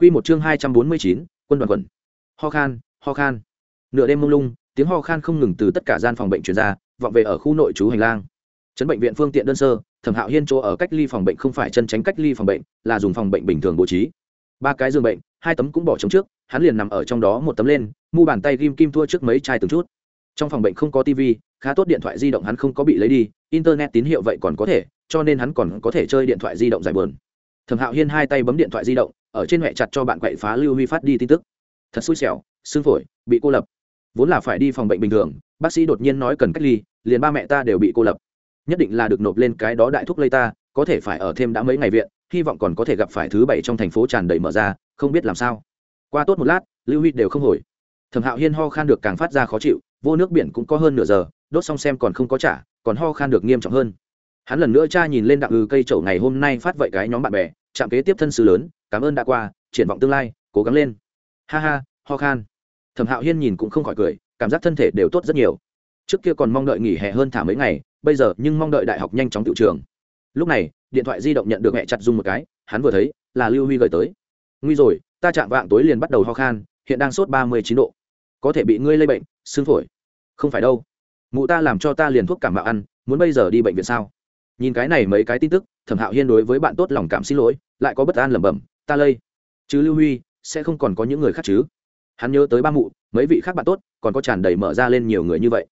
Quy một chương hai trăm bốn mươi chín, quân đoàn quận Ho khan, ho khan. Nửa đêm mông lung, tiếng ho khan không ngừng từ tất cả gian phòng bệnh truyền ra, vọng về ở khu nội trú hành lang. Trấn bệnh viện phương tiện đơn sơ, Thẩm Hạo Hiên chỗ ở cách ly phòng bệnh không phải chân tránh cách ly phòng bệnh, là dùng phòng bệnh bình thường bố trí. Ba cái giường bệnh, hai tấm cũng bỏ trống trước, hắn liền nằm ở trong đó một tấm lên, mu bàn tay ghim kim thua trước mấy chai từng chút. Trong phòng bệnh không có tivi, khá tốt điện thoại di động hắn không có bị lấy đi, internet tín hiệu vậy còn có thể, cho nên hắn còn có thể chơi điện thoại di động giải buồn. Thẩm Hạo Hiên hai tay bấm điện thoại di động, ở trên mẹ chặt cho bạn quậy phá lưu huy phát đi tin tức. Thật xui xẻo, xương phổi, bị cô lập. Vốn là phải đi phòng bệnh bình thường, bác sĩ đột nhiên nói cần cách ly, liền ba mẹ ta đều bị cô lập. Nhất định là được nộp lên cái đó đại thuốc lây ta, có thể phải ở thêm đã mấy ngày viện, hy vọng còn có thể gặp phải thứ bảy trong thành phố tràn đầy mở ra, không biết làm sao. Qua tốt một lát, lưu huy đều không hồi. Thẩm hạo hiên ho khan được càng phát ra khó chịu, vô nước biển cũng có hơn nửa giờ, đốt xong xem còn không có trả, còn ho khan được nghiêm trọng hơn. Hắn lần nữa cha nhìn lên đặng ư ừ cây trậu ngày hôm nay phát vậy cái nhóm bạn bè chạm kế tiếp thân sự lớn, cảm ơn đã qua, triển vọng tương lai, cố gắng lên. Ha ha, ho khan. Thẩm hạo hiên nhìn cũng không khỏi cười, cảm giác thân thể đều tốt rất nhiều. Trước kia còn mong đợi nghỉ hè hơn thả mấy ngày, bây giờ nhưng mong đợi đại học nhanh chóng tự trường. Lúc này, điện thoại di động nhận được mẹ chặt dung một cái, hắn vừa thấy, là lưu huy gửi tới. Nguy rồi, ta chạm vạng tối liền bắt đầu ho khan, hiện đang sốt ba mươi chín độ. Có thể bị ngươi lây bệnh xương phổi. Không phải đâu. Mụ ta làm cho ta liền thuốc cảm mạo ăn, muốn bây giờ đi bệnh viện sao? Nhìn cái này mấy cái tin tức, thẩm hạo hiên đối với bạn tốt lòng cảm xin lỗi, lại có bất an lẩm bẩm, ta lây, chứ lưu huy, sẽ không còn có những người khác chứ? Hắn nhớ tới ba mụ, mấy vị khác bạn tốt, còn có tràn đầy mở ra lên nhiều người như vậy.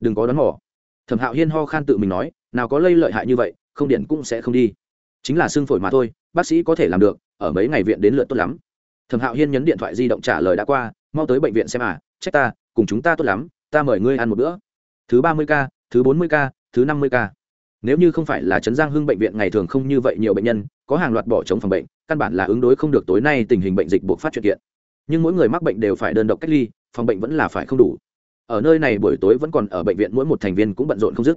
Đừng có đón mỏ thẩm hạo hiên ho khan tự mình nói, nào có lây lợi hại như vậy, không điện cũng sẽ không đi. Chính là xương phổi mà thôi, bác sĩ có thể làm được, ở mấy ngày viện đến lượt tốt lắm. Thẩm hạo hiên nhấn điện thoại di động trả lời đã qua, mau tới bệnh viện xem à trách ta, cùng chúng ta tốt lắm, ta mời ngươi ăn một bữa. Thứ ba mươi k thứ bốn mươi k thứ năm mươi k nếu như không phải là trấn giang hưng bệnh viện ngày thường không như vậy nhiều bệnh nhân, có hàng loạt bỏ chống phòng bệnh, căn bản là ứng đối không được tối nay tình hình bệnh dịch buộc phát chuyện kiện. Nhưng mỗi người mắc bệnh đều phải đơn độc cách ly, phòng bệnh vẫn là phải không đủ. Ở nơi này buổi tối vẫn còn ở bệnh viện mỗi một thành viên cũng bận rộn không dứt.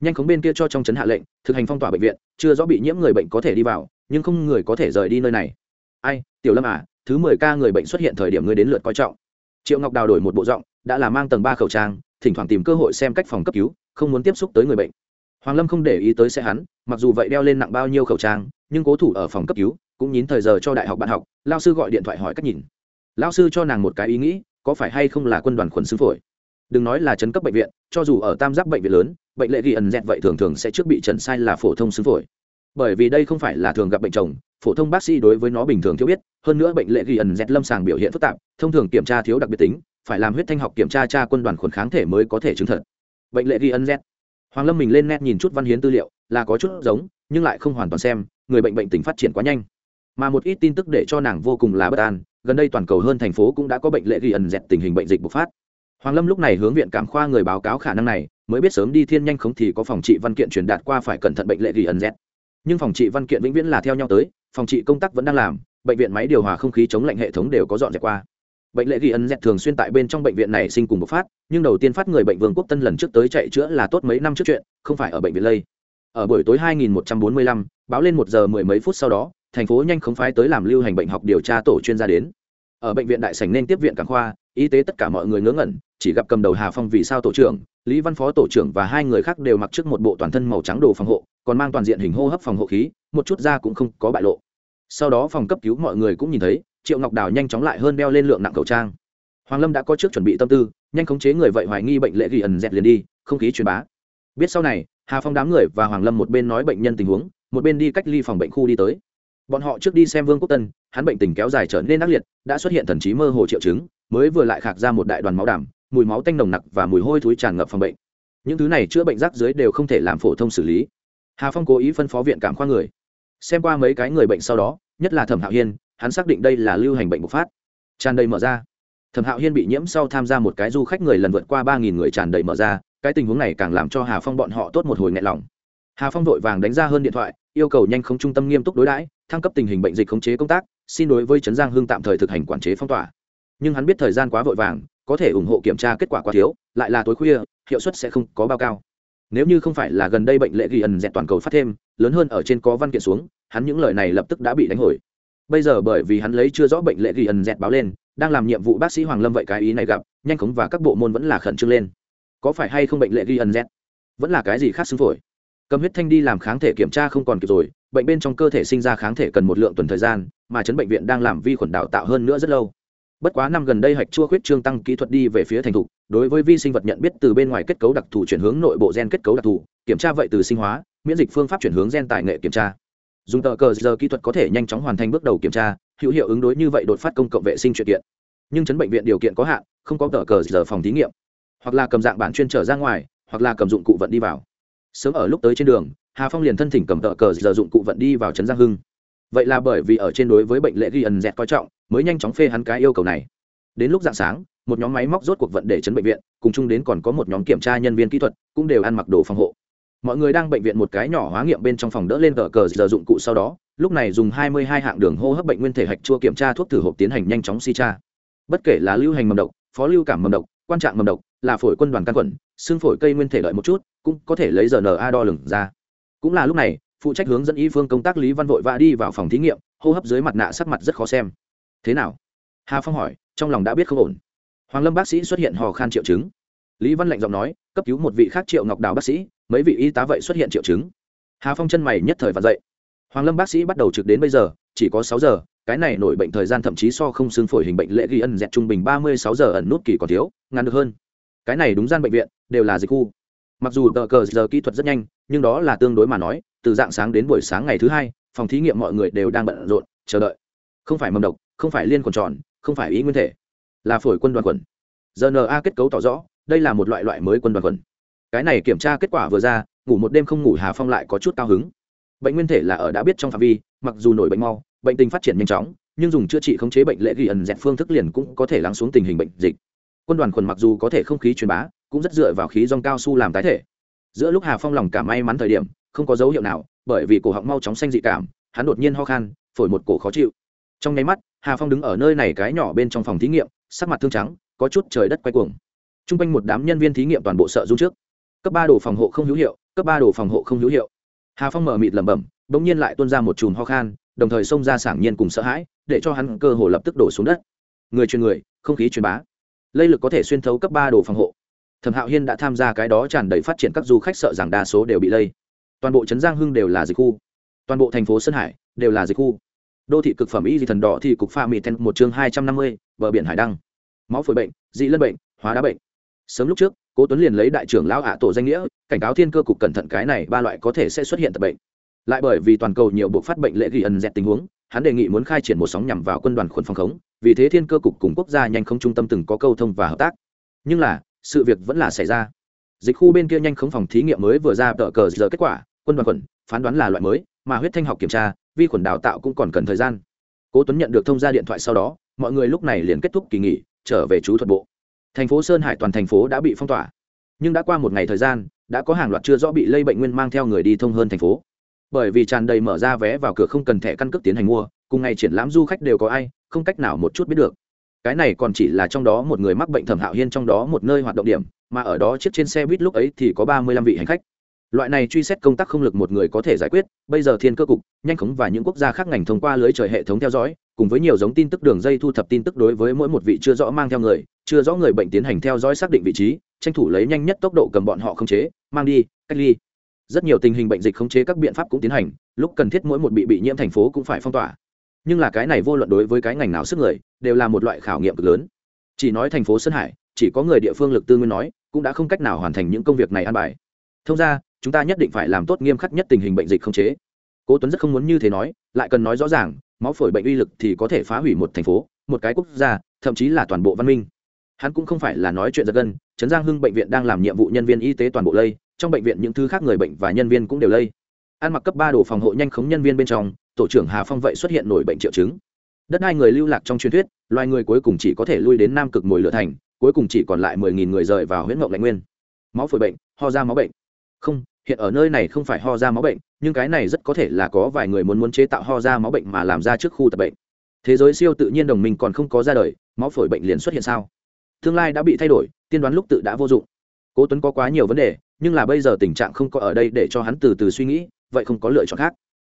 Nhanh khống bên kia cho trong trấn hạ lệnh, thực hành phong tỏa bệnh viện, chưa rõ bị nhiễm người bệnh có thể đi vào, nhưng không người có thể rời đi nơi này. Ai, tiểu lâm à thứ mười ca người bệnh xuất hiện thời điểm ngươi đến lượt coi trọng. Triệu ngọc đào đổi một bộ giọng, đã là mang tầng ba khẩu trang, thỉnh thoảng tìm cơ hội xem cách phòng cấp cứu, không muốn tiếp xúc tới người bệnh hoàng lâm không để ý tới xe hắn, mặc dù vậy đeo lên nặng bao nhiêu khẩu trang, nhưng cố thủ ở phòng cấp cứu, cũng nhín thời giờ cho đại học bạn học, lao sư gọi điện thoại hỏi cách nhìn. Lao sư cho nàng một cái ý nghĩ, có phải hay không là quân đoàn khuẩn xứng phổi? Đừng nói là chấn cấp bệnh viện, cho dù ở tam giác bệnh viện lớn, bệnh lệ ghi ẩn dẹt vậy thường thường sẽ trước bị trần sai là phổ thông xứng phổi. Bởi vì đây không phải là thường gặp bệnh chồng, phổ thông bác sĩ đối với nó bình thường thiếu biết, hơn nữa bệnh lệ ghi ẩn dẹt lâm sàng biểu hiện phức tạp, thông thường kiểm tra thiếu đặc biệt tính, phải làm huyết thanh học kiểm tra tra quân đoàn khuẩn kháng thể mới có thể chứng thật. Bệnh lệ ghi ẩn dẹt hoàng lâm mình lên nét nhìn chút văn hiến tư liệu, là có chút giống, nhưng lại không hoàn toàn xem, người bệnh bệnh tình phát triển quá nhanh. Mà một ít tin tức để cho nàng vô cùng là bất an, gần đây toàn cầu hơn thành phố cũng đã có bệnh lệ ghi ẩn dẹt tình hình bệnh dịch bùng phát. Hoàng lâm lúc này hướng viện cảm khoa người báo cáo khả năng này, mới biết sớm đi thiên nhanh không thì có phòng trị văn kiện truyền đạt qua phải cẩn thận bệnh lệ ghi ẩn dẹt. Nhưng phòng trị văn kiện vĩnh viễn là theo nhau tới, phòng trị công tác vẫn đang làm, bệnh viện máy điều hòa không khí chống lạnh hệ thống đều có dọn dẹp qua bệnh lệ ghi ấn dẹt thường xuyên tại bên trong bệnh viện này sinh cùng bộc phát nhưng đầu tiên phát người bệnh vương quốc tân lần trước tới chạy chữa là tốt mấy năm trước chuyện không phải ở bệnh viện lây. Ở buổi tối 2145, báo lên một giờ mười mấy phút sau đó thành phố nhanh không phái tới làm lưu hành bệnh học điều tra tổ chuyên gia đến. Ở bệnh viện đại sảnh nên tiếp viện cảng khoa y tế tất cả mọi người ngớ ngẩn chỉ gặp cầm đầu hà phong vì sao tổ trưởng lý văn phó tổ trưởng và hai người khác đều mặc trước một bộ toàn thân màu trắng đồ phòng hộ còn mang toàn diện hình hô hấp phòng hộ khí một chút da cũng không có bại lộ. Sau đó phòng cấp cứu mọi người cũng nhìn thấy triệu ngọc đào nhanh chóng lại hơn đeo lên lượng nặng khẩu trang hoàng lâm đã có trước chuẩn bị tâm tư nhanh khống chế người vậy hoài nghi bệnh lệ ghi ẩn dẹt liền đi không khí truyền bá biết sau này hà phong đám người và hoàng lâm một bên nói bệnh nhân tình huống một bên đi cách ly phòng bệnh khu đi tới bọn họ trước đi xem vương quốc tân hắn bệnh tình kéo dài trở nên ác liệt đã xuất hiện thần trí mơ hồ triệu chứng mới vừa lại khạc ra một đại đoàn máu đảm mùi máu tanh nồng nặc và mùi hôi thối tràn ngập phòng bệnh những thứ này chữa bệnh rác dưới đều không thể làm phổ thông xử lý hà phong cố ý phân phó viện cảm khoa người xem qua mấy cái người bệnh sau đó nhất là thẩm hạo hiên hắn xác định đây là lưu hành bệnh bùng phát. Tràn đầy mở ra. Thẩm hạo hiên bị nhiễm sau tham gia một cái du khách người lần vượt qua ba nghìn người tràn đầy mở ra, cái tình huống này càng làm cho hà phong bọn họ tốt một hồi nghẹn lòng. Hà phong vội vàng đánh ra hơn điện thoại, yêu cầu nhanh không trung tâm nghiêm túc đối đãi, thăng cấp tình hình bệnh dịch khống chế công tác, xin đối với trấn giang hương tạm thời thực hành quản chế phong tỏa. Nhưng hắn biết thời gian quá vội vàng, có thể ủng hộ kiểm tra kết quả quá thiếu, lại là tối khuya, hiệu suất sẽ không có bao cao. Nếu như không phải là gần đây bệnh lệ ghi ẩn dẹt toàn cầu phát thêm, lớn hơn ở trên có văn kiện xuống, hắn những lời này lập tức đã bị đánh hồi bây giờ bởi vì hắn lấy chưa rõ bệnh lệ ghi ẩn dẹt báo lên, đang làm nhiệm vụ bác sĩ hoàng lâm vậy cái ý này gặp, nhanh khống và các bộ môn vẫn là khẩn trương lên. Có phải hay không bệnh lệ ghi ẩn dẹt? Vẫn là cái gì khác xứng phổi? Cầm huyết thanh đi làm kháng thể kiểm tra không còn kịp rồi, bệnh bên trong cơ thể sinh ra kháng thể cần một lượng tuần thời gian, mà chấn bệnh viện đang làm vi khuẩn đào tạo hơn nữa rất lâu. Bất quá năm gần đây hạch chua khuyết trương tăng kỹ thuật đi về phía thành thục, đối với vi sinh vật nhận biết từ bên ngoài kết cấu đặc thù chuyển hướng nội bộ gen kết cấu đặc thù, kiểm tra vậy từ sinh hóa, miễn dịch phương pháp chuyển hướng gen tài nghệ kiểm tra dùng tờ cờ giờ kỹ thuật có thể nhanh chóng hoàn thành bước đầu kiểm tra, hữu hiệu ứng đối như vậy đột phát công cộng vệ sinh chuyện kiện. Nhưng chấn bệnh viện điều kiện có hạn, không có tờ cờ giờ phòng thí nghiệm. Hoặc là cầm dạng bản chuyên trở ra ngoài, hoặc là cầm dụng cụ vận đi vào. Sớm ở lúc tới trên đường, hà phong liền thân thỉnh cầm tờ cờ giờ dụng cụ vận đi vào trấn giang hưng. Vậy là bởi vì ở trên đối với bệnh lệ ghi ẩn dẹt coi trọng, mới nhanh chóng phê hắn cái yêu cầu này. Đến lúc dạng sáng, một nhóm máy móc rốt cuộc vận để chấn bệnh viện, cùng chung đến còn có một nhóm kiểm tra nhân viên kỹ thuật, cũng đều ăn mặc đồ phòng hộ mọi người đang bệnh viện một cái nhỏ hóa nghiệm bên trong phòng đỡ lên cờ cờ giờ dụng cụ sau đó, lúc này dùng 22 hạng đường hô hấp bệnh nguyên thể hạch chua kiểm tra thuốc thử hộp tiến hành nhanh chóng si tra. Bất kể là lưu hành mầm độc, phó lưu cảm mầm độc, quan trạng mầm độc, là phổi quân đoàn căn quẩn xương phổi cây nguyên thể đợi một chút, cũng có thể lấy rna đo lửng ra. Cũng là lúc này, phụ trách hướng dẫn y phương công tác lý văn vội vã đi vào phòng thí nghiệm, hô hấp dưới mặt nạ sắc mặt rất khó xem. Thế nào? Hà phong hỏi, trong lòng đã biết không ổn. Hoàng lâm bác sĩ xuất hiện hò khan triệu chứng lý văn lạnh giọng nói, cấp cứu một vị khác triệu ngọc đào bác sĩ, mấy vị y tá vậy xuất hiện triệu chứng. Hà phong chân mày nhất thời và dậy. Hoàng lâm bác sĩ bắt đầu trực đến bây giờ, chỉ có sáu giờ, cái này nổi bệnh thời gian thậm chí so không xương phổi hình bệnh lệ ghi ân dẹt trung bình ba mươi sáu giờ ẩn nút kỳ còn thiếu, ngắn được hơn. Cái này đúng gian bệnh viện, đều là dịch khu. Mặc dù tờ cờ giờ kỹ thuật rất nhanh, nhưng đó là tương đối mà nói, từ dạng sáng đến buổi sáng ngày thứ hai, phòng thí nghiệm mọi người đều đang bận rộn, chờ đợi. Không phải mầm độc, không phải liên quần tròn, không phải ý nguyên thể, là phổi quân đoàn quần rna kết cấu tỏ rõ đây là một loại loại mới quân đoàn quần. Cái này kiểm tra kết quả vừa ra, ngủ một đêm không ngủ hà phong lại có chút cao hứng. Bệnh nguyên thể là ở đã biết trong phạm vi, mặc dù nổi bệnh mau, bệnh tình phát triển nhanh chóng, nhưng dùng chữa trị khống chế bệnh lệ ghi ẩn dẹp phương thức liền cũng có thể lắng xuống tình hình bệnh dịch. Quân đoàn khuẩn mặc dù có thể không khí truyền bá, cũng rất dựa vào khí dòng cao su làm tái thể. Giữa lúc hà phong lòng cảm may mắn thời điểm, không có dấu hiệu nào, bởi vì cổ họng mau chóng xanh dị cảm, hắn đột nhiên ho khan, phổi một cổ khó chịu. Trong nháy mắt, hà phong đứng ở nơi này cái nhỏ bên trong phòng thí nghiệm, sắc mặt thương trắng, có chút trời đất quay cuồng t r u n g quanh một đám nhân viên thí nghiệm toàn bộ sợ run trước. Cấp ba đồ phòng hộ không hữu hiệu, cấp ba đồ phòng hộ không hữu hiệu. Hà phong mở mịt lẩm bẩm đ ỗ n g nhiên lại tuôn ra một chùm ho khan, đồng thời xông ra sảng nhiên cùng sợ hãi, để cho hắn cơ hồ lập tức đổ xuống đất. Người truyền người, không khí truyền bá. Lây lực có thể xuyên thấu cấp ba đồ phòng hộ. Thẩm hạo hiên đã tham gia cái đó tràn đầy phát triển các du khách sợ rằng đa số đều bị lây. Toàn bộ trấn giang hưng đều là dịch khu. Toàn bộ thành phố sơn hải đều là dịch khu. Đô thị cực phẩm y di thần đỏ thì cục pha mì ten một chương hai trăm năm mươi, bờ biển hải đăng. Máu phổi bệnh, dị lân bệnh, hóa đá bệnh sớm lúc trước, cố tuấn liền lấy đại trưởng lão ạ tổ danh nghĩa, cảnh cáo thiên cơ cục cẩn thận cái này ba loại có thể sẽ xuất hiện tật bệnh. Lại bởi vì toàn cầu nhiều buộc phát bệnh lệ ghi ẩn dẹt tình huống, hắn đề nghị muốn khai triển một sóng nhằm vào quân đoàn khuẩn phòng khống, vì thế thiên cơ cục cùng quốc gia nhanh không trung tâm từng có câu thông và hợp tác. Nhưng là, sự việc vẫn là xảy ra. Dịch khu bên kia nhanh khống phòng thí nghiệm mới vừa ra tờ cờ giờ kết quả, quân đoàn khuẩn, phán đoán là loại mới, mà huyết thanh học kiểm tra, vi khuẩn đào tạo cũng còn cần thời gian. Cố tuấn nhận được thông gia điện thoại sau đó, mọi người lúc này liền kết thúc kỳ nghỉ, trở về chú thuật bộ thành phố sơn hải toàn thành phố đã bị phong tỏa. Nhưng đã qua một ngày thời gian, đã có hàng loạt chưa rõ bị lây bệnh nguyên mang theo người đi thông hơn thành phố. Bởi vì tràn đầy mở ra vé vào cửa không cần thẻ căn cước tiến hành mua, cùng ngày triển lãm du khách đều có ai, không cách nào một chút biết được. Cái này còn chỉ là trong đó một người mắc bệnh thẩm hạo hiên trong đó một nơi hoạt động điểm, mà ở đó chiếc trên xe buýt lúc ấy thì có ba mươi lăm vị hành khách. Loại này truy xét công tác không lực một người có thể giải quyết, bây giờ thiên cơ cục, nhanh khống và những quốc gia khác ngành thông qua lưới trời hệ thống theo dõi, cùng với nhiều giống tin tức đường dây thu thập tin tức đối với mỗi một vị chưa rõ mang theo người chưa rõ người bệnh tiến hành theo dõi xác định vị trí, tranh thủ lấy nhanh nhất tốc độ cầm bọn họ khống chế, mang đi, cách ly. Rất nhiều tình hình bệnh dịch khống chế các biện pháp cũng tiến hành, lúc cần thiết mỗi một bị bị nhiễm thành phố cũng phải phong tỏa. Nhưng là cái này vô luận đối với cái ngành nào sức người, đều là một loại khảo nghiệm cực lớn. Chỉ nói thành phố sơn hải, chỉ có người địa phương lực tư nguyên nói, cũng đã không cách nào hoàn thành những công việc này an bài. Thông ra, chúng ta nhất định phải làm tốt nghiêm khắc nhất tình hình bệnh dịch không chế. Cố tuấn rất không muốn như thế nói, lại cần nói rõ ràng, máu phổi bệnh uy lực thì có thể phá hủy một thành phố, một cái quốc gia, thậm chí là toàn bộ văn minh hắn cũng không phải là nói chuyện giật gân, trấn giang hưng bệnh viện đang làm nhiệm vụ nhân viên y tế toàn bộ lây, trong bệnh viện những thứ khác người bệnh và nhân viên cũng đều lây. Ăn mặc cấp ba đồ phòng hộ nhanh khống nhân viên bên trong, tổ trưởng hà phong vậy xuất hiện nổi bệnh triệu chứng. Đất hai người lưu lạc trong truyền thuyết, loài người cuối cùng chỉ có thể lui đến nam cực mồi lửa thành, cuối cùng chỉ còn lại mười nghìn người rời vào huyễn mộng lãnh nguyên. Máu phổi bệnh, ho ra máu bệnh. Không, hiện ở nơi này không phải ho ra máu bệnh, nhưng cái này rất có thể là có vài người muốn muốn chế tạo ho ra máu bệnh mà làm ra trước khu tập bệnh. Thế giới siêu tự nhiên đồng minh còn không có ra đời, máu phổi bệnh liền xuất hiện sao? Tương lai đã bị thay đổi, tiên đoán lúc tự đã vô dụng. Cố tuấn có quá nhiều vấn đề, nhưng là bây giờ tình trạng không có ở đây để cho hắn từ từ suy nghĩ, vậy không có lựa chọn khác.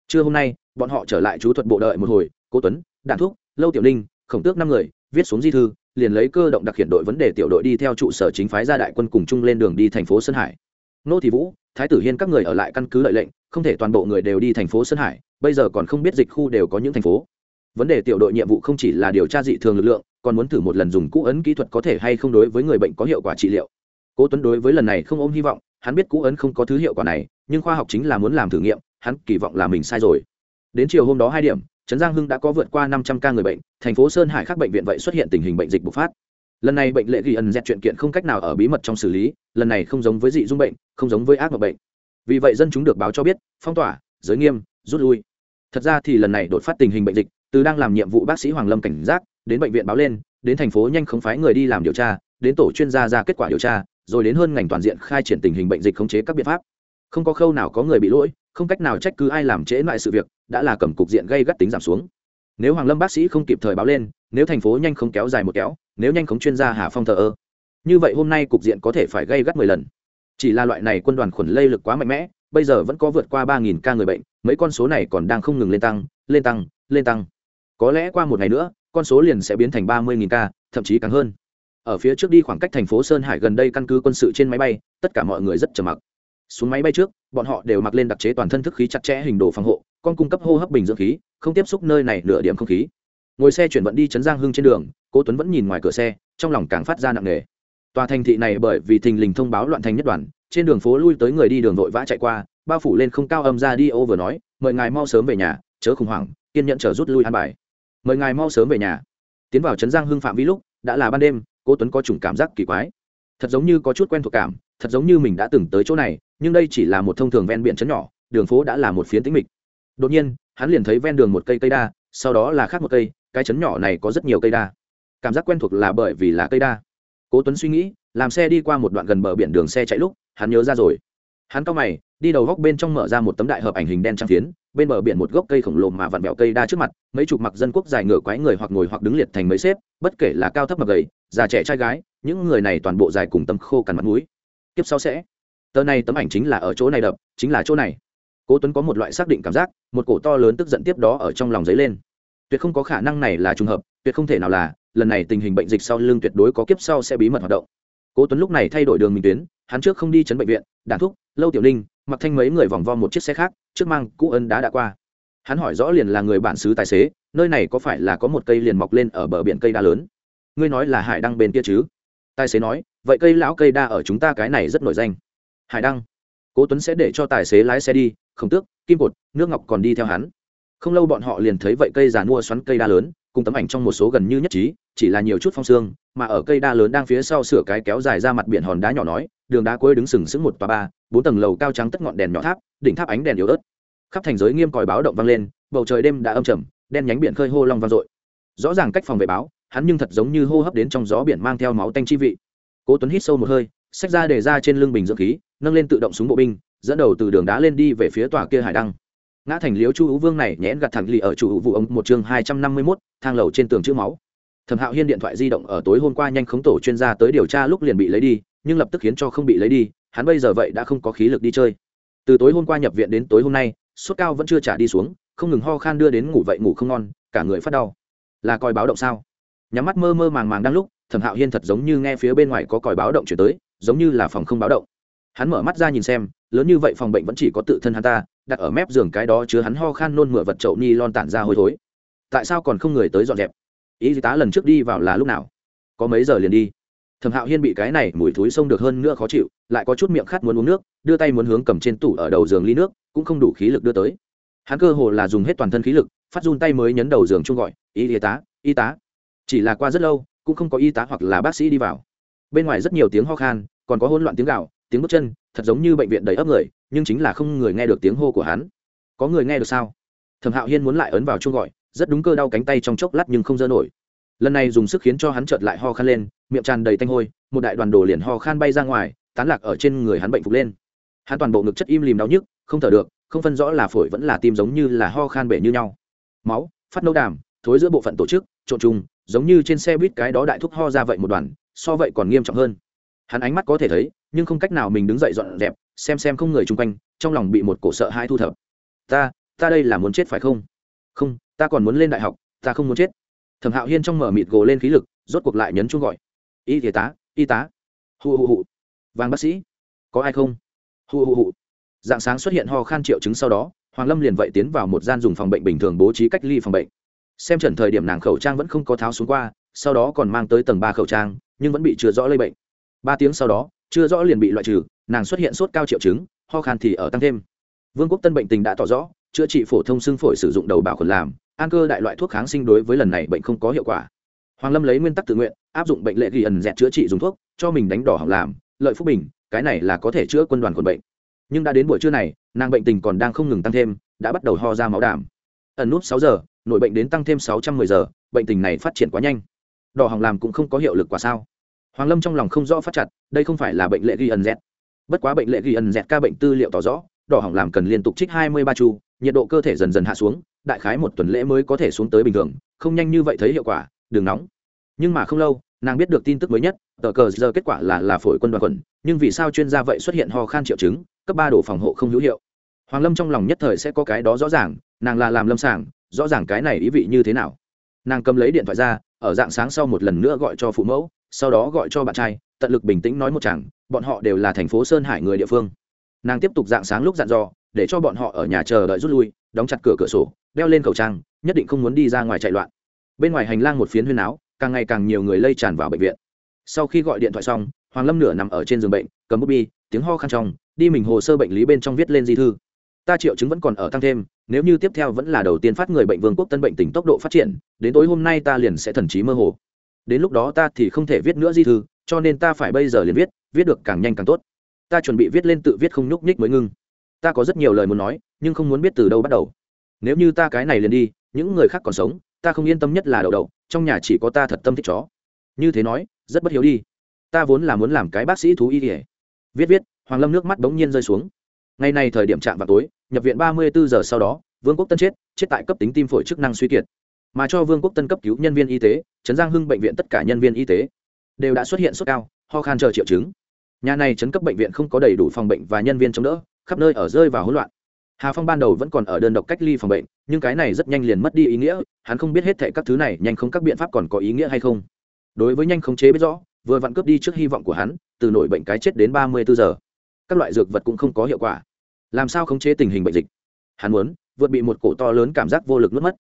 Trưa hôm nay, bọn họ trở lại chú thuật bộ đợi một hồi, cố tuấn, đạn thúc, lâu tiểu ninh, khổng tước năm người, viết xuống di thư, liền lấy cơ động đặc hiện đội vấn đề tiểu đội đi theo trụ sở chính phái ra đại quân cùng chung lên đường đi thành phố sơn hải. Nô thị vũ, thái tử hiên các người ở lại căn cứ lợi lệnh, không thể toàn bộ người đều đi thành phố sơn hải, bây giờ còn không biết dịch khu đều có những thành phố. Vấn đề tiểu đội nhiệm vụ không chỉ là điều tra dị thường lực lượng còn muốn thử một lần dùng cũ ấn kỹ thuật có thể hay không đối với người bệnh có hiệu quả trị liệu. Cố tuấn đối với lần này không ôm hy vọng, hắn biết cũ ấn không có thứ hiệu quả này, nhưng khoa học chính là muốn làm thử nghiệm, hắn kỳ vọng là mình sai rồi. Đến chiều hôm đó hai điểm, trấn giang hưng đã có vượt qua năm trăm ca người bệnh, thành phố sơn hải các bệnh viện vậy xuất hiện tình hình bệnh dịch bùng phát. Lần này bệnh lệ ghi ẩn dẹt chuyện kiện không cách nào ở bí mật trong xử lý, lần này không giống với dị dung bệnh, không giống với ác mộng bệnh. Vì vậy dân chúng được báo cho biết, phong tỏa, giới nghiêm, rút lui. Thật ra thì lần này đột phát tình hình bệnh dịch, từ đang làm nhiệm vụ bác sĩ hoàng lâm cảnh giác đến bệnh viện báo lên, đến thành phố nhanh không phái người đi làm điều tra, đến tổ chuyên gia ra kết quả điều tra, rồi đến hơn ngành toàn diện khai triển tình hình bệnh dịch khống chế các biện pháp. Không có khâu nào có người bị lỗi, không cách nào trách cứ ai làm trễ lại sự việc, đã là cầm cục diện gây gắt tính giảm xuống. Nếu hoàng lâm bác sĩ không kịp thời báo lên, nếu thành phố nhanh không kéo dài một kéo, nếu nhanh không chuyên gia hà phong thờ ơ, như vậy hôm nay cục diện có thể phải gây gắt mười lần. Chỉ là loại này quân đoàn khuẩn lây lực quá mạnh mẽ, bây giờ vẫn có vượt qua ba nghìn ca người bệnh, mấy con số này còn đang không ngừng lên tăng lên tăng lên tăng. Có lẽ qua một ngày nữa con số liền sẽ biến thành ba mươi nghìn ca, thậm chí càng hơn. Ở phía trước đi khoảng cách thành phố sơn hải gần đây căn cứ quân sự trên máy bay, tất cả mọi người rất trầm mặc. Xuống máy bay trước, bọn họ đều mặc lên đặc chế toàn thân thức khí chặt chẽ hình đồ phòng hộ, con cung cấp hô hấp bình dưỡng khí, không tiếp xúc nơi này nửa điểm không khí. Ngồi xe chuyển vận đi chấn giang hưng trên đường, cố tuấn vẫn nhìn ngoài cửa xe, trong lòng càng phát ra nặng nề. Tòa thành thị này bởi vì thình lình thông báo loạn thành nhất đoàn, trên đường phố lui tới người đi đường vội vã chạy qua, bao phủ lên không cao âm ra đi, ô vừa nói, mời ngài mau sớm về nhà, chớ khủng hoảng, kiên nhẫn chờ rút lui an bài mời ngài mau sớm về nhà. Tiến vào trấn giang hưng phạm vi lúc, đã là ban đêm, cố tuấn có chủng cảm giác kỳ quái. Thật giống như có chút quen thuộc cảm, thật giống như mình đã từng tới chỗ này, nhưng đây chỉ là một thông thường ven biển trấn nhỏ, đường phố đã là một phiến tĩnh mịch. Đột nhiên, hắn liền thấy ven đường một cây cây đa, sau đó là khác một cây, cái trấn nhỏ này có rất nhiều cây đa. Cảm giác quen thuộc là bởi vì là cây đa. Cố tuấn suy nghĩ, làm xe đi qua một đoạn gần bờ biển đường xe chạy lúc, hắn nhớ ra rồi. Hắn cao mày, đi đầu góc bên trong mở ra một tấm đại hợp ảnh hình đen trang phiến bên bờ biển một gốc cây khổng lồ mà vặn vẹo cây đa trước mặt, mấy chục mặc dân quốc dài ngửa quái người hoặc ngồi hoặc đứng liệt thành mấy xếp, bất kể là cao thấp mập gầy, già trẻ trai gái, những người này toàn bộ dài cùng tấm khô cằn mặt mũi. Tiếp sau sẽ. Tờ này tấm ảnh chính là ở chỗ này đập, chính là chỗ này. Cố tuấn có một loại xác định cảm giác, một cổ to lớn tức giận tiếp đó ở trong lòng giấy lên. Tuyệt không có khả năng này là trùng hợp, tuyệt không thể nào là, lần này tình hình bệnh dịch sau lưng tuyệt đối có kiếp sau sẽ bí mật hoạt động. Cố tuấn lúc này thay đổi đường mình tuyến, hắn trước không đi chấn bệnh viện đàn thúc, lâu tiểu ninh mặc thanh mấy người vòng vo một chiếc xe khác trước mang cũ ân đá đã qua. Hắn hỏi rõ liền là người bản xứ tài xế, nơi này có phải là có một cây liền mọc lên ở bờ biển cây đa lớn? Ngươi nói là hải đăng bên kia chứ? Tài xế nói, vậy cây lão cây đa ở chúng ta cái này rất nổi danh. Hải đăng, cố tuấn sẽ để cho tài xế lái xe đi không tước, kim cột, nước ngọc còn đi theo hắn. Không lâu bọn họ liền thấy vậy cây già mua xoắn cây đa lớn, cùng tấm ảnh trong một số gần như nhất trí, chỉ là nhiều chút phong xương mà ở cây đa lớn đang phía sau sửa cái kéo dài ra mặt biển hòn đá nhỏ nói đường đá cuối đứng sừng sững một tòa ba bốn tầng lầu cao trắng tất ngọn đèn nhỏ tháp đỉnh tháp ánh đèn yếu ớt. Khắp thành giới nghiêm còi báo động vang lên bầu trời đêm đã âm trầm đen nhánh biển khơi hô long vang dội. Rõ ràng cách phòng vệ báo hắn nhưng thật giống như hô hấp đến trong gió biển mang theo máu tanh chi vị. Cố tuấn hít sâu một hơi xách ra để ra trên lưng bình dưỡng khí nâng lên tự động súng bộ binh dẫn đầu từ đường đá lên đi về phía tòa kia hải đăng. Ngã thành liếu chu hữu vương này nhẽn gặt thẳng lì ở chủ vụ ông một chương hai trăm năm mươi 251, thang lầu trên tường chữ máu. Thẩm hạo hiên điện thoại di động ở tối hôm qua nhanh khống tổ chuyên gia tới điều tra lúc liền bị lấy đi nhưng lập tức khiến cho không bị lấy đi, hắn bây giờ vậy đã không có khí lực đi chơi. Từ tối hôm qua nhập viện đến tối hôm nay, sốt cao vẫn chưa trả đi xuống, không ngừng ho khan đưa đến ngủ vậy ngủ không ngon, cả người phát đau. Là còi báo động sao? Nhắm mắt mơ mơ màng màng đang lúc, thẩm hạo hiên thật giống như nghe phía bên ngoài có còi báo động chuyển tới, giống như là phòng không báo động. Hắn mở mắt ra nhìn xem, lớn như vậy phòng bệnh vẫn chỉ có tự thân hắn ta, đặt ở mép giường cái đó chứa hắn ho khan nôn mửa vật chậu ni lon tản ra hôi thối. Tại sao còn không người tới dọn dẹp? Y tá lần trước đi vào là lúc nào? Có mấy giờ liền đi? Thẩm hạo hiên bị cái này mùi thúi xông được hơn nữa khó chịu, lại có chút miệng khát muốn uống nước, đưa tay muốn hướng cầm trên tủ ở đầu giường ly nước, cũng không đủ khí lực đưa tới. Hắn cơ hồ là dùng hết toàn thân khí lực, phát run tay mới nhấn đầu giường chung gọi, y tá y tá. Chỉ là qua rất lâu, cũng không có y tá hoặc là bác sĩ đi vào. Bên ngoài rất nhiều tiếng ho khan, còn có hỗn loạn tiếng gạo tiếng bước chân, thật giống như bệnh viện đầy ấp người, nhưng chính là không người nghe được tiếng hô của hắn. Có người nghe được sao? Thẩm hạo hiên muốn lại ấn vào chung gọi, rất đúng cơ đau cánh tay trong chốc lát nhưng không dơ nổi lần này dùng sức khiến cho hắn chợt lại ho khan lên, miệng tràn đầy tanh hôi, một đại đoàn đồ liền ho khan bay ra ngoài, tán lạc ở trên người hắn bệnh phục lên. Hắn toàn bộ ngực chất im lìm đau nhức, không thở được, không phân rõ là phổi vẫn là tim giống như là ho khan bể như nhau. Máu, phát nâu đàm, thối giữa bộ phận tổ chức, trộn trùng, giống như trên xe buýt cái đó đại thúc ho ra vậy một đoàn, so vậy còn nghiêm trọng hơn. Hắn ánh mắt có thể thấy, nhưng không cách nào mình đứng dậy dọn dẹp, xem xem không người chung quanh, trong lòng bị một cổ sợ hai thu thập. Ta ta đây là muốn chết phải không? Không, ta còn muốn lên đại học, ta không muốn chết thẩm hạo hiên trong mở mịt gồ lên khí lực, rốt cuộc lại nhấn chuông gọi. Y y tá y tá. Hù hù hù vàng bác sĩ. Có ai không? Hù hù hù dạng sáng xuất hiện ho khan triệu chứng sau đó, hoàng lâm liền vậy tiến vào một gian dùng phòng bệnh bình thường bố trí cách ly phòng bệnh. Xem trần thời điểm nàng khẩu trang vẫn không có tháo xuống qua, sau đó còn mang tới tầng ba khẩu trang, nhưng vẫn bị chưa rõ lây bệnh. Ba tiếng sau đó, chưa rõ liền bị loại trừ, nàng xuất hiện sốt cao triệu chứng, ho khan thì ở tăng thêm. Vương quốc tân bệnh tình đã tỏ rõ, chữa trị phổ thông xương phổi sử dụng đầu bảo khuẩn làm an cơ đại loại thuốc kháng sinh đối với lần này bệnh không có hiệu quả. Hoàng lâm lấy nguyên tắc tự nguyện, áp dụng bệnh lệ ghi ẩn dẹt chữa trị dùng thuốc, cho mình đánh đỏ hỏng làm, lợi phúc bình, cái này là có thể chữa quân đoàn quần bệnh. Nhưng đã đến buổi trưa này, nàng bệnh tình còn đang không ngừng tăng thêm, đã bắt đầu ho ra máu đảm. Ẩn nút sáu giờ, nội bệnh đến tăng thêm sáu trăm mười giờ, bệnh tình này phát triển quá nhanh. Đỏ hỏng làm cũng không có hiệu lực quả sao. Hoàng lâm trong lòng không rõ phát chặt, đây không phải là bệnh lệ ghi ẩn dẹt. Bất quá bệnh lệ ghi ẩn dẹt ca bệnh tư liệu tỏ rõ, đỏ hỏng làm cần liên tục trích hai mươi ba chu, nhiệt độ cơ thể dần dần hạ xuống đại khái một tuần lễ mới có thể xuống tới bình thường, không nhanh như vậy thấy hiệu quả, đừng nóng. Nhưng mà không lâu, nàng biết được tin tức mới nhất, tờ cờ giờ kết quả là là phổi quân đoàn quần, nhưng vì sao chuyên gia vậy xuất hiện ho khan triệu chứng, cấp ba độ phòng hộ không hữu hiệu. Hoàng lâm trong lòng nhất thời sẽ có cái đó rõ ràng, nàng là làm lâm sàng, rõ ràng cái này ý vị như thế nào. Nàng cầm lấy điện thoại ra, ở dạng sáng sau một lần nữa gọi cho phụ mẫu, sau đó gọi cho bạn trai, tận lực bình tĩnh nói một chàng, bọn họ đều là thành phố sơn hải người địa phương. Nàng tiếp tục dạng sáng lúc dặn dò, để cho bọn họ ở nhà chờ đợi rút lui đóng chặt cửa cửa sổ, đeo lên khẩu trang, nhất định không muốn đi ra ngoài chạy loạn. Bên ngoài hành lang một phiến huyên áo, càng ngày càng nhiều người lây tràn vào bệnh viện. Sau khi gọi điện thoại xong, hoàng lâm nửa nằm ở trên giường bệnh, cầm bút bi, tiếng ho khăn trong, đi mình hồ sơ bệnh lý bên trong viết lên di thư. Ta triệu chứng vẫn còn ở tăng thêm, nếu như tiếp theo vẫn là đầu tiên phát người bệnh vương quốc tân bệnh tỉnh tốc độ phát triển, đến tối hôm nay ta liền sẽ thần trí mơ hồ. Đến lúc đó ta thì không thể viết nữa di thư, cho nên ta phải bây giờ liền viết viết được càng nhanh càng tốt. Ta chuẩn bị viết lên tự viết không nhúc nhích mới ngưng ta có rất nhiều lời muốn nói, nhưng không muốn biết từ đâu bắt đầu. Nếu như ta cái này liền đi, những người khác còn sống, ta không yên tâm nhất là đậu đậu, trong nhà chỉ có ta thật tâm thích chó. Như thế nói, rất bất hiếu đi. Ta vốn là muốn làm cái bác sĩ thú y kể viết viết, hoàng lâm nước mắt bỗng nhiên rơi xuống. Ngày này thời điểm chạm vào tối, nhập viện ba mươi bốn giờ sau đó, vương quốc tân chết chết tại cấp tính tim phổi chức năng suy kiệt. Mà cho vương quốc tân cấp cứu nhân viên y tế, trấn giang hưng bệnh viện tất cả nhân viên y tế đều đã xuất hiện sốt cao, ho khan chờ triệu chứng. Nhà này chấn cấp bệnh viện không có đầy đủ phòng bệnh và nhân viên chống đỡ khắp nơi ở rơi vào hỗn loạn. Hà phong ban đầu vẫn còn ở đơn độc cách ly phòng bệnh, nhưng cái này rất nhanh liền mất đi ý nghĩa, hắn không biết hết thệ các thứ này nhanh không các biện pháp còn có ý nghĩa hay không. Đối với nhanh khống chế biết rõ, vừa vặn cướp đi trước hy vọng của hắn, từ nổi bệnh cái chết đến ba mươi bốn giờ. Các loại dược vật cũng không có hiệu quả. Làm sao khống chế tình hình bệnh dịch? Hắn muốn vượt bị một cổ to lớn cảm giác vô lực nuốt mất.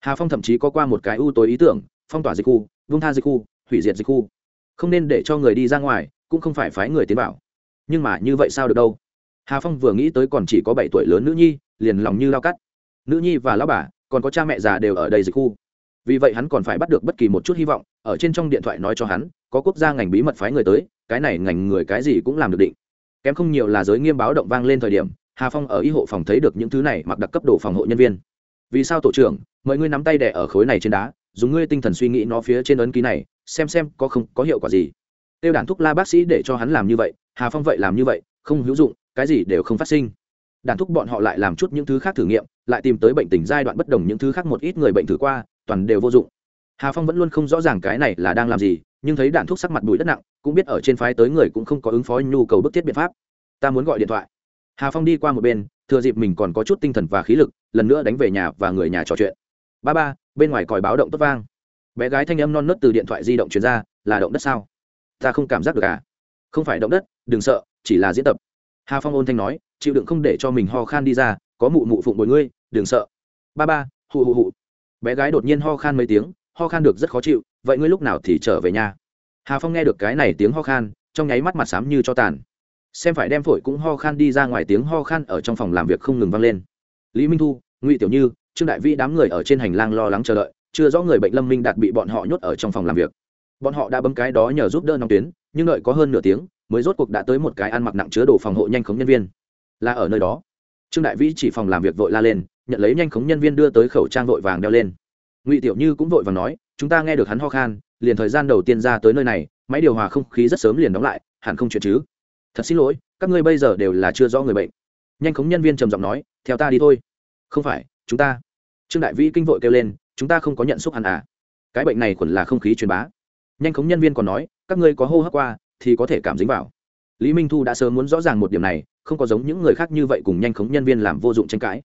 Hà phong thậm chí có qua một cái ưu tối ý tưởng, phong tỏa dịch khu, vung tha dịch khu, hủy diệt dịch khu. Không nên để cho người đi ra ngoài, cũng không phải phái người tiến bảo nhưng mà như vậy sao được đâu? Hà phong vừa nghĩ tới còn chỉ có bảy tuổi lớn nữ nhi, liền lòng như lao cắt. Nữ nhi và lão bà, còn có cha mẹ già đều ở đây dịch khu. Vì vậy hắn còn phải bắt được bất kỳ một chút hy vọng, ở trên trong điện thoại nói cho hắn, có quốc gia ngành bí mật phái người tới, cái này ngành người cái gì cũng làm được định. Kém không nhiều là giới nghiêm báo động vang lên thời điểm, hà phong ở y hộ phòng thấy được những thứ này mặc đặc cấp độ phòng hộ nhân viên. Vì sao tổ trưởng, mời ngươi nắm tay đẻ ở khối này trên đá, dùng ngươi tinh thần suy nghĩ nó phía trên ấn ký này, xem xem có không có hiệu quả gì. Tiêu đàn thúc la bác sĩ để cho hắn làm như vậy, hà phong vậy làm như vậy, không hữu dụng cái gì đều không phát sinh. Đàn thúc bọn họ lại làm chút những thứ khác thử nghiệm, lại tìm tới bệnh tình giai đoạn bất đồng những thứ khác một ít người bệnh thử qua, toàn đều vô dụng. Hà phong vẫn luôn không rõ ràng cái này là đang làm gì, nhưng thấy đạn thuốc sắc mặt bụi đất nặng, cũng biết ở trên phái tới người cũng không có ứng phó nhu cầu bức thiết biện pháp. Ta muốn gọi điện thoại. Hà phong đi qua một bên, thừa dịp mình còn có chút tinh thần và khí lực, lần nữa đánh về nhà và người nhà trò chuyện. Ba ba, bên ngoài còi báo động tốt vang. Bé gái thanh âm non nớt từ điện thoại di động truyền ra, là động đất sao? Ta không cảm giác được à. Không phải động đất, đừng sợ, chỉ là diễn tập hà phong ôn thanh nói, chịu đựng không để cho mình ho khan đi ra, có mụ mụ phụng bồi ngươi, đừng sợ. Ba ba, hụ hụ hụ. Bé gái đột nhiên ho khan mấy tiếng, ho khan được rất khó chịu, vậy ngươi lúc nào thì trở về nhà? Hà phong nghe được cái này tiếng ho khan, trong nháy mắt mặt xám như cho tàn. Xem phải đem phổi cũng ho khan đi ra ngoài tiếng ho khan ở trong phòng làm việc không ngừng vang lên. Lý minh thu, ngụy tiểu như, trương đại vĩ đám người ở trên hành lang lo lắng chờ đợi, chưa rõ người bệnh lâm minh đạt bị bọn họ nhốt ở trong phòng làm việc. Bọn họ đã bấm cái đó nhờ giúp đỡ nóng tuyến, nhưng đợi có hơn nửa tiếng mới rốt cuộc đã tới một cái ăn mặc nặng chứa đồ phòng hộ nhanh khống nhân viên. Là ở nơi đó. Trương đại vĩ chỉ phòng làm việc vội la lên, nhận lấy nhanh khống nhân viên đưa tới khẩu trang vội vàng đeo lên. Ngụy tiểu như cũng vội vàng nói, chúng ta nghe được hắn ho khan, liền thời gian đầu tiên ra tới nơi này, máy điều hòa không khí rất sớm liền đóng lại, hẳn không chuyện chứ? Thật xin lỗi, các ngươi bây giờ đều là chưa rõ người bệnh. Nhanh khống nhân viên trầm giọng nói, theo ta đi thôi. Không phải, chúng ta. Trương đại vĩ kinh vội kêu lên, chúng ta không có nhận xúc hẳn à? Cái bệnh này khuẩn là không khí truyền bá. Nhanh khống nhân viên còn nói, các ngươi có hô hấp qua thì có thể cảm dính vào. Lý minh thu đã sớm muốn rõ ràng một điểm này, không có giống những người khác như vậy cùng nhanh khống nhân viên làm vô dụng tranh cãi.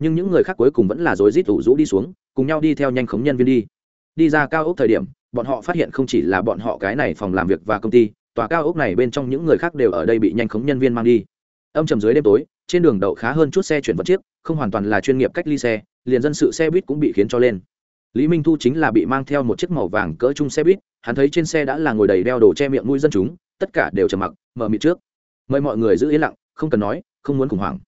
Nhưng những người khác cuối cùng vẫn là rối rít ủ rũ đi xuống, cùng nhau đi theo nhanh khống nhân viên đi. Đi ra cao ốc thời điểm, bọn họ phát hiện không chỉ là bọn họ cái này phòng làm việc và công ty, tòa cao ốc này bên trong những người khác đều ở đây bị nhanh khống nhân viên mang đi. Âm trầm dưới đêm tối, trên đường đậu khá hơn chút xe chuyển vật chiếc, không hoàn toàn là chuyên nghiệp cách ly xe, liền dân sự xe buýt cũng bị khiến cho lên. Lý minh thu chính là bị mang theo một chiếc màu vàng cỡ chung xe buýt hắn thấy trên xe đã là ngồi đầy đeo đồ che miệng mũi dân chúng, tất cả đều trầm mặc, mở mịt trước. Mời mọi người giữ yên lặng, không cần nói, không muốn khủng hoảng.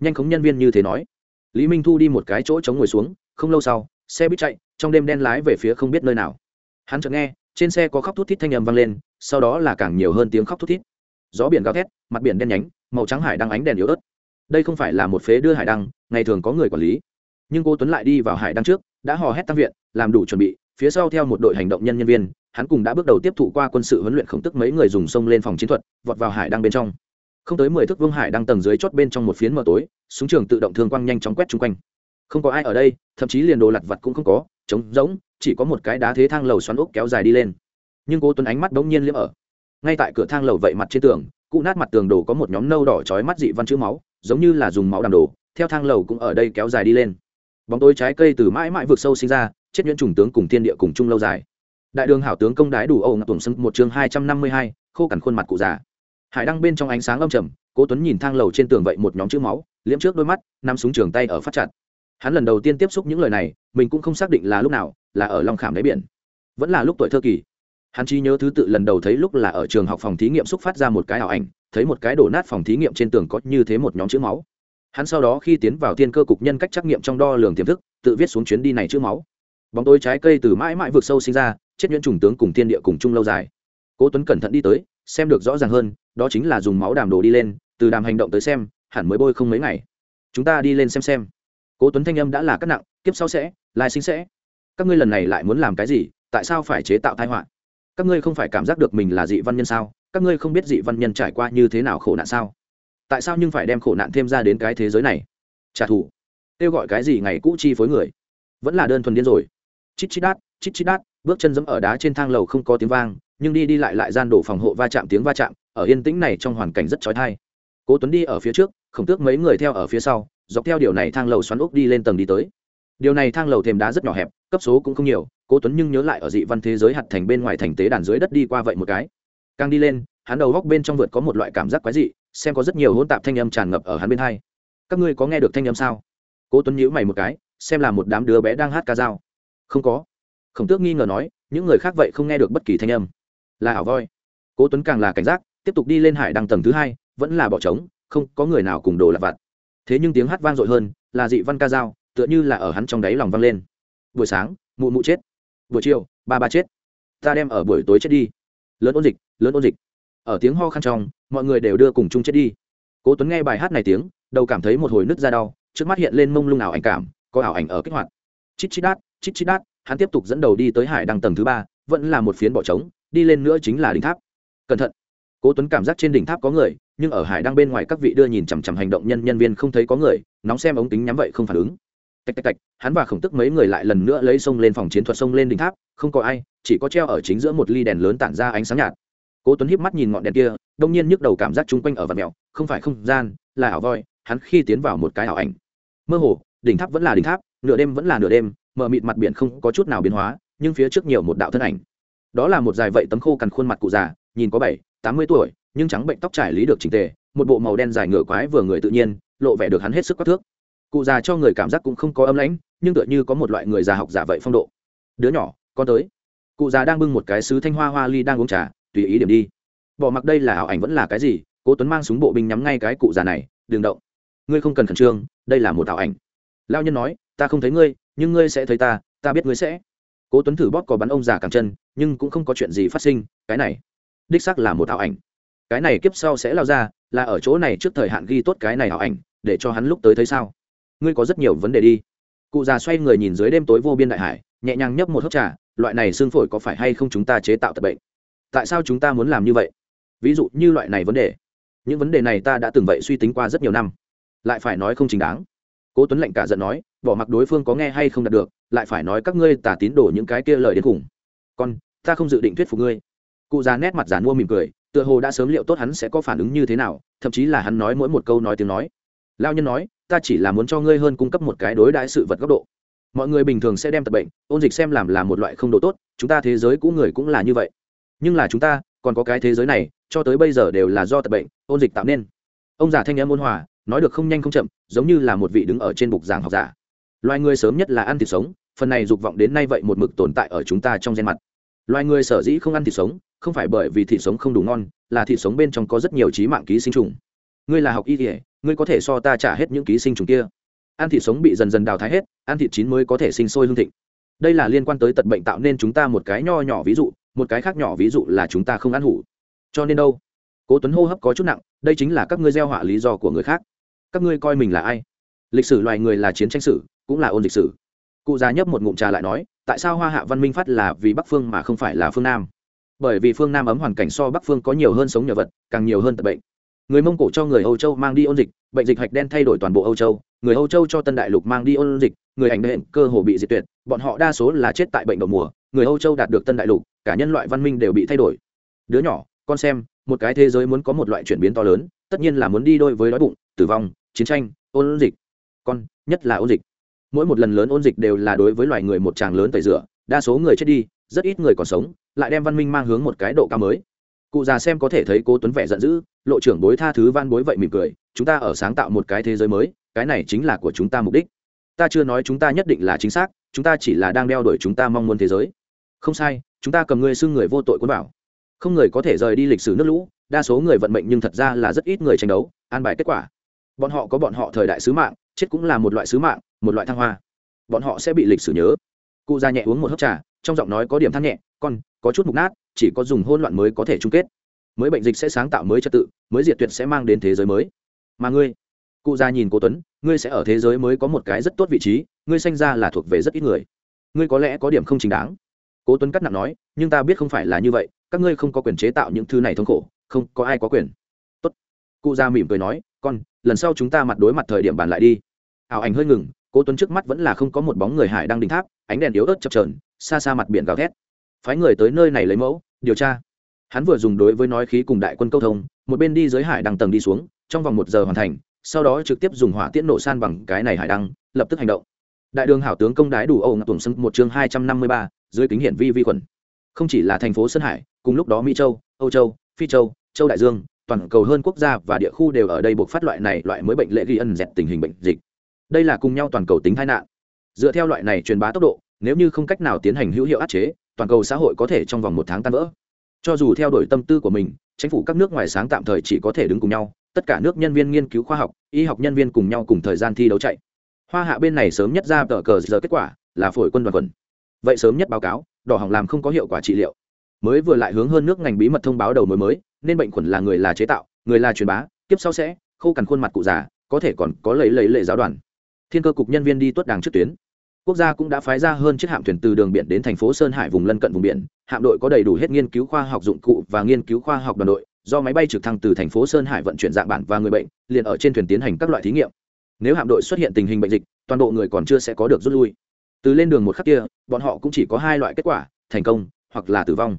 Nhanh khống nhân viên như thế nói. Lý minh thu đi một cái chỗ chống ngồi xuống, không lâu sau, xe buýt chạy, trong đêm đen lái về phía không biết nơi nào. Hắn chợt nghe, trên xe có khóc thút thít thanh âm vang lên, sau đó là càng nhiều hơn tiếng khóc thút thít. Gió biển gào thét, mặt biển đen nhánh, màu trắng hải đang ánh đèn yếu ớt. Đây không phải là một phế đưa hải đăng, ngày thường có người quản lý. Nhưng cô tuấn lại đi vào hải đăng trước, đã hò hét tăng viện, làm đủ chuẩn bị, phía sau theo một đội hành động nhân nhân viên hắn cùng đã bước đầu tiếp thụ qua quân sự huấn luyện khổng tức mấy người dùng sông lên phòng chiến thuật, vọt vào hải đăng bên trong. Không tới mười thước vương hải đang tầng dưới chót bên trong một phiến mờ tối, súng trường tự động thương quang nhanh chóng quét chung quanh. Không có ai ở đây, thậm chí liền đồ lặt vặt cũng không có, trống rỗng, chỉ có một cái đá thế thang lầu xoắn ốc kéo dài đi lên. Nhưng cố tuấn ánh mắt bỗng nhiên liếm ở. Ngay tại cửa thang lầu vậy mặt trên tường cụ nát mặt tường đồ có một nhóm nâu đỏ trói mắt dị văn chữ máu, giống như là dùng máu đàm đồ, theo thang lầu cũng ở đây kéo dài đi lên. Bóng tối trái cây từ mãi mãi vượt sâu sinh ra, chết nhuyễn trùng tướng cùng thiên địa cùng chung lâu dài đại đường hảo tướng công đái đủ âu ngọc tuồng sưng một chương hai trăm năm mươi hai, khô cằn khuôn mặt cụ già. Hải đăng bên trong ánh sáng âm trầm, cố tuấn nhìn thang lầu trên tường vậy một nhóm chữ máu liễm trước đôi mắt nằm súng trường tay ở phát chặt. Hắn lần đầu tiên tiếp xúc những lời này, mình cũng không xác định là lúc nào, là ở long khảm đáy biển. Vẫn là lúc tuổi thơ kỳ. Hắn chỉ nhớ thứ tự lần đầu thấy lúc là ở trường học phòng thí nghiệm xúc phát ra một cái ảo ảnh, thấy một cái đổ nát phòng thí nghiệm trên tường có như thế một nhóm chữ máu. Hắn sau đó khi tiến vào tiên cơ cục nhân cách trắc nghiệm trong đo lường tiềm thức, tự viết xuống chuyến đi này chữ máu. Bóng tối trái cây từ mãi mãi vượt sâu sinh ra chết nhuyễn trùng tướng cùng thiên địa cùng chung lâu dài. Cố tuấn cẩn thận đi tới, xem được rõ ràng hơn, đó chính là dùng máu đàm đồ đi lên, từ đàm hành động tới xem, hẳn mới bôi không mấy ngày. Chúng ta đi lên xem xem. Cố tuấn thanh âm đã là cắt nặng, kiếp sau sẽ, lai sinh sẽ. Các ngươi lần này lại muốn làm cái gì, tại sao phải chế tạo tai họa? Các ngươi không phải cảm giác được mình là dị văn nhân sao? Các ngươi không biết dị văn nhân trải qua như thế nào khổ nạn sao? Tại sao nhưng phải đem khổ nạn thêm ra đến cái thế giới này? Trả thù. Kêu gọi cái gì ngày cũ chi phối người? Vẫn là đơn thuần điên rồi. Chít chít đát, chít chít đát bước chân dẫm ở đá trên thang lầu không có tiếng vang, nhưng đi đi lại lại gian đổ phòng hộ va chạm tiếng va chạm, ở yên tĩnh này trong hoàn cảnh rất trói thai cố tuấn đi ở phía trước khổng tước mấy người theo ở phía sau, dọc theo điều này thang lầu xoắn ốc đi lên tầng đi tới. Điều này thang lầu thềm đá rất nhỏ hẹp, cấp số cũng không nhiều, cố tuấn nhưng nhớ lại ở dị văn thế giới hạt thành bên ngoài thành tế đàn dưới đất đi qua vậy một cái. Càng đi lên, hắn đầu góc bên trong vượt có một loại cảm giác quái dị, xem có rất nhiều hỗn tạp thanh âm tràn ngập ở hắn bên hai. Các ngươi có nghe được thanh âm sao? Cố tuấn nhíu mày một cái, xem là một đám đứa bé đang hát ca dao. Không có khổng tước nghi ngờ nói, những người khác vậy không nghe được bất kỳ thanh âm. Là ảo voi. Cố tuấn càng là cảnh giác, tiếp tục đi lên hải đăng tầng thứ hai, vẫn là bỏ trống, không có người nào cùng đồ lặt vặt. Thế nhưng tiếng hát vang dội hơn, là dị văn ca dao, tựa như là ở hắn trong đáy lòng vang lên. Buổi sáng, mụ mụ chết. Buổi chiều, ba ba chết. Ta đem ở buổi tối chết đi. Lớn ôn dịch, lớn ôn dịch. Ở tiếng ho khăn trong, mọi người đều đưa cùng chung chết đi. Cố tuấn nghe bài hát này tiếng, đầu cảm thấy một hồi nứt ra đau, trước mắt hiện lên mông lung ảo ảnh cảm, có ảo ảnh ở kích hoạt. Chít chít đát, chít chít đát hắn tiếp tục dẫn đầu đi tới hải đăng tầng thứ ba, vẫn là một phiến bỏ trống, đi lên nữa chính là đỉnh tháp. Cẩn thận. Cố tuấn cảm giác trên đỉnh tháp có người, nhưng ở hải đăng bên ngoài các vị đưa nhìn chằm chằm hành động nhân nhân viên không thấy có người, nóng xem ống kính nhắm vậy không phản ứng. Tạch tạch tạch, hắn và khổng tức mấy người lại lần nữa lấy sông lên phòng chiến thuật sông lên đỉnh tháp, không có ai, chỉ có treo ở chính giữa một ly đèn lớn tản ra ánh sáng nhạt. Cố tuấn híp mắt nhìn ngọn đèn kia, đông nhiên nhức đầu cảm giác chung quanh ở vật mèo không phải không gian, là ảo voi, hắn khi tiến vào một cái ảo ảnh. Mơ hồ, đỉnh tháp vẫn là đỉnh tháp, nửa đêm vẫn là nửa đêm mờ mịt mặt biển không có chút nào biến hóa, nhưng phía trước nhiều một đạo thân ảnh. Đó là một dài vậy tấm khô cằn khuôn mặt cụ già, nhìn có bảy, tám mươi tuổi, nhưng trắng bệnh tóc trải lý được trình tề, một bộ màu đen dài ngửa quái vừa người tự nhiên, lộ vẻ được hắn hết sức quát thước. Cụ già cho người cảm giác cũng không có âm lãnh, nhưng tựa như có một loại người già học giả vậy phong độ. Đứa nhỏ, con tới. Cụ già đang bưng một cái sứ thanh hoa hoa ly đang uống trà, tùy ý điểm đi. Bỏ mặc đây là ảo ảnh vẫn là cái gì? Cố tuấn mang súng bộ binh nhắm ngay cái cụ già này, đừng động. Ngươi không cần khẩn trương, đây là một ảo ảnh. Lao nhân nói, ta không thấy ngươi nhưng ngươi sẽ thấy ta ta biết ngươi sẽ. Cố tuấn thử bóp cò bắn ông già càng chân, nhưng cũng không có chuyện gì phát sinh, cái này, đích xác là một ảo ảnh. Cái này kiếp sau sẽ lao ra, là ở chỗ này trước thời hạn ghi tốt cái này ảo ảnh, để cho hắn lúc tới thấy sao. Ngươi có rất nhiều vấn đề đi. Cụ già xoay người nhìn dưới đêm tối vô biên đại hải, nhẹ nhàng nhấp một hớp trà, loại này xương phổi có phải hay không chúng ta chế tạo tật bệnh? Tại sao chúng ta muốn làm như vậy? Ví dụ như loại này vấn đề. Những vấn đề này ta đã từng vậy suy tính qua rất nhiều năm. Lại phải nói không chính đáng cố tuấn lệnh cả giận nói, bỏ mặc đối phương có nghe hay không đạt được, lại phải nói các ngươi tả tín đổ những cái kia lời đến cùng con, ta không dự định thuyết phục ngươi. Cụ già nét mặt giàn mua mỉm cười, tựa hồ đã sớm liệu tốt hắn sẽ có phản ứng như thế nào, thậm chí là hắn nói mỗi một câu nói tiếng nói. Lao nhân nói, ta chỉ là muốn cho ngươi hơn cung cấp một cái đối đãi sự vật góc độ. Mọi người bình thường sẽ đem tập bệnh, ôn dịch xem làm là một loại không độ tốt, chúng ta thế giới cũ người cũng là như vậy. Nhưng là chúng ta, còn có cái thế giới này, cho tới bây giờ đều là do tập bệnh, ôn dịch tạo nên. Ông già thanh em ôn hòa nói được không nhanh không chậm, giống như là một vị đứng ở trên bục giảng học giả. Loài người sớm nhất là ăn thịt sống, phần này dục vọng đến nay vậy một mực tồn tại ở chúng ta trong gen mặt. Loài người sở dĩ không ăn thịt sống, không phải bởi vì thịt sống không đủ ngon, là thịt sống bên trong có rất nhiều trí mạng ký sinh trùng. Ngươi là học y thể ngươi có thể so ta trả hết những ký sinh trùng kia. Ăn thịt sống bị dần dần đào thái hết, ăn thịt chín mới có thể sinh sôi hương thịnh. Đây là liên quan tới tật bệnh tạo nên chúng ta một cái nho nhỏ ví dụ, một cái khác nhỏ ví dụ là chúng ta không ăn hủ. Cho nên đâu? Cố tuấn hô hấp có chút nặng đây chính là các ngươi gieo họa lý do của người khác. Các ngươi coi mình là ai? Lịch sử loài người là chiến tranh sử, cũng là ôn lịch sử. Cụ già nhấp một ngụm trà lại nói, tại sao hoa hạ văn minh phát là vì bắc phương mà không phải là phương nam? Bởi vì phương nam ấm hoàn cảnh so bắc phương có nhiều hơn sống nhờ vật, càng nhiều hơn tật bệnh. Người mông cổ cho người âu châu mang đi ôn dịch, bệnh dịch hạch đen thay đổi toàn bộ âu châu. Người âu châu cho tân đại lục mang đi ôn dịch, người ảnh đệm cơ hồ bị diệt tuyệt, bọn họ đa số là chết tại bệnh đậu mùa. Người âu châu đạt được tân đại lục, cả nhân loại văn minh đều bị thay đổi. Đứa nhỏ con xem, một cái thế giới muốn có một loại chuyển biến to lớn, tất nhiên là muốn đi đôi với đói bụng, tử vong, chiến tranh, ôn dịch. Con, nhất là ôn dịch. Mỗi một lần lớn ôn dịch đều là đối với loài người một tràng lớn tẩy rửa, đa số người chết đi, rất ít người còn sống, lại đem văn minh mang hướng một cái độ cao mới. Cụ già xem có thể thấy cố tuấn vẻ giận dữ, lộ trưởng bối tha thứ van bối vậy mỉm cười, chúng ta ở sáng tạo một cái thế giới mới, cái này chính là của chúng ta mục đích. Ta chưa nói chúng ta nhất định là chính xác, chúng ta chỉ là đang đeo đuổi chúng ta mong muốn thế giới. Không sai, chúng ta cầm ngươi xưng người vô tội quân bảo không người có thể rời đi lịch sử nước lũ, đa số người vận mệnh nhưng thật ra là rất ít người tranh đấu, an bài kết quả. Bọn họ có bọn họ thời đại sứ mạng, chết cũng là một loại sứ mạng, một loại thăng hoa. Bọn họ sẽ bị lịch sử nhớ. Cụ già nhẹ uống một hớp trà, trong giọng nói có điểm than nhẹ, con, có chút mục nát, chỉ có dùng hôn loạn mới có thể chung kết. Mới bệnh dịch sẽ sáng tạo mới trật tự, mới diệt tuyệt sẽ mang đến thế giới mới. Mà ngươi? Cụ già nhìn cố tuấn, ngươi sẽ ở thế giới mới có một cái rất tốt vị trí, ngươi sanh ra là thuộc về rất ít người. Ngươi có lẽ có điểm không chính đáng cố tuấn cắt nặng nói, nhưng ta biết không phải là như vậy, các ngươi không có quyền chế tạo những thứ này thống khổ, không có ai có quyền. Tốt. Cụ già mỉm cười nói, con, lần sau chúng ta mặt đối mặt thời điểm bàn lại đi. Ảo ảnh hơi ngừng, cố tuấn trước mắt vẫn là không có một bóng người hải đang đỉnh tháp, ánh đèn yếu ớt chập chờn, xa xa mặt biển gào thét. Phái người tới nơi này lấy mẫu, điều tra. Hắn vừa dùng đối với nói khí cùng đại quân câu thông, một bên đi dưới hải đăng tầng đi xuống, trong vòng một giờ hoàn thành, sau đó trực tiếp dùng hỏa tiễn nổ san bằng cái này hải đăng, lập tức hành động. Đại đường hảo tướng công đái đủ âu ngọc tuồng sưng một chương hai trăm năm mươi ba dưới kính hiển vi vi khuẩn. Không chỉ là thành phố sơn hải, cùng lúc đó mỹ châu, âu châu, phi châu châu đại dương, toàn cầu hơn quốc gia và địa khu đều ở đây buộc phát loại này loại mới bệnh lệ ghi ân dẹt tình hình bệnh dịch. Đây là cùng nhau toàn cầu tính tai nạn. Dựa theo loại này truyền bá tốc độ, nếu như không cách nào tiến hành hữu hiệu áp chế, toàn cầu xã hội có thể trong vòng một tháng tan vỡ. Cho dù theo đuổi tâm tư của mình, chính phủ các nước ngoài sáng tạm thời chỉ có thể đứng cùng nhau, tất cả nước nhân viên nghiên cứu khoa học, y học nhân viên cùng nhau cùng thời gian thi đấu chạy. Hoa hạ bên này sớm nhất ra tờ cờ giờ kết quả là phổi quân đoàn quần vậy sớm nhất báo cáo, đỏ hỏng làm không có hiệu quả trị liệu. Mới vừa lại hướng hơn nước ngành bí mật thông báo đầu mối mới, nên bệnh khuẩn là người là chế tạo, người là truyền bá tiếp sau sẽ khô cằn khuôn mặt cụ già, có thể còn có lấy lấy lệ giáo đoàn. Thiên cơ cục nhân viên đi tuất đàng trước tuyến. Quốc gia cũng đã phái ra hơn chiếc hạm thuyền từ đường biển đến thành phố sơn hải vùng lân cận vùng biển. Hạm đội có đầy đủ hết nghiên cứu khoa học dụng cụ và nghiên cứu khoa học đoàn đội, do máy bay trực thăng từ thành phố sơn hải vận chuyển dạng bản và người bệnh, liền ở trên thuyền tiến hành các loại thí nghiệm. Nếu hạm đội xuất hiện tình hình bệnh dịch, toàn bộ người còn chưa sẽ có được rút lui từ lên đường một khắc kia, bọn họ cũng chỉ có hai loại kết quả, thành công hoặc là tử vong.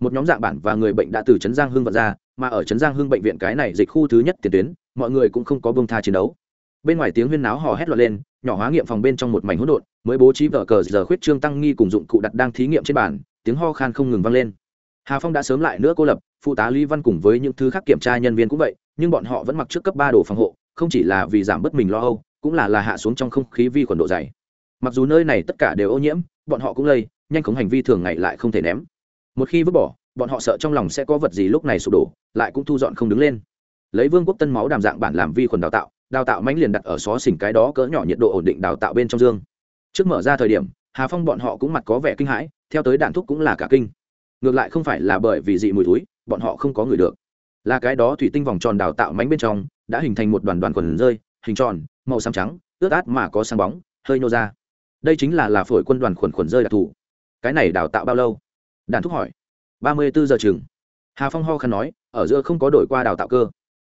Một nhóm dạng bản và người bệnh đã từ trấn giang hưng vận ra, mà ở trấn giang hưng bệnh viện cái này dịch khu thứ nhất tiền tuyến, mọi người cũng không có bông tha chiến đấu. Bên ngoài tiếng huyên náo hò hét loạn lên, nhỏ hóa nghiệm phòng bên trong một mảnh hỗn độn, mới bố trí vở cờ giờ khuyết trương tăng nghi cùng dụng cụ đặt đang thí nghiệm trên bàn, tiếng ho khan không ngừng vang lên. Hà phong đã sớm lại nữa cô lập, phụ tá lý văn cùng với những thứ khác kiểm tra nhân viên cũng vậy, nhưng bọn họ vẫn mặc trước cấp ba đồ phòng hộ, không chỉ là vì giảm bớt mình lo âu, cũng là là hạ xuống trong không khí vi khuẩn độ dày mặc dù nơi này tất cả đều ô nhiễm, bọn họ cũng lây, nhanh khống hành vi thường ngày lại không thể ném. Một khi vứt bỏ, bọn họ sợ trong lòng sẽ có vật gì lúc này sụp đổ, lại cũng thu dọn không đứng lên. Lấy vương quốc tân máu đàm dạng bản làm vi khuẩn đào tạo đào tạo mánh liền đặt ở xó xỉnh cái đó cỡ nhỏ nhiệt độ ổn định đào tạo bên trong dương. Trước mở ra thời điểm, hà phong bọn họ cũng mặt có vẻ kinh hãi, theo tới đạn thúc cũng là cả kinh. Ngược lại không phải là bởi vì dị mùi túi bọn họ không có người được. Là cái đó thủy tinh vòng tròn đào tạo mánh bên trong, đã hình thành một đoàn đoàn quần rơi, hình tròn, màu xám trắng, ướt át mà có sáng bóng, hơi nô ra đây chính là là phổi quân đoàn khuẩn khuẩn rơi đặc thù. Cái này đào tạo bao lâu? Đàn thúc hỏi. Ba mươi bốn giờ chừng. Hà phong ho khăn nói, ở giữa không có đổi qua đào tạo cơ.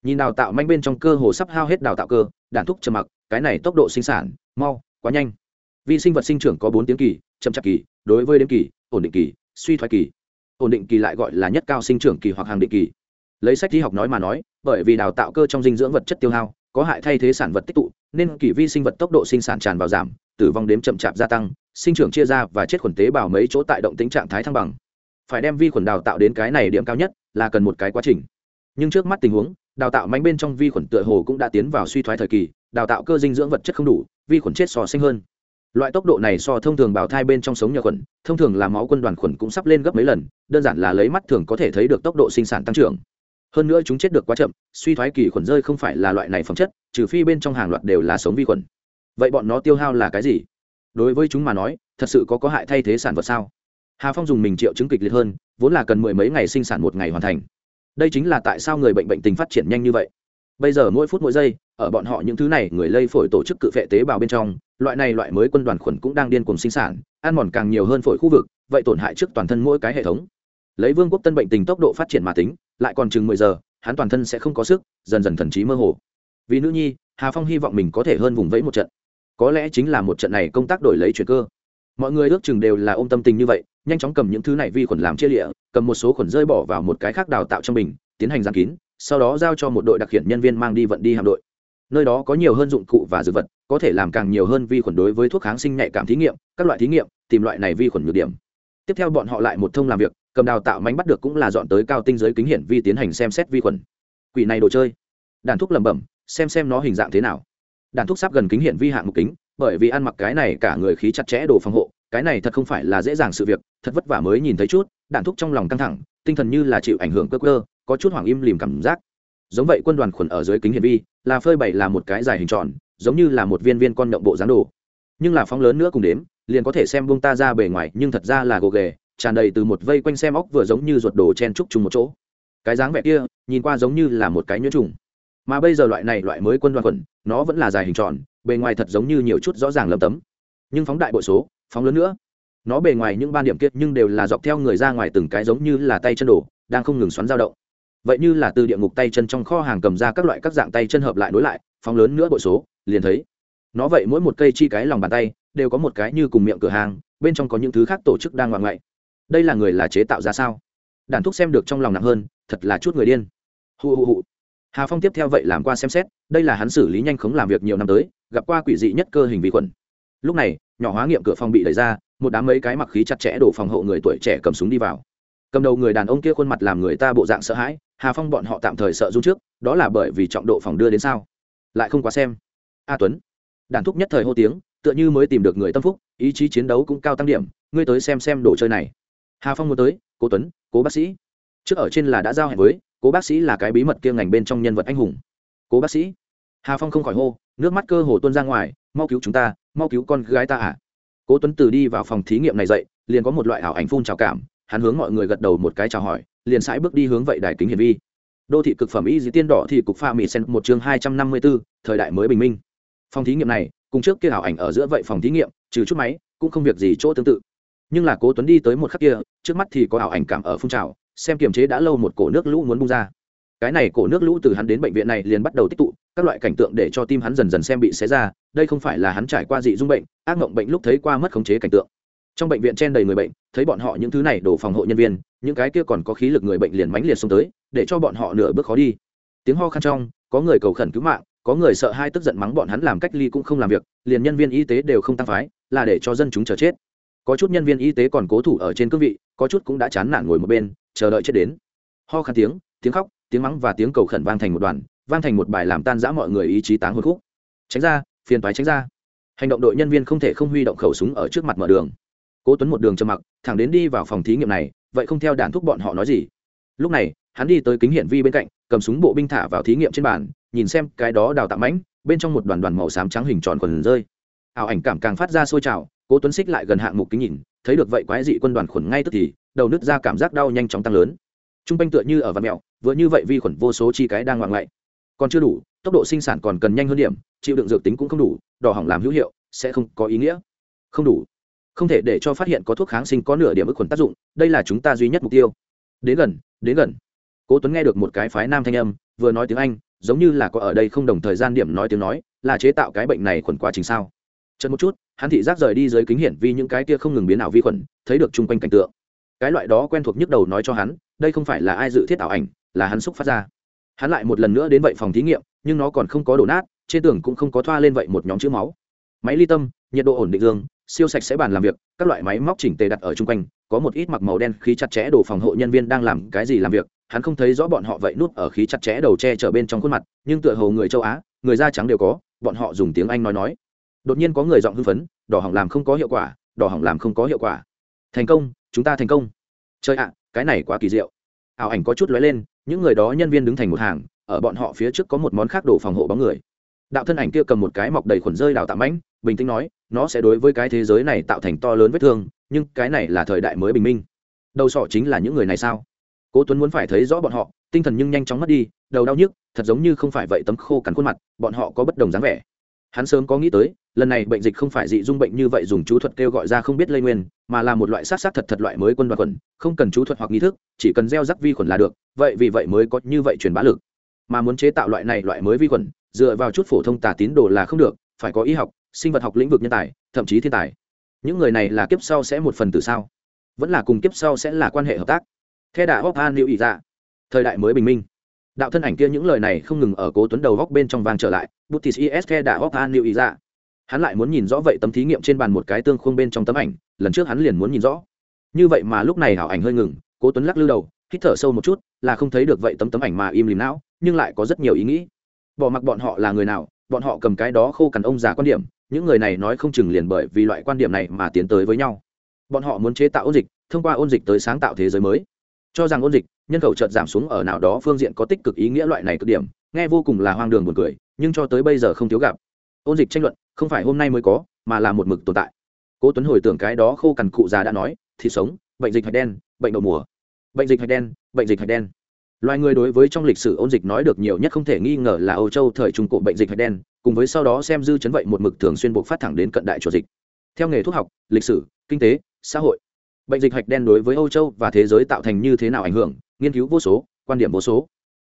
Nhìn đào tạo manh bên trong cơ hồ sắp hao hết đào tạo cơ, đàn thúc trầm mặc, cái này tốc độ sinh sản, mau, quá nhanh. Vi sinh vật sinh trưởng có bốn tiếng kỳ, chậm chạp kỳ, đối với đêm kỳ, ổn định kỳ, suy thoái kỳ. Ổn định kỳ lại gọi là nhất cao sinh trưởng kỳ hoặc hàng định kỳ. Lấy sách y học nói mà nói, bởi vì đào tạo cơ trong dinh dưỡng vật chất tiêu hao, có hại thay thế sản vật tích tụ, nên kỳ vi sinh vật tốc độ sinh sản tràn vào giảm tử vong đếm chậm chạp gia tăng, sinh trưởng chia ra và chết khuẩn tế bào mấy chỗ tại động tính trạng thái thăng bằng. Phải đem vi khuẩn đào tạo đến cái này điểm cao nhất là cần một cái quá trình. Nhưng trước mắt tình huống, đào tạo mánh bên trong vi khuẩn tựa hồ cũng đã tiến vào suy thoái thời kỳ, đào tạo cơ dinh dưỡng vật chất không đủ, vi khuẩn chết sò xanh hơn. Loại tốc độ này so thông thường bào thai bên trong sống nhờ khuẩn, thông thường là máu quân đoàn khuẩn cũng sắp lên gấp mấy lần, đơn giản là lấy mắt thường có thể thấy được tốc độ sinh sản tăng trưởng. Hơn nữa chúng chết được quá chậm, suy thoái kỳ khuẩn rơi không phải là loại này phẩm chất, trừ phi bên trong hàng loạt đều là sống vi khuẩn vậy bọn nó tiêu hao là cái gì? Đối với chúng mà nói, thật sự có có hại thay thế sản vật sao? Hà phong dùng mình triệu chứng kịch liệt hơn, vốn là cần mười mấy ngày sinh sản một ngày hoàn thành. Đây chính là tại sao người bệnh bệnh tình phát triển nhanh như vậy. Bây giờ mỗi phút mỗi giây, ở bọn họ những thứ này người lây phổi tổ chức cự vệ tế bào bên trong, loại này loại mới quân đoàn khuẩn cũng đang điên cuồng sinh sản, ăn mòn càng nhiều hơn phổi khu vực, vậy tổn hại trước toàn thân mỗi cái hệ thống. Lấy vương quốc tân bệnh tình tốc độ phát triển mà tính, lại còn chừng mười giờ, hắn toàn thân sẽ không có sức, dần dần thần trí mơ hồ. Vì nữ nhi, hà phong hy vọng mình có thể hơn vùng vẫy một trận có lẽ chính là một trận này công tác đổi lấy chuyện cơ. Mọi người ước chừng đều là ôm tâm tình như vậy, nhanh chóng cầm những thứ này vi khuẩn làm chia lịa, cầm một số khuẩn rơi bỏ vào một cái khác đào tạo trong bình, tiến hành giàn kín, sau đó giao cho một đội đặc hiện nhân viên mang đi vận đi hạm đội. Nơi đó có nhiều hơn dụng cụ và dược vật, có thể làm càng nhiều hơn vi khuẩn đối với thuốc kháng sinh nhạy cảm thí nghiệm, các loại thí nghiệm, tìm loại này vi khuẩn nhược điểm. Tiếp theo bọn họ lại một thông làm việc, cầm đào tạo mánh bắt được cũng là dọn tới cao tinh giới kính hiển vi tiến hành xem xét vi khuẩn. Quỷ này đồ chơi. Đàn thuốc lẩm bẩm, xem xem nó hình dạng thế nào đàn thuốc sắp gần kính hiển vi hạng mục kính, bởi vì ăn mặc cái này cả người khí chặt chẽ đồ phòng hộ, cái này thật không phải là dễ dàng sự việc, thật vất vả mới nhìn thấy chút đạn thuốc trong lòng căng thẳng, tinh thần như là chịu ảnh hưởng cơ cơ, có chút hoảng im lìm cảm giác. Giống vậy quân đoàn khuẩn ở dưới kính hiển vi, là phơi bày là một cái dài hình tròn, giống như là một viên viên con nhộng bộ dáng đồ. Nhưng là phóng lớn nữa cùng đếm, liền có thể xem bông ta ra bề ngoài, nhưng thật ra là gồ ghề, tràn đầy từ một vây quanh xem óc vừa giống như ruột đồ chen trúc chung một chỗ. Cái dáng vẻ kia, nhìn qua giống như là một cái nhuyễn trùng mà bây giờ loại này loại mới quân đoàn quẩn, nó vẫn là dài hình tròn bề ngoài thật giống như nhiều chút rõ ràng lầm tấm. Nhưng phóng đại bội số phóng lớn nữa. Nó bề ngoài những ban điểm kiệt nhưng đều là dọc theo người ra ngoài từng cái giống như là tay chân đổ đang không ngừng xoắn dao động. Vậy như là từ địa ngục tay chân trong kho hàng cầm ra các loại các dạng tay chân hợp lại nối lại phóng lớn nữa bội số liền thấy. Nó vậy mỗi một cây chi cái lòng bàn tay đều có một cái như cùng miệng cửa hàng bên trong có những thứ khác tổ chức đang ngoạn ngoại. Đây là người là chế tạo ra sao? Đàn thuốc xem được trong lòng nặng hơn thật là chút người điên. Hù hù hù hà phong tiếp theo vậy làm qua xem xét, đây là hắn xử lý nhanh khống làm việc nhiều năm tới, gặp qua quỷ dị nhất cơ hình vi khuẩn. Lúc này, nhỏ hóa nghiệm cửa phòng bị đẩy ra, một đám mấy cái mặc khí chặt chẽ đổ phòng hộ người tuổi trẻ cầm súng đi vào. Cầm đầu người đàn ông kia khuôn mặt làm người ta bộ dạng sợ hãi, hà phong bọn họ tạm thời sợ run trước, đó là bởi vì trọng độ phòng đưa đến sao? Lại không quá xem. A tuấn. Đàn thúc nhất thời hô tiếng, tựa như mới tìm được người tâm phúc, ý chí chiến đấu cũng cao tăng điểm, ngươi tới xem xem đồ chơi này. Hà phong muốn tới, cố tuấn, cố bác sĩ. Trước ở trên là đã giao hẹn với cố bác sĩ là cái bí mật kia ngành bên trong nhân vật anh hùng. Cố bác sĩ. Hà phong không khỏi hô nước mắt cơ hồ tuôn ra ngoài mau cứu chúng ta mau cứu con gái ta à. Cố tuấn từ đi vào phòng thí nghiệm này dậy liền có một loại ảo ảnh phun trào cảm hắn hướng mọi người gật đầu một cái chào hỏi liền sải bước đi hướng vậy đài kính hiển vi. Đô thị cực phẩm y dĩ tiên đỏ thì cục pha mỹ sen một chương hai trăm năm mươi 254, thời đại mới bình minh. Phòng thí nghiệm này cùng trước kia ảo ảnh ở giữa vậy phòng thí nghiệm trừ chút máy cũng không việc gì chỗ tương tự nhưng là cố tuấn đi tới một khắc kia, trước mắt thì có ảo ảnh cảm ở phun trào, xem kiềm chế đã lâu một cổ nước lũ muốn bung ra. Cái này cổ nước lũ từ hắn đến bệnh viện này liền bắt đầu tích tụ, các loại cảnh tượng để cho tim hắn dần dần xem bị xé ra, đây không phải là hắn trải qua dị dung bệnh, ác mộng bệnh lúc thấy qua mất khống chế cảnh tượng. Trong bệnh viện chen đầy người bệnh, thấy bọn họ những thứ này đổ phòng hộ nhân viên, những cái kia còn có khí lực người bệnh liền mãnh liệt xông tới, để cho bọn họ nửa bước khó đi. Tiếng ho khăn trong, có người cầu khẩn cứu mạng, có người sợ hai tức giận mắng bọn hắn làm cách ly cũng không làm việc, liền nhân viên y tế đều không tăng phái, là để cho dân chúng chờ chết có chút nhân viên y tế còn cố thủ ở trên cương vị, có chút cũng đã chán nản ngồi một bên, chờ đợi chết đến. Ho khăn tiếng tiếng khóc, tiếng mắng và tiếng cầu khẩn vang thành một đoàn, vang thành một bài làm tan rã mọi người ý chí táng hồi khúc. Tránh ra, phiền toái tránh ra. Hành động đội nhân viên không thể không huy động khẩu súng ở trước mặt mở đường. Cố tuấn một đường trầm mặc, thẳng đến đi vào phòng thí nghiệm này, vậy không theo đàn thúc bọn họ nói gì. Lúc này, hắn đi tới kính hiển vi bên cạnh, cầm súng bộ binh thả vào thí nghiệm trên bàn, nhìn xem cái đó đào tạo mãnh, bên trong một đoàn đoàn màu xám trắng hình tròn quần rơi. Ảo ảnh cảm càng phát ra sôi trào cố tuấn xích lại gần hạng mục kính nhìn, thấy được vậy quái dị quân đoàn khuẩn ngay tức thì, đầu nứt ra cảm giác đau nhanh chóng tăng lớn. Trung quanh tựa như ở vạt mẹo, vừa như vậy vi khuẩn vô số chi cái đang ngoạn lại còn chưa đủ, tốc độ sinh sản còn cần nhanh hơn điểm, chịu đựng dược tính cũng không đủ, đỏ hỏng làm hữu hiệu, sẽ không có ý nghĩa. Không đủ. Không thể để cho phát hiện có thuốc kháng sinh có nửa điểm ức khuẩn tác dụng, đây là chúng ta duy nhất mục tiêu. Đến gần đến gần. Cố tuấn nghe được một cái phái nam thanh âm, vừa nói tiếng anh, giống như là có ở đây không đồng thời gian điểm nói tiếng nói, là chế tạo cái bệnh này khuẩn quá trình sao? Chân một chút hắn thị giác rời đi dưới kính hiển vì những cái kia không ngừng biến ảo vi khuẩn, thấy được chung quanh cảnh tượng. Cái loại đó quen thuộc nhức đầu nói cho hắn, đây không phải là ai dự thiết ảo ảnh, là hắn xúc phát ra. Hắn lại một lần nữa đến vậy phòng thí nghiệm, nhưng nó còn không có đổ nát, trên tường cũng không có thoa lên vậy một nhóm chữ máu. Máy ly tâm, nhiệt độ ổn định dương, siêu sạch sẽ bàn làm việc, các loại máy móc chỉnh tề đặt ở chung quanh, có một ít mặc màu đen khí chặt chẽ đồ phòng hộ nhân viên đang làm cái gì làm việc, hắn không thấy rõ bọn họ vậy nút ở khí chặt chẽ đầu tre trở bên trong khuôn mặt, nhưng tựa hồ người châu á, người da trắng đều có, bọn họ dùng tiếng anh nói nói đột nhiên có người giọng hưng phấn, đỏ hỏng làm không có hiệu quả, đỏ hỏng làm không có hiệu quả. Thành công, chúng ta thành công. Chơi ạ, cái này quá kỳ diệu. Ảo ảnh có chút lóe lên, những người đó nhân viên đứng thành một hàng, ở bọn họ phía trước có một món khác đổ phòng hộ bóng người. Đạo thân ảnh kia cầm một cái mọc đầy khuẩn rơi đào tạm ánh bình tĩnh nói, nó sẽ đối với cái thế giới này tạo thành to lớn vết thương, nhưng cái này là thời đại mới bình minh. Đầu sọ chính là những người này sao? Cố tuấn muốn phải thấy rõ bọn họ, tinh thần nhưng nhanh chóng mất đi, đầu đau nhức, thật giống như không phải vậy tấm khô cằn khuôn mặt, bọn họ có bất đồng dáng vẻ hắn sớm có nghĩ tới, lần này bệnh dịch không phải dị dung bệnh như vậy dùng chú thuật kêu gọi ra không biết lây nguyên, mà là một loại sát sát thật thật loại mới quân đoàn khuẩn, không cần chú thuật hoặc nghi thức, chỉ cần gieo rắc vi khuẩn là được, vậy vì vậy mới có như vậy truyền bá lực. Mà muốn chế tạo loại này loại mới vi khuẩn, dựa vào chút phổ thông tà tín đồ là không được, phải có y học, sinh vật học lĩnh vực nhân tài, thậm chí thiên tài. Những người này là kiếp sau sẽ một phần từ sao vẫn là cùng kiếp sau sẽ là quan hệ hợp tác. Theo đà hóc an lưu ý ra thời đại mới bình minh đạo thân ảnh kia những lời này không ngừng ở cố tuấn đầu góc bên trong vang trở lại butis is theo đã hóc an lưu ý ra hắn lại muốn nhìn rõ vậy tấm thí nghiệm trên bàn một cái tương khuôn bên trong tấm ảnh, lần trước hắn liền muốn nhìn rõ. Như vậy mà lúc này hảo ảnh hơi ngừng, cố tuấn lắc lư đầu, hít thở sâu một chút, là không thấy được vậy tấm tấm ảnh mà im lìm não, nhưng lại có rất nhiều ý nghĩ. Bỏ mặc bọn họ là người nào, bọn họ cầm cái đó khô cằn ông già quan điểm, những người này nói không chừng liền bởi vì loại quan điểm này mà tiến tới với nhau. Bọn họ muốn chế tạo ôn dịch, thông qua ôn dịch tới sáng tạo thế giới mới cho rằng ôn dịch, nhân khẩu chợt giảm xuống ở nào đó phương diện có tích cực ý nghĩa loại này cực điểm, nghe vô cùng là hoang đường buồn cười, nhưng cho tới bây giờ không thiếu gặp. Ôn dịch tranh luận, không phải hôm nay mới có, mà là một mực tồn tại. Cố tuấn hồi tưởng cái đó khô cằn cụ già đã nói, thịt sống, bệnh dịch hạch đen, bệnh đậu mùa. Bệnh dịch hạch đen, bệnh dịch hạch đen. Loài người đối với trong lịch sử ôn dịch nói được nhiều nhất không thể nghi ngờ là âu châu thời trung cổ bệnh dịch hạch đen, cùng với sau đó xem dư chấn vậy một mực thường xuyên buộc phát thẳng đến cận đại chuột dịch. Theo nghề thuốc học, lịch sử, kinh tế, xã hội bệnh dịch hạch đen đối với âu châu và thế giới tạo thành như thế nào ảnh hưởng, nghiên cứu vô số, quan điểm vô số.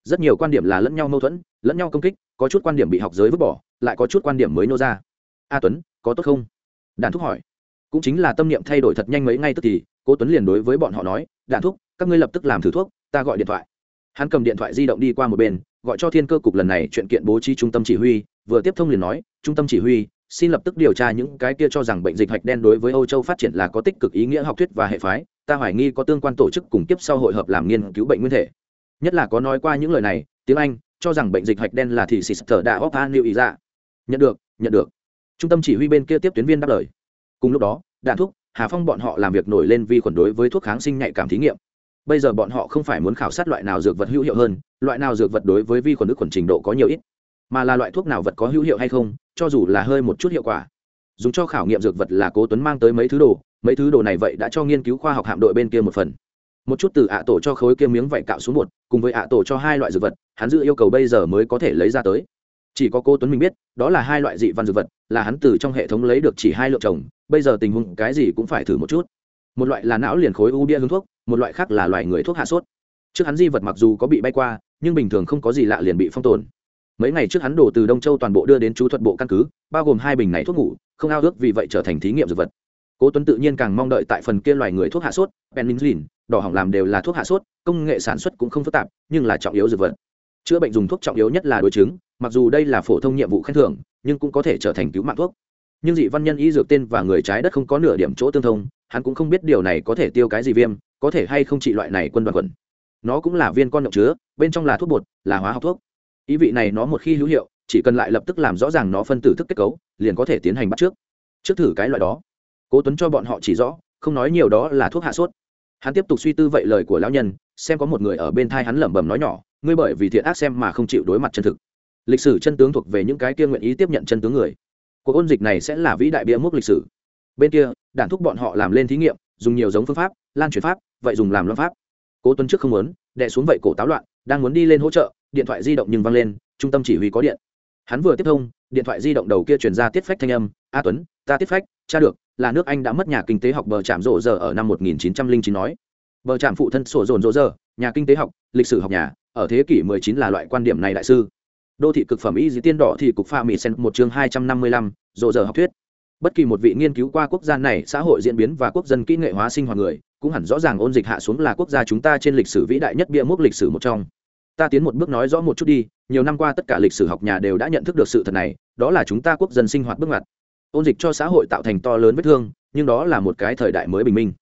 Rất nhiều quan điểm là lẫn nhau mâu thuẫn, lẫn nhau công kích, có chút quan điểm bị học giới vứt bỏ, lại có chút quan điểm mới nô ra. A tuấn, có tốt không? Đàn thúc hỏi. Cũng chính là tâm niệm thay đổi thật nhanh mấy ngay tức thì, cố tuấn liền đối với bọn họ nói đàn thúc, các ngươi lập tức làm thử thuốc, ta gọi điện thoại. Hắn cầm điện thoại di động đi qua một bên, gọi cho thiên cơ cục lần này chuyện kiện bố trí trung tâm chỉ huy, vừa tiếp thông liền nói, trung tâm chỉ huy xin lập tức điều tra những cái kia cho rằng bệnh dịch hạch đen đối với âu châu phát triển là có tích cực ý nghĩa học thuyết và hệ phái, ta hoài nghi có tương quan tổ chức cùng tiếp sau hội hợp làm nghiên cứu bệnh nguyên thể. Nhất là có nói qua những lời này, tiếng anh, cho rằng bệnh dịch hạch đen là thị sister thở đã óc an lưu ý ra nhận được nhận được. Trung tâm chỉ huy bên kia tiếp tuyến viên đáp lời. Cùng lúc đó, đạn thuốc hà phong bọn họ làm việc nổi lên vi khuẩn đối với thuốc kháng sinh nhạy cảm thí nghiệm. Bây giờ bọn họ không phải muốn khảo sát loại nào dược vật hữu hiệu hơn, loại nào dược vật đối với vi khuẩn ức khuẩn trình độ có nhiều ít mà là loại thuốc nào vật có hữu hiệu hay không, cho dù là hơi một chút hiệu quả. Dùng cho khảo nghiệm dược vật là cố tuấn mang tới mấy thứ đồ, mấy thứ đồ này vậy đã cho nghiên cứu khoa học hạm đội bên kia một phần. Một chút từ ạ tổ cho khối kia miếng vảy cạo xuống một cùng với ạ tổ cho hai loại dược vật, hắn dự yêu cầu bây giờ mới có thể lấy ra tới. Chỉ có cô tuấn mình biết, đó là hai loại dị văn dược vật, là hắn từ trong hệ thống lấy được chỉ hai lượng trồng, bây giờ tình huống cái gì cũng phải thử một chút. Một loại là não liền khối u bia hướng thuốc, một loại khác là loại người thuốc hạ sốt. Trước hắn di vật mặc dù có bị bay qua, nhưng bình thường không có gì lạ liền bị phong tồn mấy ngày trước hắn đổ từ đông châu toàn bộ đưa đến chú thuật bộ căn cứ, bao gồm hai bình này thuốc ngủ, không ao ước vì vậy trở thành thí nghiệm dược vật. Cố tuấn tự nhiên càng mong đợi tại phần kia loài người thuốc hạ sốt, penicillin, đỏ hỏng làm đều là thuốc hạ sốt, công nghệ sản xuất cũng không phức tạp, nhưng là trọng yếu dược vật. Chữa bệnh dùng thuốc trọng yếu nhất là đối chứng, mặc dù đây là phổ thông nhiệm vụ khen thưởng, nhưng cũng có thể trở thành cứu mạng thuốc. Nhưng dị văn nhân y dược tên và người trái đất không có nửa điểm chỗ tương thông, hắn cũng không biết điều này có thể tiêu cái gì viêm, có thể hay không trị loại này quân đoàn quần. Nó cũng là viên con động chứa, bên trong là thuốc bột, là hóa học thuốc ý vị này nó một khi hữu hiệu, chỉ cần lại lập tức làm rõ ràng nó phân tử thức kết cấu, liền có thể tiến hành bắt trước. Trước thử cái loại đó. Cố tuấn cho bọn họ chỉ rõ, không nói nhiều đó là thuốc hạ sốt. Hắn tiếp tục suy tư vậy lời của lão nhân, xem có một người ở bên thai hắn lẩm bẩm nói nhỏ, ngươi bởi vì thiện ác xem mà không chịu đối mặt chân thực. Lịch sử chân tướng thuộc về những cái kia nguyện ý tiếp nhận chân tướng người. Cuộc ôn dịch này sẽ là vĩ đại bia mốc lịch sử. Bên kia đản thúc bọn họ làm lên thí nghiệm, dùng nhiều giống phương pháp, lan truyền pháp, vậy dùng làm loạn pháp. Cố tuấn trước không muốn, đè xuống vậy cổ táo loạn, đang muốn đi lên hỗ trợ điện thoại di động nhưng văng lên trung tâm chỉ huy có điện. Hắn vừa tiếp thông điện thoại di động đầu kia truyền ra tiết phách thanh âm a tuấn ta tiết phách cha được là nước anh đã mất nhà kinh tế học bờ trạm rộ giờ ở năm 1909 nói. Bờ trạm phụ thân sổ dồn rộ giờ nhà kinh tế học lịch sử học nhà ở thế kỷ 19 là loại quan điểm này đại sư. Đô thị cực phẩm y dĩ tiên đỏ thì cục pha mỹ sen một chương 255, rộ giờ học thuyết. Bất kỳ một vị nghiên cứu qua quốc gia này xã hội diễn biến và quốc dân kỹ nghệ hóa sinh hoạt người cũng hẳn rõ ràng ôn dịch hạ xuống là quốc gia chúng ta trên lịch sử vĩ đại nhất bia mốc lịch sử một trong ta tiến một bước nói rõ một chút đi, nhiều năm qua tất cả lịch sử học nhà đều đã nhận thức được sự thật này, đó là chúng ta quốc dân sinh hoạt bước ngoặt. Ôn dịch cho xã hội tạo thành to lớn vết thương, nhưng đó là một cái thời đại mới bình minh.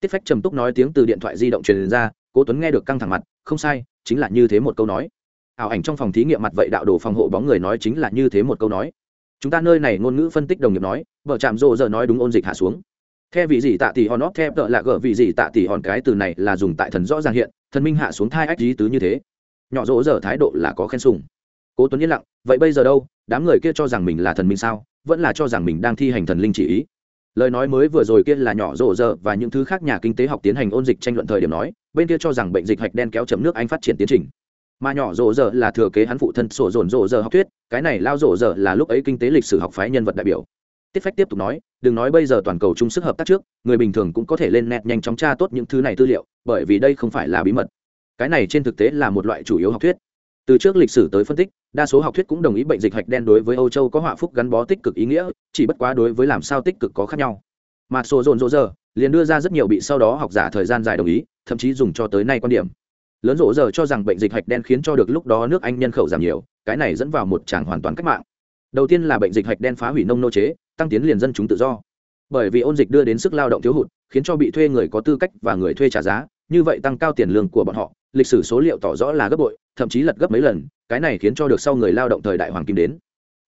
Tiết phách trầm túc nói tiếng từ điện thoại di động truyền ra, cố tuấn nghe được căng thẳng mặt, không sai, chính là như thế một câu nói. Ảo ảnh trong phòng thí nghiệm mặt vậy đạo đồ phòng hộ bóng người nói chính là như thế một câu nói. Chúng ta nơi này ngôn ngữ phân tích đồng nghiệp nói, vợ chạm rộ giờ nói đúng ôn dịch hạ xuống. Theo vị gì tạ tỷ hòn óp theo tợ là gở vị gì tạ tỷ hòn, cái từ này là dùng tại thần rõ ràng hiện, thần minh hạ xuống thai ách lý tứ như thế nhỏ rỗ giờ thái độ là có khen sùng. Cố tuấn yên lặng, vậy bây giờ đâu? Đám người kia cho rằng mình là thần minh sao? Vẫn là cho rằng mình đang thi hành thần linh chỉ ý. Lời nói mới vừa rồi kia là nhỏ rộ giờ và những thứ khác nhà kinh tế học tiến hành ôn dịch tranh luận thời điểm nói, bên kia cho rằng bệnh dịch hạch đen kéo chấm nước anh phát triển tiến trình. Mà nhỏ rộ giờ là thừa kế hắn phụ thân sổ dồn rộ giờ học thuyết, cái này lao rộ giờ là lúc ấy kinh tế lịch sử học phái nhân vật đại biểu. Tiết phách tiếp tục nói, đừng nói bây giờ toàn cầu chung sức hợp tác trước, người bình thường cũng có thể lên nét nhanh chóng tra tốt những thứ này tư liệu, bởi vì đây không phải là bí mật cái này trên thực tế là một loại chủ yếu học thuyết. Từ trước lịch sử tới phân tích, đa số học thuyết cũng đồng ý bệnh dịch hạch đen đối với âu châu có họa phúc gắn bó tích cực ý nghĩa, chỉ bất quá đối với làm sao tích cực có khác nhau. Mà sổ dồn dỗ giờ liền đưa ra rất nhiều bị sau đó học giả thời gian dài đồng ý, thậm chí dùng cho tới nay quan điểm. Lớn rộ giờ cho rằng bệnh dịch hạch đen khiến cho được lúc đó nước anh nhân khẩu giảm nhiều, cái này dẫn vào một tràng hoàn toàn cách mạng. Đầu tiên là bệnh dịch hạch đen phá hủy nông nô chế, tăng tiến liền dân chúng tự do. Bởi vì ôn dịch đưa đến sức lao động thiếu hụt, khiến cho bị thuê người có tư cách và người thuê trả giá, như vậy tăng cao tiền lương của bọn họ lịch sử số liệu tỏ rõ là gấp bội, thậm chí lật gấp mấy lần, cái này khiến cho được sau người lao động thời đại hoàng kim đến.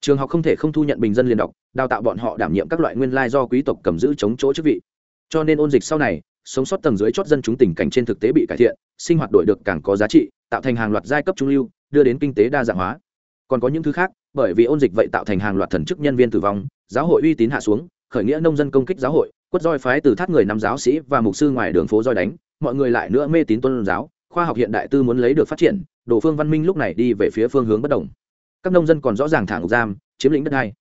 Trường học không thể không thu nhận bình dân liên đọc, đào tạo bọn họ đảm nhiệm các loại nguyên lai do quý tộc cầm giữ chống chỗ chức vị. Cho nên ôn dịch sau này, sống sót tầng dưới chót dân chúng tình cảnh trên thực tế bị cải thiện, sinh hoạt đổi được càng có giá trị, tạo thành hàng loạt giai cấp trung lưu, đưa đến kinh tế đa dạng hóa. Còn có những thứ khác, bởi vì ôn dịch vậy tạo thành hàng loạt thần chức nhân viên tử vong, giáo hội uy tín hạ xuống, khởi nghĩa nông dân công kích giáo hội, quất roi phái từ thắt người nắm giáo sĩ và mục sư ngoài đường phố roi đánh, mọi người lại nữa mê tín tôn giáo khoa học hiện đại tư muốn lấy được phát triển, đồ phương văn minh lúc này đi về phía phương hướng bất đồng. Các nông dân còn rõ ràng thả ngục giam, chiếm lĩnh đất đai.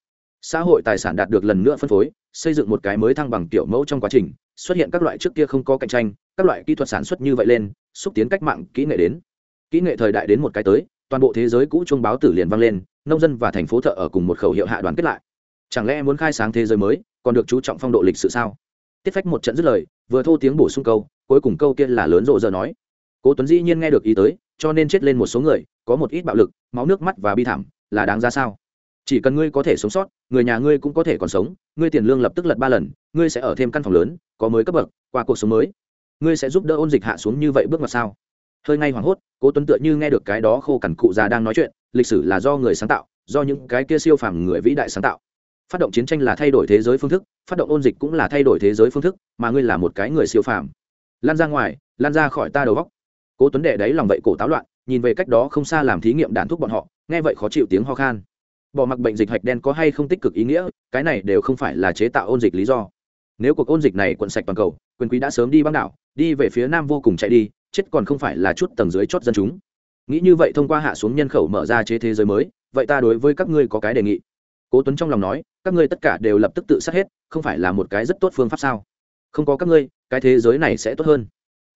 Xã hội tài sản đạt được lần nữa phân phối, xây dựng một cái mới thăng bằng tiểu mẫu trong quá trình, xuất hiện các loại trước kia không có cạnh tranh, các loại kỹ thuật sản xuất như vậy lên, xúc tiến cách mạng, kỹ nghệ đến. Kỹ nghệ thời đại đến một cái tới, toàn bộ thế giới cũ chuông báo tử liền vang lên, nông dân và thành phố thợ ở cùng một khẩu hiệu hạ đoàn kết lại. Chẳng lẽ muốn khai sáng thế giới mới, còn được chú trọng phong độ lịch sự sao? Tiết phách một trận dứt lời, vừa thô tiếng bổ sung câu, cuối cùng câu kia là lớn rộ giờ nói cố tuấn dĩ nhiên nghe được ý tới, cho nên chết lên một số người, có một ít bạo lực, máu nước mắt và bi thảm, là đáng ra sao? Chỉ cần ngươi có thể sống sót, người nhà ngươi cũng có thể còn sống, ngươi tiền lương lập tức lật ba lần, ngươi sẽ ở thêm căn phòng lớn, có mới cấp bậc, qua cuộc sống mới. Ngươi sẽ giúp đỡ ôn dịch hạ xuống như vậy bước mặt sao? Hơi ngay hoảng hốt, cố tuấn tựa như nghe được cái đó khô cằn cụ già đang nói chuyện, lịch sử là do người sáng tạo, do những cái kia siêu phàm người vĩ đại sáng tạo. Phát động chiến tranh là thay đổi thế giới phương thức, phát động ôn dịch cũng là thay đổi thế giới phương thức, mà ngươi là một cái người siêu phàm. Lan ra ngoài, lan ra khỏi ta đầu góc cố tuấn đệ đấy lòng vậy cổ táo loạn, nhìn về cách đó không xa làm thí nghiệm đàn thuốc bọn họ, nghe vậy khó chịu tiếng ho khan. Bỏ mặc bệnh dịch hạch đen có hay không tích cực ý nghĩa, cái này đều không phải là chế tạo ôn dịch lý do. Nếu cuộc ôn dịch này quận sạch toàn cầu, quyền quý đã sớm đi băng đảo, đi về phía nam vô cùng chạy đi, chết còn không phải là chút tầng dưới chót dân chúng. Nghĩ như vậy thông qua hạ xuống nhân khẩu mở ra chế thế giới mới, vậy ta đối với các ngươi có cái đề nghị. Cố tuấn trong lòng nói, các ngươi tất cả đều lập tức tự sát hết, không phải là một cái rất tốt phương pháp sao? Không có các ngươi, cái thế giới này sẽ tốt hơn.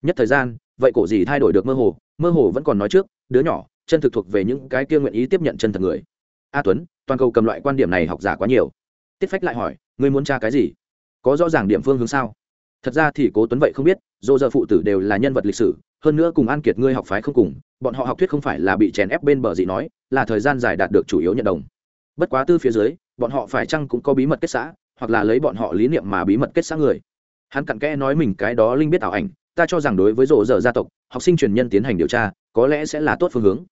Nhất thời gian vậy cổ gì thay đổi được mơ hồ? Mơ hồ vẫn còn nói trước, đứa nhỏ, chân thực thuộc về những cái kia nguyện ý tiếp nhận chân thật người. A tuấn, toàn cầu cầm loại quan điểm này học giả quá nhiều. Tiết phách lại hỏi, ngươi muốn tra cái gì? Có rõ ràng điểm phương hướng sao? Thật ra thì cố tuấn vậy không biết, dô giờ phụ tử đều là nhân vật lịch sử, hơn nữa cùng an kiệt ngươi học phái không cùng, bọn họ học thuyết không phải là bị chèn ép bên bờ gì nói, là thời gian dài đạt được chủ yếu nhận đồng. Bất quá tư phía dưới, bọn họ phải chăng cũng có bí mật kết xã, hoặc là lấy bọn họ lý niệm mà bí mật kết xã người hắn cặn kẽ nói mình cái đó linh biết ảo ảnh, ta cho rằng đối với rộ dở gia tộc, học sinh truyền nhân tiến hành điều tra, có lẽ sẽ là tốt phương hướng.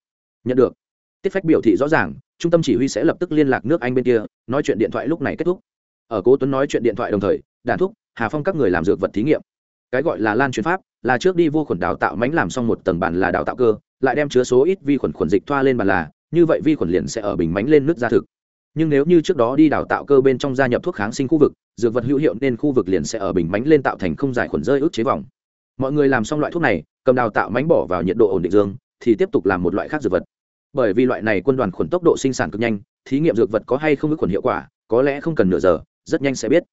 Nhận được. Tiết phách biểu thị rõ ràng, trung tâm chỉ huy sẽ lập tức liên lạc nước anh bên kia, nói chuyện điện thoại lúc này kết thúc. Ở cố tuấn nói chuyện điện thoại đồng thời, đàn thúc, hà phong các người làm dược vật thí nghiệm. Cái gọi là lan truyền pháp, là trước đi vô khuẩn đào tạo mánh làm xong một tầng bản là đào tạo cơ, lại đem chứa số ít vi khuẩn khuẩn dịch thoa lên bàn là, như vậy vi khuẩn liền sẽ ở bình mánh lên nước ra thực. Nhưng nếu như trước đó đi đào tạo cơ bên trong gia nhập thuốc kháng sinh khu vực dược vật hữu hiệu nên khu vực liền sẽ ở bình mánh lên tạo thành không giải khuẩn rơi ức chế vòng. Mọi người làm xong loại thuốc này, cầm đào tạo mánh bỏ vào nhiệt độ ổn định dương, thì tiếp tục làm một loại khác dược vật. Bởi vì loại này quân đoàn khuẩn tốc độ sinh sản cực nhanh, thí nghiệm dược vật có hay không ức khuẩn hiệu quả, có lẽ không cần nửa giờ, rất nhanh sẽ biết.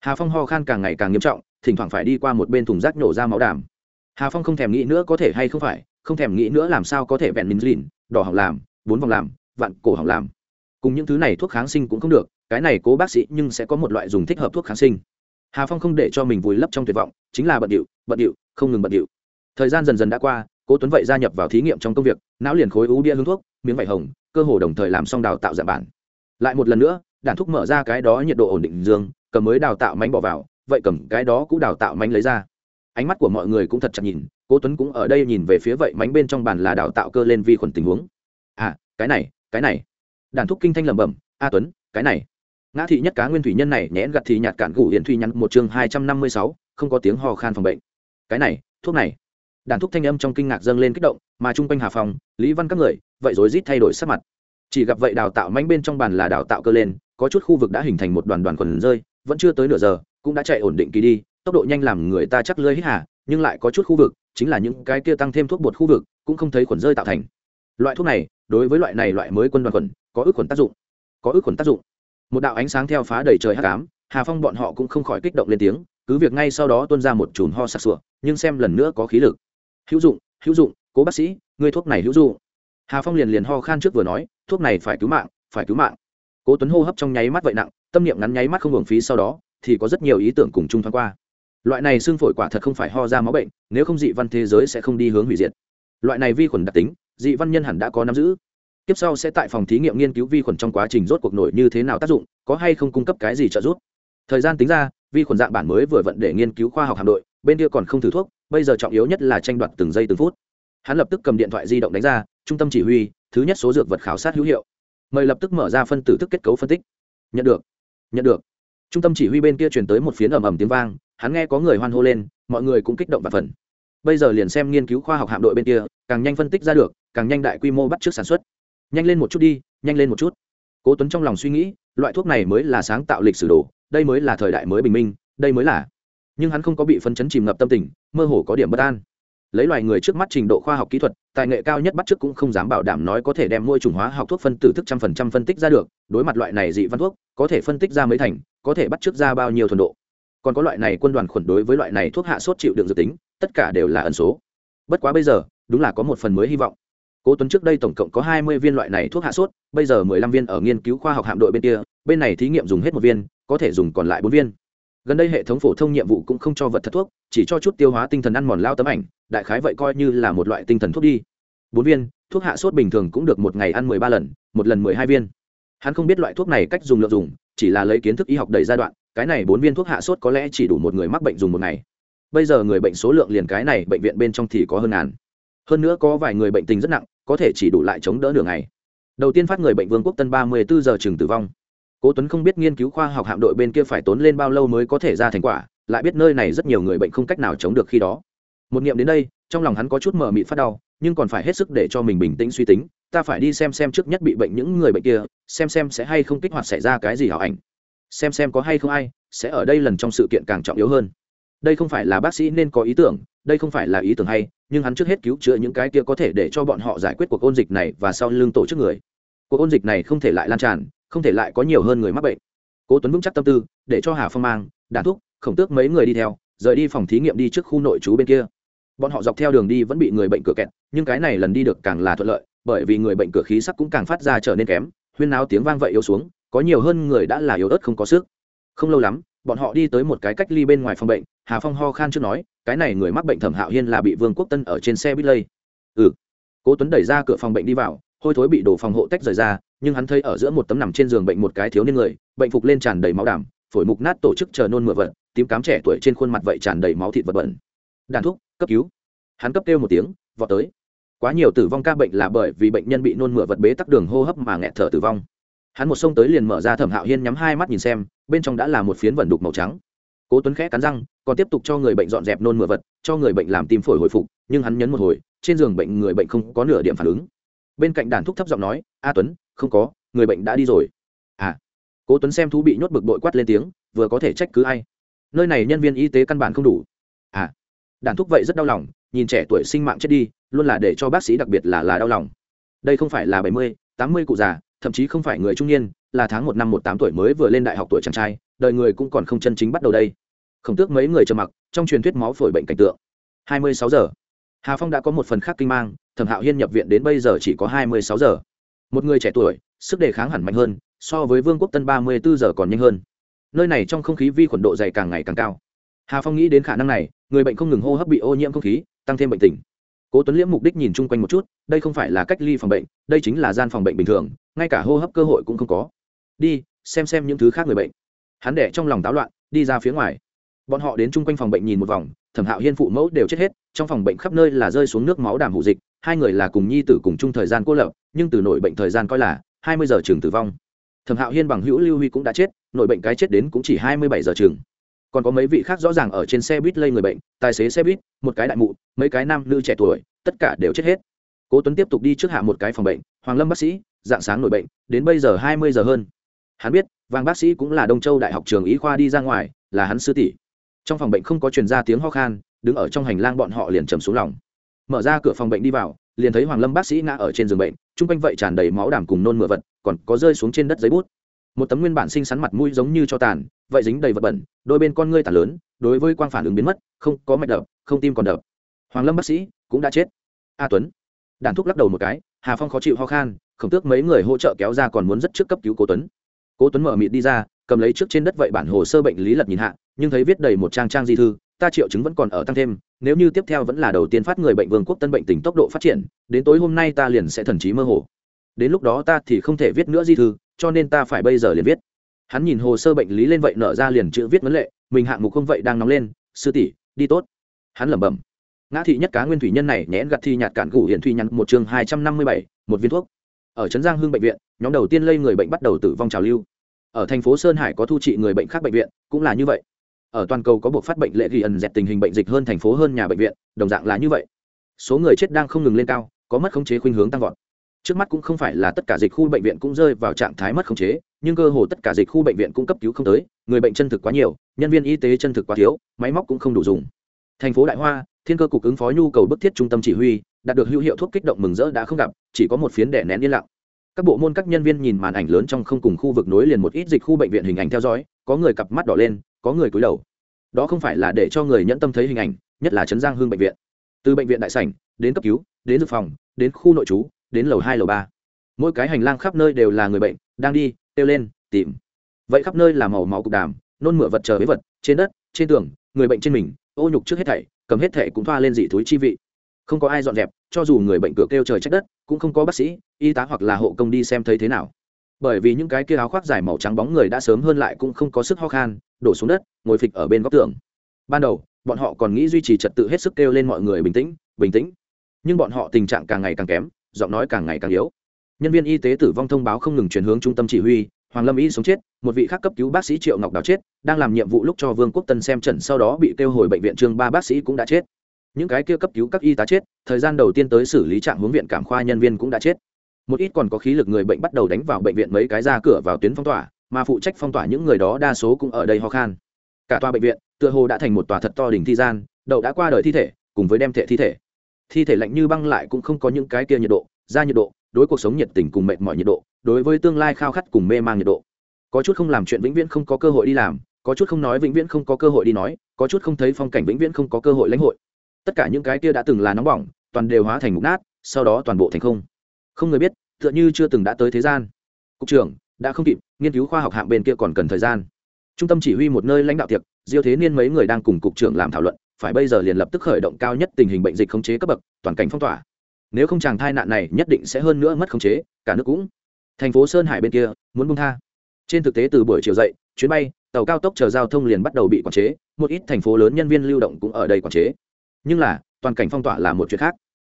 Hà phong ho khan càng ngày càng nghiêm trọng, thỉnh thoảng phải đi qua một bên thùng rác nhổ ra máu đàm. Hà phong không thèm nghĩ nữa có thể hay không phải, không thèm nghĩ nữa làm sao có thể vẹn mình lìn, đỏ hỏng làm, bốn vòng làm, vạn cổ hỏng làm cùng những thứ này thuốc kháng sinh cũng không được, cái này cố bác sĩ nhưng sẽ có một loại dùng thích hợp thuốc kháng sinh. Hà phong không để cho mình vùi lấp trong tuyệt vọng, chính là bận điệu bận điệu, không ngừng bận điệu. Thời gian dần dần đã qua, cố tuấn vậy gia nhập vào thí nghiệm trong công việc, não liền khối ú bia hương thuốc, miếng vải hồng, cơ hồ đồng thời làm xong đào tạo dạng bản. Lại một lần nữa đàn thuốc mở ra cái đó nhiệt độ ổn định dương, cầm mới đào tạo mánh bỏ vào, vậy cầm cái đó cũng đào tạo mánh lấy ra. Ánh mắt của mọi người cũng thật chặt nhìn, cố tuấn cũng ở đây nhìn về phía vậy mánh bên trong bàn là đào tạo cơ lên vi khuẩn tình huống. À cái này cái này đàn thúc kinh thanh lẩm bẩm, a tuấn, cái này. Ngã thị nhất cá nguyên thủy nhân này nhẽn gặt thì nhạt cản gủ hiện thủy nhắn một chương hai trăm năm mươi sáu, không có tiếng ho khan phòng bệnh. Cái này, thuốc này. Đàn thúc thanh âm trong kinh ngạc dâng lên kích động, mà chung quanh hà phòng lý văn các người, vậy rối rít thay đổi sắc mặt. Chỉ gặp vậy đào tạo mánh bên trong bàn là đào tạo cơ lên, có chút khu vực đã hình thành một đoàn đoàn quần rơi, vẫn chưa tới nửa giờ, cũng đã chạy ổn định kỳ đi, tốc độ nhanh làm người ta chắc lơi hít hà, nhưng lại có chút khu vực, chính là những cái kia tăng thêm thuốc bột khu vực, cũng không thấy khuẩn rơi tạo thành. Loại thuốc này, đối với loại này loại mới quân đoàn khuẩn có ước khuẩn tác dụng. Có ước khuẩn tác dụng. Một đạo ánh sáng theo phá đầy trời hắc ám, hà phong bọn họ cũng không khỏi kích động lên tiếng, cứ việc ngay sau đó tuôn ra một chùm ho sặc sụa, nhưng xem lần nữa có khí lực. Hữu dụng hữu dụng, cố bác sĩ người thuốc này hữu dụng. Hà phong liền liền ho khan trước vừa nói, thuốc này phải cứu mạng, phải cứu mạng. Cố tuấn hô hấp trong nháy mắt vậy nặng, tâm niệm ngắn nháy mắt không hưởng phí sau đó, thì có rất nhiều ý tưởng cùng chung thoáng qua. Loại này xương phổi quả thật không phải ho ra máu bệnh, nếu không dị văn thế giới sẽ không đi hướng hủy diệt. Loại này vi khuẩn đặc tính, dị văn nhân hẳn đã có nắm giữ tiếp sau sẽ tại phòng thí nghiệm nghiên cứu vi khuẩn trong quá trình rốt cuộc nổi như thế nào tác dụng, có hay không cung cấp cái gì trợ giúp. Thời gian tính ra, vi khuẩn dạng bản mới vừa vận để nghiên cứu khoa học hạm đội, bên kia còn không thử thuốc, bây giờ trọng yếu nhất là tranh đoạt từng giây từng phút. Hắn lập tức cầm điện thoại di động đánh ra, trung tâm chỉ huy, thứ nhất số dược vật khảo sát hữu hiệu. Mời lập tức mở ra phân tử thức kết cấu phân tích. Nhận được. Nhận được. Trung tâm chỉ huy bên kia truyền tới một phiến ầm ầm tiếng vang, hắn nghe có người hoan hô lên, mọi người cũng kích động và phần bây giờ liền xem nghiên cứu khoa học hạm đội bên kia, càng nhanh phân tích ra được, càng nhanh đại quy mô bắt trước sản xuất nhanh lên một chút đi, nhanh lên một chút. Cố tuấn trong lòng suy nghĩ, loại thuốc này mới là sáng tạo lịch sử đồ, đây mới là thời đại mới bình minh, đây mới là. Nhưng hắn không có bị phân chấn chìm ngập tâm tình, mơ hồ có điểm bất an. Lấy loài người trước mắt trình độ khoa học kỹ thuật, tài nghệ cao nhất bắt chước cũng không dám bảo đảm nói có thể đem môi trùng hóa học thuốc phân tử thức trăm phần trăm phân tích ra được, đối mặt loại này dị văn thuốc, có thể phân tích ra mấy thành, có thể bắt chước ra bao nhiêu thuần độ. Còn có loại này quân đoàn khuẩn đối với loại này thuốc hạ sốt chịu đựng dự tính, tất cả đều là ẩn số. Bất quá bây giờ, đúng là có một phần mới hy vọng cố tuấn trước đây tổng cộng có hai mươi viên loại này thuốc hạ sốt, bây giờ mười lăm viên ở nghiên cứu khoa học hạm đội bên kia, bên này thí nghiệm dùng hết một viên, có thể dùng còn lại bốn viên. Gần đây hệ thống phổ thông nhiệm vụ cũng không cho vật thật thuốc, chỉ cho chút tiêu hóa tinh thần ăn mòn lao tấm ảnh, đại khái vậy coi như là một loại tinh thần thuốc đi. Bốn viên, thuốc hạ sốt bình thường cũng được một ngày ăn mười ba lần, một lần mười hai viên. Hắn không biết loại thuốc này cách dùng lượng dùng, chỉ là lấy kiến thức y học đầy giai đoạn, cái này bốn viên thuốc hạ sốt có lẽ chỉ đủ một người mắc bệnh dùng một ngày. Bây giờ người bệnh số lượng liền cái này bệnh viện bên trong thì có hơn ngàn. Hơn nữa có vài người bệnh tình rất nặng có thể chỉ đủ lại chống đỡ nửa ngày. Đầu tiên phát người bệnh vương quốc tân ba mươi bốn giờ chừng tử vong. Cố tuấn không biết nghiên cứu khoa học hạm đội bên kia phải tốn lên bao lâu mới có thể ra thành quả, lại biết nơi này rất nhiều người bệnh không cách nào chống được khi đó. Một niệm đến đây, trong lòng hắn có chút mờ mịt phát đau, nhưng còn phải hết sức để cho mình bình tĩnh suy tính, ta phải đi xem xem trước nhất bị bệnh những người bệnh kia, xem xem sẽ hay không kích hoạt xảy ra cái gì hảo ảnh. Xem xem có hay không ai, sẽ ở đây lần trong sự kiện càng trọng yếu hơn. Đây không phải là bác sĩ nên có ý tưởng đây không phải là ý tưởng hay nhưng hắn trước hết cứu chữa những cái kia có thể để cho bọn họ giải quyết cuộc ôn dịch này và sau lưng tổ chức người. Cuộc ôn dịch này không thể lại lan tràn không thể lại có nhiều hơn người mắc bệnh. Cố tuấn vững chắc tâm tư để cho hà phong mang đàn thuốc, khổng tước mấy người đi theo rời đi phòng thí nghiệm đi trước khu nội trú bên kia. Bọn họ dọc theo đường đi vẫn bị người bệnh cửa kẹt nhưng cái này lần đi được càng là thuận lợi bởi vì người bệnh cửa khí sắc cũng càng phát ra trở nên kém huyên náo tiếng vang vậy yếu xuống có nhiều hơn người đã là yếu ớt không có sức. Không lâu lắm bọn họ đi tới một cái cách ly bên ngoài phòng bệnh, hà phong ho khan chưa nói, cái này người mắc bệnh thẩm hạo hiên là bị vương quốc tân ở trên xe bít lây. Ừ. Cố tuấn đẩy ra cửa phòng bệnh đi vào, hôi thối bị đổ phòng hộ tách rời ra, nhưng hắn thấy ở giữa một tấm nằm trên giường bệnh một cái thiếu niên người, bệnh phục lên tràn đầy máu đảm phổi mục nát tổ chức chờ nôn mửa vật tím cám trẻ tuổi trên khuôn mặt vậy tràn đầy máu thịt vật bẩn. Đàn thuốc cấp cứu. Hắn cấp kêu một tiếng, vọt tới. Quá nhiều tử vong ca bệnh là bởi vì bệnh nhân bị nôn mửa vật bế tắc đường hô hấp mà nghẹt thở tử vong hắn một xông tới liền mở ra thẩm hạo hiên nhắm hai mắt nhìn xem, bên trong đã là một phiến vẩn đục màu trắng. Cố tuấn khẽ cắn răng, còn tiếp tục cho người bệnh dọn dẹp nôn mửa vật, cho người bệnh làm tim phổi hồi phục, nhưng hắn nhấn một hồi, trên giường bệnh người bệnh không có nửa điểm phản ứng. Bên cạnh đàn thuốc thấp giọng nói, a tuấn, không có, người bệnh đã đi rồi. À. Cố tuấn xem thú bị nhốt bực bội quát lên tiếng, vừa có thể trách cứ ai? Nơi này nhân viên y tế căn bản không đủ. À. Đàn thuốc vậy rất đau lòng, nhìn trẻ tuổi sinh mạng chết đi, luôn là để cho bác sĩ đặc biệt là là đau lòng. Đây không phải là bảy mươi, tám mươi cụ già thậm chí không phải người trung niên, là tháng một năm một tám tuổi mới vừa lên đại học tuổi chàng trai, đời người cũng còn không chân chính bắt đầu đây. Không tước mấy người trầm mặc, trong truyền thuyết máu phổi bệnh cảnh tượng. Hai mươi sáu giờ. Hà phong đã có một phần khác kinh mang, thẩm hạo hiên nhập viện đến bây giờ chỉ có hai mươi sáu giờ. Một người trẻ tuổi, sức đề kháng hẳn mạnh hơn, so với vương quốc tân ba mươi bốn giờ còn nhanh hơn. Nơi này trong không khí vi khuẩn độ dày càng ngày càng cao. Hà phong nghĩ đến khả năng này, người bệnh không ngừng hô hấp bị ô nhiễm không khí, tăng thêm bệnh tình cố tuấn liễm mục đích nhìn chung quanh một chút, đây không phải là cách ly phòng bệnh, đây chính là gian phòng bệnh bình thường, ngay cả hô hấp cơ hội cũng không có. Đi, xem xem những thứ khác người bệnh. Hắn đẻ trong lòng táo loạn, đi ra phía ngoài. Bọn họ đến chung quanh phòng bệnh nhìn một vòng, thẩm hạo hiên phụ mẫu đều chết hết, trong phòng bệnh khắp nơi là rơi xuống nước máu đàm hụ dịch, hai người là cùng nhi tử cùng chung thời gian cô lập, nhưng từ nổi bệnh thời gian coi là hai mươi giờ trường tử vong. Thẩm hạo hiên bằng hữu lưu huy cũng đã chết nổi bệnh cái chết đến cũng chỉ hai mươi bảy giờ trường còn có mấy vị khác rõ ràng ở trên xe buýt lây người bệnh, tài xế xe buýt, một cái đại mụ, mấy cái nam nữ trẻ tuổi, tất cả đều chết hết. Cố tuấn tiếp tục đi trước hạ một cái phòng bệnh, hoàng lâm bác sĩ, dạng sáng nổi bệnh, đến bây giờ hai mươi giờ hơn. Hắn biết, vàng bác sĩ cũng là đông châu đại học trường y khoa đi ra ngoài, là hắn sư tỷ. Trong phòng bệnh không có truyền ra tiếng ho khan, đứng ở trong hành lang bọn họ liền trầm xuống lòng. Mở ra cửa phòng bệnh đi vào, liền thấy hoàng lâm bác sĩ ngã ở trên giường bệnh, chung quanh vậy tràn đầy máu đàm cùng nôn mửa vật, còn có rơi xuống trên đất giấy bút một tấm nguyên bản xinh xắn mặt mũi giống như cho tàn, vậy dính đầy vật bẩn, đôi bên con ngươi tàn lớn, đối với quang phản ứng biến mất, không có mạch đập, không tim còn đập. Hoàng lâm bác sĩ cũng đã chết. A tuấn. Đàn thúc lắc đầu một cái, hà phong khó chịu ho khan, khổng tước mấy người hỗ trợ kéo ra còn muốn rất trước cấp cứu cố tuấn. Cố tuấn mở mịt đi ra, cầm lấy trước trên đất vậy bản hồ sơ bệnh lý lật nhìn hạ, nhưng thấy viết đầy một trang trang di thư, ta triệu chứng vẫn còn ở tăng thêm, nếu như tiếp theo vẫn là đầu tiên phát người bệnh vương quốc tân bệnh tình tốc độ phát triển, đến tối hôm nay ta liền sẽ thần trí mơ hồ. Đến lúc đó ta thì không thể viết nữa di thư cho nên ta phải bây giờ liền viết. Hắn nhìn hồ sơ bệnh lý lên vậy nở ra liền chữ viết vấn lệ, mình hạng mục không vậy đang nóng lên, sư tỷ, đi tốt. Hắn lẩm bẩm, ngã thị nhất cá nguyên thủy nhân này nhẽn gặt thi nhạt cản gủ hiển thủy nhắn một chương hai trăm năm mươi bảy, một viên thuốc. Ở trấn giang hương bệnh viện, nhóm đầu tiên lây người bệnh bắt đầu tử vong trào lưu. Ở thành phố sơn hải có thu trị người bệnh khác bệnh viện, cũng là như vậy. Ở toàn cầu có buộc phát bệnh lệ ghi ẩn dẹt tình hình bệnh dịch hơn thành phố hơn nhà bệnh viện, đồng dạng là như vậy. Số người chết đang không ngừng lên cao, có mất khống chế khuynh hướng tăng vọt trước mắt cũng không phải là tất cả dịch khu bệnh viện cũng rơi vào trạng thái mất khống chế, nhưng cơ hồ tất cả dịch khu bệnh viện cũng cấp cứu không tới, người bệnh chân thực quá nhiều, nhân viên y tế chân thực quá thiếu, máy móc cũng không đủ dùng. Thành phố đại hoa, thiên cơ cục ứng phó nhu cầu bức thiết trung tâm chỉ huy, đạt được hữu hiệu thuốc kích động mừng rỡ đã không gặp, chỉ có một phiến đẻ nén yên lặng. Các bộ môn các nhân viên nhìn màn ảnh lớn trong không cùng khu vực nối liền một ít dịch khu bệnh viện hình ảnh theo dõi, có người cặp mắt đỏ lên, có người cúi đầu. Đó không phải là để cho người nhẫn tâm thấy hình ảnh, nhất là trấn giang hương bệnh viện. Từ bệnh viện đại sảnh, đến cấp cứu, đến dự phòng, đến khu nội trú đến lầu hai, lầu ba. Mỗi cái hành lang khắp nơi đều là người bệnh, đang đi, kêu lên, tìm. Vậy khắp nơi là màu máu cục đàm, nôn mửa vật chờ với vật, trên đất, trên tường, người bệnh trên mình, ô nhục trước hết thảy, cầm hết thảy cũng thoa lên dị thúi chi vị. Không có ai dọn dẹp, cho dù người bệnh cửa kêu trời trách đất, cũng không có bác sĩ, y tá hoặc là hộ công đi xem thấy thế nào. Bởi vì những cái kia áo khoác dài màu trắng bóng người đã sớm hơn lại cũng không có sức ho khan, đổ xuống đất, ngồi phịch ở bên góc tường. Ban đầu, bọn họ còn nghĩ duy trì trật tự hết sức kêu lên mọi người bình tĩnh bình tĩnh. Nhưng bọn họ tình trạng càng ngày càng kém giọng nói càng ngày càng yếu. Nhân viên y tế tử vong thông báo không ngừng chuyển hướng trung tâm chỉ huy, hoàng lâm y sống chết, một vị khác cấp cứu bác sĩ triệu ngọc đào chết, đang làm nhiệm vụ lúc cho vương quốc tân xem trận sau đó bị kêu hồi bệnh viện trương ba bác sĩ cũng đã chết. Những cái kia cấp cứu các y tá chết, thời gian đầu tiên tới xử lý trạng hướng viện cảm khoa nhân viên cũng đã chết. Một ít còn có khí lực người bệnh bắt đầu đánh vào bệnh viện mấy cái ra cửa vào tuyến phong tỏa, mà phụ trách phong tỏa những người đó đa số cũng ở đây ho khan. Cả tòa bệnh viện, tựa hồ đã thành một tòa thật to đỉnh thi gian, đậu đã qua đời thi thể, cùng với đem thể thi thể thi thể lạnh như băng lại cũng không có những cái kia nhiệt độ, ra nhiệt độ, đối cuộc sống nhiệt tình cùng mệt mỏi nhiệt độ, đối với tương lai khao khát cùng mê mang nhiệt độ. Có chút không làm chuyện vĩnh viễn không có cơ hội đi làm, có chút không nói vĩnh viễn không có cơ hội đi nói, có chút không thấy phong cảnh vĩnh viễn không có cơ hội lãnh hội. Tất cả những cái kia đã từng là nóng bỏng, toàn đều hóa thành mục nát, sau đó toàn bộ thành không. Không người biết, tựa như chưa từng đã tới thế gian. Cục trưởng, đã không kịp, nghiên cứu khoa học hạng bên kia còn cần thời gian. Trung tâm chỉ huy một nơi lãnh đạo tiệc, diêu thế niên mấy người đang cùng cục trưởng làm thảo luận phải bây giờ liền lập tức khởi động cao nhất tình hình bệnh dịch khống chế cấp bậc, toàn cảnh phong tỏa. Nếu không chàng thai nạn này nhất định sẽ hơn nữa mất khống chế, cả nước cũng. Thành phố sơn hải bên kia, muốn bung tha. Trên thực tế từ buổi chiều dậy, chuyến bay, tàu cao tốc chờ giao thông liền bắt đầu bị quản chế, một ít thành phố lớn nhân viên lưu động cũng ở đây quản chế. Nhưng là, toàn cảnh phong tỏa là một chuyện khác.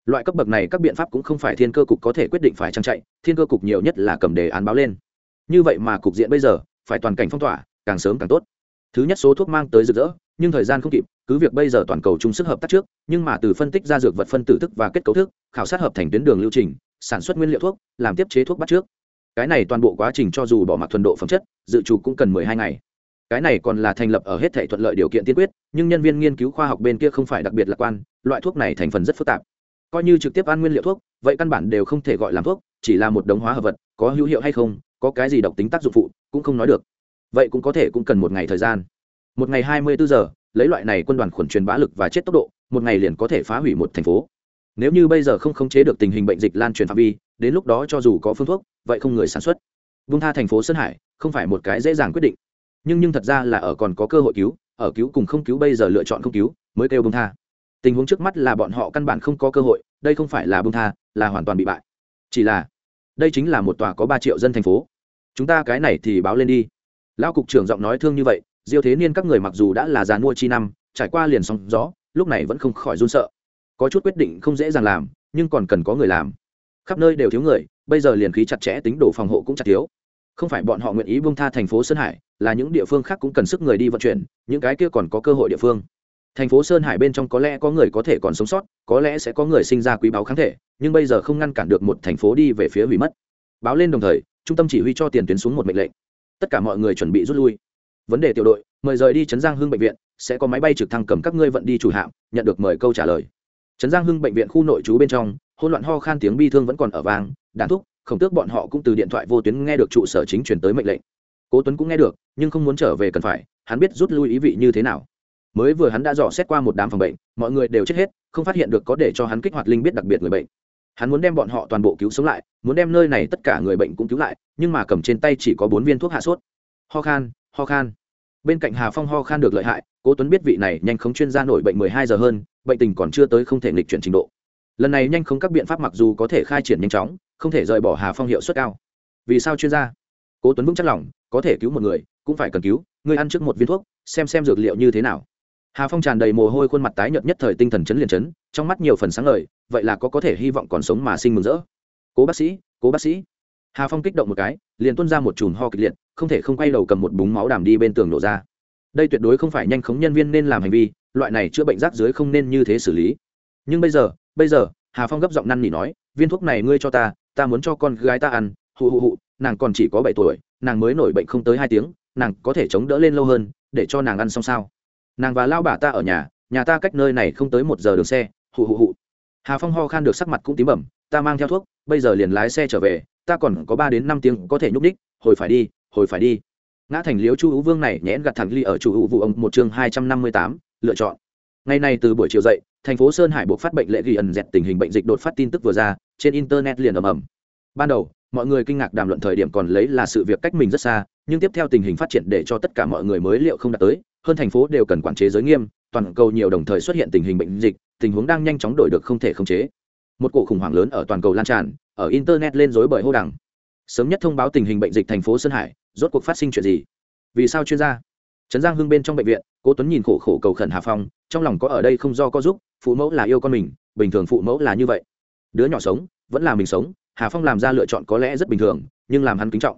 Loại cấp bậc này các biện pháp cũng không phải thiên cơ cục có thể quyết định phải trang chạy thiên cơ cục nhiều nhất là cầm đề án báo lên. Như vậy mà cục diện bây giờ, phải toàn cảnh phong tỏa, càng sớm càng tốt thứ nhất số thuốc mang tới rực rỡ, nhưng thời gian không kịp, cứ việc bây giờ toàn cầu chung sức hợp tác trước, nhưng mà từ phân tích ra dược vật phân tử thức và kết cấu thức, khảo sát hợp thành tuyến đường lưu trình, sản xuất nguyên liệu thuốc, làm tiếp chế thuốc bắt trước. Cái này toàn bộ quá trình cho dù bỏ mặc thuần độ phẩm chất, dự trù cũng cần mười hai ngày. Cái này còn là thành lập ở hết thể thuận lợi điều kiện tiên quyết, nhưng nhân viên nghiên cứu khoa học bên kia không phải đặc biệt lạc quan, loại thuốc này thành phần rất phức tạp. Coi như trực tiếp ăn nguyên liệu thuốc, vậy căn bản đều không thể gọi làm thuốc, chỉ là một đống hóa hợp vật, có hữu hiệu hay không, có cái gì độc tính tác dụng phụ, cũng không nói được vậy cũng có thể cũng cần một ngày thời gian. Một ngày hai mươi bốn giờ, lấy loại này quân đoàn khuẩn truyền bá lực và chết tốc độ, một ngày liền có thể phá hủy một thành phố. Nếu như bây giờ không khống chế được tình hình bệnh dịch lan truyền phạm vi, đến lúc đó cho dù có phương thuốc, vậy không người sản xuất. Vung tha thành phố sơn hải, không phải một cái dễ dàng quyết định. Nhưng nhưng thật ra là ở còn có cơ hội cứu, ở cứu cùng không cứu bây giờ lựa chọn không cứu, mới kêu bông tha. Tình huống trước mắt là bọn họ căn bản không có cơ hội, đây không phải là bông tha, là hoàn toàn bị bại. Chỉ là, đây chính là một tòa có ba triệu dân thành phố. Chúng ta cái này thì báo lên đi lão cục trưởng giọng nói thương như vậy, diêu thế niên các người mặc dù đã là già mua chi năm, trải qua liền sóng gió, lúc này vẫn không khỏi run sợ. Có chút quyết định không dễ dàng làm, nhưng còn cần có người làm. Khắp nơi đều thiếu người, bây giờ liền khí chặt chẽ, tính đồ phòng hộ cũng chặt thiếu. Không phải bọn họ nguyện ý buông tha thành phố sơn hải, là những địa phương khác cũng cần sức người đi vận chuyển, những cái kia còn có cơ hội địa phương. Thành phố sơn hải bên trong có lẽ có người có thể còn sống sót, có lẽ sẽ có người sinh ra quý báo kháng thể, nhưng bây giờ không ngăn cản được một thành phố đi về phía hủy mất. Báo lên đồng thời, trung tâm chỉ huy cho tiền tuyến xuống một mệnh lệnh tất cả mọi người chuẩn bị rút lui. Vấn đề tiểu đội, mời rời đi trấn giang hưng bệnh viện, sẽ có máy bay trực thăng cầm các ngươi vận đi chủ hạm, nhận được mời câu trả lời. Trấn giang hưng bệnh viện khu nội trú bên trong hôn loạn ho khan tiếng bi thương vẫn còn ở vang đàn thúc khổng tước bọn họ cũng từ điện thoại vô tuyến nghe được trụ sở chính chuyển tới mệnh lệnh. Cố tuấn cũng nghe được, nhưng không muốn trở về cần phải, hắn biết rút lui ý vị như thế nào. Mới vừa hắn đã dò xét qua một đám phòng bệnh, mọi người đều chết hết, không phát hiện được có để cho hắn kích hoạt linh biết đặc biệt người bệnh hắn muốn đem bọn họ toàn bộ cứu sống lại, muốn đem nơi này tất cả người bệnh cũng cứu lại, nhưng mà cầm trên tay chỉ có bốn viên thuốc hạ sốt. Ho khan ho khan. Bên cạnh hà phong ho khan được lợi hại, cố tuấn biết vị này nhanh khống chuyên gia nổi bệnh mười hai giờ hơn, bệnh tình còn chưa tới không thể nghịch chuyển trình độ. Lần này nhanh khống các biện pháp mặc dù có thể khai triển nhanh chóng, không thể rời bỏ hà phong hiệu suất cao. Vì sao chuyên gia? Cố tuấn vững chắc lòng, có thể cứu một người, cũng phải cần cứu ngươi ăn trước một viên thuốc, xem xem dược liệu như thế nào. Hà phong tràn đầy mồ hôi khuôn mặt tái nhợt nhất thời tinh thần chấn liền chấn, trong mắt nhiều phần sáng ngời vậy là có có thể hy vọng còn sống mà sinh mừng rỡ. Cố bác sĩ, cố bác sĩ. Hà phong kích động một cái, liền tuôn ra một chùm ho kịch liệt, không thể không quay đầu cầm một búng máu đàm đi bên tường nổ ra. Đây tuyệt đối không phải nhanh khống nhân viên nên làm hành vi, loại này chữa bệnh rác dưới không nên như thế xử lý. Nhưng bây giờ bây giờ, hà phong gấp giọng năn nỉ nói, viên thuốc này ngươi cho ta ta muốn cho con gái ta ăn. Hụ hụ hụ nàng còn chỉ có bảy tuổi, nàng mới nổi bệnh không tới hai tiếng, nàng có thể chống đỡ lên lâu hơn, để cho nàng ăn xong sao? Nàng và lao bà ta ở nhà nhà ta cách nơi này không tới một giờ đường xe hụ hụ hụ hà phong ho khan được sắc mặt cũng tím bẩm, ta mang theo thuốc, bây giờ liền lái xe trở về, ta còn có ba đến năm tiếng có thể nhúc đích hồi phải đi, hồi phải đi. Ngã thành liếu chu hữu vương này nhẽn gặt thẳng ly ở chủ hữu vụ ông một chương hai trăm năm mươi tám, lựa chọn. Ngày nay từ buổi chiều dậy, thành phố sơn hải buộc phát bệnh lệ ghi ẩn dẹt tình hình bệnh dịch đột phát tin tức vừa ra, trên internet liền ầm ầm. Ban đầu, mọi người kinh ngạc đàm luận thời điểm còn lấy là sự việc cách mình rất xa, nhưng tiếp theo tình hình phát triển để cho tất cả mọi người mới liệu không đạt tới, hơn thành phố đều cần quản chế giới nghiêm, toàn cầu nhiều đồng thời xuất hiện tình hình bệnh dịch tình huống đang nhanh chóng đổi được không thể khống chế. Một cuộc khủng hoảng lớn ở toàn cầu lan tràn, ở internet lên dối bởi hô đẳng sớm nhất thông báo tình hình bệnh dịch thành phố sơn hải, rốt cuộc phát sinh chuyện gì? Vì sao chuyên gia? Trấn giang hưng bên trong bệnh viện, cố tuấn nhìn khổ khổ cầu khẩn hà phong, trong lòng có ở đây không do có giúp, phụ mẫu là yêu con mình, bình thường phụ mẫu là như vậy. Đứa nhỏ sống, vẫn là mình sống, hà phong làm ra lựa chọn có lẽ rất bình thường, nhưng làm hắn kính trọng.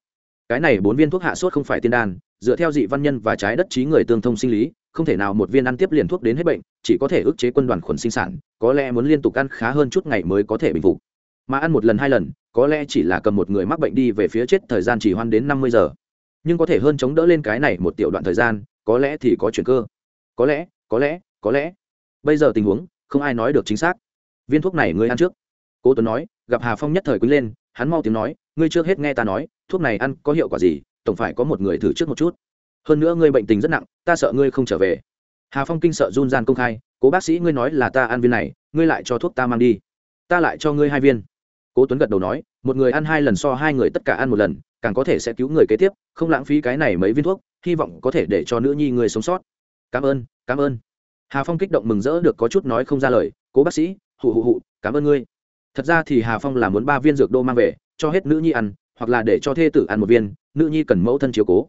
Cái này bốn viên thuốc hạ sốt không phải tiên đan, dựa theo dị văn nhân và trái đất trí người tương thông sinh lý không thể nào một viên ăn tiếp liền thuốc đến hết bệnh, chỉ có thể ức chế quân đoàn khuẩn sinh sản, có lẽ muốn liên tục ăn khá hơn chút ngày mới có thể bình phục. Mà ăn một lần hai lần, có lẽ chỉ là cầm một người mắc bệnh đi về phía chết thời gian chỉ hoan đến năm mươi giờ. Nhưng có thể hơn chống đỡ lên cái này một tiểu đoạn thời gian, có lẽ thì có chuyển cơ. Có lẽ có lẽ có lẽ. Bây giờ tình huống, không ai nói được chính xác. Viên thuốc này ngươi ăn trước. Cố tuấn nói, gặp hà phong nhất thời quý lên, hắn mau tiếng nói, ngươi trước hết nghe ta nói, thuốc này ăn có hiệu quả gì, tổng phải có một người thử trước một chút hơn nữa ngươi bệnh tình rất nặng, ta sợ ngươi không trở về. Hà phong kinh sợ run gian công khai, cố bác sĩ ngươi nói là ta ăn viên này, ngươi lại cho thuốc ta mang đi. Ta lại cho ngươi hai viên. Cố tuấn gật đầu nói, một người ăn hai lần so hai người tất cả ăn một lần, càng có thể sẽ cứu người kế tiếp, không lãng phí cái này mấy viên thuốc, hy vọng có thể để cho nữ nhi người sống sót. Cảm ơn cảm ơn. Hà phong kích động mừng rỡ được có chút nói không ra lời, cố bác sĩ, hụ hụ hụ, cảm ơn ngươi. Thật ra thì hà phong là muốn ba viên dược đô mang về, cho hết nữ nhi ăn, hoặc là để cho thê tử ăn một viên, nữ nhi cần mẫu thân chiếu cố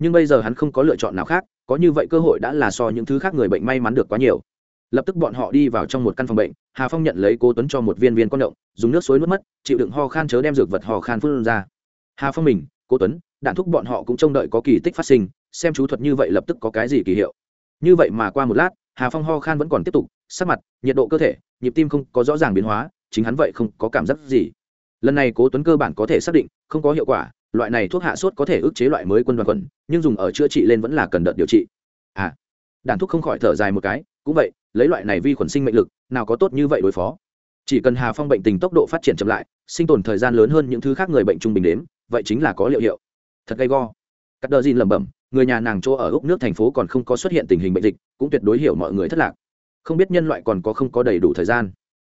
nhưng bây giờ hắn không có lựa chọn nào khác, có như vậy cơ hội đã là so những thứ khác người bệnh may mắn được quá nhiều. Lập tức bọn họ đi vào trong một căn phòng bệnh, hà phong nhận lấy cố tuấn cho một viên viên con động, dùng nước suối nuốt mất, chịu đựng ho khan chớ đem dược vật ho khan phun ra. Hà phong mình, cố tuấn, đạn thúc bọn họ cũng trông đợi có kỳ tích phát sinh, xem chú thuật như vậy lập tức có cái gì kỳ hiệu. Như vậy mà qua một lát, hà phong ho khan vẫn còn tiếp tục, sắc mặt, nhiệt độ cơ thể, nhịp tim không có rõ ràng biến hóa, chính hắn vậy không có cảm giác gì. Lần này cố tuấn cơ bản có thể xác định, không có hiệu quả loại này thuốc hạ sốt có thể ức chế loại mới quân đoàn khuẩn, nhưng dùng ở chữa trị lên vẫn là cần đợt điều trị. À đàn thuốc không khỏi thở dài một cái, cũng vậy, lấy loại này vi khuẩn sinh mệnh lực, nào có tốt như vậy đối phó. Chỉ cần hà phong bệnh tình tốc độ phát triển chậm lại, sinh tồn thời gian lớn hơn những thứ khác người bệnh trung bình đến vậy chính là có liệu hiệu. Thật gay go. Cắt đờ dìn lẩm bẩm, người nhà nàng chỗ ở úc nước thành phố còn không có xuất hiện tình hình bệnh dịch, cũng tuyệt đối hiểu mọi người thất lạc. Không biết nhân loại còn có không có đầy đủ thời gian.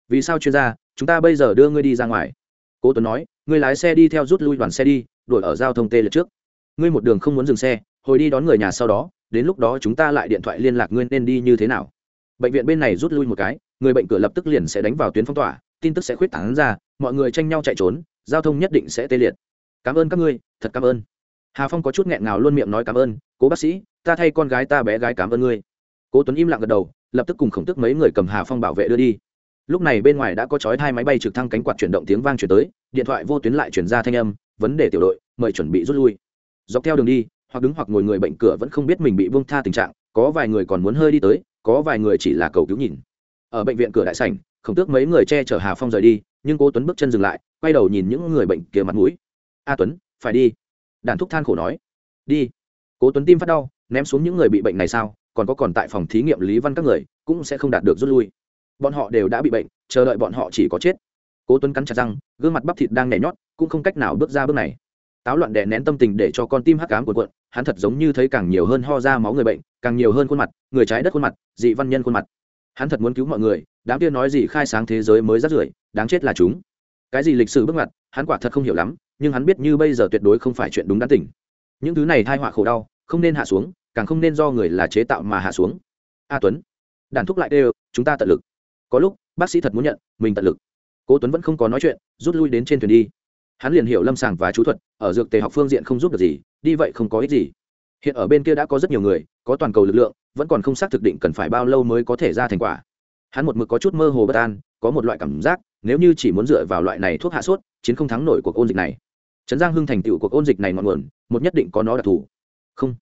Vì sao chuyên gia, chúng ta bây giờ đưa ngươi đi ra ngoài? Cố tuấn nói, ngươi lái xe đi theo rút lui đoàn xe đi đuổi ở giao thông tê liệt trước. Ngươi một đường không muốn dừng xe, hồi đi đón người nhà sau đó, đến lúc đó chúng ta lại điện thoại liên lạc ngươi nên đi như thế nào. Bệnh viện bên này rút lui một cái, người bệnh cửa lập tức liền sẽ đánh vào tuyến phong tỏa, tin tức sẽ khuyết tảng ra, mọi người tranh nhau chạy trốn, giao thông nhất định sẽ tê liệt. Cảm ơn các ngươi, thật cảm ơn. Hà phong có chút nghẹn ngào luôn miệng nói cảm ơn, cố bác sĩ, ta thay con gái ta bé gái cảm ơn ngươi. Cố tuấn im lặng gật đầu, lập tức cùng khổng tức mấy người cầm hà phong bảo vệ đưa đi. Lúc này bên ngoài đã có chói hai máy bay trực thăng cánh quạt chuyển động tiếng vang chuyển tới, điện thoại vô tuyến lại chuyển ra thanh âm vấn đề tiểu đội, mời chuẩn bị rút lui. Dọc theo đường đi, hoặc đứng hoặc ngồi người bệnh cửa vẫn không biết mình bị vương tha tình trạng, có vài người còn muốn hơi đi tới, có vài người chỉ là cầu cứu nhìn. Ở bệnh viện cửa đại sảnh khổng tước mấy người che chở hà phong rời đi, nhưng cố tuấn bước chân dừng lại, quay đầu nhìn những người bệnh kia mặt mũi. A tuấn, phải đi. Đàn thúc than khổ nói. Đi. Cố tuấn tim phát đau, ném xuống những người bị bệnh này sao, còn có còn tại phòng thí nghiệm lý văn các người, cũng sẽ không đạt được rút lui. Bọn họ đều đã bị bệnh, chờ đợi bọn họ chỉ có chết cố tuấn cắn chặt răng, gương mặt bắp thịt đang nhảy nhót, cũng không cách nào bước ra bước này. Táo loạn đè nén tâm tình để cho con tim hắc cám của cuộn, hắn thật giống như thấy càng nhiều hơn ho ra máu người bệnh, càng nhiều hơn khuôn mặt, người trái đất khuôn mặt, dị văn nhân khuôn mặt. Hắn thật muốn cứu mọi người, đám kia nói gì khai sáng thế giới mới rắt rưởi, đáng chết là chúng. Cái gì lịch sử bước ngoặt, hắn quả thật không hiểu lắm, nhưng hắn biết như bây giờ tuyệt đối không phải chuyện đúng đắn tỉnh những thứ này thai họa khổ đau, không nên hạ xuống, càng không nên do người là chế tạo mà hạ xuống. A tuấn, đàn thúc lại đều, chúng ta tận lực. Có lúc, bác sĩ thật muốn nhận, mình tận lực cố tuấn vẫn không có nói chuyện, rút lui đến trên thuyền đi. Hắn liền hiểu lâm sàng và chú thuật ở dược tề học phương diện không giúp được gì, đi vậy không có ích gì. Hiện ở bên kia đã có rất nhiều người, có toàn cầu lực lượng, vẫn còn không xác thực định cần phải bao lâu mới có thể ra thành quả. Hắn một mực có chút mơ hồ bất an, có một loại cảm giác, nếu như chỉ muốn dựa vào loại này thuốc hạ sốt, chiến không thắng nổi cuộc ôn dịch này. Trấn giang hưng thành tựu cuộc ôn dịch này ngọn nguồn, một nhất định có nó đặc thù. Không.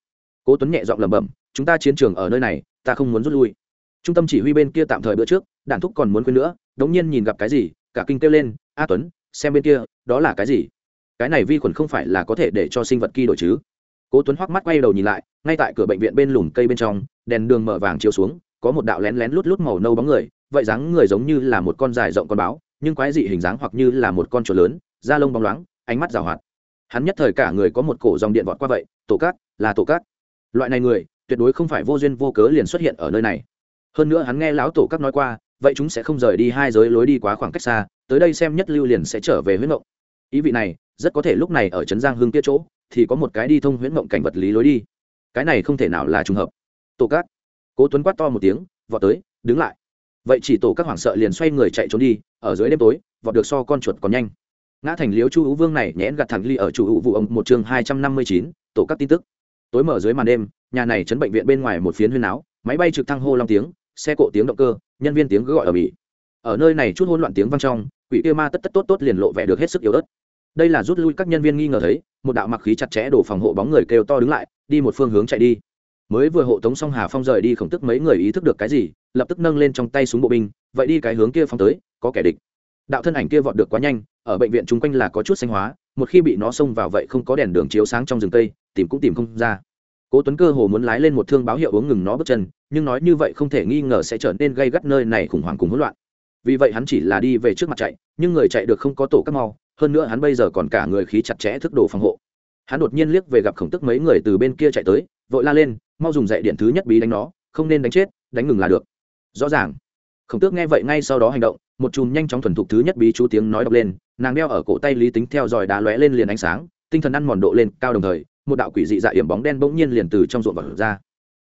Cố tuấn nhẹ giọng lẩm bẩm, chúng ta chiến trường ở nơi này, ta không muốn rút lui. Trung tâm chỉ huy bên kia tạm thời bữa trước đạn thúc còn muốn quên nữa, đống nhiên nhìn gặp cái gì cả kinh kêu lên, a tuấn, xem bên kia, đó là cái gì? Cái này vi khuẩn không phải là có thể để cho sinh vật kỳ đổi chứ? Cố tuấn hoắc mắt quay đầu nhìn lại, ngay tại cửa bệnh viện bên lùm cây bên trong, đèn đường mở vàng chiếu xuống, có một đạo lén lén lút lút màu nâu bóng người, vậy dáng người giống như là một con dài rộng con báo, nhưng quái dị hình dáng hoặc như là một con chuột lớn, da lông bóng loáng, ánh mắt rào hoạt. Hắn nhất thời cả người có một cổ dòng điện vọt qua vậy, tổ cát, là tổ cát. Loại này người, tuyệt đối không phải vô duyên vô cớ liền xuất hiện ở nơi này. Hơn nữa hắn nghe lão tổ các nói qua vậy chúng sẽ không rời đi hai giới lối đi quá khoảng cách xa, tới đây xem nhất lưu liền sẽ trở về huyết mộng. Ý vị này, rất có thể lúc này ở trấn giang hương kia chỗ, thì có một cái đi thông huyết mộng cảnh vật lý lối đi. Cái này không thể nào là trùng hợp. Tổ cát. Cố tuấn quát to một tiếng, vọt tới, đứng lại. Vậy chỉ tổ các hoảng sợ liền xoay người chạy trốn đi, ở dưới đêm tối, vọt được so con chuột còn nhanh. Ngã thành liếu chu hữu vương này nhẽn gặt thẳng ly ở chủ hữu vụ ông một chương hai trăm năm mươi chín, tổ các tin tức. Tối mở dưới màn đêm, nhà này chấn bệnh viện bên ngoài một phiến huyên áo máy bay trực thăng hô long tiếng xe cộ tiếng động cơ, nhân viên tiếng gọi ở mỹ ở nơi này chút hỗn loạn tiếng vang trong, quỷ kia ma tất tất tốt tốt liền lộ vẻ được hết sức yếu ớt. Đây là rút lui các nhân viên nghi ngờ thấy, một đạo mặc khí chặt chẽ đổ phòng hộ bóng người kêu to đứng lại, đi một phương hướng chạy đi. Mới vừa hộ tống xong hà phong rời đi khổng tức mấy người ý thức được cái gì, lập tức nâng lên trong tay súng bộ binh, vậy đi cái hướng kia phong tới, có kẻ địch. Đạo thân ảnh kia vọt được quá nhanh, ở bệnh viện chung quanh là có chút xanh hóa, một khi bị nó xông vào vậy không có đèn đường chiếu sáng trong rừng tây tìm cũng tìm không ra cố tuấn cơ hồ muốn lái lên một thương báo hiệu uống ngừng nó bước chân, nhưng nói như vậy không thể nghi ngờ sẽ trở nên gây gắt nơi này khủng hoảng cùng hỗn loạn. Vì vậy hắn chỉ là đi về trước mặt chạy, nhưng người chạy được không có tổ các mau, hơn nữa hắn bây giờ còn cả người khí chặt chẽ thức đồ phòng hộ. Hắn đột nhiên liếc về gặp khổng tức mấy người từ bên kia chạy tới, vội la lên, mau dùng dạy điện thứ nhất bí đánh nó, không nên đánh chết, đánh ngừng là được. Rõ ràng, khổng tước nghe vậy ngay sau đó hành động, một chùm nhanh chóng thuần thục thứ nhất bí chú tiếng nói đọc lên, nàng đeo ở cổ tay lý tính theo dòi đá lóe lên liền ánh sáng, tinh thần ăn mòn độ lên cao đồng thời một đạo quỷ dị dạ yểm bóng đen bỗng nhiên liền từ trong ruộng vật ra.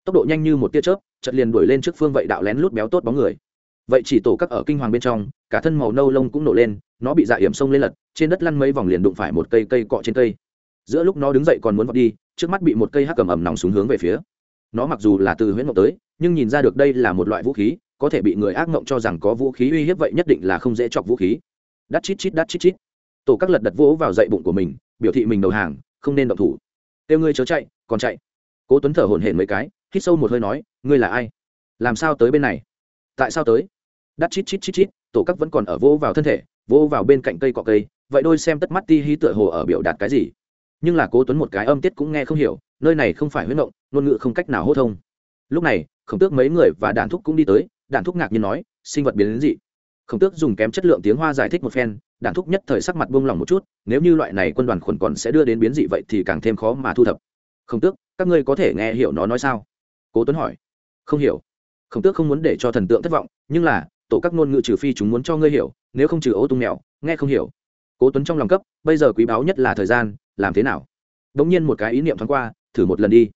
Tốc độ nhanh như một tia chớp chật liền đuổi lên trước phương vậy đạo lén lút béo tốt bóng người. Vậy chỉ tổ các ở kinh hoàng bên trong, cả thân màu nâu lông cũng nổ lên, nó bị dạ yểm sông lên lật, trên đất lăn mấy vòng liền đụng phải một cây cây cọ trên cây. Giữa lúc nó đứng dậy còn muốn vọt đi, trước mắt bị một cây hắc cầm ẩm nòng xuống hướng về phía. Nó mặc dù là từ huyễn mộng tới, nhưng nhìn ra được đây là một loại vũ khí, có thể bị người ác mộng cho rằng có vũ khí uy hiếp vậy nhất định là không dễ chọc vũ khí. Đắt chít chít đắt chít chít. Tổ các lật đật vỗ vào dậy bụng của mình, biểu thị mình đầu hàng, không nên động thủ kêu ngươi chớ chạy, còn chạy. Cố tuấn thở hổn hển mấy cái, hít sâu một hơi nói, ngươi là ai? Làm sao tới bên này? Tại sao tới? Đắt chít chít chít chít, tổ các vẫn còn ở vỗ vào thân thể, vỗ vào bên cạnh cây cọ cây, vậy đôi xem tất mắt ti hí tựa hồ ở biểu đạt cái gì? Nhưng là cố tuấn một cái âm tiết cũng nghe không hiểu, nơi này không phải huyết động, ngôn ngữ không cách nào hô thông. Lúc này, khổng tước mấy người và đàn thúc cũng đi tới đàn thúc ngạc nhiên nói, sinh vật biến đến dị. Khổng tước dùng kém chất lượng tiếng hoa giải thích một phen đạn thúc nhất thời sắc mặt buông lỏng một chút, nếu như loại này quân đoàn khuẩn còn sẽ đưa đến biến dị vậy thì càng thêm khó mà thu thập. Không tước, các ngươi có thể nghe hiểu nó nói sao? Cố tuấn hỏi. Không hiểu. Khổng tước không muốn để cho thần tượng thất vọng, nhưng là, tổ các ngôn ngữ trừ phi chúng muốn cho ngươi hiểu, nếu không trừ ô tung mèo, nghe không hiểu. Cố tuấn trong lòng cấp, bây giờ quý báu nhất là thời gian, làm thế nào? Đống nhiên một cái ý niệm thoáng qua, thử một lần đi.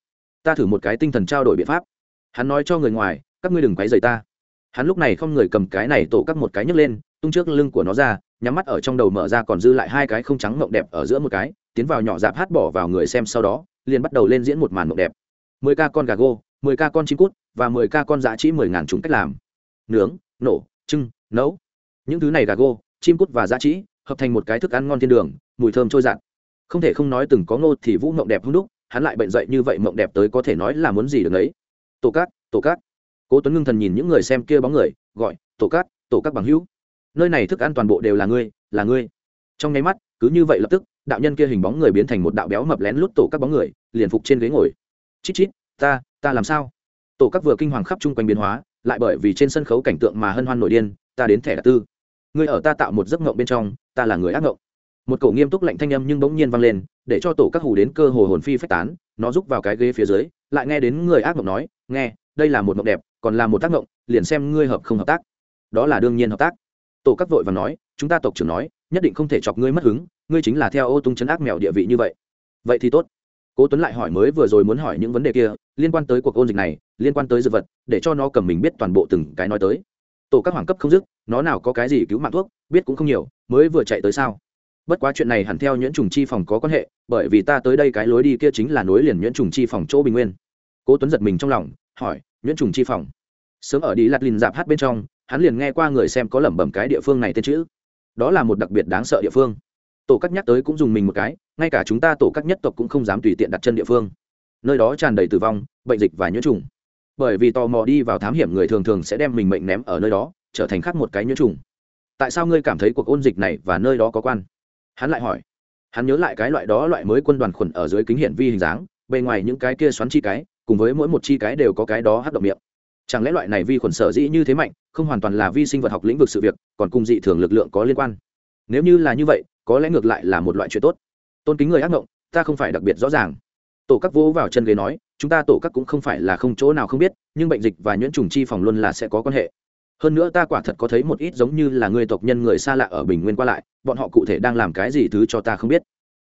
Ta thử một cái tinh thần trao đổi biện pháp. Hắn nói cho người ngoài, các ngươi đừng quấy rầy ta. Hắn lúc này không người cầm cái này tổ các một cái nhấc lên, tung trước lưng của nó ra nhắm mắt ở trong đầu mở ra còn dư lại hai cái không trắng mộng đẹp ở giữa một cái, tiến vào nhỏ dạp hát bỏ vào người xem sau đó, liền bắt đầu lên diễn một màn mộng đẹp. Mười ca con gà gô, mười ca con chim cút và mười ca con giá trĩ mười ngàn chúng cách làm. Nướng, nổ, trưng, nấu. Những thứ này gà gô, chim cút và giá trĩ hợp thành một cái thức ăn ngon thiên đường, mùi thơm trôi dạt. Không thể không nói từng có ngô thì vũ mộng đẹp hung đúc, hắn lại bệnh dậy như vậy mộng đẹp tới có thể nói là muốn gì được ấy. Tổ cát tổ cát. Cố tuấn ngưng thần nhìn những người xem kia bóng người, gọi, tổ cát, tổ các bằng hữu nơi này thức ăn toàn bộ đều là ngươi là ngươi. Trong nháy mắt, cứ như vậy lập tức, đạo nhân kia hình bóng người biến thành một đạo béo mập lén lút tổ các bóng người, liền phục trên ghế ngồi. Chít chít, ta ta làm sao? Tổ các vừa kinh hoàng khắp chung quanh biến hóa, lại bởi vì trên sân khấu cảnh tượng mà hân hoan nổi điên, ta đến thẻ đặc tư. Ngươi ở ta tạo một giấc ngộng bên trong, ta là người ác ngộng. Một cổ nghiêm túc lạnh thanh âm nhưng bỗng nhiên vang lên, để cho tổ các hù đến cơ hồ hồn phi phách tán, nó rúc vào cái ghế phía dưới, lại nghe đến người ác ngộng nói, nghe, đây là một mộng đẹp, còn là một tác ngộng, liền xem ngươi hợp không hợp tác. Đó là đương nhiên hợp tác tổ các vội và nói, chúng ta tộc trưởng nói, nhất định không thể chọc ngươi mất hứng, ngươi chính là theo ô tung chấn ác mèo địa vị như vậy. Vậy thì tốt. Cố tuấn lại hỏi mới vừa rồi muốn hỏi những vấn đề kia, liên quan tới cuộc ôn dịch này, liên quan tới dược vật, để cho nó cầm mình biết toàn bộ từng cái nói tới. Tổ các hoàng cấp không dứt, nó nào có cái gì cứu mạng thuốc, biết cũng không nhiều, mới vừa chạy tới sao? Bất quá chuyện này hẳn theo nhuyễn trùng chi phòng có quan hệ, bởi vì ta tới đây cái lối đi kia chính là nối liền nhuyễn trùng chi phòng chỗ bình nguyên. Cố tuấn giật mình trong lòng, hỏi, nhuyễn trùng chi phòng? Sớm ở đi lạt lìn dạp hát bên trong hắn liền nghe qua người xem có lẩm bẩm cái địa phương này tên chữ. Đó là một đặc biệt đáng sợ địa phương. Tổ các nhắc tới cũng dùng mình một cái, ngay cả chúng ta tổ các nhất tộc cũng không dám tùy tiện đặt chân địa phương. Nơi đó tràn đầy tử vong, bệnh dịch và nhiễm trùng. Bởi vì tò mò đi vào thám hiểm người thường thường sẽ đem mình mệnh ném ở nơi đó, trở thành khác một cái nhiễm trùng. Tại sao ngươi cảm thấy cuộc ôn dịch này và nơi đó có quan? Hắn lại hỏi. Hắn nhớ lại cái loại đó loại mới quân đoàn khuẩn ở dưới kính hiển vi hình dáng, bề ngoài những cái kia xoắn chi cái, cùng với mỗi một chi cái đều có cái đó hát động miệng chẳng lẽ loại này vi khuẩn sở dĩ như thế mạnh, không hoàn toàn là vi sinh vật học lĩnh vực sự việc, còn cùng dị thường lực lượng có liên quan? Nếu như là như vậy, có lẽ ngược lại là một loại chuyện tốt. Tôn kính người ác mộng ta không phải đặc biệt rõ ràng. Tổ các vỗ vào chân ghế nói, chúng ta tổ các cũng không phải là không chỗ nào không biết, nhưng bệnh dịch và nhuyễn trùng chi phòng luôn là sẽ có quan hệ. Hơn nữa ta quả thật có thấy một ít giống như là người tộc nhân người xa lạ ở bình nguyên qua lại, bọn họ cụ thể đang làm cái gì thứ cho ta không biết.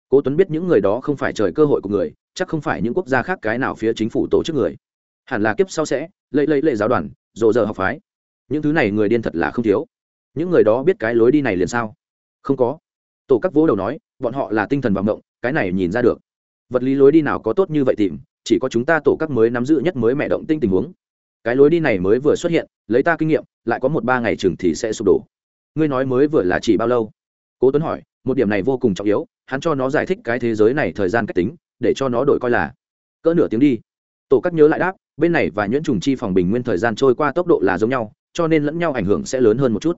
Cố tuấn biết những người đó không phải trời cơ hội của người, chắc không phải những quốc gia khác cái nào phía chính phủ tổ chức người hẳn là kiếp sau sẽ lấy lấy lệ giáo đoàn rộ giờ học phái. Những thứ này người điên thật là không thiếu. Những người đó biết cái lối đi này liền sao? Không có. Tổ các vỗ đầu nói, bọn họ là tinh thần vọng động cái này nhìn ra được. Vật lý lối đi nào có tốt như vậy tìm, chỉ có chúng ta tổ các mới nắm giữ nhất mới mẹ động tinh tình huống. Cái lối đi này mới vừa xuất hiện, lấy ta kinh nghiệm, lại có một ba ngày chừng thì sẽ sụp đổ. Ngươi nói mới vừa là chỉ bao lâu? Cố tuấn hỏi, một điểm này vô cùng trọng yếu, hắn cho nó giải thích cái thế giới này thời gian cách tính, để cho nó đổi coi là, cỡ nửa tiếng đi. Tổ các nhớ lại đáp bên này và nhuyễn trùng chi phòng bình nguyên thời gian trôi qua tốc độ là giống nhau, cho nên lẫn nhau ảnh hưởng sẽ lớn hơn một chút.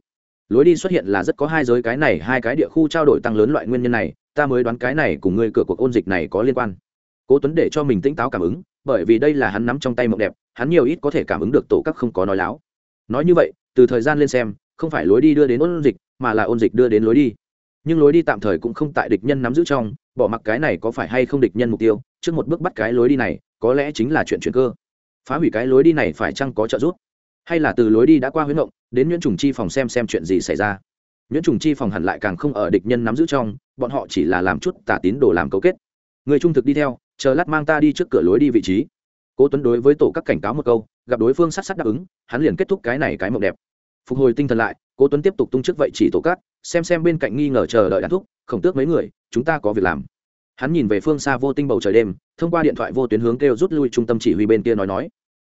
Lối đi xuất hiện là rất có hai giới, cái này hai cái địa khu trao đổi tăng lớn loại nguyên nhân này, ta mới đoán cái này cùng ngươi cửa cuộc ôn dịch này có liên quan. Cố tuấn để cho mình tỉnh táo cảm ứng, bởi vì đây là hắn nắm trong tay mộng đẹp, hắn nhiều ít có thể cảm ứng được tổ các không có nói láo. Nói như vậy, từ thời gian lên xem, không phải lối đi đưa đến ôn dịch, mà là ôn dịch đưa đến lối đi. Nhưng lối đi tạm thời cũng không tại địch nhân nắm giữ trong, bỏ mặc cái này có phải hay không địch nhân mục tiêu, trước một bước bắt cái lối đi này, có lẽ chính là chuyện chuyển cơ phá hủy cái lối đi này phải chăng có trợ giúp? Hay là từ lối đi đã qua huyết động, đến nhuyễn trùng chi phòng xem xem chuyện gì xảy ra? Nhuyễn trùng chi phòng hẳn lại càng không ở địch nhân nắm giữ trong, bọn họ chỉ là làm chút tả tín đồ làm cấu kết. Người trung thực đi theo, chờ lát mang ta đi trước cửa lối đi vị trí. Cố tuấn đối với tổ các cảnh cáo một câu, gặp đối phương sát sát đáp ứng, hắn liền kết thúc cái này cái mộng đẹp. Phục hồi tinh thần lại, cố tuấn tiếp tục tung trước vậy chỉ tổ các, xem xem bên cạnh nghi ngờ chờ đợi đàn thúc, khổng tước mấy người, chúng ta có việc làm hắn nhìn về phương xa vô tinh bầu trời đêm, thông qua điện thoại vô tuyến hướng kêu rút lui trung tâm chỉ huy bên kia nói nói.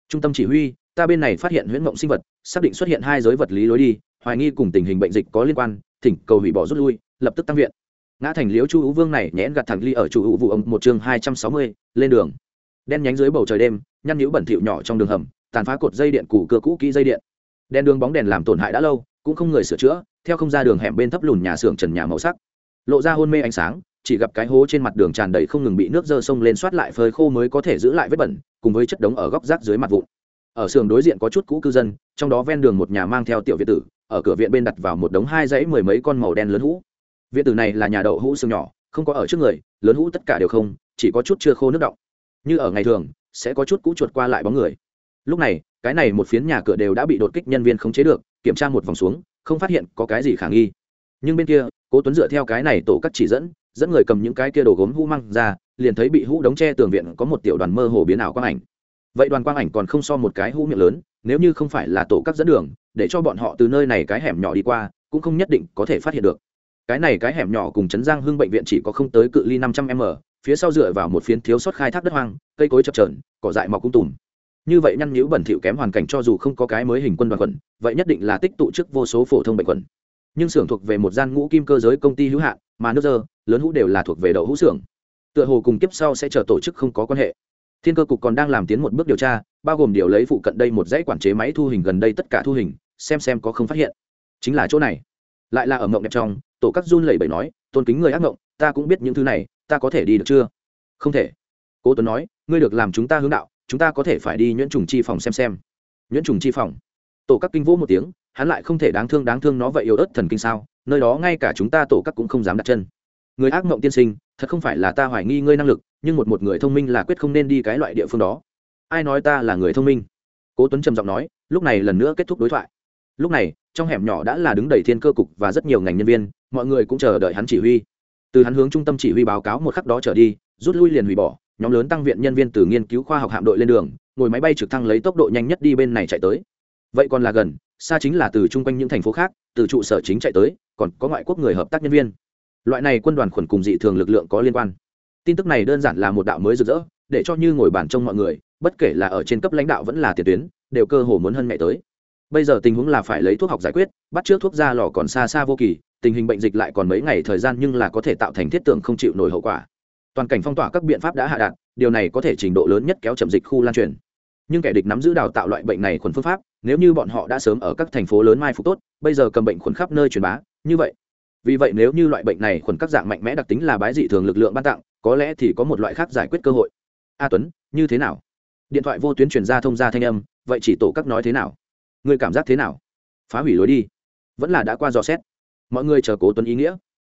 Trung tâm chỉ huy, ta bên này phát hiện huyễn mộng sinh vật, xác định xuất hiện hai giới vật lý lối đi, hoài nghi cùng tình hình bệnh dịch có liên quan, thỉnh cầu hủy bỏ rút lui, lập tức tăng viện. Ngã thành liếu chu hữu vương này nhẽn gặt thẳng ly ở chủ hữu vụ ông một chương hai trăm sáu mươi, lên đường. Đen nhánh dưới bầu trời đêm, nhăn nhũ bẩn thỉu nhỏ trong đường hầm, tàn phá cột dây điện củ cơ cũ kỹ dây điện. Đen đường bóng đèn làm tổn hại đã lâu, cũng không người sửa chữa, theo không ra đường hẻm bên thấp lùn nhà xưởng trần nhà màu sắc. Lộ ra hôn mê ánh sáng chỉ gặp cái hố trên mặt đường tràn đầy không ngừng bị nước dơ sông lên soát lại phơi khô mới có thể giữ lại vết bẩn, cùng với chất đống ở góc rác dưới mặt vụn. Ở sườn đối diện có chút cũ cư dân, trong đó ven đường một nhà mang theo tiểu viện tử, ở cửa viện bên đặt vào một đống hai dãy mười mấy con màu đen lớn hũ. Viện tử này là nhà đậu hũ xương nhỏ, không có ở trước người, lớn hũ tất cả đều không, chỉ có chút chưa khô nước động như ở ngày thường, sẽ có chút cũ chuột qua lại bóng người. Lúc này, cái này một phiến nhà cửa đều đã bị đột kích nhân viên khống chế được, kiểm tra một vòng xuống, không phát hiện có cái gì khả nghi. Nhưng bên kia, cố tuấn dựa theo cái này tổ các chỉ dẫn dẫn người cầm những cái kia đồ gốm hũ măng ra, liền thấy bị hũ đống tre tường viện có một tiểu đoàn mơ hồ biến ảo quang ảnh. Vậy đoàn quang ảnh còn không so một cái hũ miệng lớn, nếu như không phải là tổ các dẫn đường, để cho bọn họ từ nơi này cái hẻm nhỏ đi qua, cũng không nhất định có thể phát hiện được. Cái này cái hẻm nhỏ cùng trấn giang hưng bệnh viện chỉ có không tới cự ly năm trăm m, phía sau dựa vào một phiến thiếu sót khai thác đất hoang, cây cối chập trờn cỏ dại mọc cung tùm. Như vậy nhăn nhữ bẩn thỉu kém hoàn cảnh cho dù không có cái mới hình quân đoàn quẩn vậy nhất định là tích tụ trước vô số phổ thông bệnh quẩn nhưng xưởng thuộc về một gian ngũ kim cơ giới công ty hữu hạn, mà nước dơ, lớn hũ đều là thuộc về đậu hũ xưởng. Tựa hồ cùng kiếp sau sẽ chờ tổ chức không có quan hệ. Thiên cơ cục còn đang làm tiến một bước điều tra, bao gồm điều lấy phụ cận đây một dãy quản chế máy thu hình gần đây tất cả thu hình, xem xem có không phát hiện. Chính là chỗ này. Lại là ở mộng đẹp trong, tổ các run lẩy bẩy nói, tôn kính người ác mộng, ta cũng biết những thứ này, ta có thể đi được chưa? Không thể. Cố tuấn nói, ngươi được làm chúng ta hướng đạo, chúng ta có thể phải đi nhuyễn trùng chi phòng xem xem. Nhuyễn trùng chi phòng. Tổ các kinh vỗ một tiếng hắn lại không thể đáng thương đáng thương nó vậy yếu ớt thần kinh sao? Nơi đó ngay cả chúng ta tổ các cũng không dám đặt chân. Người ác mộng tiên sinh, thật không phải là ta hoài nghi ngươi năng lực, nhưng một một người thông minh là quyết không nên đi cái loại địa phương đó. Ai nói ta là người thông minh? Cố tuấn trầm giọng nói, lúc này lần nữa kết thúc đối thoại. Lúc này, trong hẻm nhỏ đã là đứng đầy thiên cơ cục và rất nhiều ngành nhân viên, mọi người cũng chờ đợi hắn chỉ huy. Từ hắn hướng trung tâm chỉ huy báo cáo một khắc đó trở đi, rút lui liền hủy bỏ, nhóm lớn tăng viện nhân viên từ nghiên cứu khoa học hạm đội lên đường, ngồi máy bay trực thăng lấy tốc độ nhanh nhất đi bên này chạy tới. Vậy còn là gần xa chính là từ chung quanh những thành phố khác, từ trụ sở chính chạy tới, còn có ngoại quốc người hợp tác nhân viên. Loại này quân đoàn khuẩn cùng dị thường lực lượng có liên quan. Tin tức này đơn giản là một đạo mới rực rỡ, để cho như ngồi bàn trông mọi người, bất kể là ở trên cấp lãnh đạo vẫn là tiền tuyến, đều cơ hồ muốn hơn mẹ tới. Bây giờ tình huống là phải lấy thuốc học giải quyết, bắt trước thuốc ra lò còn xa xa vô kỳ, tình hình bệnh dịch lại còn mấy ngày thời gian nhưng là có thể tạo thành thiết tưởng không chịu nổi hậu quả. Toàn cảnh phong tỏa các biện pháp đã hạ đạt điều này có thể trình độ lớn nhất kéo chậm dịch khu lan truyền. Nhưng kẻ địch nắm giữ đào tạo loại bệnh này khuẩn phương pháp nếu như bọn họ đã sớm ở các thành phố lớn mai phục tốt, bây giờ cầm bệnh khuẩn khắp nơi truyền bá, như vậy. Vì vậy nếu như loại bệnh này khuẩn các dạng mạnh mẽ đặc tính là bái dị thường lực lượng ban tặng, có lẽ thì có một loại khác giải quyết cơ hội. A tuấn, như thế nào? Điện thoại vô tuyến truyền ra thông ra thanh âm, vậy chỉ tổ các nói thế nào? Người cảm giác thế nào? Phá hủy lối đi. Vẫn là đã qua dò xét. Mọi người chờ cố tuấn ý nghĩa.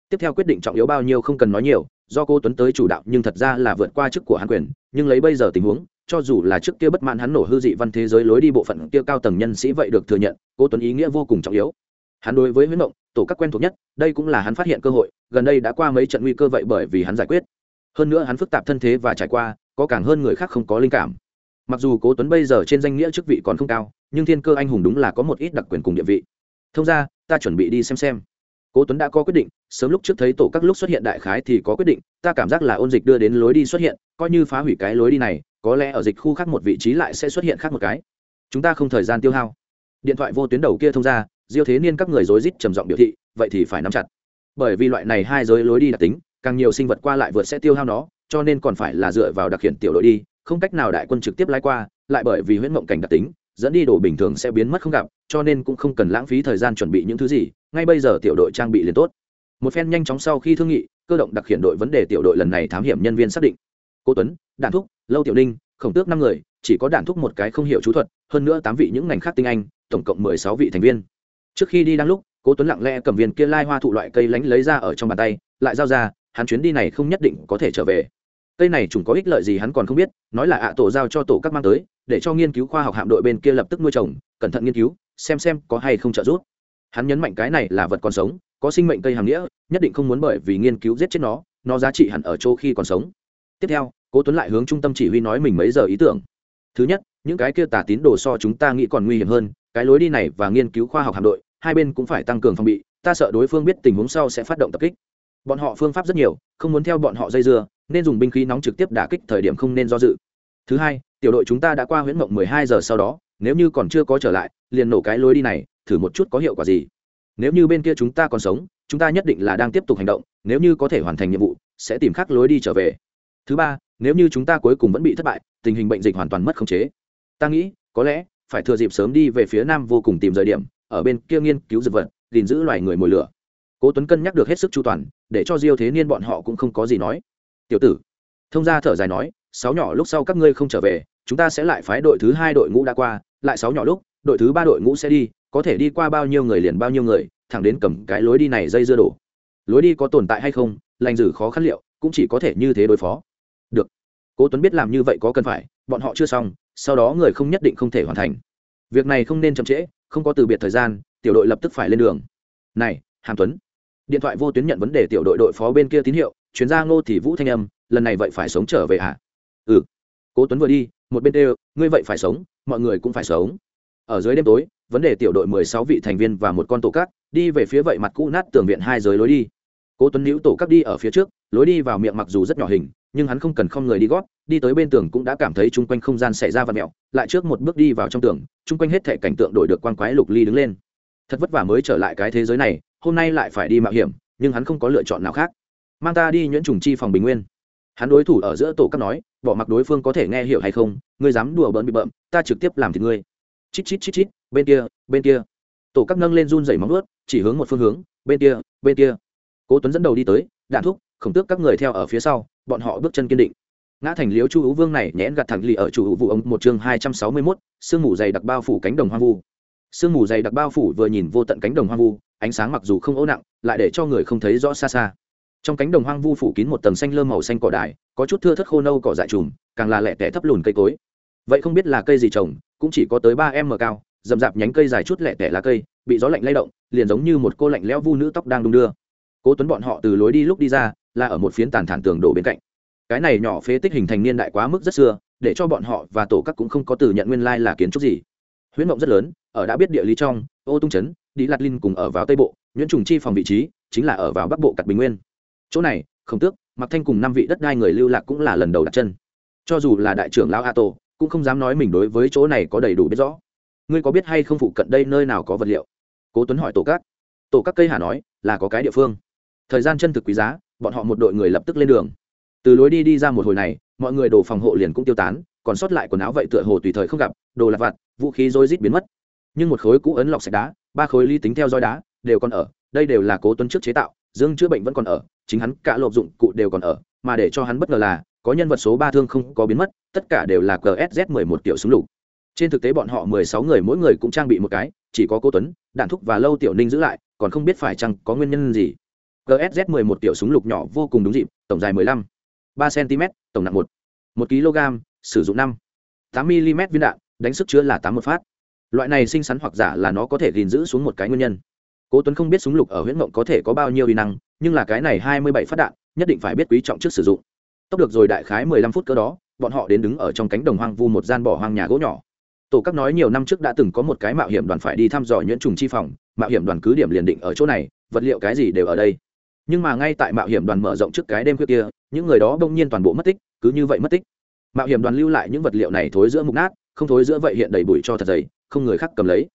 Tiếp theo quyết định trọng yếu bao nhiêu không cần nói nhiều, do cô tuấn tới chủ đạo nhưng thật ra là vượt qua chức của hắn quyền, nhưng lấy bây giờ tình huống cho dù là trước kia bất mãn hắn nổ hư dị văn thế giới lối đi bộ phận kia cao tầng nhân sĩ vậy được thừa nhận cô tuấn ý nghĩa vô cùng trọng yếu. Hắn đối với huyết mộng, tổ các quen thuộc nhất, đây cũng là hắn phát hiện cơ hội, gần đây đã qua mấy trận nguy cơ vậy bởi vì hắn giải quyết. Hơn nữa hắn phức tạp thân thế và trải qua, có càng hơn người khác không có linh cảm. Mặc dù cố tuấn bây giờ trên danh nghĩa chức vị còn không cao, nhưng thiên cơ anh hùng đúng là có một ít đặc quyền cùng địa vị. Thông ra, ta chuẩn bị đi xem xem. Cố tuấn đã có quyết định, sớm lúc trước thấy tổ các lúc xuất hiện đại khái thì có quyết định, ta cảm giác là ôn dịch đưa đến lối đi xuất hiện, coi như phá hủy cái lối đi này có lẽ ở dịch khu khác một vị trí lại sẽ xuất hiện khác một cái. Chúng ta không thời gian tiêu hao. Điện thoại vô tuyến đầu kia thông ra, diêu thế niên các người rối rít trầm giọng biểu thị, vậy thì phải nắm chặt. Bởi vì loại này hai giới lối đi đặc tính, càng nhiều sinh vật qua lại vượt sẽ tiêu hao nó, cho nên còn phải là dựa vào đặc hiện tiểu đội đi, không cách nào đại quân trực tiếp lái qua, lại bởi vì huyễn mộng cảnh đặc tính, dẫn đi đổ bình thường sẽ biến mất không gặp, cho nên cũng không cần lãng phí thời gian chuẩn bị những thứ gì, ngay bây giờ tiểu đội trang bị liền tốt. Một phen nhanh chóng sau khi thương nghị, cơ động đặc hiện đội vấn đề tiểu đội lần này thám hiểm nhân viên xác định. Cô tuấn, đạn thúc lâu tiểu ninh, khổng tước năm người, chỉ có đản thúc một cái không hiểu chú thuật, hơn nữa tám vị những ngành khác tinh anh, tổng cộng mười sáu vị thành viên. Trước khi đi đang lúc, cố tuấn lặng lẽ cầm viên kia lai hoa thụ loại cây lánh lấy ra ở trong bàn tay, lại giao ra, hắn chuyến đi này không nhất định có thể trở về. Cây này chúng có ích lợi gì hắn còn không biết, nói là ạ tổ giao cho tổ các mang tới, để cho nghiên cứu khoa học hạm đội bên kia lập tức nuôi trồng, cẩn thận nghiên cứu, xem xem có hay không trợ giúp. Hắn nhấn mạnh cái này là vật còn sống, có sinh mệnh cây hàng nghĩa, nhất định không muốn bởi vì nghiên cứu giết chết nó nó giá trị hẳn ở chỗ khi còn sống. Tiếp theo cố tuấn lại hướng trung tâm chỉ huy nói mình mấy giờ ý tưởng. Thứ nhất, những cái kia tà tín đồ so chúng ta nghĩ còn nguy hiểm hơn, cái lối đi này và nghiên cứu khoa học hạm đội, hai bên cũng phải tăng cường phòng bị, ta sợ đối phương biết tình huống sau sẽ phát động tập kích. Bọn họ phương pháp rất nhiều, không muốn theo bọn họ dây dưa, nên dùng binh khí nóng trực tiếp đả kích thời điểm không nên do dự. Thứ hai, tiểu đội chúng ta đã qua huyễn mộng 12 giờ sau đó, nếu như còn chưa có trở lại, liền nổ cái lối đi này, thử một chút có hiệu quả gì. Nếu như bên kia chúng ta còn sống, chúng ta nhất định là đang tiếp tục hành động, nếu như có thể hoàn thành nhiệm vụ, sẽ tìm khác lối đi trở về. Thứ ba nếu như chúng ta cuối cùng vẫn bị thất bại, tình hình bệnh dịch hoàn toàn mất khống chế. Ta nghĩ, có lẽ, phải thừa dịp sớm đi về phía nam vô cùng tìm rời điểm, ở bên kia nghiên cứu dược vật, gìn giữ loài người mồi lửa. Cố tuấn cân nhắc được hết sức chu toàn, để cho diêu thế niên bọn họ cũng không có gì nói. Tiểu tử, thông gia thở dài nói, sáu nhỏ lúc sau các ngươi không trở về, chúng ta sẽ lại phái đội thứ hai đội ngũ đã qua, lại sáu nhỏ lúc, đội thứ ba đội ngũ sẽ đi, có thể đi qua bao nhiêu người liền bao nhiêu người, thẳng đến cầm cái lối đi này dây dưa đổ. Lối đi có tồn tại hay không, lành dử khó khăn liệu, cũng chỉ có thể như thế đối phó được. Cố tuấn biết làm như vậy có cần phải, bọn họ chưa xong, sau đó người không nhất định không thể hoàn thành. Việc này không nên chậm trễ, không có từ biệt thời gian, tiểu đội lập tức phải lên đường. Này, hàm tuấn. Điện thoại vô tuyến nhận vấn đề tiểu đội đội phó bên kia tín hiệu chuyến ra ngô thì vũ thanh âm, lần này vậy phải sống trở về à ừ. Cố tuấn vừa đi, một bên đều, ngươi vậy phải sống, mọi người cũng phải sống. Ở dưới đêm tối, vấn đề tiểu đội mười sáu vị thành viên và một con tổ cát, đi về phía vậy mặt cũ nát tường viện hai giới lối đi cố tuấn Liễu tổ cát đi ở phía trước, lối đi vào miệng mặc dù rất nhỏ hình, nhưng hắn không cần không người đi gót, đi tới bên tường cũng đã cảm thấy chung quanh không gian xảy ra và mẹo, lại trước một bước đi vào trong tường, chung quanh hết thể cảnh tượng đổi được quan quái lục ly đứng lên. Thật vất vả mới trở lại cái thế giới này, hôm nay lại phải đi mạo hiểm, nhưng hắn không có lựa chọn nào khác. Mang ta đi nhuyễn trùng chi phòng bình nguyên. Hắn đối thủ ở giữa tổ các nói, bỏ mặc đối phương có thể nghe hiểu hay không, ngươi dám đùa bỡn bị bợm, ta trực tiếp làm thì ngươi. Chít chít chít chít, bên kia bên kia. Tổ các nâng lên run dày móng ướt chỉ hướng một phương hướng, bên kia bên kia cố tuấn dẫn đầu đi tới, đạn thúc, khổng tước các người theo ở phía sau, bọn họ bước chân kiên định. Ngã thành liếu chu hữu vương này nhẽn gặt thẳng lì ở chủ hữu vụ ông một chương hai trăm sáu mươi mốt, sương mù dày đặc bao phủ cánh đồng hoang vu. Sương mù dày đặc bao phủ vừa nhìn vô tận cánh đồng hoang vu, ánh sáng mặc dù không ố nặng, lại để cho người không thấy rõ xa xa. Trong cánh đồng hoang vu phủ kín một tầng xanh lơ màu xanh cỏ đài, có chút thưa thất khô nâu cỏ dại trùm, càng là lẻ tẻ thấp lùn cây cối. Vậy không biết là cây gì trồng, cũng chỉ có tới ba m cao, rậm rạp nhánh cây dài chút lẻ tẻ lá cây, bị gió lạnh lay động, liền giống như một cô lạnh lẽo vu nữ tóc đang đung đưa cố tuấn bọn họ từ lối đi lúc đi ra, là ở một phiến tàn thản tường đổ bên cạnh. Cái này nhỏ phế tích hình thành niên đại quá mức rất xưa, để cho bọn họ và tổ các cũng không có từ nhận nguyên lai là kiến trúc gì. Huyễn mộng rất lớn, ở đã biết địa lý trong, ô tung trấn đi lạt linh cùng ở vào tây bộ, nhuyễn trùng chi phòng vị trí, chính là ở vào bắc bộ cặt bình nguyên. Chỗ này không tước mặc thanh cùng năm vị đất đai người lưu lạc cũng là lần đầu đặt chân. Cho dù là đại trưởng lão a tô, cũng không dám nói mình đối với chỗ này có đầy đủ biết rõ. Ngươi có biết hay không phụ cận đây nơi nào có vật liệu? Cố tuấn hỏi tổ các. Tổ các cây hà nói, là có cái địa phương thời gian chân thực quý giá, bọn họ một đội người lập tức lên đường. Từ lối đi đi ra một hồi này, mọi người đồ phòng hộ liền cũng tiêu tán, còn sót lại quần áo vậy tựa hồ tùy thời không gặp, đồ lạc vặt, vũ khí rối rít biến mất. Nhưng một khối cũ ấn lọc sạch đá, ba khối ly tính theo dõi đá, đều còn ở, đây đều là cố tuấn trước chế tạo, dương chữa bệnh vẫn còn ở, chính hắn cả lộp dụng cụ đều còn ở, mà để cho hắn bất ngờ là, có nhân vật số ba thương không có biến mất, tất cả đều là csz 11 tiểu súng lục. Trên thực tế bọn họ 16 người mỗi người cũng trang bị một cái, chỉ có cố tuấn, đạn thúc và lâu tiểu ninh giữ lại, còn không biết phải chăng có nguyên nhân gì gsz 11 tiểu súng lục nhỏ vô cùng đúng dịp, tổng dài 15 3 cm tổng nặng 1 1 kg sử dụng 5 8 mm viên đạn, đánh sức chứa là 8 một phát. Loại này sinh sắn hoặc giả là nó có thể gìn giữ xuống một cái nguyên nhân. Cố tuấn không biết súng lục ở huyễn mộng có thể có bao nhiêu uy năng, nhưng là cái này 27 phát đạn, nhất định phải biết quý trọng trước sử dụng. Tốc được rồi đại khái 15 phút cơ đó, bọn họ đến đứng ở trong cánh đồng hoang vu một gian bỏ hoang nhà gỗ nhỏ. Tổ các nói nhiều năm trước đã từng có một cái mạo hiểm đoàn phải đi thăm dò nhuyễn trùng chi phòng, mạo hiểm đoàn cứ điểm liền định ở chỗ này, vật liệu cái gì đều ở đây nhưng mà ngay tại mạo hiểm đoàn mở rộng trước cái đêm khuya kia, những người đó bỗng nhiên toàn bộ mất tích, cứ như vậy mất tích. Mạo hiểm đoàn lưu lại những vật liệu này thối giữa mục nát, không thối giữa vậy hiện đầy bụi cho thật dày, không người khác cầm lấy.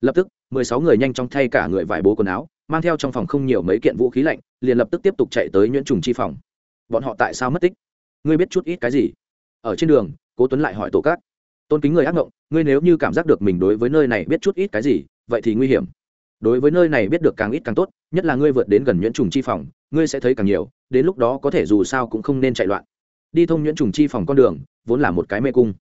Lập tức, mười sáu người nhanh chóng thay cả người vải bố quần áo, mang theo trong phòng không nhiều mấy kiện vũ khí lạnh, liền lập tức tiếp tục chạy tới nhuyễn trùng chi phòng. Bọn họ tại sao mất tích? Ngươi biết chút ít cái gì? Ở trên đường, cố tuấn lại hỏi tổ cát. Tôn kính người ác ngộng, ngươi nếu như cảm giác được mình đối với nơi này biết chút ít cái gì, vậy thì nguy hiểm đối với nơi này biết được càng ít càng tốt, nhất là ngươi vượt đến gần nhuyễn trùng chi phòng, ngươi sẽ thấy càng nhiều, đến lúc đó có thể dù sao cũng không nên chạy loạn. Đi thông nhuyễn trùng chi phòng con đường, vốn là một cái mê cung.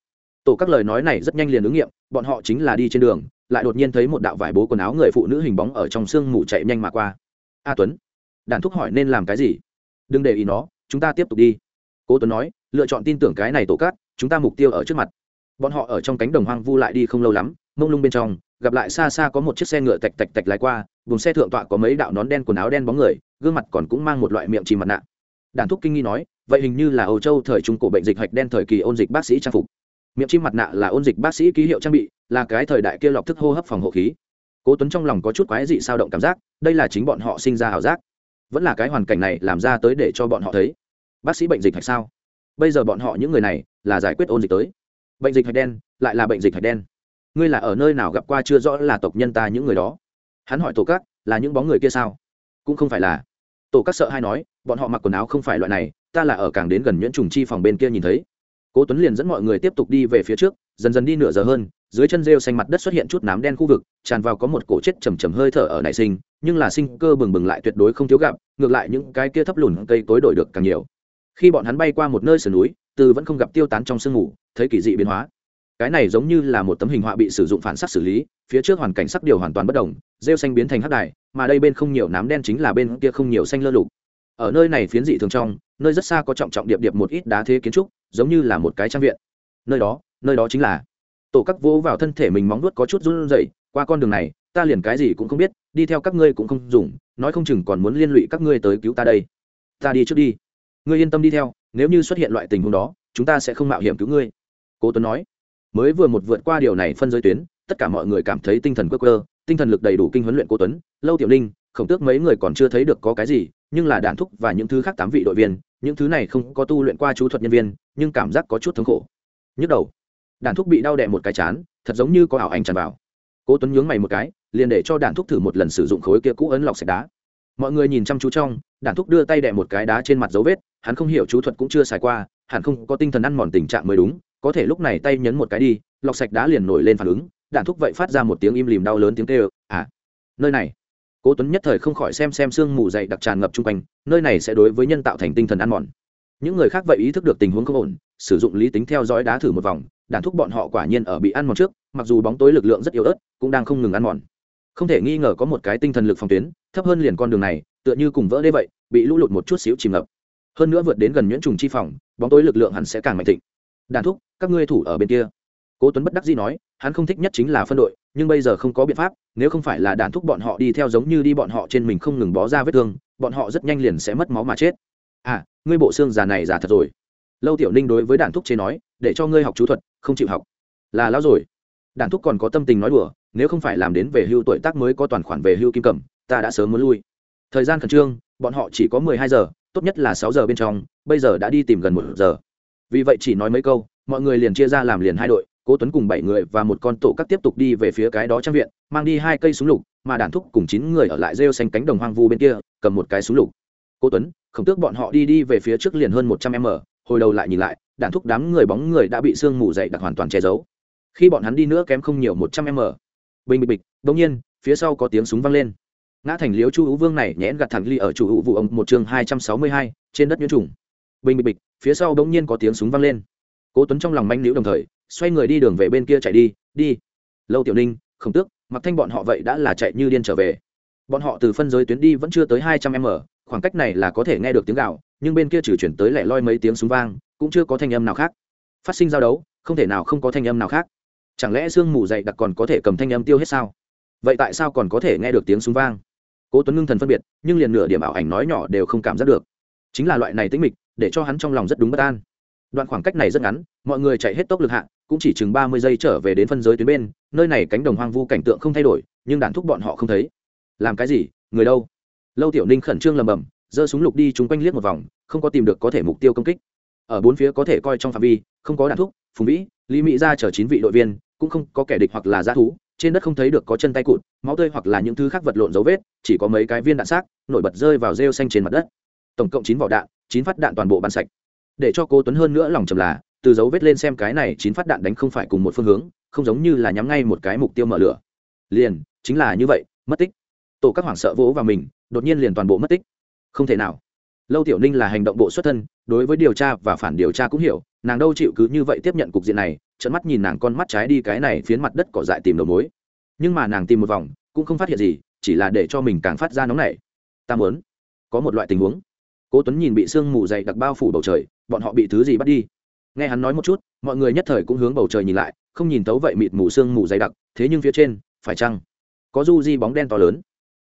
Tổ các lời nói này rất nhanh liền ứng nghiệm, bọn họ chính là đi trên đường, lại đột nhiên thấy một đạo vải bố quần áo người phụ nữ hình bóng ở trong sương mù chạy nhanh mà qua. A tuấn. Đàn thúc hỏi nên làm cái gì? Đừng để ý nó, chúng ta tiếp tục đi. Cố tuấn nói, lựa chọn tin tưởng cái này tổ cát chúng ta mục tiêu ở trước mặt. Bọn họ ở trong cánh đồng hoang vu lại đi không lâu lắm mông lung bên trong, gặp lại xa xa có một chiếc xe ngựa tạch tạch tạch lái qua, vùng xe thượng tọa có mấy đạo nón đen quần áo đen bóng người, gương mặt còn cũng mang một loại miệng chìm mặt nạ. Đàn thúc kinh nghi nói, vậy hình như là âu châu thời trung cổ bệnh dịch hạch đen thời kỳ ôn dịch bác sĩ trang phục. Miệng chim mặt nạ là ôn dịch bác sĩ ký hiệu trang bị, là cái thời đại kia lọc thức hô hấp phòng hộ khí. Cố tuấn trong lòng có chút quái dị sao động cảm giác, đây là chính bọn họ sinh ra hảo giác. Vẫn là cái hoàn cảnh này làm ra tới để cho bọn họ thấy. Bác sĩ bệnh dịch hạch sao? Bây giờ bọn họ những người này là giải quyết ôn dịch tới. Bệnh dịch hạch đen, lại là bệnh dịch hạch đen ngươi là ở nơi nào gặp qua chưa rõ là tộc nhân ta những người đó? Hắn hỏi tổ các là những bóng người kia sao? Cũng không phải là. Tổ các sợ hay nói bọn họ mặc quần áo không phải loại này ta là ở càng đến gần nhuyễn trùng chi phòng bên kia nhìn thấy. Cố tuấn liền dẫn mọi người tiếp tục đi về phía trước dần dần đi nửa giờ hơn dưới chân rêu xanh mặt đất xuất hiện chút nám đen khu vực tràn vào có một cổ chết chầm chầm hơi thở ở nảy sinh nhưng là sinh cơ bừng bừng lại tuyệt đối không thiếu gặp ngược lại những cái kia thấp lùn cây tối đổi được càng nhiều. Khi bọn hắn bay qua một nơi sườn núi từ vẫn không gặp tiêu tán trong sương ngủ, thấy kỳ dị biến hóa cái này giống như là một tấm hình họa bị sử dụng phản sắc xử lý, phía trước hoàn cảnh sắc điều hoàn toàn bất đồng, rêu xanh biến thành hắc đài, mà đây bên không nhiều nám đen chính là bên kia không nhiều xanh lơ lục. Ở nơi này phiến dị thường trong, nơi rất xa có trọng trọng điệp điệp một ít đá thế kiến trúc, giống như là một cái trang viện. Nơi đó nơi đó chính là tổ các vỗ vào thân thể mình móng nuốt có chút run rẩy, qua con đường này, ta liền cái gì cũng không biết, đi theo các ngươi cũng không dùng, nói không chừng còn muốn liên lụy các ngươi tới cứu ta đây. Ta đi trước đi. Ngươi yên tâm đi theo, nếu như xuất hiện loại tình huống đó, chúng ta sẽ không mạo hiểm cứu ngươi. Cố tuấn nói mới vừa một vượt qua điều này phân giới tuyến, tất cả mọi người cảm thấy tinh thần quơ quơ, tinh thần lực đầy đủ kinh huấn luyện cô tuấn, lâu tiểu ninh, khổng tước mấy người còn chưa thấy được có cái gì, nhưng là đản thúc và những thứ khác tám vị đội viên, những thứ này không có tu luyện qua chú thuật nhân viên, nhưng cảm giác có chút thống khổ. Nhức đầu. Đản thúc bị đau đẹ một cái chán, thật giống như có ảo ảnh tràn vào. Cố tuấn nhướng mày một cái, liền để cho đản thúc thử một lần sử dụng khối kia cũ ấn lọc sạch đá. Mọi người nhìn chăm chú trong đản thúc đưa tay đẹ một cái đá trên mặt dấu vết, hắn không hiểu chú thuật cũng chưa xài qua, hẳn không có tinh thần ăn mòn tình trạng mới đúng có thể lúc này tay nhấn một cái đi, lọc sạch đá liền nổi lên phản ứng, đạn thúc vậy phát ra một tiếng im lìm đau lớn tiếng kêu à nơi này. Cố tuấn nhất thời không khỏi xem xem xương mù dày đặc tràn ngập chung quanh, nơi này sẽ đối với nhân tạo thành tinh thần ăn mòn. Những người khác vậy ý thức được tình huống không ổn, sử dụng lý tính theo dõi đá thử một vòng, đạn thúc bọn họ quả nhiên ở bị ăn mòn trước, mặc dù bóng tối lực lượng rất yếu ớt, cũng đang không ngừng ăn mòn. Không thể nghi ngờ có một cái tinh thần lực phòng tuyến, thấp hơn liền con đường này, tựa như cùng vỡ đê vậy, bị lũ lụt một chút xíu chìm ngập. Hơn nữa vượt đến gần nhuyễn trùng chi phòng, bóng tối lực lượng hẳn sẽ càng mạnh thịnh đàn thúc, các ngươi thủ ở bên kia. Cố tuấn bất đắc dĩ nói, hắn không thích nhất chính là phân đội, nhưng bây giờ không có biện pháp, nếu không phải là đàn thúc bọn họ đi theo giống như đi bọn họ trên mình không ngừng bó ra vết thương, bọn họ rất nhanh liền sẽ mất máu mà chết. À ngươi bộ xương già này già thật rồi. Lâu tiểu ninh đối với đàn thúc chế nói, để cho ngươi học chú thuật, không chịu học. Là lão rồi. Đàn thúc còn có tâm tình nói đùa, nếu không phải làm đến về hưu tuổi tác mới có toàn khoản về hưu kim cẩm, ta đã sớm muốn lui. Thời gian khẩn trương, bọn họ chỉ có mười hai giờ, tốt nhất là sáu giờ bên trong, bây giờ đã đi tìm gần một giờ vì vậy chỉ nói mấy câu, mọi người liền chia ra làm liền hai đội, cố tuấn cùng bảy người và một con tổ các tiếp tục đi về phía cái đó trang viện, mang đi hai cây súng lục, mà đàn thúc cùng chín người ở lại rêu xanh cánh đồng hoang vu bên kia, cầm một cái súng lục. Cố tuấn khổng tước bọn họ đi đi về phía trước liền hơn một trăm m, hồi đầu lại nhìn lại đàn thúc đám người bóng người đã bị sương mù dậy đặc hoàn toàn che giấu. Khi bọn hắn đi nữa kém không nhiều một trăm m. Bình bịch bịch bỗng nhiên, phía sau có tiếng súng vang lên. Ngã thành liếu chu hữu vương này nhẽn gặt thẳng ly ở chủ hữu vụ ông một chương hai trăm sáu mươi hai, trên đất nhiễm trùng bình bịch bịch, phía sau đ nhiên có tiếng súng vang lên. Cố tuấn trong lòng manh liễu đồng thời, xoay người đi đường về bên kia chạy đi đi. Lâu tiểu ninh, khổng tước mặc thanh bọn họ vậy đã là chạy như điên trở về. Bọn họ từ phân giới tuyến đi vẫn chưa tới hai trăm m, khoảng cách này là có thể nghe được tiếng gạo nhưng bên kia trừ chuyển tới lẻ loi mấy tiếng súng vang, cũng chưa có thanh âm nào khác. Phát sinh giao đấu, không thể nào không có thanh âm nào khác. Chẳng lẽ sương mù dày đặc còn có thể cầm thanh âm tiêu hết sao? Vậy tại sao còn có thể nghe được tiếng súng vang? Cố tuấn ngưng thần phân biệt, nhưng liền nửa điểm ảo ảnh nói nhỏ đều không cảm giác được. Chính là loại này tĩnh mịch để cho hắn trong lòng rất đúng bất an. Đoạn khoảng cách này rất ngắn, mọi người chạy hết tốc lực hạ, cũng chỉ chừng ba mươi giây trở về đến phân giới tuyến bên, nơi này cánh đồng hoang vu cảnh tượng không thay đổi, nhưng đàn thúc bọn họ không thấy. Làm cái gì? Người đâu? Lâu tiểu ninh khẩn trương lầm bầm giơ súng lục đi chúng quanh liếc một vòng, không có tìm được có thể mục tiêu công kích. Ở bốn phía có thể coi trong phạm vi, không có đạn thúc, phùng vĩ, lý mỹ ra chở chín vị đội viên, cũng không có kẻ địch hoặc là g thú, trên đất không thấy được có chân tay cụt, máu tươi hoặc là những thứ khác vật lộn dấu vết, chỉ có mấy cái viên đạn xác, nổi bật rơi vào rêu xanh trên mặt đất. Tổng cộng chín vỏ đạn chín phát đạn toàn bộ bắn sạch. Để cho cô tuấn hơn nữa lòng trầm là, từ dấu vết lên xem cái này chín phát đạn đánh không phải cùng một phương hướng, không giống như là nhắm ngay một cái mục tiêu mở lửa. Liền, chính là như vậy, mất tích. Tổ các hoảng sợ vỗ vào mình, đột nhiên liền toàn bộ mất tích. Không thể nào. Lâu tiểu ninh là hành động bộ xuất thân, đối với điều tra và phản điều tra cũng hiểu, nàng đâu chịu cứ như vậy tiếp nhận cục diện này trận mắt nhìn nàng con mắt trái đi cái này phiến mặt đất cỏ dại tìm đầu mối. Nhưng mà nàng tìm một vòng, cũng không phát hiện gì, chỉ là để cho mình càng phát ra nóng nảy. Ta muốn có một loại tình huống cố tuấn nhìn bị sương mù dày đặc bao phủ bầu trời, bọn họ bị thứ gì bắt đi? Nghe hắn nói một chút, mọi người nhất thời cũng hướng bầu trời nhìn lại, không nhìn tấu vậy mịt mù sương mù dày đặc, thế nhưng phía trên, phải chăng có du di bóng đen to lớn?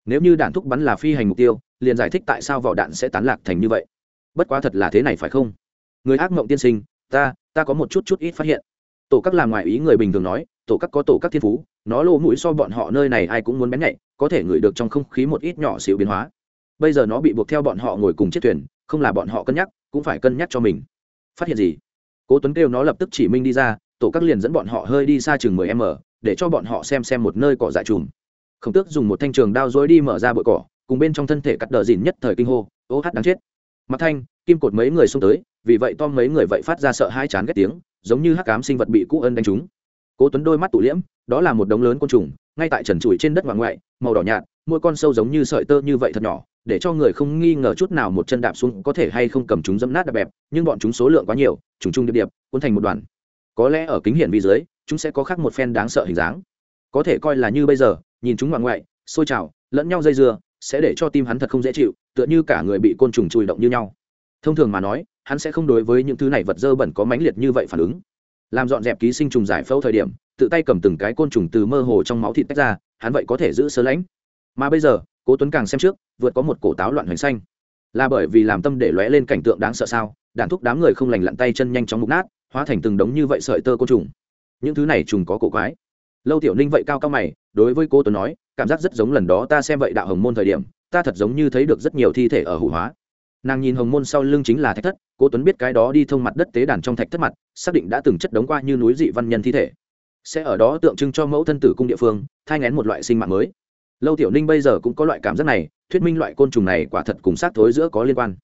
Nếu như đạn thúc bắn là phi hành mục tiêu, liền giải thích tại sao vỏ đạn sẽ tán lạc thành như vậy. Bất quá thật là thế này phải không? Người ác mộng tiên sinh, ta ta có một chút chút ít phát hiện. Tổ các làm ngoài ý người bình thường nói, tổ các có tổ các thiên phú, nó lô mũi so bọn họ nơi này ai cũng muốn bén nhạy, có thể ngửi được trong không khí một ít nhỏ xíu biến hóa bây giờ nó bị buộc theo bọn họ ngồi cùng chiếc thuyền, không là bọn họ cân nhắc, cũng phải cân nhắc cho mình. Phát hiện gì? Cố tuấn kêu nó lập tức chỉ minh đi ra, tổ các liền dẫn bọn họ hơi đi xa chừng mười m, để cho bọn họ xem xem một nơi cỏ dại trùm. Khổng tước dùng một thanh trường đao dối đi mở ra bụi cỏ, cùng bên trong thân thể cắt đờ dìn nhất thời kinh hô, ô hát đáng chết! Mặt thanh, kim cột mấy người xông tới, vì vậy tom mấy người vậy phát ra sợ hai chán ghét tiếng, giống như hắc cám sinh vật bị cũ ân đánh trúng. Cố tuấn đôi mắt tụ liễm, đó là một đống lớn côn trùng, ngay tại trần trụi trên đất ngoại ngoại, màu đỏ nhạt, mỗi con sâu giống như sợi tơ như vậy thật nhỏ để cho người không nghi ngờ chút nào một chân đạp xuống có thể hay không cầm chúng dẫm nát đạp bẹp, nhưng bọn chúng số lượng quá nhiều chúng chung điệp điệp, cuốn thành một đoàn. Có lẽ ở kính hiển vi dưới, chúng sẽ có khác một phen đáng sợ hình dáng. Có thể coi là như bây giờ, nhìn chúng ngoại ngoại, sôi trào, lẫn nhau dây dưa, sẽ để cho tim hắn thật không dễ chịu, tựa như cả người bị côn trùng chui động như nhau. Thông thường mà nói, hắn sẽ không đối với những thứ này vật dơ bẩn có mãnh liệt như vậy phản ứng. Làm dọn dẹp ký sinh trùng giải phẫu thời điểm, tự tay cầm từng cái côn trùng từ mơ hồ trong máu thịt tách ra, hắn vậy có thể giữ sơ lãnh. Mà bây giờ cố tuấn càng xem trước, vượt có một cổ táo loạn hoành xanh. Là bởi vì làm tâm để lóe lên cảnh tượng đáng sợ sao đàn thúc đám người không lành lặn tay chân nhanh chóng mục nát, hóa thành từng đống như vậy sợi tơ côn trùng. Những thứ này trùng có cổ quái. Lâu tiểu ninh vậy cao cao mày, đối với cô tuấn nói, cảm giác rất giống lần đó ta xem vậy đạo hồng môn thời điểm, ta thật giống như thấy được rất nhiều thi thể ở hủ hóa. Nàng nhìn hồng môn sau lưng chính là thạch thất, cố tuấn biết cái đó đi thông mặt đất tế đàn trong thạch thất mặt, xác định đã từng chất đống qua như núi dị văn nhân thi thể. Sẽ ở đó tượng trưng cho mẫu thân tử cung địa phương, thai ngén một loại sinh mạng mới lâu tiểu ninh bây giờ cũng có loại cảm giác này, thuyết minh loại côn trùng này quả thật cùng sát thối giữa có liên quan.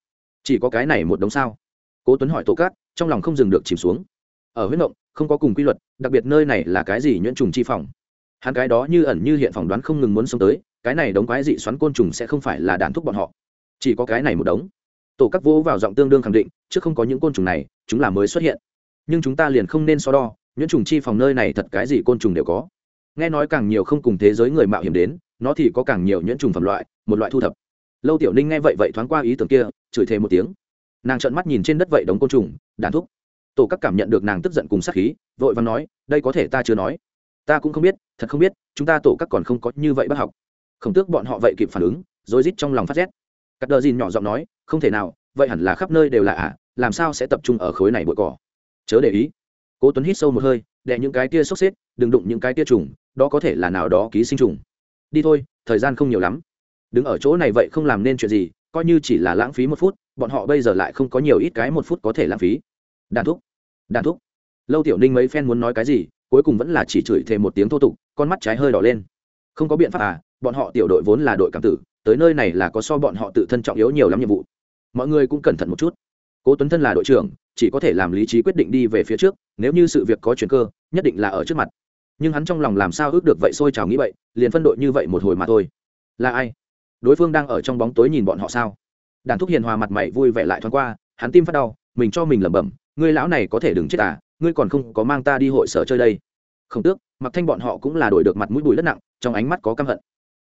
Chỉ có cái này một đống sao? Cố tuấn hỏi tổ cát, trong lòng không dừng được chìm xuống. Ở huyết động không có cùng quy luật, đặc biệt nơi này là cái gì nhuyễn trùng chi phòng? Hắn cái đó như ẩn như hiện phỏng đoán không ngừng muốn sống tới, cái này đống quái dị xoắn côn trùng sẽ không phải là đàn thúc bọn họ. Chỉ có cái này một đống. Tổ các vô vào giọng tương đương khẳng định chứ không có những côn trùng này, chúng là mới xuất hiện. Nhưng chúng ta liền không nên so đo, nhuyễn trùng chi phòng nơi này thật cái gì côn trùng đều có. Nghe nói càng nhiều không cùng thế giới người mạo hiểm đến nó thì có càng nhiều nhuyễn trùng phẩm loại một loại thu thập. Lâu tiểu ninh nghe vậy vậy thoáng qua ý tưởng kia chửi thề một tiếng. Nàng trợn mắt nhìn trên đất vậy đống côn trùng đàn thúc. Tổ các cảm nhận được nàng tức giận cùng sát khí vội và nói đây có thể ta chưa nói. Ta cũng không biết thật không biết chúng ta tổ các còn không có như vậy bác học. Khổng tước bọn họ vậy kịp phản ứng rồi rít trong lòng phát rét. Cắt đờ dìn nhỏ giọng nói không thể nào vậy hẳn là khắp nơi đều là ả à, làm sao sẽ tập trung ở khối này bụi cỏ? Chớ để ý. Cố tuấn hít sâu một hơi đè những cái tia sốc xếp đừng đụng những cái tia trùng đó có thể là nào đó ký sinh trùng đi thôi, thời gian không nhiều lắm. Đứng ở chỗ này vậy không làm nên chuyện gì, coi như chỉ là lãng phí một phút, bọn họ bây giờ lại không có nhiều ít cái một phút có thể lãng phí. Đàn thúc đàn thúc. Lâu tiểu ninh mấy phen muốn nói cái gì, cuối cùng vẫn là chỉ chửi thêm một tiếng thô tục, con mắt trái hơi đỏ lên. Không có biện pháp à bọn họ tiểu đội vốn là đội cảm tử, tới nơi này là có so bọn họ tự thân trọng yếu nhiều lắm nhiệm vụ. Mọi người cũng cẩn thận một chút. Cố tuấn thân là đội trưởng, chỉ có thể làm lý trí quyết định đi về phía trước, nếu như sự việc có chuyển cơ, nhất định là ở trước mặt nhưng hắn trong lòng làm sao ước được vậy xôi trào nghĩ vậy, liền phân đội như vậy một hồi mà thôi. Là ai? Đối phương đang ở trong bóng tối nhìn bọn họ sao? Đàn thúc hiền hòa mặt mày vui vẻ lại thoáng qua, hắn tim phát đau, mình cho mình lẩm bẩm, ngươi lão này có thể đừng chết à ngươi còn không có mang ta đi hội sở chơi đây. Không tước mặc thanh bọn họ cũng là đổi được mặt mũi bùi đất nặng, trong ánh mắt có căm hận.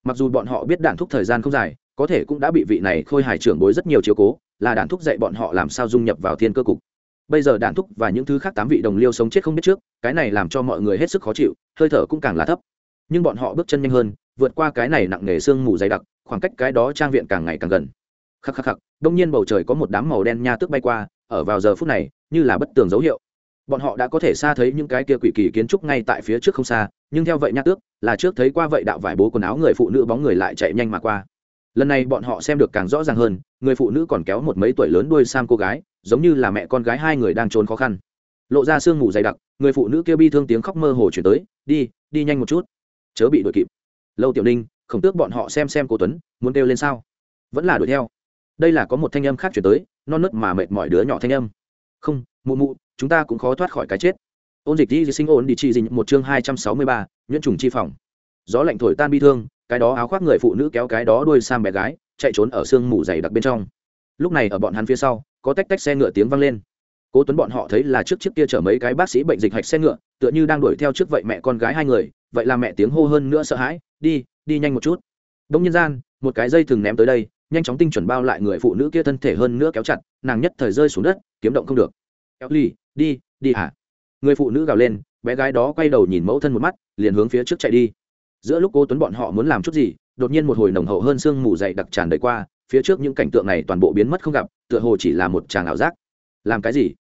Mặc dù bọn họ biết đàn thúc thời gian không dài, có thể cũng đã bị vị này khôi hài trưởng bối rất nhiều chiếu cố, là đàn thúc dạy bọn họ làm sao dung nhập vào thiên cơ cục bây giờ đạn thúc và những thứ khác tám vị đồng liêu sống chết không biết trước, cái này làm cho mọi người hết sức khó chịu, hơi thở cũng càng là thấp. Nhưng bọn họ bước chân nhanh hơn, vượt qua cái này nặng nề sương mù dày đặc, khoảng cách cái đó trang viện càng ngày càng gần. Khắc khắc khắc, đông nhiên bầu trời có một đám màu đen nha tước bay qua, ở vào giờ phút này, như là bất tường dấu hiệu. Bọn họ đã có thể xa thấy những cái kia quỷ kỳ kiến trúc ngay tại phía trước không xa, nhưng theo vậy nha tước, là trước thấy qua vậy đạo vải bố quần áo người phụ nữ bóng người lại chạy nhanh mà qua. Lần này bọn họ xem được càng rõ ràng hơn, người phụ nữ còn kéo một mấy tuổi lớn đuôi sam cô gái giống như là mẹ con gái hai người đang trốn khó khăn. Lộ ra sương mù dày đặc, người phụ nữ kia bi thương tiếng khóc mơ hồ chuyển tới, đi đi nhanh một chút. Chớ bị đuổi kịp. Lâu tiểu ninh khổng tước bọn họ xem xem cô tuấn, muốn kêu lên sao? Vẫn là đuổi theo. Đây là có một thanh âm khác chuyển tới, non nớt mà mệt mỏi đứa nhỏ thanh âm. Không, mụ mụ, chúng ta cũng khó thoát khỏi cái chết. Ôn dịch đi sinh ôn đi chi dinh một chương hai trăm sáu mươi ba, nhuyễn trùng chi phòng. Gió lạnh thổi tan bi thương, cái đó áo khoác người phụ nữ kéo cái đó đuôi sang bé gái, chạy trốn ở sương mù dày đặc bên trong. Lúc này ở bọn hắn phía sau có tách tách xe ngựa tiếng vang lên. Cố tuấn bọn họ thấy là trước chiếc kia chở mấy cái bác sĩ bệnh dịch hạch xe ngựa, tựa như đang đuổi theo trước vậy mẹ con gái hai người, vậy là mẹ tiếng hô hơn nữa sợ hãi, đi đi nhanh một chút. Đông nhân gian, một cái dây thường ném tới đây, nhanh chóng tinh chuẩn bao lại người phụ nữ kia thân thể hơn nữa kéo chặt, nàng nhất thời rơi xuống đất, kiếm động không được. Kéo ly đi đi hả? Người phụ nữ gào lên, bé gái đó quay đầu nhìn mẫu thân một mắt, liền hướng phía trước chạy đi. Giữa lúc cô tuấn bọn họ muốn làm chút gì, đột nhiên một hồi nồng hậu hơn sương mù dày đặc tràn đầy qua, phía trước những cảnh tượng này toàn bộ biến mất không gặp tựa hồ chỉ là một chàng ảo giác. Làm cái gì?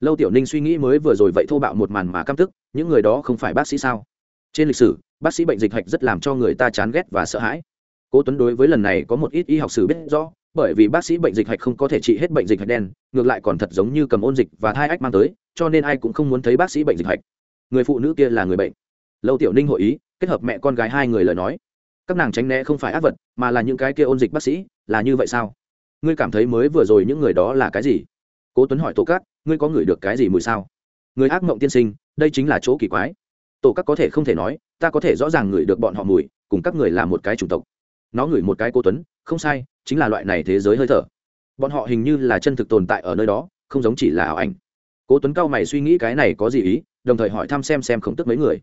Lâu tiểu ninh suy nghĩ mới vừa rồi vậy thô bạo một màn mà căm tức, những người đó không phải bác sĩ sao? Trên lịch sử, bác sĩ bệnh dịch hạch rất làm cho người ta chán ghét và sợ hãi. Cố tuấn đối với lần này có một ít y học sử biết rõ, bởi vì bác sĩ bệnh dịch hạch không có thể trị hết bệnh dịch hạch đen, ngược lại còn thật giống như cầm ôn dịch và thai ách mang tới, cho nên ai cũng không muốn thấy bác sĩ bệnh dịch hạch. Người phụ nữ kia là người bệnh. Lâu tiểu ninh hội ý, kết hợp mẹ con gái hai người lời nói. Các nàng tránh né không phải ác vật, mà là những cái kia ôn dịch bác sĩ, là như vậy sao? Ngươi cảm thấy mới vừa rồi những người đó là cái gì? Cố tuấn hỏi tổ các, ngươi có ngửi được cái gì mùi sao? Người ác mộng tiên sinh, đây chính là chỗ kỳ quái. Tổ các có thể không thể nói, ta có thể rõ ràng ngửi được bọn họ mùi, cùng các người là một cái chủng tộc. Nó ngửi một cái Cố tuấn, không sai, chính là loại này thế giới hơi thở. Bọn họ hình như là chân thực tồn tại ở nơi đó, không giống chỉ là ảo ảnh. Cố tuấn cao mày suy nghĩ cái này có gì ý, đồng thời hỏi thăm xem xem khổng tước mấy người.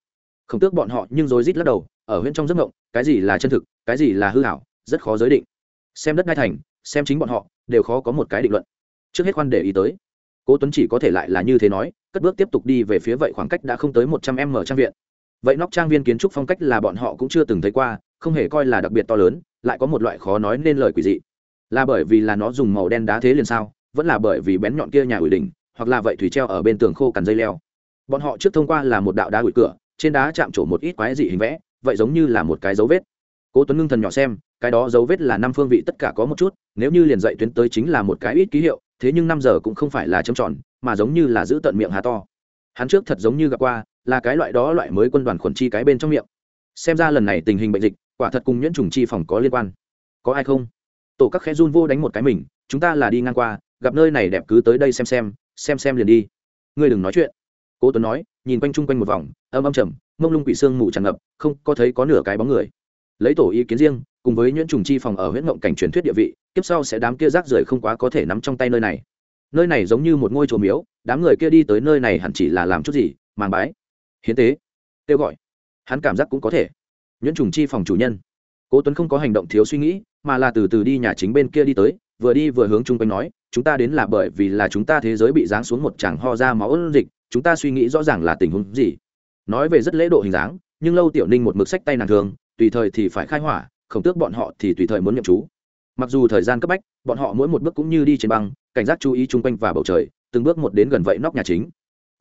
Khổng tước bọn họ nhưng rối rít lắc đầu, ở huyện trong giấc mộng, cái gì là chân thực, cái gì là hư ảo, rất khó giới định. Xem đất ngai thành xem chính bọn họ, đều khó có một cái định luận. Trước hết khoan để ý tới. Cố tuấn chỉ có thể lại là như thế nói, cất bước tiếp tục đi về phía vậy khoảng cách đã không tới một trăm m trang viện. Vậy nóc trang viên kiến trúc phong cách là bọn họ cũng chưa từng thấy qua, không hề coi là đặc biệt to lớn, lại có một loại khó nói nên lời quỷ dị. Là bởi vì là nó dùng màu đen đá thế liền sao, vẫn là bởi vì bén nhọn kia nhà ủi đỉnh, hoặc là vậy thủy treo ở bên tường khô cằn dây leo. Bọn họ trước thông qua là một đạo đá ủi cửa, trên đá chạm trổ một ít quái dị hình vẽ, vậy giống như là một cái dấu vết. Cố tuấn ngưng thần nhỏ xem cái đó dấu vết là năm phương vị tất cả có một chút, nếu như liền dậy tuyến tới chính là một cái ít ký hiệu, thế nhưng năm giờ cũng không phải là châm tròn, mà giống như là giữ tận miệng hà to. Hắn trước thật giống như gặp qua, là cái loại đó loại mới quân đoàn khuẩn chi cái bên trong miệng. Xem ra lần này tình hình bệnh dịch, quả thật cùng nhuyễn trùng chi phòng có liên quan. Có ai không? Tổ các khẽ run vô đánh một cái mình, chúng ta là đi ngang qua, gặp nơi này đẹp cứ tới đây xem xem xem xem liền đi. Ngươi đừng nói chuyện. Cố tuấn nói, nhìn quanh chung quanh một vòng, âm âm trầm, mông lung quỷ xương mù tràn ngập, không có thấy có nửa cái bóng người. Lấy tổ ý kiến riêng cùng với nhuyễn trùng chi phòng ở huyện ngộng cảnh truyền thuyết địa vị tiếp sau sẽ đám kia rác rưởi không quá có thể nắm trong tay nơi này. Nơi này giống như một ngôi chùa miếu, đám người kia đi tới nơi này hẳn chỉ là làm chút gì, màng bái. Hiến tế. Kêu gọi. Hắn cảm giác cũng có thể. Nhuyễn trùng chi phòng chủ nhân. Cố tuấn không có hành động thiếu suy nghĩ, mà là từ từ đi nhà chính bên kia đi tới, vừa đi vừa hướng chung quanh nói, chúng ta đến là bởi vì là chúng ta thế giới bị giáng xuống một tràng ho ra máu ôn dịch, chúng ta suy nghĩ rõ ràng là tình huống gì. Nói về rất lễ độ hình dáng, nhưng lâu tiểu ninh một mực sách tay nàng thường, tùy thời thì phải khai hỏa khổng tước bọn họ thì tùy thời muốn nhậm chú. Mặc dù thời gian cấp bách, bọn họ mỗi một bước cũng như đi trên băng, cảnh giác chú ý chung quanh và bầu trời, từng bước một đến gần vậy nóc nhà chính.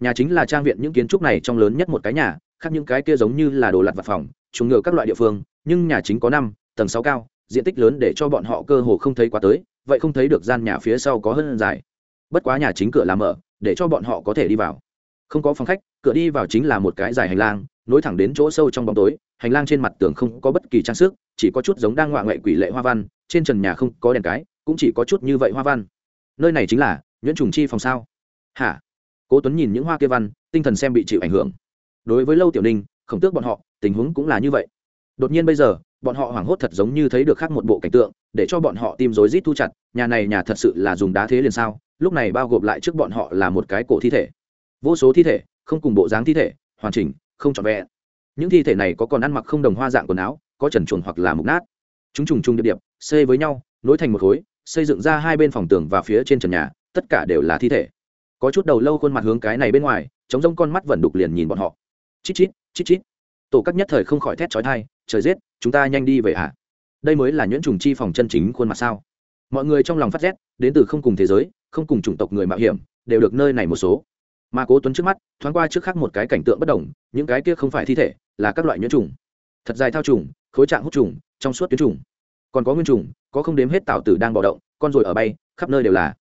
Nhà chính là trang viện những kiến trúc này trong lớn nhất một cái nhà, khác những cái kia giống như là đồ lặt vặt phòng, chúng ngựa các loại địa phương, nhưng nhà chính có năm, tầng sáu cao, diện tích lớn để cho bọn họ cơ hồ không thấy quá tới, vậy không thấy được gian nhà phía sau có hơn dài. Bất quá nhà chính cửa làm mở, để cho bọn họ có thể đi vào. Không có phòng khách, cửa đi vào chính là một cái dài hành lang, nối thẳng đến chỗ sâu trong bóng tối hành lang trên mặt tường không có bất kỳ trang sức, chỉ có chút giống đang ngoạ ngoại quỷ lệ hoa văn, trên trần nhà không có đèn cái, cũng chỉ có chút như vậy hoa văn. Nơi này chính là nhuyễn trùng chi phòng sao? Hả? Cố tuấn nhìn những hoa kia văn, tinh thần xem bị chịu ảnh hưởng. Đối với lâu tiểu ninh, khổng tước bọn họ, tình huống cũng là như vậy. Đột nhiên bây giờ, bọn họ hoảng hốt thật giống như thấy được khác một bộ cảnh tượng, để cho bọn họ tim rối rít thu chặt, nhà này nhà thật sự là dùng đá thế liền sao, lúc này bao gộp lại trước bọn họ là một cái cổ thi thể. Vô số thi thể, không cùng bộ dáng thi thể, hoàn chỉnh, không trọn vẹn những thi thể này có còn ăn mặc không đồng hoa dạng quần áo có trần chuồn hoặc là mục nát. Chúng trùng trùng điệp điệp xây với nhau nối thành một khối xây dựng ra hai bên phòng tường và phía trên trần nhà tất cả đều là thi thể. Có chút đầu lâu khuôn mặt hướng cái này bên ngoài chống rông con mắt vẫn đục liền nhìn bọn họ. Chít chít chít chít. Tổ các nhất thời không khỏi thét trói thai trời rét, chúng ta nhanh đi về hả đây mới là nhuyễn trùng chi phòng chân chính khuôn mặt sao? Mọi người trong lòng phát rét đến từ không cùng thế giới không cùng chủng tộc người mạo hiểm đều được nơi này một số. Mà cố tuấn trước mắt thoáng qua trước khác một cái cảnh tượng bất đồng những cái kia không phải thi thể là các loại nhuyễn trùng. Thật dài thao trùng, khối trạng hút trùng, trong suốt tuyến trùng. Còn có nguyên trùng, có không đếm hết tạo tử đang bạo động, con rồi ở bay, khắp nơi đều là.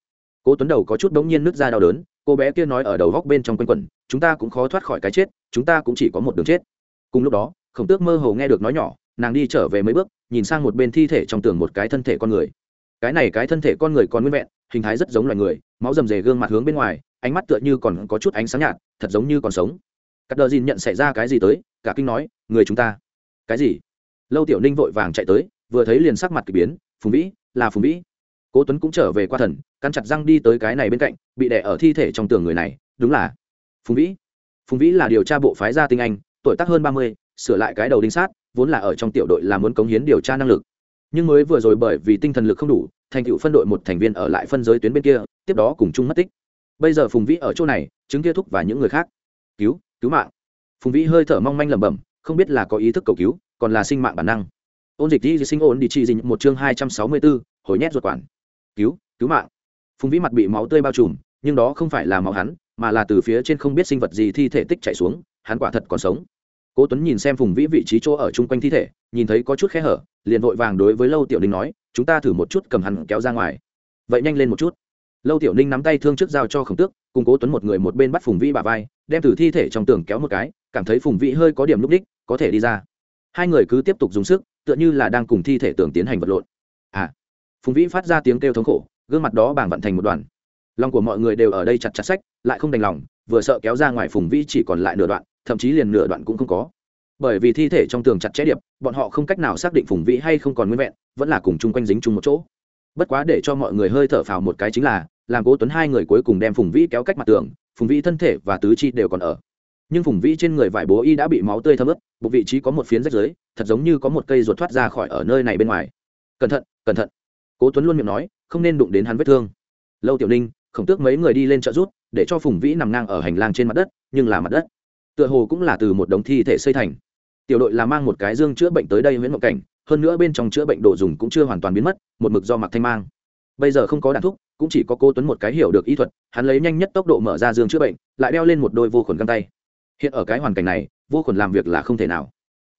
Cố tuấn đầu có chút đống nhiên nứt ra đau đớn, cô bé kia nói ở đầu góc bên trong quanh quẩn, chúng ta cũng khó thoát khỏi cái chết, chúng ta cũng chỉ có một đường chết. Cùng lúc đó, khổng tước mơ hồ nghe được nói nhỏ, nàng đi trở về mấy bước, nhìn sang một bên thi thể trong tường một cái thân thể con người. Cái này cái thân thể con người còn nguyên vẹn, hình thái rất giống loài người, máu rầm rề gương mặt hướng bên ngoài, ánh mắt tựa như còn có chút ánh sáng nhạt, thật giống như còn sống. Cắt đờ dìn nhận xảy ra cái gì tới cả kinh nói, người chúng ta. Cái gì? Lâu tiểu ninh vội vàng chạy tới, vừa thấy liền sắc mặt k ỳ biến, phùng vĩ, là phùng vĩ. Cố tuấn cũng trở về qua thần căn chặt răng đi tới cái này bên cạnh, bị đẻ ở thi thể trong tường người này, đúng là phùng vĩ. Phùng vĩ là điều tra bộ phái gia tinh anh, tuổi tác hơn ba mươi, sửa lại cái đầu đinh sát, vốn là ở trong tiểu đội là muốn cống hiến điều tra năng lực. Nhưng mới vừa rồi bởi vì tinh thần lực không đủ, thành tựu phân đội một thành viên ở lại phân giới tuyến bên kia, tiếp đó cùng chung mất tích. Bây giờ phùng vĩ ở chỗ này, chứng kia thúc và những người khác. Cứu cứu mạng phùng vĩ hơi thở mong manh lẩm bẩm, không biết là có ý thức cầu cứu, còn là sinh mạng bản năng. Ôn dịch đi sinh ôn đi chi dịch một chương hai trăm sáu mươi bốn, hồi nhét ruột quản. Cứu cứu mạng. Phùng vĩ mặt bị máu tươi bao trùm, nhưng đó không phải là máu hắn, mà là từ phía trên không biết sinh vật gì thi thể tích chạy xuống, hắn quả thật còn sống. Cố tuấn nhìn xem phùng vĩ vị trí chỗ ở chung quanh thi thể, nhìn thấy có chút khe hở, liền vội vàng đối với lâu tiểu ninh nói, chúng ta thử một chút cầm hắn kéo ra ngoài. Vậy nhanh lên một chút. Lâu tiểu ninh nắm tay thương trước giao cho khổng tước, cùng cố tuấn một người một bên bắt phùng vĩ bà vai đem từ thi thể trong tường kéo một cái, cảm thấy phùng vĩ hơi có điểm lúc đích, có thể đi ra. Hai người cứ tiếp tục dùng sức, tựa như là đang cùng thi thể tường tiến hành vật lộn. À phùng vĩ phát ra tiếng kêu thống khổ, gương mặt đó bàng vận thành một đoàn. Lòng của mọi người đều ở đây chặt chặt sách, lại không đành lòng, vừa sợ kéo ra ngoài phùng vĩ chỉ còn lại nửa đoạn, thậm chí liền nửa đoạn cũng không có. Bởi vì thi thể trong tường chặt chẽ điệp, bọn họ không cách nào xác định phùng vĩ hay không còn nguyên vẹn, vẫn là cùng chung quanh dính chung một chỗ. Bất quá để cho mọi người hơi thở phào một cái chính là, làm cố tuấn hai người cuối cùng đem phùng vĩ kéo cách mặt tường phùng vĩ thân thể và tứ chi đều còn ở. Nhưng phùng vĩ trên người vải bố y đã bị máu tươi thấm ướt bụng vị trí có một phiến rách dưới thật giống như có một cây ruột thoát ra khỏi ở nơi này bên ngoài. Cẩn thận cẩn thận. Cố tuấn luôn miệng nói, không nên đụng đến hắn vết thương. Lâu tiểu ninh, khổng tước mấy người đi lên trợ rút, để cho phùng vĩ nằm ngang ở hành lang trên mặt đất, nhưng là mặt đất, tựa hồ cũng là từ một đống thi thể xây thành. Tiểu đội là mang một cái dương chữa bệnh tới đây nguyễn ngọc cảnh, hơn nữa bên trong chữa bệnh đồ dùng cũng chưa hoàn toàn biến mất, một mực do mặc thanh mang. Bây giờ không có đạn thuốc cũng chỉ có cô tuấn một cái hiểu được y thuật, hắn lấy nhanh nhất tốc độ mở ra dương chữa bệnh, lại đeo lên một đôi vô khuẩn găng tay. Hiện ở cái hoàn cảnh này, vô khuẩn làm việc là không thể nào.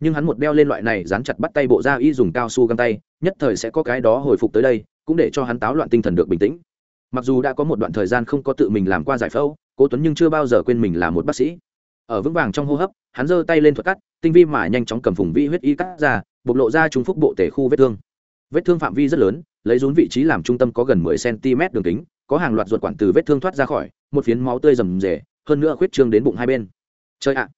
Nhưng hắn một đeo lên loại này dán chặt bắt tay bộ da y dùng cao su găng tay, nhất thời sẽ có cái đó hồi phục tới đây, cũng để cho hắn táo loạn tinh thần được bình tĩnh. Mặc dù đã có một đoạn thời gian không có tự mình làm qua giải phẫu, cố tuấn nhưng chưa bao giờ quên mình là một bác sĩ. Ở vững vàng trong hô hấp, hắn giơ tay lên thuật cắt, tinh vi mà nhanh chóng cầm phùng vi huyết y cắt ra, bộc lộ ra trung phúc bộ tể khu vết thương vết thương phạm vi rất lớn, lấy rún vị trí làm trung tâm có gần 10 cm đường kính, có hàng loạt ruột quản từ vết thương thoát ra khỏi, một phiến máu tươi rầm rề, hơn nữa khuyết trương đến bụng hai bên. Chơi ạ! À.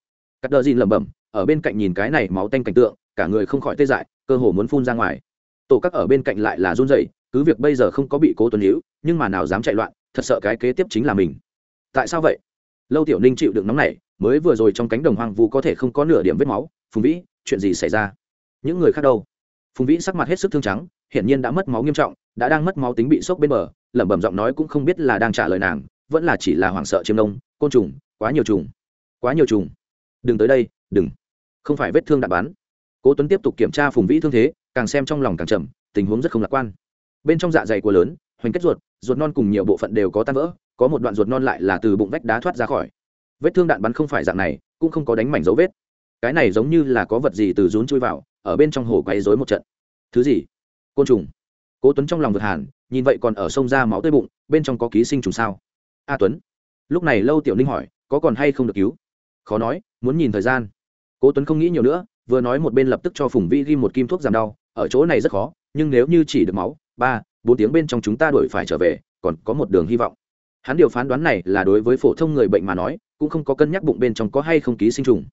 cắt đờ dìn lẩm bẩm, ở bên cạnh nhìn cái này máu tanh cảnh tượng, cả người không khỏi tê dại, cơ hồ muốn phun ra ngoài. Tổ các ở bên cạnh lại là run rẩy, cứ việc bây giờ không có bị cố tuấn hữu, nhưng mà nào dám chạy loạn, thật sợ cái kế tiếp chính là mình. Tại sao vậy? Lâu tiểu ninh chịu đựng nóng này mới vừa rồi trong cánh đồng hoang vu có thể không có nửa điểm vết máu, phùng vĩ, chuyện gì xảy ra? Những người khác đâu? Phùng vĩ sắc mặt hết sức thương trắng, hiển nhiên đã mất máu nghiêm trọng, đã đang mất máu tính bị sốc bên bờ, lẩm bẩm giọng nói cũng không biết là đang trả lời nàng, vẫn là chỉ là hoảng sợ chiêm nông côn trùng, quá nhiều trùng, quá nhiều trùng. Đừng tới đây, đừng, không phải vết thương đạn bắn. Cố tuấn tiếp tục kiểm tra phùng vĩ thương thế, càng xem trong lòng càng trầm, tình huống rất không lạc quan. Bên trong dạ dày của lớn, hoành kết ruột ruột non cùng nhiều bộ phận đều có tan vỡ, có một đoạn ruột non lại là từ bụng vách đá thoát ra khỏi. Vết thương đạn bắn không phải dạng này, cũng không có đánh mảnh dấu vết. Cái này giống như là có vật gì từ rún chui vào ở bên trong hồ quấy rối một trận. Thứ gì? Côn trùng. Cố tuấn trong lòng vượt hàn, nhìn vậy còn ở sông ra máu tươi bụng, bên trong có ký sinh trùng sao? A tuấn. Lúc này lâu tiểu ninh hỏi, có còn hay không được cứu? Khó nói, muốn nhìn thời gian. Cố tuấn không nghĩ nhiều nữa, vừa nói một bên lập tức cho phùng vi ghi một kim thuốc giảm đau, ở chỗ này rất khó, nhưng nếu như chỉ được máu, ba, bốn tiếng bên trong chúng ta đổi phải trở về, còn có một đường hy vọng. Hắn điều phán đoán này là đối với phổ thông người bệnh mà nói, cũng không có cân nhắc bụng bên trong có hay không ký sinh trùng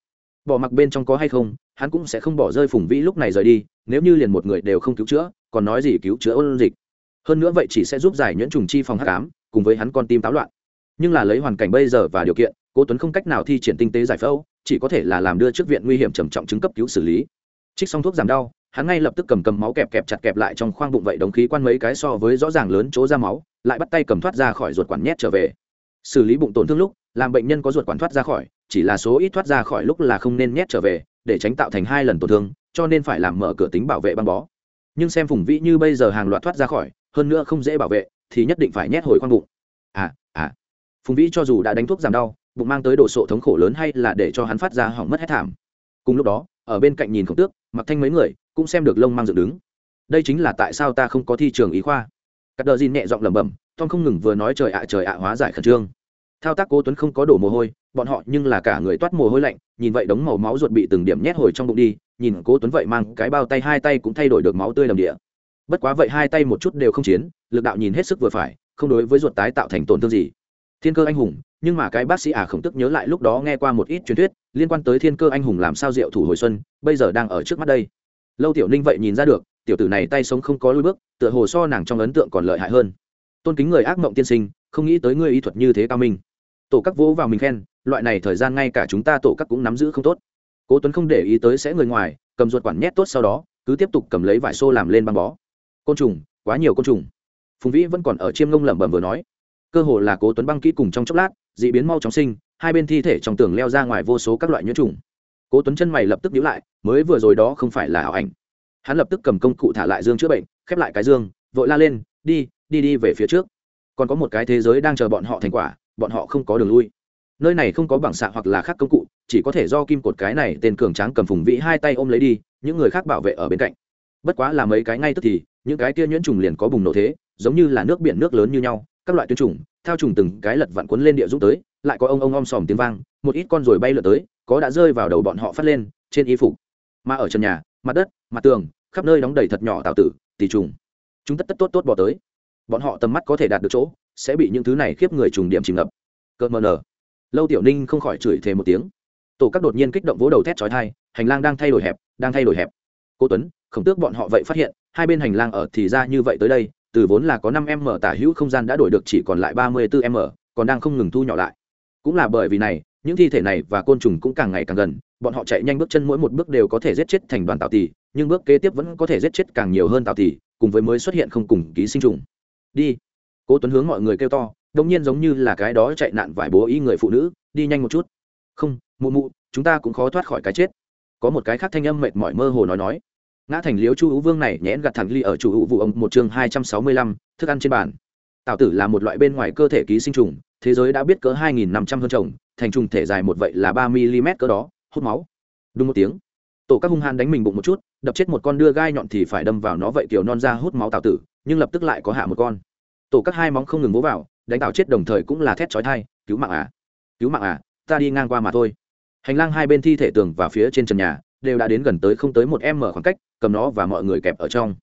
bỏ mặc bên trong có hay không, hắn cũng sẽ không bỏ rơi phùng vĩ lúc này rời đi, nếu như liền một người đều không cứu chữa, còn nói gì cứu chữa ôn dịch. Hơn nữa vậy chỉ sẽ giúp giải nhuyễn trùng chi phòng hắc ám, cùng với hắn con tim táo loạn. Nhưng là lấy hoàn cảnh bây giờ và điều kiện, cố tuấn không cách nào thi triển tinh tế giải phẫu, chỉ có thể là làm đưa trước viện nguy hiểm trầm trọng chứng cấp cứu xử lý. Trích xong thuốc giảm đau, hắn ngay lập tức cầm cầm máu kẹp kẹp chặt kẹp lại trong khoang bụng vậy đồng khí quan mấy cái so với rõ ràng lớn chỗ ra máu, lại bắt tay cầm thoát ra khỏi ruột quản nhét trở về. Xử lý bụng tổn thương lúc làm bệnh nhân có ruột quản thoát ra khỏi, chỉ là số ít thoát ra khỏi lúc là không nên nhét trở về, để tránh tạo thành hai lần tổn thương, cho nên phải làm mở cửa tính bảo vệ băng bó. Nhưng xem phùng vĩ như bây giờ hàng loạt thoát ra khỏi, hơn nữa không dễ bảo vệ, thì nhất định phải nhét hồi khoang bụng. À à. Phùng vĩ cho dù đã đánh thuốc giảm đau, bụng mang tới độ sộ thống khổ lớn hay là để cho hắn phát ra hỏng mất hết thảm. Cùng lúc đó, ở bên cạnh nhìn khổng tước, mặc thanh mấy người, cũng xem được lông mang dựng đứng. Đây chính là tại sao ta không có thi trường ý khoa. Cắt đờ xin nhẹ giọng lẩm bẩm, tom không ngừng vừa nói trời ạ trời ạ hóa giải khẩn trương thao tác cố tuấn không có đổ mồ hôi, bọn họ nhưng là cả người toát mồ hôi lạnh, nhìn vậy đống màu máu ruột bị từng điểm nhét hồi trong bụng đi, nhìn cố tuấn vậy mang cái bao tay, hai tay cũng thay đổi được máu tươi đầm địa. Bất quá vậy hai tay một chút đều không chiến, lực đạo nhìn hết sức vừa phải, không đối với ruột tái tạo thành tổn thương gì. Thiên cơ anh hùng, nhưng mà cái bác sĩ à khổng tức nhớ lại lúc đó nghe qua một ít truyền thuyết, liên quan tới thiên cơ anh hùng làm sao diệu thủ hồi xuân, bây giờ đang ở trước mắt đây. Lâu tiểu ninh vậy nhìn ra được, tiểu tử này tay sống không có lôi bước, tựa hồ so nàng trong ấn tượng còn lợi hại hơn. Tôn kính người ác mộng tiên sinh, không nghĩ tới ngươi y thuật như thế cao minh tổ các vỗ vào mình khen, loại này thời gian ngay cả chúng ta tổ các cũng nắm giữ không tốt. Cố tuấn không để ý tới sẽ người ngoài, cầm ruột quản nhét tốt sau đó, cứ tiếp tục cầm lấy vải xô làm lên băng bó. Côn trùng, quá nhiều côn trùng. Phùng vĩ vẫn còn ở chiêm ngông lẩm bẩm vừa nói. Cơ hồ là cố tuấn băng kỹ cùng trong chốc lát, dị biến mau chóng sinh, hai bên thi thể trong tường leo ra ngoài vô số các loại nhiễm trùng. Cố tuấn chân mày lập tức nhíu lại, mới vừa rồi đó không phải là ảo ảnh. Hắn lập tức cầm công cụ thả lại dương chữa bệnh, khép lại cái dương, vội la lên, đi đi đi về phía trước. Còn có một cái thế giới đang chờ bọn họ thành quả bọn họ không có đường lui. Nơi này không có bảng xạ hoặc là khác công cụ, chỉ có thể do kim cột cái này tên cường tráng cầm phùng vĩ hai tay ôm lấy đi, những người khác bảo vệ ở bên cạnh. Bất quá là mấy cái ngay tức thì, những cái kia nhuyễn trùng liền có bùng nổ thế, giống như là nước biển nước lớn như nhau, các loại tuyến trùng theo trùng từng cái lật vặn cuốn lên địa dũng tới, lại có ông ông om sòm tiếng vang, một ít con rồi bay lượn tới, có đã rơi vào đầu bọn họ phát lên, trên y phục. Mà ở trần nhà, mặt đất, mặt tường, khắp nơi đóng đầy thật nhỏ tạo tử tỷ trùng. Chúng tất tất tốt tốt bỏ tới. Bọn họ tầm mắt có thể đạt được chỗ sẽ bị những thứ này khiếp người trùng điểm chìm ngập. Cợt mờ nở. Lâu tiểu ninh không khỏi chửi thề một tiếng. Tổ các đột nhiên kích động vỗ đầu thét chói thai hành lang đang thay đổi hẹp, đang thay đổi hẹp. Cô tuấn, khổng tước bọn họ vậy phát hiện, hai bên hành lang ở thì ra như vậy tới đây, từ vốn là có năm m tả hữu không gian đã đổi được chỉ còn lại ba mươi bốn m còn đang không ngừng thu nhỏ lại. Cũng là bởi vì này, những thi thể này và côn trùng cũng càng ngày càng gần, bọn họ chạy nhanh bước chân mỗi một bước đều có thể giết chết thành đoàn tạo tỷ nhưng bước kế tiếp vẫn có thể giết chết càng nhiều hơn tạo tỷ cùng với mới xuất hiện không cùng ký sinh trùng. Đi cố tuấn hướng mọi người kêu to đông nhiên giống như là cái đó chạy nạn vải bố y người phụ nữ, đi nhanh một chút. Không, mụ mụ, chúng ta cũng khó thoát khỏi cái chết. Có một cái khác thanh âm mệt mỏi mơ hồ nói nói. Ngã thành liếu chu hữu vương này nhẽn gặt thẳng ly ở chủ hữu vụ ông một chương hai trăm sáu mươi lăm, thức ăn trên bàn. Tạo tử là một loại bên ngoài cơ thể ký sinh trùng, thế giới đã biết cỡ hai nghìn năm trăm hơn trồng thành trùng thể dài một vậy là ba mm cỡ đó, hút máu. Đúng một tiếng. Tổ các hung hãn đánh mình bụng một chút, đập chết một con đưa gai nhọn thì phải đâm vào nó vậy kiểu non ra hút máu tạo tử, nhưng lập tức lại có hạ một con tổ các hai móng không ngừng vỗ vào, đánh tạo chết đồng thời cũng là thét chói thai cứu mạng à! Cứu mạng à! Ta đi ngang qua mà thôi. Hành lang hai bên thi thể tường và phía trên trần nhà đều đã đến gần tới không tới một em mở khoảng cách, cầm nó và mọi người kẹp ở trong.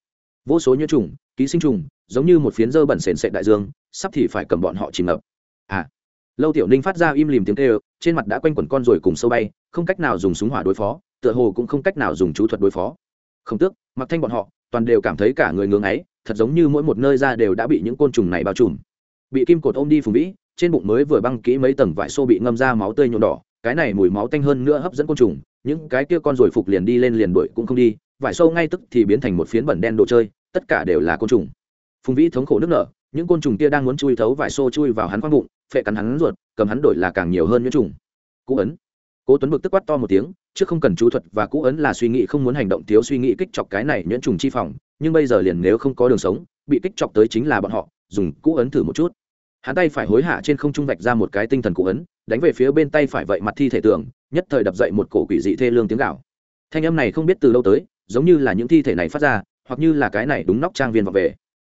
Vô số nhiễm trùng, ký sinh trùng, giống như một phiến dơ bẩn sền sệt đại dương, sắp thì phải cầm bọn họ chìm ngập. À! Lâu tiểu ninh phát ra im lìm tiếng kêu, trên mặt đã quanh quẩn con rồi cùng sâu bay, không cách nào dùng súng hỏa đối phó, tựa hồ cũng không cách nào dùng chú thuật đối phó. Không tước, mặc thanh bọn họ, toàn đều cảm thấy cả người ngưỡng ấy thật giống như mỗi một nơi ra đều đã bị những côn trùng này bao trùm. Bị kim cột ôm đi phùng vĩ, trên bụng mới vừa băng kỹ mấy tầng vải xô bị ngâm ra máu tươi nhuộm đỏ, cái này mùi máu tanh hơn nữa hấp dẫn côn trùng, những cái kia con rồi phục liền đi lên liền đuổi cũng không đi, vải xô ngay tức thì biến thành một phiến bẩn đen đồ chơi, tất cả đều là côn trùng. Phùng vĩ thống khổ nước nở, những côn trùng kia đang muốn chui thấu vải xô chui vào hắn khoang bụng, phệ cắn hắn ruột, cầm hắn đổi là càng nhiều hơn những trùng. Cũ ấn cố tuấn bực tức quát to một tiếng, trước không cần chú thuật và cũ ấn là suy nghĩ, không muốn hành động thiếu suy nghĩ kích chọc cái này nhuyễn trùng chi phòng, nhưng bây giờ liền nếu không có đường sống, bị kích chọc tới chính là bọn họ, dùng cũ ấn thử một chút. Hắn tay phải hối hạ trên không trung vạch ra một cái tinh thần cũ ấn, đánh về phía bên tay phải vậy mặt thi thể tường nhất thời đập dậy một cổ quỷ dị thê lương tiếng gạo thanh âm này không biết từ lâu tới, giống như là những thi thể này phát ra, hoặc như là cái này đúng nóc trang viên vào về.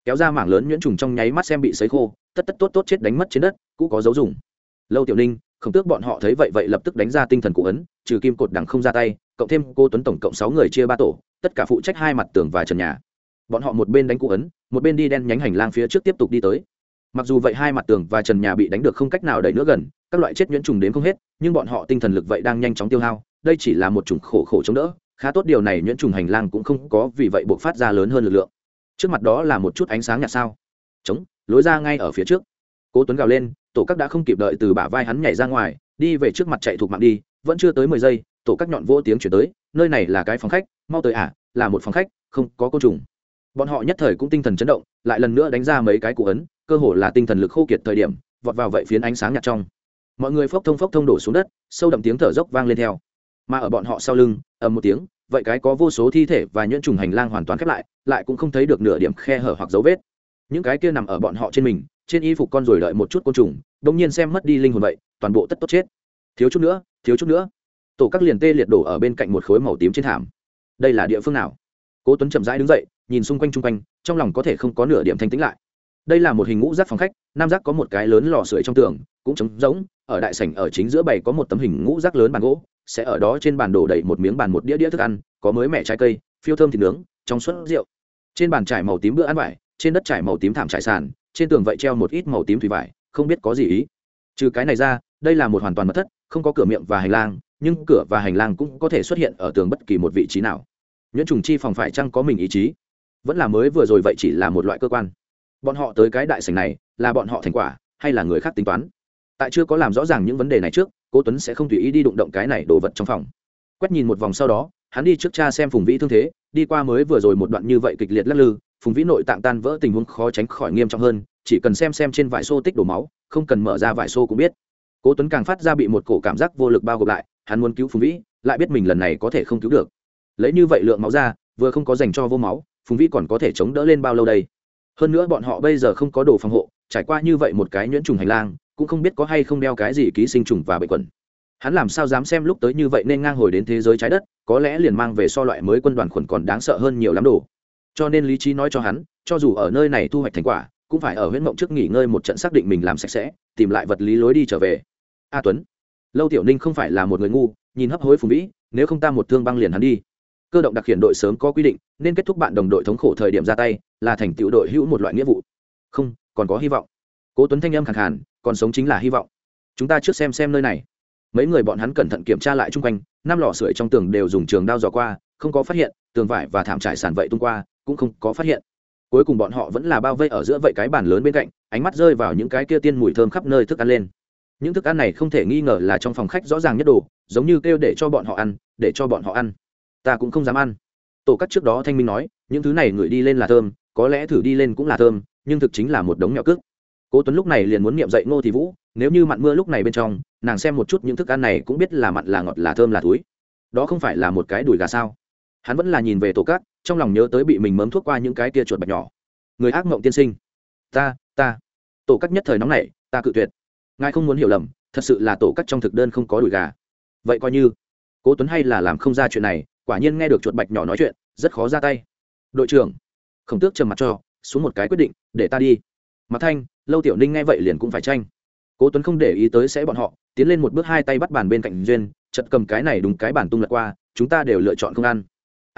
Kéo ra mảng lớn nhuyễn trùng trong nháy mắt xem bị sấy khô, tất tất tốt tốt chết đánh mất trên đất, cũ có dấu dùng. Lâu tiểu ninh không tước bọn họ thấy vậy vậy lập tức đánh ra tinh thần cụ ấn, trừ kim cột đằng không ra tay, cộng thêm cô tuấn tổng cộng sáu người chia ba tổ, tất cả phụ trách hai mặt tường và trần nhà. Bọn họ một bên đánh cụ ấn, một bên đi đen nhánh hành lang phía trước tiếp tục đi tới. Mặc dù vậy hai mặt tường và trần nhà bị đánh được không cách nào đẩy nữa gần, các loại chết nhuyễn trùng đến không hết, nhưng bọn họ tinh thần lực vậy đang nhanh chóng tiêu hao, đây chỉ là một chủng khổ khổ chống đỡ, khá tốt điều này nhuyễn trùng hành lang cũng không có, vì vậy buộc phát ra lớn hơn lực lượng. Trước mặt đó là một chút ánh sáng nhạt sao. Chống lối ra ngay ở phía trước. Cố tuấn gào lên tổ các đã không kịp đợi từ bả vai hắn nhảy ra ngoài, đi về trước mặt chạy thuộc mạng đi, vẫn chưa tới mười giây, tổ các nhọn vô tiếng chuyển tới, nơi này là cái phòng khách, mau tới à là một phòng khách, không có côn trùng. Bọn họ nhất thời cũng tinh thần chấn động, lại lần nữa đánh ra mấy cái cụ ấn, cơ hồ là tinh thần lực khô kiệt thời điểm, vọt vào vậy phiến ánh sáng nhạt trong. Mọi người phốc thông phốc thông đổ xuống đất, sâu đậm tiếng thở dốc vang lên theo. Mà ở bọn họ sau lưng, ầm một tiếng, vậy cái có vô số thi thể và nhuyễn trùng hành lang hoàn toàn khép lại lại cũng không thấy được nửa điểm khe hở hoặc dấu vết. Những cái kia nằm ở bọn họ trên mình trên y phục con rồi đợi một chút côn trùng đông nhiên xem mất đi linh hồn vậy, toàn bộ tất tốt chết. Thiếu chút nữa, thiếu chút nữa. Tổ các liền tê liệt đổ ở bên cạnh một khối màu tím trên thảm. Đây là địa phương nào? Cố tuấn chậm rãi đứng dậy, nhìn xung quanh chung quanh, trong lòng có thể không có nửa điểm thanh tĩnh lại. Đây là một hình ngũ rác phòng khách, nam rác có một cái lớn lò sưởi trong tường, cũng trống rỗng, ở đại sảnh ở chính giữa bày có một tấm hình ngũ rác lớn bàn gỗ, sẽ ở đó trên bàn đổ đầy một miếng bàn một đĩa đĩa thức ăn, có mới mẻ trái cây, phiêu thơm thịt nướng, trong suốt rượu. Trên bàn trải màu tím bữa ăn vải, trên đất trải màu tím thảm trải sàn trên tường vậy treo một ít màu tím thủy vải, không biết có gì ý. Trừ cái này ra, đây là một hoàn toàn mật thất, không có cửa miệng và hành lang, nhưng cửa và hành lang cũng có thể xuất hiện ở tường bất kỳ một vị trí nào. Nhuyễn trùng chi phòng phải chăng có mình ý chí? Vẫn là mới vừa rồi vậy chỉ là một loại cơ quan. Bọn họ tới cái đại sảnh này, là bọn họ thành quả, hay là người khác tính toán? Tại chưa có làm rõ ràng những vấn đề này trước, cố tuấn sẽ không tùy ý đi đụng động cái này đồ vật trong phòng. Quét nhìn một vòng sau đó, hắn đi trước cha xem phùng vĩ thương thế, đi qua mới vừa rồi một đoạn như vậy kịch liệt lắc lư phùng vĩ nội tạng tan vỡ tình huống khó tránh khỏi nghiêm trọng hơn, chỉ cần xem xem trên vải xô tích đổ máu, không cần mở ra vải xô cũng biết. Cố tuấn càng phát ra bị một cổ cảm giác vô lực bao gồm lại, hắn muốn cứu phùng vĩ, lại biết mình lần này có thể không cứu được. Lấy như vậy lượng máu ra, vừa không có dành cho vô máu, phùng vĩ còn có thể chống đỡ lên bao lâu đây? Hơn nữa bọn họ bây giờ không có đồ phòng hộ, trải qua như vậy một cái nhuyễn trùng hành lang, cũng không biết có hay không đeo cái gì ký sinh trùng và bệnh quẩn hắn làm sao dám xem lúc tới như vậy nên ngang hồi đến thế giới trái đất, có lẽ liền mang về so loại mới quân đoàn khuẩn còn đáng sợ hơn nhiều lắm đồ cho nên lý trí nói cho hắn, cho dù ở nơi này thu hoạch thành quả, cũng phải ở huyễn mộng trước nghỉ ngơi một trận xác định mình làm sạch sẽ, tìm lại vật lý lối đi trở về. A tuấn, lâu tiểu ninh không phải là một người ngu, nhìn hấp hối phùng vĩ, nếu không ta một thương băng liền hắn đi. Cơ động đặc hiện đội sớm có quy định, nên kết thúc bạn đồng đội thống khổ thời điểm ra tay, là thành tựu đội hữu một loại nghĩa vụ. Không, còn có hy vọng. Cố tuấn thanh âm khẳng hẳn còn sống chính là hy vọng. Chúng ta trước xem xem nơi này. Mấy người bọn hắn cẩn thận kiểm tra lại chung quanh, năm lò sưởi trong tường đều dùng trường đao dò qua, không có phát hiện, tường vải và thảm trải sàn vậy tung qua cũng không có phát hiện. Cuối cùng bọn họ vẫn là bao vây ở giữa vậy cái bàn lớn bên cạnh, ánh mắt rơi vào những cái kia tiên mùi thơm khắp nơi thức ăn lên. Những thức ăn này không thể nghi ngờ là trong phòng khách rõ ràng nhất đồ, giống như kêu để cho bọn họ ăn, để cho bọn họ ăn. Ta cũng không dám ăn. Tổ cắt trước đó thanh minh nói, những thứ này ngửi đi lên là thơm, có lẽ thử đi lên cũng là thơm, nhưng thực chính là một đống nhỏ cước. Cố tuấn lúc này liền muốn niệm dậy ngô thì vũ, nếu như mặn mưa lúc này bên trong, nàng xem một chút những thức ăn này cũng biết là mặn là ngọt là thơm là túi đó không phải là một cái đùi gà sao? Hắn vẫn là nhìn về tổ cát trong lòng nhớ tới bị mình mớm thuốc qua những cái kia chuột bạch nhỏ. Người ác mộng tiên sinh. Ta ta. Tổ cắt nhất thời nóng này ta cự tuyệt. Ngài không muốn hiểu lầm, thật sự là tổ cắt trong thực đơn không có đùi gà. Vậy coi như. Cố tuấn hay là làm không ra chuyện này, quả nhiên nghe được chuột bạch nhỏ nói chuyện, rất khó ra tay. Đội trưởng. Khổng tước trầm mặt cho, xuống một cái quyết định, để ta đi. Mặt thanh, lâu tiểu ninh nghe vậy liền cũng phải tranh. Cố tuấn không để ý tới sẽ bọn họ, tiến lên một bước hai tay bắt bàn bên cạnh duyên chật cầm cái này đúng cái bàn tung lật qua, chúng ta đều lựa chọn không ăn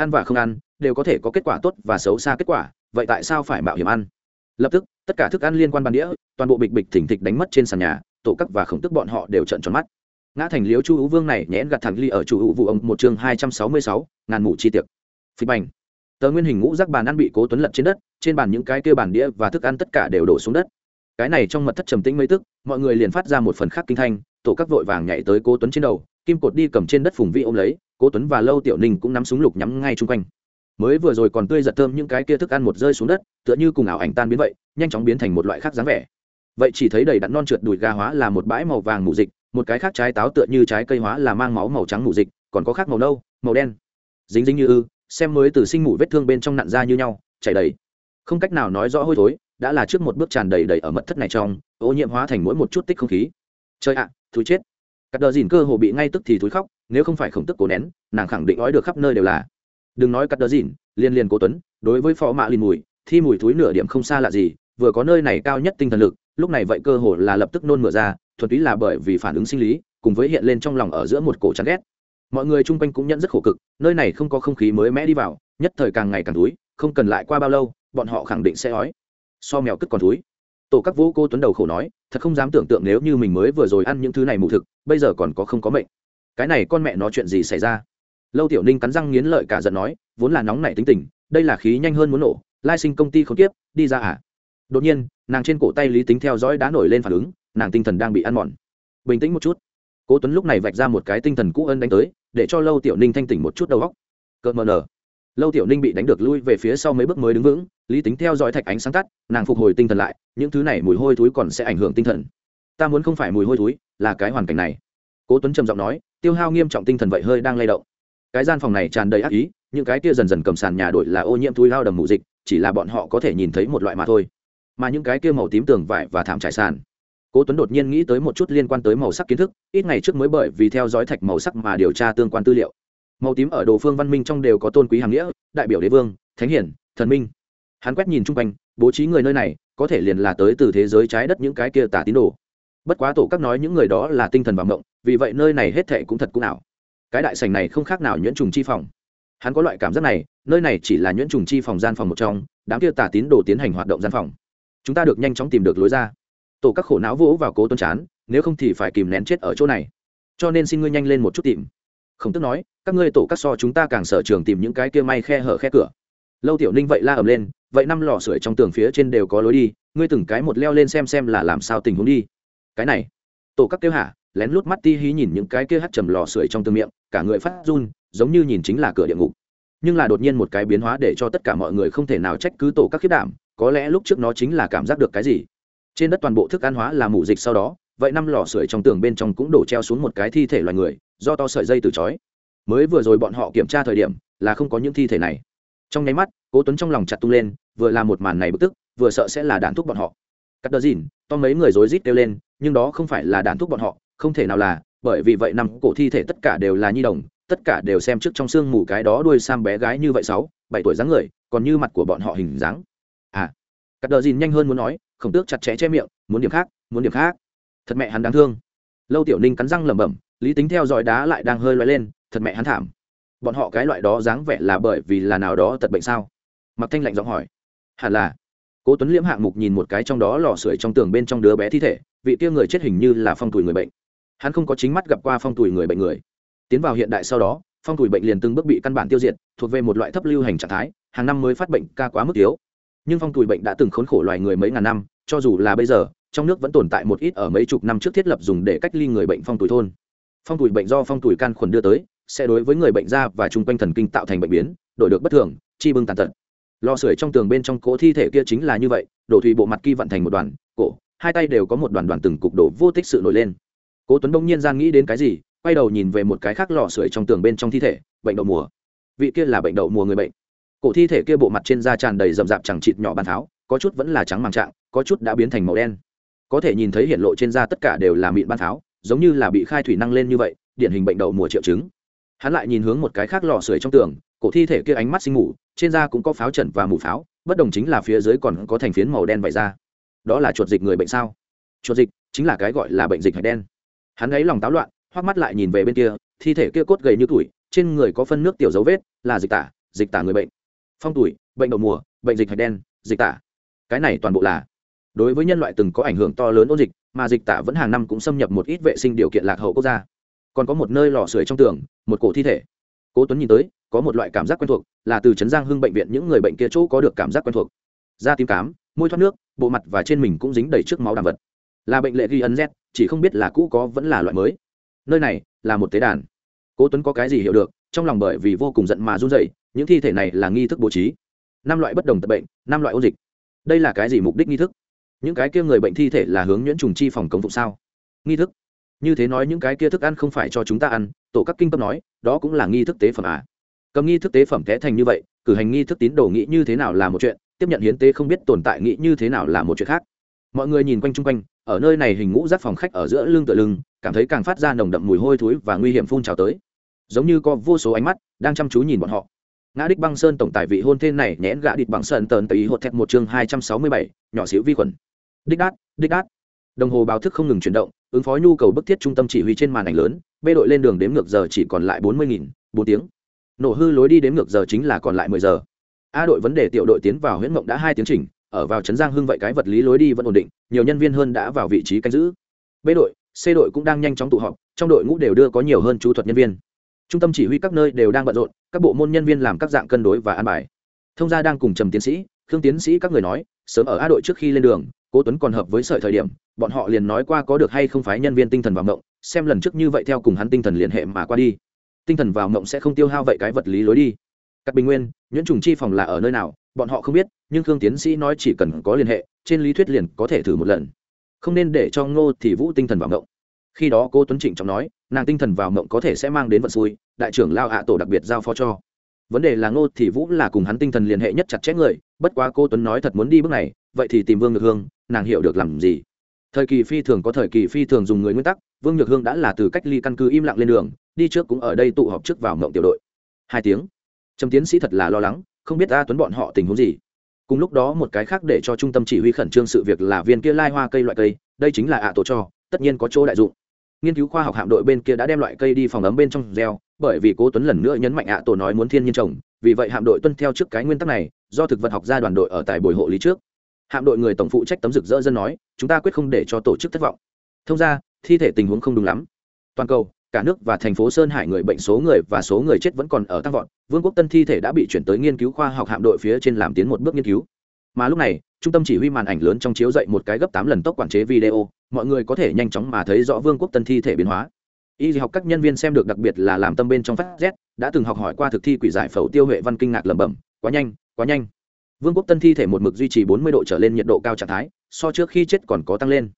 ăn và không ăn, đều có thể có kết quả tốt và xấu xa kết quả, vậy tại sao phải mạo hiểm ăn? Lập tức, tất cả thức ăn liên quan bàn đĩa, toàn bộ bịch bịch thỉnh thịch đánh mất trên sàn nhà, tổ cấp và khổng tức bọn họ đều trận tròn mắt. Ngã thành liếu chu hữu vương này nhẽn gặt thẳng ly ở chủ hữu vụ ông một chương hai trăm sáu mươi sáu, ngàn mũ chi tiệc. Phịch bành. Tờ nguyên hình ngũ rác bàn ăn bị cố tuấn lật trên đất, trên bàn những cái kia bàn đĩa và thức ăn tất cả đều đổ xuống đất. Cái này trong mật thất trầm tĩnh mấy tức, mọi người liền phát ra một phần khác kinh thanh, tổ các vội vàng nhảy tới cố tuấn trên đầu, kim cột đi cầm trên đất phùng vị ôm lấy cố tuấn và lâu tiểu ninh cũng nắm súng lục nhắm ngay chung quanh. Mới vừa rồi còn tươi giật thơm những cái kia thức ăn một rơi xuống đất tựa như cùng ảo ảnh tan biến vậy nhanh chóng biến thành một loại khác dáng vẻ. Vậy chỉ thấy đầy đặn non trượt đùi gà hóa là một bãi màu vàng mù dịch một cái khác trái táo tựa như trái cây hóa là mang máu màu trắng mù dịch còn có khác màu nâu màu đen. Dính dính như ư xem mới từ sinh mù vết thương bên trong nặn ra như nhau chảy đầy. Không cách nào nói rõ hôi thối đã là trước một bước tràn đầy đầy ở mật thất này trong ô nhiễm hóa thành mỗi một chút tích không khí. Chơi ạ à, thúi chết. Cắt đờ dìn cơ hồ bị ngay tức thì thúi khóc nếu không phải khổng tức cố nén, nàng khẳng định nói được khắp nơi đều là. Đừng nói cắt đờ dìn, liên liên cố tuấn, đối với phó mạ lìn mùi, thi mùi thúi nửa điểm không xa lạ gì, vừa có nơi này cao nhất tinh thần lực, lúc này vậy cơ hồ là lập tức nôn mửa ra, thuần túy là bởi vì phản ứng sinh lý, cùng với hiện lên trong lòng ở giữa một cổ chán ghét. Mọi người chung quanh cũng nhận rất khổ cực, nơi này không có không khí mới mẽ đi vào, nhất thời càng ngày càng túi không cần lại qua bao lâu, bọn họ khẳng định sẽ ói. So mèo cứt còn túi tổ các vũ cô tuấn đầu khổ nói, thật không dám tưởng tượng nếu như mình mới vừa rồi ăn những thứ này mù thực, bây giờ còn có không có mệnh cái này con mẹ nó chuyện gì xảy ra? Lâu tiểu ninh cắn răng nghiến lợi cả giận nói, vốn là nóng nảy tính tình, đây là khí nhanh hơn muốn nổ, lai sinh công ty không tiếp đi ra à? Đột nhiên, nàng trên cổ tay lý tính theo dõi đã nổi lên phản ứng, nàng tinh thần đang bị ăn mòn. Bình tĩnh một chút. Cố tuấn lúc này vạch ra một cái tinh thần cũ ân đánh tới, để cho lâu tiểu ninh thanh tỉnh một chút đầu óc. Cợt mờ nở. Lâu tiểu ninh bị đánh được lui về phía sau mấy bước mới đứng vững, lý tính theo dõi thạch ánh sáng tắt, nàng phục hồi tinh thần lại, những thứ này mùi hôi thối còn sẽ ảnh hưởng tinh thần. Ta muốn không phải mùi hôi thối, là cái hoàn cảnh này cố tuấn trầm giọng nói, tiêu hao nghiêm trọng tinh thần vậy hơi đang lay động. Cái gian phòng này tràn đầy ác ý, những cái kia dần dần cầm sàn nhà đổi là ô nhiễm túi lao đầm mù dịch, chỉ là bọn họ có thể nhìn thấy một loại mà thôi. Mà những cái kia màu tím tường vải và thảm trải sàn. Cố tuấn đột nhiên nghĩ tới một chút liên quan tới màu sắc kiến thức, ít ngày trước mới bởi vì theo dõi thạch màu sắc mà điều tra tương quan tư liệu. Màu tím ở đồ phương văn minh trong đều có tôn quý hàm nghĩa, đại biểu đế vương, thánh hiển, thần minh. Hắn quét nhìn chung quanh, bố trí người nơi này, có thể liền là tới từ thế giới trái đất những cái kia tả tín đồ bất quá tổ các nói những người đó là tinh thần và mộng, vì vậy nơi này hết thệ cũng thật cũng ảo. Cái đại sành này không khác nào nhuyễn trùng chi phòng. Hắn có loại cảm giác này, nơi này chỉ là nhuyễn trùng chi phòng gian phòng một trong, đám kia tả tín đồ tiến hành hoạt động gian phòng. Chúng ta được nhanh chóng tìm được lối ra. Tổ các khổ não vỗ vào cố tôn chán, nếu không thì phải kìm nén chết ở chỗ này. Cho nên xin ngươi nhanh lên một chút tìm. Không tức nói, các ngươi tổ các so chúng ta càng sở trường tìm những cái kia may khe hở khe cửa. Lâu tiểu ninh vậy la ầm lên, vậy năm lò sưởi trong tường phía trên đều có lối đi, ngươi từng cái một leo lên xem xem là làm sao tình huống đi cái này. Tổ các kêu hả, lén lút mắt ti hí nhìn những cái kia hắt trầm lò sưởi trong tường miệng, cả người phát run, giống như nhìn chính là cửa địa ngục. Nhưng là đột nhiên một cái biến hóa để cho tất cả mọi người không thể nào trách cứ tổ các khiết đảm, có lẽ lúc trước nó chính là cảm giác được cái gì. Trên đất toàn bộ thức ăn hóa là mù dịch sau đó, vậy năm lò sưởi trong tường bên trong cũng đổ treo xuống một cái thi thể loài người, do to sợi dây từ chói mới vừa rồi bọn họ kiểm tra thời điểm, là không có những thi thể này. Trong nháy mắt, cố tuấn trong lòng chặt tung lên, vừa làm một màn này bực tức, vừa sợ sẽ là đạn thúc bọn họ. Cắt đờ dìn, to mấy người rối rít kêu lên nhưng đó không phải là đạn thúc bọn họ, không thể nào là, bởi vì vậy năm cổ thi thể tất cả đều là nhi đồng, tất cả đều xem trước trong xương mù cái đó đuôi sam bé gái như vậy sáu, bảy tuổi dáng người, còn như mặt của bọn họ hình dáng. À cắt đờ dìn nhanh hơn muốn nói, khổng tước chặt chẽ che miệng, muốn điểm khác, muốn điểm khác. Thật mẹ hắn đáng thương. Lâu tiểu ninh cắn răng lẩm bẩm, lý tính theo dõi đá lại đang hơi loay lên, thật mẹ hắn thảm. Bọn họ cái loại đó dáng vẻ là bởi vì là nào đó tật bệnh sao? Mặc thanh lạnh giọng hỏi. Hẳn là. Cố tuấn liễm hạng mục nhìn một cái trong đó lò sưởi trong tường bên trong đứa bé thi thể vị kia người chết hình như là phong tuổi người bệnh. Hắn không có chính mắt gặp qua phong tuổi người bệnh người. Tiến vào hiện đại sau đó, phong tuổi bệnh liền từng bước bị căn bản tiêu diệt, thuộc về một loại thấp lưu hành trạng thái, hàng năm mới phát bệnh ca quá mức yếu. Nhưng phong tuổi bệnh đã từng khốn khổ loài người mấy ngàn năm, cho dù là bây giờ, trong nước vẫn tồn tại một ít ở mấy chục năm trước thiết lập dùng để cách ly người bệnh phong tuổi thôn. Phong tuổi bệnh do phong tuổi can khuẩn đưa tới, sẽ đối với người bệnh da và chung quanh thần kinh tạo thành bệnh biến, đổi được bất thường, chi bưng tàn tật. Lò sưởi trong tường bên trong cỗ thi thể kia chính là như vậy, đổ thủy bộ mặt kỳ vận thành một đoàn, cổ hai tay đều có một đoàn đoàn từng cục đổ vô tích sự nổi lên. Cố tuấn đông nhiên gian nghĩ đến cái gì, quay đầu nhìn về một cái khác lò sưởi trong tường bên trong thi thể, bệnh đậu mùa. Vị kia là bệnh đậu mùa người bệnh. Cổ thi thể kia bộ mặt trên da tràn đầy rậm rạp chẳng chịt nhỏ bàn tháo, có chút vẫn là trắng màng trạng, có chút đã biến thành màu đen. Có thể nhìn thấy hiện lộ trên da tất cả đều là mịn ban tháo, giống như là bị khai thủy năng lên như vậy, điển hình bệnh đậu mùa triệu chứng. Hắn lại nhìn hướng một cái khác lò sưởi trong tường, cổ thi thể kia ánh mắt sinh ngủ trên da cũng có pháo trần và mù pháo, bất đồng chính là phía dưới còn có thành phiến màu đen vải ra đó là chuột dịch người bệnh sao? Chuột dịch chính là cái gọi là bệnh dịch hạch đen. Hắn ấy lòng táo loạn hoắc mắt lại nhìn về bên kia, thi thể kia cốt gầy như tuổi, trên người có phân nước tiểu dấu vết, là dịch tả dịch tả người bệnh. Phong tuổi, bệnh đậu mùa, bệnh dịch hạch đen, dịch tả. Cái này toàn bộ là, đối với nhân loại từng có ảnh hưởng to lớn ôn dịch, mà dịch tả vẫn hàng năm cũng xâm nhập một ít vệ sinh điều kiện lạc hậu quốc gia. Còn có một nơi lò sưởi trong tường, một cổ thi thể. Cố tuấn nhìn tới, có một loại cảm giác quen thuộc, là từ trấn giang hưng bệnh viện những người bệnh kia chỗ có được cảm giác quen thuộc. Da tím cám môi thoát nước, bộ mặt và trên mình cũng dính đầy trước máu đàm vật. Là bệnh lệ ghi ấn z, chỉ không biết là cũ có vẫn là loại mới. Nơi này là một tế đàn. Cố tuấn có cái gì hiểu được, trong lòng bởi vì vô cùng giận mà run rẩy, những thi thể này là nghi thức bố trí. Năm loại bất đồng tật bệnh, năm loại ôn dịch. Đây là cái gì mục đích nghi thức? Những cái kia người bệnh thi thể là hướng nhuyễn trùng chi phòng cống phụng sao? Nghi thức. Như thế nói những cái kia thức ăn không phải cho chúng ta ăn, tổ các kinh cấp nói, đó cũng là nghi thức tế phẩm à? Cầm nghi thức tế phẩm té thành như vậy, cử hành nghi thức tín đồ nghĩ như thế nào là một chuyện tiếp nhận hiến tế không biết tồn tại nghĩ như thế nào là một chuyện khác. Mọi người nhìn quanh chung quanh, ở nơi này hình ngũ rác phòng khách ở giữa lưng tựa lưng, cảm thấy càng phát ra nồng đậm mùi hôi thối và nguy hiểm phun trào tới. Giống như có vô số ánh mắt đang chăm chú nhìn bọn họ. Ngã đích băng sơn tổng tài vị hôn thê này nhẽn gã địch bằng sơn tờn tây hột thẹt một chương hai trăm sáu mươi bảy, nhỏ xíu vi khuẩn. Đích đát đích đát. Đồng hồ báo thức không ngừng chuyển động, ứng phó nhu cầu bức thiết trung tâm chỉ huy trên màn ảnh lớn, bê đội lên đường đếm ngược giờ chỉ còn lại bốn mươi nghìn bốn tiếng. Nổ hư lối đi đếm ngược giờ chính là còn lại mười giờ a đội vấn đề tiểu đội tiến vào huyễn mộng đã hai tiếng chỉnh ở vào trấn giang hưng vậy cái vật lý lối đi vẫn ổn định, nhiều nhân viên hơn đã vào vị trí canh giữ. B đội, c đội cũng đang nhanh chóng tụ họp, trong đội ngũ đều đưa có nhiều hơn chú thuật nhân viên. Trung tâm chỉ huy các nơi đều đang bận rộn, các bộ môn nhân viên làm các dạng cân đối và an bài. Thông gia đang cùng trầm tiến sĩ, khương tiến sĩ các người nói, sớm ở a đội trước khi lên đường, cố tuấn còn hợp với sợi thời điểm, bọn họ liền nói qua có được hay không phái nhân viên tinh thần vào mộng, xem lần trước như vậy theo cùng hắn tinh thần liên hệ mà qua đi. Tinh thần vào mộng sẽ không tiêu hao vậy cái vật lý lối đi các bình nguyên, nhuyễn trùng chi phòng là ở nơi nào, bọn họ không biết, nhưng khương tiến sĩ nói chỉ cần có liên hệ, trên lý thuyết liền có thể thử một lần. Không nên để cho ngô thì vũ tinh thần vào mộng. Khi đó cô tuấn trịnh trọng nói, nàng tinh thần vào mộng có thể sẽ mang đến vận xui, đại trưởng lao hạ tổ đặc biệt giao phó cho. Vấn đề là ngô thì vũ là cùng hắn tinh thần liên hệ nhất chặt chẽ người, bất quá cô tuấn nói thật muốn đi bước này, vậy thì tìm vương nhược hương, nàng hiểu được làm gì. Thời kỳ phi thường có thời kỳ phi thường dùng người nguyên tắc, vương nhược hương đã là từ cách ly căn cứ im lặng lên đường, đi trước cũng ở đây tụ họp trước vào mộng tiểu đội. Hai tiếng trầm tiến sĩ thật là lo lắng, không biết a tuấn bọn họ tình huống gì. Cùng lúc đó một cái khác để cho trung tâm chỉ huy khẩn trương sự việc là viên kia lai hoa cây loại cây, đây chính là ạ tổ cho, tất nhiên có chỗ đại dụng. Nghiên cứu khoa học hạm đội bên kia đã đem loại cây đi phòng ấm bên trong gieo, bởi vì cố tuấn lần nữa nhấn mạnh ạ tổ nói muốn thiên nhiên trồng, vì vậy hạm đội tuân theo trước cái nguyên tắc này, do thực vật học gia đoàn đội ở tại buổi hộ lý trước. Hạm đội người tổng phụ trách tấm rực rỡ dân nói, chúng ta quyết không để cho tổ chức thất vọng. Thông ra, thi thể tình huống không đúng lắm. Toàn cầu cả nước và thành phố sơn hải người bệnh số người và số người chết vẫn còn ở tăng vọt, vương quốc tân thi thể đã bị chuyển tới nghiên cứu khoa học hạm đội phía trên làm tiến một bước nghiên cứu. Mà lúc này, trung tâm chỉ huy màn ảnh lớn trong chiếu dậy một cái gấp tám lần tốc quản chế video, mọi người có thể nhanh chóng mà thấy rõ vương quốc tân thi thể biến hóa. Y học các nhân viên xem được đặc biệt là làm tâm bên trong phát z, đã từng học hỏi qua thực thi quỷ giải phẫu tiêu huệ văn kinh ngạc lẩm bẩm, quá nhanh quá nhanh. Vương quốc tân thi thể một mực duy trì bốn mươi độ trở lên nhiệt độ cao trạng thái, so trước khi chết còn có tăng lên.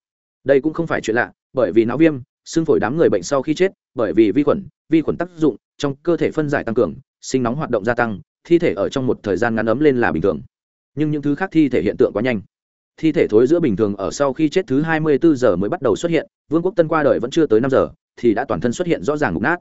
Đây cũng không phải chuyện lạ, bởi vì não viêm xương phổi đám người bệnh sau khi chết, bởi vì vi khuẩn vi khuẩn tác dụng, trong cơ thể phân giải tăng cường, sinh nóng hoạt động gia tăng, thi thể ở trong một thời gian ngắn ấm lên là bình thường. Nhưng những thứ khác thi thể hiện tượng quá nhanh. Thi thể thối giữa bình thường ở sau khi chết thứ hai mươi bốn giờ mới bắt đầu xuất hiện, vương quốc tân qua đời vẫn chưa tới năm giờ, thì đã toàn thân xuất hiện rõ ràng mục nát.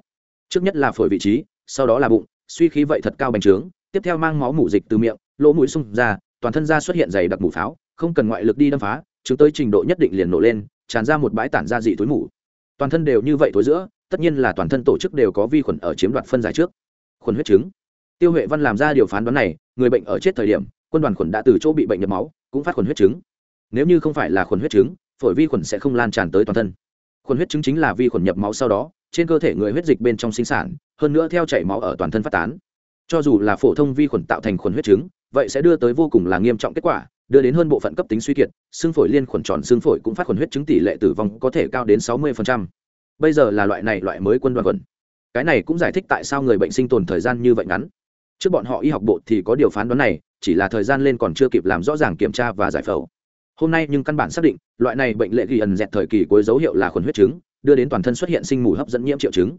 Trước nhất là phổi vị trí, sau đó là bụng, suy khí vậy thật cao bành trướng, tiếp theo mang máu mủ dịch từ miệng, lỗ mũi sung ra, toàn thân da xuất hiện dày đặc mủ pháo, không cần ngoại lực đi đâm phá, chứng tới trình độ nhất định liền nổ lên, tràn ra một bãi tản da dị túi mủ toàn thân đều như vậy thối giữa, tất nhiên là toàn thân tổ chức đều có vi khuẩn ở chiếm đoạt phân giải trước. Khuẩn huyết chứng. Tiêu huệ văn làm ra điều phán đoán này, người bệnh ở chết thời điểm, quân đoàn khuẩn đã từ chỗ bị bệnh nhập máu, cũng phát khuẩn huyết chứng. Nếu như không phải là khuẩn huyết chứng, phổi vi khuẩn sẽ không lan tràn tới toàn thân. Khuẩn huyết chứng chính là vi khuẩn nhập máu sau đó, trên cơ thể người huyết dịch bên trong sinh sản, hơn nữa theo chảy máu ở toàn thân phát tán. Cho dù là phổ thông vi khuẩn tạo thành khuẩn huyết chứng, vậy sẽ đưa tới vô cùng là nghiêm trọng kết quả đưa đến hơn bộ phận cấp tính suy kiệt, xương phổi liên khuẩn tròn xương phổi cũng phát khuẩn huyết chứng tỷ lệ tử vong có thể cao đến sáu 60%. bây giờ là loại này loại mới quân đoàn khuẩn cái này cũng giải thích tại sao người bệnh sinh tồn thời gian như vậy ngắn. Trước bọn họ y học bộ thì có điều phán đoán này, chỉ là thời gian lên còn chưa kịp làm rõ ràng kiểm tra và giải phẫu. Hôm nay nhưng căn bản xác định, loại này bệnh lệ ghi ẩn dẹt thời kỳ cuối dấu hiệu là khuẩn huyết chứng, đưa đến toàn thân xuất hiện sinh mù hấp dẫn nhiễm triệu chứng.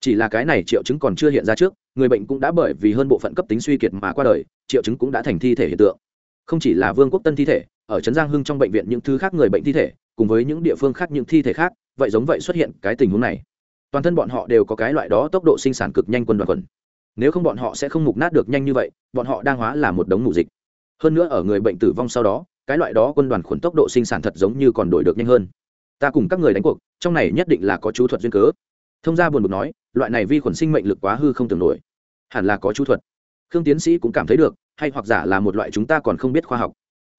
Chỉ là cái này triệu chứng còn chưa hiện ra trước, người bệnh cũng đã bởi vì hơn bộ phận cấp tính suy kiệt mà qua đời, triệu chứng cũng đã thành thi thể hiện tượng không chỉ là vương quốc tân thi thể, ở trấn giang hưng trong bệnh viện những thứ khác người bệnh thi thể, cùng với những địa phương khác những thi thể khác, vậy giống vậy xuất hiện cái tình huống này. Toàn thân bọn họ đều có cái loại đó tốc độ sinh sản cực nhanh quân đoàn quần. Nếu không bọn họ sẽ không mục nát được nhanh như vậy, bọn họ đang hóa là một đống mù dịch. Hơn nữa ở người bệnh tử vong sau đó, cái loại đó quân đoàn khuẩn tốc độ sinh sản thật giống như còn đổi được nhanh hơn. Ta cùng các người đánh cuộc, trong này nhất định là có chú thuật duyên cớ. Thông gia buồn bực nói, loại này vi khuẩn sinh mệnh lực quá hư không tưởng nổi. Hẳn là có chú thuật. Khương tiến sĩ cũng cảm thấy được hay hoặc giả là một loại chúng ta còn không biết khoa học.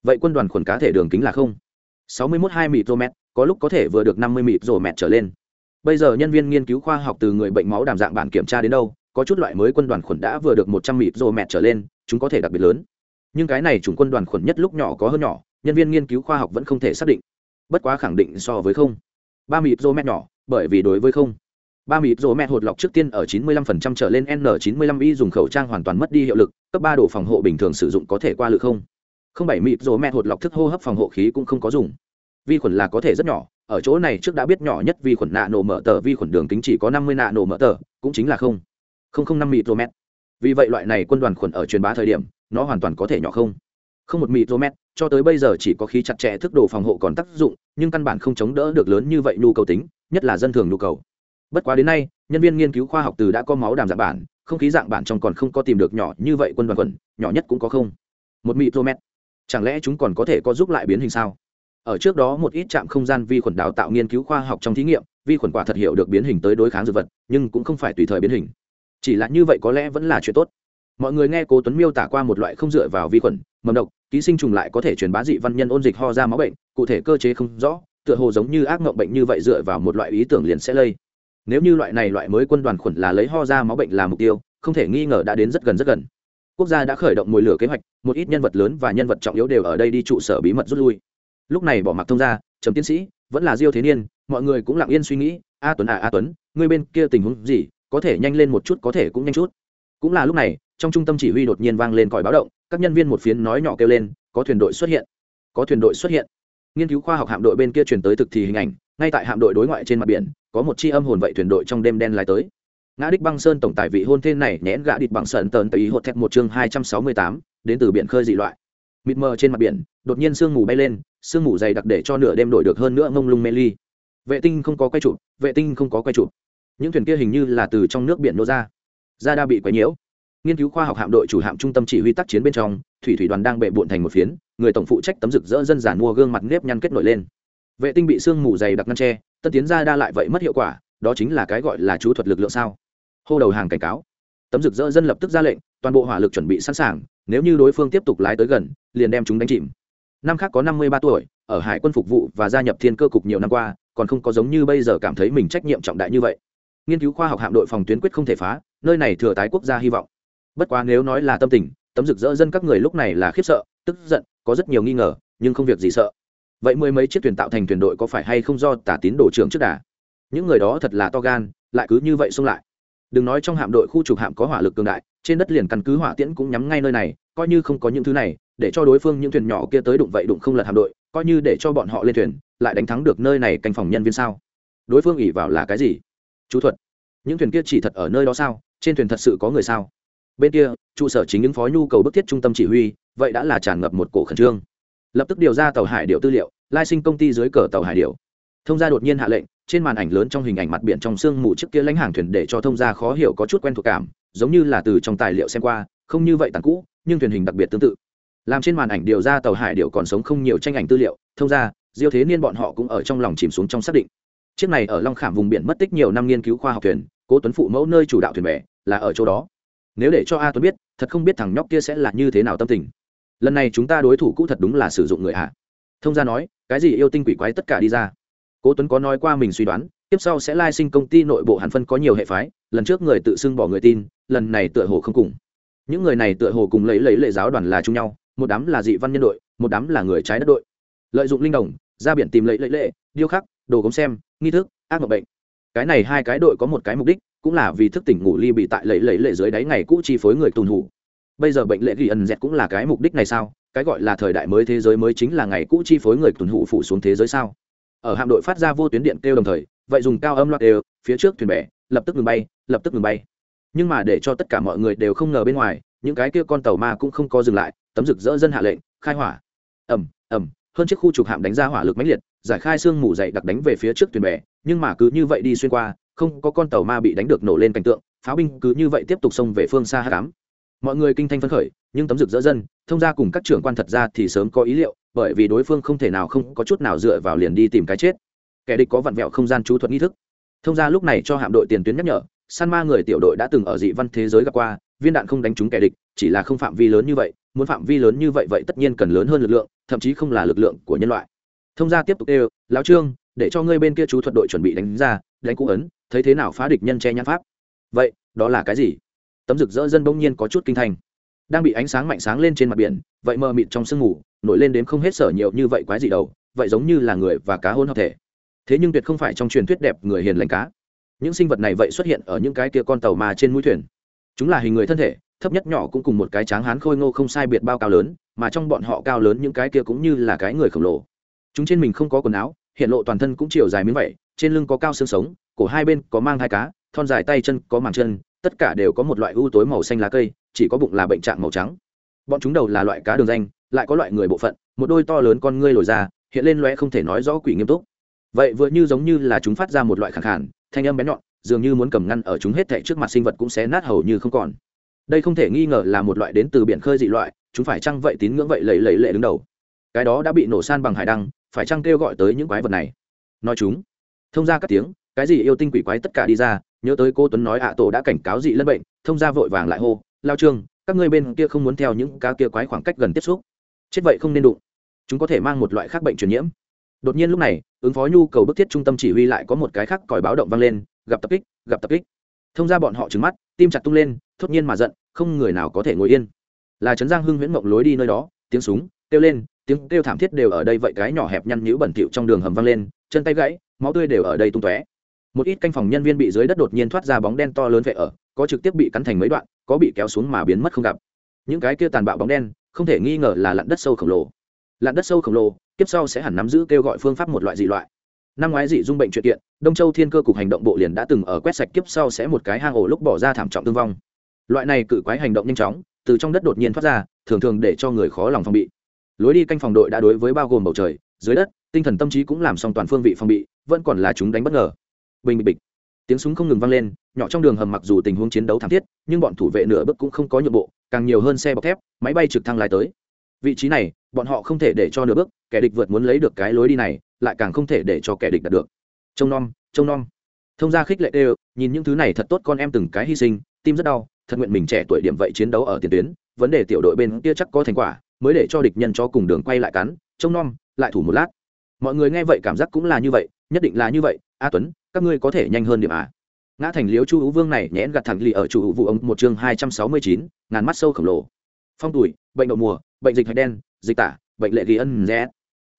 Vậy quân đoàn khuẩn cá thể đường kính là không. Sáu mươi mốt hai micromet có lúc có thể vừa được năm mươi micromet trở lên. Bây giờ nhân viên nghiên cứu khoa học từ người bệnh máu đàm dạng bản kiểm tra đến đâu, có chút loại mới quân đoàn khuẩn đã vừa được một trăm micromet trở lên, chúng có thể đặc biệt lớn. Nhưng cái này chủng quân đoàn khuẩn nhất lúc nhỏ có hơn nhỏ, nhân viên nghiên cứu khoa học vẫn không thể xác định. Bất quá khẳng định so với không. Ba micromet nhỏ, bởi vì đối với không ba mịt rổ mẹ hột lọc trước tiên ở 95% trở lên n 95 y dùng khẩu trang hoàn toàn mất đi hiệu lực, cấp ba đồ phòng hộ bình thường sử dụng có thể qua lự không? Không bảy mịt rổ mẹ hột lọc thức hô hấp phòng hộ khí cũng không có dùng. Vi khuẩn là có thể rất nhỏ, ở chỗ này trước đã biết nhỏ nhất vi khuẩn nạ nổ mở tờ vi khuẩn đường kính chỉ có 50 nạ nổ mở tờ cũng chính là không. không không năm mịt rổ mẹ. Vì vậy loại này quân đoàn khuẩn ở truyền bá thời điểm, nó hoàn toàn có thể nhỏ không. không một mịt rổ mẹ, cho tới bây giờ chỉ có khí chặt chẽ thức đồ phòng hộ còn tác dụng, nhưng căn bản không chống đỡ được lớn như vậy nhu cầu tính, nhất là dân thường nhu cầu bất quá đến nay, nhân viên nghiên cứu khoa học từ đã có máu đàm dạng bản, không khí dạng bản trong còn không có tìm được nhỏ như vậy quân đoàn quần, nhỏ nhất cũng có không. Một micromet chẳng lẽ chúng còn có thể có giúp lại biến hình sao? Ở trước đó một ít trạm không gian vi khuẩn đào tạo nghiên cứu khoa học trong thí nghiệm, vi khuẩn quả thật hiểu được biến hình tới đối kháng dược vật, nhưng cũng không phải tùy thời biến hình. Chỉ là như vậy có lẽ vẫn là chuyện tốt. Mọi người nghe cố tuấn miêu tả qua một loại không dựa vào vi khuẩn, mầm độc, ký sinh trùng lại có thể truyền bá dị văn nhân ôn dịch ho ra máu bệnh, cụ thể cơ chế không rõ, tựa hồ giống như ác mộng bệnh như vậy dựa vào một loại ý tưởng liền sẽ lây nếu như loại này loại mới quân đoàn khuẩn là lấy ho ra máu bệnh làm mục tiêu, không thể nghi ngờ đã đến rất gần rất gần. Quốc gia đã khởi động mồi lửa kế hoạch, một ít nhân vật lớn và nhân vật trọng yếu đều ở đây đi trụ sở bí mật rút lui. Lúc này bỏ mặc thông ra chấm tiến sĩ, vẫn là diêu thế niên, mọi người cũng lặng yên suy nghĩ, a tuấn à a tuấn người bên kia tình huống gì, có thể nhanh lên một chút, có thể cũng nhanh chút. Cũng là lúc này, trong trung tâm chỉ huy đột nhiên vang lên còi báo động, các nhân viên một phiến nói nhỏ kêu lên, có thuyền đội xuất hiện, có thuyền đội xuất hiện. Nghiên cứu khoa học hạm đội bên kia truyền tới thực thì hình ảnh, ngay tại hạm đội đối ngoại trên mặt biển có một chi âm hồn vậy thuyền đội trong đêm đen lái tới. Ngã đích băng sơn tổng tài vị hôn thê này nhẽn gã địch bằng sơn tờn tùy hột thẹt một chương hai trăm sáu mươi tám, đến từ biển khơi dị loại. Mịt mờ trên mặt biển, đột nhiên sương mù bay lên, sương mù dày đặc để cho nửa đêm đổi được hơn nữa ngông lung mê ly. Vệ tinh không có quay chụp, vệ tinh không có quay chụp. Những thuyền kia hình như là từ trong nước biển nô ra. Ra đa bị quấy nhiễu. Nghiên cứu khoa học hạm đội chủ hạm trung tâm chỉ huy tác chiến bên trong, thủy thủy đoàn đang bệ bụn thành một phiến, người tổng phụ trách tấm rực rỡ dân giản mua gương mặt nếp nhăn kết nổi lên. Vệ tinh bị sương mù dày đặc ngăn tre tân tiến ra đa lại vậy mất hiệu quả, đó chính là cái gọi là chú thuật lực lượng sao? Hô đầu hàng cảnh cáo. Tấm rực rỡ dân lập tức ra lệnh, toàn bộ hỏa lực chuẩn bị sẵn sàng, nếu như đối phương tiếp tục lái tới gần, liền đem chúng đánh chìm. Năm khác có năm mươi ba tuổi, ở hải quân phục vụ và gia nhập thiên cơ cục nhiều năm qua, còn không có giống như bây giờ cảm thấy mình trách nhiệm trọng đại như vậy. Nghiên cứu khoa học hạm đội phòng tuyến quyết không thể phá, nơi này thừa tái quốc gia hy vọng. Bất quá nếu nói là tâm tình, tấm rực rỡ dân các người lúc này là khiếp sợ, tức giận, có rất nhiều nghi ngờ, nhưng không việc gì sợ vậy mười mấy chiếc thuyền tạo thành thuyền đội có phải hay không do tả tín đồ trưởng trước đà? Những người đó thật là to gan, lại cứ như vậy xông lại. Đừng nói trong hạm đội khu trục hạm có hỏa lực cường đại, trên đất liền căn cứ hỏa tiễn cũng nhắm ngay nơi này, coi như không có những thứ này, để cho đối phương những thuyền nhỏ kia tới đụng vậy đụng không lật hạm đội, coi như để cho bọn họ lên thuyền, lại đánh thắng được nơi này canh phòng nhân viên sao? Đối phương ỉ vào là cái gì? Chú thuật. Những thuyền kia chỉ thật ở nơi đó sao? Trên thuyền thật sự có người sao? Bên kia, trụ sở chính ứng phó nhu cầu bức thiết trung tâm chỉ huy, vậy đã là tràn ngập một cổ khẩn trương lập tức điều ra tàu hải điệu tư liệu, lai sinh công ty dưới cờ tàu hải điệu thông gia đột nhiên hạ lệnh, trên màn ảnh lớn trong hình ảnh mặt biển trong sương mù trước kia lãnh hàng thuyền để cho thông gia khó hiểu có chút quen thuộc cảm, giống như là từ trong tài liệu xem qua, không như vậy tàn cũ, nhưng thuyền hình đặc biệt tương tự. Làm trên màn ảnh điều ra tàu hải điệu còn sống không nhiều tranh ảnh tư liệu, thông gia, diêu thế niên bọn họ cũng ở trong lòng chìm xuống trong xác định. Chiếc này ở long khảm vùng biển mất tích nhiều năm nghiên cứu khoa học thuyền, cố tuấn phụ mẫu nơi chủ đạo thuyền bè, là ở chỗ đó. Nếu để cho a tuấn biết, thật không biết thằng nhóc kia sẽ là như thế nào tâm tình lần này chúng ta đối thủ cũ thật đúng là sử dụng người hạ thông gia nói, cái gì yêu tinh quỷ quái tất cả đi ra. Cố tuấn có nói qua mình suy đoán, tiếp sau sẽ lai sinh công ty nội bộ hàn phân có nhiều hệ phái, lần trước người tự xưng bỏ người tin, lần này tựa hồ không cùng. Những người này tựa hồ cùng lấy lấy lệ giáo đoàn là chung nhau, một đám là dị văn nhân đội, một đám là người trái đất đội. Lợi dụng linh đồng, ra biển tìm lấy lấy lệ, điêu khắc, đồ gốm xem, nghi thức, ác mộng bệnh. Cái này hai cái đội có một cái mục đích, cũng là vì thức tỉnh ngủ ly bị tại lấy lấy lệ dưới đáy ngày cũ chi phối người tùn hủ bây giờ bệnh lệ ghi ẩn dẹt cũng là cái mục đích này sao? Cái gọi là thời đại mới thế giới mới chính là ngày cũ chi phối người tuần hụ phủ xuống thế giới sao? Ở hạm đội phát ra vô tuyến điện kêu đồng thời, vậy dùng cao âm loạt đều, phía trước thuyền bè, lập tức ngừng bay, lập tức ngừng bay. Nhưng mà để cho tất cả mọi người đều không ngờ bên ngoài, những cái kia con tàu ma cũng không có dừng lại, tấm rực rỡ dân hạ lệnh, khai hỏa. Ẩm ẩm hơn chiếc khu trục hạm đánh ra hỏa lực mãnh liệt, giải khai xương mù dậy đặc đánh về phía trước thuyền bè, nhưng mà cứ như vậy đi xuyên qua, không có con tàu ma bị đánh được nổ lên cảnh tượng, pháo binh cứ như vậy tiếp tục xông về phương xa hạ cám mọi người kinh thanh phấn khởi, nhưng tấm rực dỡ dân, thông ra cùng các trưởng quan thật ra thì sớm có ý liệu, bởi vì đối phương không thể nào không có chút nào dựa vào liền đi tìm cái chết. Kẻ địch có vặn vẹo không gian chú thuật nghi thức. Thông ra lúc này cho hạm đội tiền tuyến nhắc nhở, san ma người tiểu đội đã từng ở dị văn thế giới gặp qua, viên đạn không đánh trúng kẻ địch, chỉ là không phạm vi lớn như vậy, muốn phạm vi lớn như vậy vậy tất nhiên cần lớn hơn lực lượng, thậm chí không là lực lượng của nhân loại. Thông gia tiếp tục đều lão trương, để cho ngươi bên kia chú thuật đội chuẩn bị đánh ra, đánh cú ấn, thấy thế nào phá địch nhân che nhãn pháp? Vậy, đó là cái gì? Tấm rực rỡ dân bỗng nhiên có chút kinh thành. Đang bị ánh sáng mạnh sáng lên trên mặt biển, vậy mờ mịt trong sương ngủ nổi lên đến không hết sở nhiều như vậy quái gì đâu vậy giống như là người và cá hôn hợp thể. Thế nhưng tuyệt không phải trong truyền thuyết đẹp người hiền lành cá. Những sinh vật này vậy xuất hiện ở những cái kia con tàu mà trên mũi thuyền. Chúng là hình người thân thể, thấp nhất nhỏ cũng cùng một cái tráng hán khôi ngô không sai biệt bao cao lớn, mà trong bọn họ cao lớn những cái kia cũng như là cái người khổng lồ. Chúng trên mình không có quần áo, hiện lộ toàn thân cũng chiều dài miếng vậy trên lưng có cao xương sống, cổ hai bên có mang hai cá, thon dài tay chân có màng chân tất cả đều có một loại ưu tối màu xanh lá cây, chỉ có bụng là bệnh trạng màu trắng. Bọn chúng đầu là loại cá đường danh, lại có loại người bộ phận, một đôi to lớn con ngươi lồi ra, hiện lên loe không thể nói rõ quỷ nghiêm túc. Vậy vừa như giống như là chúng phát ra một loại khẳng khản, thanh âm bén nhọn, dường như muốn cầm ngăn ở chúng hết thảy trước mặt sinh vật cũng sẽ nát hầu như không còn. Đây không thể nghi ngờ là một loại đến từ biển khơi dị loại, chúng phải chăng vậy tín ngưỡng vậy lầy lầy lệ đứng đầu. Cái đó đã bị nổ san bằng hải đăng, phải chăng kêu gọi tới những quái vật này? Nói chúng. Thông ra các tiếng, cái gì yêu tinh quỷ quái tất cả đi ra nhớ tới cô tuấn nói ạ tổ đã cảnh cáo dị lân bệnh, thông ra vội vàng lại hô, lao trương, các ngươi bên kia không muốn theo những cá kia quái khoảng cách gần tiếp xúc. Chết vậy không nên đụng. Chúng có thể mang một loại khác bệnh truyền nhiễm. Đột nhiên lúc này, ứng phó nhu cầu bức thiết trung tâm chỉ huy lại có một cái khác còi báo động vang lên, gặp tập kích, gặp tập kích. Thông ra bọn họ trứng mắt, tim chặt tung lên, thốt nhiên mà giận, không người nào có thể ngồi yên. Là trấn giang hưng huyễn mộng lối đi nơi đó, tiếng súng, kêu lên, tiếng kêu thảm thiết đều ở đây, vậy cái nhỏ hẹp nhăn nhữ bẩn thỉu trong đường hầm vang lên, chân tay gãy, máu tươi đều ở đây tung tóe một ít canh phòng nhân viên bị dưới đất đột nhiên thoát ra bóng đen to lớn vệ ở, có trực tiếp bị cắn thành mấy đoạn, có bị kéo xuống mà biến mất không gặp. Những cái kia tàn bạo bóng đen, không thể nghi ngờ là lặn đất sâu khổng lồ. Lặn đất sâu khổng lồ tiếp sau sẽ hẳn nắm giữ kêu gọi phương pháp một loại dị loại. Năm ngoái dị dung bệnh chuyện kiện, đông châu thiên cơ cục hành động bộ liền đã từng ở quét sạch kiếp sau sẽ một cái hang ổ lúc bỏ ra thảm trọng thương vong. Loại này cự quái hành động nhanh chóng, từ trong đất đột nhiên thoát ra, thường thường để cho người khó lòng phòng bị. Lối đi canh phòng đội đã đối với bao gồm bầu trời, dưới đất, tinh thần tâm trí cũng làm xong toàn phương vị phòng bị, vẫn còn là chúng đánh bất ngờ bình bịch bịch. Tiếng súng không ngừng vang lên, nhỏ trong đường hầm mặc dù tình huống chiến đấu thảm thiết, nhưng bọn thủ vệ nửa bước cũng không có nhượng bộ, càng nhiều hơn xe bọc thép, máy bay trực thăng lái tới. Vị trí này, bọn họ không thể để cho nửa bước, kẻ địch vượt muốn lấy được cái lối đi này, lại càng không thể để cho kẻ địch đạt được. Trông nom trông nom. Thông gia khích lệ đều, nhìn những thứ này thật tốt con em từng cái hy sinh, tim rất đau, thật nguyện mình trẻ tuổi điểm vậy chiến đấu ở tiền tuyến, vấn đề tiểu đội bên kia chắc có thành quả, mới để cho địch nhân cho cùng đường quay lại cắn, trông nom, lại thủ một lát. Mọi người nghe vậy cảm giác cũng là như vậy, nhất định là như vậy, a tuấn các ngươi có thể nhanh hơn điểm à? Ngã thành liếu chu hữu vương này nhẽn gặt thẳng lì ở chủ hữu vụ ông một chương hai trăm sáu mươi chín, ngàn mắt sâu khổng lồ. Phong tuổi bệnh đậu mùa, bệnh dịch hạch đen, dịch tả, bệnh lệ ghi ân rẽ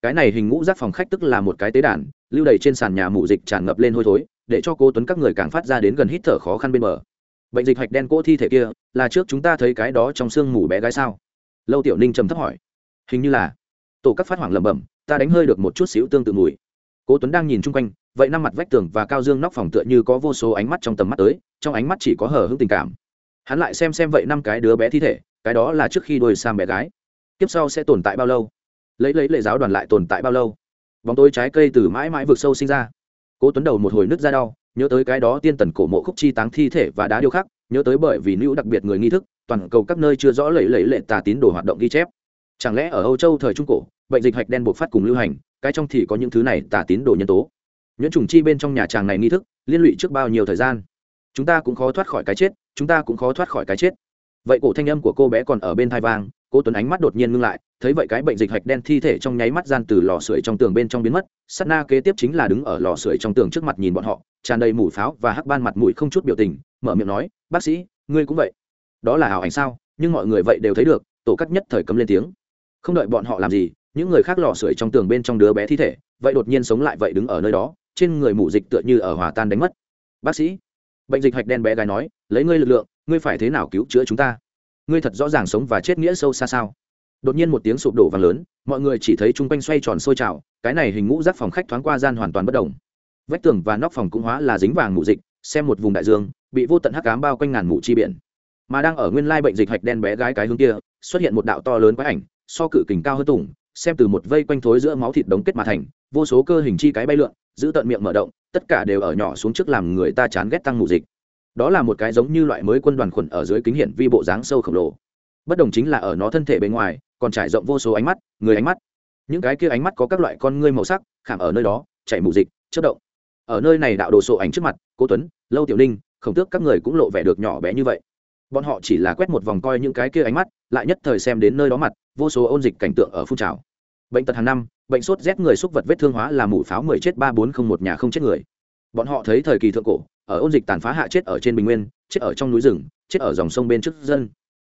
cái này hình ngũ rác phòng khách tức là một cái tế đàn, lưu đầy trên sàn nhà mù dịch tràn ngập lên hôi thối, để cho cô tuấn các người càng phát ra đến gần hít thở khó khăn bên bờ. Bệnh dịch hạch đen cỗ thi thể kia, là trước chúng ta thấy cái đó trong sương mù bé gái sao? Lâu tiểu ninh trầm thấp hỏi. Hình như là. Tổ các phát hoảng lẩm bẩm, ta đánh hơi được một chút xíu tương tự mùi. Cố tuấn đang nhìn chung quanh vậy năm mặt vách tường và cao dương nóc phòng tựa như có vô số ánh mắt trong tầm mắt tới, trong ánh mắt chỉ có hờ hững tình cảm. Hắn lại xem xem vậy năm cái đứa bé thi thể, cái đó là trước khi đôi sang bé gái. Tiếp sau sẽ tồn tại bao lâu? Lấy lấy lệ giáo đoàn lại tồn tại bao lâu? Bóng tối trái cây từ mãi mãi vượt sâu sinh ra. Cố tuấn đầu một hồi nứt ra đau, nhớ tới cái đó tiên tần cổ mộ khúc chi táng thi thể và đá điêu khắc, nhớ tới bởi vì nữ đặc biệt người nghi thức, toàn cầu các nơi chưa rõ lẫy lẫy lệ tà tín đồ hoạt động ghi chép. Chẳng lẽ ở âu châu thời trung cổ, bệnh dịch hạch đen bộc phát cùng lưu hành, cái trong thì có những thứ này tà tín đồ nhân tố? Nhuyễn trùng chi bên trong nhà tràng này nghi thức liên lụy trước bao nhiêu thời gian? Chúng ta cũng khó thoát khỏi cái chết, chúng ta cũng khó thoát khỏi cái chết. Vậy cổ thanh âm của cô bé còn ở bên thai vang, cô tuấn ánh mắt đột nhiên ngưng lại, thấy vậy cái bệnh dịch hạch đen thi thể trong nháy mắt gian từ lò sưởi trong tường bên trong biến mất, sát na kế tiếp chính là đứng ở lò sưởi trong tường trước mặt nhìn bọn họ, tràn đầy mùi pháo và hắc ban mặt mũi không chút biểu tình, mở miệng nói, bác sĩ, ngươi cũng vậy. Đó là ảo ảnh sao? Nhưng mọi người vậy đều thấy được, tổ cắt nhất thời cấm lên tiếng. Không đợi bọn họ làm gì, những người khác lò sưởi trong tường bên trong đứa bé thi thể, vậy đột nhiên sống lại vậy đứng ở nơi đó trên người mụ dịch tựa như ở hòa tan đánh mất. Bác sĩ, bệnh dịch hạch đen bé gái nói, lấy ngươi lực lượng, ngươi phải thế nào cứu chữa chúng ta? Ngươi thật rõ ràng sống và chết nghĩa sâu xa sao? Đột nhiên một tiếng sụp đổ vang lớn, mọi người chỉ thấy chung quanh xoay tròn sôi trào, cái này hình ngũ rác phòng khách thoáng qua gian hoàn toàn bất đồng vách tường và nóc phòng cũng hóa là dính vàng mụ dịch, xem một vùng đại dương, bị vô tận hắc cám bao quanh ngàn mụ chi biển. Mà đang ở nguyên lai bệnh dịch hạch đen bé gái cái hướng kia, xuất hiện một đạo to lớn quái ảnh, so cự kình cao hơn tủng xem từ một vây quanh thối giữa máu thịt đống kết mà thành vô số cơ hình chi cái bay lượn, giữ tận miệng mở động, tất cả đều ở nhỏ xuống trước làm người ta chán ghét tăng mù dịch. Đó là một cái giống như loại mới quân đoàn khuẩn ở dưới kính hiển vi bộ dáng sâu khổng lồ. Bất đồng chính là ở nó thân thể bên ngoài, còn trải rộng vô số ánh mắt, người ánh mắt. Những cái kia ánh mắt có các loại con ngươi màu sắc, khảm ở nơi đó, chảy mù dịch chất động. Ở nơi này đạo đồ sộ ảnh trước mặt, cố tuấn, lâu tiểu ninh, khổng tước các người cũng lộ vẻ được nhỏ bé như vậy. Bọn họ chỉ là quét một vòng coi những cái kia ánh mắt, lại nhất thời xem đến nơi đó mặt, vô số ôn dịch cảnh tượng ở phun trào bệnh tật hàng năm, bệnh sốt rét người xúc vật vết thương hóa là mủ pháo mười chết ba bốn không một nhà không chết người. Bọn họ thấy thời kỳ thượng cổ, ở ôn dịch tàn phá hạ chết ở trên bình nguyên, chết ở trong núi rừng, chết ở dòng sông bên trước dân.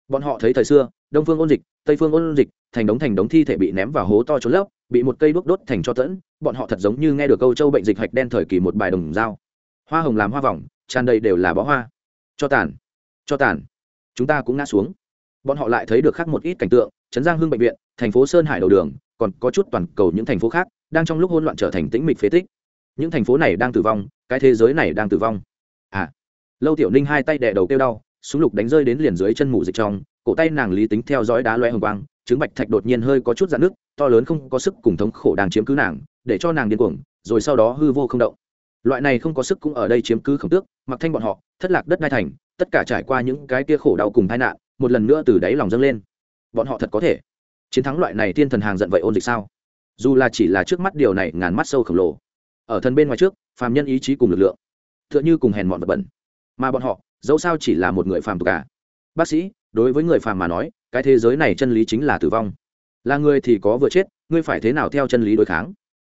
Bọn họ thấy thời xưa, đông phương ôn dịch, tây phương ôn dịch, thành đống thành đống thi thể bị ném vào hố to trốn lấp, bị một cây đuốc đốt thành cho tẫn, bọn họ thật giống như nghe được câu châu bệnh dịch hạch đen thời kỳ một bài đồng dao. Hoa hồng làm hoa vòng, tràn đầy đều là bó hoa. Cho tàn cho tàn. Chúng ta cũng ngã xuống. Bọn họ lại thấy được khác một ít cảnh tượng, trấn giang hương bệnh viện, thành phố sơn hải đầu đường còn có chút toàn cầu những thành phố khác đang trong lúc hỗn loạn trở thành tĩnh mịch phế tích. Những thành phố này đang tử vong, cái thế giới này đang tử vong. À lâu tiểu ninh hai tay đè đầu kêu đau, súng lục đánh rơi đến liền dưới chân mù dịch trong, cổ tay nàng lý tính theo dõi đá loe hồng quang, trứng bạch thạch đột nhiên hơi có chút dạn nước to lớn không có sức cùng thống khổ đang chiếm cứ nàng, để cho nàng điên cuồng, rồi sau đó hư vô không động. Loại này không có sức cũng ở đây chiếm cứ khổng tước mặc thanh bọn họ, thất lạc đất đai thành, tất cả trải qua những cái kia khổ đau cùng tai nạn, một lần nữa từ đáy lòng dâng lên. Bọn họ thật có thể chiến thắng loại này thiên thần hàng giận vậy ôn dịch sao? Dù là chỉ là trước mắt điều này ngàn mắt sâu khổng lồ, ở thân bên ngoài trước, phàm nhân ý chí cùng lực lượng, tựa như cùng hèn mọn vật bẩn. Mà bọn họ, dẫu sao chỉ là một người phàm tục cả bác sĩ, đối với người phàm mà nói, cái thế giới này chân lý chính là tử vong. Là người thì có vừa chết, ngươi phải thế nào theo chân lý đối kháng?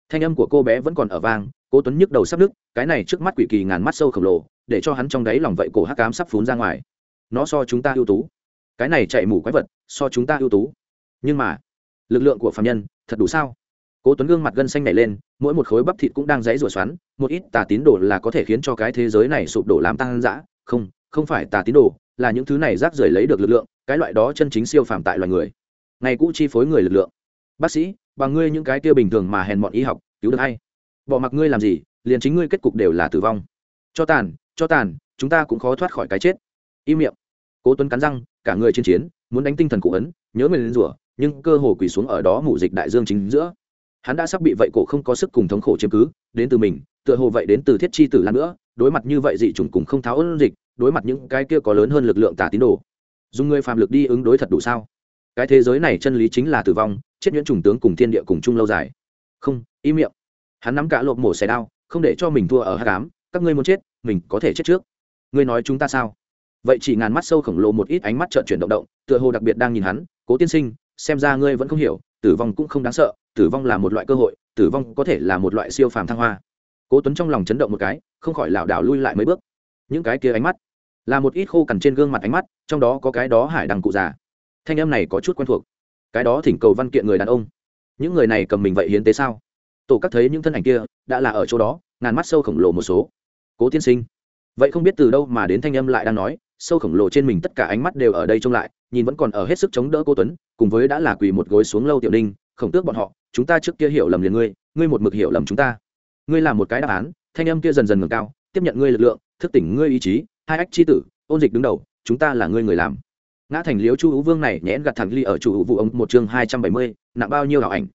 Thanh âm của cô bé vẫn còn ở vang, cố tuấn nhức đầu sắp nứt, cái này trước mắt quỷ kỳ ngàn mắt sâu khổng lồ, để cho hắn trong đáy lòng vậy cổ hắc cám sắp phún ra ngoài. Nó so chúng ta ưu tú. Cái này chạy mù quái vật, so chúng ta ưu tú nhưng mà, lực lượng của phạm nhân thật đủ sao? Cố tuấn gương mặt gân xanh nảy lên, mỗi một khối bắp thịt cũng đang dãy rủa xoắn, một ít tà tín đồ là có thể khiến cho cái thế giới này sụp đổ làm tăng dã. Không không phải tà tín đồ, là những thứ này rác rưởi lấy được lực lượng, cái loại đó chân chính siêu phàm tại loài người. Ngày cũ chi phối người lực lượng. Bác sĩ bằng ngươi những cái kia bình thường mà hèn mọn y học, cứu được hay? Bỏ mặc ngươi làm gì, liền chính ngươi kết cục đều là tử vong. Cho tàn cho tàn, chúng ta cũng khó thoát khỏi cái chết. Im miệng. Cố tuấn cắn răng, cả người chiến chiến, muốn đánh tinh thần cụ ấn, nhớ mình lên rủa nhưng cơ hồ quỳ xuống ở đó mù dịch đại dương chính giữa. Hắn đã sắp bị vậy cổ không có sức cùng thống khổ chiếm cứ, đến từ mình, tựa hồ vậy đến từ thiết chi tử lan nữa, đối mặt như vậy dị chủng cùng không tháo ơn dịch, đối mặt những cái kia có lớn hơn lực lượng tà tín đồ. Dùng người phàm lực đi ứng đối thật đủ sao? Cái thế giới này chân lý chính là tử vong, chết nhuyễn trùng tướng cùng thiên địa cùng chung lâu dài. Không im miệng. Hắn nắm cả lộp mổ xẻ đao, không để cho mình thua ở hát cám các ngươi muốn chết, mình có thể chết trước. Ngươi nói chúng ta sao? Vậy chỉ ngàn mắt sâu khổng lồ một ít ánh mắt trợn chuyển động động, tựa hồ đặc biệt đang nhìn hắn, cố tiên sinh xem ra ngươi vẫn không hiểu, tử vong cũng không đáng sợ, tử vong là một loại cơ hội, tử vong có thể là một loại siêu phàm thăng hoa. Cố tuấn trong lòng chấn động một cái, không khỏi lảo đảo lui lại mấy bước. Những cái kia ánh mắt, là một ít khô cằn trên gương mặt ánh mắt, trong đó có cái đó hải đằng cụ già. Thanh âm này có chút quen thuộc. Cái đó thỉnh cầu văn kiện người đàn ông. Những người này cầm mình vậy hiến tế sao? Tổ các thấy những thân ảnh kia, đã là ở chỗ đó, ngàn mắt sâu khổng lồ một số. Cố tiên sinh, vậy không biết từ đâu mà đến thanh âm lại đang nói, sâu khổng lồ trên mình tất cả ánh mắt đều ở đây trông lại nhìn vẫn còn ở hết sức chống đỡ cô tuấn, cùng với đã là quỳ một gối xuống lâu tiểu ninh, khổng tước bọn họ, chúng ta trước kia hiểu lầm liền ngươi ngươi một mực hiểu lầm chúng ta. Ngươi làm một cái đáp án, thanh âm kia dần dần ngừng cao, tiếp nhận ngươi lực lượng, thức tỉnh ngươi ý chí, hai ách chi tử, ôn dịch đứng đầu, chúng ta là ngươi người làm. Ngã thành liếu chu hữu vương này nhẽn gặt thẳng ly ở chủ vụ ông một chương hai trăm bảy mươi, nặng bao nhiêu ảo ảnh?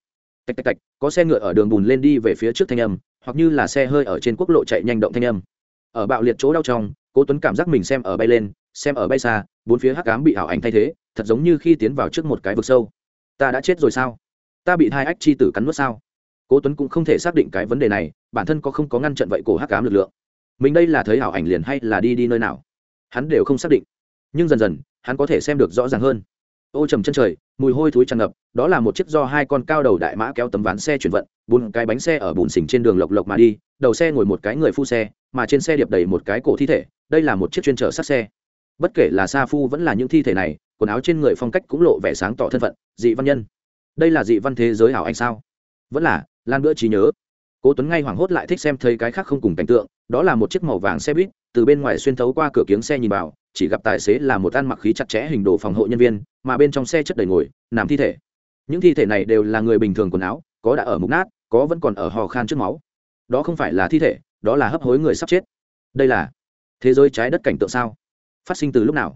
Tạch tạch tạch, có xe ngựa ở đường bùn lên đi về phía trước thanh âm, hoặc như là xe hơi ở trên quốc lộ chạy nhanh động thanh âm. Ở bạo liệt chỗ đau trong cố tuấn cảm giác mình xem ở bay lên xem ở bay xa, bốn phía hắc ám bị ảo ảnh thay thế, thật giống như khi tiến vào trước một cái vực sâu. Ta đã chết rồi sao? Ta bị hai ách chi tử cắn nuốt sao? Cố tuấn cũng không thể xác định cái vấn đề này, bản thân có không có ngăn trận vậy cổ hắc ám lực lượng? Mình đây là thấy ảo ảnh liền hay là đi đi nơi nào? Hắn đều không xác định. Nhưng dần dần, hắn có thể xem được rõ ràng hơn. Ô trầm chân trời, mùi hôi thối tràn ngập, đó là một chiếc do hai con cao đầu đại mã kéo tấm ván xe chuyển vận, bốn cái bánh xe ở bùn xình trên đường lộc lộc mà đi, đầu xe ngồi một cái người phu xe, mà trên xe điệp đầy một cái cổ thi thể, đây là một chiếc chuyên chở sát xe bất kể là sa phu vẫn là những thi thể này, quần áo trên người phong cách cũng lộ vẻ sáng tỏ thân phận, dị văn nhân. Đây là dị văn thế giới hảo anh sao? Vẫn là, lan bữa trí nhớ. Cố tuấn ngay hoảng hốt lại thích xem thấy cái khác không cùng cảnh tượng, đó là một chiếc màu vàng xe buýt, từ bên ngoài xuyên thấu qua cửa kiếng xe nhìn vào, chỉ gặp tài xế là một ăn mặc khí chặt chẽ hình đồ phòng hộ nhân viên, mà bên trong xe chất đầy ngồi, nằm thi thể. Những thi thể này đều là người bình thường quần áo, có đã ở mục nát, có vẫn còn ở hò khan trước máu. Đó không phải là thi thể, đó là hấp hối người sắp chết. Đây là thế giới trái đất cảnh tượng sao? Phát sinh từ lúc nào?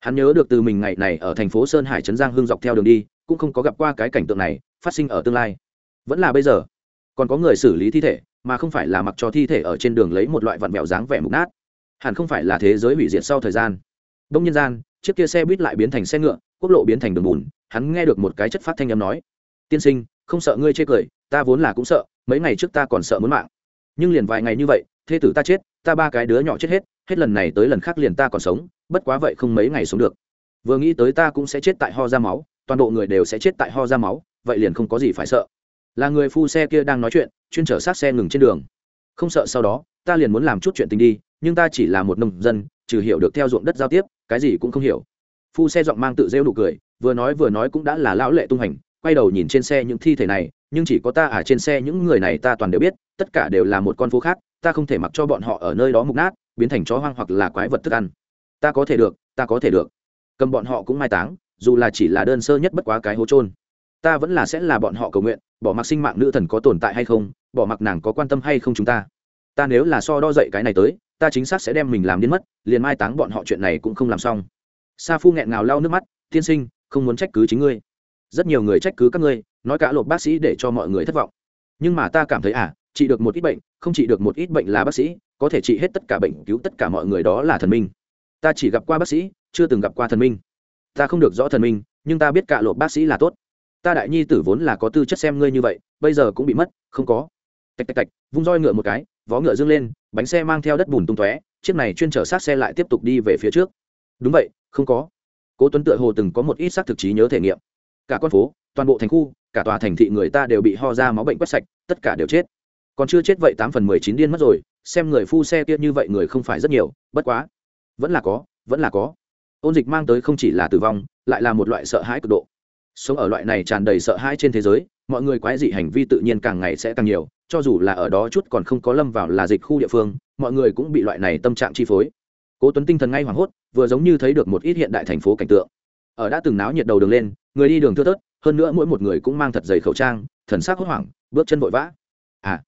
Hắn nhớ được từ mình ngày này ở thành phố sơn hải trấn giang hương dọc theo đường đi, cũng không có gặp qua cái cảnh tượng này phát sinh ở tương lai. Vẫn là bây giờ. Còn có người xử lý thi thể, mà không phải là mặc cho thi thể ở trên đường lấy một loại vặn mẹo dáng vẻ mục nát. Hẳn không phải là thế giới hủy diệt sau thời gian. Đông nhân gian, chiếc kia xe buýt lại biến thành xe ngựa, quốc lộ biến thành đường bùn, hắn nghe được một cái chất phát thanh âm nói, tiên sinh, không sợ ngươi chê cười, ta vốn là cũng sợ, mấy ngày trước ta còn sợ muốn mạng. Nhưng liền vài ngày như vậy, thê tử ta chết, ta ba cái đứa nhỏ chết hết hết lần này tới lần khác liền ta còn sống, bất quá vậy không mấy ngày sống được. Vừa nghĩ tới ta cũng sẽ chết tại ho ra máu, toàn bộ người đều sẽ chết tại ho ra máu, vậy liền không có gì phải sợ. Là người phu xe kia đang nói chuyện, chuyên chở sát xe ngừng trên đường. Không sợ sau đó, ta liền muốn làm chút chuyện tình đi, nhưng ta chỉ là một nông dân, trừ hiểu được theo ruộng đất giao tiếp, cái gì cũng không hiểu. Phu xe giọng mang tự rêu nụ cười, vừa nói vừa nói cũng đã là lão lệ tung hành, quay đầu nhìn trên xe những thi thể này, nhưng chỉ có ta ở trên xe những người này ta toàn đều biết, tất cả đều là một con phố khác ta không thể mặc cho bọn họ ở nơi đó mục nát, biến thành chó hoang hoặc là quái vật thức ăn. Ta có thể được, ta có thể được. Cầm bọn họ cũng mai táng, dù là chỉ là đơn sơ nhất bất quá cái hố trôn ta vẫn là sẽ là bọn họ cầu nguyện, bỏ mặc sinh mạng nữ thần có tồn tại hay không, bỏ mặc nàng có quan tâm hay không chúng ta. Ta nếu là so đo dậy cái này tới, ta chính xác sẽ đem mình làm đến mất, liền mai táng bọn họ chuyện này cũng không làm xong. Sa phu nghẹn ngào lau nước mắt, tiên sinh, không muốn trách cứ chính ngươi. Rất nhiều người trách cứ các ngươi, nói cả lộp bác sĩ để cho mọi người thất vọng. Nhưng mà ta cảm thấy à trị được một ít bệnh, không trị được một ít bệnh là bác sĩ, có thể trị hết tất cả bệnh, cứu tất cả mọi người đó là thần minh. Ta chỉ gặp qua bác sĩ, chưa từng gặp qua thần minh. Ta không được rõ thần minh, nhưng ta biết cả lộp bác sĩ là tốt. Ta đại nhi tử vốn là có tư chất xem ngươi như vậy, bây giờ cũng bị mất, không có. Tạch tạch tạch, vung roi ngựa một cái, vó ngựa dâng lên, bánh xe mang theo đất bùn tung tóe, chiếc này chuyên chở sát xe lại tiếp tục đi về phía trước. Đúng vậy, không có. Cố tuấn tựa hồ từng có một ít xác thực trí nhớ thể nghiệm. Cả con phố, toàn bộ thành khu, cả tòa thành thị người ta đều bị ho ra máu bệnh quét sạch, tất cả đều chết còn chưa chết vậy tám phần mười chín điên mất rồi, xem người phu xe kia như vậy người không phải rất nhiều, bất quá. Vẫn là có, vẫn là có. Ôn dịch mang tới không chỉ là tử vong, lại là một loại sợ hãi cực độ. Sống ở loại này tràn đầy sợ hãi trên thế giới, mọi người quái dị hành vi tự nhiên càng ngày sẽ càng nhiều, cho dù là ở đó chút còn không có lâm vào là dịch khu địa phương, mọi người cũng bị loại này tâm trạng chi phối. Cố tuấn tinh thần ngay hoảng hốt, vừa giống như thấy được một ít hiện đại thành phố cảnh tượng. Ở đã từng náo nhiệt đầu đường lên, người đi đường thưa thớt, hơn nữa mỗi một người cũng mang thật dày khẩu trang, thần sắc hốt hoảng, bước chân vội vã. À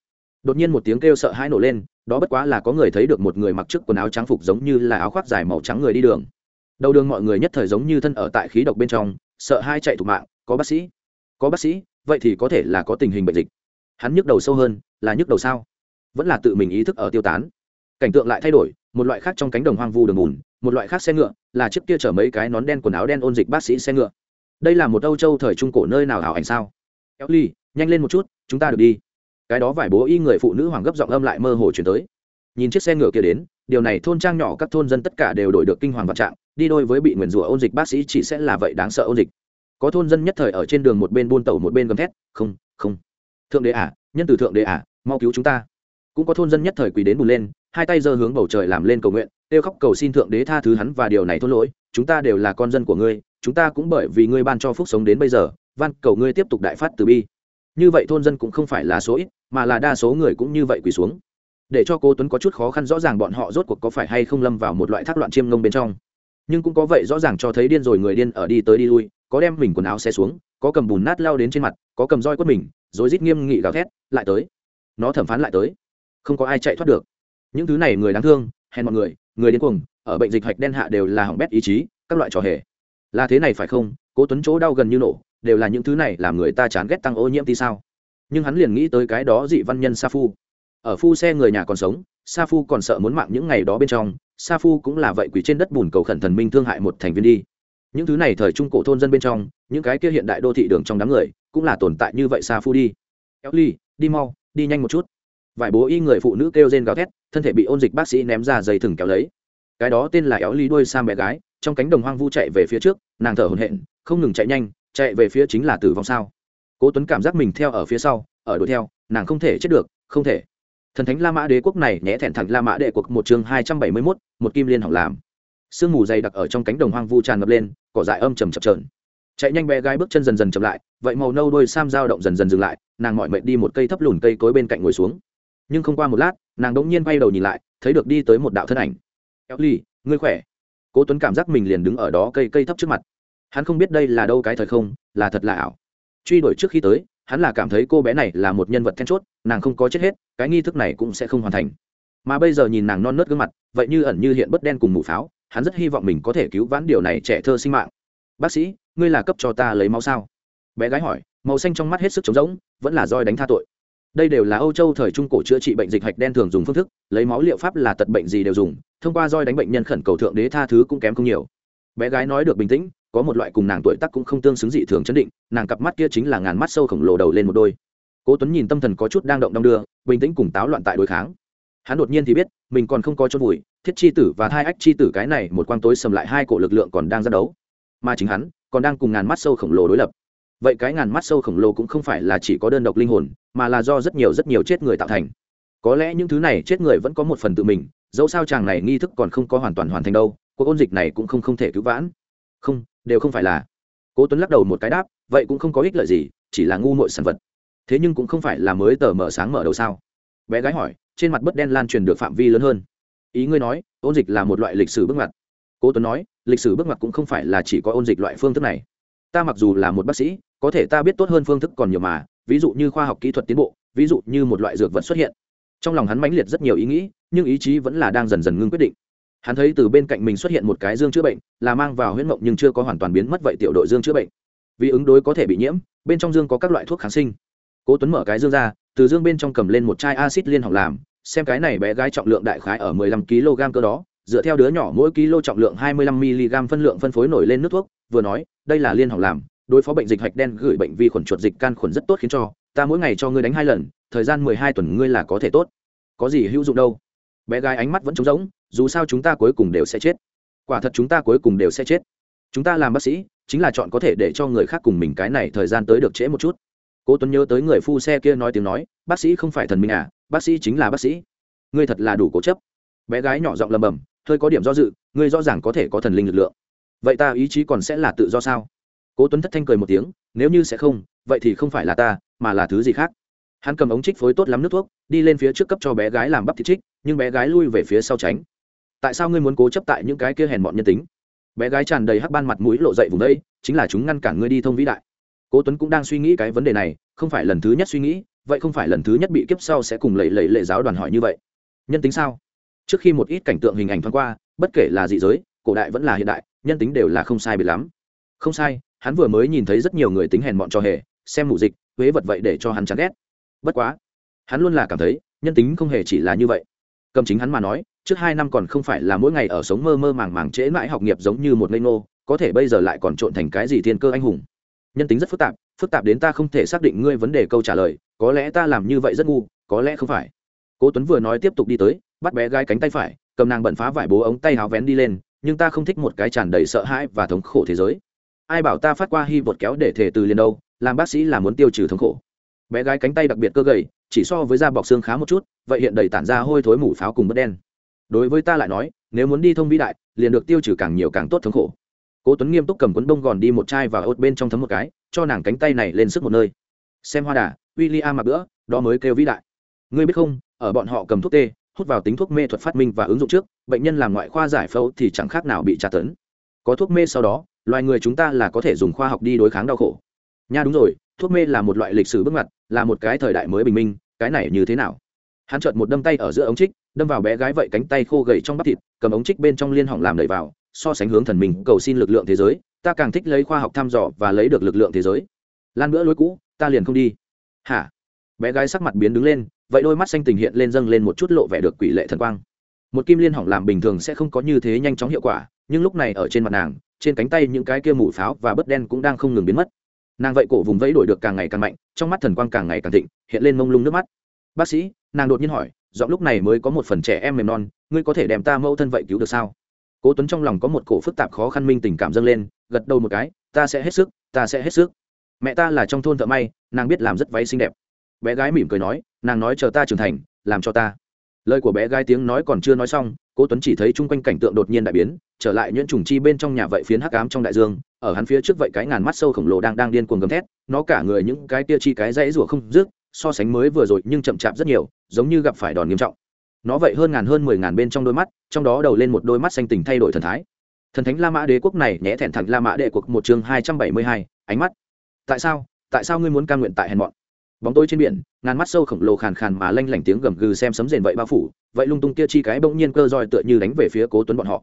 đột nhiên một tiếng kêu sợ hãi nổ lên, đó bất quá là có người thấy được một người mặc trước quần áo trắng phục giống như là áo khoác dài màu trắng người đi đường. Đầu đường mọi người nhất thời giống như thân ở tại khí độc bên trong, sợ hai chạy thủ mạng, có bác sĩ? Có bác sĩ? Vậy thì có thể là có tình hình bệnh dịch. Hắn nhức đầu sâu hơn, là nhức đầu sao? Vẫn là tự mình ý thức ở tiêu tán. Cảnh tượng lại thay đổi, một loại khác trong cánh đồng hoang vu đường bùn một loại khác xe ngựa, là chiếc kia chở mấy cái nón đen quần áo đen ôn dịch bác sĩ xe ngựa. Đây là một âu châu thời trung cổ nơi nào hảo ảnh sao? Kéo ly, nhanh lên một chút, chúng ta được đi cái đó vải bố y người phụ nữ hoàng gấp giọng âm lại mơ hồ chuyển tới. Nhìn chiếc xe ngựa kia đến, điều này thôn trang nhỏ các thôn dân tất cả đều đổi được kinh hoàng vạn trạng, đi đôi với bị nguyền rủa ôn dịch bác sĩ chỉ sẽ là vậy đáng sợ ôn dịch. Có thôn dân nhất thời ở trên đường một bên buôn tàu một bên gầm thét, không không. Thượng đế à nhân từ thượng đế à mau cứu chúng ta. Cũng có thôn dân nhất thời quỳ đến bùn lên, hai tay giơ hướng bầu trời làm lên cầu nguyện, kêu khóc cầu xin thượng đế tha thứ hắn và điều này thốt lỗi, chúng ta đều là con dân của ngươi, chúng ta cũng bởi vì ngươi ban cho phúc sống đến bây giờ, van cầu ngươi tiếp tục đại phát từ bi. Như vậy thôn dân cũng không phải là số ít mà là đa số người cũng như vậy quỳ xuống. Để cho cô tuấn có chút khó khăn rõ ràng bọn họ rốt cuộc có phải hay không lâm vào một loại thác loạn chiêm ngông bên trong. Nhưng cũng có vậy rõ ràng cho thấy điên rồi người điên ở đi tới đi lui, có đem mình quần áo xe xuống, có cầm bùn nát lao đến trên mặt, có cầm roi quất mình rồi rít nghiêm nghị gào thét, lại tới. Nó thẩm phán lại tới. Không có ai chạy thoát được. Những thứ này người đáng thương, hèn mọi người người điên cuồng, ở bệnh dịch hạch đen hạ đều là hỏng bét ý chí, các loại trò hề. Là thế này phải không? Cố tuấn chỗ đau gần như nổ, đều là những thứ này làm người ta chán ghét tăng ô nhiễm thì sao? Nhưng hắn liền nghĩ tới cái đó dị văn nhân sa phu. Ở phu xe người nhà còn sống, sa phu còn sợ muốn mạng những ngày đó bên trong, sa phu cũng là vậy quỷ trên đất bùn cầu khẩn thần minh thương hại một thành viên đi. Những thứ này thời trung cổ thôn dân bên trong, những cái kia hiện đại đô thị đường trong đám người, cũng là tồn tại như vậy sa phu đi. Kéo ly, đi mau, đi nhanh một chút. Vài bố y người phụ nữ kêu rên gào thét, thân thể bị ôn dịch bác sĩ ném ra dây thừng kéo lấy. Cái đó tên là éo ly đuôi sa bé gái, trong cánh đồng hoang vu chạy về phía trước, nàng thở hổn hển, không ngừng chạy nhanh, chạy về phía chính là tử vong sao? Cố tuấn cảm giác mình theo ở phía sau, ở đuổi theo, nàng không thể chết được, không thể. Thần thánh la mã đế quốc này nhẽ thẹn thẳng la mã đệ quốc một chương hai trăm bảy mươi mốt, một kim liên hỏng làm. Sương mù dày đặc ở trong cánh đồng hoang vu tràn ngập lên, cỏ dại âm trầm chập trờn chạy nhanh bé gái bước chân dần dần chậm lại, vậy màu nâu đôi sam dao động dần dần dừng lại, nàng mỏi mệt đi một cây thấp lùn cây cối bên cạnh ngồi xuống. Nhưng không qua một lát, nàng đỗng nhiên bay đầu nhìn lại, thấy được đi tới một đạo thân ảnh. Eo ly ngươi khỏe? Cố tuấn cảm giác mình liền đứng ở đó cây cây thấp trước mặt. Hắn không biết đây là đâu cái thời không, là thật là ảo truy đuổi trước khi tới, hắn là cảm thấy cô bé này là một nhân vật then chốt, nàng không có chết hết, cái nghi thức này cũng sẽ không hoàn thành. Mà bây giờ nhìn nàng non nớt gương mặt, vậy như ẩn như hiện bất đen cùng mù pháo, hắn rất hy vọng mình có thể cứu vãn điều này trẻ thơ sinh mạng. Bác sĩ, ngươi là cấp cho ta lấy máu sao? Bé gái hỏi, màu xanh trong mắt hết sức trống rỗng, vẫn là roi đánh tha tội. Đây đều là âu châu thời trung cổ chữa trị bệnh dịch hạch đen thường dùng phương thức, lấy máu liệu pháp là tật bệnh gì đều dùng, thông qua roi đánh bệnh nhân khẩn cầu thượng đế tha thứ cũng kém không nhiều. Bé gái nói được bình tĩnh có một loại cùng nàng tuổi tác cũng không tương xứng dị thường chấn định, nàng cặp mắt kia chính là ngàn mắt sâu khổng lồ đầu lên một đôi. Cố tuấn nhìn tâm thần có chút đang động đong đưa, bình tĩnh cùng táo loạn tại đối kháng. Hắn đột nhiên thì biết, mình còn không có chôn vùi, thiết chi tử và hai ách chi tử cái này một quang tối sầm lại hai cổ lực lượng còn đang ra đấu. Mà chính hắn, còn đang cùng ngàn mắt sâu khổng lồ đối lập. Vậy cái ngàn mắt sâu khổng lồ cũng không phải là chỉ có đơn độc linh hồn, mà là do rất nhiều rất nhiều chết người tạo thành. Có lẽ những thứ này chết người vẫn có một phần tự mình, dẫu sao chàng này nghi thức còn không có hoàn toàn hoàn thành đâu, cuộc ôn dịch này cũng không không thể cứu vãn. Không đều không phải là. Cố tuấn lắc đầu một cái đáp, vậy cũng không có ích lợi gì, chỉ là ngu muội sản vật. Thế nhưng cũng không phải là mới tờ mở sáng mở đầu sao? Bé gái hỏi, trên mặt bất đen lan truyền được phạm vi lớn hơn. Ý ngươi nói, ôn dịch là một loại lịch sử bước ngoặt. Cố tuấn nói, lịch sử bước ngoặt cũng không phải là chỉ có ôn dịch loại phương thức này. Ta mặc dù là một bác sĩ, có thể ta biết tốt hơn phương thức còn nhiều mà, ví dụ như khoa học kỹ thuật tiến bộ, ví dụ như một loại dược vật xuất hiện. Trong lòng hắn mãnh liệt rất nhiều ý nghĩ, nhưng ý chí vẫn là đang dần dần ngưng quyết định hắn thấy từ bên cạnh mình xuất hiện một cái dương chữa bệnh, là mang vào huyễn mộng nhưng chưa có hoàn toàn biến mất vậy tiểu đội dương chữa bệnh. Vì ứng đối có thể bị nhiễm, bên trong dương có các loại thuốc kháng sinh. Cố tuấn mở cái dương ra, từ dương bên trong cầm lên một chai acid liên học làm, xem cái này bé gái trọng lượng đại khái ở 15 kg cơ đó, dựa theo đứa nhỏ mỗi kg trọng lượng 25 mg phân lượng phân phối nổi lên nước thuốc, vừa nói, đây là liên học làm, đối phó bệnh dịch hạch đen gửi bệnh vi khuẩn chuột dịch can khuẩn rất tốt khiến cho, ta mỗi ngày cho ngươi đánh hai lần, thời gian 12 tuần ngươi là có thể tốt. Có gì hữu dụng đâu? Bé gái ánh mắt vẫn trống rỗng, dù sao chúng ta cuối cùng đều sẽ chết. Quả thật chúng ta cuối cùng đều sẽ chết. Chúng ta làm bác sĩ, chính là chọn có thể để cho người khác cùng mình cái này thời gian tới được trễ một chút. Cố tuấn nhớ tới người phu xe kia nói tiếng nói, bác sĩ không phải thần minh à bác sĩ chính là bác sĩ. Ngươi thật là đủ cố chấp. Bé gái nhỏ giọng lầm bầm, hơi có điểm do dự, ngươi rõ ràng có thể có thần linh lực lượng. Vậy ta ý chí còn sẽ là tự do sao? Cố tuấn thất thanh cười một tiếng, nếu như sẽ không, vậy thì không phải là ta, mà là thứ gì khác? Hắn cầm ống trích phối tốt lắm nước thuốc, đi lên phía trước cấp cho bé gái làm bắp thịt trích, nhưng bé gái lui về phía sau tránh. Tại sao ngươi muốn cố chấp tại những cái kia hèn mọn nhân tính? Bé gái tràn đầy hắc ban mặt mũi lộ dậy vùng đây, chính là chúng ngăn cản ngươi đi thông vĩ đại. Cố tuấn cũng đang suy nghĩ cái vấn đề này, không phải lần thứ nhất suy nghĩ, vậy không phải lần thứ nhất bị kiếp sau sẽ cùng lầy lầy lệ giáo đoàn hỏi như vậy. Nhân tính sao? Trước khi một ít cảnh tượng hình ảnh thoáng qua, bất kể là dị giới, cổ đại vẫn là hiện đại, nhân tính đều là không sai biệt lắm. Không sai, hắn vừa mới nhìn thấy rất nhiều người tính hèn mọn cho hề, xem mù dịch, huế vật vậy để cho hắn chán ghét bất quá hắn luôn là cảm thấy nhân tính không hề chỉ là như vậy. Cầm chính hắn mà nói trước hai năm còn không phải là mỗi ngày ở sống mơ mơ màng màng trễ mãi học nghiệp giống như một ngây ngô, có thể bây giờ lại còn trộn thành cái gì thiên cơ anh hùng. Nhân tính rất phức tạp phức tạp đến ta không thể xác định ngươi vấn đề câu trả lời có lẽ ta làm như vậy rất ngu có lẽ không phải. Cố tuấn vừa nói tiếp tục đi tới bắt bé gái cánh tay phải cầm nàng bận phá vải bố ống tay háo vén đi lên nhưng ta không thích một cái tràn đầy sợ hãi và thống khổ thế giới. Ai bảo ta phát qua hy vượt kéo để thể từ liền đâu làm bác sĩ là muốn tiêu trừ thống khổ bé gái cánh tay đặc biệt cơ gầy, chỉ so với da bọc xương khá một chút, vậy hiện đầy tản ra hôi thối mủ pháo cùng bất đen. Đối với ta lại nói, nếu muốn đi thông vĩ đại, liền được tiêu trừ càng nhiều càng tốt thống khổ. Cố tuấn nghiêm túc cầm cuốn bông gòn đi một chai và ốt bên trong thấm một cái, cho nàng cánh tay này lên sức một nơi. Xem hoa đà, William mặc bữa, đó mới kêu vĩ đại. Ngươi biết không, ở bọn họ cầm thuốc tê, hút vào tính thuốc mê thuật phát minh và ứng dụng trước, bệnh nhân làm ngoại khoa giải phẫu thì chẳng khác nào bị tra tấn. Có thuốc mê sau đó, loài người chúng ta là có thể dùng khoa học đi đối kháng đau khổ. Nha đúng rồi thuốc mê là một loại lịch sử bước ngoặt, là một cái thời đại mới bình minh, cái này như thế nào? Hắn chợt một đâm tay ở giữa ống trích, đâm vào bé gái vậy cánh tay khô gầy trong bắp thịt, cầm ống trích bên trong liên hỏng làm đầy vào, so sánh hướng thần mình cầu xin lực lượng thế giới, ta càng thích lấy khoa học thăm dò và lấy được lực lượng thế giới. Lan bữa lối cũ, ta liền không đi. Hả? Bé gái sắc mặt biến đứng lên, vậy đôi mắt xanh tình hiện lên dâng lên một chút lộ vẻ được quỷ lệ thần quang. Một kim liên hỏng làm bình thường sẽ không có như thế nhanh chóng hiệu quả, nhưng lúc này ở trên mặt nàng, trên cánh tay những cái kia mủ pháo và bớt đen cũng đang không ngừng biến mất nàng vậy cổ vùng vẫy đổi được càng ngày càng mạnh, trong mắt thần quang càng ngày càng thịnh, hiện lên mông lung nước mắt. Bác sĩ, nàng đột nhiên hỏi, giọng lúc này mới có một phần trẻ em mềm non, ngươi có thể đem ta mẫu thân vậy cứu được sao? Cố tuấn trong lòng có một cổ phức tạp khó khăn minh tình cảm dâng lên, gật đầu một cái, ta sẽ hết sức, ta sẽ hết sức. Mẹ ta là trong thôn thợ may, nàng biết làm rất váy xinh đẹp. Bé gái mỉm cười nói, nàng nói chờ ta trưởng thành, làm cho ta. Lời của bé gái tiếng nói còn chưa nói xong cố tuấn chỉ thấy chung quanh cảnh tượng đột nhiên đại biến, trở lại nhuyễn trùng chi bên trong nhà vậy phiến hắc ám trong đại dương, ở hắn phía trước vậy cái ngàn mắt sâu khổng lồ đang đang điên cuồng gầm thét, nó cả người những cái tia chi cái dãy rủa không dứt, so sánh mới vừa rồi nhưng chậm chạp rất nhiều, giống như gặp phải đòn nghiêm trọng. Nó vậy hơn ngàn hơn mười ngàn bên trong đôi mắt, trong đó đầu lên một đôi mắt xanh tình thay đổi thần thái. Thần thánh la mã đế quốc này nhẽ thẹn thẳng la mã đệ quốc một chương hai trăm bảy mươi hai, ánh mắt. Tại sao? Tại sao ngươi muốn cam nguyện tại hèn mọn? Bóng tối trên biển ngàn mắt sâu khổng lồ khàn khàn mà lanh lảnh tiếng gầm gừ xem sấm rền vậy bao phủ vậy lung tung kia chi cái bỗng nhiên cơ roi tựa như đánh về phía cố tuấn bọn họ.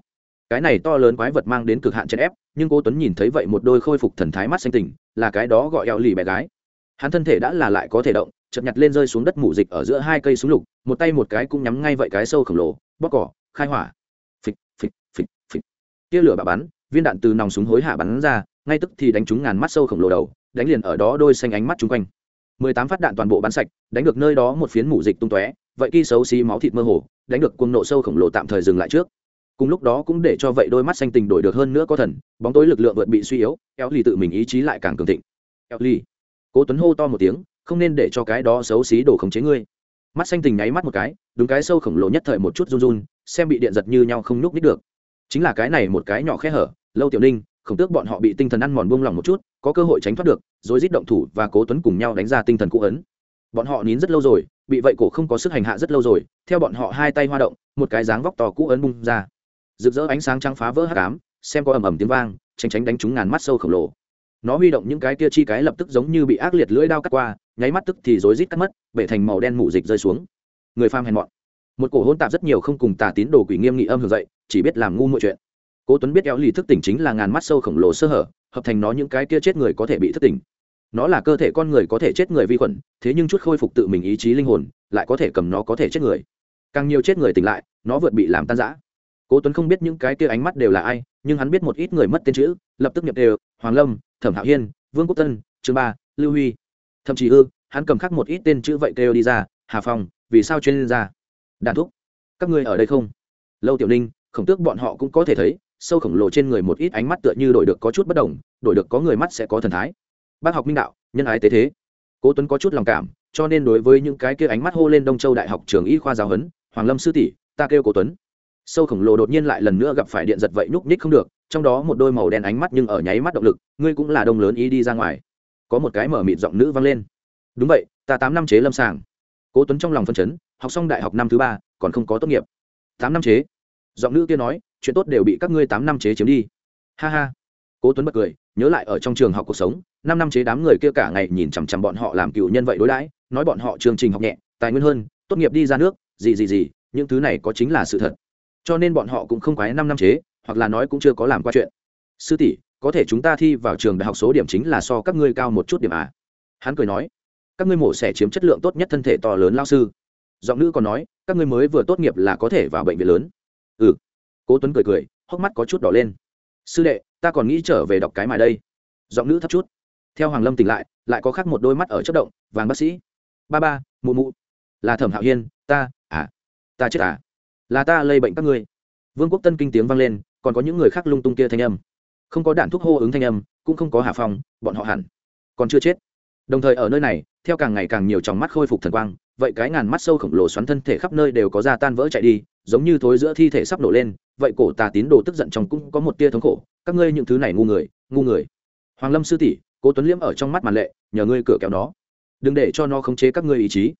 Cái này to lớn quái vật mang đến cực hạn chèn ép nhưng cố tuấn nhìn thấy vậy một đôi khôi phục thần thái mắt xanh tỉnh, là cái đó gọi eo lì bé gái. Hắn thân thể đã là lại có thể động chợt nhặt lên rơi xuống đất mủ dịch ở giữa hai cây súng lục một tay một cái cũng nhắm ngay vậy cái sâu khổng lồ bóc cỏ khai hỏa. Phịch phịch phịch phịch. Tia lửa bạo bắn viên đạn từ nòng súng hối hạ bắn ra ngay tức thì đánh trúng ngàn mắt sâu khổng lồ đầu đánh liền ở đó đôi xanh ánh mắt chung quanh mười tám phát đạn toàn bộ bắn sạch, đánh được nơi đó một phiến mủ dịch tung tóe, vậy kỳ xấu xí máu thịt mơ hồ, đánh được cuồng nộ sâu khổng lồ tạm thời dừng lại trước. Cùng lúc đó cũng để cho vậy đôi mắt xanh tình đổi được hơn nữa có thần, bóng tối lực lượng vượt bị suy yếu eo lì tự mình ý chí lại càng cường thịnh. Eo lì cố tuấn hô to một tiếng, không nên để cho cái đó xấu xí đổ khống chế ngươi. Mắt xanh tình nháy mắt một cái, đúng cái sâu khổng lồ nhất thời một chút run run, xem bị điện giật như nhau không nhúc nít được. Chính là cái này một cái nhỏ khe hở, lâu tiểu ninh, khổng tước bọn họ bị tinh thần ăn mòn buông lỏng một chút có cơ hội tránh thoát được, rồi giết động thủ và cố tuấn cùng nhau đánh ra tinh thần cũ ấn. Bọn họ nín rất lâu rồi, bị vậy cổ không có sức hành hạ rất lâu rồi, theo bọn họ hai tay hoa động, một cái dáng vóc to cũ ấn bung ra. Rực rỡ ánh sáng trắng phá vỡ hát cám xem có ầm ầm tiếng vang tránh tránh đánh trúng ngàn mắt sâu khổng lồ. Nó huy động những cái tia chi cái lập tức giống như bị ác liệt lưỡi đao cắt qua, nháy mắt tức thì rối rít cắt mất, bể thành màu đen mù dịch rơi xuống. Người pham hèn mọn. Một cổ hôn tạp rất nhiều không cùng tà tín đồ quỷ nghiêm nghị âm hưởng dậy, chỉ biết làm ngu mọi chuyện. Cố tuấn biết éo lì thức tỉnh chính là ngàn mắt sâu khổng lồ sơ hở hợp thành nó những cái kia chết người có thể bị thức tỉnh nó là cơ thể con người có thể chết người vi khuẩn, thế nhưng chút khôi phục tự mình ý chí linh hồn, lại có thể cầm nó có thể chết người. Càng nhiều chết người tỉnh lại, nó vượt bị làm tan rã. Cố tuấn không biết những cái kia ánh mắt đều là ai, nhưng hắn biết một ít người mất tên chữ, lập tức nhập đều, hoàng lâm, thẩm hạo hiên, vương quốc tân trương ba, lưu huy. Thậm chí ư, hắn cầm khắc một ít tên chữ vậy kêu đi ra, hà phong, vì sao chuyên ra đàn thúc, các ngươi ở đây không? Lâu tiểu ninh, khổng tước bọn họ cũng có thể thấy sâu khổng lồ trên người một ít ánh mắt tựa như đổi được có chút bất đồng, đổi được có người mắt sẽ có thần thái. Bác học minh đạo, nhân ái tế thế. Cố tuấn có chút lòng cảm, cho nên đối với những cái kia ánh mắt hô lên đông châu đại học trường y khoa giáo huấn, hoàng lâm sư tỷ, ta kêu cố tuấn. Sâu khổng lồ đột nhiên lại lần nữa gặp phải điện giật vậy nhúc nhích không được, trong đó một đôi màu đen ánh mắt nhưng ở nháy mắt động lực, ngươi cũng là đông lớn ý đi ra ngoài. Có một cái mở mịt giọng nữ vang lên. Đúng vậy, ta tám năm chế lâm sàng. Cố tuấn trong lòng phân chấn, học xong đại học năm thứ ba, còn không có tốt nghiệp. Tám năm chế? Giọng nữ kia nói chuyện tốt đều bị các ngươi tám năm chế chiếm đi. Ha ha. Cố tuấn bật cười, nhớ lại ở trong trường học cuộc sống, năm năm chế đám người kia cả ngày nhìn chằm chằm bọn họ làm cựu nhân vậy đối đãi, nói bọn họ chương trình học nhẹ, tài nguyên hơn, tốt nghiệp đi ra nước, gì gì gì, những thứ này có chính là sự thật. Cho nên bọn họ cũng không quái năm năm chế, hoặc là nói cũng chưa có làm qua chuyện. Sư tỷ, có thể chúng ta thi vào trường đại học số điểm chính là so các ngươi cao một chút điểm à? Hắn cười nói, các ngươi mổ sẽ chiếm chất lượng tốt nhất thân thể to lớn lao sư. Giọng nữ còn nói, các ngươi mới vừa tốt nghiệp là có thể vào bệnh viện lớn. Ừ cố tuấn cười cười, hốc mắt có chút đỏ lên. Sư đệ, ta còn nghĩ trở về đọc cái mài đây. Giọng nữ thấp chút. Theo hoàng lâm tỉnh lại lại có khác một đôi mắt ở chất động, vàng bác sĩ. Ba ba, mụ mụ. Là thẩm hạo hiên, ta à ta chết à? Là ta lây bệnh các ngươi. Vương quốc tân kinh tiếng vang lên, còn có những người khác lung tung kia thanh âm. Không có đạn thuốc hô ứng thanh âm, cũng không có hà phong, bọn họ hẳn còn chưa chết. Đồng thời ở nơi này, theo càng ngày càng nhiều tròng mắt khôi phục thần quang vậy cái ngàn mắt sâu khổng lồ xoắn thân thể khắp nơi đều có ra tan vỡ chạy đi, giống như thối giữa thi thể sắp nổ lên, vậy cổ tà tín đồ tức giận trong cũng có một tia thống khổ, các ngươi những thứ này ngu người ngu người. Hoàng lâm sư tỷ, cố tuấn liễm ở trong mắt màn lệ, nhờ ngươi cửa kéo nó. Đừng để cho nó khống chế các ngươi ý chí.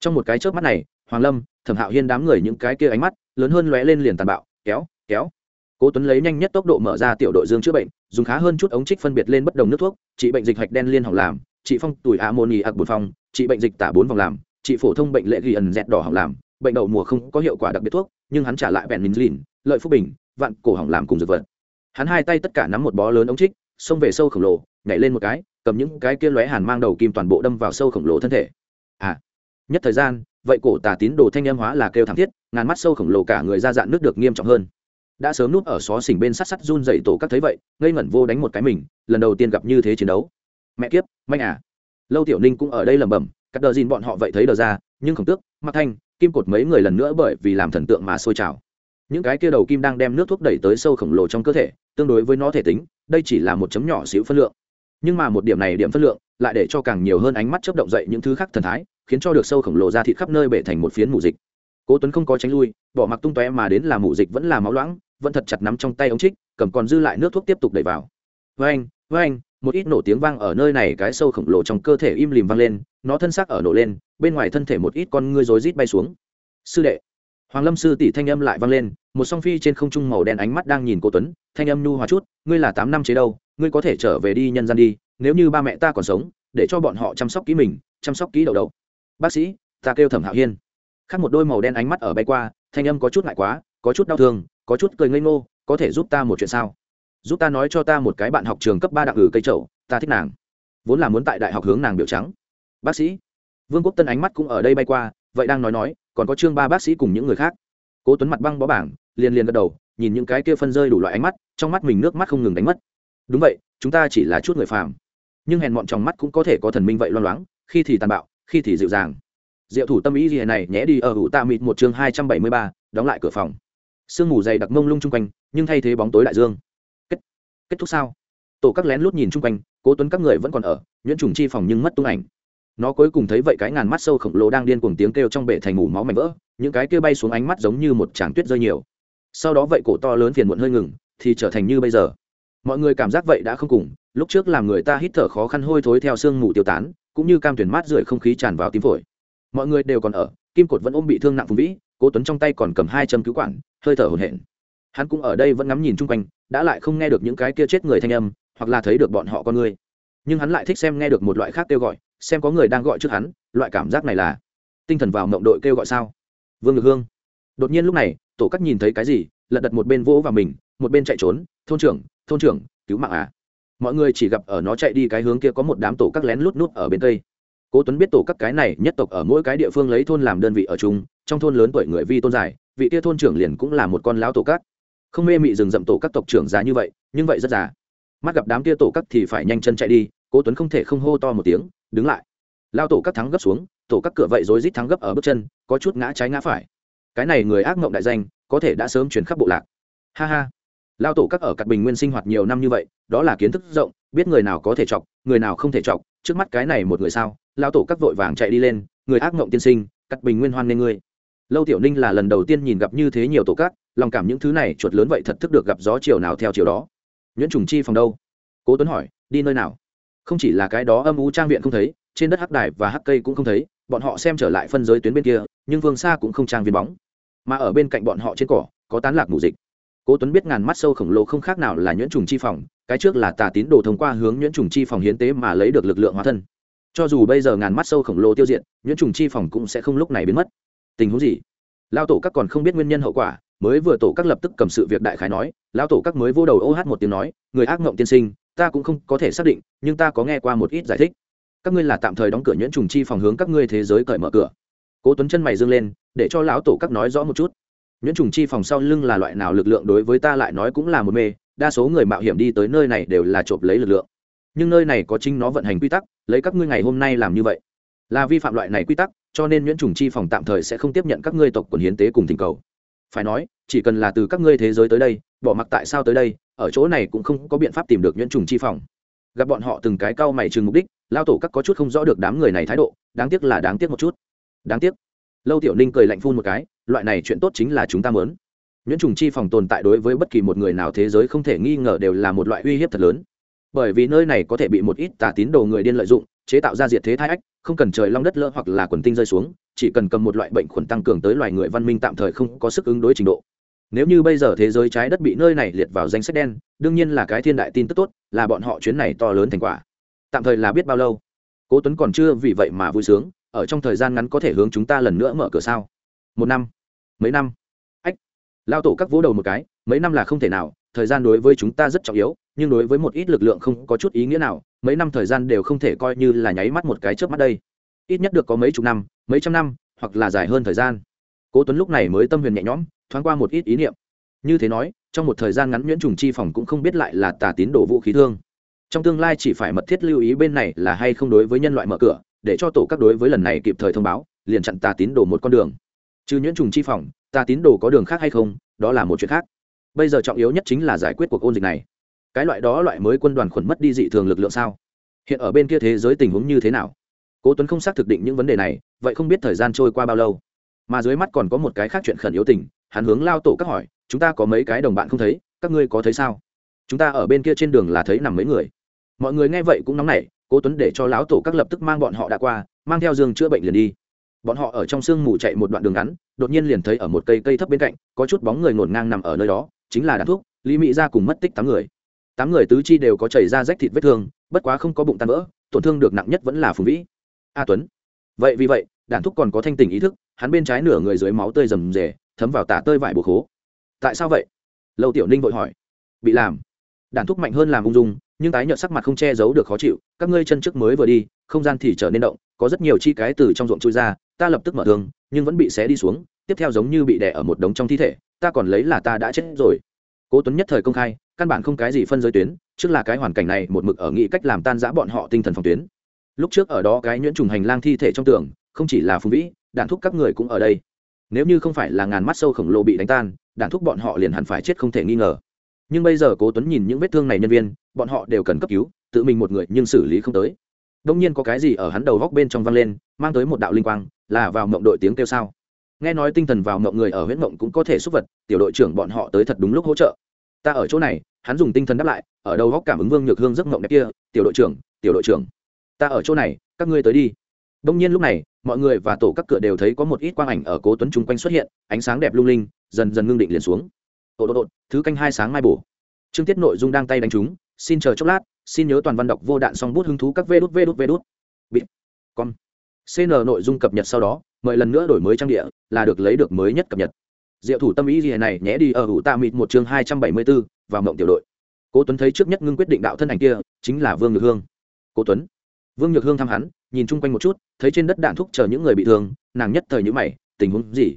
Trong một cái chớp mắt này, hoàng lâm, thẩm hạo hiên đám người những cái kia ánh mắt, lớn hơn lóe lên liền tàn bạo, kéo kéo. Cố tuấn lấy nhanh nhất tốc độ mở ra tiểu đội dương chữa bệnh, dùng khá hơn chút ống trích phân biệt lên bất đồng nước thuốc, trị bệnh dịch hạch đen liên hỏng làm, trị phong tuổi á môn nhì ạc bột phong, trị bệnh dịch tả bốn vòng làm trị phổ thông bệnh lệ ghi ẩn dẹt đỏ hỏng làm, bệnh đậu mùa không có hiệu quả đặc biệt thuốc, nhưng hắn trả lại bẹn minh lìn, lợi phúc bình, vạn cổ hỏng làm cùng dược vật. Hắn hai tay tất cả nắm một bó lớn ống trích, xông về sâu khổng lồ, nhảy lên một cái, cầm những cái kia lóe hàn mang đầu kim toàn bộ đâm vào sâu khổng lồ thân thể. À nhất thời gian, vậy cổ tà tín đồ thanh âm hóa là kêu thảm thiết, ngàn mắt sâu khổng lồ cả người ra dạn nước được nghiêm trọng hơn. Đã sớm núp ở xó xỉnh bên sát sắt run dậy tổ các thấy vậy, ngây ngẩn vô đánh một cái mình, lần đầu tiên gặp như thế chiến đấu. Mẹ kiếp, manh à. Lâu tiểu ninh cũng ở đây lẩm bẩm cắt đờ dìn bọn họ vậy thấy đờ ra, nhưng khổng tước, mặc thanh, kim cột mấy người lần nữa bởi vì làm thần tượng mà sôi trào. Những cái kia đầu kim đang đem nước thuốc đẩy tới sâu khổng lồ trong cơ thể, tương đối với nó thể tính, đây chỉ là một chấm nhỏ xíu phân lượng. Nhưng mà một điểm này điểm phân lượng, lại để cho càng nhiều hơn ánh mắt chấp động dậy những thứ khác thần thái, khiến cho được sâu khổng lồ ra thịt khắp nơi bể thành một phiến mù dịch. Cố tuấn không có tránh lui, bỏ mặc tung tóe mà đến là mù dịch vẫn là máu loãng, vẫn thật chặt nắm trong tay ống trích, cầm còn dư lại nước thuốc tiếp tục đẩy vào. Với anh với anh một ít nổ tiếng vang ở nơi này cái sâu khổng lồ trong cơ thể im lìm vang lên, nó thân xác ở nổ lên, bên ngoài thân thể một ít con ngươi rối rít bay xuống. Sư đệ! Hoàng lâm sư tỷ thanh âm lại vang lên, một song phi trên không trung màu đen ánh mắt đang nhìn cô tuấn, thanh âm nhu hòa chút, ngươi là tám năm chế đâu, ngươi có thể trở về đi nhân gian đi, nếu như ba mẹ ta còn sống, để cho bọn họ chăm sóc kỹ mình, chăm sóc kỹ đầu đầu bác sĩ, ta kêu thẩm hạo hiên. Khác một đôi màu đen ánh mắt ở bay qua, thanh âm có chút ngại quá, có chút đau thương, có chút cười ngây ngô, có thể giúp ta một chuyện sao? Giúp ta nói cho ta một cái bạn học trường cấp ba đặng ử cây trậu, ta thích nàng. Vốn là muốn tại đại học hướng nàng biểu trắng. Bác sĩ. Vương quốc tân ánh mắt cũng ở đây bay qua, vậy đang nói nói, còn có chương ba bác sĩ cùng những người khác. Cố tuấn mặt băng bó bảng, liền liền gật đầu, nhìn những cái kia phân rơi đủ loại ánh mắt, trong mắt mình nước mắt không ngừng đánh mất. Đúng vậy, chúng ta chỉ là chút người phàm. Nhưng hèn mọn trong mắt cũng có thể có thần minh vậy loang loáng, khi thì tàn bạo, khi thì dịu dàng. Diệu thủ tâm ý gì này nhé đi ở hữu tạ mịt một chương hai trăm bảy mươi ba, đóng lại cửa phòng. Sương mù dày đặc mông lung chung quanh, nhưng thay thế bóng tối đại dương kết thúc sao? Tổ các lén lút nhìn chung quanh, cố tuấn các người vẫn còn ở nhuyễn trùng chi phòng nhưng mất tung ảnh. Nó cuối cùng thấy vậy cái ngàn mắt sâu khổng lồ đang điên cuồng tiếng kêu trong bể thành mù máu mảnh vỡ, những cái kia bay xuống ánh mắt giống như một tràng tuyết rơi nhiều. Sau đó vậy cổ to lớn phiền muộn hơi ngừng, thì trở thành như bây giờ. Mọi người cảm giác vậy đã không cùng, lúc trước làm người ta hít thở khó khăn hôi thối theo sương mù tiêu tán, cũng như cam tuyển mát rượi không khí tràn vào tim phổi. Mọi người đều còn ở, kim cột vẫn ôm bị thương nặng phùng vĩ, cố tuấn trong tay còn cầm hai châm cứu quản, hơi thở hổn hển. Hắn cũng ở đây vẫn ngắm nhìn chung quanh đã lại không nghe được những cái kia chết người thanh âm hoặc là thấy được bọn họ con người. Nhưng hắn lại thích xem nghe được một loại khác kêu gọi xem có người đang gọi trước hắn loại cảm giác này là tinh thần vào mộng đội kêu gọi sao? Vương ngực hương. Đột nhiên lúc này tổ cắt nhìn thấy cái gì lật đật một bên vỗ vào mình một bên chạy trốn thôn trưởng thôn trưởng cứu mạng à. Mọi người chỉ gặp ở nó chạy đi cái hướng kia có một đám tổ các lén lút nút ở bên tây. Cố tuấn biết tổ các cái này nhất tộc ở mỗi cái địa phương lấy thôn làm đơn vị ở chung trong thôn lớn tuổi người vi tôn giải, vị kia thôn trưởng liền cũng là một con lão tổ các không mê mị rừng rậm tổ các tộc trưởng già như vậy, nhưng vậy rất già. Mắt gặp đám kia tổ các thì phải nhanh chân chạy đi, cố tuấn không thể không hô to một tiếng, đứng lại. Lao tổ các thắng gấp xuống, tổ các cửa vậy rối rít thắng gấp ở bước chân, có chút ngã trái ngã phải. Cái này người ác mộng đại danh, có thể đã sớm chuyển khắp bộ lạc. Ha ha. Lao tổ các ở Cát bình nguyên sinh hoạt nhiều năm như vậy, đó là kiến thức rộng, biết người nào có thể chọc, người nào không thể chọc, trước mắt cái này một người sao? Lao tổ các vội vàng chạy đi lên, người ác mộng tiên sinh, Cát bình nguyên hoan nên ngươi. Lâu tiểu ninh là lần đầu tiên nhìn gặp như thế nhiều tổ các lòng cảm những thứ này chuột lớn vậy thật thức được gặp gió chiều nào theo chiều đó. Nhuyễn trùng chi phòng đâu? Cố tuấn hỏi, đi nơi nào? Không chỉ là cái đó âm u trang viện không thấy, trên đất hắc đài và hắc cây cũng không thấy, bọn họ xem trở lại phân giới tuyến bên kia, nhưng vương xa cũng không trang viên bóng. Mà ở bên cạnh bọn họ trên cỏ, có tán lạc mù dịch. Cố tuấn biết ngàn mắt sâu khổng lồ không khác nào là nhuyễn trùng chi phòng, cái trước là tà tín đồ thông qua hướng nhuyễn trùng chi phòng hiến tế mà lấy được lực lượng hóa thân. Cho dù bây giờ ngàn mắt sâu khổng lồ tiêu diệt, nhuyễn trùng chi phòng cũng sẽ không lúc này biến mất. Tình huống gì? Lao tổ các còn không biết nguyên nhân hậu quả mới vừa tổ các lập tức cầm sự việc đại khái nói, lão tổ các mới vô đầu ô hát một tiếng nói, người ác mộng tiên sinh, ta cũng không có thể xác định, nhưng ta có nghe qua một ít giải thích. Các ngươi là tạm thời đóng cửa nhuyễn trùng chi phòng hướng các ngươi thế giới cởi mở cửa. Cố tuấn chân mày dương lên, để cho lão tổ các nói rõ một chút. Nhuyễn trùng chi phòng sau lưng là loại nào lực lượng đối với ta lại nói cũng là một mê, đa số người mạo hiểm đi tới nơi này đều là trộm lấy lực lượng. Nhưng nơi này có chính nó vận hành quy tắc, lấy các ngươi ngày hôm nay làm như vậy, là vi phạm loại này quy tắc, cho nên nhuyễn trùng chi phòng tạm thời sẽ không tiếp nhận các ngươi tộc quần hiến tế cùng thỉnh cầu phải nói, chỉ cần là từ các ngươi thế giới tới đây, bỏ mặc tại sao tới đây, ở chỗ này cũng không có biện pháp tìm được nhuyễn trùng chi phòng. Gặp bọn họ từng cái cau mày chừng mục đích lao tổ các có chút không rõ được đám người này thái độ, đáng tiếc là đáng tiếc một chút. Đáng tiếc. Lâu tiểu ninh cười lạnh phun một cái, loại này chuyện tốt chính là chúng ta mớn nhuyễn trùng chi phòng tồn tại đối với bất kỳ một người nào thế giới không thể nghi ngờ đều là một loại uy hiếp thật lớn. Bởi vì nơi này có thể bị một ít tà tín đồ người điên lợi dụng, chế tạo ra diệt thế thái ách, không cần trời long đất lỡ hoặc là quần tinh rơi xuống chỉ cần cầm một loại bệnh khuẩn tăng cường tới loài người văn minh tạm thời không có sức ứng đối trình độ. Nếu như bây giờ thế giới trái đất bị nơi này liệt vào danh sách đen, đương nhiên là cái thiên đại tin tức tốt, là bọn họ chuyến này to lớn thành quả. Tạm thời là biết bao lâu. Cố tuấn còn chưa vì vậy mà vui sướng, ở trong thời gian ngắn có thể hướng chúng ta lần nữa mở cửa sao? Một năm. Mấy năm? Ách. Lao tổ các vỗ đầu một cái, mấy năm là không thể nào, thời gian đối với chúng ta rất trọng yếu, nhưng đối với một ít lực lượng không có chút ý nghĩa nào, mấy năm thời gian đều không thể coi như là nháy mắt một cái trước mắt đây ít nhất được có mấy chục năm, mấy trăm năm, hoặc là dài hơn thời gian. Cố tuấn lúc này mới tâm huyền nhẹ nhõm, thoáng qua một ít ý niệm. Như thế nói, trong một thời gian ngắn nhuyễn trùng chi phòng cũng không biết lại là tà tín đồ vũ khí thương. Trong tương lai chỉ phải mật thiết lưu ý bên này là hay không đối với nhân loại mở cửa, để cho tổ các đối với lần này kịp thời thông báo, liền chặn tà tín đồ một con đường. Trừ nhuyễn trùng chi phòng, tà tín đồ có đường khác hay không, đó là một chuyện khác. Bây giờ trọng yếu nhất chính là giải quyết cuộc ôn dịch này. Cái loại đó loại mới quân đoàn khuẩn mất đi dị thường lực lượng sao? Hiện ở bên kia thế giới tình huống như thế nào? Cố tuấn không xác thực định những vấn đề này, vậy không biết thời gian trôi qua bao lâu. Mà dưới mắt còn có một cái khác chuyện khẩn yếu tình, hắn hướng lao tổ các hỏi, chúng ta có mấy cái đồng bạn không thấy, các ngươi có thấy sao? Chúng ta ở bên kia trên đường là thấy nằm mấy người. Mọi người nghe vậy cũng nóng nảy, cố tuấn để cho lão tổ các lập tức mang bọn họ đã qua, mang theo giường chữa bệnh liền đi. Bọn họ ở trong sương mù chạy một đoạn đường ngắn, đột nhiên liền thấy ở một cây cây thấp bên cạnh, có chút bóng người ngổn ngang nằm ở nơi đó, chính là đàn thuốc lý mỹ ra cùng mất tích tám người. Tám người tứ chi đều có chảy ra rách thịt vết thương, bất quá không có bụng tan vỡ, tổn thương được nặng nhất vẫn là phùng vĩ a tuấn. Vậy vì vậy, Đản thúc còn có thanh tình ý thức, hắn bên trái nửa người dưới máu tươi rầm rề, thấm vào tả tơi vải bồ khố. Tại sao vậy? Lâu tiểu ninh vội hỏi. Bị làm. Đản thúc mạnh hơn làm ung dung, nhưng tái nhợt sắc mặt không che giấu được khó chịu, các ngươi chân trước mới vừa đi, không gian thì trở nên động, có rất nhiều chi cái từ trong ruộng chui ra, ta lập tức mở thương nhưng vẫn bị xé đi xuống, tiếp theo giống như bị đè ở một đống trong thi thể, ta còn lấy là ta đã chết rồi. Cố tuấn nhất thời công khai, căn bản không cái gì phân giới tuyến, trước là cái hoàn cảnh này, một mực ở nghĩ cách làm tan rã bọn họ tinh thần phòng tuyến lúc trước ở đó cái nhuyễn trùng hành lang thi thể trong tường, không chỉ là phùng vĩ, đạn thúc các người cũng ở đây. Nếu như không phải là ngàn mắt sâu khổng lồ bị đánh tan, đạn thúc bọn họ liền hẳn phải chết không thể nghi ngờ. Nhưng bây giờ cố tuấn nhìn những vết thương này nhân viên, bọn họ đều cần cấp cứu, tự mình một người nhưng xử lý không tới. Đông nhiên có cái gì ở hắn đầu góc bên trong văng lên, mang tới một đạo linh quang, là vào mộng đội tiếng kêu sao. Nghe nói tinh thần vào mộng người ở huyễn mộng cũng có thể xúc vật, tiểu đội trưởng bọn họ tới thật đúng lúc hỗ trợ. Ta ở chỗ này, hắn dùng tinh thần đáp lại, ở đầu góc cảm ứng vương nhược hương giấc mộng đẹp kia, tiểu đội trưởng, tiểu đội trưởng ta ở chỗ này, các ngươi tới đi. Đông nhiên lúc này, mọi người và tổ các cửa đều thấy có một ít quang ảnh ở cố tuấn chung quanh xuất hiện, ánh sáng đẹp lung linh, dần dần ngưng định liền xuống. Ồ đột đột thứ canh hai sáng mai bổ. Chương tiết nội dung đang tay đánh chúng, xin chờ chốc lát, xin nhớ toàn văn đọc vô đạn song bút hứng thú các vê đút vê đút vê đút. Bịt. Con cn nội dung cập nhật sau đó, mời lần nữa đổi mới trang địa, là được lấy được mới nhất cập nhật. Diệu thủ tâm ý gì này, nhé đi, ở hữu tạ mịt một chương hai trăm bảy mươi bốn và mộng tiểu đội. Cố tuấn thấy trước nhất ngưng quyết định đạo thân ảnh kia, chính là vương nhược hương. Cố tuấn vương nhược hương thăm hắn, nhìn chung quanh một chút, thấy trên đất đạn thúc chờ những người bị thương, nàng nhất thời nhữ mày, tình huống gì?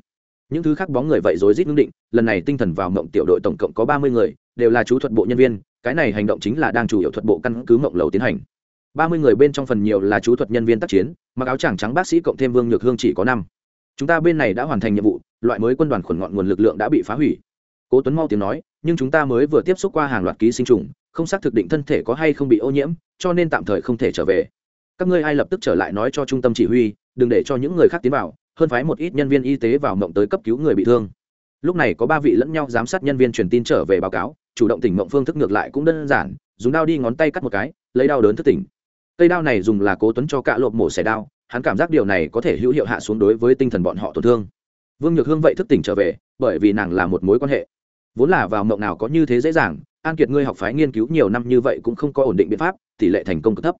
Những thứ khác bóng người vậy rối rít ngưng định, lần này tinh thần vào mộng tiểu đội tổng cộng có ba mươi người, đều là chú thuật bộ nhân viên, cái này hành động chính là đang chủ yếu thuật bộ căn cứ mộng lầu tiến hành. Ba mươi người bên trong phần nhiều là chú thuật nhân viên tác chiến, mặc áo chàng trắng bác sĩ cộng thêm vương nhược hương chỉ có năm. Chúng ta bên này đã hoàn thành nhiệm vụ, loại mới quân đoàn khuẩn ngọn nguồn lực lượng đã bị phá hủy. Cố tuấn mau tiếng nói, nhưng chúng ta mới vừa tiếp xúc qua hàng loạt ký sinh trùng, không xác thực định thân thể có hay không bị ô nhiễm, cho nên tạm thời không thể trở về các ngươi ai lập tức trở lại nói cho trung tâm chỉ huy, đừng để cho những người khác tiến vào, hơn phái một ít nhân viên y tế vào mộng tới cấp cứu người bị thương. Lúc này có ba vị lẫn nhau giám sát nhân viên truyền tin trở về báo cáo, chủ động tỉnh mộng phương thức ngược lại cũng đơn giản, dùng đao đi ngón tay cắt một cái, lấy đau đớn thức tỉnh. Cây đao này dùng là cố tuấn cho cạ lộp mổ xẻ đao, hắn cảm giác điều này có thể hữu hiệu hạ xuống đối với tinh thần bọn họ tổn thương. Vương nhược hương vậy thức tỉnh trở về, bởi vì nàng là một mối quan hệ. Vốn là vào mộng nào có như thế dễ dàng, an kiệt ngươi học phái nghiên cứu nhiều năm như vậy cũng không có ổn định biện pháp, tỷ lệ thành công cực thấp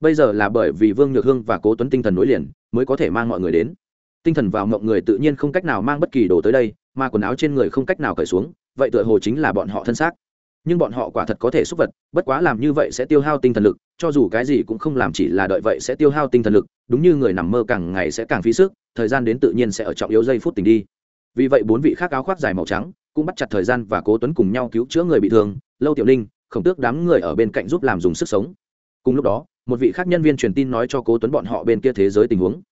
bây giờ là bởi vì vương nhược hương và cố tuấn tinh thần nối liền, mới có thể mang mọi người đến. Tinh thần vào mộng người tự nhiên không cách nào mang bất kỳ đồ tới đây, mà quần áo trên người không cách nào cởi xuống, vậy tựa hồ chính là bọn họ thân xác. Nhưng bọn họ quả thật có thể xúc vật, bất quá làm như vậy sẽ tiêu hao tinh thần lực, cho dù cái gì cũng không làm chỉ là đợi vậy sẽ tiêu hao tinh thần lực, đúng như người nằm mơ càng ngày sẽ càng phí sức, thời gian đến tự nhiên sẽ ở trọng yếu giây phút tình đi. Vì vậy bốn vị khác áo khoác dài màu trắng, cũng bắt chặt thời gian và cố tuấn cùng nhau cứu chữa người bị thương, lâu tiểu linh khổng tước đám người ở bên cạnh giúp làm dùng sức sống. Cùng lúc đó một vị khác nhân viên truyền tin nói cho cố tuấn bọn họ bên kia thế giới tình huống.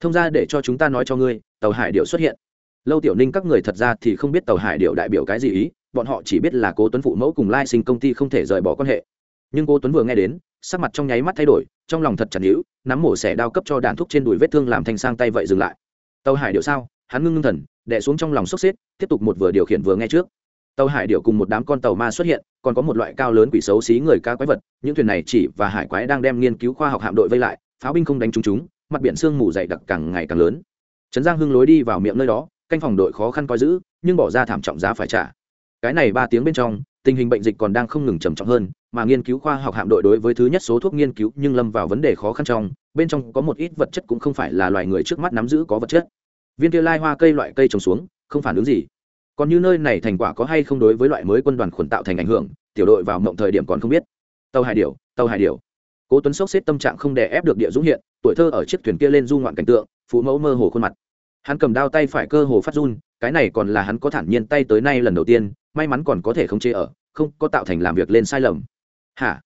Thông ra để cho chúng ta nói cho ngươi, tàu hải điệu xuất hiện. Lâu tiểu ninh các người thật ra thì không biết tàu hải điệu đại biểu cái gì ý, bọn họ chỉ biết là cố tuấn phụ mẫu cùng lai sinh công ty không thể rời bỏ quan hệ. Nhưng cố tuấn vừa nghe đến, sắc mặt trong nháy mắt thay đổi, trong lòng thật chặt hữu nắm mổ xẻ đao cấp cho đạn thuốc trên đùi vết thương làm thanh sang tay vậy dừng lại. Tàu hải điệu sao? Hắn ngưng ngưng thần đẻ xuống trong lòng sốc xếp, tiếp tục một vừa điều khiển vừa nghe trước tàu hải điệu cùng một đám con tàu ma xuất hiện, còn có một loại cao lớn quỷ xấu xí người ca quái vật, những thuyền này chỉ và hải quái đang đem nghiên cứu khoa học hạm đội vây lại, pháo binh không đánh trúng chúng, mặt biển sương mù dày đặc càng ngày càng lớn. Trấn giang hưng lối đi vào miệng nơi đó, canh phòng đội khó khăn coi giữ, nhưng bỏ ra thảm trọng giá phải trả. Cái này ba tiếng bên trong, tình hình bệnh dịch còn đang không ngừng trầm trọng hơn, mà nghiên cứu khoa học hạm đội đối với thứ nhất số thuốc nghiên cứu nhưng lâm vào vấn đề khó khăn trong, bên trong có một ít vật chất cũng không phải là loài người trước mắt nắm giữ có vật chất. Viên kia lai hoa cây loại cây trồng xuống, không phản ứng gì còn như nơi này thành quả có hay không đối với loại mới quân đoàn khuẩn tạo thành ảnh hưởng, tiểu đội vào mộng thời điểm còn không biết. Tàu hải điều tàu hải điều cố tuấn sốc xếp tâm trạng không đè ép được địa dũng hiện, tuổi thơ ở chiếc thuyền kia lên du ngoạn cảnh tượng, phụ mẫu mơ hồ khuôn mặt. Hắn cầm đao tay phải cơ hồ phát run, cái này còn là hắn có thản nhiên tay tới nay lần đầu tiên, may mắn còn có thể không chế ở, không có tạo thành làm việc lên sai lầm. Hả?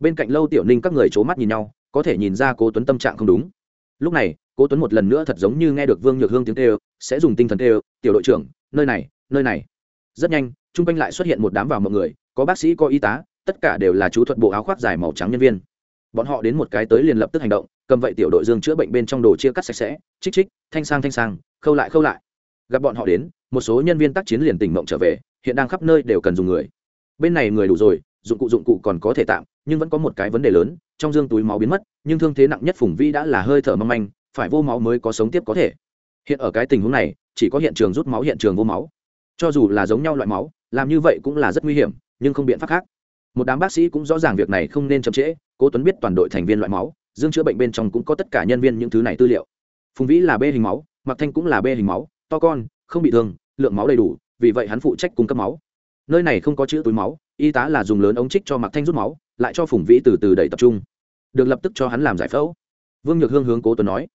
Bên cạnh lâu tiểu ninh các người c h ố mắt nhìn nhau, có thể nhìn ra cố tuấn tâm trạng không đúng. Lúc này, cố tuấn một lần nữa thật giống như nghe được vương nhược hương tiếng kêu, sẽ dùng tinh thần kêu, tiểu đội trưởng, nơi này nơi này. Rất nhanh, chung quanh lại xuất hiện một đám vào mọi người, có bác sĩ, có y tá, tất cả đều là chú thuật bộ áo khoác dài màu trắng nhân viên. Bọn họ đến một cái tới liền lập tức hành động, cầm vậy tiểu đội dương chữa bệnh bên trong đồ chia cắt sạch sẽ trích trích thanh sang thanh sang, khâu lại khâu lại. Gặp bọn họ đến, một số nhân viên tác chiến liền tỉnh mộng trở về, hiện đang khắp nơi đều cần dùng người. Bên này người đủ rồi, dụng cụ dụng cụ còn có thể tạm, nhưng vẫn có một cái vấn đề lớn, trong dương túi máu biến mất, nhưng thương thế nặng nhất phùng vi đã là hơi thở mong manh, phải vô máu mới có sống tiếp có thể. Hiện ở cái tình huống này, chỉ có hiện trường rút máu hiện trường vô máu cho dù là giống nhau loại máu, làm như vậy cũng là rất nguy hiểm, nhưng không biện pháp khác. Một đám bác sĩ cũng rõ ràng việc này không nên chậm trễ, cố tuấn biết toàn đội thành viên loại máu, dương chữa bệnh bên trong cũng có tất cả nhân viên những thứ này tư liệu. Phùng vĩ là b hình máu mặc thanh cũng là b hình máu, to con, không bị thương, lượng máu đầy đủ, vì vậy hắn phụ trách cung cấp máu. Nơi này không có chữ túi máu, y tá là dùng lớn ống trích cho mặc thanh rút máu, lại cho phùng vĩ từ từ đẩy tập trung. Được lập tức cho hắn làm giải phẫu. Vương nhược hương hướng cố tuấn nói,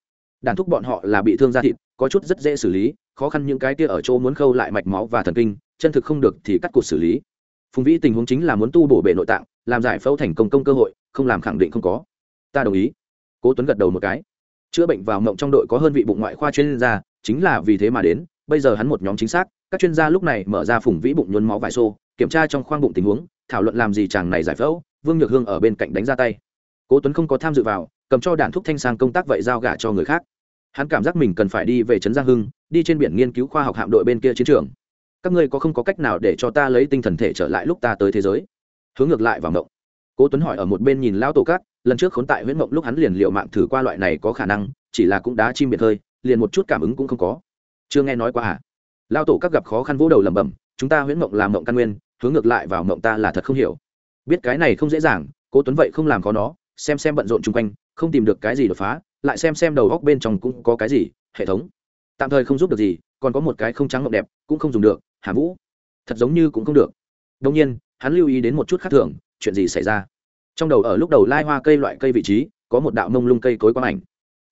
đàn thúc bọn họ là bị thương da thịt, có chút rất dễ xử lý khó khăn những cái kia ở chỗ muốn khâu lại mạch máu và thần kinh, chân thực không được thì cắt cụt xử lý. Phùng vĩ tình huống chính là muốn tu bổ bệ nội tạng, làm giải phẫu thành công công cơ hội, không làm khẳng định không có. Ta đồng ý. Cố tuấn gật đầu một cái. Chữa bệnh vào mộng trong đội có hơn vị bụng ngoại khoa chuyên gia, chính là vì thế mà đến, bây giờ hắn một nhóm chính xác, các chuyên gia lúc này mở ra phùng vĩ bụng nhuốm máu vải xô, kiểm tra trong khoang bụng tình huống, thảo luận làm gì chàng này giải phẫu, vương nhược hương ở bên cạnh đánh ra tay. Cố tuấn không có tham dự vào, cầm cho đạn thúc thanh sang công tác vậy giao gả cho người khác hắn cảm giác mình cần phải đi về trấn giang hưng, đi trên biển nghiên cứu khoa học hạm đội bên kia chiến trường. Các ngươi có không có cách nào để cho ta lấy tinh thần thể trở lại lúc ta tới thế giới? Hướng ngược lại vào mộng. Cố tuấn hỏi ở một bên nhìn lão tổ cát, lần trước khốn tại huyễn mộng lúc hắn liền liệu mạng thử qua loại này có khả năng, chỉ là cũng đá chim biệt hơi, liền một chút cảm ứng cũng không có. Chưa nghe nói qua à? Lão tổ các gặp khó khăn vỗ đầu lẩm bẩm, chúng ta huyễn mộng làm mộng căn nguyên, hướng ngược lại vào mộng ta là thật không hiểu. Biết cái này không dễ dàng, cố tuấn vậy không làm có nó, xem xem bận rộn chung quanh, không tìm được cái gì đột phá lại xem xem đầu góc bên trong cũng có cái gì, hệ thống. Tạm thời không giúp được gì, còn có một cái không trắng mộng đẹp, cũng không dùng được, hà vũ. Thật giống như cũng không được. Đông nhiên, hắn lưu ý đến một chút khác thường, chuyện gì xảy ra. Trong đầu ở lúc đầu lai hoa cây loại cây vị trí, có một đạo mông lung cây cối quang ảnh.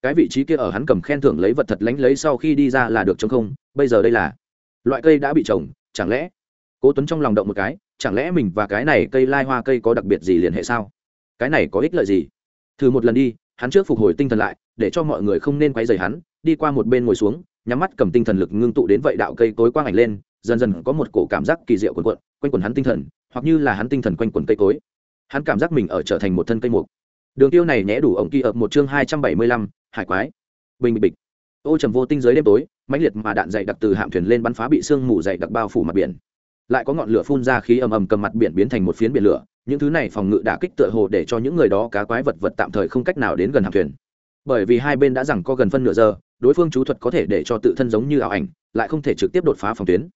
Cái vị trí kia ở hắn cầm khen thưởng lấy vật thật lánh lấy sau khi đi ra là được chống không, bây giờ đây là. Loại cây đã bị trồng, chẳng lẽ? Cố tuấn trong lòng động một cái, chẳng lẽ mình và cái này cây lai hoa cây có đặc biệt gì liên hệ sao? Cái này có ích lợi gì? Thử một lần đi hắn trước phục hồi tinh thần lại, để cho mọi người không nên quay dày hắn, đi qua một bên ngồi xuống, nhắm mắt cầm tinh thần lực ngưng tụ đến vậy đạo cây cối quang ảnh lên, dần dần có một cổ cảm giác kỳ diệu quần quận quanh quần hắn tinh thần, hoặc như là hắn tinh thần quanh quần cây cối. Hắn cảm giác mình ở trở thành một thân cây mục. Đường tiêu này nhẽ đủ ổng kỳ ập một chương hai trăm bảy mươi lăm, hải quái. Bình bịch bịch. Ô trầm vô tinh giới đêm tối, mãnh liệt mà đạn dày đặc từ hạm thuyền lên bắn phá bị sương mù dày đặc bao phủ mặt biển lại có ngọn lửa phun ra khí ầm ầm cầm mặt biển biến thành một phiến biển lửa, những thứ này phòng ngự đả kích tựa hồ để cho những người đó cá quái vật vật tạm thời không cách nào đến gần hạm thuyền. Bởi vì hai bên đã rằng có gần phân nửa giờ, đối phương chú thuật có thể để cho tự thân giống như ảo ảnh, lại không thể trực tiếp đột phá phòng tuyến.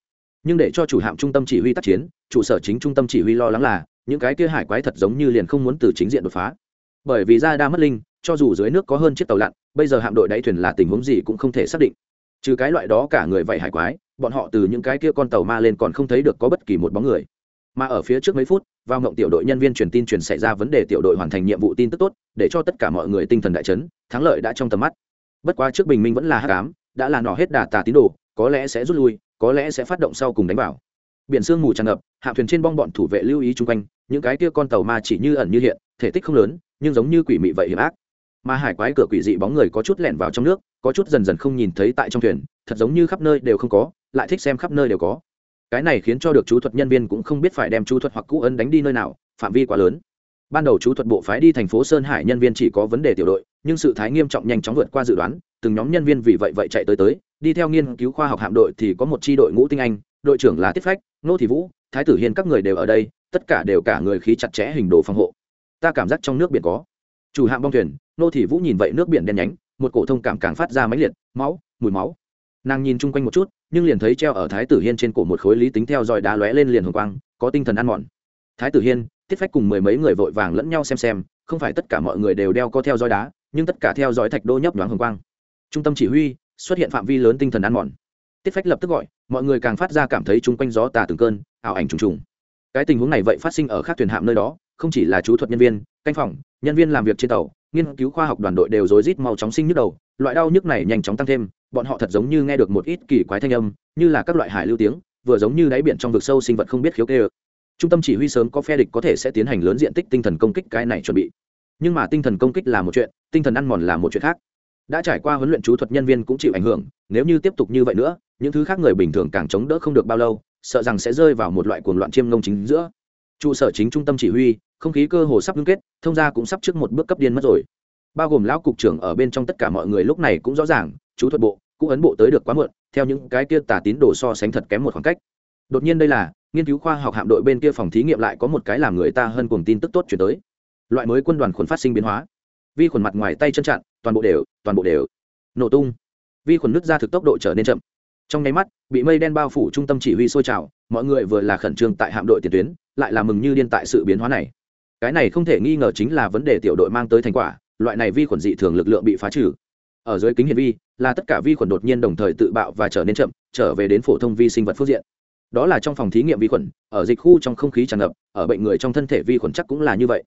Nhưng để cho chủ hạm trung tâm chỉ huy tác chiến trụ sở chính trung tâm chỉ huy lo lắng là, những cái kia hải quái thật giống như liền không muốn từ chính diện đột phá. Bởi vì ra đa mất linh, cho dù dưới nước có hơn chiếc tàu lặn, bây giờ hạm đội đáy thuyền là tình huống gì cũng không thể xác định trừ cái loại đó cả người vậy hải quái, bọn họ từ những cái kia con tàu ma lên còn không thấy được có bất kỳ một bóng người. Mà ở phía trước mấy phút, vào ngộng tiểu đội nhân viên truyền tin truyền xảy ra vấn đề tiểu đội hoàn thành nhiệm vụ tin tức tốt, để cho tất cả mọi người tinh thần đại chấn, thắng lợi đã trong tầm mắt. Bất quá trước bình minh vẫn là hát cám đã là nỏ hết đà tà tín đồ, có lẽ sẽ rút lui, có lẽ sẽ phát động sau cùng đánh vào. Biển sương mù tràn ngập, hạ thuyền trên bong bọn thủ vệ lưu ý chung quanh, những cái kia con tàu ma chỉ như ẩn như hiện, thể tích không lớn, nhưng giống như quỷ mị vậy hiểm ác mà hải quái cửa quỷ dị bóng người có chút lẻn vào trong nước, có chút dần dần không nhìn thấy tại trong thuyền, thật giống như khắp nơi đều không có, lại thích xem khắp nơi đều có. Cái này khiến cho được chú thuật nhân viên cũng không biết phải đem chú thuật hoặc cũ ấn đánh đi nơi nào, phạm vi quá lớn. Ban đầu chú thuật bộ phái đi thành phố sơn hải nhân viên chỉ có vấn đề tiểu đội, nhưng sự thái nghiêm trọng nhanh chóng vượt qua dự đoán, từng nhóm nhân viên vì vậy vậy chạy tới tới, đi theo nghiên cứu khoa học hạm đội thì có một tri đội ngũ tinh anh, đội trưởng là tiết phách, nô thị vũ, thái tử hiên các người đều ở đây, tất cả đều cả người khí chặt chẽ hình đồ phòng hộ. Ta cảm giác trong nước biển có chủ hạm bong thuyền, nô thị vũ nhìn vậy nước biển đen nhánh, một cổ thông cảm càng phát ra máy liệt, máu, mùi máu. Nàng nhìn chung quanh một chút, nhưng liền thấy treo ở thái tử hiên trên cổ một khối lý tính theo dõi đá lóe lên liền hồng quang, có tinh thần ăn mòn. Thái tử hiên, tiết phách cùng mười mấy người vội vàng lẫn nhau xem xem, không phải tất cả mọi người đều đeo có theo dõi đá, nhưng tất cả theo dõi thạch đô nhấp nhoáng hồng quang. Trung tâm chỉ huy, xuất hiện phạm vi lớn tinh thần ăn mòn. Tiết phách lập tức gọi, mọi người càng phát ra cảm thấy chung quanh gió tà từng cơn, ảo ảnh trùng trùng. Cái tình huống này vậy phát sinh ở các thuyền hạm nơi đó không chỉ là chú thuật nhân viên, canh phòng, nhân viên làm việc trên tàu, nghiên cứu khoa học đoàn đội đều rối rít mau chóng sinh nhức đầu, loại đau nhức này nhanh chóng tăng thêm, bọn họ thật giống như nghe được một ít kỳ quái thanh âm, như là các loại hải lưu tiếng, vừa giống như đáy biển trong vực sâu sinh vật không biết khiếu kê trung tâm chỉ huy sớm có phe địch có thể sẽ tiến hành lớn diện tích tinh thần công kích cái này chuẩn bị. Nhưng mà tinh thần công kích là một chuyện, tinh thần ăn mòn là một chuyện khác. Đã trải qua huấn luyện chú thuật nhân viên cũng chịu ảnh hưởng, nếu như tiếp tục như vậy nữa, những thứ khác người bình thường càng chống đỡ không được bao lâu, sợ rằng sẽ rơi vào một loại cuồng loạn chiêm ngông chính giữa trụ sở chính trung tâm chỉ huy, không khí cơ hồ sắp ngưng kết, thông gia cũng sắp trước một bước cấp điên mất rồi. Bao gồm lão cục trưởng ở bên trong tất cả mọi người lúc này cũng rõ ràng, chú thuật bộ, cũng ấn bộ tới được quá muộn, theo những cái kia tả tín đồ so sánh thật kém một khoảng cách. Đột nhiên đây là, nghiên cứu khoa học hạm đội bên kia phòng thí nghiệm lại có một cái làm người ta hơn cùng tin tức tốt chuyển tới. Loại mới quân đoàn khuẩn phát sinh biến hóa. Vi khuẩn mặt ngoài tay chân chặn, toàn bộ đều, toàn bộ đều. Nổ tung. Vi khuẩn nứt ra thực tốc độ trở nên chậm trong nháy mắt, bị mây đen bao phủ trung tâm chỉ huy sôi trào, mọi người vừa là khẩn trương tại hạm đội tiền tuyến, lại là mừng như điên tại sự biến hóa này. Cái này không thể nghi ngờ chính là vấn đề tiểu đội mang tới thành quả, loại này vi khuẩn dị thường lực lượng bị phá trừ. Ở dưới kính hiển vi, là tất cả vi khuẩn đột nhiên đồng thời tự bạo và trở nên chậm, trở về đến phổ thông vi sinh vật phước diện. Đó là trong phòng thí nghiệm vi khuẩn, ở dịch khu trong không khí tràn ngập, ở bệnh người trong thân thể vi khuẩn chắc cũng là như vậy.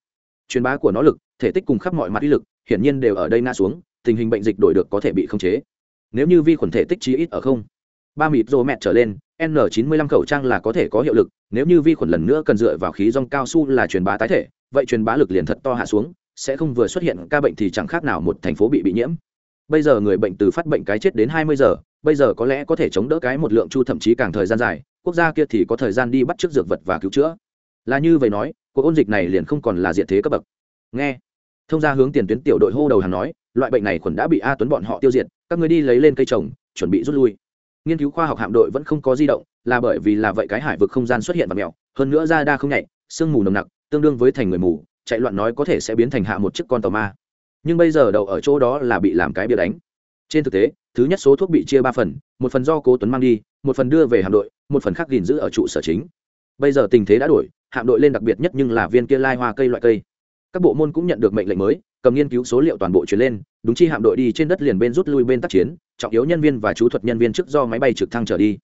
Truyền bá của nó lực, thể tích cùng khắp mọi mặt ý lực, hiển nhiên đều ở đây nga xuống, tình hình bệnh dịch đổi được có thể bị khống chế. Nếu như vi khuẩn thể tích chí ít ở không ba mịt rô mẹt trở lên n 95 khẩu trang là có thể có hiệu lực, nếu như vi khuẩn lần nữa cần dựa vào khí rong cao su là truyền bá tái thể, vậy truyền bá lực liền thật to hạ xuống, sẽ không vừa xuất hiện ca bệnh thì chẳng khác nào một thành phố bị bị nhiễm. Bây giờ người bệnh từ phát bệnh cái chết đến 20 giờ, bây giờ có lẽ có thể chống đỡ cái một lượng chu thậm chí càng thời gian dài, quốc gia kia thì có thời gian đi bắt trước dược vật và cứu chữa. Là như vậy nói, cuộc ôn dịch này liền không còn là diện thế cấp bậc. Nghe, thông ra hướng tiền tuyến tiểu đội hô đầu hàng nói, loại bệnh này khuẩn đã bị a tuấn bọn họ tiêu diệt, các người đi lấy lên cây trồng, chuẩn bị rút lui nghiên cứu khoa học hạm đội vẫn không có di động, là bởi vì là vậy cái hải vực không gian xuất hiện và mèo, hơn nữa ra đa không nhạy, sương mù nồng nặc, tương đương với thành người mù, chạy loạn nói có thể sẽ biến thành hạ một chiếc con tàu ma. Nhưng bây giờ đậu ở chỗ đó là bị làm cái bia đánh. Trên thực tế, thứ nhất số thuốc bị chia ba phần, một phần do cố tuấn mang đi, một phần đưa về hạm đội, một phần khác gìn giữ ở trụ sở chính. Bây giờ tình thế đã đổi, hạm đội lên đặc biệt nhất nhưng là viên kia lai hoa cây loại cây. Các bộ môn cũng nhận được mệnh lệnh mới, cầm nghiên cứu số liệu toàn bộ chuyển lên, đúng chi hạm đội đi trên đất liền bên rút lui bên tác chiến trọng yếu nhân viên và chú thuật nhân viên trước do máy bay trực thăng trở đi.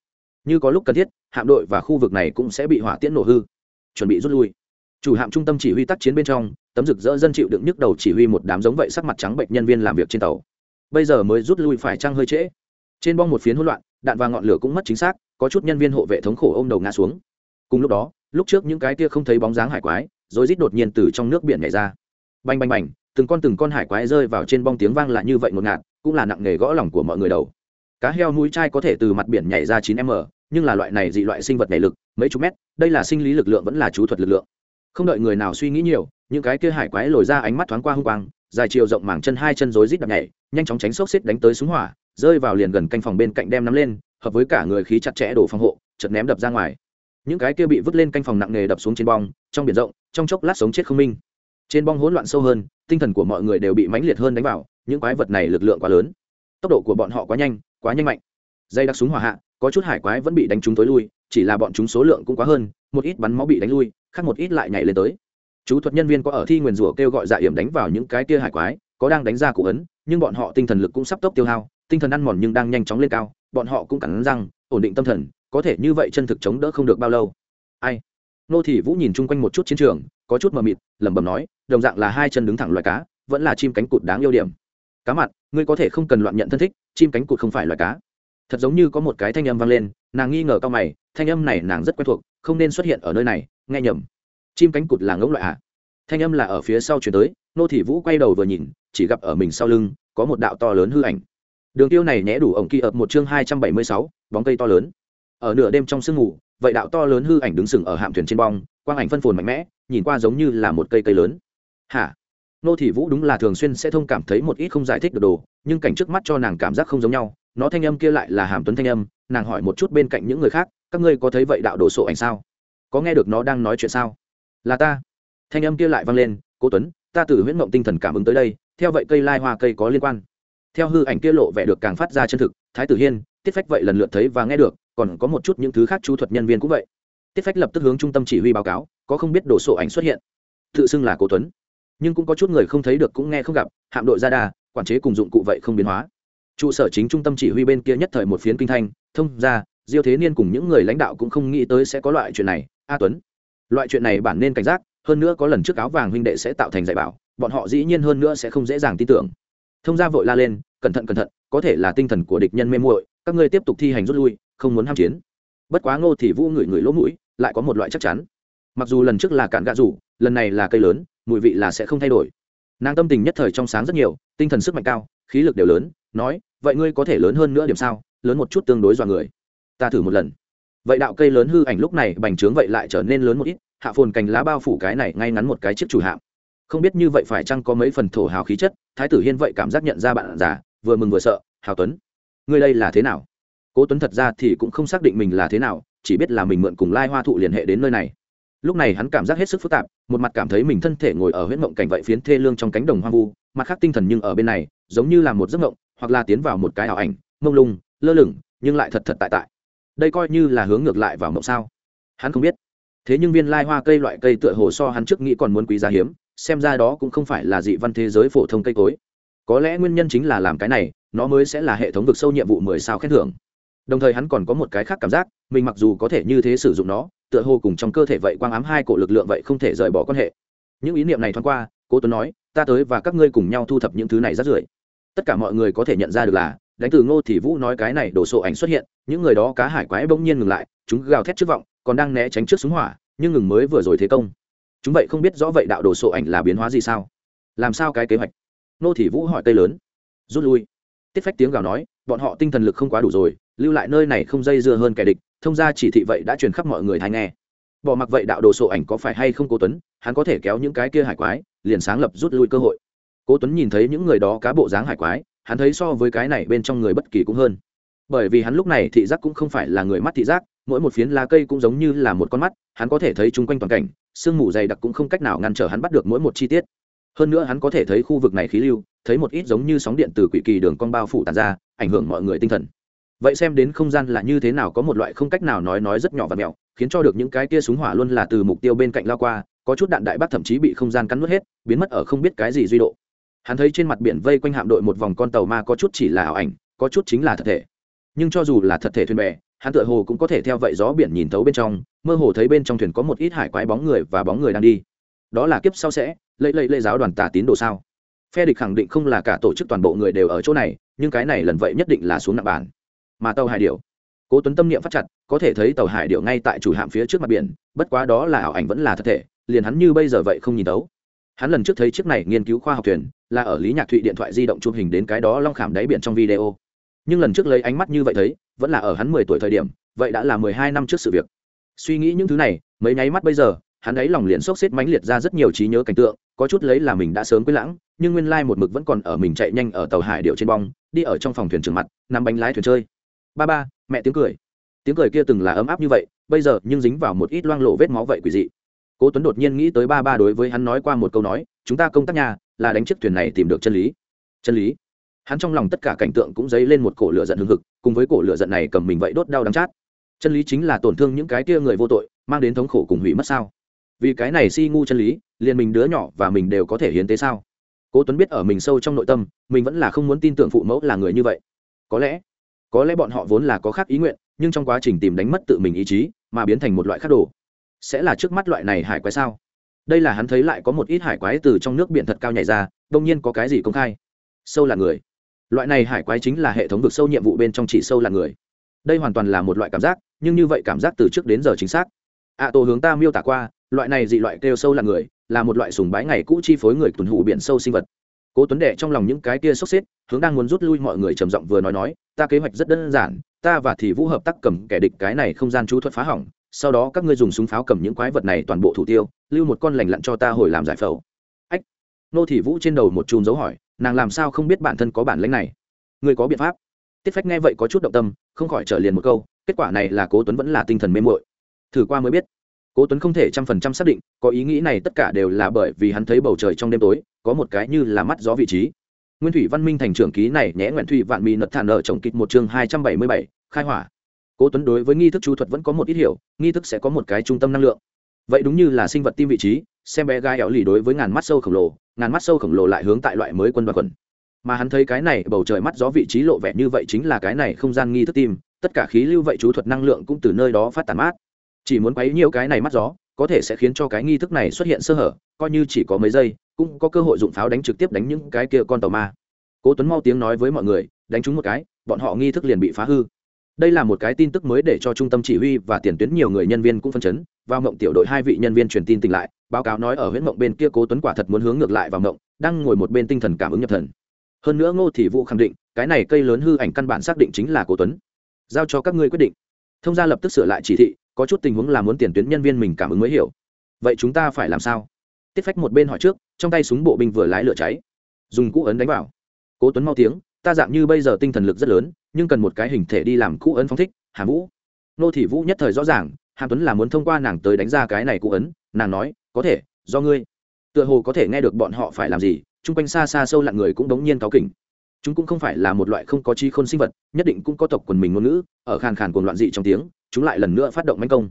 Như có lúc cần thiết, hạm đội và khu vực này cũng sẽ bị hỏa tiễn nổ hư. Chuẩn bị rút lui. Chủ hạm trung tâm chỉ huy tác chiến bên trong, tấm rực rỡ dân chịu đựng nhức đầu chỉ huy một đám giống vậy sắc mặt trắng bệnh nhân viên làm việc trên tàu. Bây giờ mới rút lui phải trăng hơi trễ? Trên bong một phiến hỗn loạn, đạn và ngọn lửa cũng mất chính xác, có chút nhân viên hộ vệ thống khổ ôm đầu ngã xuống. Cùng lúc đó, lúc trước những cái kia không thấy bóng dáng hải quái rồi rít đột nhiên từ trong nước biển nhảy ra. Bành bành bành, từng con từng con hải quái rơi vào trên bong tiếng vang lại như vậy ngột ngạt cũng là nặng nghề gõ lòng của mọi người đầu. Cá heo núi chai có thể từ mặt biển nhảy ra 9 m nhưng là loại này dị loại sinh vật nhảy lực, mấy chục mét, đây là sinh lý lực lượng vẫn là chú thuật lực lượng. Không đợi người nào suy nghĩ nhiều, những cái kia hải quái lồi ra ánh mắt thoáng qua hung quang, dài chiều rộng mảng chân hai chân rối rít đập nhảy, nhanh chóng tránh xốc xít đánh tới súng hỏa, rơi vào liền gần canh phòng bên cạnh đem nắm lên, hợp với cả người khí chặt chẽ đổ phòng hộ chật ném đập ra ngoài. Những cái kia bị vứt lên canh phòng nặng nề đập xuống trên bong, trong biển rộng, trong chốc lát sống chết không minh. Trên bong hỗn loạn sâu hơn, tinh thần của mọi người đều bị mãnh liệt hơn đánh vào những quái vật này lực lượng quá lớn. Tốc độ của bọn họ quá nhanh quá nhanh mạnh. Dây đặc súng hỏa hạ, có chút hải quái vẫn bị đánh trúng tối lui, chỉ là bọn chúng số lượng cũng quá hơn, một ít bắn máu bị đánh lui, khác một ít lại nhảy lên tới. Chú thuật nhân viên có ở thi nguyền rủa kêu gọi dạ hiểm đánh vào những cái kia hải quái, có đang đánh ra cụ ấn, nhưng bọn họ tinh thần lực cũng sắp tốc tiêu hao, tinh thần ăn mòn nhưng đang nhanh chóng lên cao, bọn họ cũng cắn răng, ổn định tâm thần, có thể như vậy chân thực chống đỡ không được bao lâu. Ai? Nô thị vũ nhìn chung quanh một chút chiến trường, có chút mờ mịt, lẩm bẩm nói, đồng dạng là hai chân đứng thẳng loài cá, vẫn là chim cánh cụt đáng yêu điểm cá mặt, ngươi có thể không cần loạn nhận thân thích, chim cánh cụt không phải loài cá. Thật giống như có một cái thanh âm vang lên, nàng nghi ngờ cao mày, thanh âm này nàng rất quen thuộc, không nên xuất hiện ở nơi này, nghe nhầm. Chim cánh cụt là ngỗng loại à? Thanh âm là ở phía sau chuyển tới, nô thị vũ quay đầu vừa nhìn, chỉ gặp ở mình sau lưng, có một đạo to lớn hư ảnh. Đường tiêu này nhẽ đủ ổng kỳ ập một chương hai trăm bảy mươi sáu, bóng cây to lớn. Ở nửa đêm trong sương mù, vậy đạo to lớn hư ảnh đứng sừng ở hạm thuyền trên bong, quang ảnh phân phồn mạnh mẽ, nhìn qua giống như là một cây cây lớn. Hả? Nô thị vũ đúng là thường xuyên sẽ thông cảm thấy một ít không giải thích được đồ, nhưng cảnh trước mắt cho nàng cảm giác không giống nhau, nó thanh âm kia lại là hàm tuấn thanh âm, nàng hỏi một chút bên cạnh những người khác, các ngươi có thấy vậy đạo đồ sộ ảnh sao? Có nghe được nó đang nói chuyện sao? Là ta. Thanh âm kia lại vang lên, cố tuấn, ta từ huyễn mộng tinh thần cảm ứng tới đây, theo vậy cây lai hoa cây có liên quan. Theo hư ảnh kia lộ vẻ được càng phát ra chân thực, thái tử hiên, tiết phách vậy lần lượt thấy và nghe được, còn có một chút những thứ khác chú thuật nhân viên cũng vậy. Tiết phách lập tức hướng trung tâm chỉ huy báo cáo, có không biết đồ sổ ảnh xuất hiện. Tự xưng là cố tuấn nhưng cũng có chút người không thấy được cũng nghe không gặp hạm đội ra đà, quản chế cùng dụng cụ vậy không biến hóa. Trụ sở chính trung tâm chỉ huy bên kia nhất thời một phiến kinh thanh thông ra diêu thế niên cùng những người lãnh đạo cũng không nghĩ tới sẽ có loại chuyện này a tuấn. Loại chuyện này bản nên cảnh giác hơn nữa có lần trước áo vàng huynh đệ sẽ tạo thành dạy bảo bọn họ dĩ nhiên hơn nữa sẽ không dễ dàng tin tưởng. Thông gia vội la lên cẩn thận cẩn thận có thể là tinh thần của địch nhân mê muội các ngươi tiếp tục thi hành rút lui không muốn ham chiến. Bất quá ngô thì vũ ngửi người lỗ mũi lại có một loại chắc chắn. Mặc dù lần trước là cản gạ rủ lần này là cây lớn mùi vị là sẽ không thay đổi. Nàng tâm tình nhất thời trong sáng rất nhiều, tinh thần sức mạnh cao, khí lực đều lớn, nói, vậy ngươi có thể lớn hơn nữa điểm sao? Lớn một chút tương đối dọa người. Ta thử một lần. Vậy đạo cây lớn hư ảnh lúc này bành trướng vậy lại trở nên lớn một ít, hạ phồn cành lá bao phủ cái này ngay ngắn một cái chiếc chủ hạm. Không biết như vậy phải chăng có mấy phần thổ hào khí chất, thái tử hiên vậy cảm giác nhận ra bạn già, vừa mừng vừa sợ, hào tuấn, ngươi đây là thế nào? Cố tuấn thật ra thì cũng không xác định mình là thế nào, chỉ biết là mình mượn cùng lai hoa thụ liên hệ đến nơi này lúc này hắn cảm giác hết sức phức tạp, một mặt cảm thấy mình thân thể ngồi ở huyết mộng cảnh vậy phiến thê lương trong cánh đồng hoang vu, mặt khác tinh thần nhưng ở bên này, giống như là một giấc mộng, hoặc là tiến vào một cái ảo ảnh, mông lung, lơ lửng, nhưng lại thật thật tại tại. Đây coi như là hướng ngược lại vào mộng sao? Hắn không biết. Thế nhưng viên lai hoa cây loại cây tựa hồ so hắn trước nghĩ còn muốn quý giá hiếm, xem ra đó cũng không phải là dị văn thế giới phổ thông cây cối. Có lẽ nguyên nhân chính là làm cái này, nó mới sẽ là hệ thống vực sâu nhiệm vụ mười sao khen thưởng đồng thời hắn còn có một cái khác cảm giác, mình mặc dù có thể như thế sử dụng nó, tựa hồ cùng trong cơ thể vậy quang ám hai cổ lực lượng vậy không thể rời bỏ quan hệ. Những ý niệm này thoáng qua, cố tuấn nói, ta tới và các ngươi cùng nhau thu thập những thứ này rất rưởi. Tất cả mọi người có thể nhận ra được là, đánh từ ngô thì vũ nói cái này đổ sộ ảnh xuất hiện, những người đó cá hải quái bỗng nhiên ngừng lại, chúng gào thét trước vọng, còn đang né tránh trước súng hỏa, nhưng ngừng mới vừa rồi thế công. Chúng vậy không biết rõ vậy đạo đồ sộ ảnh là biến hóa gì sao? Làm sao cái kế hoạch? Nô thị vũ hỏi cây lớn. Rút lui. Tiết phách tiếng gào nói, bọn họ tinh thần lực không quá đủ rồi lưu lại nơi này không dây dưa hơn kẻ địch, thông ra chỉ thị vậy đã truyền khắp mọi người thay nghe. Bỏ mặc vậy đạo đồ sộ ảnh có phải hay không cố tuấn, hắn có thể kéo những cái kia hải quái, liền sáng lập rút lui cơ hội. Cố tuấn nhìn thấy những người đó cá bộ dáng hải quái, hắn thấy so với cái này bên trong người bất kỳ cũng hơn. Bởi vì hắn lúc này thị giác cũng không phải là người mắt thị giác, mỗi một phiến lá cây cũng giống như là một con mắt, hắn có thể thấy chung quanh toàn cảnh, sương mù dày đặc cũng không cách nào ngăn trở hắn bắt được mỗi một chi tiết. Hơn nữa hắn có thể thấy khu vực này khí lưu, thấy một ít giống như sóng điện từ quỷ kỳ đường con bao phủ tàn ra, ảnh hưởng mọi người tinh thần vậy xem đến không gian là như thế nào, có một loại không cách nào nói nói rất nhỏ và mẹo, khiến cho được những cái kia súng hỏa luôn là từ mục tiêu bên cạnh lao qua, có chút đạn đại bác thậm chí bị không gian cắn nuốt hết, biến mất ở không biết cái gì duy độ. Hắn thấy trên mặt biển vây quanh hạm đội một vòng con tàu ma có chút chỉ là ảo ảnh, có chút chính là thật thể. Nhưng cho dù là thật thể thuyền bè, hắn tựa hồ cũng có thể theo vậy gió biển nhìn thấu bên trong, mơ hồ thấy bên trong thuyền có một ít hải quái bóng người và bóng người đang đi. Đó là kiếp sau sẽ lây lây lây giáo đoàn tà tín đồ sao? Phe địch khẳng định không là cả tổ chức toàn bộ người đều ở chỗ này, nhưng cái này lần vậy nhất định là xuống nặng bản mà tàu hải điệu cố tuấn tâm niệm phát chặt, có thể thấy tàu hải điệu ngay tại chủ hạm phía trước mặt biển, bất quá đó là ảo ảnh vẫn là thật thể, liền hắn như bây giờ vậy không nhìn tấu. Hắn lần trước thấy chiếc này nghiên cứu khoa học thuyền, là ở lý nhạc thụy điện thoại di động chụp hình đến cái đó long khảm đáy biển trong video. Nhưng lần trước lấy ánh mắt như vậy thấy, vẫn là ở hắn mười tuổi thời điểm, vậy đã là mười hai năm trước sự việc. Suy nghĩ những thứ này, mấy nháy mắt bây giờ, hắn ấy lòng liền sốc xếp mãnh liệt ra rất nhiều trí nhớ cảnh tượng, có chút lấy là mình đã sớm quên lãng, nhưng nguyên lai một mực vẫn còn ở mình chạy nhanh ở tàu hải điệu trên bong, đi ở trong phòng thuyền trường mặt nằm bánh lái thuyền chơi ba ba, mẹ tiếng cười. Tiếng cười kia từng là ấm áp như vậy, bây giờ nhưng dính vào một ít loang lộ vết máu vậy quỷ dị. Cố tuấn đột nhiên nghĩ tới ba ba đối với hắn nói qua một câu nói, chúng ta công tác nhà, là đánh chiếc thuyền này tìm được chân lý. Chân lý? Hắn trong lòng tất cả cảnh tượng cũng dấy lên một cổ lửa giận hừng hực, cùng với cổ lửa giận này cầm mình vậy đốt đau đắng chát. Chân lý chính là tổn thương những cái kia người vô tội, mang đến thống khổ cùng hủy mất sao? Vì cái này si ngu chân lý, liền mình đứa nhỏ và mình đều có thể hiến tế sao? Cố tuấn biết ở mình sâu trong nội tâm, mình vẫn là không muốn tin tưởng phụ mẫu là người như vậy. Có lẽ có lẽ bọn họ vốn là có khác ý nguyện nhưng trong quá trình tìm đánh mất tự mình ý chí mà biến thành một loại khác đồ. Sẽ là trước mắt loại này hải quái sao? Đây là hắn thấy lại có một ít hải quái từ trong nước biển thật cao nhảy ra đông nhiên có cái gì công khai? Sâu là người. Loại này hải quái chính là hệ thống vực sâu nhiệm vụ bên trong chỉ sâu là người. Đây hoàn toàn là một loại cảm giác nhưng như vậy cảm giác từ trước đến giờ chính xác. Ạ à, tổ hướng ta miêu tả qua loại này dị loại kêu sâu là người là một loại sùng bái ngày cũ chi phối người tuần hủ biển sâu sinh vật cố tuấn đệ trong lòng những cái kia sốc xếp, hướng đang muốn rút lui mọi người trầm giọng vừa nói nói, ta kế hoạch rất đơn giản, ta và thì vũ hợp tác cầm kẻ địch cái này không gian chú thuật phá hỏng, sau đó các ngươi dùng súng pháo cầm những quái vật này toàn bộ thủ tiêu, lưu một con lành lặn cho ta hồi làm giải phẫu. Ách. Nô thị vũ trên đầu một chùm dấu hỏi, nàng làm sao không biết bản thân có bản lãnh này? Ngươi có biện pháp? Tiết phách nghe vậy có chút động tâm, không khỏi trở liền một câu, kết quả này là cố tuấn vẫn là tinh thần mê muội. Thử qua mới biết, cố tuấn không thể trăm phần trăm xác định, có ý nghĩ này tất cả đều là bởi vì hắn thấy bầu trời trong đêm tối có một cái như là mắt gió vị trí. Nguyên thủy văn minh thành trưởng ký này nhé nguyện thủy vạn mì nật thản ở trồng kịch một chương hai trăm bảy mươi bảy, khai hỏa. Cố tuấn đối với nghi thức chú thuật vẫn có một ít hiểu, nghi thức sẽ có một cái trung tâm năng lượng. Vậy đúng như là sinh vật tim vị trí, xem bé gai éo lì đối với ngàn mắt sâu khổng lồ, ngàn mắt sâu khổng lồ lại hướng tại loại mới quân đoàn quần. Mà hắn thấy cái này bầu trời mắt gió vị trí lộ vẻ như vậy chính là cái này không gian nghi thức tim, tất cả khí lưu vậy chú thuật năng lượng cũng từ nơi đó phát tàn mát. Chỉ muốn quấy nhiều cái này mắt gió có thể sẽ khiến cho cái nghi thức này xuất hiện sơ hở, coi như chỉ có mấy giây, cũng có cơ hội dụng pháo đánh trực tiếp đánh những cái kia con tàu ma. Cố tuấn mau tiếng nói với mọi người, đánh chúng một cái, bọn họ nghi thức liền bị phá hư. Đây là một cái tin tức mới để cho trung tâm chỉ huy và tiền tuyến nhiều người nhân viên cũng phân chấn. Vào mộng tiểu đội hai vị nhân viên truyền tin tỉnh lại, báo cáo nói ở huyện mộng bên kia cố tuấn quả thật muốn hướng ngược lại vào mộng, đang ngồi một bên tinh thần cảm ứng nhập thần. Hơn nữa ngô thị vũ khẳng định, cái này cây lớn hư ảnh căn bản xác định chính là cố tuấn. Giao cho các ngươi quyết định. Thông gia lập tức sửa lại chỉ thị có chút tình huống là muốn tiền tuyến nhân viên mình cảm ứng mới hiểu. Vậy chúng ta phải làm sao? Tiết phách một bên hỏi trước, trong tay súng bộ binh vừa lái lửa cháy. Dùng cũ ấn đánh vào. Cố tuấn mau tiếng, ta dạng như bây giờ tinh thần lực rất lớn, nhưng cần một cái hình thể đi làm cũ ấn phóng thích hàm vũ. Nô thị vũ nhất thời rõ ràng hàm tuấn là muốn thông qua nàng tới đánh ra cái này cũ ấn, nàng nói, có thể, do ngươi. Tựa hồ có thể nghe được bọn họ phải làm gì, chung quanh xa xa sâu lặn người cũng đống nhiên cáo kỉnh chúng cũng không phải là một loại không có trí khôn sinh vật, nhất định cũng có tộc quần mình ngôn ngữ, ở khàn khàn cuồng loạn dị trong tiếng, chúng lại lần nữa phát động manh công.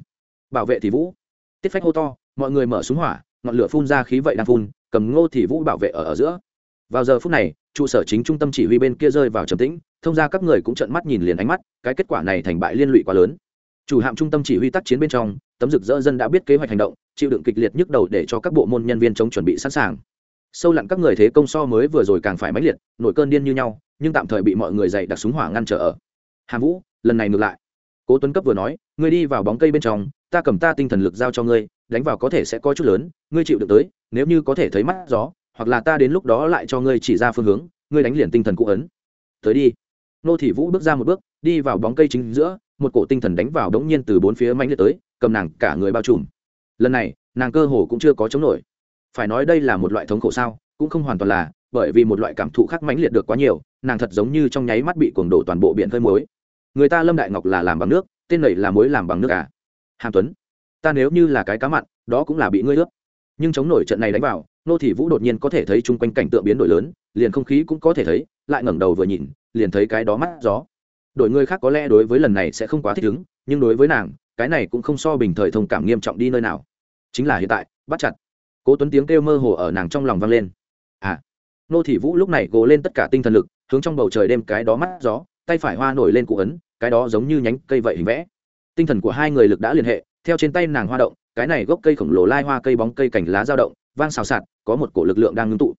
Bảo vệ thì vũ. Tiết phách hô to, mọi người mở súng hỏa, ngọn lửa phun ra khí vậy đang phun, cầm ngô thì vũ bảo vệ ở ở giữa. Vào giờ phút này, trụ sở chính trung tâm chỉ huy bên kia rơi vào trầm tĩnh, thông ra các người cũng trợn mắt nhìn liền ánh mắt, cái kết quả này thành bại liên lụy quá lớn. Chủ hạm trung tâm chỉ huy tác chiến bên trong, tấm rực rỡ dân đã biết kế hoạch hành động, chịu đựng kịch liệt nhức đầu để cho các bộ môn nhân viên chống chuẩn bị sẵn sàng sâu lặn các người thế công so mới vừa rồi càng phải mãnh liệt, nổi cơn điên như nhau, nhưng tạm thời bị mọi người dày đặc súng hỏa ngăn trở ở. Hàm vũ, lần này ngược lại. Cố tuấn cấp vừa nói, ngươi đi vào bóng cây bên trong, ta cầm ta tinh thần lực giao cho ngươi, đánh vào có thể sẽ có chút lớn, ngươi chịu được tới, nếu như có thể thấy mắt gió, hoặc là ta đến lúc đó lại cho ngươi chỉ ra phương hướng, ngươi đánh liền tinh thần cụ ấn. Tới đi. Nô thị vũ bước ra một bước, đi vào bóng cây chính giữa, một cổ tinh thần đánh vào đống nhiên từ bốn phía mãnh liệt tới, cầm nàng cả người bao trùm. Lần này, nàng cơ hồ cũng chưa có chống nổi phải nói đây là một loại thống khổ sao, cũng không hoàn toàn là, bởi vì một loại cảm thụ khác mãnh liệt được quá nhiều, nàng thật giống như trong nháy mắt bị cuồng đổ toàn bộ biển khơi muối. Người ta lâm đại ngọc là làm bằng nước, tên này là muối làm bằng nước à? Hàm tuấn, ta nếu như là cái cá mặn, đó cũng là bị ngươi ướp. Nhưng chống nổi trận này đánh vào, nô thị vũ đột nhiên có thể thấy chung quanh cảnh tượng biến đổi lớn, liền không khí cũng có thể thấy, lại ngẩng đầu vừa nhìn, liền thấy cái đó mắt gió. Đổi người khác có lẽ đối với lần này sẽ không quá thích ứng, nhưng đối với nàng, cái này cũng không so bình thời thông cảm nghiêm trọng đi nơi nào. Chính là hiện tại, bắt chặt cố tuấn tiếng kêu mơ hồ ở nàng trong lòng vang lên. À nô thị vũ lúc này gồ lên tất cả tinh thần lực, hướng trong bầu trời đêm cái đó mắt gió, tay phải hoa nổi lên cụ ấn, cái đó giống như nhánh cây vậy hình vẽ. Tinh thần của hai người lực đã liên hệ, theo trên tay nàng hoa động, cái này gốc cây khổng lồ lai hoa cây bóng cây cảnh lá dao động, vang xào xạc, có một cổ lực lượng đang ngưng tụ.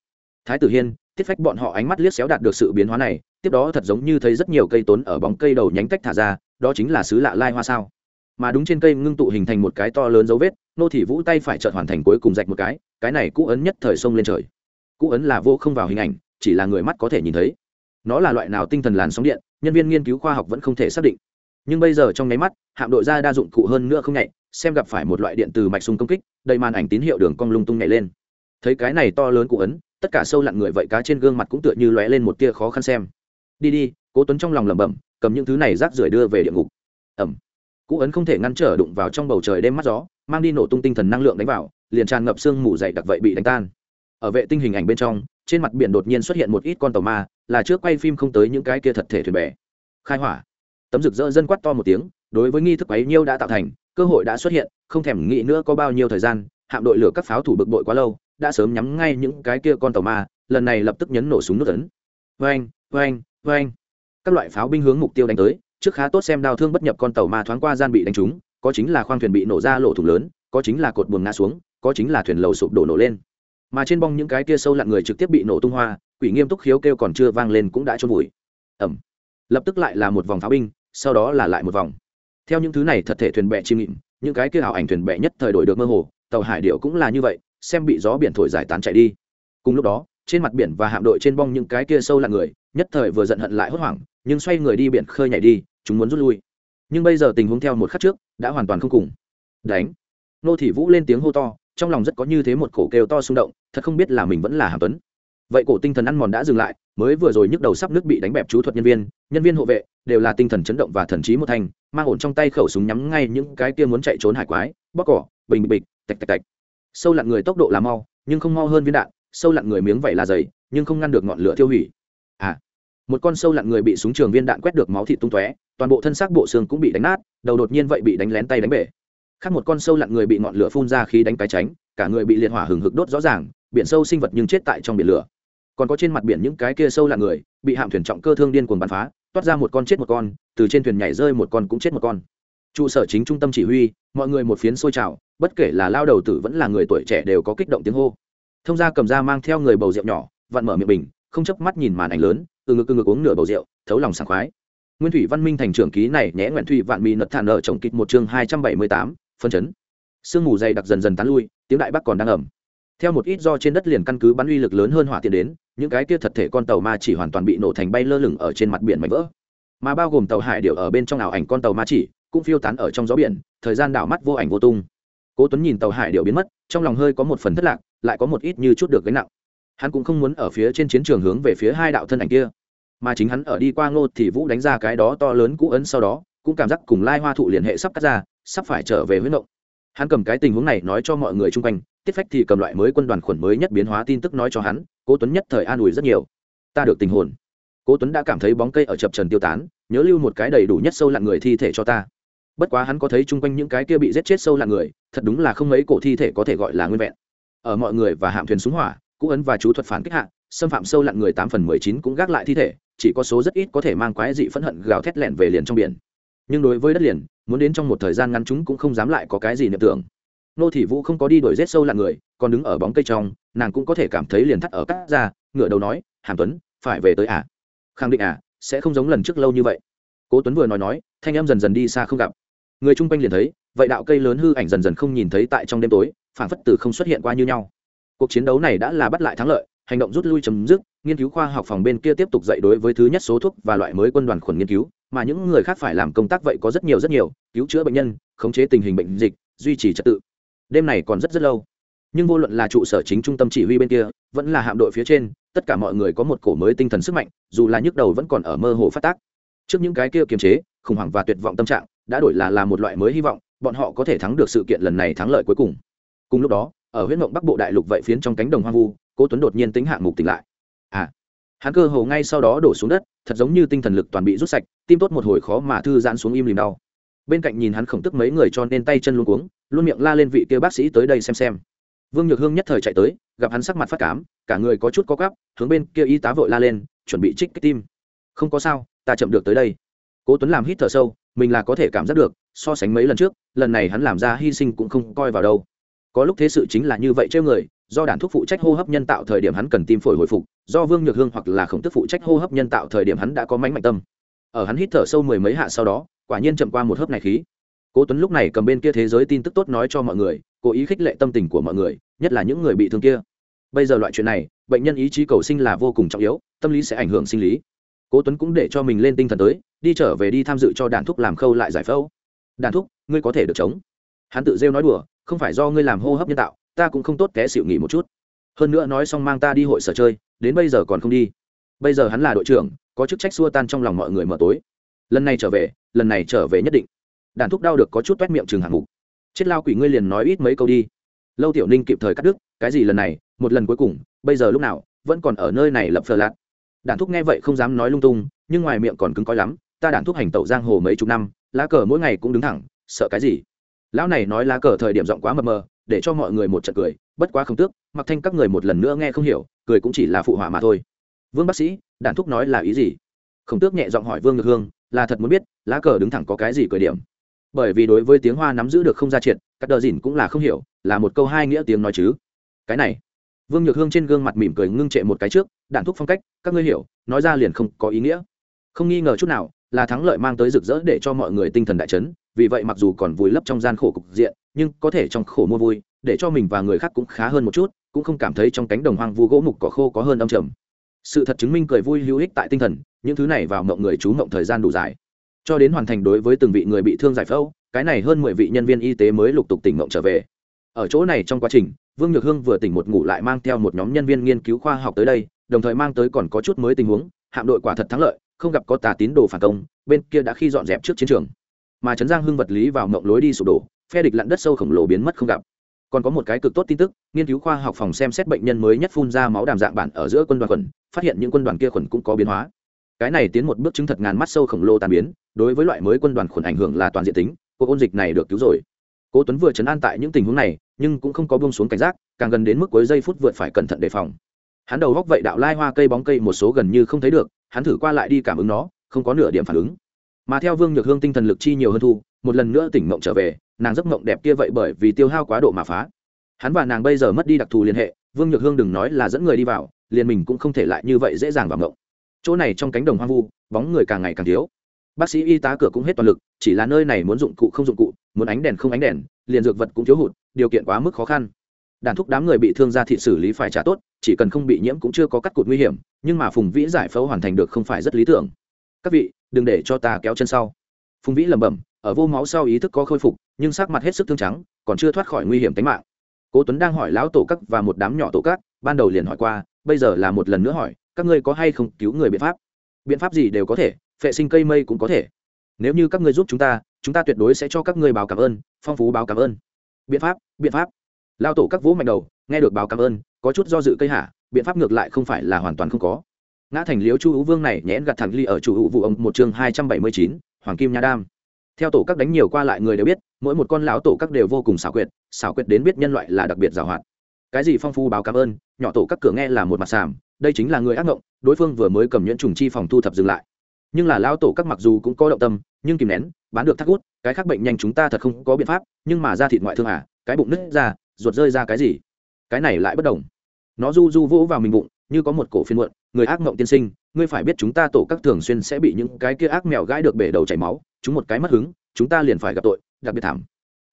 Thái tử hiên, tiết phách bọn họ ánh mắt liếc xéo đạt được sự biến hóa này, tiếp đó thật giống như thấy rất nhiều cây tốn ở bóng cây đầu nhánh tách thả ra, đó chính là sứ lạ lai hoa sao. Mà đúng trên cây ngưng tụ hình thành một cái to lớn dấu vết nô thị vũ tay phải chợt hoàn thành cuối cùng rạch một cái cái này cũ ấn nhất thời sông lên trời. Cũ ấn là vô không vào hình ảnh, chỉ là người mắt có thể nhìn thấy. Nó là loại nào tinh thần làn sóng điện, nhân viên nghiên cứu khoa học vẫn không thể xác định. Nhưng bây giờ trong nháy mắt, hạm đội ra đa dụng cụ hơn nữa không nhạy, xem gặp phải một loại điện từ mạch sung công kích, đầy màn ảnh tín hiệu đường cong lung tung nhảy lên. Thấy cái này to lớn cụ ấn, tất cả sâu lặn người vậy cá trên gương mặt cũng tựa như lóe lên một tia khó khăn xem. Đi đi, cố tuấn trong lòng lẩm bẩm, cầm những thứ này rác rưởi đưa về địa ngục. Ẩm cụ ấn không thể ngăn trở đụng vào trong bầu trời đêm mắt gió mang đi nổ tung tinh thần năng lượng đánh vào, liền tràn ngập sương mù dày đặc vậy bị đánh tan. Ở vệ tinh hình ảnh bên trong, trên mặt biển đột nhiên xuất hiện một ít con tàu ma, là trước quay phim không tới những cái kia thật thể thuyền bè. Khai hỏa. Tấm rực rỡ dân quát to một tiếng, đối với nghi thức ấy nhiêu đã tạo thành, cơ hội đã xuất hiện, không thèm nghĩ nữa có bao nhiêu thời gian, hạm đội lửa các pháo thủ bực bội quá lâu, đã sớm nhắm ngay những cái kia con tàu ma, lần này lập tức nhấn nổ súng nước tấn vang vang vang các loại pháo binh hướng mục tiêu đánh tới, trước khá tốt xem đao thương bất nhập con tàu ma thoáng qua gian bị đánh trúng có chính là khoang thuyền bị nổ ra lỗ thủng lớn, có chính là cột buồng ngã xuống, có chính là thuyền lầu sụp đổ nổ lên. Mà trên bong những cái kia sâu lặn người trực tiếp bị nổ tung hoa, quỷ nghiêm túc khiếu kêu còn chưa vang lên cũng đã trôn vùi. Ẩm. Lập tức lại là một vòng pháo binh, sau đó là lại một vòng. Theo những thứ này thật thể thuyền bè chim nghịm, những cái kia ảo ảnh thuyền bè nhất thời đổi được mơ hồ, tàu hải điệu cũng là như vậy, xem bị gió biển thổi giải tán chạy đi. Cùng lúc đó, trên mặt biển và hạm đội trên bong những cái kia sâu lặn người, nhất thời vừa giận hận lại hốt hoảng, nhưng xoay người đi biển khơi nhảy đi, chúng muốn rút lui nhưng bây giờ tình huống theo một khắc trước, đã hoàn toàn không cùng. Đánh. Nô thị vũ lên tiếng hô to, trong lòng rất có như thế một cổ kêu to xung động, thật không biết là mình vẫn là hàm tuấn. Vậy cổ tinh thần ăn mòn đã dừng lại, mới vừa rồi nhức đầu sắp nước bị đánh bẹp chú thuật nhân viên nhân viên hộ vệ đều là tinh thần chấn động và thần trí một thành, mang ổn trong tay khẩu súng nhắm ngay những cái kia muốn chạy trốn hải quái bóc cỏ, bình bịch, tạch tạch tạch. Sâu lặn người tốc độ là mau, nhưng không mau hơn viên đạn, sâu lặn người miếng vẩy là dày, nhưng không ngăn được ngọn lửa tiêu hủy. À một con sâu lặn người bị súng trường viên đạn quét được máu thịt tung tóe toàn bộ thân xác bộ xương cũng bị đánh nát, đầu đột nhiên vậy bị đánh lén tay đánh bể. Khác một con sâu lặn người bị ngọn lửa phun ra khi đánh cái tránh, cả người bị liệt hỏa hừng hực đốt rõ ràng, biển sâu sinh vật nhưng chết tại trong biển lửa. Còn có trên mặt biển những cái kia sâu lặn người, bị hạm thuyền trọng cơ thương điên cuồng bắn phá, toát ra một con chết một con, từ trên thuyền nhảy rơi một con cũng chết một con. Trụ sở chính trung tâm chỉ huy, mọi người một phiến sôi trào, bất kể là lao đầu tử vẫn là người tuổi trẻ đều có kích động tiếng hô. Thông gia cầm ra mang theo người bầu rượu nhỏ, vặn mở miệng bình, không chấp mắt nhìn màn ảnh lớn, từ ngực từ ngực uống nửa bầu rượu, thấu lòng sảng khoái nguyên thủy văn minh thành trưởng ký này nhẽ nguyện thủy vạn mỹ nật thản ở trồng kịch một chương hai trăm bảy mươi tám, phân chấn. Sương mù dày đặc dần dần tán lui, tiếng đại bắc còn đang ẩm theo một ít do trên đất liền căn cứ bắn uy lực lớn hơn hỏa tiền đến, những cái kia thật thể con tàu ma chỉ hoàn toàn bị nổ thành bay lơ lửng ở trên mặt biển mảnh vỡ. Mà bao gồm tàu hải điệu ở bên trong ảo ảnh con tàu ma chỉ, cũng phiêu tán ở trong gió biển, thời gian đảo mắt vô ảnh vô tung. Cố tuấn nhìn tàu hải điệu biến mất, trong lòng hơi có một phần thất lạc, lại có một ít như chút được gánh nặng. Hắn cũng không muốn ở phía trên chiến trường hướng về phía hai đạo thân ảnh kia mà chính hắn ở đi qua ngô thì vũ đánh ra cái đó to lớn cũ ấn sau đó, cũng cảm giác cùng lai hoa thụ liên hệ sắp cắt ra, sắp phải trở về huyết động hắn cầm cái tình huống này nói cho mọi người chung quanh, tiết phách thì cầm loại mới quân đoàn khuẩn mới nhất biến hóa tin tức nói cho hắn, cố tuấn nhất thời an ủi rất nhiều. Ta được tình hồn. Cố tuấn đã cảm thấy bóng cây ở chập trần tiêu tán, nhớ lưu một cái đầy đủ nhất sâu lặn người thi thể cho ta. Bất quá hắn có thấy chung quanh những cái kia bị giết chết sâu lặn người, thật đúng là không mấy cổ thi thể có thể gọi là nguyên vẹn. Ở mọi người và hạm thuyền súng hỏa cũ ấn và chú thuật phản kích hạ, xâm phạm sâu lặn người tám phần mười chín cũng gác lại thi thể chỉ có số rất ít có thể mang quái dị phẫn hận gào thét lẹn về liền trong biển. Nhưng đối với đất liền, muốn đến trong một thời gian ngắn chúng cũng không dám lại có cái gì niệm tưởng. Nô thị vũ không có đi đuổi rết sâu lặn người, còn đứng ở bóng cây trong, nàng cũng có thể cảm thấy liền thắt ở cắt ra ngựa đầu nói, hàm tuấn, phải về tới à? Khẳng định à sẽ không giống lần trước lâu như vậy. Cố tuấn vừa nói nói, thanh em dần dần đi xa không gặp. Người chung quanh liền thấy, vậy đạo cây lớn hư ảnh dần dần không nhìn thấy tại trong đêm tối phản phất từ không xuất hiện qua như nhau. Cuộc chiến đấu này đã là bắt lại thắng lợi, hành động rút lui chấm dứt nghiên cứu khoa học phòng bên kia tiếp tục dạy đối với thứ nhất số thuốc và loại mới quân đoàn khuẩn nghiên cứu, mà những người khác phải làm công tác vậy có rất nhiều rất nhiều, cứu chữa bệnh nhân, khống chế tình hình bệnh dịch, duy trì trật tự. Đêm này còn rất rất lâu. Nhưng vô luận là trụ sở chính trung tâm chỉ huy bên kia, vẫn là hạm đội phía trên, tất cả mọi người có một cổ mới tinh thần sức mạnh, dù là nhức đầu vẫn còn ở mơ hồ phát tác. Trước những cái kia kiềm chế, khủng hoảng và tuyệt vọng tâm trạng, đã đổi là là một loại mới hy vọng, bọn họ có thể thắng được sự kiện lần này thắng lợi cuối cùng. Cùng lúc đó, ở huyết mộng bắc bộ đại lục vậy phiến trong cánh đồng hoang vu, cố tuấn đột nhiên tính hạng mục tỉnh lại hắn cơ hồ ngay sau đó đổ xuống đất, thật giống như tinh thần lực toàn bị rút sạch, tim tốt một hồi khó mà thư giãn xuống im lìm đau. Bên cạnh nhìn hắn khổng tức mấy người cho nên tay chân luôn cuống, luôn miệng la lên vị kia bác sĩ tới đây xem xem. Vương nhược hương nhất thời chạy tới, gặp hắn sắc mặt phát cám, cả người có chút có gắp hướng bên kia y tá vội la lên, chuẩn bị trích cái tim. Không có sao, ta chậm được tới đây. Cố tuấn làm hít thở sâu, mình là có thể cảm giác được, so sánh mấy lần trước, lần này hắn làm ra hy sinh cũng không coi vào đâu có lúc thế sự chính là như vậy trêu người, do đàn thuốc phụ trách hô hấp nhân tạo thời điểm hắn cần tim phổi hồi phục, do vương nhược hương hoặc là khổng tức phụ trách hô hấp nhân tạo thời điểm hắn đã có mánh mạnh tâm. Ở hắn hít thở sâu mười mấy hạ sau đó, quả nhiên chậm qua một hớp này khí. Cố tuấn lúc này cầm bên kia thế giới tin tức tốt nói cho mọi người, cố ý khích lệ tâm tình của mọi người, nhất là những người bị thương kia. Bây giờ loại chuyện này, bệnh nhân ý chí cầu sinh là vô cùng trọng yếu, tâm lý sẽ ảnh hưởng sinh lý. Cố tuấn cũng để cho mình lên tinh thần tới, đi trở về đi tham dự cho đàn thúc làm khâu lại giải phẫu. Đàn thúc, ngươi có thể được chống. Hắn tự rêu nói đùa không phải do ngươi làm hô hấp nhân tạo, ta cũng không tốt té xịu nghỉ một chút. Hơn nữa nói xong mang ta đi hội sở chơi, đến bây giờ còn không đi. Bây giờ hắn là đội trưởng, có chức trách xua tan trong lòng mọi người mở tối. Lần này trở về, lần này trở về nhất định. Đàn thúc đau được có chút t miệng chừng hạng mục. Chết lao quỷ ngươi liền nói ít mấy câu đi. Lâu tiểu ninh kịp thời cắt đứt, cái gì lần này, một lần cuối cùng, bây giờ lúc nào, vẫn còn ở nơi này lập phờ lạt. Đàn thúc nghe vậy không dám nói lung tung, nhưng ngoài miệng còn cứng coi lắm, ta đàn thúc hành tẩu giang hồ mấy chục năm, lá cờ mỗi ngày cũng đứng thẳng, sợ cái gì? Lão này nói lá cờ thời điểm giọng quá mờ mờ, để cho mọi người một trận cười, bất quá không tước mặc thanh các người một lần nữa nghe không hiểu, cười cũng chỉ là phụ họa mà thôi. Vương bác sĩ, đàn thúc nói là ý gì? Khổng tước nhẹ giọng hỏi vương ngược hương, là thật muốn biết, lá cờ đứng thẳng có cái gì cười điểm? Bởi vì đối với tiếng hoa nắm giữ được không ra triệt các đờ dìn cũng là không hiểu, là một câu hai nghĩa tiếng nói chứ. Cái này, vương nhược hương trên gương mặt mỉm cười ngưng trệ một cái trước đạn thúc phong cách, các ngươi hiểu, nói ra liền không có ý nghĩa. Không nghi ngờ chút nào, là thắng lợi mang tới rực rỡ để cho mọi người tinh thần đại chấn vì vậy mặc dù còn vùi lấp trong gian khổ cục diện, nhưng có thể trong khổ mua vui, để cho mình và người khác cũng khá hơn một chút, cũng không cảm thấy trong cánh đồng hoang vu gỗ mục cỏ khô có hơn âm trầm. Sự thật chứng minh cười vui hữu ích tại tinh thần, những thứ này vào mộng người chú mộng thời gian đủ dài. Cho đến hoàn thành đối với từng vị người bị thương giải phẫu, cái này hơn mười vị nhân viên y tế mới lục tục tỉnh mộng trở về. Ở chỗ này trong quá trình, vương nhược hương vừa tỉnh một ngủ lại mang theo một nhóm nhân viên nghiên cứu khoa học tới đây, đồng thời mang tới còn có chút mới tình huống, hạm đội quả thật thắng lợi, không gặp có tà tín đồ phản công, bên kia đã khi dọn dẹp trước chiến trường mà trấn giang hưng vật lý vào mộng lối đi sụp đổ, phe địch lặn đất sâu khổng lồ biến mất không gặp. Còn có một cái cực tốt tin tức, nghiên cứu khoa học phòng xem xét bệnh nhân mới nhất phun ra máu đàm dạng bản ở giữa quân đoàn khuẩn, phát hiện những quân đoàn kia khuẩn cũng có biến hóa. Cái này tiến một bước chứng thật ngàn mắt sâu khổng lồ tàn biến, đối với loại mới quân đoàn khuẩn ảnh hưởng là toàn diện tính, cuộc ôn dịch này được cứu rồi. Cố tuấn vừa chấn an tại những tình huống này, nhưng cũng không có buông xuống cảnh giác, càng gần đến mức cuối giây phút vượt phải cẩn thận đề phòng. Hắn đầu góc vậy đạo lai hoa cây bóng cây một số gần như không thấy được, hắn thử qua lại đi cảm ứng nó, không có nửa điểm phản ứng mà theo vương nhược hương tinh thần lực chi nhiều hơn thu, một lần nữa tỉnh mộng trở về, nàng giấc mộng đẹp kia vậy bởi vì tiêu hao quá độ mà phá. Hắn và nàng bây giờ mất đi đặc thù liên hệ, vương nhược hương đừng nói là dẫn người đi vào, liền mình cũng không thể lại như vậy dễ dàng vào mộng. Chỗ này trong cánh đồng hoang vu, bóng người càng ngày càng thiếu. Bác sĩ y tá cửa cũng hết toàn lực, chỉ là nơi này muốn dụng cụ không dụng cụ, muốn ánh đèn không ánh đèn, liền dược vật cũng thiếu hụt, điều kiện quá mức khó khăn. Đàn thúc đám người bị thương ra thị xử lý phải trả tốt, chỉ cần không bị nhiễm cũng chưa có cắt cụt nguy hiểm, nhưng mà phùng vĩ giải phẫu hoàn thành được không phải rất lý tưởng các vị, đừng để cho ta kéo chân sau. Phùng vĩ lẩm bẩm, ở vô máu sau ý thức có khôi phục, nhưng sắc mặt hết sức thương trắng, còn chưa thoát khỏi nguy hiểm tính mạng. Cố tuấn đang hỏi lão tổ các và một đám nhỏ tổ các, ban đầu liền hỏi qua, bây giờ là một lần nữa hỏi, các ngươi có hay không cứu người biện pháp? Biện pháp gì đều có thể, phệ sinh cây mây cũng có thể. Nếu như các ngươi giúp chúng ta chúng ta tuyệt đối sẽ cho các ngươi báo cảm ơn, phong phú báo cảm ơn. Biện pháp biện pháp. Lao tổ các vũ mạnh đầu, nghe được báo cảm ơn, có chút do dự cây hạ, biện pháp ngược lại không phải là hoàn toàn không có ngã thành liếu chu hữu vương này nhẽn gặt thẳng ly ở chủ hữu vụ ông một chương hai trăm bảy mươi chín, hoàng kim nha đam. Theo tổ các đánh nhiều qua lại người đều biết, mỗi một con lão tổ các đều vô cùng xảo quyệt xảo quyệt đến biết nhân loại là đặc biệt giàu hoạt cái gì phong phu báo cảm ơn, nhỏ tổ các cửa nghe là một mặt sàm, đây chính là người ác ngộng, đối phương vừa mới cầm nhuyễn trùng chi phòng thu thập dừng lại. Nhưng là lão tổ các mặc dù cũng có động tâm, nhưng kìm nén, bán được thắt hút cái khác bệnh nhanh chúng ta thật không có biện pháp, nhưng mà ra thịt ngoại thương à cái bụng nứt ra, ruột rơi ra cái gì? Cái này lại bất đồng. Nó du du vỗ vào mình bụng như có một cổ phiên muộn, người ác mộng tiên sinh, ngươi phải biết chúng ta tổ các thường xuyên sẽ bị những cái kia ác mèo gãi được bể đầu chảy máu, chúng một cái mất hứng, chúng ta liền phải gặp tội, đặc biệt thảm.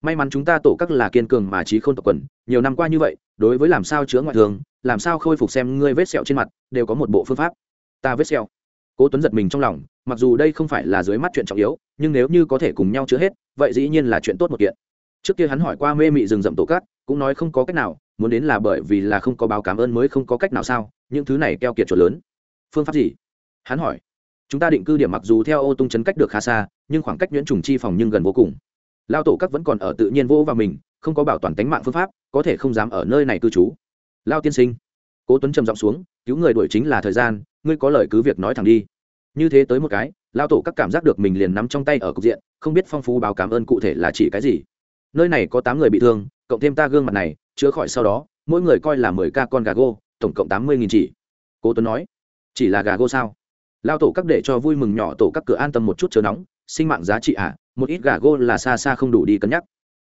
May mắn chúng ta tổ các là kiên cường mà trí không tập quần, nhiều năm qua như vậy, đối với làm sao chữa ngoại thường làm sao khôi phục xem ngươi vết sẹo trên mặt, đều có một bộ phương pháp. Ta vết sẹo. Cố tuấn giật mình trong lòng, mặc dù đây không phải là dưới mắt chuyện trọng yếu, nhưng nếu như có thể cùng nhau chữa hết, vậy dĩ nhiên là chuyện tốt một kiện. Trước kia hắn hỏi qua mê mị rừng rậm tổ cát cũng nói không có cách nào, muốn đến là bởi vì là không có báo cảm ơn mới không có cách nào sao? Những thứ này keo kiệt chỗ lớn. Phương pháp gì? Hắn hỏi. Chúng ta định cư điểm mặc dù theo ô tung chấn cách được khá xa, nhưng khoảng cách nhuyễn trùng chi phòng nhưng gần vô cùng. Lao tổ các vẫn còn ở tự nhiên vô vào mình, không có bảo toàn tính mạng phương pháp, có thể không dám ở nơi này cư trú. Lao tiên sinh. Cố tuấn trầm giọng xuống, cứu người đuổi chính là thời gian, ngươi có lời cứ việc nói thẳng đi. Như thế tới một cái, lao tổ các cảm giác được mình liền nắm trong tay ở cục diện, không biết phong phú báo cảm ơn cụ thể là chỉ cái gì. Nơi này có tám người bị thương, cộng thêm ta gương mặt này, chữa khỏi sau đó, mỗi người coi là mười ca con gà gô tổng cộng tám mươi nghìn chỉ. Cố tuấn nói chỉ là gà gô sao? Lao tổ các để cho vui mừng nhỏ tổ các cửa an tâm một chút chờ nóng sinh mạng giá trị ạ à, một ít gà gô là xa xa không đủ đi cân nhắc.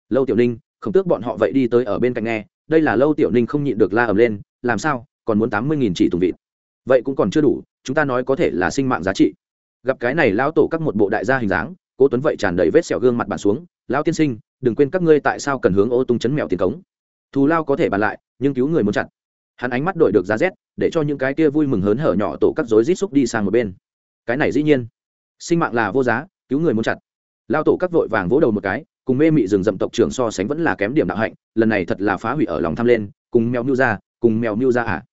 Lâu tiểu ninh không tước bọn họ vậy đi tới ở bên cạnh nghe đây là lâu tiểu ninh không nhịn được la ầm lên làm sao còn muốn tám mươi nghìn chỉ tùng vịt? Vậy cũng còn chưa đủ chúng ta nói có thể là sinh mạng giá trị. Gặp cái này lão tổ các một bộ đại gia hình dáng cố tuấn vậy tràn đầy vết sẹo gương mặt bàn xuống lão tiên sinh đừng quên các ngươi tại sao cần hướng ô tung chấn mèo tiền cống. Thù lao có thể bàn lại nhưng cứu người muốn chặt hắn ánh mắt đổi được giá rét, để cho những cái kia vui mừng hớn hở nhỏ tổ các rối rít xúc đi sang một bên. Cái này dĩ nhiên. Sinh mạng là vô giá, cứu người muốn chặt. Lao tổ các vội vàng vỗ đầu một cái, cùng mê mị rừng rậm tộc trưởng so sánh vẫn là kém điểm đạo hạnh, lần này thật là phá hủy ở lòng tham lên, cùng mèo mưu ra, cùng mèo mưu ra à.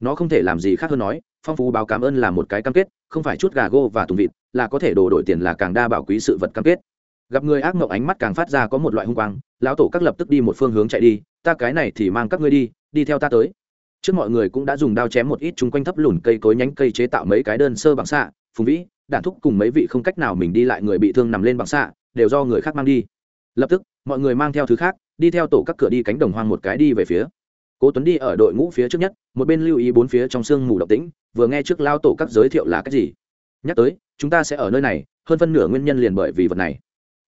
Nó không thể làm gì khác hơn nói, phong phú báo cảm ơn là một cái cam kết, không phải chút gà gô và tùng vịt, là có thể đổ đổi tiền là càng đa bảo quý sự vật cam kết. Gặp người ác mộng ánh mắt càng phát ra có một loại hung quang, lão tổ các lập tức đi một phương hướng chạy đi, ta cái này thì mang các ngươi đi đi theo ta tới trước mọi người cũng đã dùng đao chém một ít chung quanh thấp lùn cây cối nhánh cây chế tạo mấy cái đơn sơ bằng xạ, phùng vĩ, đạn thúc cùng mấy vị không cách nào mình đi lại người bị thương nằm lên bằng xạ, đều do người khác mang đi. Lập tức, mọi người mang theo thứ khác, đi theo tổ các cửa đi cánh đồng hoang một cái đi về phía. Cố tuấn đi ở đội ngũ phía trước nhất, một bên lưu ý bốn phía trong sương mù động tĩnh, vừa nghe trước lao tổ các giới thiệu là cái gì. Nhắc tới, chúng ta sẽ ở nơi này, hơn phân nửa nguyên nhân liền bởi vì vật này.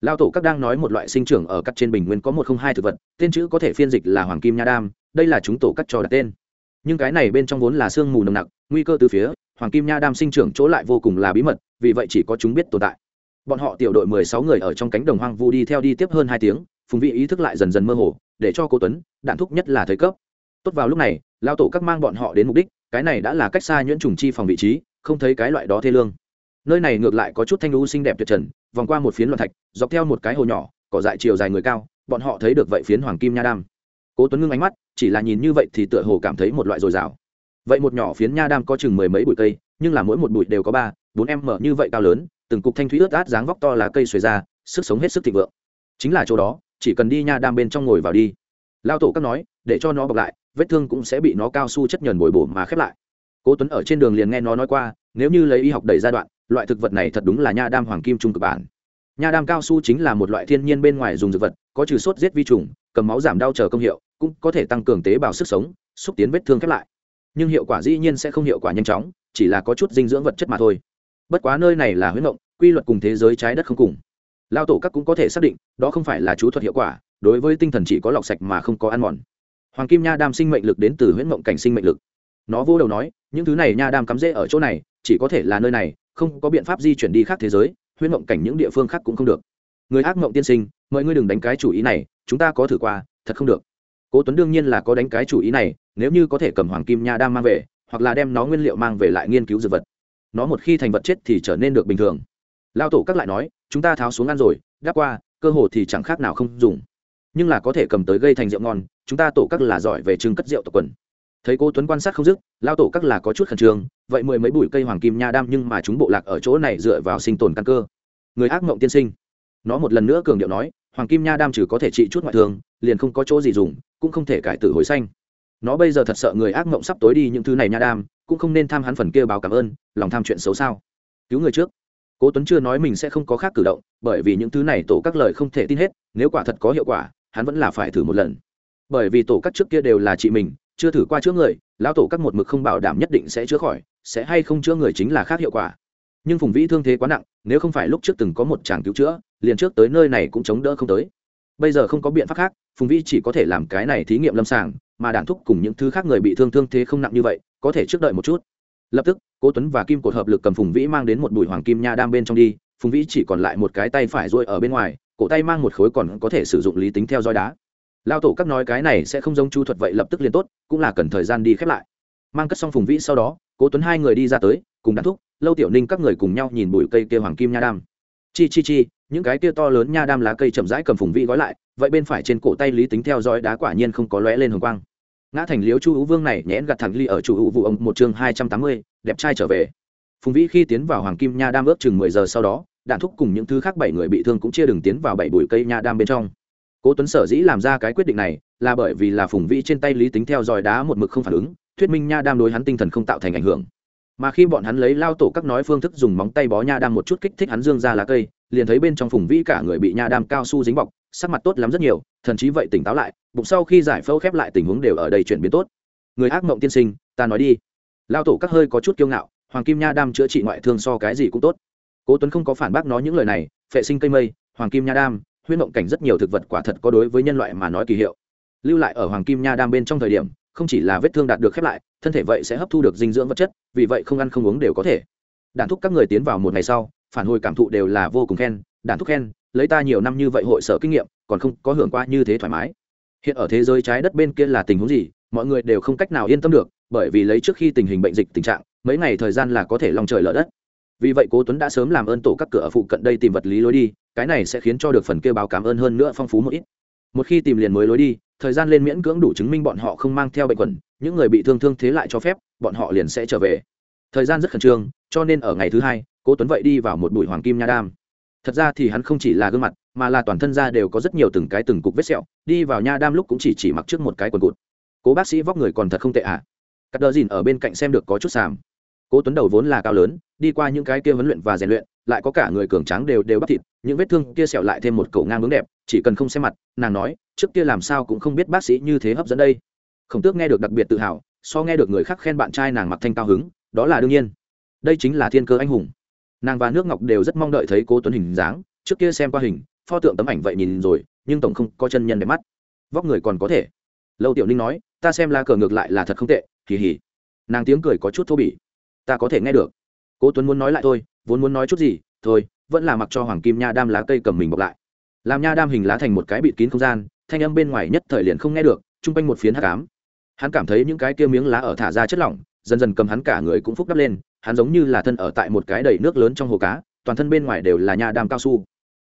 Lao tổ các đang nói một loại sinh trưởng ở các trên bình nguyên có một không hai thực vật, tên chữ có thể phiên dịch là hoàng kim nha đam, đây là chúng tổ cắt cho đặt tên nhưng cái này bên trong vốn là sương mù nồng nặc, nguy cơ từ phía hoàng kim nha đam sinh trưởng chỗ lại vô cùng là bí mật, vì vậy chỉ có chúng biết tồn tại. Bọn họ tiểu đội mười sáu người ở trong cánh đồng hoang vu đi theo đi tiếp hơn hai tiếng, phùng vị ý thức lại dần dần mơ hồ, để cho cô tuấn, đạn thúc nhất là thời cấp. Tốt vào lúc này, lao tổ các mang bọn họ đến mục đích, cái này đã là cách xa nhuyễn trùng chi phòng vị trí, không thấy cái loại đó thê lương. Nơi này ngược lại có chút thanh lũ xinh đẹp tuyệt trần, vòng qua một phiến loạn thạch, dọc theo một cái hồ nhỏ, cỏ dại chiều dài người cao, bọn họ thấy được vậy phiến hoàng kim nha đam. Cố tuấn ngưng ánh mắt chỉ là nhìn như vậy thì tựa hồ cảm thấy một loại dồi dào. Vậy một nhỏ phiến nha đam có chừng mười mấy bụi cây, nhưng là mỗi một bụi đều có ba, bốn em mở như vậy cao lớn, từng cục thanh thúy ướt át dáng vóc to là cây xuề ra, sức sống hết sức thịnh vượng. Chính là chỗ đó, chỉ cần đi nha đam bên trong ngồi vào đi. Lao tổ các nói, để cho nó bọc lại, vết thương cũng sẽ bị nó cao su chất nhờn bồi bổ mà khép lại. Cố tuấn ở trên đường liền nghe nó nói qua, nếu như lấy y học đầy giai đoạn, loại thực vật này thật đúng là nha đam hoàng kim trung cực bản. Nha đam cao su chính là một loại thiên nhiên bên ngoài dùng dược vật có trừ sốt giết vi trùng, cầm máu giảm đau chờ công hiệu, cũng có thể tăng cường tế bào sức sống, xúc tiến vết thương khép lại. Nhưng hiệu quả dĩ nhiên sẽ không hiệu quả nhanh chóng, chỉ là có chút dinh dưỡng vật chất mà thôi. Bất quá nơi này là huyết động quy luật cùng thế giới trái đất không cùng. Lao tổ các cũng có thể xác định, đó không phải là chú thuật hiệu quả, đối với tinh thần chỉ có lọc sạch mà không có ăn mòn. Hoàng kim nha đam sinh mệnh lực đến từ huyễn mộng cảnh sinh mệnh lực. Nó vô đầu nói, những thứ này nha đam cắm rễ ở chỗ này, chỉ có thể là nơi này, không có biện pháp di chuyển đi khác thế giới, huyễn mộng cảnh những địa phương khác cũng không được. Người ác mộng tiên sinh mọi ngươi đừng đánh cái chủ ý này, chúng ta có thử qua, thật không được. Cố tuấn đương nhiên là có đánh cái chủ ý này, nếu như có thể cầm hoàng kim nha đam mang về, hoặc là đem nó nguyên liệu mang về lại nghiên cứu dược vật. Nó một khi thành vật chết thì trở nên được bình thường. Lao tổ các lại nói, chúng ta tháo xuống ăn rồi, đáp qua, cơ hồ thì chẳng khác nào không dùng. Nhưng là có thể cầm tới gây thành rượu ngon, chúng ta tổ các là giỏi về trưng cất rượu tập quần. Thấy cô tuấn quan sát không dứt lao tổ các là có chút khẩn trương, vậy mười mấy bụi cây hoàng kim nha đam nhưng mà chúng bộ lạc ở chỗ này dựa vào sinh tồn căn cơ. Người ác mộng tiên sinh. Nó một lần nữa cường điệu nói hoàng kim nha đam trừ có thể trị chút ngoại thương, liền không có chỗ gì dùng, cũng không thể cải tử hồi xanh nó bây giờ thật sợ người ác mộng sắp tối đi những thứ này nha đam, cũng không nên tham hắn phần kia báo cảm ơn, lòng tham chuyện xấu sao. Cứu người trước. Cố tuấn chưa nói mình sẽ không có khác cử động, bởi vì những thứ này tổ các lời không thể tin hết, nếu quả thật có hiệu quả, hắn vẫn là phải thử một lần. Bởi vì tổ các trước kia đều là chị mình, chưa thử qua chữa người, lão tổ các một mực không bảo đảm nhất định sẽ chữa khỏi, sẽ hay không chữa người chính là khác hiệu quả. Nhưng phùng vĩ thương thế quá nặng, nếu không phải lúc trước từng có một chàng cứu chữa liền trước tới nơi này cũng chống đỡ không tới. Bây giờ không có biện pháp khác, phùng vĩ chỉ có thể làm cái này thí nghiệm lâm sàng, mà đản thúc cùng những thứ khác người bị thương thương thế không nặng như vậy, có thể trước đợi một chút. Lập tức, cố tuấn và kim cột hợp lực cầm phùng vĩ mang đến một bụi hoàng kim nha đam bên trong đi, phùng vĩ chỉ còn lại một cái tay phải ruôi ở bên ngoài, cổ tay mang một khối còn có thể sử dụng lý tính theo dõi đá. Lao tổ các nói cái này sẽ không giống chu thuật vậy lập tức liền tốt, cũng là cần thời gian đi khép lại. Mang cất xong phùng vĩ sau đó, cố tuấn hai người đi ra tới, cùng đạn thúc, lâu tiểu ninh các người cùng nhau nhìn bụi cây kia hoàng kim nha đam. Chi chi chi những cái kia to lớn nha đam lá cây chậm rãi cầm phùng vĩ gói lại, vậy bên phải trên cổ tay lý tính theo dõi đá quả nhiên không có lóe lên hồng quang. Ngã thành liếu chu hữu vương này nhẽn gặt thẳng ly ở chủ hữu vụ ông một chương hai trăm tám mươi, đẹp trai trở về. Phùng vĩ khi tiến vào hoàng kim nha đam ước chừng mười giờ sau đó, đạn thúc cùng những thứ khác bảy người bị thương cũng chia đường tiến vào bảy bụi cây nha đam bên trong. Cố tuấn sở dĩ làm ra cái quyết định này là bởi vì là phùng vĩ trên tay lý tính theo dõi đá một mực không phản ứng, thuyết minh nha đam đối hắn tinh thần không tạo thành ảnh hưởng. Mà khi bọn hắn lấy lao tổ các nói phương thức dùng móng tay bó nha đam một chút kích thích hắn dương ra lá cây liền thấy bên trong phùng vĩ cả người bị nha đam cao su dính bọc, sắc mặt tốt lắm rất nhiều, thần chí vậy tỉnh táo lại, bụng sau khi giải phẫu khép lại tình huống đều ở đây chuyển biến tốt. Người ác mộng tiên sinh, ta nói đi. Lao tổ các hơi có chút kiêu ngạo, hoàng kim nha đam chữa trị ngoại thương so cái gì cũng tốt. Cố tuấn không có phản bác nói những lời này, phệ sinh cây mây, hoàng kim nha đam, huyết mộng cảnh rất nhiều thực vật quả thật có đối với nhân loại mà nói kỳ hiệu. Lưu lại ở hoàng kim nha đam bên trong thời điểm, không chỉ là vết thương đạt được khép lại, thân thể vậy sẽ hấp thu được dinh dưỡng vật chất, vì vậy không ăn không uống đều có thể. Đạn thúc các người tiến vào một ngày sau phản hồi cảm thụ đều là vô cùng khen đản thúc khen, lấy ta nhiều năm như vậy hội sở kinh nghiệm, còn không có hưởng qua như thế thoải mái. Hiện ở thế giới trái đất bên kia là tình huống gì, mọi người đều không cách nào yên tâm được, bởi vì lấy trước khi tình hình bệnh dịch tình trạng, mấy ngày thời gian là có thể lòng trời lở đất. Vì vậy cố tuấn đã sớm làm ơn tổ các cửa ở phụ cận đây tìm vật lý lối đi, cái này sẽ khiến cho được phần kêu báo cảm ơn hơn nữa phong phú một ít. Một khi tìm liền mới lối đi, thời gian lên miễn cưỡng đủ chứng minh bọn họ không mang theo bệnh quẩn, những người bị thương thương thế lại cho phép, bọn họ liền sẽ trở về. Thời gian rất khẩn trương, cho nên ở ngày thứ hai cố tuấn vậy đi vào một bụi hoàng kim nha đam. Thật ra thì hắn không chỉ là gương mặt, mà là toàn thân da đều có rất nhiều từng cái từng cục vết sẹo, đi vào nha đam lúc cũng chỉ chỉ mặc trước một cái quần cụt. Cố bác sĩ vóc người còn thật không tệ ạ. À. cắt đờ dìn ở bên cạnh xem được có chút sàm cố tuấn đầu vốn là cao lớn, đi qua những cái kia huấn luyện và rèn luyện, lại có cả người cường tráng đều đều bắp thịt, những vết thương kia sẹo lại thêm một cầu ngang bướng đẹp, chỉ cần không xem mặt, nàng nói, trước kia làm sao cũng không biết bác sĩ như thế hấp dẫn đây. Khổng tước nghe được đặc biệt tự hào, so nghe được người khác khen bạn trai nàng mặc thanh cao hứng, đó là đương nhiên. Đây chính là thiên cơ anh hùng nàng và nước ngọc đều rất mong đợi thấy cố tuấn hình dáng, trước kia xem qua hình, pho tượng tấm ảnh vậy nhìn rồi, nhưng tổng không có chân nhân đẹp mắt. Vóc người còn có thể. Lâu tiểu ninh nói, ta xem la cờ ngược lại là thật không tệ, hì hì. Nàng tiếng cười có chút thô bỉ. Ta có thể nghe được. Cố tuấn muốn nói lại thôi, vốn muốn nói chút gì, thôi, vẫn là mặc cho hoàng kim nha đam lá cây cầm mình bọc lại. Làm nha đam hình lá thành một cái bịt kín không gian, thanh âm bên ngoài nhất thời liền không nghe được, chung quanh một phiến hát ám. Hắn cảm thấy những cái kia miếng lá ở thả ra chất lỏng, dần dần cầm hắn cả người cũng phúc đắp lên hắn giống như là thân ở tại một cái đầy nước lớn trong hồ cá, toàn thân bên ngoài đều là nha đam cao su.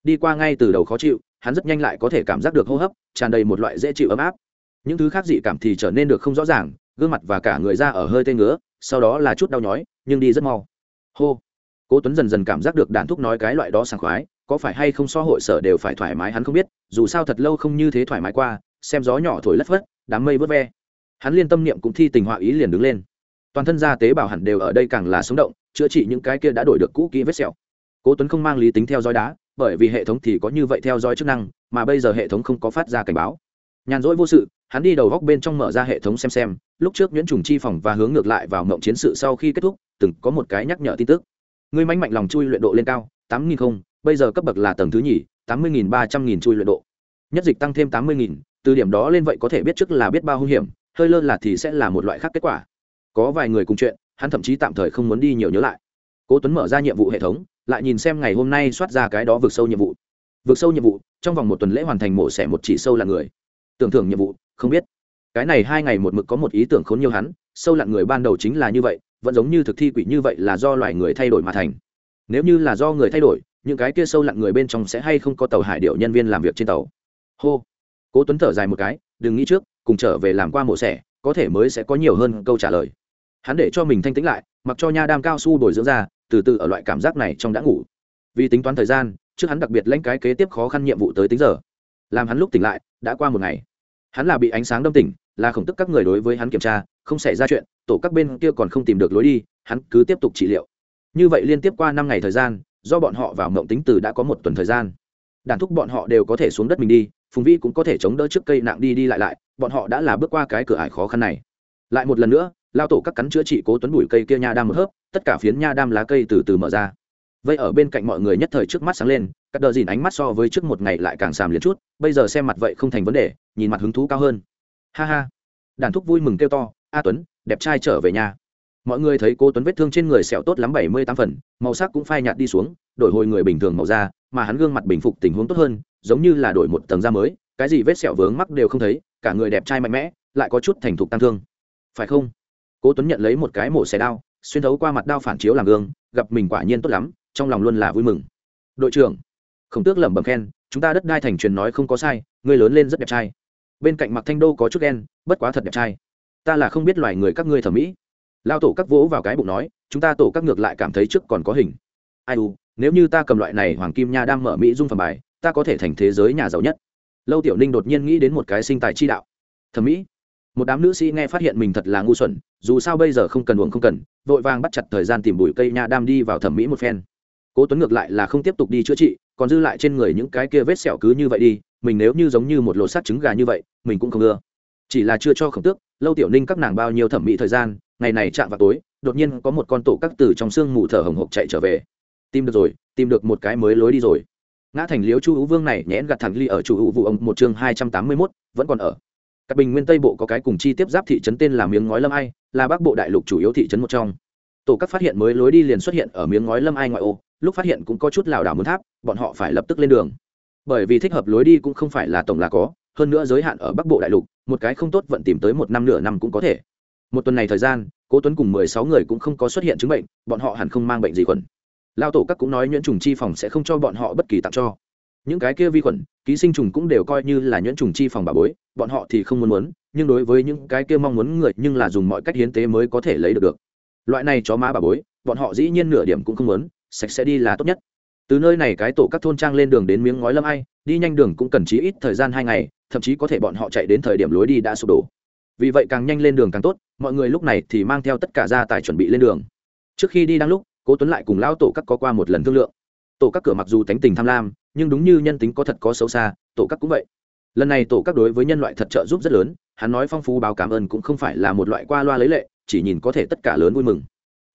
Đi qua ngay từ đầu khó chịu, hắn rất nhanh lại có thể cảm giác được hô hấp, tràn đầy một loại dễ chịu ấm áp. Những thứ khác dị cảm thì trở nên được không rõ ràng, gương mặt và cả người ra ở hơi tê ngứa, sau đó là chút đau nhói, nhưng đi rất mau. Hô. Cố tuấn dần dần cảm giác được đàn thúc nói cái loại đó sảng khoái, có phải hay không so hội sở đều phải thoải mái hắn không biết, dù sao thật lâu không như thế thoải mái qua, xem gió nhỏ thổi lất phất, đám mây vớt ve. Hắn liên tâm niệm cũng thi tình họa ý liền đứng lên toàn thân da tế bào hẳn đều ở đây càng là sống động, chữa trị những cái kia đã đổi được cũ kỹ vết sẹo. Cố tuấn không mang lý tính theo dõi đá, bởi vì hệ thống thì có như vậy theo dõi chức năng, mà bây giờ hệ thống không có phát ra cảnh báo. Nhàn rỗi vô sự, hắn đi đầu góc bên trong mở ra hệ thống xem xem, lúc trước nhuyễn trùng chi phòng và hướng ngược lại vào mộng chiến sự sau khi kết thúc, từng có một cái nhắc nhở tin tức. Ngươi mạnh mạnh lòng chui luyện độ lên cao, tám nghìn không, bây giờ cấp bậc là tầng thứ nhì, tám mươi nghìn ba trăm nghìn chui luyện độ. Nhất dịch tăng thêm tám mươi nghìn, từ điểm đó lên vậy có thể biết trước là biết bao hung hiểm, hơi lơ là thì sẽ là một loại khác kết quả có vài người cùng chuyện, hắn thậm chí tạm thời không muốn đi nhiều nhớ lại. Cố tuấn mở ra nhiệm vụ hệ thống, lại nhìn xem ngày hôm nay soát ra cái đó vượt sâu nhiệm vụ. Vượt sâu nhiệm vụ, trong vòng một tuần lễ hoàn thành mổ xẻ một chỉ sâu là người. Tưởng thưởng nhiệm vụ, không biết. Cái này hai ngày một mực có một ý tưởng khốn nhiều hắn, sâu lặn người ban đầu chính là như vậy, vẫn giống như thực thi quỷ như vậy là do loài người thay đổi mà thành. Nếu như là do người thay đổi, những cái kia sâu lặn người bên trong sẽ hay không có tàu hải điệu nhân viên làm việc trên tàu. Hô. Cố tuấn thở dài một cái, đừng nghĩ trước, cùng trở về làm qua mổ xẻ, có thể mới sẽ có nhiều hơn câu trả lời hắn để cho mình thanh tĩnh lại, mặc cho nha đam cao su bồi dưỡng ra, từ từ ở loại cảm giác này trong đã ngủ. Vì tính toán thời gian, trước hắn đặc biệt lãnh cái kế tiếp khó khăn nhiệm vụ tới tính giờ. Làm hắn lúc tỉnh lại, đã qua một ngày. Hắn là bị ánh sáng đâm tỉnh, là khổng tức các người đối với hắn kiểm tra, không xảy ra chuyện, tổ các bên kia còn không tìm được lối đi, hắn cứ tiếp tục trị liệu. Như vậy liên tiếp qua năm ngày thời gian, do bọn họ vào mộng tính từ đã có một tuần thời gian. Đàn thúc bọn họ đều có thể xuống đất mình đi, phùng vi cũng có thể chống đỡ trước cây nặng đi đi lại lại, bọn họ đã là bước qua cái cửa ải khó khăn này. Lại một lần nữa lao tổ các cắn chữa trị cố tuấn bụi cây kia nha đam một hớp, tất cả phiến nha đam lá cây từ từ mở ra. Vậy ở bên cạnh mọi người nhất thời trước mắt sáng lên các đờ dìn ánh mắt so với trước một ngày lại càng sàm liền chút, bây giờ xem mặt vậy không thành vấn đề, nhìn mặt hứng thú cao hơn. Ha ha. Đàn thúc vui mừng kêu to, a tuấn, đẹp trai trở về nhà. Mọi người thấy cô tuấn vết thương trên người sẹo tốt lắm bảy mươi tám phần, màu sắc cũng phai nhạt đi xuống, đổi hồi người bình thường màu da, mà hắn gương mặt bình phục tình huống tốt hơn, giống như là đổi một tầng da mới, cái gì vết sẹo vướng mắc đều không thấy, cả người đẹp trai mạnh mẽ, lại có chút thành thục tăng thương. Phải không? Cố tuấn nhận lấy một cái mổ xẻ đao, xuyên thấu qua mặt đao phản chiếu làm gương, gặp mình quả nhiên tốt lắm, trong lòng luôn là vui mừng. Đội trưởng. Khổng tước lẩm bẩm khen, chúng ta đất đai thành truyền nói không có sai, ngươi lớn lên rất đẹp trai. Bên cạnh mặc thanh đô có chút đen bất quá thật đẹp trai. Ta là không biết loài người các ngươi thẩm mỹ. Lao tổ các vỗ vào cái bụng nói, chúng ta tổ các ngược lại cảm thấy trước còn có hình. Ai u, nếu như ta cầm loại này hoàng kim nha đang mở mỹ dung phẩm bài, ta có thể thành thế giới nhà giàu nhất. Lâu tiểu ninh đột nhiên nghĩ đến một cái sinh tài chi đạo. Thẩm mỹ? Một đám nữ sĩ nghe phát hiện mình thật là ngu xuẩn, dù sao bây giờ không cần uống không cần, vội vàng bắt chặt thời gian tìm bụi cây nha đam đi vào thẩm mỹ một phen. Cố tuấn ngược lại là không tiếp tục đi chữa trị, còn dư lại trên người những cái kia vết sẹo cứ như vậy đi, mình nếu như giống như một lỗ sát trứng gà như vậy, mình cũng không ưa. Chỉ là chưa cho khổng tước, lâu tiểu ninh các nàng bao nhiêu thẩm mỹ thời gian, ngày này chạm vào tối, đột nhiên có một con tổ các từ trong xương mù thở hồng hộc chạy trở về. Tìm được rồi, tìm được một cái mới lối đi rồi. Ngã thành liếu chu hữu vương này nhẽn gặt thẳng ly ở chủ hữu vụ ông, một chương hai trăm tám mươi mốt, vẫn còn ở các bình nguyên tây bộ có cái cùng chi tiếp giáp thị trấn tên là miếng ngói lâm ai, là bắc bộ đại lục chủ yếu thị trấn một trong. Tổ các phát hiện mới lối đi liền xuất hiện ở miếng ngói lâm ai ngoại ô, lúc phát hiện cũng có chút lảo đảo muốn tháp, bọn họ phải lập tức lên đường. Bởi vì thích hợp lối đi cũng không phải là tổng là có, hơn nữa giới hạn ở bắc bộ đại lục, một cái không tốt vận tìm tới một năm nửa năm cũng có thể. Một tuần này thời gian, cố tuấn cùng mười sáu người cũng không có xuất hiện chứng bệnh, bọn họ hẳn không mang bệnh gì khuẩn. Lao tổ các cũng nói nhuyễn trùng chi phòng sẽ không cho bọn họ bất kỳ tặng cho những cái kia vi khuẩn, ký sinh trùng cũng đều coi như là nhuyễn trùng chi phòng bà bối, bọn họ thì không muốn muốn, nhưng đối với những cái kia mong muốn người nhưng là dùng mọi cách hiến tế mới có thể lấy được được. Loại này chó má bà bối, bọn họ dĩ nhiên nửa điểm cũng không muốn, sạch sẽ đi là tốt nhất. Từ nơi này cái tổ các thôn trang lên đường đến miếng ngói lâm ai, đi nhanh đường cũng cần chí ít thời gian hai ngày, thậm chí có thể bọn họ chạy đến thời điểm lối đi đã sụp đổ. Vì vậy càng nhanh lên đường càng tốt, mọi người lúc này thì mang theo tất cả gia tài chuẩn bị lên đường. Trước khi đi đang lúc, cố tuấn lại cùng lão tổ các có qua một lần thương lượng. Tổ các cửa mặc dù tánh tình tham lam nhưng đúng như nhân tính có thật có xấu xa, tổ các cũng vậy. Lần này tổ các đối với nhân loại thật trợ giúp rất lớn, hắn nói phong phú báo cảm ơn cũng không phải là một loại qua loa lấy lệ, chỉ nhìn có thể tất cả lớn vui mừng.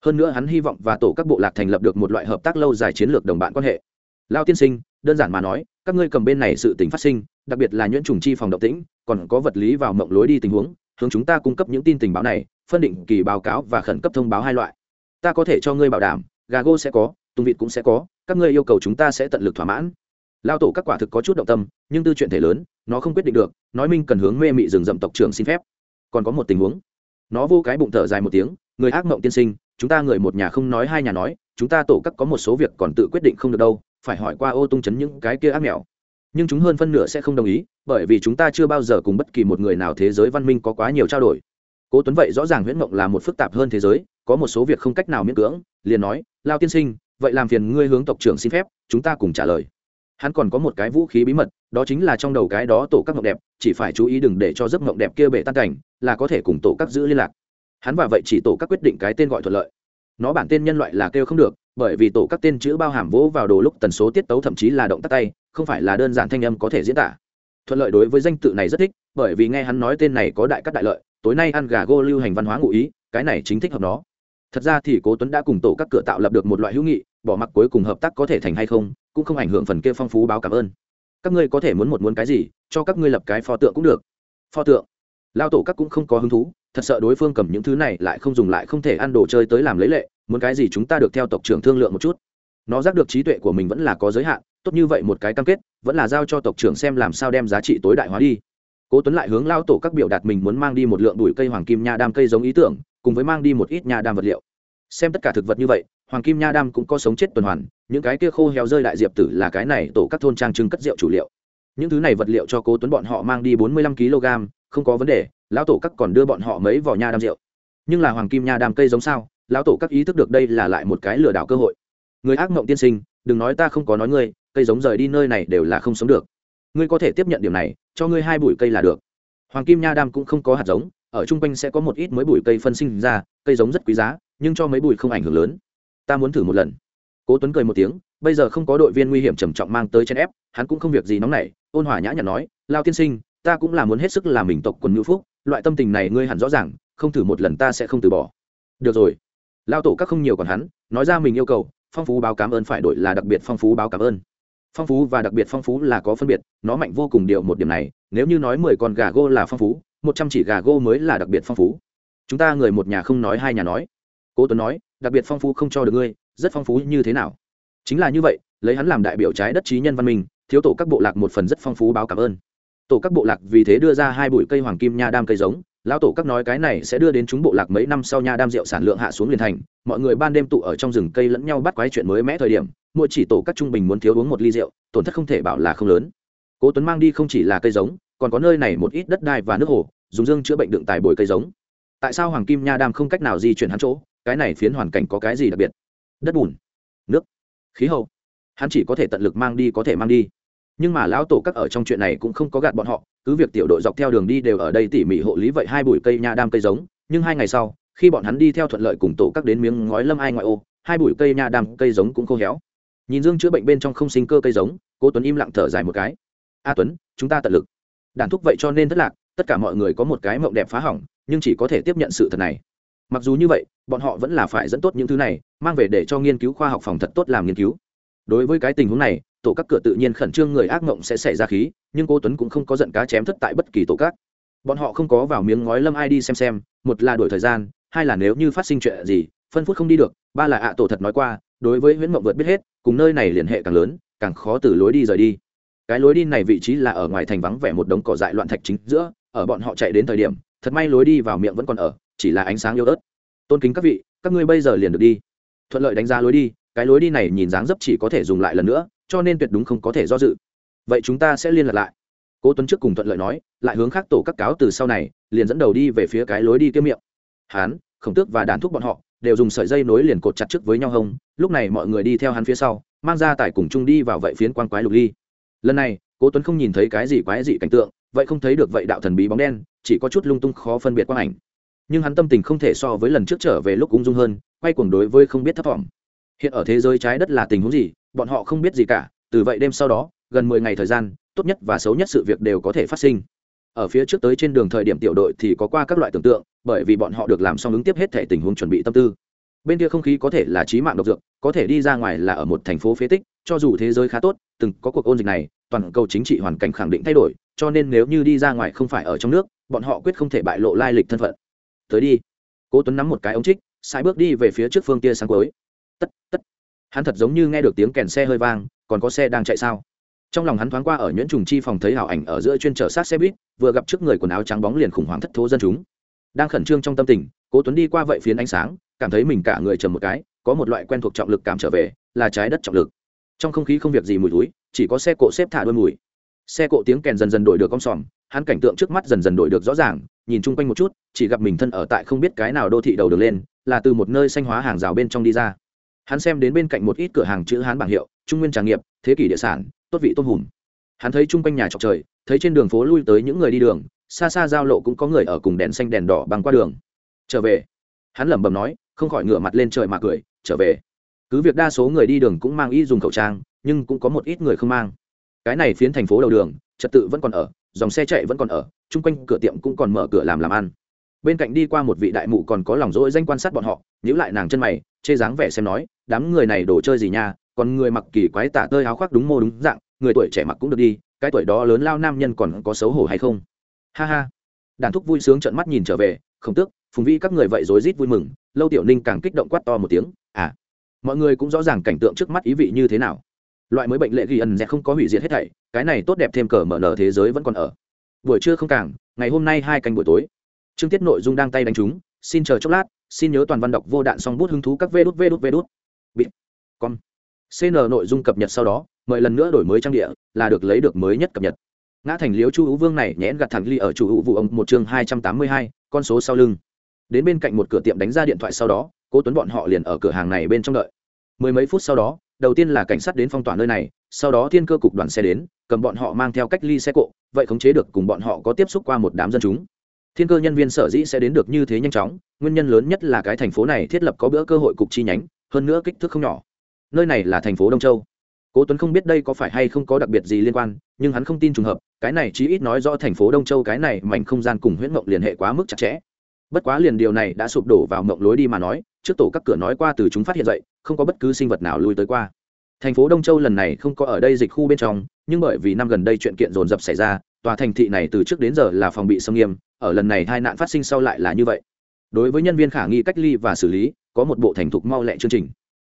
Hơn nữa hắn hy vọng và tổ các bộ lạc thành lập được một loại hợp tác lâu dài chiến lược đồng bạn quan hệ. Lao tiên sinh, đơn giản mà nói, các ngươi cầm bên này sự tình phát sinh, đặc biệt là nhuyễn trùng chi phòng động tĩnh, còn có vật lý vào mộng lối đi tình huống, hướng chúng ta cung cấp những tin tình báo này, phân định kỳ báo cáo và khẩn cấp thông báo hai loại. Ta có thể cho ngươi bảo đảm gà gô sẽ có tung vịt cũng sẽ có, các ngươi yêu cầu chúng ta sẽ tận lực thỏa mãn lao tổ các quả thực có chút động tâm, nhưng tư chuyện thể lớn, nó không quyết định được, nói minh cần hướng mê mị rừng rậm tộc trưởng xin phép. Còn có một tình huống. Nó vô cái bụng thở dài một tiếng, người ác mộng tiên sinh, chúng ta người một nhà không nói hai nhà nói, chúng ta tổ các có một số việc còn tự quyết định không được đâu, phải hỏi qua ô tung chấn những cái kia ác mèo nhưng chúng hơn phân nửa sẽ không đồng ý, bởi vì chúng ta chưa bao giờ cùng bất kỳ một người nào thế giới văn minh có quá nhiều trao đổi. Cố tuấn vậy rõ ràng huyễn mộng là một phức tạp hơn thế giới, có một số việc không cách nào miễn cưỡng, liền nói, lao tiên sinh, vậy làm phiền ngươi hướng tộc trưởng xin phép, chúng ta cùng trả lời hắn còn có một cái vũ khí bí mật, đó chính là trong đầu cái đó tổ các ngộng đẹp, chỉ phải chú ý đừng để cho giấc ngộng đẹp kia bể tan cảnh, là có thể cùng tổ các giữ liên lạc. Hắn và vậy chỉ tổ các quyết định cái tên gọi thuận lợi. Nó bản tên nhân loại là kêu không được, bởi vì tổ các tên chữ bao hàm vỗ vào đồ lúc tần số tiết tấu thậm chí là động tác tay, không phải là đơn giản thanh âm có thể diễn tả. Thuận lợi đối với danh tự này rất thích, bởi vì nghe hắn nói tên này có đại cắt đại lợi, tối nay ăn gà gô lưu hành văn hóa ngụ ý, cái này chính thích hợp nó. Thật ra thì cố tuấn đã cùng tổ các cửa tạo lập được một loại hữu nghị, bỏ mặc cuối cùng hợp tác có thể thành hay không cũng không ảnh hưởng phần kia phong phú báo cảm ơn. Các ngươi có thể muốn một muốn cái gì, cho các ngươi lập cái pho tượng cũng được. Pho tượng? Lao tổ các cũng không có hứng thú, thật sợ đối phương cầm những thứ này lại không dùng lại không thể ăn đồ chơi tới làm lấy lệ, muốn cái gì chúng ta được theo tộc trưởng thương lượng một chút. Nó giác được trí tuệ của mình vẫn là có giới hạn, tốt như vậy một cái cam kết, vẫn là giao cho tộc trưởng xem làm sao đem giá trị tối đại hóa đi. Cố tuấn lại hướng lao tổ các biểu đạt mình muốn mang đi một lượng đùi cây hoàng kim nha đam cây giống ý tưởng, cùng với mang đi một ít nha đam vật liệu. Xem tất cả thực vật như vậy hoàng kim nha đam cũng có sống chết tuần hoàn, những cái kia khô héo rơi đại diệp tử là cái này tổ các thôn trang trưng cất rượu chủ liệu. Những thứ này vật liệu cho cố tuấn bọn họ mang đi bốn mươi lăm kg, không có vấn đề, lão tổ các còn đưa bọn họ mấy vỏ nha đam rượu. Nhưng là hoàng kim nha đam cây giống sao, lão tổ các ý thức được đây là lại một cái lừa đảo cơ hội. Người ác mộng tiên sinh, đừng nói ta không có nói ngươi, cây giống rời đi nơi này đều là không sống được. Ngươi có thể tiếp nhận điểm này, cho ngươi hai bụi cây là được. Hoàng kim nha đam cũng không có hạt giống, ở trung quanh sẽ có một ít mới bụi cây phân sinh ra, cây giống rất quý giá, nhưng cho mấy bụi không ảnh hưởng lớn ta muốn thử một lần. Cố tuấn cười một tiếng, bây giờ không có đội viên nguy hiểm trầm trọng mang tới chen ép, hắn cũng không việc gì nóng nảy, ôn hòa nhã nhặn nói, lao tiên sinh, ta cũng là muốn hết sức làm mình tộc quần ngữ phúc, loại tâm tình này ngươi hẳn rõ ràng, không thử một lần ta sẽ không từ bỏ. Được rồi. Lao tổ các không nhiều còn hắn, nói ra mình yêu cầu, phong phú báo cảm ơn phải đổi là đặc biệt phong phú báo cảm ơn. Phong phú và đặc biệt phong phú là có phân biệt, nó mạnh vô cùng điều một điểm này, nếu như nói mười con gà gô là phong phú, một trăm chỉ gà gô mới là đặc biệt phong phú. Chúng ta người một nhà không nói hai nhà nói. Cố tuấn nói đặc biệt phong phú không cho được ngươi, rất phong phú như thế nào? Chính là như vậy, lấy hắn làm đại biểu trái đất trí nhân văn minh, thiếu tổ các bộ lạc một phần rất phong phú báo cảm ơn. Tổ các bộ lạc vì thế đưa ra hai bụi cây hoàng kim nha đam cây giống, lão tổ các nói cái này sẽ đưa đến chúng bộ lạc mấy năm sau nha đam rượu sản lượng hạ xuống liền thành, mọi người ban đêm tụ ở trong rừng cây lẫn nhau bắt quái chuyện mới mẽ thời điểm, mỗi chỉ tổ các trung bình muốn thiếu uống một ly rượu, tổn thất không thể bảo là không lớn. Cố tuấn mang đi không chỉ là cây giống, còn có nơi này một ít đất đai và nước hồ, dùng dương chữa bệnh đựng tài bồi cây giống. Tại sao hoàng kim nha đam không cách nào di chuyển hắn chỗ? Cái này phiến hoàn cảnh có cái gì đặc biệt? Đất bùn, nước, khí hậu. Hắn chỉ có thể tận lực mang đi, có thể mang đi. Nhưng mà lão tổ các ở trong chuyện này cũng không có gạt bọn họ, cứ việc tiểu đội dọc theo đường đi đều ở đây tỉ mỉ hộ lý vậy hai bụi cây nha đam cây giống, nhưng hai ngày sau, khi bọn hắn đi theo thuận lợi cùng tổ các đến miếng ngói lâm ai ngoại ô, hai bụi cây nha đam cây giống cũng khô héo. Nhìn dương chữa bệnh bên trong không sinh cơ cây giống, cố tuấn im lặng thở dài một cái. A tuấn, chúng ta tận lực. Đàn thúc vậy cho nên thất lạc, tất cả mọi người có một cái mộng đẹp phá hỏng, nhưng chỉ có thể tiếp nhận sự thật này mặc dù như vậy, bọn họ vẫn là phải dẫn tốt những thứ này, mang về để cho nghiên cứu khoa học phòng thật tốt làm nghiên cứu. Đối với cái tình huống này, tổ các cửa tự nhiên khẩn trương người ác mộng sẽ xảy ra khí, nhưng cô tuấn cũng không có giận cá chém thất tại bất kỳ tổ các. Bọn họ không có vào miếng ngói lâm ai đi xem xem, một là đổi thời gian, hai là nếu như phát sinh chuyện gì, phân phút không đi được, ba là ạ tổ thật nói qua, đối với huyễn mộng vượt biết hết, cùng nơi này liên hệ càng lớn, càng khó từ lối đi rời đi. Cái lối đi này vị trí là ở ngoài thành vắng vẻ một đống cỏ dại loạn thạch chính giữa, ở bọn họ chạy đến thời điểm, thật may lối đi vào miệng vẫn còn ở chỉ là ánh sáng yếu ớt. Tôn kính các vị, các ngươi bây giờ liền được đi. Thuận lợi đánh giá lối đi, cái lối đi này nhìn dáng dấp chỉ có thể dùng lại lần nữa, cho nên tuyệt đúng không có thể do dự. Vậy chúng ta sẽ liên lạc lại. Cố tuấn trước cùng thuận lợi nói, lại hướng khác tổ các cáo từ sau này, liền dẫn đầu đi về phía cái lối đi kia miệng. Hán, khổng tước và đàn thúc bọn họ đều dùng sợi dây nối liền cột chặt trước với nhau hông, lúc này mọi người đi theo hắn phía sau, mang ra tải cùng chung đi vào vậy phiến quan quái lục ly. Lần này, cố tuấn không nhìn thấy cái gì quái dị cảnh tượng, vậy không thấy được vậy đạo thần bí bóng đen, chỉ có chút lung tung khó phân biệt quang ảnh nhưng hắn tâm tình không thể so với lần trước trở về lúc ung dung hơn, quay cuồng đối với không biết thấp thỏm. Hiện ở thế giới trái đất là tình huống gì, bọn họ không biết gì cả, từ vậy đêm sau đó, gần mười ngày thời gian, tốt nhất và xấu nhất sự việc đều có thể phát sinh. Ở phía trước tới trên đường thời điểm tiểu đội thì có qua các loại tưởng tượng, bởi vì bọn họ được làm xong ứng tiếp hết thể tình huống chuẩn bị tâm tư. Bên kia không khí có thể là trí mạng độc dược, có thể đi ra ngoài là ở một thành phố phế tích, cho dù thế giới khá tốt, từng có cuộc ôn dịch này, toàn cầu chính trị hoàn cảnh khẳng định thay đổi, cho nên nếu như đi ra ngoài không phải ở trong nước, bọn họ quyết không thể bại lộ lai lịch thân phận tới đi. Cố tuấn nắm một cái ống trích sai bước đi về phía trước phương tia sáng cuối. Tất tất. Hắn thật giống như nghe được tiếng kèn xe hơi vang, còn có xe đang chạy sao? Trong lòng hắn thoáng qua ở nhuyễn trùng chi phòng thấy hảo ảnh ở giữa chuyên chở sát xe buýt, vừa gặp trước người quần áo trắng bóng liền khủng hoảng thất thố dân chúng. Đang khẩn trương trong tâm tình, cố tuấn đi qua vậy phiến ánh sáng, cảm thấy mình cả người trầm một cái, có một loại quen thuộc trọng lực cảm trở về, là trái đất trọng lực. Trong không khí không việc gì mùi túi chỉ có xe cộ xếp thả đôi mùi. Xe cộ tiếng kèn dần dần đổi được cong sòm, hắn cảnh tượng trước mắt dần dần đổi được rõ ràng nhìn chung quanh một chút, chỉ gặp mình thân ở tại không biết cái nào đô thị đầu đường lên, là từ một nơi xanh hóa hàng rào bên trong đi ra. Hắn xem đến bên cạnh một ít cửa hàng chữ hán bảng hiệu, trung nguyên tràng nghiệp, thế kỷ địa sản, tốt vị tôm hùm. Hắn thấy chung quanh nhà trọc trời, thấy trên đường phố lui tới những người đi đường, xa xa giao lộ cũng có người ở cùng đèn xanh đèn đỏ băng qua đường. Trở về. Hắn lẩm bẩm nói, không khỏi ngửa mặt lên trời mà cười, trở về. Cứ việc đa số người đi đường cũng mang y dùng khẩu trang, nhưng cũng có một ít người không mang. Cái này phiến thành phố đầu đường, trật tự vẫn còn ở, dòng xe chạy vẫn còn ở chung quanh cửa tiệm cũng còn mở cửa làm làm ăn. Bên cạnh đi qua một vị đại mụ còn có lòng dỗi danh quan sát bọn họ nhữ lại nàng chân mày, chê dáng vẻ xem nói, đám người này đồ chơi gì nha, còn người mặc kỳ quái tả tơi áo khoác đúng mô đúng dạng, người tuổi trẻ mặc cũng được đi, cái tuổi đó lớn lao nam nhân còn có xấu hổ hay không? Ha ha. Đàn thúc vui sướng trợn mắt nhìn trở về không tức phùng vi các người vậy rối rít vui mừng, lâu tiểu ninh càng kích động quát to một tiếng à mọi người cũng rõ ràng cảnh tượng trước mắt ý vị như thế nào. Loại mới bệnh lệ ghi ẩn sẽ không có hủy diệt hết thảy, cái này tốt đẹp thêm cờ mở nở thế giới vẫn còn ở buổi trưa không cảng, ngày hôm nay hai canh buổi tối. Chương tiết nội dung đang tay đánh chúng xin chờ chốc lát xin nhớ toàn văn đọc vô đạn song bút hứng thú các vê đút vê đút vê đút. Bị con cn nội dung cập nhật sau đó mời lần nữa đổi mới trang địa là được lấy được mới nhất cập nhật. Ngã thành liếu chu hữu vương này nhẽn gặt thẳng ly ở chủ hữu vụ ông một chương hai trăm tám mươi hai con số sau lưng. Đến bên cạnh một cửa tiệm đánh ra điện thoại sau đó cố tuấn bọn họ liền ở cửa hàng này bên trong đợi. Mười mấy phút sau đó đầu tiên là cảnh sát đến phong tỏa nơi này sau đó thiên cơ cục đoàn xe đến, cầm bọn họ mang theo cách ly xe cộ, vậy khống chế được cùng bọn họ có tiếp xúc qua một đám dân chúng. Thiên cơ nhân viên sở dĩ sẽ đến được như thế nhanh chóng, nguyên nhân lớn nhất là cái thành phố này thiết lập có bữa cơ hội cục chi nhánh, hơn nữa kích thước không nhỏ. Nơi này là thành phố đông châu. Cố tuấn không biết đây có phải hay không có đặc biệt gì liên quan, nhưng hắn không tin trùng hợp, cái này chí ít nói rõ thành phố đông châu cái này mảnh không gian cùng huyễn mộng liên hệ quá mức chặt chẽ. Bất quá liền điều này đã sụp đổ vào mộng lối đi mà nói, trước tổ các cửa nói qua từ chúng phát hiện dậy, không có bất cứ sinh vật nào lui tới qua thành phố đông châu lần này không có ở đây dịch khu bên trong, nhưng bởi vì năm gần đây chuyện kiện dồn dập xảy ra, tòa thành thị này từ trước đến giờ là phòng bị xâm nghiêm, ở lần này tai nạn phát sinh sau lại là như vậy. Đối với nhân viên khả nghi cách ly và xử lý, có một bộ thành thục mau lẹ chương trình.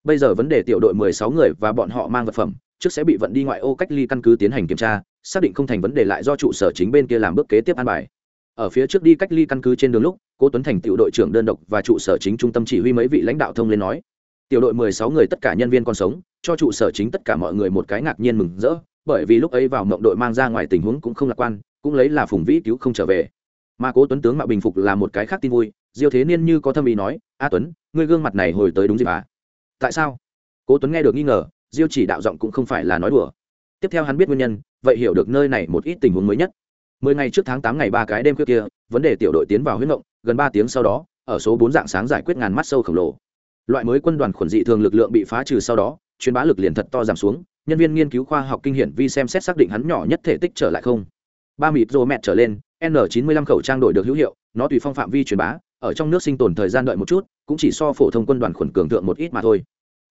Bây giờ vấn đề tiểu đội 16 người và bọn họ mang vật phẩm, trước sẽ bị vận đi ngoại ô cách ly căn cứ tiến hành kiểm tra, xác định không thành vấn đề lại do trụ sở chính bên kia làm bước kế tiếp an bài. Ở phía trước đi cách ly căn cứ trên đường lúc, cố tuấn thành tiểu đội trưởng đơn độc và trụ sở chính trung tâm chỉ huy mấy vị lãnh đạo thông lên nói, tiểu đội 16 người tất cả nhân viên còn sống cho trụ sở chính tất cả mọi người một cái ngạc nhiên mừng rỡ, bởi vì lúc ấy vào mộng đội mang ra ngoài tình huống cũng không lạc quan, cũng lấy là phùng vĩ cứu không trở về. Mà cố tuấn tướng mạo bình phục là một cái khác tin vui, diêu thế niên như có thâm ý nói, a tuấn, ngươi gương mặt này hồi tới đúng gì à? tại sao? Cố tuấn nghe được nghi ngờ, diêu chỉ đạo giọng cũng không phải là nói đùa. Tiếp theo hắn biết nguyên nhân, vậy hiểu được nơi này một ít tình huống mới nhất. Mười ngày trước tháng tám ngày ba cái đêm khuya kia, vấn đề tiểu đội tiến vào huyết động gần ba tiếng sau đó, ở số bốn dạng sáng giải quyết ngàn mắt sâu khổng lồ. Loại mới quân đoàn khuẩn dị thường lực lượng bị phá trừ sau đó truyền bá lực liền thật to giảm xuống, nhân viên nghiên cứu khoa học kinh hiển vi xem xét xác định hắn nhỏ nhất thể tích trở lại không. Ba mịt rô mẹt trở lên n 95 khẩu trang đổi được hữu hiệu, nó tùy phong phạm vi truyền bá, ở trong nước sinh tồn thời gian đợi một chút, cũng chỉ so phổ thông quân đoàn khuẩn cường thượng một ít mà thôi.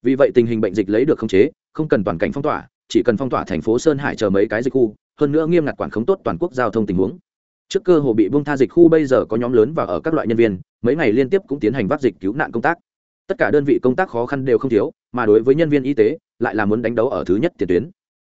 Vì vậy tình hình bệnh dịch lấy được khống chế, không cần toàn cảnh phong tỏa, chỉ cần phong tỏa thành phố sơn hải chờ mấy cái dịch khu, hơn nữa nghiêm ngặt quản khống tốt toàn quốc giao thông tình huống. Trước cơ hồ bị buông tha dịch khu bây giờ có nhóm lớn và ở các loại nhân viên, mấy ngày liên tiếp cũng tiến hành vác dịch cứu nạn công tác tất cả đơn vị công tác khó khăn đều không thiếu, mà đối với nhân viên y tế, lại là muốn đánh đấu ở thứ nhất tiền tuyến.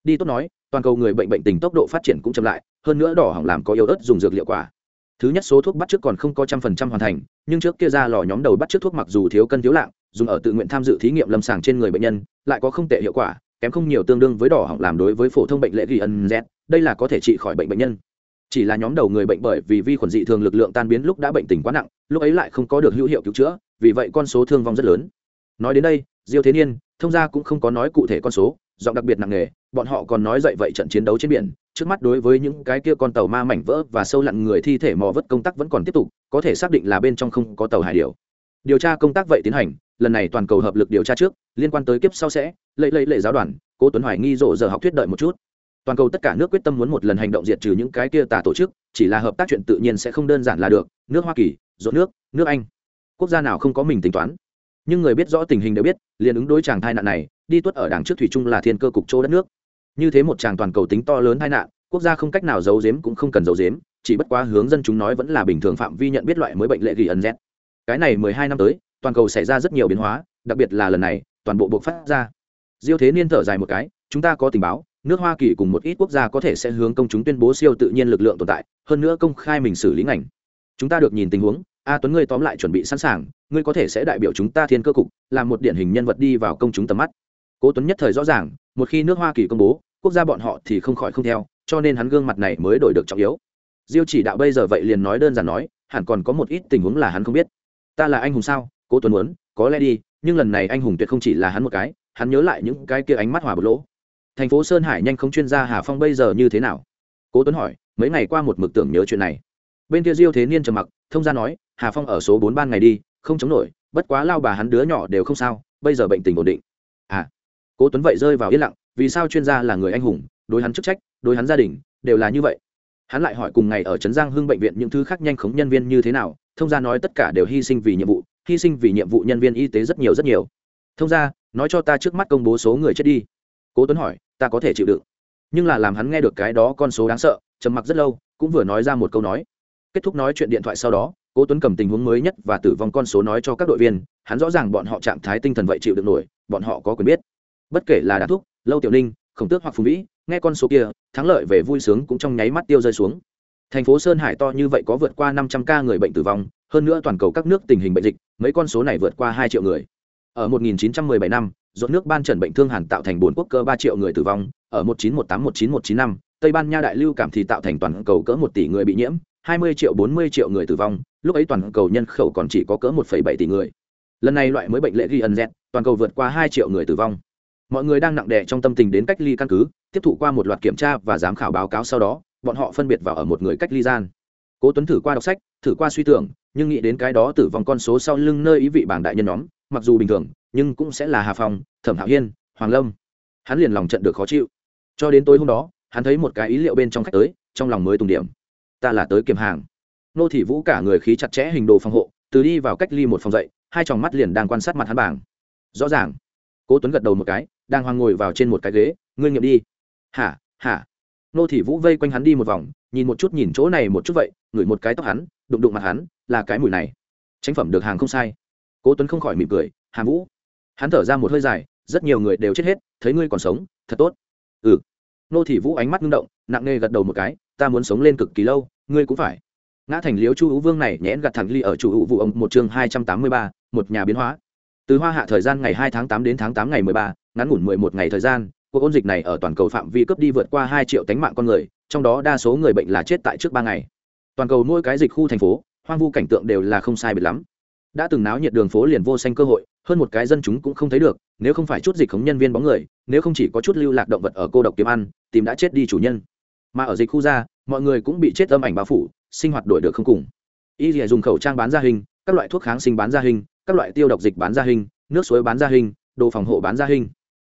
Đi tốt nói, toàn cầu người bệnh bệnh tình tốc độ phát triển cũng chậm lại, hơn nữa đỏ hỏng làm có yếu ớt dùng dược liệu quả. Thứ nhất số thuốc bắt trước còn không có trăm phần trăm hoàn thành, nhưng trước kia ra lò nhóm đầu bắt trước thuốc mặc dù thiếu cân thiếu lạng, dùng ở tự nguyện tham dự thí nghiệm lâm sàng trên người bệnh nhân, lại có không tệ hiệu quả, kém không nhiều tương đương với đỏ hỏng làm đối với phổ thông bệnh lệ ghi ân z, đây là có thể trị khỏi bệnh bệnh nhân chỉ là nhóm đầu người bệnh bởi vì vi khuẩn dị thường lực lượng tan biến lúc đã bệnh tình quá nặng, lúc ấy lại không có được hữu hiệu cứu chữa, vì vậy con số thương vong rất lớn. Nói đến đây, diêu thế niên, thông gia cũng không có nói cụ thể con số, giọng đặc biệt nặng nề, bọn họ còn nói dậy vậy trận chiến đấu trên biển, trước mắt đối với những cái kia con tàu ma mảnh vỡ và sâu lặn người thi thể mò vớt công tác vẫn còn tiếp tục, có thể xác định là bên trong không có tàu hải điều. Điều tra công tác vậy tiến hành, lần này toàn cầu hợp lực điều tra trước, liên quan tới kiếp sau sẽ, lệ lệ lệ giáo đoàn, cố tuấn hoài nghi rộ giờ học thuyết đợi một chút toàn cầu tất cả nước quyết tâm muốn một lần hành động diệt trừ những cái kia tà tổ chức, chỉ là hợp tác chuyện tự nhiên sẽ không đơn giản là được, nước hoa kỳ Rốt nước nước anh, quốc gia nào không có mình tính toán. Nhưng người biết rõ tình hình đều biết, liền ứng đối chàng thai nạn này, đi tuất ở đảng trước thủy trung là thiên cơ cục chỗ đất nước. Như thế một chàng toàn cầu tính to lớn tai nạn, quốc gia không cách nào giấu giếm cũng không cần giấu giếm, chỉ bất quá hướng dân chúng nói vẫn là bình thường phạm vi nhận biết loại mới bệnh lệ ghi ẩn z. Cái này mười hai năm tới, toàn cầu xảy ra rất nhiều biến hóa, đặc biệt là lần này, toàn bộ buộc phát ra. Diêu thế niên thở dài một cái, chúng ta có tình báo nước hoa kỳ cùng một ít quốc gia có thể sẽ hướng công chúng tuyên bố siêu tự nhiên lực lượng tồn tại, hơn nữa công khai mình xử lý ngành. Chúng ta được nhìn tình huống, a tuấn ngươi tóm lại chuẩn bị sẵn sàng, ngươi có thể sẽ đại biểu chúng ta thiên cơ cục, làm một điển hình nhân vật đi vào công chúng tầm mắt. Cố tuấn nhất thời rõ ràng, một khi nước hoa kỳ công bố, quốc gia bọn họ thì không khỏi không theo, cho nên hắn gương mặt này mới đổi được trọng yếu. Diêu chỉ đạo bây giờ vậy liền nói đơn giản nói, hẳn còn có một ít tình huống là hắn không biết. Ta là anh hùng sao? Cố tuấn muốn, có lẽ đi, nhưng lần này anh hùng tuyệt không chỉ là hắn một cái, hắn nhớ lại những cái kia ánh mắt hòa bột lỗ thành phố sơn hải nhanh không chuyên gia hà phong bây giờ như thế nào? Cố tuấn hỏi, mấy ngày qua một mực tưởng nhớ chuyện này. Bên kia diêu thế niên trầm mặc, thông gia nói, hà phong ở số bốn ban ngày đi, không chống nổi, bất quá lao bà hắn đứa nhỏ đều không sao, bây giờ bệnh tình ổn định. À cố tuấn vậy rơi vào yên lặng, vì sao chuyên gia là người anh hùng, đối hắn chức trách, đối hắn gia đình, đều là như vậy? Hắn lại hỏi cùng ngày ở trấn giang hưng bệnh viện những thứ khác nhanh khống nhân viên như thế nào, thông gia nói tất cả đều hy sinh vì nhiệm vụ, hy sinh vì nhiệm vụ nhân viên y tế rất nhiều rất nhiều. Thông gia, nói cho ta trước mắt công bố số người chết đi cố tuấn hỏi, ta có thể chịu đựng. Nhưng là làm hắn nghe được cái đó con số đáng sợ, trầm mặc rất lâu, cũng vừa nói ra một câu nói. Kết thúc nói chuyện điện thoại sau đó, cố tuấn cầm tình huống mới nhất và tử vong con số nói cho các đội viên, hắn rõ ràng bọn họ trạng thái tinh thần vậy chịu được nổi, bọn họ có quyền biết. Bất kể là đà thúc, lâu tiểu ninh, khổng tước hoặc phùng vĩ, nghe con số kia, thắng lợi về vui sướng cũng trong nháy mắt tiêu rơi xuống. Thành phố sơn hải to như vậy có vượt qua năm trăm ca người bệnh tử vong, hơn nữa toàn cầu các nước tình hình bệnh dịch, mấy con số này vượt qua hai triệu người. Ở 1917 năm dọn nước ban trần bệnh thương hàn tạo thành bốn quốc cơ ba triệu người tử vong ở 1918-1919 tây ban nha đại lưu cảm thì tạo thành toàn cầu cỡ một tỷ người bị nhiễm 20 triệu 40 triệu người tử vong lúc ấy toàn cầu nhân khẩu còn chỉ có cỡ 1,7 tỷ người. Lần này loại mới bệnh lệ ghi ẩn dẹt toàn cầu vượt qua hai triệu người tử vong. Mọi người đang nặng đè trong tâm tình đến cách ly căn cứ tiếp thụ qua một loạt kiểm tra và giám khảo báo cáo sau đó bọn họ phân biệt vào ở một người cách ly gian. Cố tuấn thử qua đọc sách thử qua suy tưởng nhưng nghĩ đến cái đó tử vong con số sau lưng nơi ý vị bảng đại nhân nhóm mặc dù bình thường nhưng cũng sẽ là hà phong, thẩm hạo hiên, hoàng lâm. Hắn liền lòng trận được khó chịu. Cho đến tối hôm đó, hắn thấy một cái ý liệu bên trong khách tới, trong lòng mới tùng điểm. Ta là tới kiểm hàng. Nô thị vũ cả người khí chặt chẽ hình đồ phòng hộ, từ đi vào cách ly một phòng dậy, hai tròng mắt liền đang quan sát mặt hắn bảng. Rõ ràng, cố tuấn gật đầu một cái, đang hoang ngồi vào trên một cái ghế, ngươi nghiệm đi. Hả? Hả? Nô thị vũ vây quanh hắn đi một vòng, nhìn một chút nhìn chỗ này một chút vậy, ngửi một cái tóc hắn, đụng đụng mặt hắn, là cái mùi này. Tránh phẩm được hàng không sai. Cố tuấn không khỏi mỉm cười hàm vũ hắn thở ra một hơi dài, rất nhiều người đều chết hết, thấy ngươi còn sống, thật tốt. Ừ. Nô thị vũ ánh mắt ngưng động, nặng nề gật đầu một cái, ta muốn sống lên cực kỳ lâu, ngươi cũng phải. Ngã thành liếu chu hữu vương này nhẽn gặt thẳng ly ở chủ hữu vụ ông, một chương hai trăm tám mươi ba, một nhà biến hóa. Từ hoa hạ thời gian ngày hai tháng tám đến tháng tám ngày mười ba, ngắn ngủn mười một ngày thời gian, cuộc ôn dịch này ở toàn cầu phạm vi cướp đi vượt qua hai triệu tánh mạng con người, trong đó đa số người bệnh là chết tại trước ba ngày. Toàn cầu mỗi cái dịch khu thành phố, hoang vu cảnh tượng đều là không sai biệt lắm. Đã từng náo nhiệt đường phố liền vô xanh cơ hội hơn một cái dân chúng cũng không thấy được, nếu không phải chút dịch khống nhân viên bóng người, nếu không chỉ có chút lưu lạc động vật ở cô độc kiếm ăn, tìm đã chết đi chủ nhân. Mà ở dịch khu ra, mọi người cũng bị chết âm ảnh bao phủ, sinh hoạt đổi được không cùng. Y dìa dùng khẩu trang bán ra hình, các loại thuốc kháng sinh bán ra hình, các loại tiêu độc dịch bán ra hình, nước suối bán ra hình, đồ phòng hộ bán ra hình.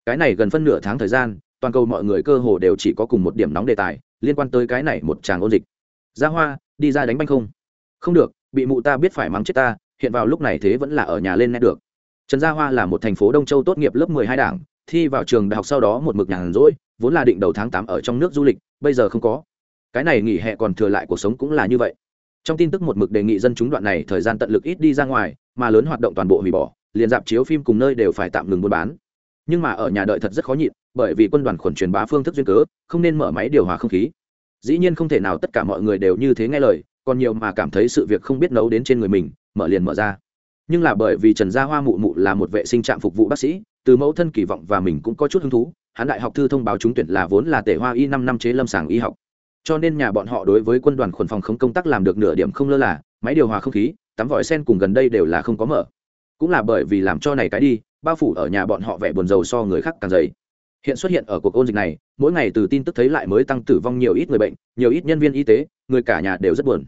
Cái này gần phân nửa tháng thời gian, toàn cầu mọi người cơ hồ đều chỉ có cùng một điểm nóng đề tài, liên quan tới cái này một tràng ôn dịch. Ra hoa, đi ra đánh banh không? Không được, bị mụ ta biết phải mắng chết ta, hiện vào lúc này thế vẫn là ở nhà lên nét được trần gia hoa là một thành phố đông châu tốt nghiệp lớp mười hai đảng, thi vào trường đại học sau đó một mực nhàn rỗi, vốn là định đầu tháng tám ở trong nước du lịch, bây giờ không có. Cái này nghỉ hè còn thừa lại cuộc sống cũng là như vậy. Trong tin tức một mực đề nghị dân chúng đoạn này thời gian tận lực ít đi ra ngoài, mà lớn hoạt động toàn bộ hủy bỏ, liền dạp chiếu phim cùng nơi đều phải tạm ngừng buôn bán. Nhưng mà ở nhà đợi thật rất khó nhịn, bởi vì quân đoàn khuẩn truyền bá phương thức duyên cớ, không nên mở máy điều hòa không khí. Dĩ nhiên không thể nào tất cả mọi người đều như thế nghe lời, còn nhiều mà cảm thấy sự việc không biết nấu đến trên người mình, mở liền mở ra nhưng là bởi vì trần gia hoa mụ mụ là một vệ sinh trạm phục vụ bác sĩ, từ mẫu thân kỳ vọng và mình cũng có chút hứng thú, hắn đại học thư thông báo trúng tuyển là vốn là tể hoa y năm năm chế lâm sàng y học. Cho nên nhà bọn họ đối với quân đoàn khuẩn phòng không công tác làm được nửa điểm không lơ là, máy điều hòa không khí, tắm vòi sen cùng gần đây đều là không có mở. Cũng là bởi vì làm cho này cái đi, bao phủ ở nhà bọn họ vẻ buồn rầu so người khác càng dày. Hiện xuất hiện ở cuộc ôn dịch này, mỗi ngày từ tin tức thấy lại mới tăng tử vong nhiều ít người bệnh, nhiều ít nhân viên y tế, người cả nhà đều rất buồn.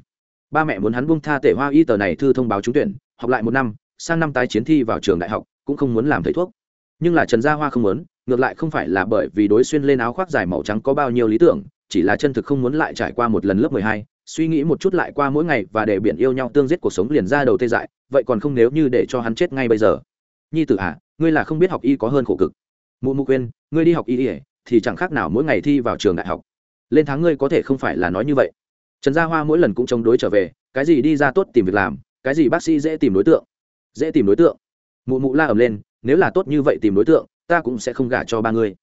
Ba mẹ muốn hắn buông tha tể hoa y tờ này thư thông báo trúng tuyển học lại một năm, sang năm tái chiến thi vào trường đại học, cũng không muốn làm thầy thuốc. Nhưng là trần gia hoa không muốn, ngược lại không phải là bởi vì đối xuyên lên áo khoác dài màu trắng có bao nhiêu lý tưởng, chỉ là chân thực không muốn lại trải qua một lần lớp mười hai, suy nghĩ một chút lại qua mỗi ngày và để biển yêu nhau tương giết cuộc sống liền ra đầu tê dại, vậy còn không nếu như để cho hắn chết ngay bây giờ. Nhi tử à ngươi là không biết học y có hơn khổ cực. Mụ mụ quên, ngươi đi học y ỉa thì chẳng khác nào mỗi ngày thi vào trường đại học. Lên tháng ngươi có thể không phải là nói như vậy. Trần gia hoa mỗi lần cũng chống đối trở về, cái gì đi ra tốt tìm việc làm cái gì bác sĩ dễ tìm đối tượng? Dễ tìm đối tượng? Mụ mụ la ầm lên, nếu là tốt như vậy tìm đối tượng, ta cũng sẽ không gả cho ba ngươi.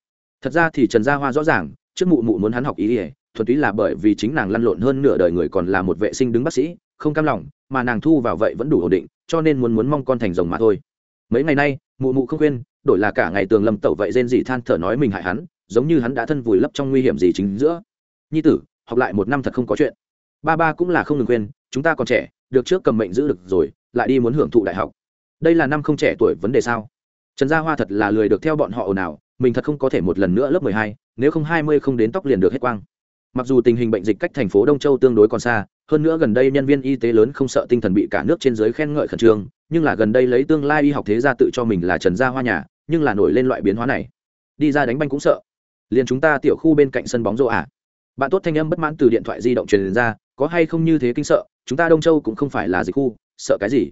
Thật ra thì trần gia hoa rõ ràng, trước mụ mụ muốn hắn học ý ỉa thuần túy là bởi vì chính nàng lăn lộn hơn nửa đời người còn là một vệ sinh đứng bác sĩ, không cam lòng, mà nàng thu vào vậy vẫn đủ ổn định, cho nên muốn muốn mong con thành rồng mà thôi. Mấy ngày nay, mụ mụ không khuyên, đổi là cả ngày tường lâm tẩu vậy rên gì than thở nói mình hại hắn, giống như hắn đã thân vùi lấp trong nguy hiểm gì chính giữa. Nhi tử, học lại một năm thật không có chuyện. Ba ba cũng là không ngừng khuyên, chúng ta còn trẻ được trước cầm mệnh giữ được rồi, lại đi muốn hưởng thụ đại học. Đây là năm không trẻ tuổi vấn đề sao? Trần gia hoa thật là lười được theo bọn họ ồn ào, mình thật không có thể một lần nữa lớp mười hai, nếu không hai mươi không đến tóc liền được hết quang. Mặc dù tình hình bệnh dịch cách thành phố đông châu tương đối còn xa, hơn nữa gần đây nhân viên y tế lớn không sợ tinh thần bị cả nước trên giới khen ngợi khẩn trương, nhưng là gần đây lấy tương lai y học thế gia tự cho mình là trần gia hoa nhà, nhưng là nổi lên loại biến hóa này. Đi ra đánh banh cũng sợ. Liền chúng ta tiểu khu bên cạnh sân bóng rổ à? Bạn tốt thanh âm bất mãn từ điện thoại di động truyền ra, có hay không như thế kinh sợ? Chúng ta đông châu cũng không phải là dịch khu, sợ cái gì?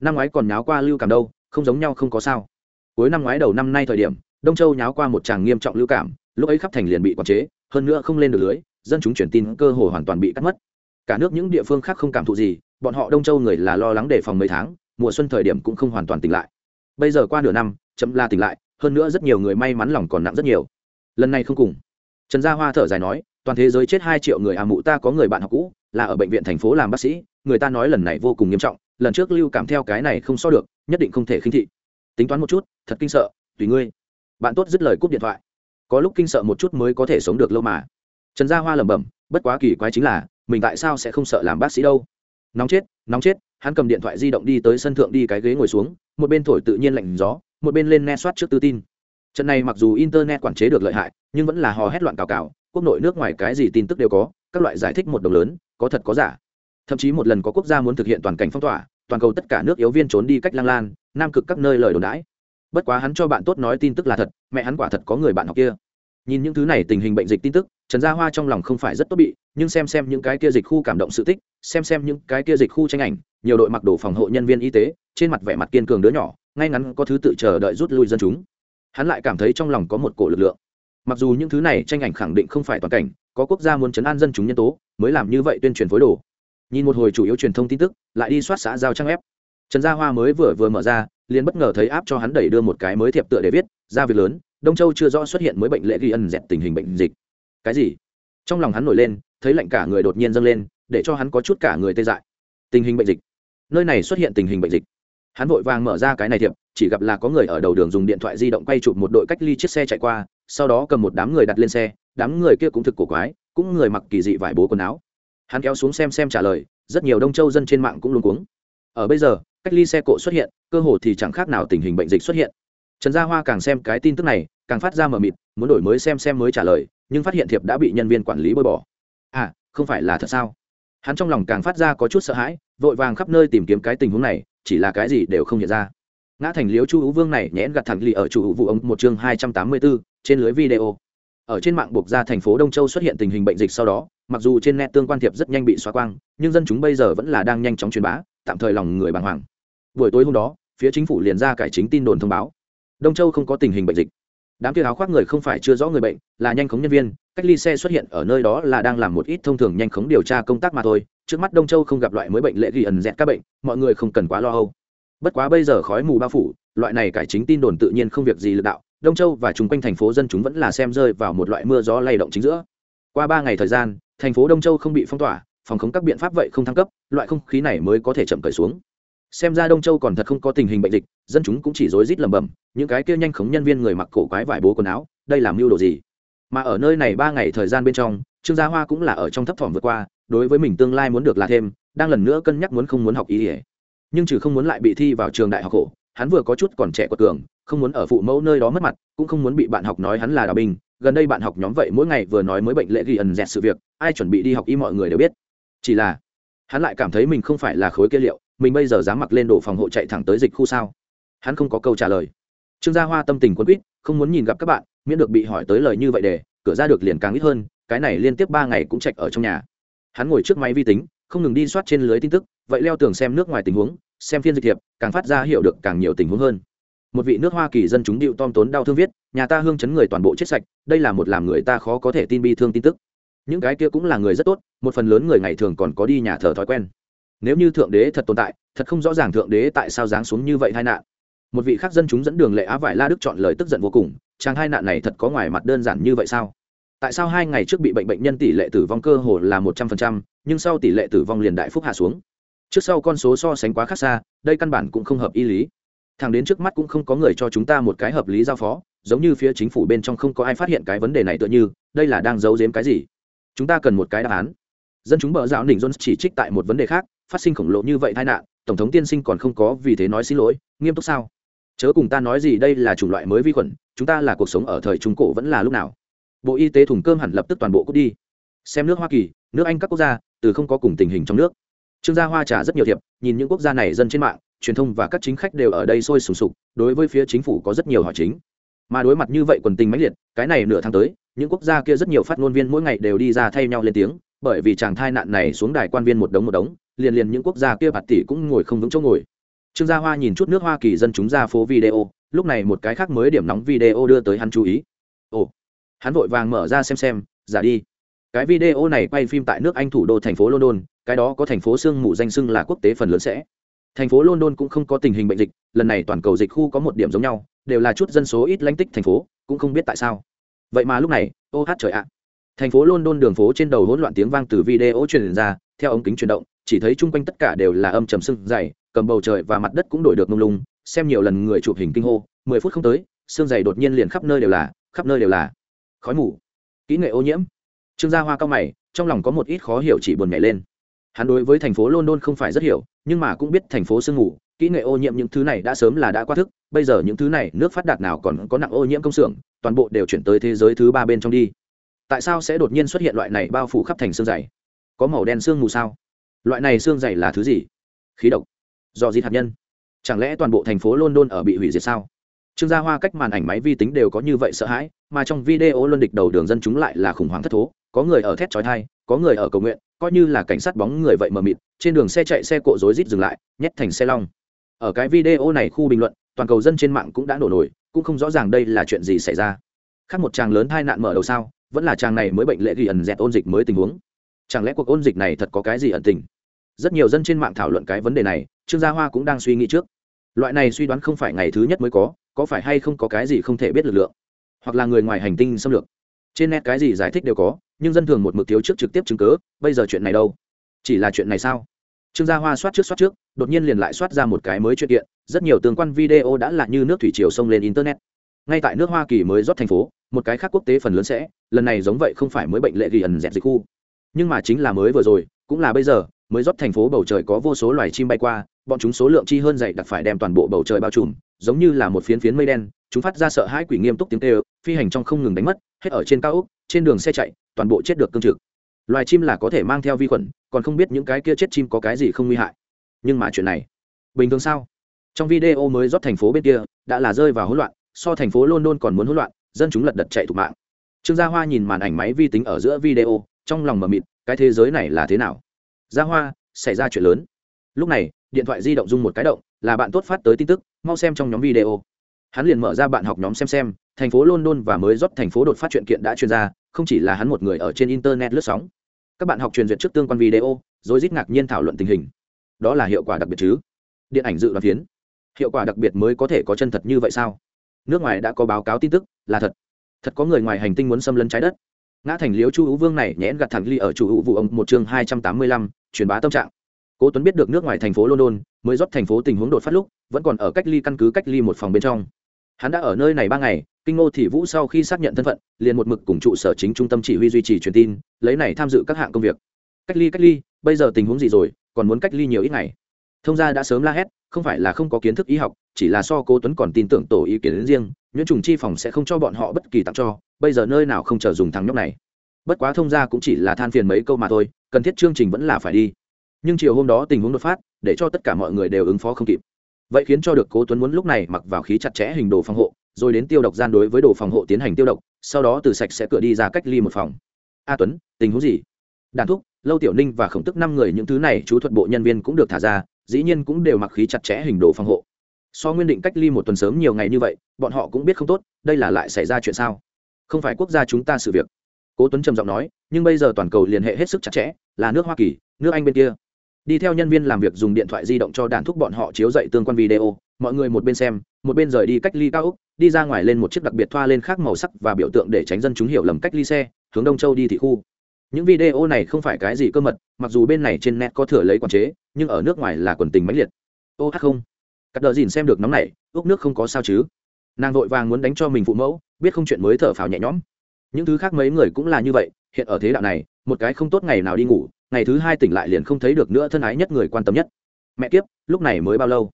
Năm ngoái còn nháo qua lưu cảm đâu, không giống nhau, không có sao. Cuối năm ngoái đầu năm nay thời điểm, đông châu nháo qua một tràng nghiêm trọng lưu cảm, lúc ấy khắp thành liền bị quản chế, hơn nữa không lên được lưới, dân chúng truyền tin cơ hồ hoàn toàn bị cắt mất. Cả nước những địa phương khác không cảm thụ gì, bọn họ đông châu người là lo lắng đề phòng mấy tháng, mùa xuân thời điểm cũng không hoàn toàn tỉnh lại. Bây giờ qua nửa năm, chậm la tỉnh lại, hơn nữa rất nhiều người may mắn lòng còn nặng rất nhiều. Lần này không cùng. Trần gia hoa thở dài nói, toàn thế giới chết hai triệu người à mụ ta có người bạn học cũ là ở bệnh viện thành phố làm bác sĩ, người ta nói lần này vô cùng nghiêm trọng, lần trước lưu cảm theo cái này không so được, nhất định không thể khinh thị. Tính toán một chút, thật kinh sợ, tùy ngươi. Bạn tốt dứt lời cúp điện thoại. Có lúc kinh sợ một chút mới có thể sống được lâu mà. Trần gia hoa lẩm bẩm, bất quá kỳ quái chính là, mình tại sao sẽ không sợ làm bác sĩ đâu? Nóng chết nóng chết, hắn cầm điện thoại di động đi tới sân thượng đi cái ghế ngồi xuống, một bên thổi tự nhiên lạnh gió, một bên lên nghe soát trước tư tin. Trận này mặc dù internet quản chế được lợi hại, nhưng vẫn là hò hét loạn cào cào, quốc nội nước ngoài cái gì tin tức đều có các loại giải thích một đồng lớn, có thật có giả. Thậm chí một lần có quốc gia muốn thực hiện toàn cảnh phong tỏa, toàn cầu tất cả nước yếu viên trốn đi cách lang lan, nam cực các nơi lời đồn đãi. Bất quá hắn cho bạn tốt nói tin tức là thật, mẹ hắn quả thật có người bạn học kia. Nhìn những thứ này tình hình bệnh dịch tin tức, trần gia hoa trong lòng không phải rất tốt bị, nhưng xem xem những cái kia dịch khu cảm động sự tích, xem xem những cái kia dịch khu tranh ảnh, nhiều đội mặc đồ phòng hộ nhân viên y tế, trên mặt vẻ mặt kiên cường đứa nhỏ, ngay ngắn có thứ tự chờ đợi rút lui dân chúng. Hắn lại cảm thấy trong lòng có một cổ lực lượng. Mặc dù những thứ này tranh ảnh khẳng định không phải toàn cảnh có quốc gia muốn chấn an dân chúng nhân tố, mới làm như vậy tuyên truyền phối đồ. Nhìn một hồi chủ yếu truyền thông tin tức, lại đi soát xã giao trang ép trần gia hoa mới vừa vừa mở ra, liền bất ngờ thấy áp cho hắn đẩy đưa một cái mới thiệp tựa để viết ra việc lớn, đông châu chưa rõ xuất hiện mới bệnh lệ ghi ân dẹt tình hình bệnh dịch. Cái gì? Trong lòng hắn nổi lên, thấy lạnh cả người đột nhiên dâng lên, để cho hắn có chút cả người tê dại. Tình hình bệnh dịch? Nơi này xuất hiện tình hình bệnh dịch? Hắn vội vàng mở ra cái này thiệp, chỉ gặp là có người ở đầu đường dùng điện thoại di động quay chụp một đội cách ly chiếc xe chạy qua, sau đó cầm một đám người đặt lên xe đám người kia cũng thực cổ quái, cũng người mặc kỳ dị vải bố quần áo. Hắn kéo xuống xem xem trả lời, rất nhiều đông châu dân trên mạng cũng luôn cuống. Ở bây giờ, cách ly xe cộ xuất hiện, cơ hồ thì chẳng khác nào tình hình bệnh dịch xuất hiện. Trần gia hoa càng xem cái tin tức này, càng phát ra mờ mịt, muốn đổi mới xem xem mới trả lời, nhưng phát hiện thiệp đã bị nhân viên quản lý bôi bỏ. À không phải là thật sao? Hắn trong lòng càng phát ra có chút sợ hãi, vội vàng khắp nơi tìm kiếm cái tình huống này, chỉ là cái gì đều không hiện ra. Ngã thành liếu chu hữu vương này nhẽn gặt thẳng lì ở chủ hữu vụ ông một chương hai trăm tám mươi bốn trên lưới video ở trên mạng buộc ra thành phố đông châu xuất hiện tình hình bệnh dịch sau đó, mặc dù trên net tương quan thiệp rất nhanh bị xóa quang, nhưng dân chúng bây giờ vẫn là đang nhanh chóng truyền bá, tạm thời lòng người bàng hoàng. Buổi tối hôm đó, phía chính phủ liền ra cải chính tin đồn thông báo. Đông châu không có tình hình bệnh dịch. Đám kia áo khoác người không phải chưa rõ người bệnh, là nhanh khống nhân viên, cách ly xe xuất hiện ở nơi đó là đang làm một ít thông thường nhanh khống điều tra công tác mà thôi. Trước mắt đông châu không gặp loại mới bệnh lệ ghi ẩn dẹt các bệnh, mọi người không cần quá lo âu. Bất quá bây giờ khói mù bao phủ, loại này cải chính tin đồn tự nhiên không việc gì lực đạo đông châu và chung quanh thành phố dân chúng vẫn là xem rơi vào một loại mưa gió lay động chính giữa. Qua ba ngày thời gian, thành phố đông châu không bị phong tỏa, phòng khống các biện pháp vậy không thăng cấp, loại không khí này mới có thể chậm cởi xuống. Xem ra đông châu còn thật không có tình hình bệnh dịch, dân chúng cũng chỉ rối rít lầm bầm những cái kia nhanh khống nhân viên người mặc cổ quái vải bố quần áo, đây làm mưu đồ gì? Mà ở nơi này ba ngày thời gian bên trong, trương gia hoa cũng là ở trong thấp thỏm vượt qua, đối với mình tương lai muốn được là thêm, đang lần nữa cân nhắc muốn không muốn học ý ỉa nhưng trừ không muốn lại bị thi vào trường đại học khổ, hắn vừa có chút còn trẻ quật cường không muốn ở phụ mẫu nơi đó mất mặt, cũng không muốn bị bạn học nói hắn là đạo binh. Gần đây bạn học nhóm vậy mỗi ngày vừa nói mới bệnh lệ ghi ẩn dẹt sự việc, ai chuẩn bị đi học y mọi người đều biết. Chỉ là, hắn lại cảm thấy mình không phải là khối kia liệu, mình bây giờ dám mặc lên đồ phòng hộ chạy thẳng tới dịch khu sao? Hắn không có câu trả lời. Trương gia hoa tâm tình quân quýt, không muốn nhìn gặp các bạn, miễn được bị hỏi tới lời như vậy để, cửa ra được liền càng ít hơn, cái này liên tiếp ba ngày cũng chạch ở trong nhà. Hắn ngồi trước máy vi tính, không ngừng đi soát trên lưới tin tức, vậy leo tường xem nước ngoài tình huống, xem phiên dịch thiệp càng phát ra hiểu được càng nhiều tình huống hơn một vị nước hoa kỳ dân chúng điệu tom tốn đau thương viết, nhà ta hương chấn người toàn bộ chết sạch, đây là một làm người ta khó có thể tin bi thương tin tức. Những cái kia cũng là người rất tốt, một phần lớn người ngày thường còn có đi nhà thờ thói quen. Nếu như thượng đế thật tồn tại, thật không rõ ràng thượng đế tại sao giáng xuống như vậy hai nạn. Một vị khác dân chúng dẫn đường lệ á vải la đức chọn lời tức giận vô cùng, chàng hai nạn này thật có ngoài mặt đơn giản như vậy sao? Tại sao hai ngày trước bị bệnh bệnh nhân tỷ lệ tử vong cơ hồ là một trăm phần trăm, nhưng sau tỷ lệ tử vong liền đại phúc hạ xuống? Trước sau con số so sánh quá khác xa, đây căn bản cũng không hợp y lý thẳng đến trước mắt cũng không có người cho chúng ta một cái hợp lý giao phó, giống như phía chính phủ bên trong không có ai phát hiện cái vấn đề này tựa như, đây là đang giấu giếm cái gì? Chúng ta cần một cái đáp án. Dân chúng bờ giáo nỉnh jones chỉ trích tại một vấn đề khác, phát sinh khổng lồ như vậy tai nạn, tổng thống tiên sinh còn không có vì thế nói xin lỗi, nghiêm túc sao? Chớ cùng ta nói gì đây là chủng loại mới vi khuẩn, chúng ta là cuộc sống ở thời trung cổ vẫn là lúc nào? Bộ y tế thùng cơm hẳn lập tức toàn bộ cút đi. Xem nước hoa kỳ, nước anh các quốc gia, từ không có cùng tình hình trong nước. Trương gia hoa trả rất nhiều thiệp, nhìn những quốc gia này dân trên mạng truyền thông và các chính khách đều ở đây sôi sùng sục, đối với phía chính phủ có rất nhiều hỏi chính. Mà đối mặt như vậy quần tình mãnh liệt, cái này nửa tháng tới, những quốc gia kia rất nhiều phát ngôn viên mỗi ngày đều đi ra thay nhau lên tiếng, bởi vì chàng thai nạn này xuống đài quan viên một đống một đống, liền liền những quốc gia kia bạt tỷ cũng ngồi không vững chỗ ngồi. Trương gia hoa nhìn chút nước hoa kỳ dân chúng ra phố video, lúc này một cái khác mới điểm nóng video đưa tới hắn chú ý. Ồ, hắn vội vàng mở ra xem xem, giả đi. Cái video này quay phim tại nước anh thủ đô thành phố london, cái đó có thành phố sương mù danh sưng là quốc tế phần lớn sẽ thành phố london cũng không có tình hình bệnh dịch, lần này toàn cầu dịch khu có một điểm giống nhau, đều là chút dân số ít lãnh tích thành phố, cũng không biết tại sao. Vậy mà lúc này, ô hát trời ạ. Thành phố london đường phố trên đầu hỗn loạn tiếng vang từ video truyền ra, theo ống kính chuyển động, chỉ thấy chung quanh tất cả đều là âm trầm sưng dày, cầm bầu trời và mặt đất cũng đổi được mông lung, xem nhiều lần người chụp hình kinh hô, mười phút không tới xương dày đột nhiên liền khắp nơi đều là, khắp nơi đều là. Khói mù. Kỹ nghệ ô nhiễm. Trương gia hoa cao mày, trong lòng có một ít khó hiểu chỉ buồn nhảy lên hắn đối với thành phố london không phải rất hiểu, nhưng mà cũng biết thành phố sương mù, kỹ nghệ ô nhiễm những thứ này đã sớm là đã qua thức, bây giờ những thứ này nước phát đạt nào còn có nặng ô nhiễm công xưởng, toàn bộ đều chuyển tới thế giới thứ ba bên trong đi. Tại sao sẽ đột nhiên xuất hiện loại này bao phủ khắp thành xương dày? Có màu đen xương mù sao? Loại này xương dày là thứ gì? Khí độc. Do di hạt nhân. Chẳng lẽ toàn bộ thành phố london ở bị hủy diệt sao? Trương gia hoa cách màn ảnh máy vi tính đều có như vậy sợ hãi, mà trong video luân địch đầu đường dân chúng lại là khủng hoảng thất thố có người ở thét chói thai, có người ở cầu nguyện, coi như là cảnh sát bóng người vậy mờ mịt, trên đường xe chạy xe cộ rối rít dừng lại, nhét thành xe long. Ở cái video này khu bình luận, toàn cầu dân trên mạng cũng đã nổ nổi, cũng không rõ ràng đây là chuyện gì xảy ra. Khác một chàng lớn tai nạn mở đầu sao, vẫn là chàng này mới bệnh lệ ghi ẩn dẹt ôn dịch mới tình huống. Chẳng lẽ cuộc ôn dịch này thật có cái gì ẩn tình? Rất nhiều dân trên mạng thảo luận cái vấn đề này, trương gia hoa cũng đang suy nghĩ trước. Loại này suy đoán không phải ngày thứ nhất mới có có phải hay không có cái gì không thể biết lực lượng? Hoặc là người ngoài hành tinh xâm lược? Trên net cái gì giải thích đều có nhưng dân thường một mực thiếu trước trực tiếp chứng cớ, bây giờ chuyện này đâu? Chỉ là chuyện này sao? Trương gia hoa soát trước soát trước, đột nhiên liền lại soát ra một cái mới chuyện kiện, rất nhiều tương quan video đã là như nước thủy triều sông lên internet. Ngay tại nước hoa kỳ mới rót thành phố, một cái khác quốc tế phần lớn sẽ, lần này giống vậy không phải mới bệnh lệ ghi ẩn dẹt dịch khu. Nhưng mà chính là mới vừa rồi, cũng là bây giờ, mới rót thành phố bầu trời có vô số loài chim bay qua, bọn chúng số lượng chi hơn dày đặc phải đem toàn bộ bầu trời bao trùm, giống như là một phiến phiến mây đen, chúng phát ra sợ hãi quỷ nghiêm túc tiếng kêu phi hành trong không ngừng đánh mất, hết ở trên cao ốc, trên đường xe chạy, toàn bộ chết được cương trực. Loài chim là có thể mang theo vi khuẩn, còn không biết những cái kia chết chim có cái gì không nguy hại. Nhưng mà chuyện này, bình thường sao? Trong video mới rót thành phố bên kia, đã là rơi vào hỗn loạn, so thành phố london còn muốn hỗn loạn, dân chúng lật đật chạy thục mạng. Trương gia hoa nhìn màn ảnh máy vi tính ở giữa video, trong lòng mờ mịt, cái thế giới này là thế nào? Gia hoa, xảy ra chuyện lớn. Lúc này, điện thoại di động dung một cái động, là bạn tốt phát tới tin tức, mau xem trong nhóm video hắn liền mở ra bạn học nhóm xem xem, thành phố london và mới rót thành phố đột phát chuyện kiện đã chuyên ra, không chỉ là hắn một người ở trên internet lướt sóng. Các bạn học truyền duyệt trước tương quan video, rồi rít ngạc nhiên thảo luận tình hình. Đó là hiệu quả đặc biệt chứ? Điện ảnh dự đoán phiến. Hiệu quả đặc biệt mới có thể có chân thật như vậy sao? Nước ngoài đã có báo cáo tin tức, là thật. Thật có người ngoài hành tinh muốn xâm lấn trái đất. Ngã thành liếu chu hữu vương này nhẽn gặt thẳng ly ở chủ hữu vụ ông một chương hai trăm tám mươi lăm, truyền bá tâm trạng cố tuấn biết được nước ngoài thành phố london, mới rót thành phố tình huống đột phát lúc, vẫn còn ở cách ly căn cứ cách ly một phòng bên trong. Hắn đã ở nơi này ba ngày, kinh ngô thị vũ sau khi xác nhận thân phận, liền một mực cùng trụ sở chính trung tâm chỉ huy duy trì truyền tin, lấy này tham dự các hạng công việc. Cách ly cách ly, bây giờ tình huống gì rồi, còn muốn cách ly nhiều ít ngày. Thông gia đã sớm la hét, không phải là không có kiến thức y học, chỉ là so cố tuấn còn tin tưởng tổ ý kiến riêng, nhuyễn trùng chi phòng sẽ không cho bọn họ bất kỳ tặng cho, bây giờ nơi nào không chờ dùng thằng nhóc này. Bất quá thông gia cũng chỉ là than phiền mấy câu mà thôi, cần thiết chương trình vẫn là phải đi nhưng chiều hôm đó tình huống đột phát, để cho tất cả mọi người đều ứng phó không kịp. Vậy khiến cho được cố tuấn muốn lúc này mặc vào khí chặt chẽ hình đồ phòng hộ, rồi đến tiêu độc gian đối với đồ phòng hộ tiến hành tiêu độc, sau đó từ sạch sẽ cửa đi ra cách ly một phòng. A tuấn, tình huống gì? Đàn thúc, lâu tiểu ninh và khổng tức năm người những thứ này chú thuật bộ nhân viên cũng được thả ra, dĩ nhiên cũng đều mặc khí chặt chẽ hình đồ phòng hộ. So nguyên định cách ly một tuần sớm nhiều ngày như vậy, bọn họ cũng biết không tốt, đây là lại xảy ra chuyện sao? Không phải quốc gia chúng ta sự việc. Cố tuấn trầm giọng nói, nhưng bây giờ toàn cầu liên hệ hết sức chặt chẽ, là nước hoa kỳ, nước anh bên kia đi theo nhân viên làm việc dùng điện thoại di động cho đàn thúc bọn họ chiếu dậy tương quan video. Mọi người một bên xem, một bên rời đi cách ly cao úc đi ra ngoài lên một chiếc đặc biệt thoa lên khác màu sắc và biểu tượng để tránh dân chúng hiểu lầm cách ly xe, hướng đông châu đi thị khu. Những video này không phải cái gì cơ mật, mặc dù bên này trên net có thừa lấy quản chế, nhưng ở nước ngoài là quần tình mãnh liệt. Ô hát không. Cắt đờ dìn xem được nóng này, ước nước không có sao chứ. Nàng vội vàng muốn đánh cho mình phụ mẫu, biết không chuyện mới thở phào nhẹ nhõm. Những thứ khác mấy người cũng là như vậy, hiện ở thế đạo này, một cái không tốt ngày nào đi ngủ ngày thứ hai tỉnh lại liền không thấy được nữa thân ái nhất người quan tâm nhất. Mẹ kiếp, lúc này mới bao lâu?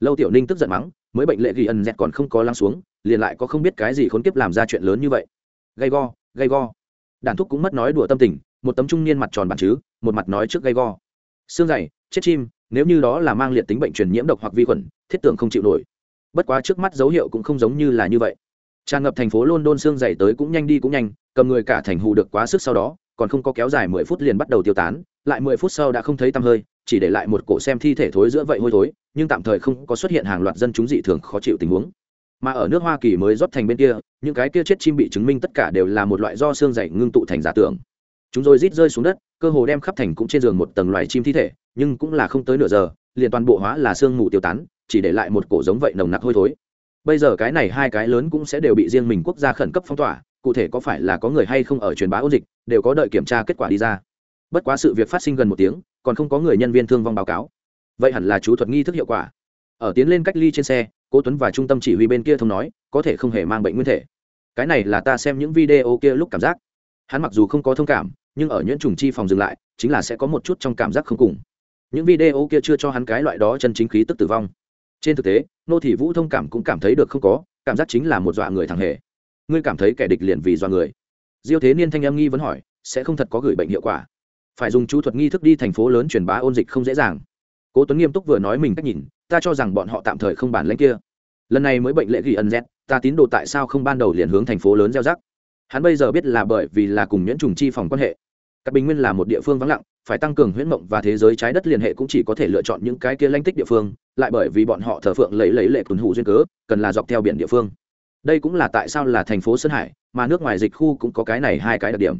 Lâu tiểu ninh tức giận mắng, mới bệnh lệ ghi ẩn dẹt còn không có lắng xuống, liền lại có không biết cái gì khốn kiếp làm ra chuyện lớn như vậy. Gay go gay go. Đàn thúc cũng mất nói đùa tâm tình, một tấm trung niên mặt tròn bàn chứ, một mặt nói trước gay go. Xương dày, chết chim, nếu như đó là mang liệt tính bệnh truyền nhiễm độc hoặc vi khuẩn, thiết tưởng không chịu nổi. Bất quá trước mắt dấu hiệu cũng không giống như là như vậy. Tràn ngập thành phố london xương dày tới cũng nhanh đi cũng nhanh, cầm người cả thành hù được quá sức sau đó còn không có kéo dài mười phút liền bắt đầu tiêu tán, lại mười phút sau đã không thấy tăm hơi, chỉ để lại một cổ xem thi thể thối giữa vậy hôi thối, nhưng tạm thời không có xuất hiện hàng loạt dân chúng dị thường khó chịu tình huống. Mà ở nước hoa kỳ mới rót thành bên kia, những cái kia chết chim bị chứng minh tất cả đều là một loại do xương dày ngưng tụ thành giả tưởng. Chúng rồi rít rơi xuống đất, cơ hồ đem khắp thành cũng trên giường một tầng loài chim thi thể, nhưng cũng là không tới nửa giờ, liền toàn bộ hóa là xương mù tiêu tán, chỉ để lại một cổ giống vậy nồng nặc hôi thối. Bây giờ cái này hai cái lớn cũng sẽ đều bị riêng mình quốc gia khẩn cấp phong tỏa cụ thể có phải là có người hay không ở truyền bá ôn dịch, đều có đợi kiểm tra kết quả đi ra. Bất quá sự việc phát sinh gần một tiếng, còn không có người nhân viên thương vong báo cáo. Vậy hẳn là chú thuật nghi thức hiệu quả. Ở tiến lên cách ly trên xe, cố tuấn và trung tâm chỉ huy bên kia thông nói, có thể không hề mang bệnh nguyên thể. Cái này là ta xem những video kia lúc cảm giác. Hắn mặc dù không có thông cảm, nhưng ở nhuyễn trùng chi phòng dừng lại, chính là sẽ có một chút trong cảm giác không cùng. Những video kia chưa cho hắn cái loại đó chân chính khí tức tử vong. Trên thực tế, nô thị vũ thông cảm cũng cảm thấy được không có, cảm giác chính là một dọa người thằng hề ngươi cảm thấy kẻ địch liền vì do người. Diêu thế niên thanh em nghi vẫn hỏi, sẽ không thật có gửi bệnh hiệu quả. Phải dùng chú thuật nghi thức đi thành phố lớn truyền bá ôn dịch không dễ dàng. Cố tuấn nghiêm túc vừa nói mình cách nhìn, ta cho rằng bọn họ tạm thời không bản lãnh kia. Lần này mới bệnh lệ ghi ân z ta tín đồ tại sao không ban đầu liền hướng thành phố lớn gieo rắc? Hắn bây giờ biết là bởi vì là cùng nhuyễn trùng chi phòng quan hệ. Các bình nguyên là một địa phương vắng lặng, phải tăng cường huyễn mộng và thế giới trái đất liên hệ cũng chỉ có thể lựa chọn những cái kia lanh tích địa phương, lại bởi vì bọn họ thờ phượng lấy lấy lệ tuần hụ duyên cớ, cần là dọc theo biển địa phương đây cũng là tại sao là thành phố sơn hải, mà nước ngoài dịch khu cũng có cái này hai cái đặc điểm.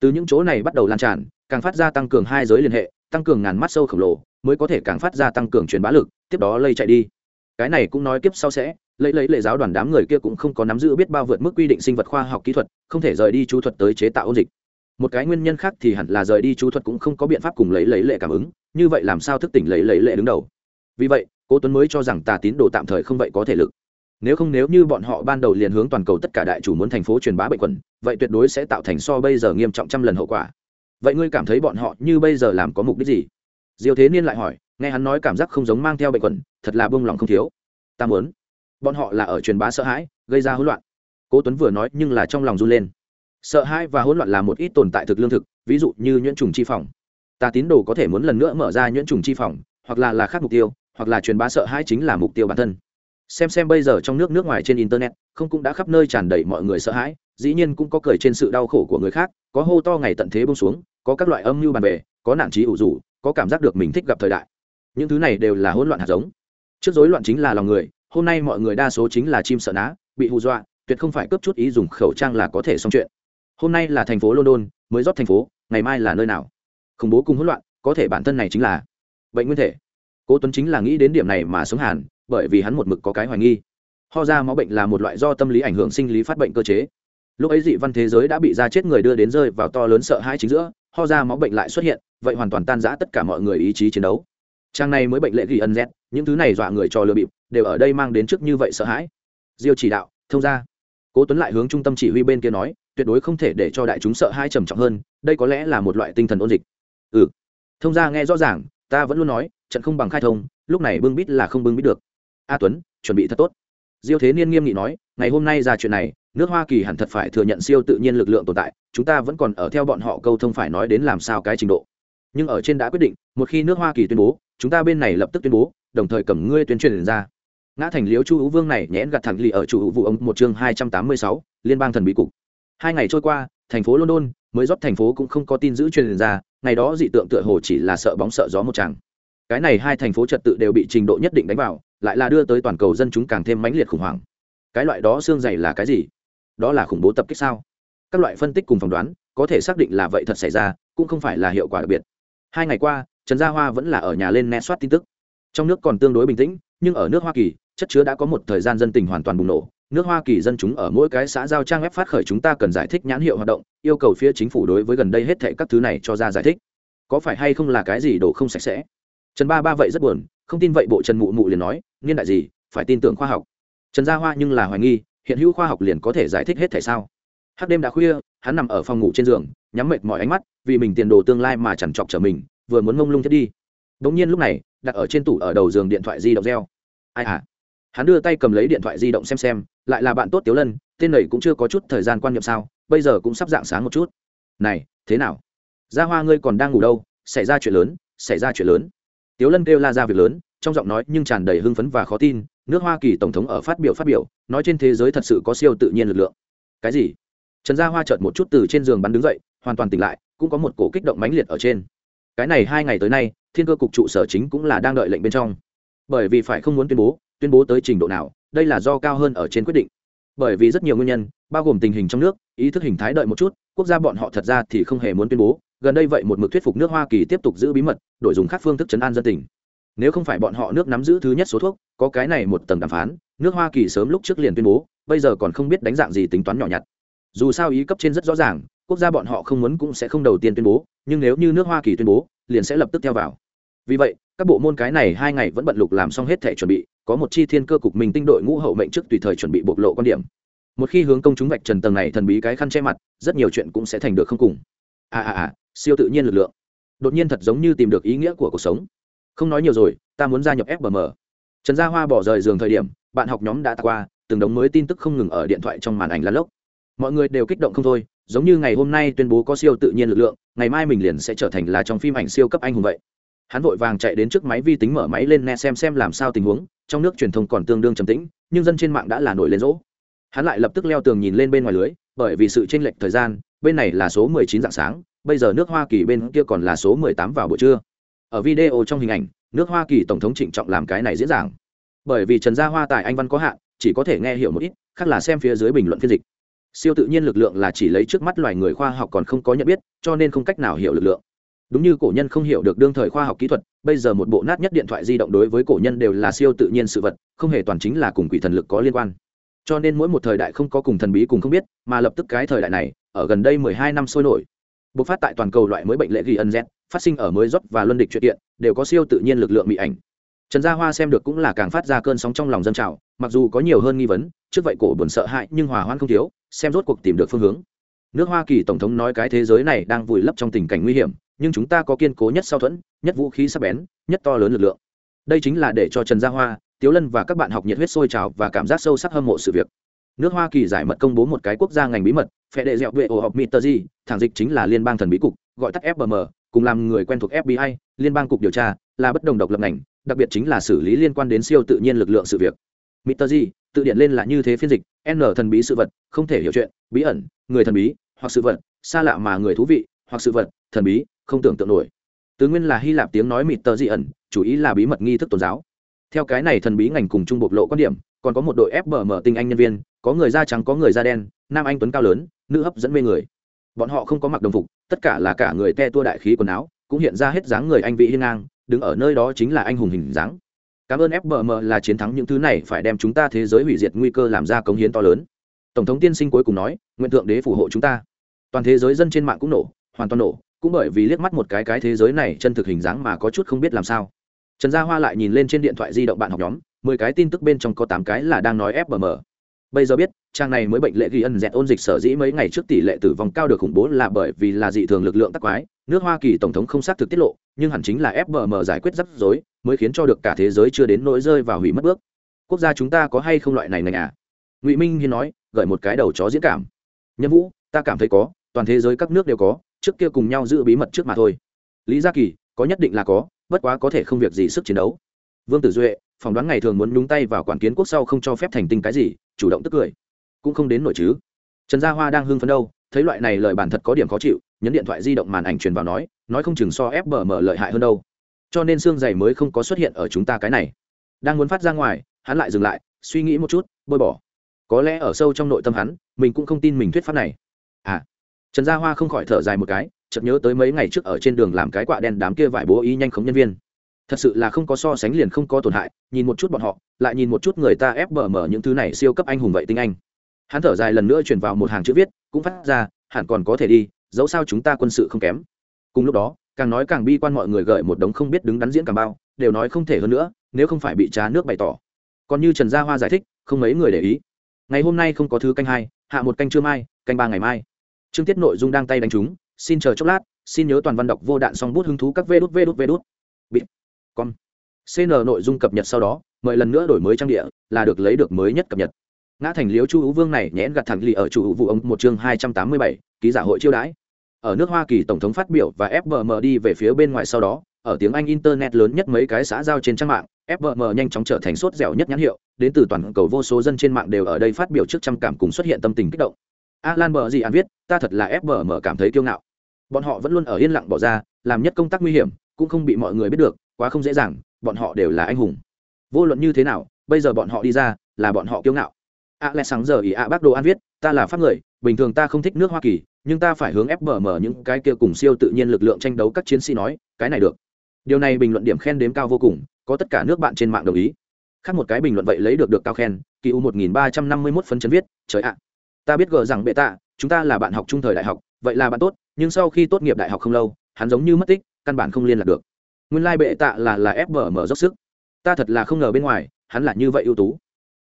Từ những chỗ này bắt đầu lan tràn, càng phát ra tăng cường hai giới liên hệ, tăng cường ngàn mắt sâu khổng lồ, mới có thể càng phát ra tăng cường truyền bá lực, tiếp đó lây chạy đi. Cái này cũng nói kiếp sau sẽ, lấy lấy lệ giáo đoàn đám người kia cũng không có nắm giữ biết bao vượt mức quy định sinh vật khoa học kỹ thuật, không thể rời đi chú thuật tới chế tạo ôn dịch. Một cái nguyên nhân khác thì hẳn là rời đi chú thuật cũng không có biện pháp cùng lấy lấy lệ cảm ứng, như vậy làm sao thức tỉnh lấy lấy lệ đứng đầu? Vì vậy, cố tuấn mới cho rằng tà tín đồ tạm thời không vậy có thể lực nếu không nếu như bọn họ ban đầu liền hướng toàn cầu tất cả đại chủ muốn thành phố truyền bá bệnh quẩn vậy tuyệt đối sẽ tạo thành so bây giờ nghiêm trọng trăm lần hậu quả. Vậy ngươi cảm thấy bọn họ như bây giờ làm có mục đích gì? Diêu thế niên lại hỏi, nghe hắn nói cảm giác không giống mang theo bệnh quẩn thật là bông lòng không thiếu. Ta muốn. Bọn họ là ở truyền bá sợ hãi, gây ra hỗn loạn. Cố tuấn vừa nói nhưng là trong lòng run lên. Sợ hãi và hỗn loạn là một ít tồn tại thực lương thực, ví dụ như nhuyễn trùng chi phòng. Ta tín đồ có thể muốn lần nữa mở ra nhuyễn trùng chi phòng, hoặc là là khác mục tiêu, hoặc là truyền bá sợ hãi chính là mục tiêu bản thân xem xem bây giờ trong nước nước ngoài trên internet, không cũng đã khắp nơi tràn đầy mọi người sợ hãi, dĩ nhiên cũng có cười trên sự đau khổ của người khác, có hô to ngày tận thế bông xuống, có các loại âm mưu bàn bề, có nản trí ủ rủ, có cảm giác được mình thích gặp thời đại. Những thứ này đều là hỗn loạn hạt giống. Trước rối loạn chính là lòng người, hôm nay mọi người đa số chính là chim sợ ná, bị hù dọa, tuyệt không phải cướp chút ý dùng khẩu trang là có thể xong chuyện. Hôm nay là thành phố london, mới rót thành phố, ngày mai là nơi nào? Khủng bố cùng hỗn loạn, có thể bản thân này chính là bệnh nguyên thể. Cố tuấn chính là nghĩ đến điểm này mà sống hàn bởi vì hắn một mực có cái hoài nghi. Ho ra máu bệnh là một loại do tâm lý ảnh hưởng sinh lý phát bệnh cơ chế. Lúc ấy dị văn thế giới đã bị ra chết người đưa đến rơi vào to lớn sợ hãi chính giữa, ho ra máu bệnh lại xuất hiện, vậy hoàn toàn tan giã tất cả mọi người ý chí chiến đấu. Trang này mới bệnh lệ ghi ân z, những thứ này dọa người cho lừa bịp, đều ở đây mang đến trước như vậy sợ hãi. Diêu chỉ đạo, thông ra. Cố tuấn lại hướng trung tâm chỉ huy bên kia nói, tuyệt đối không thể để cho đại chúng sợ hãi trầm trọng hơn, đây có lẽ là một loại tinh thần ôn dịch. Ừ. Thông ra nghe rõ ràng, ta vẫn luôn nói, trận không bằng khai thông, lúc này bưng bít là không bưng bít được a tuấn, chuẩn bị thật tốt. Diêu thế niên nghiêm nghị nói, ngày hôm nay ra chuyện này, nước hoa kỳ hẳn thật phải thừa nhận siêu tự nhiên lực lượng tồn tại, chúng ta vẫn còn ở theo bọn họ câu thông phải nói đến làm sao cái trình độ. Nhưng ở trên đã quyết định, một khi nước hoa kỳ tuyên bố, chúng ta bên này lập tức tuyên bố, đồng thời cầm ngươi tuyên truyền ra. Ngã thành liếu chu hữu vương này nhẽn gặt thẳng lì ở chủ hữu vụ ông một chương hai trăm tám mươi sáu, liên bang thần bí cục. Hai ngày trôi qua, thành phố london mới rót thành phố cũng không có tin giữ truyền ra, ngày đó dị tượng tựa hồ chỉ là sợ bóng sợ gió một chàng cái này hai thành phố trật tự đều bị trình độ nhất định đánh vào lại là đưa tới toàn cầu dân chúng càng thêm mãnh liệt khủng hoảng. Cái loại đó xương dày là cái gì? Đó là khủng bố tập kích sao? Các loại phân tích cùng phỏng đoán, có thể xác định là vậy thật xảy ra, cũng không phải là hiệu quả đặc biệt. Hai ngày qua, trần gia hoa vẫn là ở nhà lên nét soát tin tức. Trong nước còn tương đối bình tĩnh, nhưng ở nước hoa kỳ, chất chứa đã có một thời gian dân tình hoàn toàn bùng nổ. Nước hoa kỳ dân chúng ở mỗi cái xã giao trang web phát khởi chúng ta cần giải thích nhãn hiệu hoạt động, yêu cầu phía chính phủ đối với gần đây hết thệ các thứ này cho ra giải thích. Có phải hay không là cái gì đồ không sạch sẽ? Trần ba ba vậy rất buồn, không tin vậy bộ trần mụ mụ liền nói, niên đại gì, phải tin tưởng khoa học. Trần gia hoa nhưng là hoài nghi, hiện hữu khoa học liền có thể giải thích hết thể sao? Hát đêm đã khuya, hắn nằm ở phòng ngủ trên giường, nhắm mệt mỏi ánh mắt, vì mình tiền đồ tương lai mà chẳng chọc trở mình, vừa muốn mông lung thiết đi. Đ ỗ n g nhiên lúc này, đặt ở trên tủ ở đầu giường điện thoại di động reo. Ai hả hắn đưa tay cầm lấy điện thoại di động xem xem, lại là bạn tốt tiếu lân, tên này cũng chưa có chút thời gian quan niệm sao, bây giờ cũng sắp dạng sáng một chút. Này, thế nào? Gia hoa ngươi còn đang ngủ đâu? Xảy ra chuyện lớn, xảy ra chuyện lớn tiếu lân kêu la ra việc lớn, trong giọng nói nhưng tràn đầy hưng phấn và khó tin, nước hoa kỳ tổng thống ở phát biểu phát biểu, nói trên thế giới thật sự có siêu tự nhiên lực lượng. Cái gì? Trần gia hoa chợt một chút từ trên giường bắn đứng dậy, hoàn toàn tỉnh lại, cũng có một cổ kích động mãnh liệt ở trên. Cái này hai ngày tới nay, thiên cơ cục trụ sở chính cũng là đang đợi lệnh bên trong. Bởi vì phải không muốn tuyên bố tuyên bố tới trình độ nào, đây là do cao hơn ở trên quyết định. Bởi vì rất nhiều nguyên nhân, bao gồm tình hình trong nước, ý thức hình thái đợi một chút, quốc gia bọn họ thật ra thì không hề muốn tuyên bố gần đây vậy một mực thuyết phục nước hoa kỳ tiếp tục giữ bí mật, đổi dùng khác phương thức chấn an dân tình. Nếu không phải bọn họ nước nắm giữ thứ nhất số thuốc, có cái này một tầng đàm phán, nước hoa kỳ sớm lúc trước liền tuyên bố, bây giờ còn không biết đánh dạng gì tính toán nhỏ nhặt. Dù sao ý cấp trên rất rõ ràng, quốc gia bọn họ không muốn cũng sẽ không đầu tiên tuyên bố, nhưng nếu như nước hoa kỳ tuyên bố, liền sẽ lập tức theo vào. Vì vậy, các bộ môn cái này hai ngày vẫn bận lục làm xong hết thể chuẩn bị, có một chi thiên cơ cục mình tinh đội ngũ hậu mệnh trước tùy thời chuẩn bị bộc lộ quan điểm. Một khi hướng công chúng vạch trần tầng này thần bí cái khăn che mặt, rất nhiều chuyện cũng sẽ thành được không cùng. À à à siêu tự nhiên lực lượng. Đột nhiên thật giống như tìm được ý nghĩa của cuộc sống. Không nói nhiều rồi, ta muốn gia nhập fbm trần gia hoa bỏ rời giường thời điểm, bạn học nhóm đã qua, từng đống mới tin tức không ngừng ở điện thoại trong màn ảnh lăn lốc. Mọi người đều kích động không thôi, giống như ngày hôm nay tuyên bố có siêu tự nhiên lực lượng, ngày mai mình liền sẽ trở thành là trong phim ảnh siêu cấp anh hùng vậy. Hắn vội vàng chạy đến trước máy vi tính mở máy lên nghe xem xem làm sao tình huống, trong nước truyền thông còn tương đương trầm tĩnh, nhưng dân trên mạng đã là nổi lên rỗ. Hắn lại lập tức leo tường nhìn lên bên ngoài lưới, bởi vì sự chênh lệch thời gian bên này là số 19 dạng sáng, bây giờ nước hoa kỳ bên kia còn là số 18 vào buổi trưa. Ở video trong hình ảnh, nước hoa kỳ tổng thống trịnh trọng làm cái này diễn giảng. Bởi vì trần gia hoa tại anh văn có hạn, chỉ có thể nghe hiểu một ít, khác là xem phía dưới bình luận phiên dịch. Siêu tự nhiên lực lượng là chỉ lấy trước mắt loài người khoa học còn không có nhận biết, cho nên không cách nào hiểu lực lượng. Đúng như cổ nhân không hiểu được đương thời khoa học kỹ thuật, bây giờ một bộ nát nhất điện thoại di động đối với cổ nhân đều là siêu tự nhiên sự vật, không hề toàn chính là cùng quỷ thần lực có liên quan. Cho nên mỗi một thời đại không có cùng thần bí cùng không biết, mà lập tức cái thời đại này ở gần đây mười hai năm sôi nổi. Bộc phát tại toàn cầu loại mới bệnh lệ ghi ân z, phát sinh ở mới dốc và luân địch chuyện kiện, đều có siêu tự nhiên lực lượng bị ảnh. Trần gia hoa xem được cũng là càng phát ra cơn sóng trong lòng dân trào, mặc dù có nhiều hơn nghi vấn, trước vậy cổ buồn sợ hãi nhưng hòa hoan không thiếu, xem rốt cuộc tìm được phương hướng. Nước hoa kỳ tổng thống nói cái thế giới này đang vùi lấp trong tình cảnh nguy hiểm, nhưng chúng ta có kiên cố nhất sau thuẫn, nhất vũ khí sắc bén, nhất to lớn lực lượng. Đây chính là để cho trần gia hoa, tiếu lân và các bạn học nhiệt huyết sôi trào và cảm giác sâu sắc hâm mộ sự việc nước hoa kỳ giải mật công bố một cái quốc gia ngành bí mật, phe đệ dẹo vệ ổ học miter gì thẳng dịch chính là liên bang thần bí cục, gọi tắt fbm cùng làm người quen thuộc fbi liên bang cục điều tra, là bất đồng độc lập ngành, đặc biệt chính là xử lý liên quan đến siêu tự nhiên lực lượng sự việc. Miter tự điện lên là như thế phiên dịch, n thần bí sự vật, không thể hiểu chuyện, bí ẩn, người thần bí, hoặc sự vật, xa lạ mà người thú vị, hoặc sự vật, thần bí, không tưởng tượng nổi. Tứ nguyên là hy lạp tiếng nói mịt tờ dị ẩn, chủ ý là bí mật nghi thức tôn giáo. Theo cái này thần bí ngành cùng chung bộc lộ quan điểm còn có một đội fbm tinh anh nhân viên, có người da trắng, có người da đen, nam anh tuấn cao lớn, nữ hấp dẫn mê người. Bọn họ không có mặc đồng phục, tất cả là cả người te tua đại khí quần áo, cũng hiện ra hết dáng người anh vị hiên ngang, đứng ở nơi đó chính là anh hùng hình dáng. Cảm ơn fbm là chiến thắng những thứ này, phải đem chúng ta thế giới hủy diệt nguy cơ làm ra cống hiến to lớn. Tổng thống tiên sinh cuối cùng nói, nguyện thượng đế phù hộ chúng ta. Toàn thế giới dân trên mạng cũng nổ, hoàn toàn nổ, cũng bởi vì liếc mắt một cái cái thế giới này chân thực hình dáng mà có chút không biết làm sao. Trần gia hoa lại nhìn lên trên điện thoại di động bạn học nhóm mười cái tin tức bên trong có tám cái là đang nói fbm bây giờ biết, trang này mới bệnh lệ ghi ân dẹt ôn dịch sở dĩ mấy ngày trước tỷ lệ tử vong cao được khủng bố là bởi vì là dị thường lực lượng tắc quái. Nước hoa kỳ tổng thống không xác thực tiết lộ, nhưng hẳn chính là fbm giải quyết rắc rối, mới khiến cho được cả thế giới chưa đến nỗi rơi vào hủy mất bước. Quốc gia chúng ta có hay không loại này này à? Ngụy minh hiên nói, gợi một cái đầu chó diễn cảm. Nhân vũ, ta cảm thấy có, toàn thế giới các nước đều có, trước kia cùng nhau giữ bí mật trước mà thôi. Lý gia kỳ, có nhất định là có, bất quá có thể không việc gì sức chiến đấu. Vương tử duệ phỏng đoán ngày thường muốn nhúng tay vào quản kiến quốc sau không cho phép thành tinh cái gì, chủ động tức cười. Cũng không đến nổi chứ. Trần gia hoa đang hưng phấn đâu, thấy loại này lời bản thật có điểm khó chịu, nhấn điện thoại di động màn ảnh truyền vào nói nói không chừng so ép bờ mở lợi hại hơn đâu. Cho nên xương dày mới không có xuất hiện ở chúng ta cái này. Đang muốn phát ra ngoài, hắn lại dừng lại, suy nghĩ một chút, bôi bỏ. Có lẽ ở sâu trong nội tâm hắn, mình cũng không tin mình thuyết pháp này. À. Trần gia hoa không khỏi thở dài một cái, chợt nhớ tới mấy ngày trước ở trên đường làm cái quạ đen đám kia vải bố ý nhanh khống nhân viên thật sự là không có so sánh liền không có tổn hại, nhìn một chút bọn họ, lại nhìn một chút người ta ép bờ mở những thứ này siêu cấp anh hùng vậy tinh anh. Hắn thở dài lần nữa chuyển vào một hàng chữ viết, cũng phát ra, hẳn còn có thể đi, dẫu sao chúng ta quân sự không kém. Cùng lúc đó, càng nói càng bi quan mọi người gợi một đống không biết đứng đắn diễn càng bao, đều nói không thể hơn nữa, nếu không phải bị trá nước bày tỏ. Còn như trần gia hoa giải thích, không mấy người để ý. Ngày hôm nay không có thứ canh hai, hạ một canh trưa mai, canh ba ngày mai. Chương tiết nội dung đang tay đánh chúng, xin chờ chốc lát, xin nhớ toàn văn đọc vô đạn song bút hứng thú các vê đút vê đút vê đút. Bị con cn nội dung cập nhật sau đó, mời lần nữa đổi mới trang địa, là được lấy được mới nhất cập nhật. Ngã thành liếu chu hữu vương này nhẽn gặt thẳng lì ở chủ hữu vụ ông một chương hai trăm tám mươi bảy, ký giả hội chiêu đãi. Ở nước hoa kỳ, tổng thống phát biểu và fbm đi về phía bên ngoài sau đó, ở tiếng anh internet lớn nhất mấy cái xã giao trên trang mạng fbm nhanh chóng trở thành sốt dẻo nhất nhãn hiệu, đến từ toàn cầu vô số dân trên mạng đều ở đây phát biểu trước trăm cảm cùng xuất hiện tâm tình kích động. Alan bờ gì an viết, ta thật là fbm cảm thấy kiêu ngạo. Bọn họ vẫn luôn ở yên lặng bỏ ra, làm nhất công tác nguy hiểm, cũng không bị mọi người biết được quá không dễ dàng bọn họ đều là anh hùng. Vô luận như thế nào bây giờ bọn họ đi ra là bọn họ kiêu ngạo. A lẽ sáng giờ ý ạ, bác đồ an viết ta là pháp người bình thường ta không thích nước hoa kỳ nhưng ta phải hướng ép bờ mở những cái kia cùng siêu tự nhiên lực lượng tranh đấu các chiến sĩ nói cái này được. Điều này bình luận điểm khen đếm cao vô cùng có tất cả nước bạn trên mạng đồng ý. Khác một cái bình luận vậy lấy được được cao khen kỳ u một nghìn ba trăm năm mươi mốt phân chấn viết trời ạ ta biết gờ rằng bệ tạ chúng ta là bạn học trung thời đại học vậy là bạn tốt nhưng sau khi tốt nghiệp đại học không lâu hắn giống như mất tích căn bản không liên lạc được nguyên lai bệ tạ là là ép bờ mở dốc sức. Ta thật là không ngờ bên ngoài, hắn là như vậy ưu tú.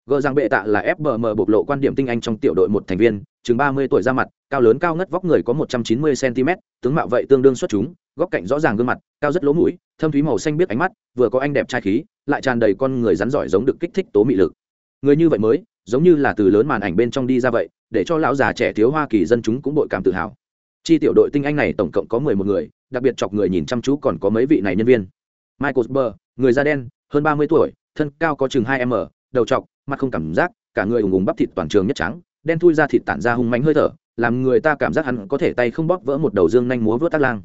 Gờ rằng bệ tạ là fbm bộc lộ quan điểm tinh anh trong tiểu đội một thành viên, chừng ba mươi tuổi ra mặt, cao lớn cao ngất vóc người có một trăm chín mươi cm tướng mạo vậy tương đương xuất chúng, góc cạnh rõ ràng gương mặt, cao rất lỗ mũi, thâm thúy màu xanh biết ánh mắt, vừa có anh đẹp trai khí, lại tràn đầy con người rắn giỏi giống được kích thích tố mị lực. Người như vậy mới, giống như là từ lớn màn ảnh bên trong đi ra vậy, để cho lão già trẻ thiếu hoa kỳ dân chúng cũng bội cảm tự hào. Chi tiểu đội tinh anh này tổng cộng có mười một người đặc biệt chọc người nhìn chăm chú còn có mấy vị này nhân viên. Michael Burr, người da đen hơn ba mươi tuổi thân cao có chừng hai m đầu chọc mặt không cảm giác cả người ủng ủng bắp thịt toàn trường nhất trắng đen thui ra thịt tản ra hung mánh hơi thở làm người ta cảm giác hắn có thể tay không bóp vỡ một đầu dương nhanh múa vớt tác lang.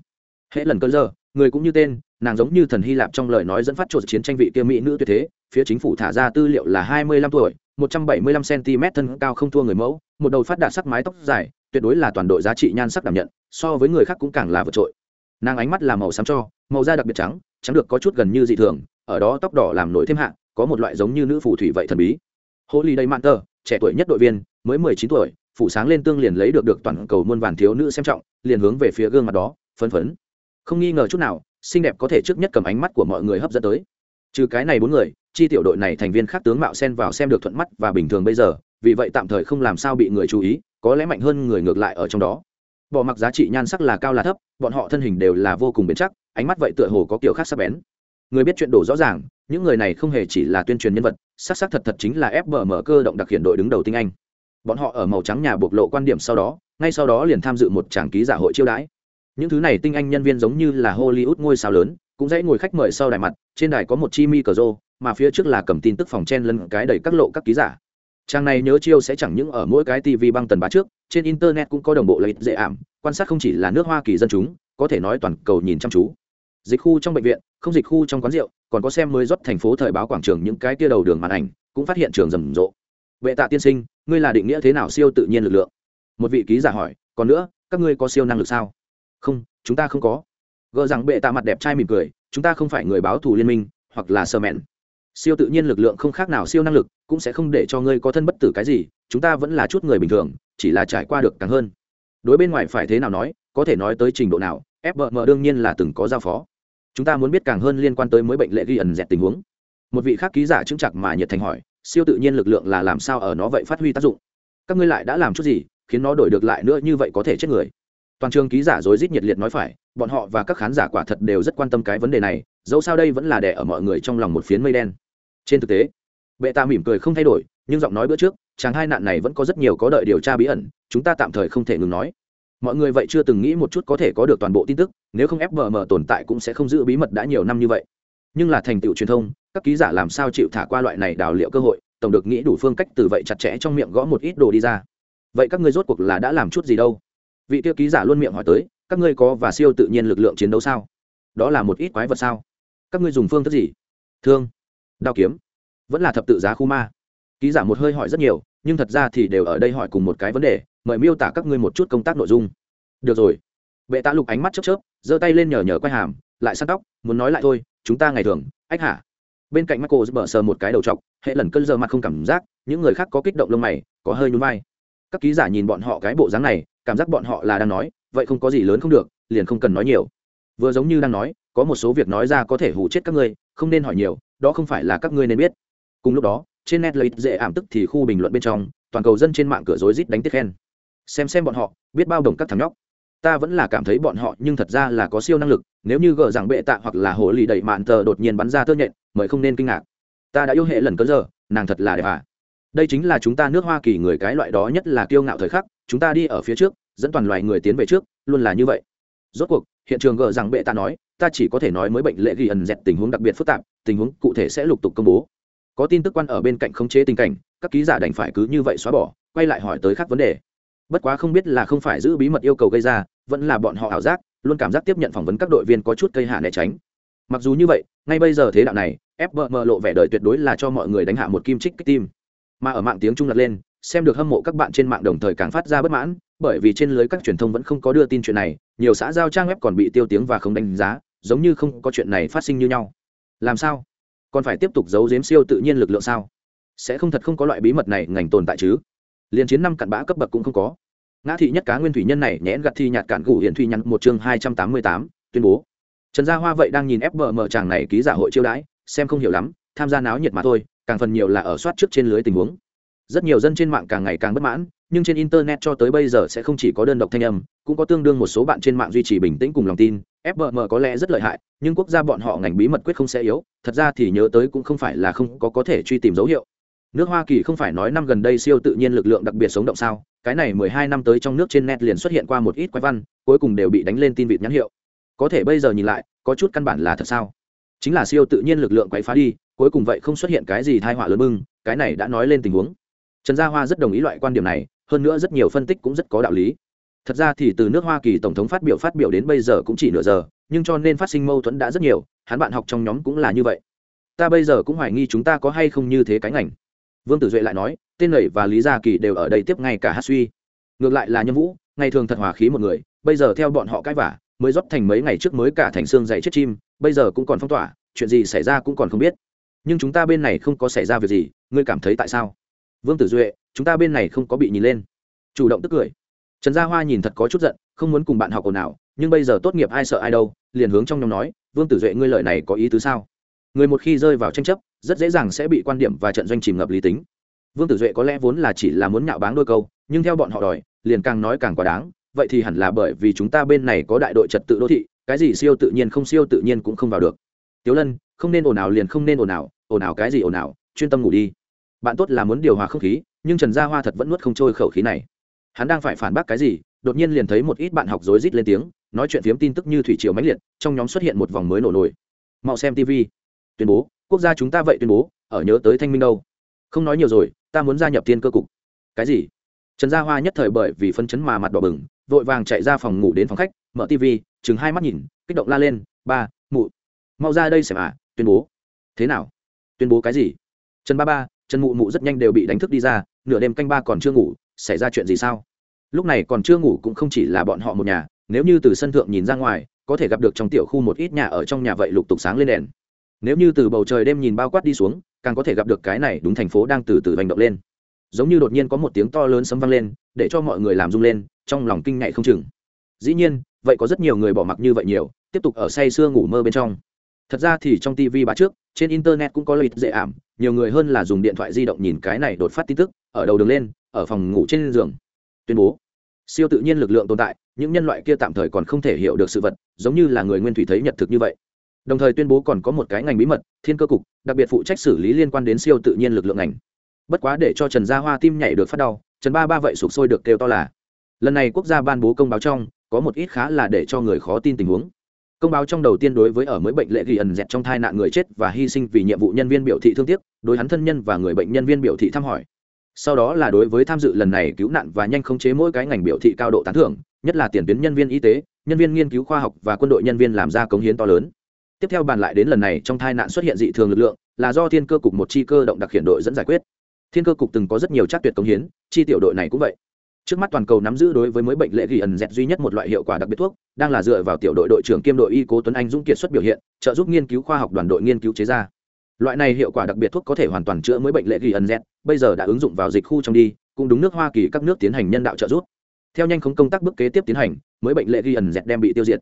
Hễ lần cơn giờ người cũng như tên nàng giống như thần hy lạp trong lời nói dẫn phát trộn chiến tranh vị kia mỹ nữ tuyệt thế phía chính phủ thả ra tư liệu là hai mươi lăm tuổi một trăm bảy mươi lăm cm thân cao không thua người mẫu một đầu phát đạt sắc mái tóc dài tuyệt đối là toàn đội giá trị nhan sắc đảm nhận so với người khác cũng càng là vượt trội nàng ánh mắt là màu xám cho, màu da đặc biệt trắng trắng được có chút gần như dị thường, ở đó tóc đỏ làm nổi thêm hạng có một loại giống như nữ phù thủy vậy thần bí. Hồ ly đầy mạn tơ trẻ tuổi nhất đội viên, mới mười chín tuổi, phủ sáng lên tương liền lấy được được toàn cầu muôn vàn thiếu nữ xem trọng, liền hướng về phía gương mặt đó, phấn phấn. Không nghi ngờ chút nào, xinh đẹp có thể trước nhất cầm ánh mắt của mọi người hấp dẫn tới. Trừ cái này bốn người, chi tiểu đội này thành viên khác tướng mạo xen vào xem được thuận mắt và bình thường bây giờ, vì vậy tạm thời không làm sao bị người chú ý, có lẽ mạnh hơn người ngược lại ở trong đó bỏ mặc giá trị nhan sắc là cao là thấp, bọn họ thân hình đều là vô cùng bền chắc, ánh mắt vậy tựa hồ có kiểu khác sắc bén. Người biết chuyện đổ rõ ràng, những người này không hề chỉ là tuyên truyền nhân vật sắc sắc thật thật chính là fbm cơ động đặc hiện đội đứng đầu tinh anh. Bọn họ ở màu trắng nhà bộc lộ quan điểm sau đó, ngay sau đó liền tham dự một tràng ký giả hội chiêu đãi. Những thứ này tinh anh nhân viên giống như là hollywood ngôi sao lớn, cũng dãy ngồi khách mời sau đài mặt, trên đài có một chi mi cờ rô mà phía trước là cầm tin tức phòng chen lân cái đầy các lộ các ký giả trang này nhớ chiêu sẽ chẳng những ở mỗi cái tv băng tần bá trước, trên internet cũng có đồng bộ lợi dễ ảm, quan sát không chỉ là nước hoa kỳ dân chúng, có thể nói toàn cầu nhìn chăm chú. Dịch khu trong bệnh viện, không dịch khu trong quán rượu, còn có xem mới rót thành phố thời báo quảng trường những cái tia đầu đường màn ảnh, cũng phát hiện trường rầm rộ. Vệ tạ tiên sinh, ngươi là định nghĩa thế nào siêu tự nhiên lực lượng? Một vị ký giả hỏi, còn nữa, các ngươi có siêu năng lực sao? Không, chúng ta không có. Gợ rằng bệ tạ mặt đẹp trai mỉm cười, chúng ta không phải người báo thù liên minh, hoặc là sơ mẹn siêu tự nhiên lực lượng không khác nào siêu năng lực, cũng sẽ không để cho ngươi có thân bất tử cái gì, chúng ta vẫn là chút người bình thường, chỉ là trải qua được càng hơn. Đối bên ngoài phải thế nào nói, có thể nói tới trình độ nào fbm đương nhiên là từng có giao phó. Chúng ta muốn biết càng hơn liên quan tới mới bệnh lệ ghi ẩn dẹt tình huống. Một vị khác ký giả chứng chặt mà nhiệt thành hỏi, siêu tự nhiên lực lượng là làm sao ở nó vậy phát huy tác dụng? Các ngươi lại đã làm chút gì, khiến nó đổi được lại nữa như vậy có thể chết người? Toàn trường ký giả rối rít nhiệt liệt nói phải, bọn họ và các khán giả quả thật đều rất quan tâm cái vấn đề này, dẫu sao đây vẫn là đẻ ở mọi người trong lòng một phiến mây đen trên thực tế, bệ ta mỉm cười không thay đổi, nhưng giọng nói bữa trước, chàng hai nạn này vẫn có rất nhiều có đợi điều tra bí ẩn, chúng ta tạm thời không thể ngừng nói. Mọi người vậy chưa từng nghĩ một chút có thể có được toàn bộ tin tức, nếu không fbm tồn tại cũng sẽ không giữ bí mật đã nhiều năm như vậy. Nhưng là thành tựu truyền thông, các ký giả làm sao chịu thả qua loại này đào liệu cơ hội, tổng được nghĩ đủ phương cách từ vậy chặt chẽ trong miệng gõ một ít đồ đi ra. Vậy các ngươi rốt cuộc là đã làm chút gì đâu? Vị tiêu ký giả luôn miệng hỏi tới, các ngươi có và siêu tự nhiên lực lượng chiến đấu sao? Đó là một ít quái vật sao? Các ngươi dùng phương thức gì? Thương đao kiếm. Vẫn là thập tự giá khu ma. Ký giả một hơi hỏi rất nhiều, nhưng thật ra thì đều ở đây hỏi cùng một cái vấn đề, mời miêu tả các ngươi một chút công tác nội dung. Được rồi. Bệ tạ lục ánh mắt chớp chớp, giơ tay lên nhờ nhờ quay hàm, lại săn tóc, muốn nói lại thôi, chúng ta ngày thường, ách hả? Bên cạnh mắt cô bở sờ một cái đầu chọc, hệ lần cơn giờ mặt không cảm giác, những người khác có kích động lông mày, có hơi nhún vai. Các ký giả nhìn bọn họ cái bộ dáng này, cảm giác bọn họ là đang nói, vậy không có gì lớn không được, liền không cần nói nhiều. Vừa giống như đang nói, có một số việc nói ra có thể hủ chết các ngươi, không nên hỏi nhiều đó không phải là các ngươi nên biết. Cùng lúc đó, trên net lấy dễ ảm tức thì khu bình luận bên trong, toàn cầu dân trên mạng cửa rối rít đánh tiết khen. Xem xem bọn họ, biết bao đồng các thằng nhóc. Ta vẫn là cảm thấy bọn họ nhưng thật ra là có siêu năng lực, nếu như gờ rằng bệ tạ hoặc là hồ lì đẩy mạn tờ đột nhiên bắn ra tơ nhện, mời không nên kinh ngạc. Ta đã yêu hệ lần cớ giờ, nàng thật là đẹp à. Đây chính là chúng ta nước hoa kỳ người cái loại đó nhất là kiêu ngạo thời khắc, chúng ta đi ở phía trước, dẫn toàn loài người tiến về trước, luôn là như vậy. Rốt cuộc, hiện trường gờ rằng bệ tạ nói ta chỉ có thể nói mới bệnh lệ ghi ẩn dẹt tình huống đặc biệt phức tạp, tình huống cụ thể sẽ lục tục công bố. Có tin tức quan ở bên cạnh khống chế tình cảnh, các ký giả đành phải cứ như vậy xóa bỏ, quay lại hỏi tới khác vấn đề. Bất quá không biết là không phải giữ bí mật yêu cầu gây ra, vẫn là bọn họ ảo giác, luôn cảm giác tiếp nhận phỏng vấn các đội viên có chút cây hạ né tránh. Mặc dù như vậy, ngay bây giờ thế đạo này fbm lộ vẻ đời tuyệt đối là cho mọi người đánh hạ một kim trích kích tim. Mà ở mạng tiếng trung lật lên, xem được hâm mộ các bạn trên mạng đồng thời càng phát ra bất mãn, bởi vì trên lưới các truyền thông vẫn không có đưa tin chuyện này, nhiều xã giao trang web còn bị tiêu tiếng và không đánh giá giống như không có chuyện này phát sinh như nhau. Làm sao? Còn phải tiếp tục giấu giếm siêu tự nhiên lực lượng sao? Sẽ không thật không có loại bí mật này ngành tồn tại chứ? Liên chiến năm cặn bã cấp bậc cũng không có. Ngã thị nhất cá nguyên thủy nhân này nhẽn gặt thi nhạt cản gủ hiện thủy nhắn một chương hai trăm tám mươi tám, tuyên bố. Trần gia hoa vậy đang nhìn fbm chàng này ký giả hội chiêu đãi, xem không hiểu lắm, tham gia náo nhiệt mà thôi, càng phần nhiều là ở soát trước trên lưới tình huống rất nhiều dân trên mạng càng ngày càng bất mãn, nhưng trên internet cho tới bây giờ sẽ không chỉ có đơn độc thanh âm, cũng có tương đương một số bạn trên mạng duy trì bình tĩnh cùng lòng tin. Fbm có lẽ rất lợi hại, nhưng quốc gia bọn họ ngành bí mật quyết không sẽ yếu. Thật ra thì nhớ tới cũng không phải là không có có thể truy tìm dấu hiệu. Nước hoa kỳ không phải nói năm gần đây siêu tự nhiên lực lượng đặc biệt sống động sao? Cái này mười hai năm tới trong nước trên net liền xuất hiện qua một ít quái văn, cuối cùng đều bị đánh lên tin vịt nhãn hiệu. Có thể bây giờ nhìn lại, có chút căn bản là thật sao? Chính là siêu tự nhiên lực lượng quậy phá đi, cuối cùng vậy không xuất hiện cái gì thai họa lớn bưng cái này đã nói lên tình huống trần gia hoa rất đồng ý loại quan điểm này, hơn nữa rất nhiều phân tích cũng rất có đạo lý. Thật ra thì từ nước hoa kỳ tổng thống phát biểu phát biểu đến bây giờ cũng chỉ nửa giờ, nhưng cho nên phát sinh mâu thuẫn đã rất nhiều, hắn bạn học trong nhóm cũng là như vậy. Ta bây giờ cũng hoài nghi chúng ta có hay không như thế cái ngành. Vương tử duệ lại nói, tên lầy và lý gia kỳ đều ở đây tiếp ngay cả hát suy. Ngược lại là nhân vũ, ngày thường thật hòa khí một người, bây giờ theo bọn họ cãi vả, mới rót thành mấy ngày trước mới cả thành xương dày chết chim, bây giờ cũng còn phong tỏa, chuyện gì xảy ra cũng còn không biết. Nhưng chúng ta bên này không có xảy ra việc gì, ngươi cảm thấy tại sao? Vương tử duệ, chúng ta bên này không có bị nhìn lên. Chủ động tức cười. Trần gia hoa nhìn thật có chút giận, không muốn cùng bạn học ồn nào nhưng bây giờ tốt nghiệp ai sợ ai đâu, liền hướng trong nhóm nói, vương tử duệ, ngươi lời này có ý tứ sao? Người một khi rơi vào tranh chấp, rất dễ dàng sẽ bị quan điểm và trận doanh chìm ngập lý tính. Vương tử duệ có lẽ vốn là chỉ là muốn nhạo báng đôi câu, nhưng theo bọn họ đòi, liền càng nói càng quá đáng, vậy thì hẳn là bởi vì chúng ta bên này có đại đội trật tự đô thị, cái gì siêu tự nhiên không siêu tự nhiên cũng không vào được. Tiếu lân, không nên ồn ào liền không nên ồn ào ồn ào cái gì ồn ào, chuyên tâm ngủ đi bạn tốt là muốn điều hòa không khí, nhưng trần gia hoa thật vẫn nuốt không trôi khẩu khí này. Hắn đang phải phản bác cái gì, đột nhiên liền thấy một ít bạn học rối rít lên tiếng, nói chuyện phiếm tin tức như thủy triều mãnh liệt, trong nhóm xuất hiện một vòng mới nổ nổi. Mau xem tv tuyên bố, quốc gia chúng ta vậy tuyên bố, ở nhớ tới thanh minh đâu? Không nói nhiều rồi, ta muốn gia nhập tiên cơ cục. Cái gì? Trần gia hoa nhất thời bởi vì phân chấn mà mặt đỏ bừng, vội vàng chạy ra phòng ngủ đến phòng khách, mở tv chừng hai mắt nhìn, kích động la lên, ba, mụ, mau ra đây xem à tuyên bố. Thế nào? Tuyên bố cái gì? Trần ba ba trần mụ mụ rất nhanh đều bị đánh thức đi ra, nửa đêm canh ba còn chưa ngủ, xảy ra chuyện gì sao? Lúc này còn chưa ngủ cũng không chỉ là bọn họ một nhà, nếu như từ sân thượng nhìn ra ngoài, có thể gặp được trong tiểu khu một ít nhà ở trong nhà vậy lục tục sáng lên đèn. Nếu như từ bầu trời đêm nhìn bao quát đi xuống, càng có thể gặp được cái này đúng thành phố đang từ từ hành động lên. Giống như đột nhiên có một tiếng to lớn sấm vang lên, để cho mọi người làm rung lên, trong lòng kinh ngại không chừng. Dĩ nhiên, vậy có rất nhiều người bỏ mặc như vậy nhiều, tiếp tục ở say sưa ngủ mơ bên trong thật ra thì trong tv bá trước, trên internet cũng có lợi dễ ảm, nhiều người hơn là dùng điện thoại di động nhìn cái này đột phát tin tức, ở đầu đường lên, ở phòng ngủ trên giường. Tuyên bố. Siêu tự nhiên lực lượng tồn tại, những nhân loại kia tạm thời còn không thể hiểu được sự vật, giống như là người nguyên thủy thấy nhật thực như vậy. Đồng thời tuyên bố còn có một cái ngành bí mật, thiên cơ cục, đặc biệt phụ trách xử lý liên quan đến siêu tự nhiên lực lượng ngành. Bất quá để cho trần gia hoa tim nhảy được phát đau, trần ba ba vậy sụp sôi được kêu to là. Lần này quốc gia ban bố công báo trong, có một ít khá là để cho người khó tin tình huống công báo trong đầu tiên đối với ở mới bệnh lệ ghi ẩn dẹt trong thai nạn người chết và hy sinh vì nhiệm vụ nhân viên biểu thị thương tiếc, đối hắn thân nhân và người bệnh nhân viên biểu thị thăm hỏi. Sau đó là đối với tham dự lần này cứu nạn và nhanh khống chế mỗi cái ngành biểu thị cao độ tán thưởng, nhất là tiền tuyến nhân viên y tế, nhân viên nghiên cứu khoa học và quân đội nhân viên làm ra cống hiến to lớn. Tiếp theo bàn lại đến lần này trong tai nạn xuất hiện dị thường lực lượng, là do thiên cơ cục một chi cơ động đặc hiện đội dẫn giải quyết. Thiên cơ cục từng có rất nhiều chắc tuyệt cống hiến, chi tiểu đội này cũng vậy trước mắt toàn cầu nắm giữ đối với mới bệnh lệ ghi ẩn dẹt duy nhất một loại hiệu quả đặc biệt thuốc, đang là dựa vào tiểu đội đội trưởng kiêm đội y cố tuấn anh dũng kiệt xuất biểu hiện, trợ giúp nghiên cứu khoa học đoàn đội nghiên cứu chế ra. Loại này hiệu quả đặc biệt thuốc có thể hoàn toàn chữa mới bệnh lệ ghi ẩn dẹt, bây giờ đã ứng dụng vào dịch khu trong đi, cũng đúng nước hoa kỳ các nước tiến hành nhân đạo trợ giúp. Theo nhanh không công tác bước kế tiếp tiến hành, mới bệnh lệ ghi ẩn dẹt đem bị tiêu diệt.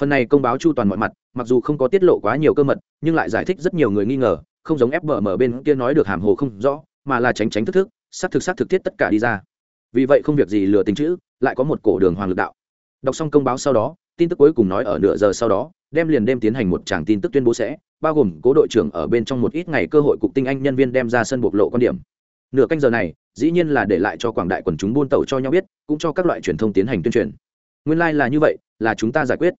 Phần này công báo chu toàn mọi mặt, mặc dù không có tiết lộ quá nhiều cơ mật, nhưng lại giải thích rất nhiều người nghi ngờ, không giống fbm bên kia nói được hàm hồ không rõ, mà là tránh tránh thức thức, xác thực xác thực thiết tất cả đi ra vì vậy không việc gì lừa tính chữ, lại có một cổ đường hoàng lực đạo. Đọc xong công báo sau đó, tin tức cuối cùng nói ở nửa giờ sau đó, đem liền đêm tiến hành một tràng tin tức tuyên bố sẽ, bao gồm cố đội trưởng ở bên trong một ít ngày cơ hội cục tinh anh nhân viên đem ra sân bộc lộ quan điểm. Nửa canh giờ này, dĩ nhiên là để lại cho quảng đại quần chúng buôn tàu cho nhau biết, cũng cho các loại truyền thông tiến hành tuyên truyền. Nguyên lai、like、là như vậy, là chúng ta giải quyết.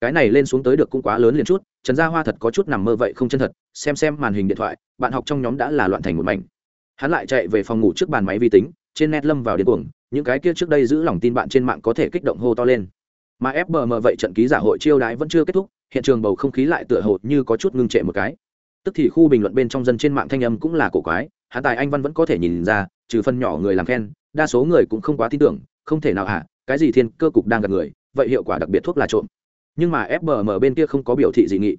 Cái này lên xuống tới được cũng quá lớn liền chút, trần gia hoa thật có chút nằm mơ vậy không chân thật, xem xem màn hình điện thoại, bạn học trong nhóm đã là loạn thành một mảnh. Hắn lại chạy về phòng ngủ trước bàn máy vi tính trên net lâm vào điên cuồng, những cái kia trước đây giữ lòng tin bạn trên mạng có thể kích động hô to lên. Mà fbm vậy trận ký giả hội chiêu đãi vẫn chưa kết thúc, hiện trường bầu không khí lại tựa hồ như có chút ngưng trệ một cái. Tức thì khu bình luận bên trong dân trên mạng thanh âm cũng là cổ quái hạ tài anh văn vẫn có thể nhìn ra, trừ phần nhỏ người làm khen, đa số người cũng không quá tin tưởng, không thể nào hả, cái gì thiên cơ cục đang gặp người, vậy hiệu quả đặc biệt thuốc là trộm. Nhưng mà fbm bên kia không có biểu thị dị nghị.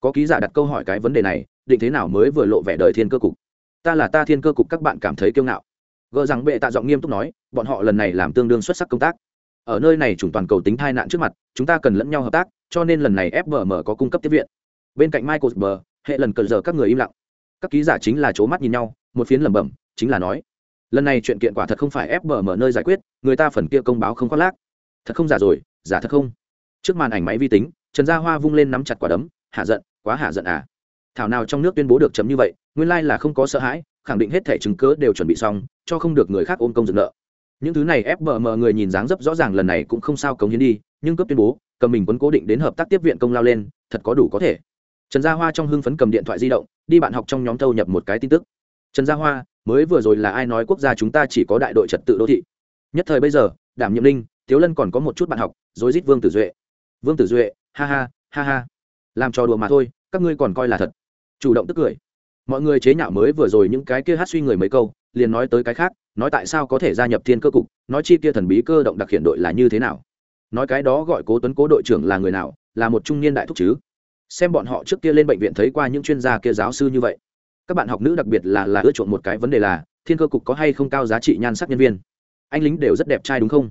Có ký giả đặt câu hỏi cái vấn đề này, định thế nào mới vừa lộ vẻ đời thiên cơ cục? Ta là ta thiên cơ cục các bạn cảm thấy kiêu ngạo gỡ rằng bệ tạ giọng nghiêm túc nói, bọn họ lần này làm tương đương xuất sắc công tác. Ở nơi này chủng toàn cầu tính tai nạn trước mặt, chúng ta cần lẫn nhau hợp tác, cho nên lần này fbm có cung cấp tiếp viện. Bên cạnh michael bờ hệ lần cần giờ các người im lặng. Các ký giả chính là c mắt nhìn nhau, một phiến lẩm bẩm, chính là nói, lần này chuyện kiện quả thật không phải fbm nơi giải quyết, người ta phần kia công báo không khoác lác. Thật không giả rồi, giả thật không? Trước màn ảnh máy vi tính, trần gia hoa vung lên nắm chặt quả đấm, hạ giận, quá hạ giận à. Thảo nào trong nước tuyên bố được chấm như vậy, nguyên lai là không có sợ hãi khẳng định hết thẻ chứng cớ đều chuẩn bị xong, cho không được người khác ôm công dựng nợ. Những thứ này fbm người nhìn dáng dấp rõ ràng lần này cũng không sao cống hiến đi, nhưng cấp tuyên bố, cầm mình quấn cố định đến hợp tác tiếp viện công lao lên, thật có đủ có thể. Trần gia hoa trong hưng phấn cầm điện thoại di động, đi bạn học trong nhóm thâu nhập một cái tin tức. Trần gia hoa, mới vừa rồi là ai nói quốc gia chúng ta chỉ có đại đội trật tự đô thị? Nhất thời bây giờ, đảm nhiệm linh, tiếu lân còn có một chút bạn học rối rít vương tử duệ. Vương tử duệ, ha ha ha ha. Làm trò đùa mà thôi, các ngươi còn coi là thật. Chủ động tức cười mọi người chế nhạo mới vừa rồi những cái kia hát suy người mấy câu, liền nói tới cái khác, nói tại sao có thể gia nhập thiên cơ cục, nói chi kia thần bí cơ động đặc hiện đội là như thế nào. Nói cái đó gọi cố tuấn cố đội trưởng là người nào, là một trung niên đại thúc chứ. Xem bọn họ trước kia lên bệnh viện thấy qua những chuyên gia kia giáo sư như vậy. Các bạn học nữ đặc biệt là là ưa chuộng một cái vấn đề là, thiên cơ cục có hay không cao giá trị nhan sắc nhân viên? Anh lính đều rất đẹp trai đúng không?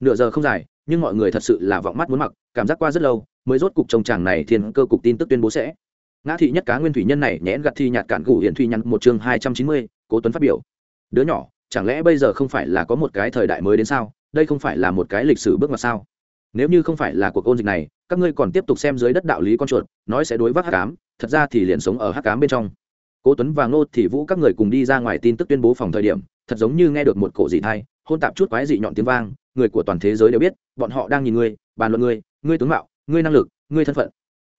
Nửa giờ không dài, nhưng mọi người thật sự là vọng mắt muốn mặc, cảm giác qua rất lâu, mới rốt cục trông chàng này thiên cơ cục tin tức tuyên bố sẽ ngã thị nhất cá nguyên thủy nhân này nhẽn gặt thi nhạt cản cụ hiển thủy nhắn một chương hai trăm chín mươi, cố tuấn phát biểu. Đứa nhỏ, chẳng lẽ bây giờ không phải là có một cái thời đại mới đến sao? Đây không phải là một cái lịch sử bước ngoặt sao? Nếu như không phải là cuộc ôn dịch này, các ngươi còn tiếp tục xem dưới đất đạo lý con chuột, nói sẽ đối vác hắc ám, thật ra thì liền sống ở hắc ám bên trong. Cố tuấn và ngô thì vũ các người cùng đi ra ngoài tin tức tuyên bố phòng thời điểm, thật giống như nghe được một cổ dị thai hôn tạp chút quái dị nhọn tiếng vang, người của toàn thế giới đều biết, bọn họ đang nhìn ngươi, bàn luận ngươi ngươi tướng mạo, ngươi năng lực, ngươi thân phận.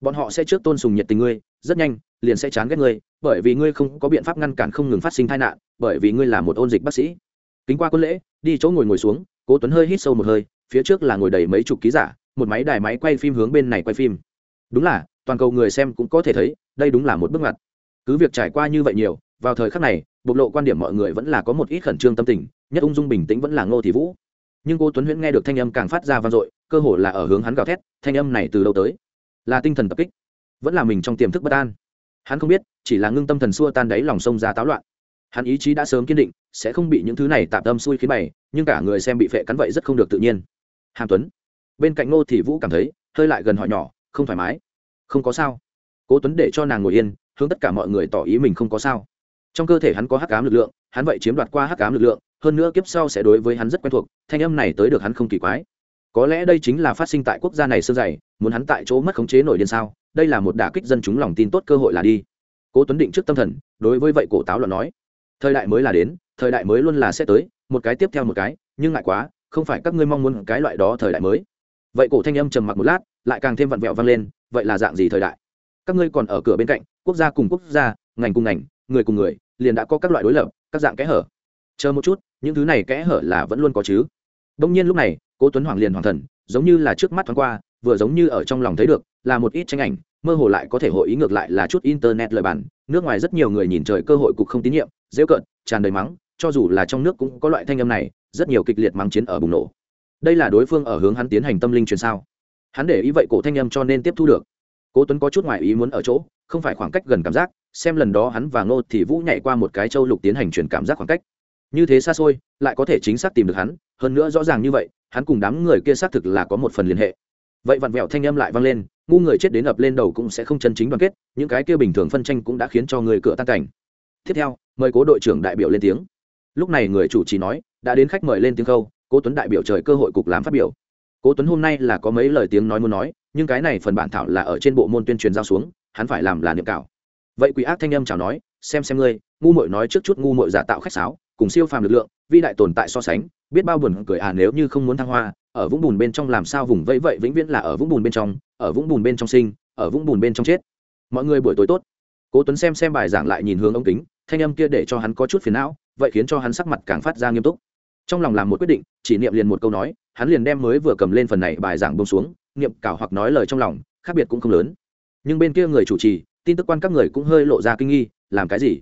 Bọn họ sẽ trước tôn sùng nhiệt tình ngươi rất nhanh, liền sẽ chán ghét ngươi, bởi vì ngươi không có biện pháp ngăn cản không ngừng phát sinh tai nạn, bởi vì ngươi là một ôn dịch bác sĩ. Kính qua quân lễ, đi chỗ ngồi ngồi xuống, cố tuấn hơi hít sâu một hơi, phía trước là ngồi đầy mấy chục ký giả, một máy đài máy quay phim hướng bên này quay phim. Đúng là, toàn cầu người xem cũng có thể thấy, đây đúng là một bước ngoặt. Cứ việc trải qua như vậy nhiều, vào thời khắc này, bộc lộ quan điểm mọi người vẫn là có một ít khẩn trương tâm tình, nhất ung dung bình tĩnh vẫn là ngô thị vũ. Nhưng cô tuấn huyễn nghe được thanh âm càng phát ra vang dội, cơ hồ là ở hướng hắn gào thét, thanh âm này từ đâu tới? Là tinh thần tập kích vẫn là mình trong tiềm thức bất an. Hắn không biết, chỉ là ngưng tâm thần xua tan đáy lòng sông ra táo loạn. Hắn ý chí đã sớm kiên định, sẽ không bị những thứ này tạm tâm xui khiến bày, nhưng cả người xem bị phệ cắn vậy rất không được tự nhiên. Hàm tuấn, bên cạnh ngô thì vũ cảm thấy, hơi lại gần họ nhỏ, không thoải mái. Không có sao. Cố tuấn để cho nàng ngồi yên, hướng tất cả mọi người tỏ ý mình không có sao. Trong cơ thể hắn có hắc ám lực lượng, hắn vậy chiếm đoạt qua hắc ám lực lượng, hơn nữa kiếp sau sẽ đối với hắn rất quen thuộc, thanh âm này tới được hắn không kỳ quái. Có lẽ đây chính là phát sinh tại quốc gia này sơ dày, muốn hắn tại chỗ mất khống chế nổi điên sao? Đây là một đả kích dân chúng lòng tin tốt cơ hội là đi. Cố tuấn định trước tâm thần, đối với vậy cổ táo luận nói, thời đại mới là đến, thời đại mới luôn là sẽ tới, một cái tiếp theo một cái, nhưng ngại quá, không phải các ngươi mong muốn cái loại đó thời đại mới. Vậy cổ thanh âm trầm mặc một lát, lại càng thêm vặn vẹo vang lên, vậy là dạng gì thời đại? Các ngươi còn ở cửa bên cạnh, quốc gia cùng quốc gia, ngành cùng ngành, người cùng người, liền đã có các loại đối lập, các dạng kẽ hở. Chờ một chút, những thứ này kẽ hở là vẫn luôn có chứ. Đông nhiên lúc này, cố tuấn hoàng liền hoàng thần, giống như là trước mắt thoáng qua vừa giống như ở trong lòng thấy được, là một ít tranh ảnh, mơ hồ lại có thể hội ý ngược lại là chút internet lời bản. Nước ngoài rất nhiều người nhìn trời cơ hội cục không tín nhiệm dễ cận tràn đầy mắng, cho dù là trong nước cũng có loại thanh âm này, rất nhiều kịch liệt mắng chiến ở bùng nổ. Đây là đối phương ở hướng hắn tiến hành tâm linh truyền sao? Hắn để ý vậy cổ thanh âm cho nên tiếp thu được. Cố tuấn có chút ngoại ý muốn ở chỗ, không phải khoảng cách gần cảm giác, xem lần đó hắn và ngô thì vũ nhảy qua một cái châu lục tiến hành truyền cảm giác khoảng cách. Như thế xa xôi, lại có thể chính xác tìm được hắn, hơn nữa rõ ràng như vậy, hắn cùng đám người kia xác thực là có một phần liên hệ vậy vặn vẹo thanh âm lại vang lên, ngu người chết đến ập lên đầu cũng sẽ không chân chính đoàn kết, những cái kia bình thường phân tranh cũng đã khiến cho người cửa tan cảnh. Tiếp theo, mời cố đội trưởng đại biểu lên tiếng. Lúc này người chủ trì nói, đã đến khách mời lên tiếng khâu, cố tuấn đại biểu trời cơ hội cục làm phát biểu. Cố tuấn hôm nay là có mấy lời tiếng nói muốn nói, nhưng cái này phần bản thảo là ở trên bộ môn tuyên truyền giao xuống, hắn phải làm là niệm cảo. Vậy quỷ ác thanh âm chào nói, xem xem ngươi, ngu muội nói trước chút ngu muội giả tạo khách sáo, cùng siêu phàm lực lượng vi đại tồn tại so sánh, biết bao buồn cười à nếu như không muốn thăng hoa ở vũng bùn bên trong làm sao vùng vẫy vậy vĩnh viễn là ở vũng bùn bên trong, ở vũng bùn bên trong sinh, ở vũng bùn bên trong chết. Mọi người buổi tối tốt. Cố tuấn xem xem bài giảng lại nhìn hướng ống kính, thanh âm kia để cho hắn có chút phiền não, vậy khiến cho hắn sắc mặt càng phát ra nghiêm túc. Trong lòng làm một quyết định, chỉ niệm liền một câu nói, hắn liền đem mới vừa cầm lên phần này bài giảng bông xuống, niệm cảo hoặc nói lời trong lòng, khác biệt cũng không lớn. Nhưng bên kia người chủ trì, tin tức quan các người cũng hơi lộ ra kinh nghi, làm cái gì?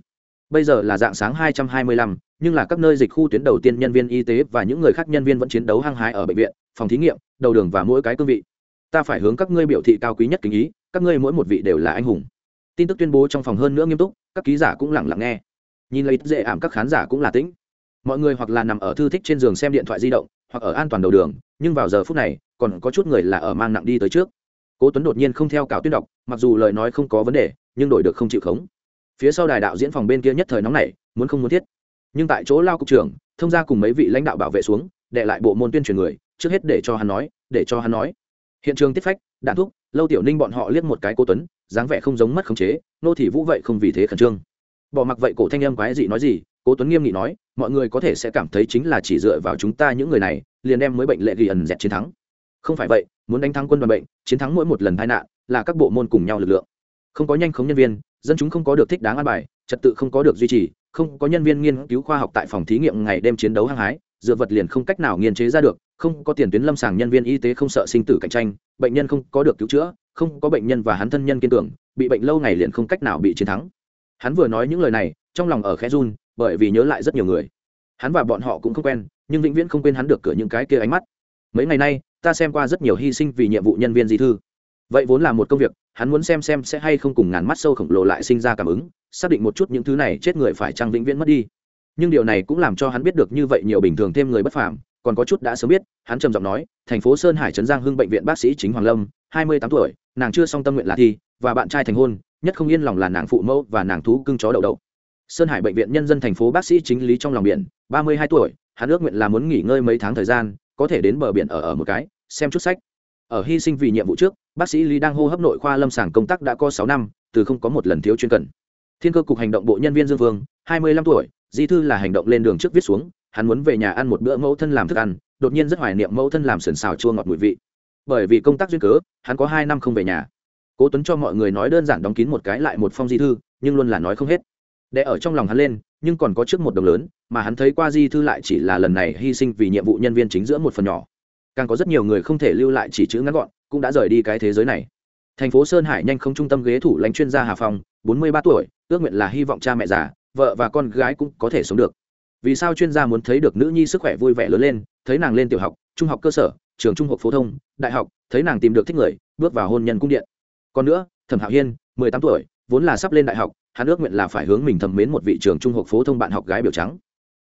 Bây giờ là dạng sáng 225, nhưng là các nơi dịch khu tuyến đầu tiên nhân viên y tế và những người khác nhân viên vẫn chiến đấu hăng hái ở bệnh viện phòng thí nghiệm đầu đường và mỗi cái cương vị. Ta phải hướng các ngươi biểu thị cao quý nhất kính ý các ngươi mỗi một vị đều là anh hùng. Tin tức tuyên bố trong phòng hơn nữa nghiêm túc các ký giả cũng lặng lặng nghe. Nhìn lấy dễ ảm các khán giả cũng là tĩnh. Mọi người hoặc là nằm ở thư thích trên giường xem điện thoại di động hoặc ở an toàn đầu đường nhưng vào giờ phút này còn có chút người là ở mang nặng đi tới trước. Cố tuấn đột nhiên không theo cáo tuyên đọc mặc dù lời nói không có vấn đề nhưng đổi được không chịu khống phía sau đài đạo diễn phòng bên kia nhất thời nóng này muốn không muốn thiết. Nhưng tại chỗ lao cục trưởng, thông ra cùng mấy vị lãnh đạo bảo vệ xuống đệ lại bộ môn tuyên truyền người, trước hết để cho hắn nói, để cho hắn nói. Hiện trường tiết phách, đạn thúc, lâu tiểu ninh bọn họ liếc một cái cô tuấn, dáng vẻ không giống mất khống chế, nô thị vũ vậy không vì thế khẩn trương. Bỏ mặc vậy cổ thanh âm quái dị nói gì, cố tuấn nghiêm nghị nói, mọi người có thể sẽ cảm thấy chính là chỉ dựa vào chúng ta những người này, liền đem mới bệnh lệ ghi ẩn dẹt chiến thắng. Không phải vậy, muốn đánh thắng quân đoàn bệnh, chiến thắng mỗi một lần tai nạn, là các bộ môn cùng nhau lực lượng. Không có nhanh khống nhân viên dân chúng không có được thích đáng an bài, trật tự không có được duy trì, không có nhân viên nghiên cứu khoa học tại phòng thí nghiệm ngày đêm chiến đấu hăng hái, dược vật liền không cách nào nghiên chế ra được, không có tiền tuyến lâm sàng nhân viên y tế không sợ sinh tử cạnh tranh, bệnh nhân không có được cứu chữa, không có bệnh nhân và hắn thân nhân kiên tưởng bị bệnh lâu ngày liền không cách nào bị chiến thắng. Hắn vừa nói những lời này, trong lòng ở khẽ run, bởi vì nhớ lại rất nhiều người. Hắn và bọn họ cũng không quen, nhưng vĩnh viễn không quên hắn được cửa những cái kia ánh mắt. Mấy ngày nay, ta xem qua rất nhiều hy sinh vì nhiệm vụ nhân viên di thư. Vậy vốn là một công việc hắn muốn xem xem sẽ hay không cùng ngàn mắt sâu khổng lồ lại sinh ra cảm ứng, xác định một chút những thứ này chết người phải trăng vĩnh viễn mất đi. Nhưng điều này cũng làm cho hắn biết được như vậy nhiều bình thường thêm người bất phàm, còn có chút đã sớm biết, hắn trầm giọng nói, thành phố sơn hải trấn giang hưng bệnh viện bác sĩ chính hoàng lâm, hai mươi tám tuổi, nàng chưa xong tâm nguyện là thi, và bạn trai thành hôn, nhất không yên lòng là nàng phụ mẫu và nàng thú cưng chó đậu đậu. Sơn hải bệnh viện nhân dân thành phố bác sĩ chính lý trong lòng biển, ba mươi hai tuổi, hắn ước nguyện là muốn nghỉ ngơi mấy tháng thời gian, có thể đến bờ biển ở ở một cái, xem chút sách. Ở hy sinh vì nhiệm vụ trước bác sĩ lý đang hô hấp nội khoa lâm sàng công tác đã có sáu năm, từ không có một lần thiếu chuyên cần. Thiên cơ cục hành động bộ nhân viên dương vương, hai mươi lăm tuổi, di thư là hành động lên đường trước viết xuống, hắn muốn về nhà ăn một bữa mẫu thân làm thức ăn, đột nhiên rất hoài niệm mẫu thân làm sườn xào chua ngọt mùi vị. Bởi vì công tác duyên cớ, hắn có hai năm không về nhà. Cố tuấn cho mọi người nói đơn giản đóng kín một cái lại một phong di thư, nhưng luôn là nói không hết. Để ở trong lòng hắn lên, nhưng còn có trước một đồng lớn, mà hắn thấy qua di thư lại chỉ là lần này hy sinh vì nhiệm vụ nhân viên chính giữa một phần nhỏ. Càng có rất nhiều người không thể lưu lại chỉ chữ ngắn gọn cũng đã rời đi cái thế giới này. Thành phố sơn hải nhanh không trung tâm ghế thủ lãnh chuyên gia hà phong, bốn mươi ba tuổi, ước nguyện là hy vọng cha mẹ già, vợ và con gái cũng có thể sống được. Vì sao chuyên gia muốn thấy được nữ nhi sức khỏe vui vẻ lớn lên, thấy nàng lên tiểu học, trung học cơ sở, trường trung học phổ thông, đại học, thấy nàng tìm được thích người, bước vào hôn nhân cung điện. Còn nữa, thẩm hạo hiên, mười tám tuổi, vốn là sắp lên đại học, hắn ước nguyện là phải hướng mình thầm mến một vị trường trung học phổ thông bạn học gái biểu trắng.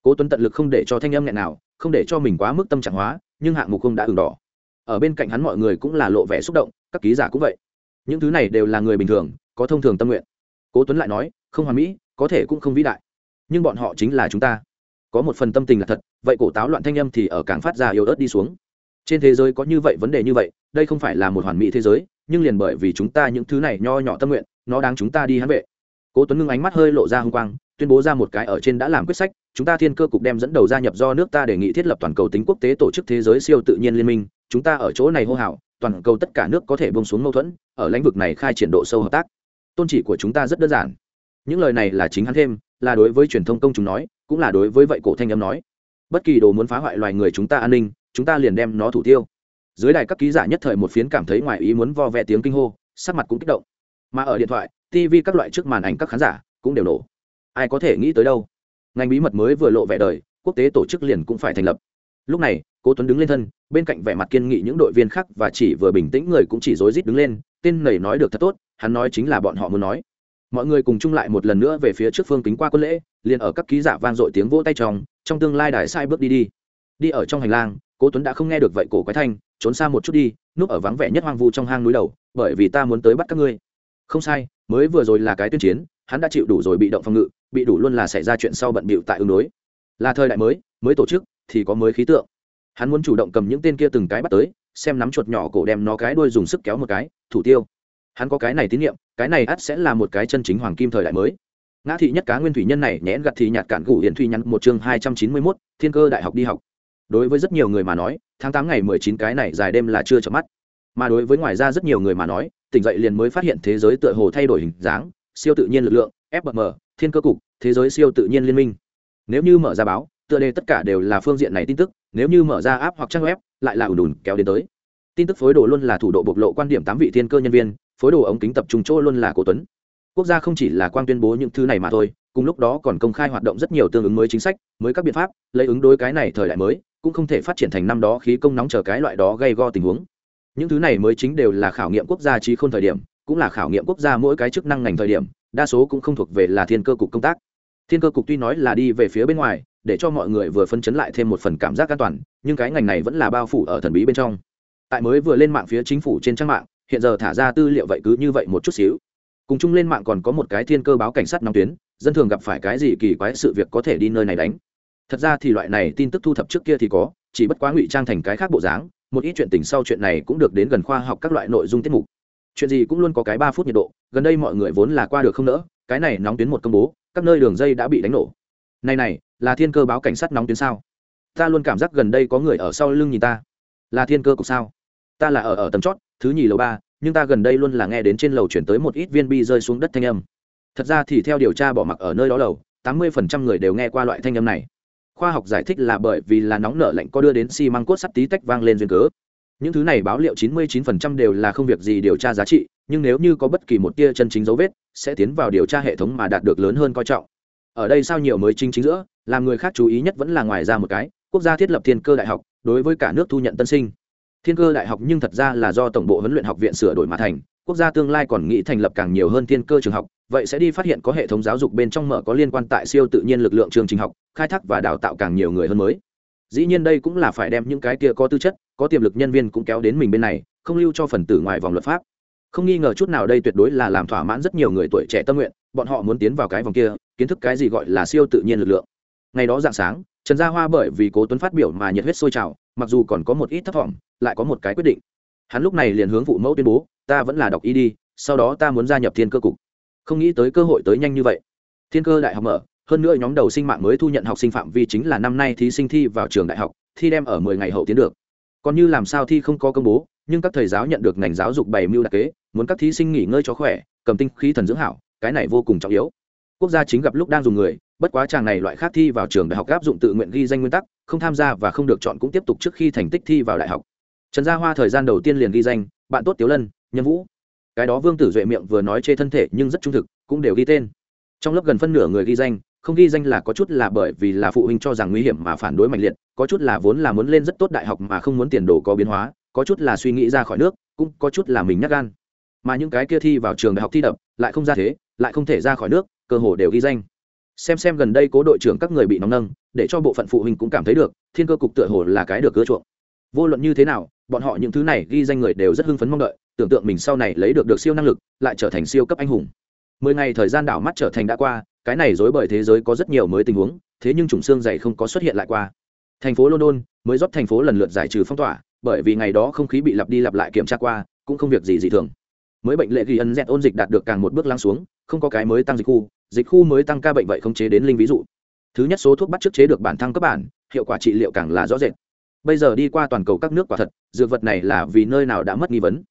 Cố tuấn tận lực không để cho thanh âm nghẹn nào, không để cho mình quá mức tâm trạng hóa, nhưng hạng mục không đã ửng đỏ ở bên cạnh hắn mọi người cũng là lộ vẻ xúc động, các ký giả cũng vậy. Những thứ này đều là người bình thường, có thông thường tâm nguyện. Cố tuấn lại nói, không hoàn mỹ, có thể cũng không vĩ đại. Nhưng bọn họ chính là chúng ta. Có một phần tâm tình là thật, vậy cổ táo loạn thanh âm thì ở càng phát ra yếu ớt đi xuống. Trên thế giới có như vậy vấn đề như vậy, đây không phải là một hoàn mỹ thế giới, nhưng liền bởi vì chúng ta những thứ này nho nhỏ tâm nguyện, nó đáng chúng ta đi hắn vệ. Cố tuấn ngưng ánh mắt hơi lộ ra hung quang, tuyên bố ra một cái ở trên đã làm quyết sách, chúng ta thiên cơ cục đem dẫn đầu gia nhập do nước ta đề nghị thiết lập toàn cầu tính quốc tế tổ chức thế giới siêu tự nhiên liên minh chúng ta ở chỗ này hô hào, toàn cầu tất cả nước có thể bông xuống mâu thuẫn, ở lĩnh vực này khai triển độ sâu hợp tác. Tôn chỉ của chúng ta rất đơn giản. Những lời này là chính hắn thêm, là đối với truyền thông công chúng nói, cũng là đối với vậy cổ thanh âm nói. Bất kỳ đồ muốn phá hoại loài người chúng ta an ninh, chúng ta liền đem nó thủ tiêu. Dưới đài các ký giả nhất thời một phiến cảm thấy ngoài ý muốn vo vẽ tiếng kinh hô, sắc mặt cũng kích động. Mà ở điện thoại tv các loại trước màn ảnh các khán giả cũng đều nổ. Ai có thể nghĩ tới đâu? Ngành bí mật mới vừa lộ vẻ đời, quốc tế tổ chức liền cũng phải thành lập. Lúc này cố tuấn đứng lên thân, bên cạnh vẻ mặt kiên nghị những đội viên khác và chỉ vừa bình tĩnh người cũng chỉ rối rít đứng lên, tên nầy nói được thật tốt, hắn nói chính là bọn họ muốn nói. Mọi người cùng chung lại một lần nữa về phía trước phương kính qua quân lễ, liền ở các ký giả vang dội tiếng vỗ tay trong trong tương lai đài sai bước đi đi. Đi ở trong hành lang, cố tuấn đã không nghe được vậy cổ quái thanh, trốn xa một chút đi, núp ở vắng vẻ nhất hoang vu trong hang núi đầu, bởi vì ta muốn tới bắt các ngươi. Không sai, mới vừa rồi là cái tuyên chiến, hắn đã chịu đủ rồi bị động phòng ngự, bị đủ luôn là xảy ra chuyện sau bận bịu tại ứng đối. Là thời đại mới mới tổ chức, thì có mới khí tượng hắn muốn chủ động cầm những tên kia từng cái bắt tới, xem nắm chuột nhỏ cổ đem nó cái đuôi dùng sức kéo một cái, thủ tiêu. Hắn có cái này tín nhiệm cái này ắt sẽ là một cái chân chính hoàng kim thời đại mới. Ngã thị nhất cá nguyên thủy nhân này nhẽn gặt thì nhạt cản gủ hiện thủy nhắn một chương hai trăm chín mươi mốt, thiên cơ đại học đi học. Đối với rất nhiều người mà nói, tháng tám ngày mười chín cái này dài đêm là chưa chợp mắt. Mà đối với ngoài ra rất nhiều người mà nói, tỉnh dậy liền mới phát hiện thế giới tựa hồ thay đổi hình dáng, siêu tự nhiên lực lượng fbm thiên cơ cục, thế giới siêu tự nhiên liên minh. Nếu như mở ra báo, tựa đề tất cả đều là phương diện này tin tức nếu như mở ra app hoặc trang web, lại là ủn ùn kéo đến tới. Tin tức phối đồ luôn là thủ độ bộc lộ quan điểm tám vị thiên cơ nhân viên, phối đồ ống kính tập trung chỗ luôn là cổ tuấn. Quốc gia không chỉ là quan tuyên bố những thứ này mà thôi, cùng lúc đó còn công khai hoạt động rất nhiều tương ứng mới chính sách, mới các biện pháp, lấy ứng đối cái này thời đại mới, cũng không thể phát triển thành năm đó khí công nóng chờ cái loại đó gây go tình huống. Những thứ này mới chính đều là khảo nghiệm quốc gia trí khôn thời điểm, cũng là khảo nghiệm quốc gia mỗi cái chức năng ngành thời điểm, đa số cũng không thuộc về là thiên cơ cục công tác. Thiên cơ cục tuy nói là đi về phía bên ngoài để cho mọi người vừa phân chấn lại thêm một phần cảm giác an toàn, nhưng cái ngành này vẫn là bao phủ ở thần bí bên trong. Tại mới vừa lên mạng phía chính phủ trên trang mạng, hiện giờ thả ra tư liệu vậy cứ như vậy một chút xíu. Cùng chung lên mạng còn có một cái thiên cơ báo cảnh sát nóng tuyến, dân thường gặp phải cái gì kỳ quái sự việc có thể đi nơi này đánh. Thật ra thì loại này tin tức thu thập trước kia thì có, chỉ bất quá ngụy trang thành cái khác bộ dáng, một ít chuyện tình sau chuyện này cũng được đến gần khoa học các loại nội dung tiết mục. Chuyện gì cũng luôn có cái ba phút nhiệt độ, gần đây mọi người vốn là qua được không nỡ, cái này nóng tuyến một công bố, các nơi đường dây đã bị đánh nổ này này, là thiên cơ báo cảnh sát nóng tuyến sao? Ta luôn cảm giác gần đây có người ở sau lưng nhìn ta. Là thiên cơ cục sao? Ta là ở ở tầng chót, thứ nhì lầu ba, nhưng ta gần đây luôn là nghe đến trên lầu chuyển tới một ít viên bi rơi xuống đất thanh âm. Thật ra thì theo điều tra bỏ mặc ở nơi đó lầu, tám mươi phần trăm người đều nghe qua loại thanh âm này. Khoa học giải thích là bởi vì là nóng nở lạnh có đưa đến xi măng cốt sắt tí tách vang lên duyên cớ. Những thứ này báo liệu 99% đều là không việc gì điều tra giá trị, nhưng nếu như có bất kỳ một tia chân chính dấu vết, sẽ tiến vào điều tra hệ thống mà đạt được lớn hơn coi trọng ở đây sao nhiều mới chính chính giữa, làm người khác chú ý nhất vẫn là ngoài ra một cái, quốc gia thiết lập thiên cơ đại học, đối với cả nước thu nhận tân sinh. Thiên cơ đại học nhưng thật ra là do tổng bộ huấn luyện học viện sửa đổi mà thành, quốc gia tương lai còn nghĩ thành lập càng nhiều hơn thiên cơ trường học, vậy sẽ đi phát hiện có hệ thống giáo dục bên trong mở có liên quan tại siêu tự nhiên lực lượng trường trình học, khai thác và đào tạo càng nhiều người hơn mới. Dĩ nhiên đây cũng là phải đem những cái kia có tư chất, có tiềm lực nhân viên cũng kéo đến mình bên này, không lưu cho phần tử ngoài vòng luật pháp không nghi ngờ chút nào đây tuyệt đối là làm thỏa mãn rất nhiều người tuổi trẻ tâm nguyện, bọn họ muốn tiến vào cái vòng kia, kiến thức cái gì gọi là siêu tự nhiên lực lượng. Ngày đó dạng sáng, trần gia hoa bởi vì cố tuấn phát biểu mà nhiệt huyết sôi trào, mặc dù còn có một ít thất vọng, lại có một cái quyết định. Hắn lúc này liền hướng phụ mẫu tuyên bố, ta vẫn là đọc y đi, sau đó ta muốn gia nhập thiên cơ cục. Không nghĩ tới cơ hội tới nhanh như vậy. Thiên cơ đại học mở, hơn nữa nhóm đầu sinh mạng mới thu nhận học sinh phạm vi chính là năm nay thí sinh thi vào trường đại học, thi đem ở mười ngày hậu tiến được. Còn như làm sao thi không có công bố nhưng các thầy giáo nhận được ngành giáo dục bày mưu đặc kế, muốn các thí sinh nghỉ ngơi cho khỏe, cầm tinh khí thần dưỡng hảo, cái này vô cùng trọng yếu. Quốc gia chính gặp lúc đang dùng người, bất quá chàng này loại khác thi vào trường đại học áp dụng tự nguyện ghi danh nguyên tắc, không tham gia và không được chọn cũng tiếp tục trước khi thành tích thi vào đại học. Trần gia hoa thời gian đầu tiên liền ghi danh, bạn tốt tiếu lân nhân vũ. Cái đó vương tử duệ miệng vừa nói chê thân thể nhưng rất trung thực, cũng đều ghi tên. Trong lớp gần phân nửa người ghi danh, không ghi danh là có chút là bởi vì là phụ huynh cho rằng nguy hiểm mà phản đối mạnh liệt, có chút là vốn là muốn lên rất tốt đại học mà không muốn tiền đồ có biến hóa có chút là suy nghĩ ra khỏi nước, cũng có chút là mình nhắc gan. Mà những cái kia thi vào trường đại học thi đập, lại không ra thế, lại không thể ra khỏi nước, cơ hồ đều ghi danh. Xem xem gần đây cố đội trưởng các người bị nóng nâng, để cho bộ phận phụ huynh cũng cảm thấy được, thiên cơ cục tựa hồ là cái được cưa chuộng. Vô luận như thế nào, bọn họ những thứ này ghi danh người đều rất hưng phấn mong đợi, tưởng tượng mình sau này lấy được được siêu năng lực, lại trở thành siêu cấp anh hùng. Mười ngày thời gian đảo mắt trở thành đã qua, cái này dối bởi thế giới có rất nhiều mới tình huống, thế nhưng chủng xương dày không có xuất hiện lại qua. Thành phố london mới rót thành phố lần lượt giải trừ phong tỏa bởi vì ngày đó không khí bị lặp đi lặp lại kiểm tra qua, cũng không việc gì dị thường. Mới bệnh lệ ghi ân dẹt ôn dịch đạt được càng một bước lắng xuống, không có cái mới tăng dịch khu dịch khu mới tăng ca bệnh vậy không chế đến linh ví dụ. Thứ nhất số thuốc bắt trước chế được bản thăng cấp bản, hiệu quả trị liệu càng là rõ rệt. Bây giờ đi qua toàn cầu các nước quả thật, dược vật này là vì nơi nào đã mất nghi vấn.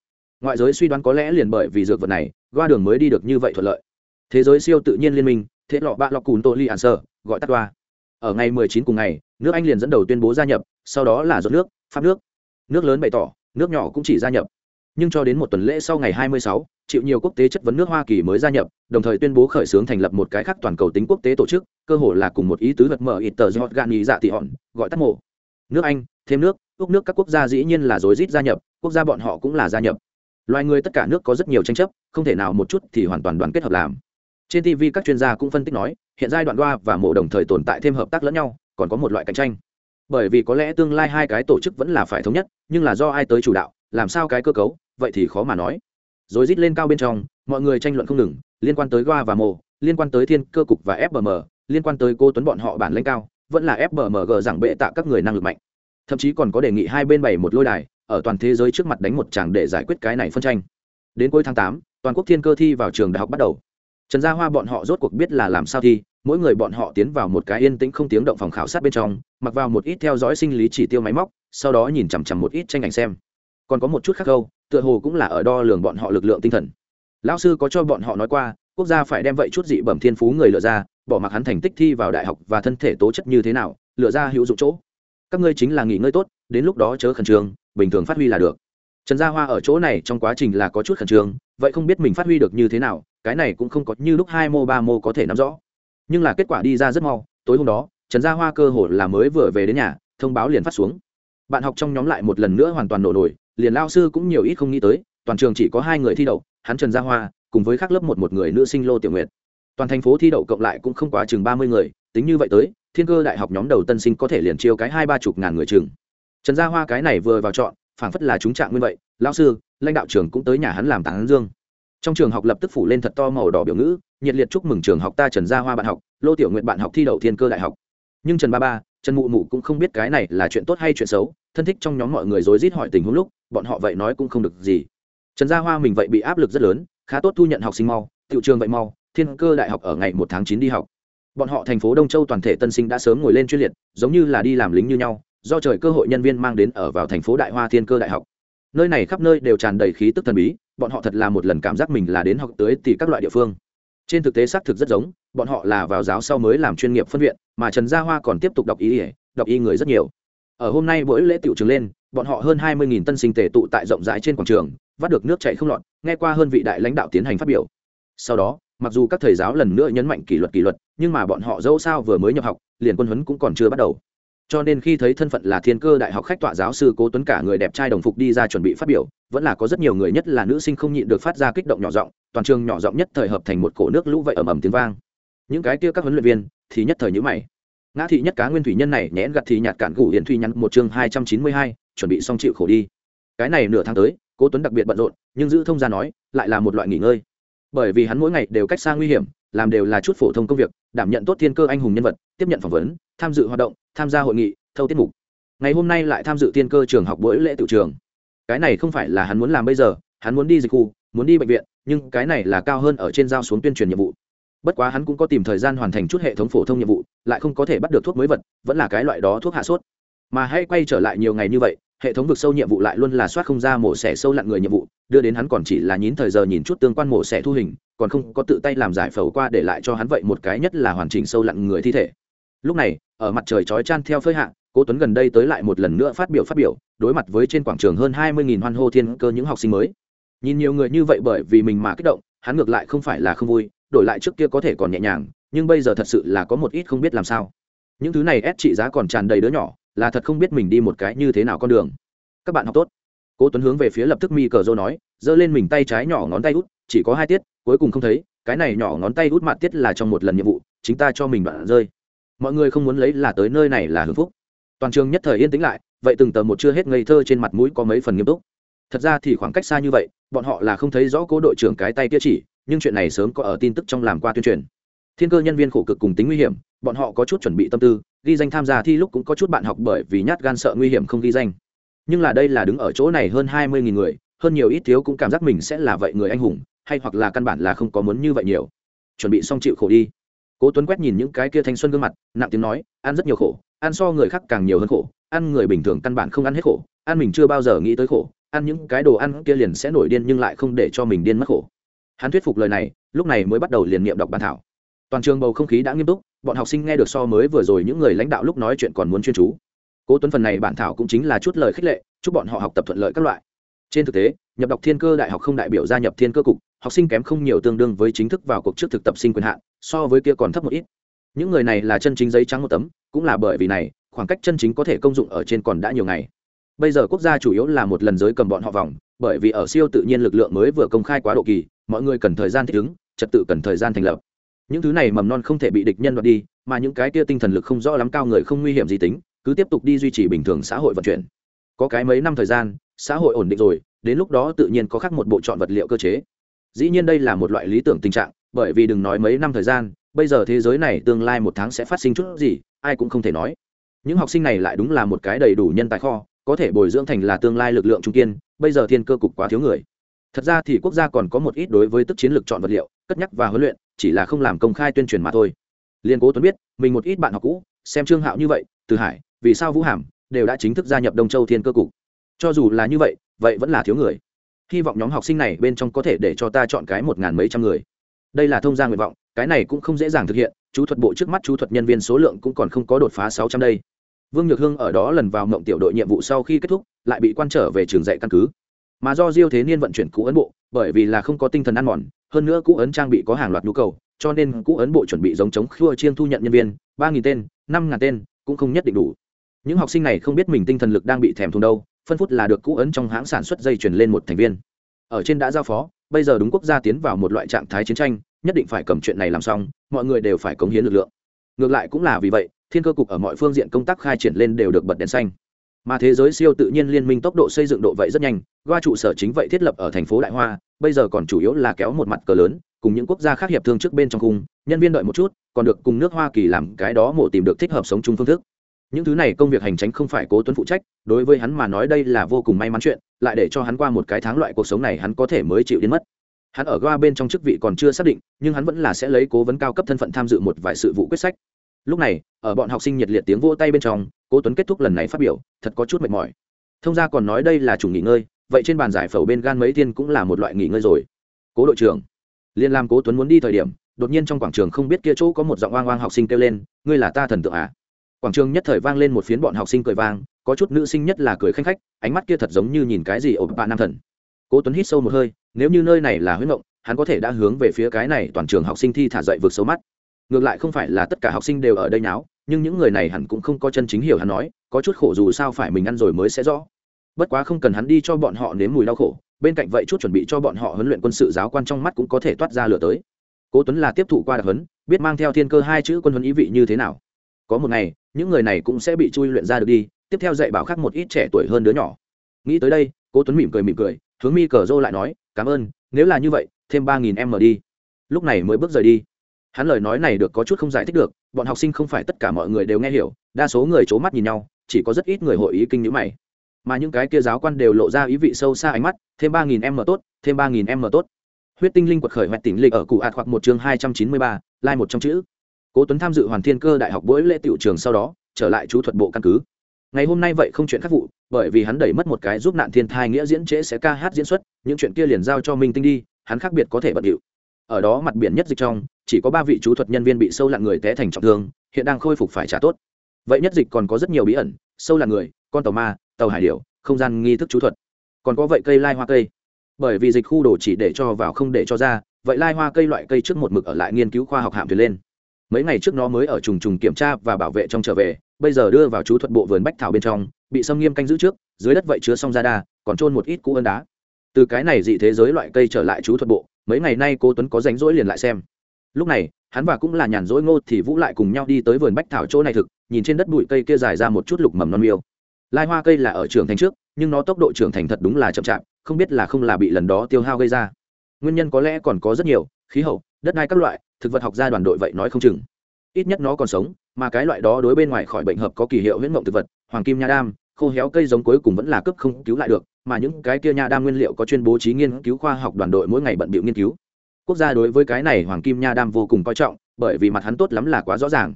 Ngoại giới suy đoán có lẽ liền bởi vì dược vật này qua đường mới đi được như vậy thuận lợi. Thế giới siêu tự nhiên liên minh, thế lọ bạ lọc cùn tô li sở sơ, gọi tắt qua ở ngày 19 cùng ngày, nước anh liền dẫn đầu tuyên bố gia nhập, sau đó là giọt nước, pháp nước nước lớn bày tỏ nước nhỏ cũng chỉ gia nhập. Nhưng cho đến một tuần lễ sau ngày 26, chịu nhiều quốc tế chất vấn nước hoa kỳ mới gia nhập đồng thời tuyên bố khởi xướng thành lập một cái khác toàn cầu tính quốc tế tổ chức cơ hội là cùng một ý tứ vật mở ít tờ ý dạ tị hòn gọi tắt mộ. Nước anh thêm nước úc nước các quốc gia dĩ nhiên là rối rít gia nhập quốc gia bọn họ cũng là gia nhập. Loài người tất cả nước có rất nhiều tranh chấp không thể nào một chút thì hoàn toàn đoàn kết hợp làm. Trên tv các chuyên gia cũng phân tích nói hiện giai đoạn đoa và mộ đồng thời tồn tại thêm hợp tác lẫn nhau còn có một loại cạnh tranh. Bởi vì có lẽ tương lai hai cái tổ chức vẫn là phải thống nhất nhưng là do ai tới chủ đạo, làm sao cái cơ cấu, vậy thì khó mà nói. Rồi rít lên cao bên trong, mọi người tranh luận không ngừng, liên quan tới goa và mộ, liên quan tới thiên cơ cục và fbm liên quan tới cô tuấn bọn họ bản lên cao, vẫn là fbmg giảng bệ tạ các người năng lực mạnh. Thậm chí còn có đề nghị hai bên bày một lôi đài, ở toàn thế giới trước mặt đánh một chàng để giải quyết cái này phân tranh. Đến cuối tháng tám, toàn quốc thiên cơ thi vào trường đại học bắt đầu. Trần gia hoa bọn họ rốt cuộc biết là làm sao thi, mỗi người bọn họ tiến vào một cái yên tĩnh không tiếng động phòng khảo sát bên trong, mặc vào một ít theo dõi sinh lý chỉ tiêu máy móc sau đó nhìn chằm chằm một ít tranh ảnh xem. Còn có một chút khác câu, tựa hồ cũng là ở đo lường bọn họ lực lượng tinh thần. Lão sư có cho bọn họ nói qua, quốc gia phải đem vậy chút dị bẩm thiên phú người lựa ra, bỏ mặc hắn thành tích thi vào đại học và thân thể tố chất như thế nào, lựa ra hữu dụng chỗ. Các ngươi chính là nghỉ ngơi tốt, đến lúc đó chớ khẩn trương, bình thường phát huy là được. Trần gia hoa ở chỗ này trong quá trình là có chút khẩn trương, vậy không biết mình phát huy được như thế nào, cái này cũng không có như lúc hai mô ba mô có thể nắm rõ. Nhưng là kết quả đi ra rất mau, tối hôm đó, trần gia hoa cơ hồ là mới vừa về đến nhà, thông báo liền phát xuống bạn học trong nhóm lại một lần nữa hoàn toàn nổ nổi, liền lao sư cũng nhiều ít không nghĩ tới, toàn trường chỉ có hai người thi đậu, hắn trần gia hoa, cùng với các lớp một một người nữ sinh lô tiểu nguyệt. Toàn thành phố thi đậu cộng lại cũng không quá chừng ba mươi người, tính như vậy tới, thiên cơ đại học nhóm đầu tân sinh có thể liền chiêu cái hai ba chục ngàn người chừng. Trần gia hoa cái này vừa vào chọn, phảng phất là chúng trạng nguyên vậy, lao sư, lãnh đạo trường cũng tới nhà hắn làm tán dương. Trong trường học lập tức phủ lên thật to màu đỏ biểu ngữ, nhiệt liệt chúc mừng trường học ta trần gia hoa bạn học, lô tiểu nguyện bạn học thi đậu thiên cơ đại học. Nhưng trần ba ba trần mụ mụ cũng không biết cái này là chuyện tốt hay chuyện xấu, thân thích trong nhóm mọi người rối rít hỏi tình huống lúc, bọn họ vậy nói cũng không được gì. Trần gia hoa mình vậy bị áp lực rất lớn, khá tốt thu nhận học sinh mau tiệu trường vậy mau, thiên cơ đại học ở ngày một tháng chín đi học. Bọn họ thành phố đông châu toàn thể tân sinh đã sớm ngồi lên chuyên liệt, giống như là đi làm lính như nhau, do trời cơ hội nhân viên mang đến ở vào thành phố đại hoa thiên cơ đại học. Nơi này khắp nơi đều tràn đầy khí tức thần bí, bọn họ thật là một lần cảm giác mình là đến học tới thì các loại địa phương. Trên thực tế xác thực rất giống, bọn họ là vào giáo sau mới làm chuyên nghiệp phân viện mà trần gia hoa còn tiếp tục đọc ý đọc ý người rất nhiều. Ở hôm nay buổi lễ tiểu trường lên, bọn họ hơn hai mươi tân sinh tề tụ tại rộng rãi trên quảng trường, vắt được nước chảy không lọt, nghe qua hơn vị đại lãnh đạo tiến hành phát biểu. Sau đó, mặc dù các thầy giáo lần nữa nhấn mạnh kỷ luật kỷ luật, nhưng mà bọn họ dẫu sao vừa mới nhập học, liền quân huấn cũng còn chưa bắt đầu. Cho nên khi thấy thân phận là thiên cơ đại học khách tọa giáo sư cố tuấn cả người đẹp trai đồng phục đi ra chuẩn bị phát biểu, vẫn là có rất nhiều người nhất là nữ sinh không nhịn được phát ra kích động nhỏ giọng, toàn trường nhỏ giọng nhất thời hợp thành một cổ nước lũ vậy ầm ầm tiếng vang. Những cái kia các huấn luyện viên thì nhất thời nhữ mày. Ngã thị nhất cá nguyên thủy nhân này nhẽn gặt thì nhạt cản gủ hiền thủy nhắn một chương hai trăm chín mươi hai, chuẩn bị xong chịu khổ đi. Cái này nửa tháng tới, cố tuấn đặc biệt bận rộn, nhưng giữ thông gia nói, lại là một loại nghỉ ngơi. Bởi vì hắn mỗi ngày đều cách xa nguy hiểm, làm đều là chút phổ thông công việc, đảm nhận tốt thiên cơ anh hùng nhân vật, tiếp nhận phỏng vấn, tham dự hoạt động, tham gia hội nghị, thâu tiết mục. Ngày hôm nay lại tham dự tiên cơ trường học buổi lễ tự trường. Cái này không phải là hắn muốn làm bây giờ, hắn muốn đi dịch khu, muốn đi bệnh viện, nhưng cái này là cao hơn ở trên giao xuống tuyên truyền nhiệm vụ bất quá hắn cũng có tìm thời gian hoàn thành chút hệ thống phổ thông nhiệm vụ, lại không có thể bắt được thuốc mới vật, vẫn là cái loại đó thuốc hạ sốt. Mà hãy quay trở lại nhiều ngày như vậy, hệ thống vực sâu nhiệm vụ lại luôn là soát không ra mổ xẻ sâu lặn người nhiệm vụ, đưa đến hắn còn chỉ là nhín thời giờ nhìn chút tương quan mổ xẻ thu hình, còn không có tự tay làm giải phẫu qua để lại cho hắn vậy một cái nhất là hoàn chỉnh sâu lặn người thi thể. Lúc này, ở mặt trời chói chan theo phơi hạ, cố tuấn gần đây tới lại một lần nữa phát biểu phát biểu, đối mặt với trên quảng trường hơn hai mươi hoan hô thiên cơ những học sinh mới. Nhìn nhiều người như vậy bởi vì mình mà kích động, hắn ngược lại không phải là không vui đổi lại trước kia có thể còn nhẹ nhàng, nhưng bây giờ thật sự là có một ít không biết làm sao. Những thứ này ép trị giá còn tràn đầy đứa nhỏ, là thật không biết mình đi một cái như thế nào con đường. Các bạn học tốt. Cố tuấn hướng về phía lập tức mi cờ dô nói, giơ lên mình tay trái nhỏ ngón tay út, chỉ có hai tiết, cuối cùng không thấy, cái này nhỏ ngón tay út mạn tiết là trong một lần nhiệm vụ, chính ta cho mình đoạn rơi. Mọi người không muốn lấy là tới nơi này là hưng phúc. Toàn trường nhất thời yên tĩnh lại, vậy từng tờ một chưa hết ngây thơ trên mặt mũi có mấy phần nghiêm túc. Thật ra thì khoảng cách xa như vậy, bọn họ là không thấy rõ cố đội trưởng cái tay kia chỉ nhưng chuyện này sớm có ở tin tức trong làm qua tuyên truyền. Thiên cơ nhân viên khổ cực cùng tính nguy hiểm, bọn họ có chút chuẩn bị tâm tư, ghi danh tham gia thi lúc cũng có chút bạn học bởi vì nhát gan sợ nguy hiểm không ghi danh. Nhưng là đây là đứng ở chỗ này hơn hai mươi nghìn người, hơn nhiều ít thiếu cũng cảm giác mình sẽ là vậy người anh hùng, hay hoặc là căn bản là không có muốn như vậy nhiều. Chuẩn bị xong chịu khổ đi. Cố tuấn quét nhìn những cái kia thanh xuân gương mặt, nặng tiếng nói, ăn rất nhiều khổ, ăn so người khác càng nhiều hơn khổ, ăn người bình thường căn bản không ăn hết khổ, ăn mình chưa bao giờ nghĩ tới khổ, ăn những cái đồ ăn kia liền sẽ nổi điên nhưng lại không để cho mình điên mất khổ hắn thuyết phục lời này, lúc này mới bắt đầu liền niệm đọc bản thảo. Toàn trường bầu không khí đã nghiêm túc, bọn học sinh nghe được so mới vừa rồi những người lãnh đạo lúc nói chuyện còn muốn chuyên chú. Cố tuấn phần này bản thảo cũng chính là chút lời khích lệ, chúc bọn họ học tập thuận lợi các loại. Trên thực tế, nhập đọc thiên cơ đại học không đại biểu gia nhập thiên cơ cục, học sinh kém không nhiều tương đương với chính thức vào cuộc trước thực tập sinh quyền hạn, so với kia còn thấp một ít. Những người này là chân chính giấy trắng một tấm, cũng là bởi vì này, khoảng cách chân chính có thể công dụng ở trên còn đã nhiều ngày. Bây giờ quốc gia chủ yếu là một lần giới cầm bọn họ vòng, bởi vì ở siêu tự nhiên lực lượng mới vừa công khai quá độ kỳ mọi người cần thời gian thích ứng, trật tự cần thời gian thành lập. Những thứ này mầm non không thể bị địch nhân đoạt đi, mà những cái kia tinh thần lực không rõ lắm cao người không nguy hiểm gì tính, cứ tiếp tục đi duy trì bình thường xã hội vận chuyển. Có cái mấy năm thời gian, xã hội ổn định rồi, đến lúc đó tự nhiên có khác một bộ chọn vật liệu cơ chế. Dĩ nhiên đây là một loại lý tưởng tình trạng, bởi vì đừng nói mấy năm thời gian, bây giờ thế giới này tương lai một tháng sẽ phát sinh chút gì, ai cũng không thể nói. Những học sinh này lại đúng là một cái đầy đủ nhân tài kho, có thể bồi dưỡng thành là tương lai lực lượng trung kiên, bây giờ thiên cơ cục quá thiếu người thật ra thì quốc gia còn có một ít đối với tức chiến lược chọn vật liệu, cất nhắc và huấn luyện, chỉ là không làm công khai tuyên truyền mà thôi. Liên cố tuấn biết, mình một ít bạn học cũ, xem trương hạo như vậy, từ hải, vì sao vũ hàm, đều đã chính thức gia nhập đông châu thiên cơ cục. Cho dù là như vậy vậy vẫn là thiếu người. Hy vọng nhóm học sinh này bên trong có thể để cho ta chọn cái một ngàn mấy trăm người. Đây là thông gia nguyện vọng, cái này cũng không dễ dàng thực hiện, chú thuật bộ trước mắt chú thuật nhân viên số lượng cũng còn không có đột phá sáu trăm đây. Vương nhược hương ở đó lần vào mộng tiểu đội nhiệm vụ sau khi kết thúc, lại bị quan trở về trường dạy căn cứ mà do diêu thế niên vận chuyển cũ ấn bộ, bởi vì là không có tinh thần ăn mòn, hơn nữa cũ ấn trang bị có hàng loạt nhu cầu, cho nên cũ ấn bộ chuẩn bị giống chống khua chiên thu nhận nhân viên, ba nghìn tên, năm ngàn tên, cũng không nhất định đủ. Những học sinh này không biết mình tinh thần lực đang bị thèm thuồng đâu, phân phút là được cũ ấn trong hãng sản xuất dây chuyển lên một thành viên. Ở trên đã giao phó, bây giờ đúng quốc gia tiến vào một loại trạng thái chiến tranh, nhất định phải cầm chuyện này làm xong, mọi người đều phải cống hiến lực lượng. Ngược lại cũng là vì vậy, thiên cơ cục ở mọi phương diện công tác khai triển lên đều được bật đèn xanh mà thế giới siêu tự nhiên liên minh tốc độ xây dựng độ vậy rất nhanh qua trụ sở chính vậy thiết lập ở thành phố đại hoa, bây giờ còn chủ yếu là kéo một mặt cờ lớn, cùng những quốc gia khác hiệp thương trước bên trong khung nhân viên đợi một chút, còn được cùng nước hoa kỳ làm cái đó mộ tìm được thích hợp sống chung phương thức. Những thứ này công việc hành tránh không phải cố tuấn phụ trách, đối với hắn mà nói đây là vô cùng may mắn chuyện, lại để cho hắn qua một cái tháng loại cuộc sống này hắn có thể mới chịu đến mất. Hắn ở goa bên trong chức vị còn chưa xác định, nhưng hắn vẫn là sẽ lấy cố vấn cao cấp thân phận tham dự một vài sự vụ quyết sách lúc này, ở bọn học sinh nhiệt liệt tiếng vỗ tay bên trong, cố tuấn kết thúc lần này phát biểu, thật có chút mệt mỏi. Thông gia còn nói đây là chủ nghỉ ngơi, vậy trên bàn giải phẫu bên gan mấy tiên cũng là một loại nghỉ ngơi rồi. Cố đội trưởng, liên làm cố tuấn muốn đi thời điểm, đột nhiên trong quảng trường không biết kia chỗ có một giọng oang oang học sinh kêu lên, ngươi là ta thần tượng à? Quảng trường nhất thời vang lên một phiến bọn học sinh cười vang, có chút nữ sinh nhất là cười khanh khách, ánh mắt kia thật giống như nhìn cái gì ổ bạn nam thần. Cố tuấn hít sâu một hơi, nếu như nơi này là huyết mộng, hắn có thể đã hướng về phía cái này toàn trường học sinh thi thả dậy vượt sâu mắt ngược lại không phải là tất cả học sinh đều ở đây náo nhưng những người này hẳn cũng không có chân chính hiểu hắn nói, có chút khổ dù sao phải mình ăn rồi mới sẽ rõ. Bất quá không cần hắn đi cho bọn họ nếm mùi đau khổ, bên cạnh vậy chút chuẩn bị cho bọn họ huấn luyện quân sự giáo quan trong mắt cũng có thể toát ra lửa tới. Cố tuấn là tiếp thụ qua đặc huấn, biết mang theo thiên cơ hai chữ quân huấn ý vị như thế nào. Có một ngày, những người này cũng sẽ bị chui luyện ra được đi, tiếp theo dạy bảo khác một ít trẻ tuổi hơn đứa nhỏ. Nghĩ tới đây, cố tuấn mỉm cười mỉm cười, hướng mi cờ rô lại nói, cảm ơn, nếu là như vậy, thêm ba nghìn em đi. Lúc này mới bước rời đi hắn lời nói này được có chút không giải thích được, bọn học sinh không phải tất cả mọi người đều nghe hiểu, đa số người c h ố mắt nhìn nhau, chỉ có rất ít người hội ý kinh nhữ mày. Mà những cái kia giáo quan đều lộ ra ý vị sâu xa ánh mắt, thêm ba nghìn m tốt, thêm ba nghìn m tốt. Huyết tinh linh quật khởi hoạch tỉnh lịch ở cụ ạt hoặc một chương hai trăm chín mươi ba, lai một trong chữ. Cố tuấn tham dự hoàn thiên cơ đại học buổi lễ tiểu trường sau đó, trở lại chú thuật bộ căn cứ. Ngày hôm nay vậy không chuyện khắc vụ, bởi vì hắn đẩy mất một cái giúp nạn thiên thai nghĩa diễn trễ sẽ ca hát diễn xuất, những chuyện kia liền giao cho minh tinh đi, hắn khác biệt có thể bận điệu ở đó mặt biển nhất dịch trong, chỉ có ba vị chú thuật nhân viên bị sâu lặn người té thành trọng thương, hiện đang khôi phục phải trả tốt. Vậy nhất dịch còn có rất nhiều bí ẩn, sâu lặn người, con tàu ma, tàu hải điệu không gian nghi thức chú thuật. Còn có vậy cây lai hoa cây. Bởi vì dịch khu đồ chỉ để cho vào không để cho ra, vậy lai hoa cây loại cây trước một mực ở lại nghiên cứu khoa học hạm thuyền lên. Mấy ngày trước nó mới ở trùng trùng kiểm tra và bảo vệ trong trở về, bây giờ đưa vào chú thuật bộ vườn bách thảo bên trong, bị xâm nghiêm canh giữ trước, dưới đất vậy chứa xong ra đa, còn trôn một ít cũ ơn đá. Từ cái này dị thế giới loại cây trở lại chú thuật bộ mấy ngày nay cô tuấn có rảnh rỗi liền lại xem. Lúc này, hắn và cũng là nhàn rỗi ngô thì vũ lại cùng nhau đi tới vườn bách thảo chỗ này thực, nhìn trên đất bụi cây kia dài ra một chút lục mầm non miêu. Lai hoa cây là ở trưởng thành trước, nhưng nó tốc độ trưởng thành thật đúng là chậm chạp, không biết là không là bị lần đó tiêu hao gây ra. Nguyên nhân có lẽ còn có rất nhiều, khí hậu, đất đai các loại, thực vật học gia đoàn đội vậy nói không chừng. Ít nhất nó còn sống, mà cái loại đó đối bên ngoài khỏi bệnh hợp có kỳ hiệu huyễn mộng thực vật, hoàng kim nha đam, khô héo cây giống cuối cùng vẫn là cấp không cứu lại được mà những cái kia nha đam nguyên liệu có chuyên bố trí nghiên cứu khoa học đoàn đội mỗi ngày bận bịu nghiên cứu. Quốc gia đối với cái này hoàng kim nha đam vô cùng coi trọng, bởi vì mặt hắn tốt lắm là quá rõ ràng.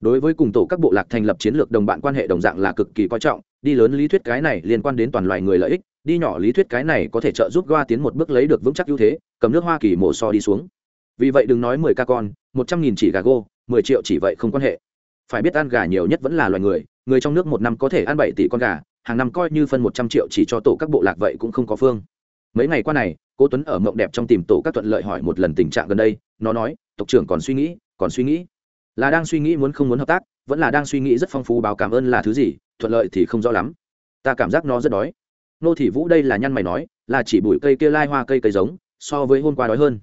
Đối với cùng tổ các bộ lạc thành lập chiến lược đồng bạn quan hệ đồng dạng là cực kỳ coi trọng, đi lớn lý thuyết cái này liên quan đến toàn loài người lợi ích, đi nhỏ lý thuyết cái này có thể trợ giúp goa tiến một bước lấy được vững chắc ưu thế, cầm nước hoa kỳ mổ so đi xuống. Vì vậy đừng nói mười ca con, một trăm nghìn chỉ gà gô, mười triệu chỉ vậy không quan hệ. Phải biết ăn gà nhiều nhất vẫn là loài người người trong nước một năm có thể ăn bảy tỷ con gà hàng năm coi như phân một trăm triệu chỉ cho tổ các bộ lạc vậy cũng không có phương. Mấy ngày qua này, cố tuấn ở mộng đẹp trong tìm tổ các thuận lợi hỏi một lần tình trạng gần đây, nó nói, tộc trưởng còn suy nghĩ, còn suy nghĩ. Là đang suy nghĩ muốn không muốn hợp tác, vẫn là đang suy nghĩ rất phong phú báo cảm ơn là thứ gì, thuận lợi thì không rõ lắm. Ta cảm giác nó rất đói. Nô thị vũ đây là nhăn mày nói, là chỉ bụi cây kia lai hoa cây cây giống, so với hôm qua đói hơn.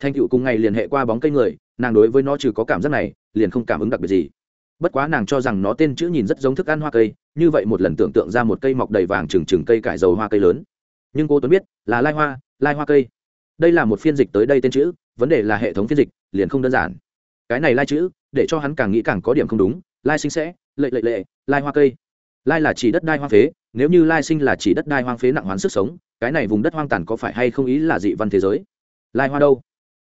Thanh cựu cùng ngày liền hệ qua bóng cây người, nàng đối với nó trừ có cảm giác này, liền không cảm ứng đặc biệt gì bất quá nàng cho rằng nó tên chữ nhìn rất giống thức ăn hoa cây, như vậy một lần tưởng tượng ra một cây mọc đầy vàng trừng trừng cây cải dầu hoa cây lớn. Nhưng cô tuấn biết, là lai hoa lai hoa cây. Đây là một phiên dịch tới đây tên chữ, vấn đề là hệ thống phiên dịch, liền không đơn giản. Cái này lai chữ, để cho hắn càng nghĩ càng có điểm không đúng, lai sinh sẽ, lệ lệ lệ, lai hoa cây. Lai là chỉ đất đai hoang phế, nếu như lai sinh là chỉ đất đai hoang phế nặng hoán sức sống, cái này vùng đất hoang tàn có phải hay không ý là dị văn thế giới? Lai hoa đâu?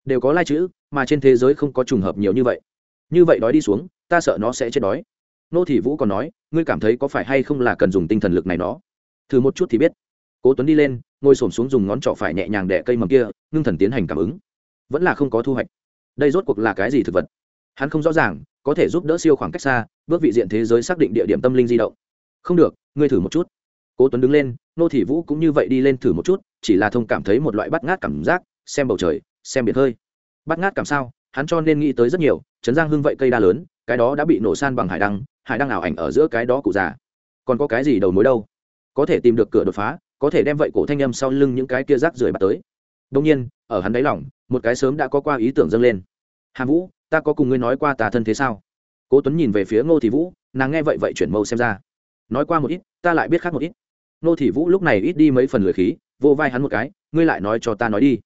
Đều có lai chữ, mà trên thế giới không có trùng hợp nhiều như vậy. Như vậy đói đi xuống ta sợ nó sẽ chết đói. Nô thị vũ còn nói, ngươi cảm thấy có phải hay không là cần dùng tinh thần lực này nó? Thử một chút thì biết. Cố tuấn đi lên, ngồi xổm xuống dùng ngón trỏ phải nhẹ nhàng đẻ cây mầm kia, ngưng thần tiến hành cảm ứng. Vẫn là không có thu hoạch. Đây rốt cuộc là cái gì thực vật? Hắn không rõ ràng, có thể giúp đỡ siêu khoảng cách xa, bước vị diện thế giới xác định địa điểm tâm linh di động. Không được, ngươi thử một chút. Cố tuấn đứng lên, nô thị vũ cũng như vậy đi lên thử một chút, chỉ là thông cảm thấy một loại bắt ngát cảm giác, xem bầu trời, xem biển hơi. Bắt ngát cảm sao? Hắn cho nên nghĩ tới rất nhiều trấn giang hưng vậy cây đa lớn cái đó đã bị nổ san bằng hải đăng hải đăng ảo ảnh ở giữa cái đó cụ già. Còn có cái gì đầu mối đâu? Có thể tìm được cửa đột phá, có thể đem vậy cổ thanh âm sau lưng những cái kia rác rưởi bắt tới. Đông nhiên, ở hắn đáy lỏng một cái sớm đã có qua ý tưởng dâng lên. Hà vũ, ta có cùng ngươi nói qua tà thân thế sao? Cố tuấn nhìn về phía ngô thị vũ, nàng nghe vậy vậy chuyển mâu xem ra. Nói qua một ít, ta lại biết khác một ít. Ngô thị vũ lúc này ít đi mấy phần lười khí, vô vai hắn một cái, ngươi lại nói cho ta nói đi.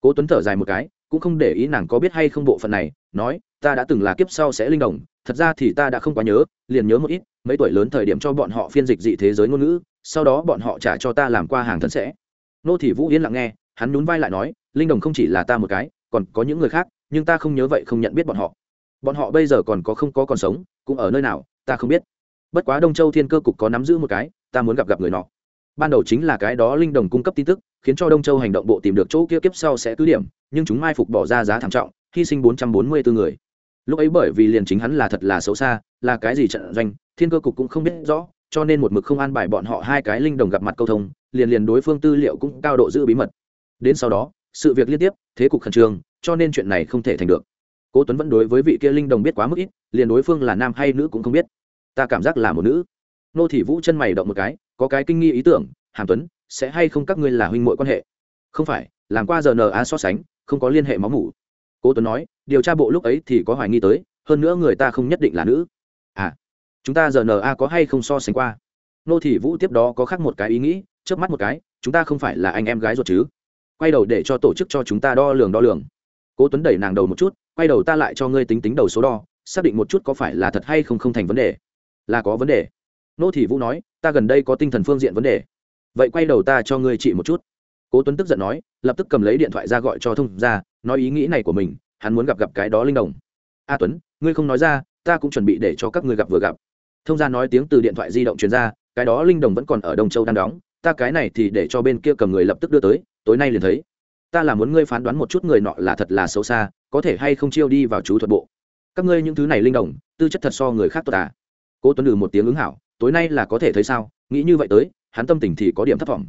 Cố tuấn thở dài một cái, cũng không để ý nàng có biết hay không bộ phận này, nói ta đã từng là kiếp sau sẽ linh đồng, thật ra thì ta đã không quá nhớ, liền nhớ một ít, mấy tuổi lớn thời điểm cho bọn họ phiên dịch dị thế giới ngôn ngữ, sau đó bọn họ trả cho ta làm qua hàng thân sẽ. Nô thị vũ yên lặng nghe, hắn nhún vai lại nói, linh đồng không chỉ là ta một cái, còn có những người khác, nhưng ta không nhớ vậy không nhận biết bọn họ. Bọn họ bây giờ còn có không có còn sống, cũng ở nơi nào, ta không biết. Bất quá đông châu thiên cơ cục có nắm giữ một cái, ta muốn gặp gặp người nọ. Ban đầu chính là cái đó linh đồng cung cấp tin tức, khiến cho đông châu hành động bộ tìm được chỗ kia kiếp sau sẽ cứ điểm, nhưng chúng mai phục bỏ ra giá thảm trọng, hy sinh bốn trăm bốn mươi bốn người lúc ấy bởi vì liền chính hắn là thật là xấu xa, là cái gì trận doanh, thiên cơ cục cũng không biết rõ, cho nên một mực không an bài bọn họ hai cái linh đồng gặp mặt câu thông, liền liền đối phương tư liệu cũng cao độ giữ bí mật. Đến sau đó, sự việc liên tiếp, thế cục khẩn trương, cho nên chuyện này không thể thành được. Cố tuấn vẫn đối với vị kia linh đồng biết quá mức ít, liền đối phương là nam hay nữ cũng không biết. Ta cảm giác là một nữ. Nô thị vũ chân mày động một cái, có cái kinh nghi ý tưởng, hàm tuấn, sẽ hay không các ngươi là huynh muội quan hệ? Không phải, làm qua giờ na so sánh, không có liên hệ máu mủ cố tuấn nói, điều tra bộ lúc ấy thì có hoài nghi tới, hơn nữa người ta không nhất định là nữ. À chúng ta giờ na có hay không so sánh qua? Nô thị vũ tiếp đó có khác một cái ý nghĩ trước mắt một cái, chúng ta không phải là anh em gái ruột chứ? Quay đầu để cho tổ chức cho chúng ta đo lường đo lường. Cố tuấn đẩy nàng đầu một chút, quay đầu ta lại cho ngươi tính tính đầu số đo, xác định một chút có phải là thật hay không không thành vấn đề. Là có vấn đề. Nô thị vũ nói, ta gần đây có tinh thần phương diện vấn đề. Vậy quay đầu ta cho ngươi trị một chút cố tuấn tức giận nói, lập tức cầm lấy điện thoại ra gọi cho thông ra nói ý nghĩ này của mình, hắn muốn gặp gặp cái đó linh đồng. A tuấn, ngươi không nói ra, ta cũng chuẩn bị để cho các ngươi gặp vừa gặp. Thông gia nói tiếng từ điện thoại di động truyền ra, cái đó linh đồng vẫn còn ở đông châu đang đóng, ta cái này thì để cho bên kia cầm người lập tức đưa tới, tối nay liền thấy. Ta là muốn ngươi phán đoán một chút người nọ là thật là xấu xa, có thể hay không chiêu đi vào chú thuật bộ. Các ngươi những thứ này linh đồng, tư chất thật so người khác tốt à? Cố tuấn lừ một tiếng ứng hảo, tối nay là có thể thấy sao? Nghĩ như vậy tới, hắn tâm tình thì có điểm thất vọng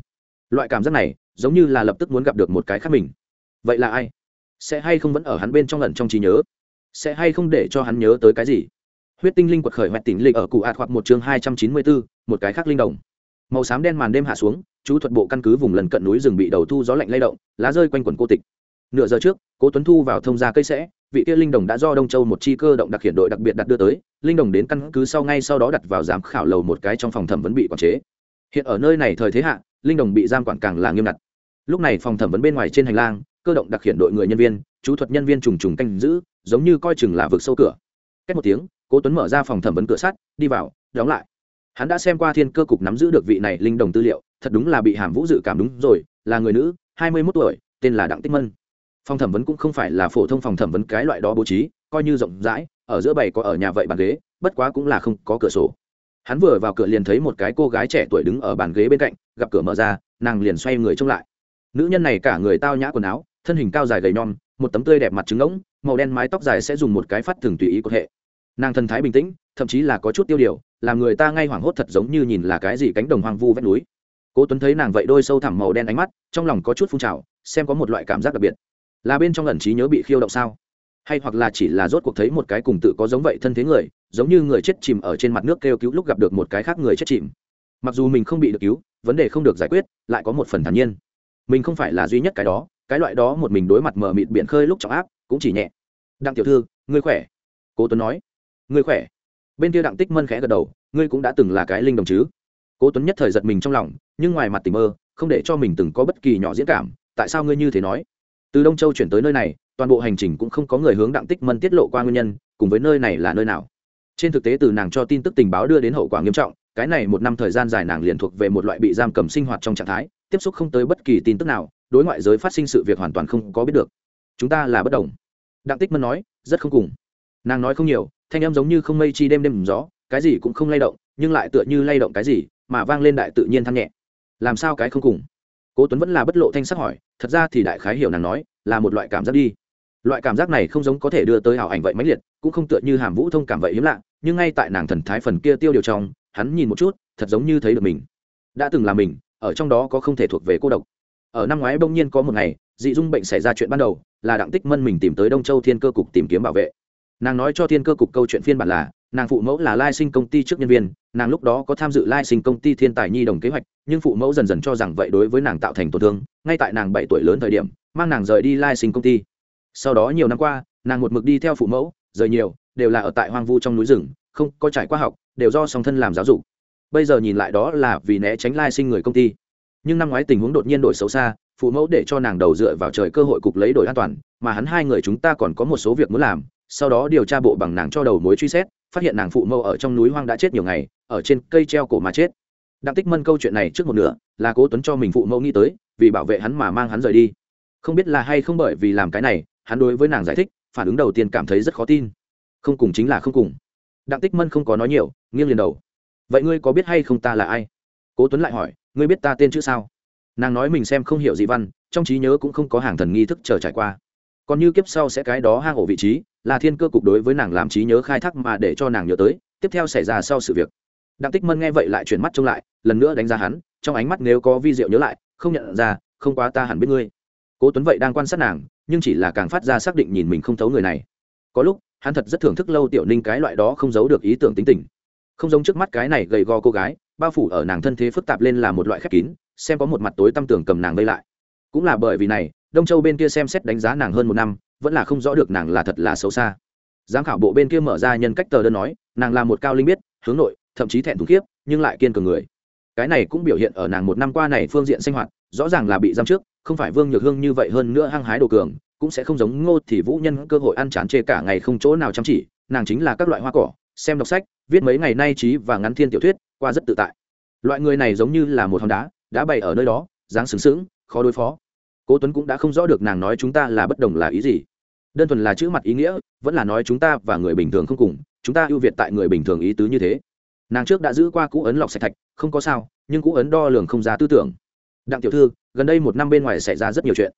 loại cảm giác này, giống như là lập tức muốn gặp được một cái khác mình. Vậy là ai? Sẽ hay không vẫn ở hắn bên trong lần trong trí nhớ? Sẽ hay không để cho hắn nhớ tới cái gì? Huyết tinh linh quật khởi hoẹt tỉnh lịch ở cụ ạt hoặc một chương hai trăm chín mươi bốn một cái khác linh đồng. Màu xám đen màn đêm hạ xuống, chú thuật bộ căn cứ vùng lần cận núi rừng bị đầu thu gió lạnh lay động, lá rơi quanh quần cô tịch. Nửa giờ trước, cố tuấn thu vào thông gia cây sẽ, vị kia linh đồng đã do đông châu một chi cơ động đặc hiện đội đặc biệt đặt đưa tới, linh đồng đến căn cứ sau ngay sau đó đặt vào giám khảo lầu một cái trong phòng thẩm vấn bị quản chế. Hiện ở nơi này thời thế hạ linh đồng bị giam quản càng là nghiêm ngặt. Lúc này phòng thẩm vấn bên ngoài trên hành lang, cơ động đặc hiện đội người nhân viên, chú thuật nhân viên trùng trùng canh giữ, giống như coi chừng là vực sâu cửa. Cách một tiếng, cố tuấn mở ra phòng thẩm vấn cửa sắt, đi vào, đóng lại. Hắn đã xem qua thiên cơ cục nắm giữ được vị này linh đồng tư liệu, thật đúng là bị hàm vũ dự cảm đúng rồi, là người nữ, hai mươi 21 tuổi, tên là đặng tích mân. Phòng thẩm vấn cũng không phải là phổ thông phòng thẩm vấn cái loại đó bố trí, coi như rộng rãi, ở giữa bày có ở nhà vậy bàn ghế, bất quá cũng là không có cửa sổ hắn vừa vào cửa liền thấy một cái cô gái trẻ tuổi đứng ở bàn ghế bên cạnh, gặp cửa mở ra, nàng liền xoay người trông lại. Nữ nhân này cả người tao nhã quần áo, thân hình cao dài gầy nhom, một tấm tươi đẹp mặt trứng ngỗng, màu đen mái tóc dài sẽ dùng một cái phát thường tùy ý có hệ. Nàng thần thái bình tĩnh, thậm chí là có chút tiêu điều, làm người ta ngay hoảng hốt thật giống như nhìn là cái gì cánh đồng hoang vu vách núi. Cố tuấn thấy nàng vậy đôi sâu thẳm màu đen ánh mắt, trong lòng có chút phun trào, xem có một loại cảm giác đặc biệt. Là bên trong ẩn trí nhớ bị khiêu động sao? Hay hoặc là chỉ là rốt cuộc thấy một cái cùng tự có giống vậy thân thế người, giống như người chết chìm ở trên mặt nước kêu cứu lúc gặp được một cái khác người chết chìm. Mặc dù mình không bị được cứu, vấn đề không được giải quyết, lại có một phần thản nhiên. Mình không phải là duy nhất cái đó, cái loại đó một mình đối mặt mở mịt biển khơi lúc trọng áp, cũng chỉ nhẹ. Đặng tiểu thư, ngươi khỏe? Cố tuấn nói. Ngươi khỏe? Bên kia đặng tích mân khẽ gật đầu, ngươi cũng đã từng là cái linh đồng chứ? Cố tuấn nhất thời giật mình trong lòng, nhưng ngoài mặt tình mơ, không để cho mình từng có bất kỳ nhỏ diễn cảm, tại sao ngươi như thế nói? Từ đông châu chuyển tới nơi này, toàn bộ hành trình cũng không có người hướng đặng tích mân tiết lộ qua nguyên nhân, cùng với nơi này là nơi nào. Trên thực tế từ nàng cho tin tức tình báo đưa đến hậu quả nghiêm trọng, cái này một năm thời gian dài nàng liền thuộc về một loại bị giam cầm sinh hoạt trong trạng thái, tiếp xúc không tới bất kỳ tin tức nào, đối ngoại giới phát sinh sự việc hoàn toàn không có biết được. Chúng ta là bất đồng. Đặng tích mân nói, rất không cùng. Nàng nói không nhiều, thanh em giống như không mây chi đêm đêm gió, cái gì cũng không lay động, nhưng lại tựa như lay động cái gì, mà vang lên đại tự nhiên thăng nhẹ. Làm sao cái không cùng? Cố tuấn vẫn là bất lộ thanh sắc hỏi, thật ra thì đại khái hiểu nàng nói, là một loại cảm giác đi. Loại cảm giác này không giống có thể đưa tới hảo ảnh vậy mãnh liệt, cũng không tựa như hàm vũ thông cảm vậy hiếm lạ, nhưng ngay tại nàng thần thái phần kia tiêu điều trong, hắn nhìn một chút, thật giống như thấy được mình. Đã từng là mình, ở trong đó có không thể thuộc về cô độc. Ở năm ngoái bỗng nhiên có một ngày, dị dung bệnh xảy ra chuyện ban đầu, là đặng tích mân mình tìm tới đông châu thiên cơ cục tìm kiếm bảo vệ nàng nói cho thiên cơ cục câu chuyện phiên bản là, nàng phụ mẫu là lai sinh công ty trước nhân viên, nàng lúc đó có tham dự lai sinh công ty thiên tài nhi đồng kế hoạch, nhưng phụ mẫu dần dần cho rằng vậy đối với nàng tạo thành tổn thương, ngay tại nàng bảy tuổi lớn thời điểm, mang nàng rời đi lai sinh công ty. Sau đó nhiều năm qua, nàng một mực đi theo phụ mẫu, rời nhiều, đều là ở tại hoang vu trong núi rừng, không có trải qua học, đều do song thân làm giáo dục. Bây giờ nhìn lại đó là vì né tránh lai sinh người công ty. Nhưng năm ngoái tình huống đột nhiên đổi xấu xa, phụ mẫu để cho nàng đầu dựa vào trời cơ hội cục lấy đổi an toàn, mà hắn hai người chúng ta còn có một số việc muốn làm sau đó điều tra bộ bằng nàng cho đầu mối truy xét, phát hiện nàng phụ mẫu ở trong núi hoang đã chết nhiều ngày, ở trên cây treo cổ mà chết. Đặng tích mân câu chuyện này trước một nửa, là cố tuấn cho mình phụ mẫu nghĩ tới, vì bảo vệ hắn mà mang hắn rời đi. Không biết là hay không bởi vì làm cái này, hắn đối với nàng giải thích, phản ứng đầu tiên cảm thấy rất khó tin. Không cùng chính là không cùng. Đặng tích mân không có nói nhiều, nghiêng liền đầu. Vậy ngươi có biết hay không ta là ai? Cố tuấn lại hỏi, ngươi biết ta tên chữ sao? Nàng nói mình xem không hiểu gì văn, trong trí nhớ cũng không có hàng thần nghi thức chờ trải qua. Còn như kiếp sau sẽ cái đó hang ổ vị trí là thiên cơ cục đối với nàng làm trí nhớ khai thác mà để cho nàng nhớ tới, tiếp theo xảy ra sau sự việc. Đặng tích mân nghe vậy lại chuyển mắt trông lại, lần nữa đánh giá hắn, trong ánh mắt nếu có vi diệu nhớ lại, không nhận ra, không quá ta hẳn biết ngươi. Cố tuấn vậy đang quan sát nàng, nhưng chỉ là càng phát ra xác định nhìn mình không thấu người này. Có lúc, hắn thật rất thưởng thức lâu tiểu ninh cái loại đó không giấu được ý tưởng tính tình. Không giống trước mắt cái này gầy gò cô gái, bao phủ ở nàng thân thế phức tạp lên là một loại khép kín, xem có một mặt tối tăm tưởng cầm nàng vây lại. Cũng là bởi vì này, đông châu bên kia xem xét đánh giá nàng hơn một năm vẫn là không rõ được nàng là thật là xấu xa. Giám khảo bộ bên kia mở ra nhân cách tờ đơn nói, nàng là một cao linh biết, hướng nội, thậm chí thẹn thùng khiếp, nhưng lại kiên cường người. Cái này cũng biểu hiện ở nàng một năm qua này phương diện sinh hoạt, rõ ràng là bị giam trước, không phải vương nhược hương như vậy hơn nữa hăng hái đồ cường, cũng sẽ không giống ngô thì vũ nhân cơ hội ăn chán chê cả ngày không chỗ nào chăm chỉ, nàng chính là các loại hoa cỏ, xem đọc sách, viết mấy ngày nay trí và ngắn thiên tiểu thuyết, qua rất tự tại. Loại người này giống như là một hòn đá đã bày ở nơi đó, dáng sướng sướng khó đối phó. Cố tuấn cũng đã không rõ được nàng nói chúng ta là bất đồng là ý gì đơn thuần là chữ mặt ý nghĩa, vẫn là nói chúng ta và người bình thường không cùng, chúng ta ưu việt tại người bình thường ý tứ như thế. Nàng trước đã giữ qua cũ ấn lọc sạch thạch, không có sao, nhưng cũ ấn đo lường không ra tư tưởng. Đặng tiểu thư, gần đây một năm bên ngoài xảy ra rất nhiều chuyện.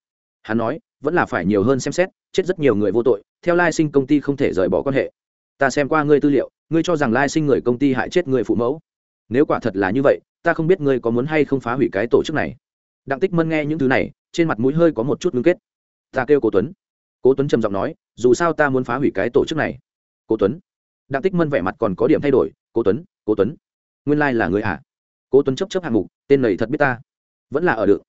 Hắn nói, vẫn là phải nhiều hơn xem xét, chết rất nhiều người vô tội, theo lai sinh công ty không thể rời bỏ quan hệ. Ta xem qua ngươi tư liệu, ngươi cho rằng lai sinh người công ty hại chết người phụ mẫu. Nếu quả thật là như vậy, ta không biết ngươi có muốn hay không phá hủy cái tổ chức này. Đặng tích mân nghe những thứ này, trên mặt mũi hơi có một chút ngưng kết. Ta kêu cố tuấn cố tuấn trầm giọng nói, dù sao ta muốn phá hủy cái tổ chức này. Cố tuấn. Đặng tích mân vẻ mặt còn có điểm thay đổi, cố tuấn cố tuấn, nguyên lai là người ạ à? cố tuấn chấp chấp hạng mục, tên này thật biết ta, vẫn là ở được,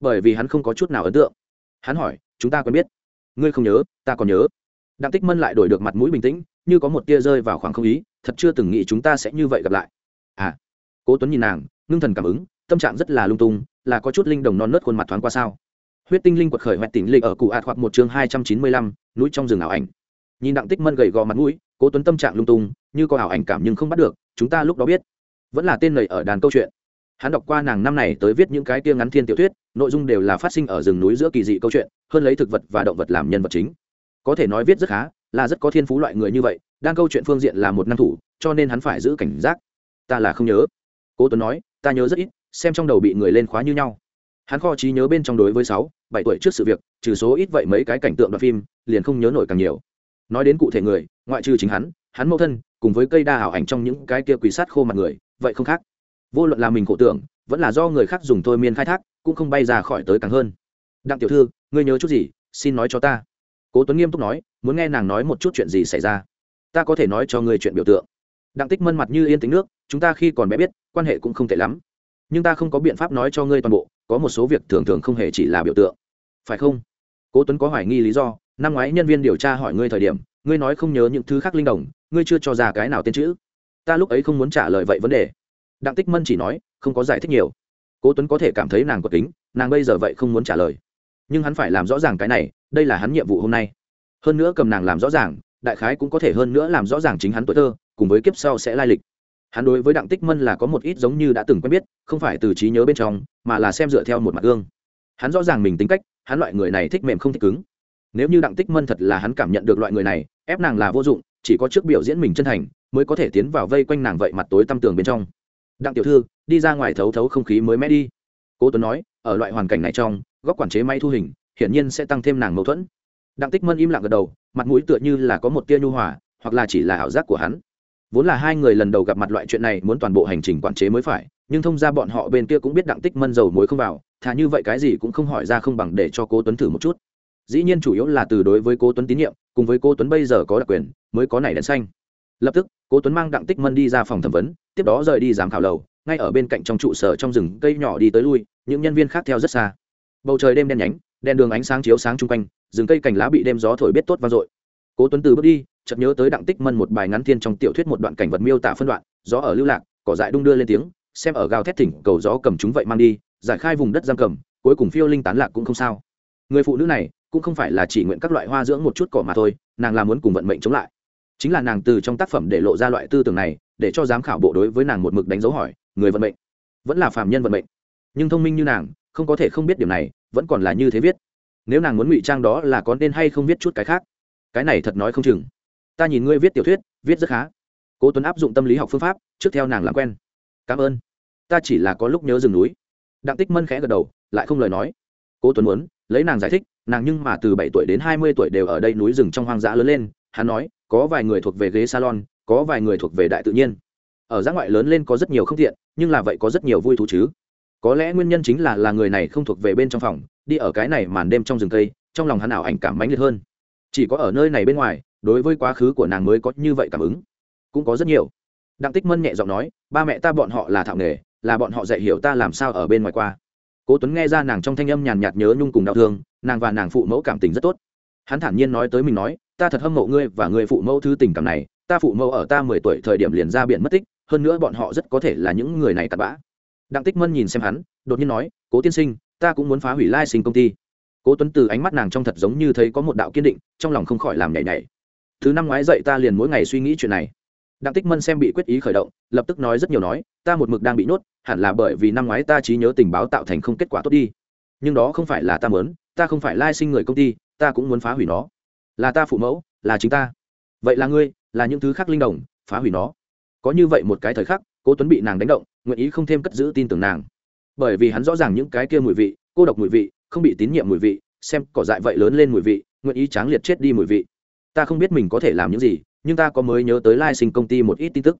bởi vì hắn không có chút nào ấn tượng. Hắn hỏi, chúng ta quen biết, ngươi không nhớ, ta còn nhớ. Đặng tích mân lại đổi được mặt mũi bình tĩnh, như có một tia rơi vào khoảng không ý, thật chưa từng nghĩ chúng ta sẽ như vậy gặp lại. À cố tuấn nhìn nàng, ngưng thần cảm ứng, tâm trạng rất là lung tung, là có chút linh đồng non nớt khuôn mặt thoáng qua sao? Huyết tinh linh quật khởi hoẹt tỉnh lịch ở cụ ạt hoặc một chương hai trăm chín mươi lăm, núi trong rừng ảo ảnh. Nhìn đặng tích mân gầy gò mặt mũi, cố tuấn tâm trạng lung tung, như có ảo ảnh cảm nhưng không bắt được, chúng ta lúc đó biết. Vẫn là tên lầy ở đàn câu chuyện. Hắn đọc qua nàng năm này tới viết những cái kia ngắn thiên tiểu thuyết, nội dung đều là phát sinh ở rừng núi giữa kỳ dị câu chuyện, hơn lấy thực vật và động vật làm nhân vật chính. Có thể nói viết rất khá, là rất có thiên phú loại người như vậy đang câu chuyện phương diện là một năng thủ, cho nên hắn phải giữ cảnh giác. Ta là không nhớ. Cố tuấn nói, ta nhớ rất ít, xem trong đầu bị người lên khóa như nhau hắn kho trí nhớ bên trong đối với sáu, bảy tuổi trước sự việc, trừ số ít vậy mấy cái cảnh tượng đoạn phim, liền không nhớ nổi càng nhiều. Nói đến cụ thể người, ngoại trừ chính hắn hắn mẫu thân, cùng với cây đa ảo ảnh trong những cái kia quỷ sát khô mặt người, vậy không khác. Vô luận là mình khổ tưởng, vẫn là do người khác dùng thôi miên khai thác, cũng không bay ra khỏi tới càng hơn. Đặng tiểu thư, ngươi nhớ chút gì, xin nói cho ta. Cố tuấn nghiêm túc nói, muốn nghe nàng nói một chút chuyện gì xảy ra. Ta có thể nói cho ngươi chuyện biểu tượng. Đặng tích mân mặt như yên tính nước, chúng ta khi còn bé biết, quan hệ cũng không tệ lắm. Nhưng ta không có biện pháp nói cho ngươi toàn bộ có một số việc thường thường không hề chỉ là biểu tượng. Phải không? Cố tuấn có hoài nghi lý do, năm ngoái nhân viên điều tra hỏi ngươi thời điểm, ngươi nói không nhớ những thứ khác linh đồng ngươi chưa cho ra cái nào tên chữ. Ta lúc ấy không muốn trả lời vậy vấn đề. Đặng tích mân chỉ nói, không có giải thích nhiều. Cố tuấn có thể cảm thấy nàng có tính nàng bây giờ vậy không muốn trả lời. Nhưng hắn phải làm rõ ràng cái này, đây là hắn nhiệm vụ hôm nay. Hơn nữa cầm nàng làm rõ ràng, đại khái cũng có thể hơn nữa làm rõ ràng chính hắn tuổi thơ, cùng với kiếp sau sẽ lai lịch hắn đối với đặng tích mân là có một ít giống như đã từng quen biết, không phải từ trí nhớ bên trong, mà là xem dựa theo một mặt gương. Hắn rõ ràng mình tính cách, hắn loại người này thích mềm không thích cứng. Nếu như đặng tích mân thật là hắn cảm nhận được loại người này, ép nàng là vô dụng, chỉ có trước biểu diễn mình chân thành, mới có thể tiến vào vây quanh nàng vậy mặt tối tăm tường bên trong. Đặng tiểu thư, đi ra ngoài thấu thấu không khí mới mẽ đi. Cố tuấn nói, ở loại hoàn cảnh này trong, góc quản chế máy thu hình, hiển nhiên sẽ tăng thêm nàng mâu thuẫn. Đặng tích mân im lặng gật đầu, mặt mũi tựa như là có một tia nhu hòa, hoặc là chỉ là ảo giác của hắn vốn là hai người lần đầu gặp mặt loại chuyện này muốn toàn bộ hành trình quản chế mới phải, nhưng thông ra bọn họ bên kia cũng biết đặng tích mân dầu muối không vào, thà như vậy cái gì cũng không hỏi ra không bằng để cho cố tuấn thử một chút. Dĩ nhiên chủ yếu là từ đối với cố tuấn tín nhiệm, cùng với cố tuấn bây giờ có đặc quyền, mới có nảy đèn xanh. Lập tức, cố tuấn mang đặng tích mân đi ra phòng thẩm vấn, tiếp đó rời đi giám khảo lầu, ngay ở bên cạnh trong trụ sở trong rừng cây nhỏ đi tới lui, những nhân viên khác theo rất xa. Bầu trời đêm đen nhánh, đèn đường ánh sáng chiếu sáng chung quanh, rừng cây cành lá bị đêm gió thổi biết tốt vang dội. Cố tuấn từ bước đi chợt nhớ tới đặng tích mân một bài ngắn thiên trong tiểu thuyết một đoạn cảnh vật miêu tả phân đoạn, gió ở lưu lạc, cỏ dại đung đưa lên tiếng, xem ở gào thét thỉnh cầu gió cầm chúng vậy mang đi, giải khai vùng đất giam cầm, cuối cùng phiêu linh tán lạc cũng không sao. Người phụ nữ này cũng không phải là chỉ nguyện các loại hoa dưỡng một chút cỏ mà thôi, nàng là muốn cùng vận mệnh chống lại. Chính là nàng từ trong tác phẩm để lộ ra loại tư tưởng này, để cho giám khảo bộ đối với nàng một mực đánh dấu hỏi, người vận mệnh, vẫn là phàm nhân vận mệnh. Nhưng thông minh như nàng, không có thể không biết điều này, vẫn còn là như thế viết. Nếu nàng muốn ngụy trang đó là có nên hay không viết chút cái khác? Cái này thật nói không chừng ta nhìn ngươi viết tiểu thuyết, viết rất khá. Cố tuấn áp dụng tâm lý học phương pháp, trước theo nàng làm quen. Cảm ơn. Ta chỉ là có lúc nhớ rừng núi. Đặng tích mân khẽ gật đầu, lại không lời nói. Cố tuấn muốn, lấy nàng giải thích, nàng nhưng mà từ bảy tuổi đến hai mươi tuổi đều ở đây núi rừng trong hoang dã lớn lên. Hắn nói, có vài người thuộc về ghế salon, có vài người thuộc về đại tự nhiên. Ở giã ngoại lớn lên có rất nhiều không tiện, nhưng là vậy có rất nhiều vui thú chứ. Có lẽ nguyên nhân chính là là người này không thuộc về bên trong phòng, đi ở cái này màn đêm trong rừng cây, trong lòng hắn ảo ảnh cảm mãnh liệt hơn. Chỉ có ở nơi này bên ngoài đối với quá khứ của nàng mới có như vậy cảm ứng. Cũng có rất nhiều. Đặng tích mân nhẹ giọng nói, ba mẹ ta bọn họ là thạo nghề, là bọn họ dạy hiểu ta làm sao ở bên ngoài qua. Cố tuấn nghe ra nàng trong thanh âm nhàn nhạt nhớ nhung cùng đau thương, nàng và nàng phụ mẫu cảm tình rất tốt. Hắn thản nhiên nói tới mình nói, ta thật hâm mộ ngươi và người phụ mẫu thứ tình cảm này, ta phụ mẫu ở ta mười tuổi thời điểm liền ra biển mất tích, hơn nữa bọn họ rất có thể là những người này tạt bã. Đặng tích mân nhìn xem hắn, đột nhiên nói, cố tiên sinh, ta cũng muốn phá hủy lai sinh công ty. Cố tuấn từ ánh mắt nàng trong thật giống như thấy có một đạo kiên định, trong lòng không khỏi làm nhảy nhảy thứ năm ngoái dậy ta liền mỗi ngày suy nghĩ chuyện này. Đặng tích mân xem bị quyết ý khởi động, lập tức nói rất nhiều nói, ta một mực đang bị nhốt, hẳn là bởi vì năm ngoái ta trí nhớ tình báo tạo thành không kết quả tốt đi. Nhưng đó không phải là ta mớn ta không phải lai sinh người công ty, ta cũng muốn phá hủy nó. Là ta phụ mẫu, là chính ta. Vậy là ngươi, là những thứ khác linh đồng, phá hủy nó. Có như vậy một cái thời khắc, cố tuấn bị nàng đánh động, nguyện ý không thêm cất giữ tin tưởng nàng. Bởi vì hắn rõ ràng những cái kia mùi vị, cô độc mùi vị, không bị tín nhiệm mùi vị, xem cỏ dại vậy lớn lên mùi vị, nguyện ý tráng liệt chết đi mùi vị ta không biết mình có thể làm những gì, nhưng ta có mới nhớ tới lai sinh công ty một ít tin tức.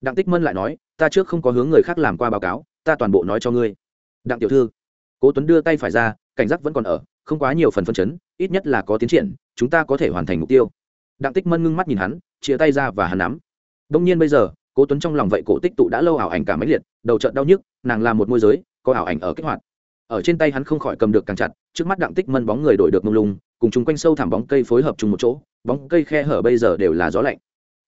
Đặng tích mân lại nói, ta trước không có hướng người khác làm qua báo cáo, ta toàn bộ nói cho ngươi. Đặng tiểu thư, cố tuấn đưa tay phải ra, cảnh giác vẫn còn ở, không quá nhiều phần phân chấn, ít nhất là có tiến triển, chúng ta có thể hoàn thành mục tiêu. Đặng tích mân ngưng mắt nhìn hắn, chia tay ra và hắn nắm. Đông nhiên bây giờ, cố tuấn trong lòng vậy cổ tích tụ đã lâu ảo ảnh cả mấy liệt, đầu trận đau nhức, nàng làm một môi giới, có ảo ảnh ở kích hoạt. Ở trên tay hắn không khỏi cầm được càng chặt, trước mắt đặng tích mân bóng người đổi được mông lung cùng chung quanh sâu thẳm bóng cây phối hợp chung một chỗ, bóng cây khe hở bây giờ đều là gió lạnh.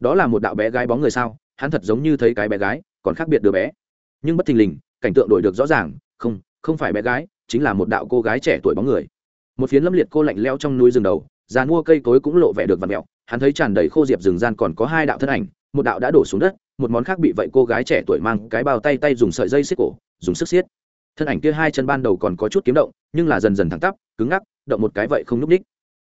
Đó là một đạo bé gái bóng người sao, hắn thật giống như thấy cái bé gái, còn khác biệt đứa bé. Nhưng bất thình lình, cảnh tượng đổi được rõ ràng, không không phải bé gái, chính là một đạo cô gái trẻ tuổi bóng người. Một phiến lâm liệt cô lạnh leo trong núi rừng đầu già mua cây cối cũng lộ vẻ được vặn mẹo, hắn thấy tràn đầy khô diệp rừng gian còn có hai đạo thân ảnh, một đạo đã đổ xuống đất, một món khác bị vậy cô gái trẻ tuổi mang cái bao tay tay dùng sợi dây xiết cổ, dùng sức xiết. Thân ảnh kia hai chân ban đầu còn có chút kiếm động, nhưng là dần dần thẳng tắp, cứng ngắc động một cái vậy không núp ních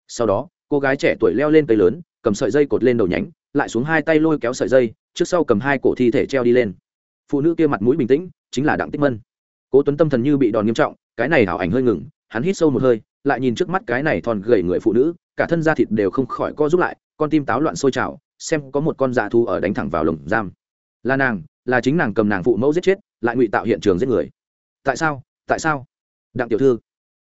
sau đó, cô gái trẻ tuổi leo lên cây lớn, cầm sợi dây cột lên đầu nhánh, lại xuống hai tay lôi kéo sợi dây, trước sau cầm hai cổ thi thể treo đi lên. Phụ nữ kia mặt mũi bình tĩnh, chính là đặng tích mân. Cố tuấn tâm thần như bị đòn nghiêm trọng, cái này hảo ảnh hơi ngừng, hắn hít sâu một hơi, lại nhìn trước mắt cái này thòn gầy người phụ nữ, cả thân da thịt đều không khỏi co giúp lại, con tim táo loạn sôi trào, xem có một con dạ thu ở đánh thẳng vào lồng giam. Là nàng, là chính nàng cầm nàng phụ mẫu giết chết, lại ngụy tạo hiện trường giết người. Tại sao? Tại sao? Đặng tiểu thư.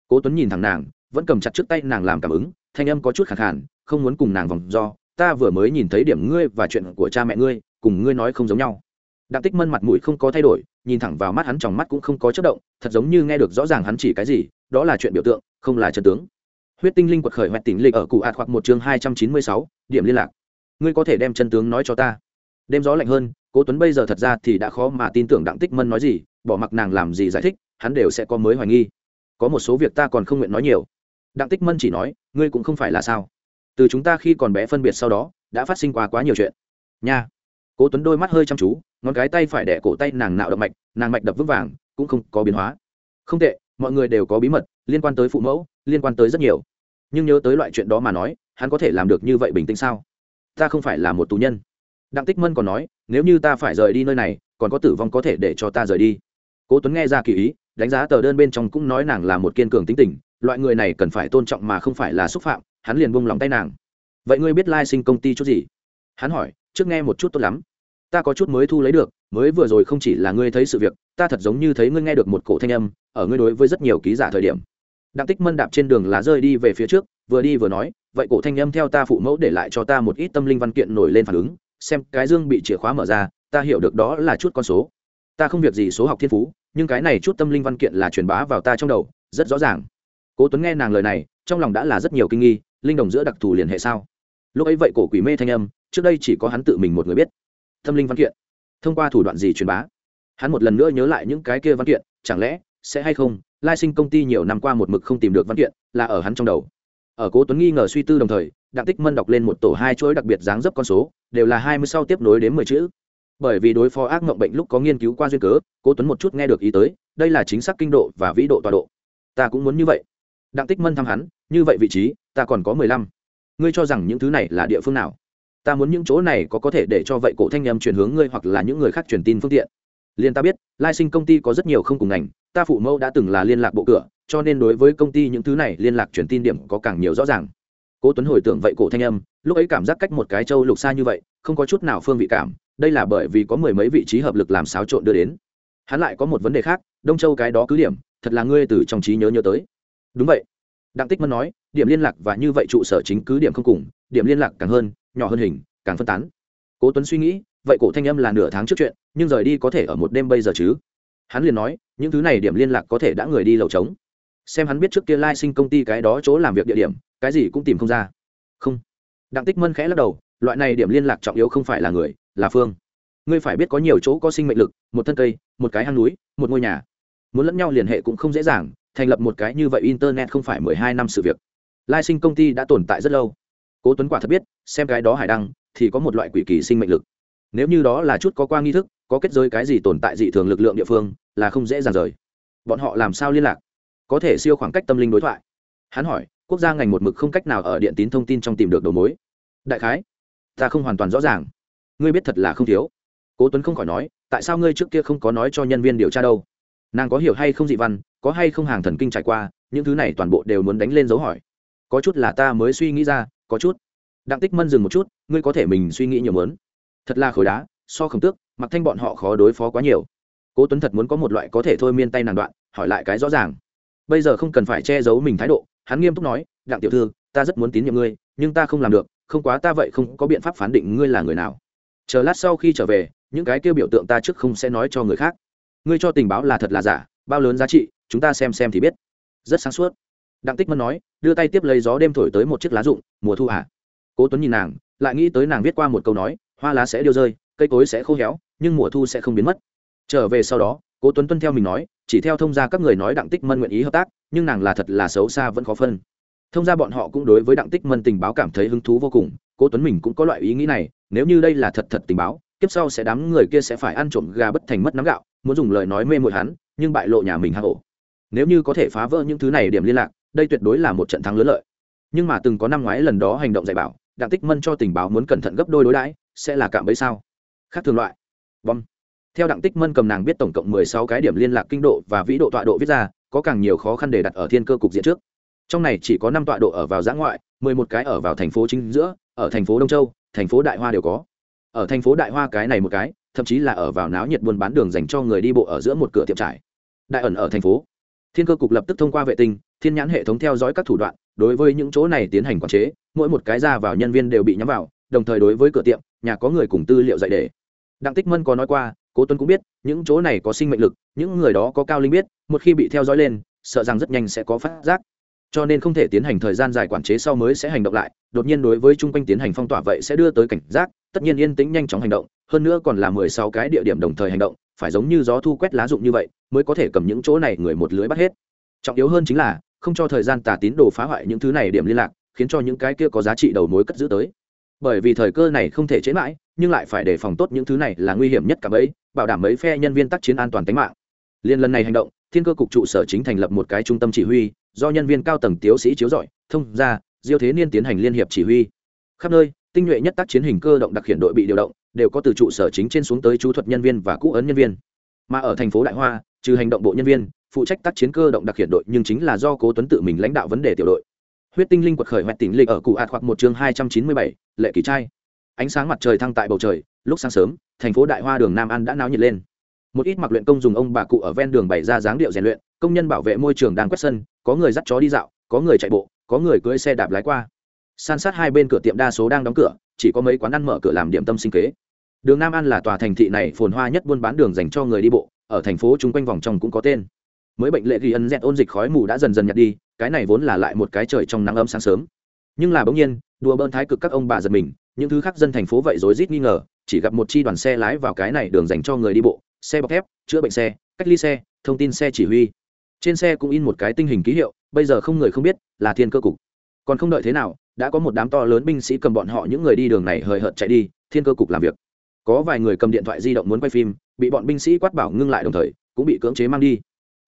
Cố tuấn nhìn thẳng nàng vẫn cầm chặt trước tay nàng làm cảm ứng, thanh âm có chút khẳng khàn, không muốn cùng nàng vòng do ta vừa mới nhìn thấy điểm ngươi và chuyện của cha mẹ ngươi, cùng ngươi nói không giống nhau. Đặng tích mân mặt mũi không có thay đổi, nhìn thẳng vào mắt hắn trong mắt cũng không có chất động, thật giống như nghe được rõ ràng hắn chỉ cái gì, đó là chuyện biểu tượng, không là chân tướng. Huyết tinh linh quật khởi hoẹt tỉnh lịch ở cụ ạt hoặc một chương hai trăm chín mươi sáu, điểm liên lạc. Ngươi có thể đem chân tướng nói cho ta. Đêm gió lạnh hơn, cố tuấn bây giờ thật ra thì đã khó mà tin tưởng đặng tích mân nói gì, bỏ mặc nàng làm gì giải thích, hắn đều sẽ có mới hoài nghi. Có một số việc ta còn không nguyện nói nhiều đặng tích mân chỉ nói, ngươi cũng không phải là sao? Từ chúng ta khi còn bé phân biệt sau đó, đã phát sinh qua quá nhiều chuyện. Nha. Cố tuấn đôi mắt hơi chăm chú, ngón cái tay phải đẻ cổ tay nàng nạo động mạch, nàng mạch đập vững vàng, cũng không có biến hóa. Không tệ, mọi người đều có bí mật, liên quan tới phụ mẫu, liên quan tới rất nhiều. Nhưng nhớ tới loại chuyện đó mà nói, hắn có thể làm được như vậy bình tĩnh sao? Ta không phải là một tù nhân. Đặng tích mân còn nói, nếu như ta phải rời đi nơi này, còn có tử vong có thể để cho ta rời đi. Cố tuấn nghe ra kỳ ý, đánh giá tờ đơn bên trong cũng nói nàng là một kiên cường tính tình loại người này cần phải tôn trọng mà không phải là xúc phạm, hắn liền buông lòng tay nàng. Vậy ngươi biết lai sinh công ty chút gì? Hắn hỏi, trước nghe một chút tốt lắm. Ta có chút mới thu lấy được, mới vừa rồi không chỉ là ngươi thấy sự việc, ta thật giống như thấy ngươi nghe được một cổ thanh âm, ở ngươi đối với rất nhiều ký giả thời điểm. Đặng tích mân đạp trên đường lá rơi đi về phía trước, vừa đi vừa nói, vậy cổ thanh âm theo ta phụ mẫu để lại cho ta một ít tâm linh văn kiện nổi lên phản ứng, xem cái dương bị chìa khóa mở ra, ta hiểu được đó là chút con số. Ta không việc gì số học thiên phú, nhưng cái này chút tâm linh văn kiện là truyền bá vào ta trong đầu, rất rõ ràng cố tuấn nghe nàng lời này, trong lòng đã là rất nhiều kinh nghi, linh đồng giữa đặc thù liền hệ sao? Lúc ấy vậy cổ quỷ mê thanh âm, trước đây chỉ có hắn tự mình một người biết. Tâm linh văn kiện. Thông qua thủ đoạn gì truyền bá? Hắn một lần nữa nhớ lại những cái kia văn kiện, chẳng lẽ sẽ hay không? Lai sinh công ty nhiều năm qua một mực không tìm được văn kiện, là ở hắn trong đầu. Ở cố tuấn nghi ngờ suy tư đồng thời, đặng tích mân đọc lên một tổ hai chuỗi đặc biệt dáng dấp con số, đều là hai mươi sau tiếp nối đến mười chữ. Bởi vì đối phó ác mộng bệnh lúc có nghiên cứu qua duyên cớ, cố tuấn một chút nghe được ý tới, đây là chính xác kinh độ và vĩ độ tọa độ. Ta cũng muốn như vậy đặng tích mân thăm hắn, như vậy vị trí, ta còn có mười lăm. Ngươi cho rằng những thứ này là địa phương nào? Ta muốn những chỗ này có có thể để cho vậy cổ thanh em chuyển hướng ngươi hoặc là những người khác truyền tin phương tiện. Liên ta biết, lai sinh công ty có rất nhiều không cùng ngành, ta phụ mẫu đã từng là liên lạc bộ cửa, cho nên đối với công ty những thứ này liên lạc truyền tin điểm có càng nhiều rõ ràng. Cố tuấn hồi tưởng vậy cổ thanh âm, lúc ấy cảm giác cách một cái châu lục xa như vậy, không có chút nào phương vị cảm, đây là bởi vì có mười mấy vị trí hợp lực làm xáo trộn đưa đến. Hắn lại có một vấn đề khác, đông châu cái đó cứ điểm, thật là ngươi từ trong trí nhớ nhớ tới đúng vậy. Đặng tích mân nói, điểm liên lạc và như vậy trụ sở chính cứ điểm không cùng, điểm liên lạc càng hơn, nhỏ hơn hình, càng phân tán. Cố tuấn suy nghĩ, vậy cổ thanh âm là nửa tháng trước chuyện, nhưng rời đi có thể ở một đêm bây giờ chứ? Hắn liền nói, những thứ này điểm liên lạc có thể đã người đi lầu trống. Xem hắn biết trước kia lai sinh công ty cái đó chỗ làm việc địa điểm, cái gì cũng tìm không ra. Không. Đặng tích mân khẽ lắc đầu, loại này điểm liên lạc trọng yếu không phải là người, là phương. Ngươi phải biết có nhiều chỗ có sinh mệnh lực, một thân cây, một cái hang núi, một ngôi nhà. Muốn lẫn nhau liên hệ cũng không dễ dàng thành lập một cái như vậy internet không phải mười hai năm sự việc. Lai sinh công ty đã tồn tại rất lâu. Cố tuấn quả thật biết, xem cái đó hải đăng, thì có một loại quỷ kỳ sinh mệnh lực. Nếu như đó là chút có qua nghi thức, có kết giới cái gì tồn tại dị thường lực lượng địa phương, là không dễ dàng rời. Bọn họ làm sao liên lạc? Có thể siêu khoảng cách tâm linh đối thoại. Hắn hỏi, quốc gia ngành một mực không cách nào ở điện tín thông tin trong tìm được đầu mối. Đại khái, ta không hoàn toàn rõ ràng. Ngươi biết thật là không thiếu. Cố tuấn không khỏi nói, tại sao ngươi trước kia không có nói cho nhân viên điều tra đâu? Nàng có hiểu hay không dị văn, có hay không hàng thần kinh trải qua, những thứ này toàn bộ đều muốn đánh lên dấu hỏi. Có chút là ta mới suy nghĩ ra, có chút. Đặng tích mân dừng một chút, ngươi có thể mình suy nghĩ nhiều mớn. Thật là khối đá, so khổng tước, mặc thanh bọn họ khó đối phó quá nhiều. Cố tuấn thật muốn có một loại có thể thôi miên tay nàng đoạn, hỏi lại cái rõ ràng. Bây giờ không cần phải che giấu mình thái độ, hắn nghiêm túc nói, đặng tiểu thư, ta rất muốn tín nhiệm ngươi, nhưng ta không làm được, không quá ta vậy không có biện pháp phán định ngươi là người nào. Chờ lát sau khi trở về, những cái kêu biểu tượng ta trước không sẽ nói cho người khác ngươi cho tình báo là thật là giả, bao lớn giá trị, chúng ta xem xem thì biết. Rất sáng suốt. Đặng tích mân nói, đưa tay tiếp lấy gió đêm thổi tới một chiếc lá rụng, mùa thu à. cố tuấn nhìn nàng, lại nghĩ tới nàng viết qua một câu nói, hoa lá sẽ điêu rơi, cây cối sẽ khô héo, nhưng mùa thu sẽ không biến mất. Trở về sau đó, cố tuấn tuân theo mình nói, chỉ theo thông gia các người nói đặng tích mân nguyện ý hợp tác, nhưng nàng là thật là xấu xa vẫn khó phân. Thông gia bọn họ cũng đối với đặng tích mân tình báo cảm thấy hứng thú vô cùng, cố tuấn mình cũng có loại ý nghĩ này, nếu như đây là thật thật tình báo tiếp sau sẽ đám người kia sẽ phải ăn trộm gà bất thành mất nắm gạo muốn dùng lời nói mê mội hắn, nhưng bại lộ nhà mình hạ hổ nếu như có thể phá vỡ những thứ này điểm liên lạc, đây tuyệt đối là một trận thắng lớn lợi. Nhưng mà từng có năm ngoái lần đó hành động dạy bảo, đặng tích mân cho tình báo muốn cẩn thận gấp đôi đối đãi, sẽ là cạm bẫy sao? Khác thường loại. Bom. Theo đặng tích mân cầm nàng biết tổng cộng mười sáu cái điểm liên lạc kinh độ và vĩ độ tọa độ viết ra, có càng nhiều khó khăn để đặt ở thiên cơ cục diện trước. Trong này chỉ có năm tọa độ ở vào giã ngoại, mười một cái ở vào thành phố chính giữa, ở thành phố đông châu, thành phố đại hoa đều có. Ở thành phố đại hoa cái này một cái thậm chí là ở vào náo nhiệt buôn bán đường dành cho người đi bộ ở giữa một cửa tiệm trải. Đại ẩn ở thành phố, thiên cơ cục lập tức thông qua vệ tinh, thiên nhãn hệ thống theo dõi các thủ đoạn, đối với những chỗ này tiến hành quản chế, mỗi một cái ra vào nhân viên đều bị nhắm vào, đồng thời đối với cửa tiệm, nhà có người cùng tư liệu dạy để. Đặng tích mân có nói qua, cố tuấn cũng biết, những chỗ này có sinh mệnh lực, những người đó có cao linh biết, một khi bị theo dõi lên, sợ rằng rất nhanh sẽ có phát giác cho nên không thể tiến hành thời gian dài quản chế sau mới sẽ hành động lại. Đột nhiên đối với chung quanh tiến hành phong tỏa vậy sẽ đưa tới cảnh giác, tất nhiên yên tĩnh nhanh chóng hành động, hơn nữa còn là mười sáu cái địa điểm đồng thời hành động, phải giống như gió thu quét lá dụng như vậy mới có thể cầm những chỗ này người một lưới bắt hết. Trọng yếu hơn chính là, không cho thời gian tà tín đồ phá hoại những thứ này điểm liên lạc, khiến cho những cái kia có giá trị đầu mối cất giữ tới. Bởi vì thời cơ này không thể chế mãi, nhưng lại phải đề phòng tốt những thứ này là nguy hiểm nhất cả mấy bảo đảm mấy phe nhân viên tác chiến an toàn tính mạng. Liên lần này hành động thiên cơ cục trụ sở chính thành lập một cái trung tâm chỉ huy, do nhân viên cao tầng tiếu sĩ chiếu rọi, thông ra, diêu thế niên tiến hành liên hiệp chỉ huy. Khắp nơi, tinh nhuệ nhất tác chiến hình cơ động đặc hiện đội bị điều động, đều có từ trụ sở chính trên xuống tới chú thuật nhân viên và cũ ấn nhân viên. Mà ở thành phố đại hoa, trừ hành động bộ nhân viên, phụ trách tác chiến cơ động đặc hiện đội nhưng chính là do cố tuấn tự mình lãnh đạo vấn đề tiểu đội. Huyết tinh linh quật khởi hoạch tỉnh lịch ở cụ ạt hoặc một chương hai trăm chín mươi bảy, lệ kỳ trai. Ánh sáng mặt trời thăng tại bầu trời, lúc sáng sớm, thành phố đại hoa đường nam an đã náo nhiệt lên một ít mặc luyện công dùng ông bà cụ ở ven đường bày ra dáng điệu rèn luyện, công nhân bảo vệ môi trường đang quét sân, có người dắt chó đi dạo, có người chạy bộ, có người cưỡi xe đạp lái qua. San sát hai bên cửa tiệm đa số đang đóng cửa, chỉ có mấy quán ăn mở cửa làm điểm tâm sinh kế. Đường nam an là tòa thành thị này phồn hoa nhất buôn bán đường dành cho người đi bộ, ở thành phố chung quanh vòng trong cũng có tên. Mới bệnh lệ ghi ân dẹt ôn dịch khói mù đã dần dần nhạt đi, cái này vốn là lại một cái trời trong nắng ấm sáng sớm. Nhưng là bỗng nhiên, đùa bơn thái cực các ông bà giật mình, những thứ khác dân thành phố vậy rối rít nghi ngờ, chỉ gặp một chi đoàn xe lái vào cái này đường dành cho người đi bộ xe bọc thép, chữa bệnh xe, cách ly xe, thông tin xe chỉ huy. Trên xe cũng in một cái tinh hình ký hiệu, bây giờ không người không biết là thiên cơ cục. Còn không đợi thế nào, đã có một đám to lớn binh sĩ cầm bọn họ những người đi đường này hời hợt chạy đi, thiên cơ cục làm việc. Có vài người cầm điện thoại di động muốn quay phim, bị bọn binh sĩ quát bảo ngưng lại đồng thời, cũng bị cưỡng chế mang đi.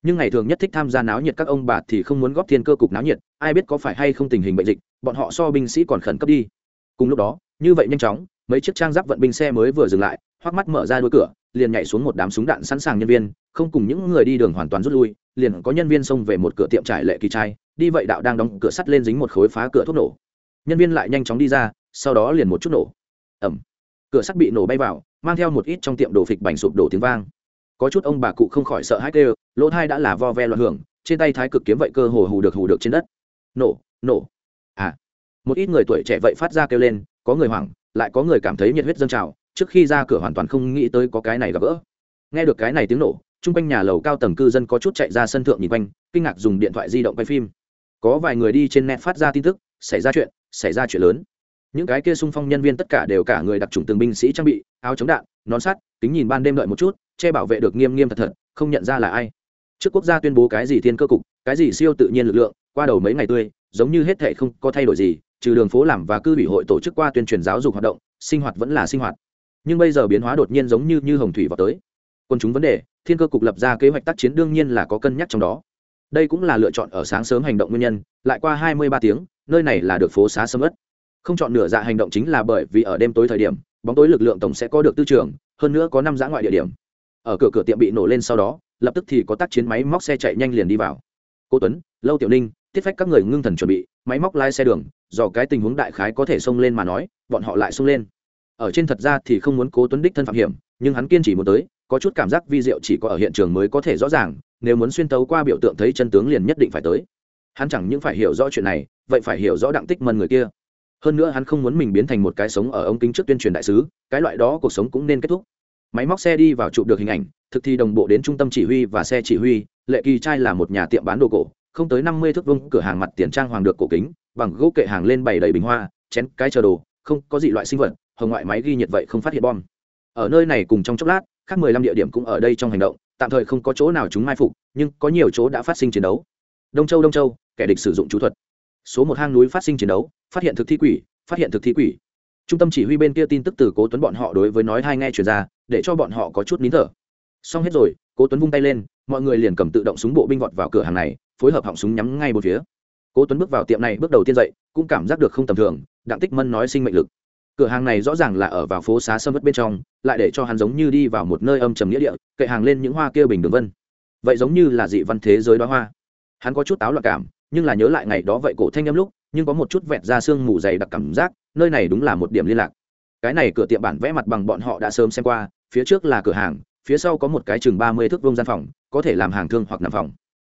Nhưng ngày thường nhất thích tham gia náo nhiệt các ông bà thì không muốn góp thiên cơ cục náo nhiệt, ai biết có phải hay không tình hình bệnh dịch, bọn họ so binh sĩ còn khẩn cấp đi. Cùng lúc đó, như vậy nhanh chóng, mấy chiếc trang giáp vận binh xe mới vừa dừng lại hoắc mắt mở ra đôi cửa liền nhảy xuống một đám súng đạn sẵn sàng nhân viên, không cùng những người đi đường hoàn toàn rút lui, liền có nhân viên xông về một cửa tiệm trải lệ kỳ trai, đi vậy đạo đang đóng cửa sắt lên dính một khối phá cửa thuốc nổ. Nhân viên lại nhanh chóng đi ra, sau đó liền một chút nổ. Ẩm cửa sắt bị nổ bay vào, mang theo một ít trong tiệm đồ phịch bành sụp đổ tiếng vang. Có chút ông bà cụ không khỏi sợ hãi kêu, lỗ thai đã là vo ve loạn hưởng, trên tay thái cực kiếm vậy cơ hồ hù được hù được trên đất. Nổ nổ. À. Một ít người tuổi trẻ vậy phát ra kêu lên, có người hoảng, lại có người cảm thấy nhiệt huyết dâng trào trước khi ra cửa hoàn toàn không nghĩ tới có cái này gặp gỡ. Nghe được cái này tiếng nổ, chung quanh nhà lầu cao tầng cư dân có chút chạy ra sân thượng nhìn quanh, kinh ngạc dùng điện thoại di động quay phim. Có vài người đi trên net phát ra tin tức, xảy ra chuyện, xảy ra chuyện lớn. Những cái kia xung phong nhân viên tất cả đều cả người đặc trùng từng binh sĩ trang bị, áo chống đạn, nón sắt, kính nhìn ban đêm đợi một chút, che bảo vệ được nghiêm nghiêm thật thật, không nhận ra là ai. Trước quốc gia tuyên bố cái gì thiên cơ cục, cái gì siêu tự nhiên lực lượng, qua đầu mấy ngày tươi, giống như hết thệ không có thay đổi gì, trừ đường phố làm và cư ủy hội tổ chức qua tuyên truyền giáo dục hoạt động, sinh hoạt vẫn là sinh hoạt nhưng bây giờ biến hóa đột nhiên giống như như hồng thủy vào tới. Quân chúng vấn đề, thiên cơ cục lập ra kế hoạch tác chiến đương nhiên là có cân nhắc trong đó. Đây cũng là lựa chọn ở sáng sớm hành động nguyên nhân, lại qua hai mươi ba tiếng, nơi này là được phố xá sâm ất không chọn nửa dạ hành động chính là bởi vì ở đêm tối thời điểm, bóng tối lực lượng tổng sẽ có được tư trường, hơn nữa có năm dã ngoại địa điểm. Ở cửa cửa tiệm bị nổ lên sau đó, lập tức thì có tác chiến máy móc xe chạy nhanh liền đi vào. Cô tuấn, lâu tiểu ninh, tiết phách các người ngưng thần chuẩn bị, máy móc lai xe đường, do cái tình huống đại khái có thể xông lên mà nói, bọn họ lại xông lên ở trên thật ra thì không muốn cố tuấn đích thân phạm hiểm, nhưng hắn kiên trì muốn tới, có chút cảm giác vi diệu chỉ có ở hiện trường mới có thể rõ ràng, nếu muốn xuyên tấu qua biểu tượng thấy chân tướng liền nhất định phải tới. Hắn chẳng những phải hiểu rõ chuyện này, vậy phải hiểu rõ đặng tích mân người kia. Hơn nữa hắn không muốn mình biến thành một cái sống ở ống kính trước tuyên truyền đại sứ, cái loại đó cuộc sống cũng nên kết thúc. Máy móc xe đi vào chụp được hình ảnh, thực thi đồng bộ đến trung tâm chỉ huy và xe chỉ huy, lệ kỳ trai là một nhà tiệm bán đồ cổ, không tới năm mươi thước vông cửa hàng mặt tiền trang hoàng được cổ kính, bằng gỗ kệ hàng lên bày đầy bình hoa, chén cái chờ đồ, không có gì loại sinh vật hồng ngoại máy ghi nhiệt vậy không phát hiện bom. Ở nơi này cùng trong chốc lát, khác mười lăm địa điểm cũng ở đây trong hành động, tạm thời không có chỗ nào chúng mai phục, nhưng có nhiều chỗ đã phát sinh chiến đấu. Đông châu đông châu, kẻ địch sử dụng chú thuật. Số một hang núi phát sinh chiến đấu, phát hiện thực thi quỷ, phát hiện thực thi quỷ. Trung tâm chỉ huy bên kia tin tức từ cố tuấn bọn họ đối với nói hai nghe truyền ra, để cho bọn họ có chút nín thở. Xong hết rồi, cố tuấn vung tay lên, mọi người liền cầm tự động súng bộ binh vọt vào cửa hàng này, phối hợp họng súng nhắm ngay một phía. Cố tuấn bước vào tiệm này, bước đầu tiên dậy, cũng cảm giác được không tầm thường, đặng tích mân nói sinh mệnh lực cửa hàng này rõ ràng là ở vào phố xá sâm vất bên trong, lại để cho hắn giống như đi vào một nơi âm trầm nghĩa địa, kệ hàng lên những hoa kia bình đường vân. Vậy giống như là dị văn thế giới đó hoa. Hắn có chút táo loạn cảm, nhưng là nhớ lại ngày đó vậy cổ thanh âm lúc, nhưng có một chút vẹt ra xương mù dày đặc cảm giác, nơi này đúng là một điểm liên lạc. Cái này cửa tiệm bản vẽ mặt bằng bọn họ đã sớm xem qua, phía trước là cửa hàng, phía sau có một cái chừng ba mươi thước vông gian phòng, có thể làm hàng thương hoặc nằm phòng.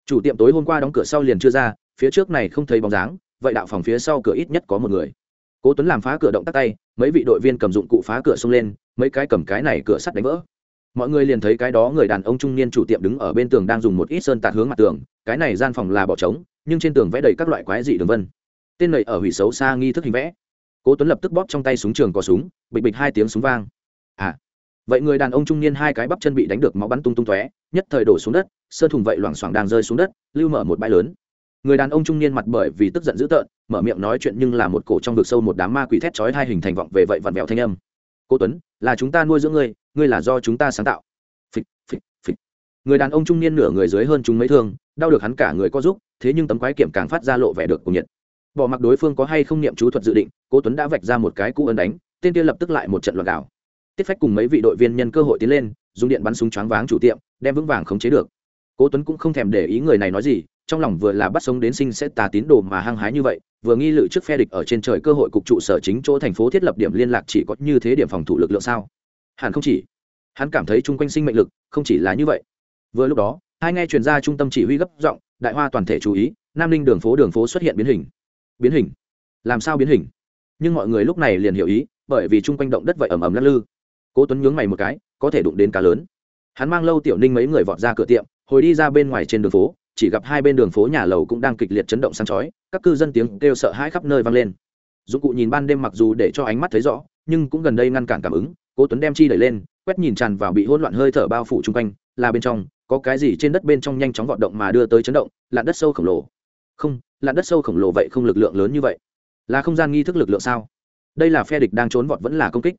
Chủ tiệm tối hôm qua đóng cửa sau liền chưa ra, phía trước này không thấy bóng dáng, vậy đạo phòng phía sau cửa ít nhất có một người cố tuấn làm phá cửa động tắt tay, mấy vị đội viên cầm dụng cụ phá cửa xông lên, mấy cái cầm cái này cửa sắt đánh vỡ. Mọi người liền thấy cái đó người đàn ông trung niên chủ tiệm đứng ở bên tường đang dùng một ít sơn tạt hướng mặt tường, cái này gian phòng là bỏ trống, nhưng trên tường vẽ đầy các loại quái dị đường vân. Tên này ở hủy xấu xa nghi thức hình vẽ. Cố tuấn lập tức bóp trong tay súng trường có súng, bịch bịch hai tiếng súng vang. À. Vậy người đàn ông trung niên hai cái bắp chân bị đánh được máu bắn tung tung tóe, nhất thời đổ xuống đất, sơn thùng vậy loảng xoảng đang rơi xuống đất, lưu mở một bãi lớn người đàn ông trung niên mặt bởi vì tức giận dữ tợn, mở miệng nói chuyện nhưng là một cổ trong vực sâu một đám ma quỷ thét chói hai hình thành vọng về vậy vặn vẹo thanh âm. Cô tuấn, là chúng ta nuôi dưỡng ngươi ngươi là do chúng ta sáng tạo. Phịch phịch phịch. Người đàn ông trung niên nửa người dưới hơn chúng mấy thương, đau được hắn cả người có giúp thế nhưng tấm quái kiểm càng phát ra lộ vẻ được cùng nhiệt. Bỏ mặc đối phương có hay không niệm chú thuật dự định, cố tuấn đã vạch ra một cái cú ấn đánh, tên kia lập tức lại một trận loạn đảo tiết phách cùng mấy vị đội viên nhân cơ hội tiến lên, dùng điện bắn súng choáng váng chủ tiệm, đem vững vàng khống chế được. Cố tuấn cũng không thèm để ý người này nói gì trong lòng vừa là bắt sống đến sinh sẽ tà tín đồ mà hăng hái như vậy, vừa nghi lự trước phe địch ở trên trời cơ hội cục trụ sở chính chỗ thành phố thiết lập điểm liên lạc chỉ có như thế điểm phòng thủ lực lượng sao? Hẳn không chỉ. Hắn cảm thấy chung quanh sinh mệnh lực không chỉ là như vậy. Vừa lúc đó, hai nghe truyền ra trung tâm chỉ huy gấp giọng, đại hoa toàn thể chú ý, nam ninh đường phố đường phố xuất hiện biến hình. Biến hình? Làm sao biến hình? Nhưng mọi người lúc này liền hiểu ý, bởi vì chung quanh động đất vậy ầm ầm lắc lư. Cố tuấn nhướng mày một cái, có thể đụng đến cá lớn. Hắn mang lâu tiểu ninh mấy người vọt ra cửa tiệm, hồi đi ra bên ngoài trên đường phố chỉ gặp hai bên đường phố nhà lầu cũng đang kịch liệt chấn động sáng chói, các cư dân tiếng kêu sợ hãi khắp nơi vang lên. Dụng cụ nhìn ban đêm mặc dù để cho ánh mắt thấy rõ, nhưng cũng gần đây ngăn cản cảm ứng, cố tuấn đem chi đẩy lên, quét nhìn tràn vào bị hỗn loạn hơi thở bao phủ chung quanh, là bên trong, có cái gì trên đất bên trong nhanh chóng vọt động mà đưa tới chấn động lặn đất sâu khổng lồ. Không lặn đất sâu khổng lồ vậy không lực lượng lớn như vậy. Là không gian nghi thức lực lượng sao? Đây là phe địch đang trốn vọt vẫn là công kích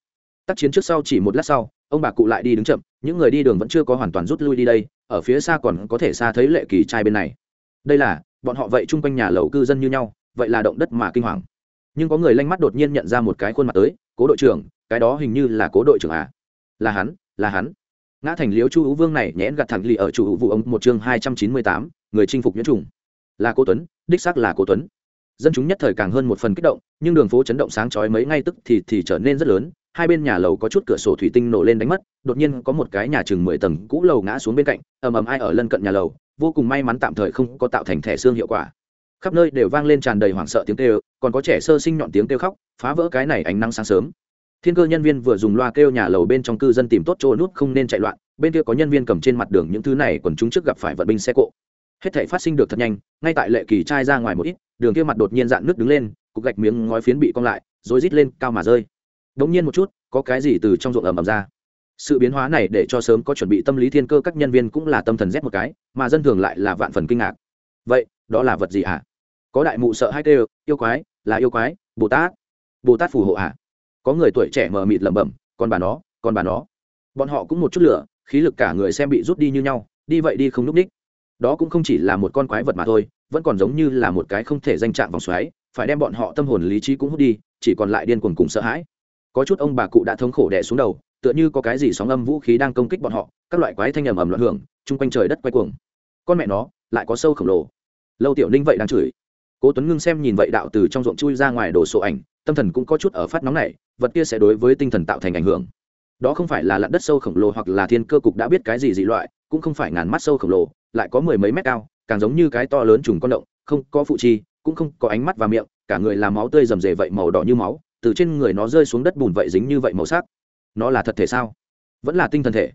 tác chiến trước sau chỉ một lát sau, ông bà cụ lại đi đứng chậm, những người đi đường vẫn chưa có hoàn toàn rút lui đi đây, ở phía xa còn có thể xa thấy lệ kỳ trai bên này. Đây là, bọn họ vậy chung quanh nhà lầu cư dân như nhau, vậy là động đất mà kinh hoàng. Nhưng có người lanh mắt đột nhiên nhận ra một cái khuôn mặt tới, cố đội trưởng, cái đó hình như là cố đội trưởng à? Là hắn là hắn. Ngã thành liếu chu hữu vương này nhẽn gặt thẳng lì ở chủ hữu vụ ông một chương hai trăm chín mươi tám, người chinh phục nhiễm trùng. Là cô tuấn, đích xác là cô tuấn. Dân chúng nhất thời càng hơn một phần kích động, nhưng đường phố chấn động sáng chói mấy ngay tức thì thì trở nên rất lớn hai bên nhà lầu có chút cửa sổ thủy tinh nổ lên đánh mất, đột nhiên có một cái nhà chừng mười tầng cũ lầu ngã xuống bên cạnh, ầm ầm ai ở lân cận nhà lầu, vô cùng may mắn tạm thời không có tạo thành thẻ xương hiệu quả. Khắp nơi đều vang lên tràn đầy hoảng sợ tiếng kêu, còn có trẻ sơ sinh nhọn tiếng kêu khóc, phá vỡ cái này ánh nắng sáng sớm. Thiên cơ nhân viên vừa dùng loa kêu nhà lầu bên trong cư dân tìm tốt chỗ nút không nên chạy loạn, bên kia có nhân viên cầm trên mặt đường những thứ này còn chúng trước gặp phải vận binh xe cộ. Hết thể phát sinh được thật nhanh, ngay tại lệ kỳ trai ra ngoài một ít, đường kia mặt đột nhiên dạn nước đứng lên, cục gạch miếng ngói phiến bị cong lại rồi rít lên, cao mà rơi đống nhiên một chút, có cái gì từ trong ruộng ẩm ẩm ra? Sự biến hóa này để cho sớm có chuẩn bị tâm lý thiên cơ các nhân viên cũng là tâm thần rét một cái, mà dân thường lại là vạn phần kinh ngạc. Vậy, đó là vật gì hả? Có đại mụ sợ hai tê, yêu quái, là yêu quái, bồ tát. Bồ tát phù hộ hả? Có người tuổi trẻ mờ mịt lẩm bẩm, còn bà nó, còn bà nó. Bọn họ cũng một chút lửa, khí lực cả người xem bị rút đi như nhau, đi vậy đi không n ú c ních. Đó cũng không chỉ là một con quái vật mà thôi, vẫn còn giống như là một cái không thể danh trạng vòng xoáy, phải đem bọn họ tâm hồn lý trí cũng hút đi, chỉ còn lại điên cuồng cùng sợ hãi có chút ông bà cụ đã thống khổ đẻ xuống đầu, tựa như có cái gì sóng âm vũ khí đang công kích bọn họ, các loại quái thanh ầm ầm loạn hưởng, chung quanh trời đất quay cuồng. Con mẹ nó, lại có sâu khổng lồ. Lâu tiểu ninh vậy đang chửi. Cố tuấn ngưng xem nhìn vậy đạo từ trong ruộng chui ra ngoài đổ sổ ảnh, tâm thần cũng có chút ở phát nóng này vật kia sẽ đối với tinh thần tạo thành ảnh hưởng. Đó không phải là lặn đất sâu khổng lồ hoặc là thiên cơ cục đã biết cái gì dị loại, cũng không phải ngàn mắt sâu khổng lồ, lại có mười mấy mét cao, càng giống như cái to lớn trùng con động, không có phụ chi, cũng không có ánh mắt và miệng, cả người làm máu tươi rầm rề vậy màu đỏ như máu từ trên người nó rơi xuống đất bùn vậy dính như vậy màu sắc. Nó là thật thể sao? Vẫn là tinh thần thể.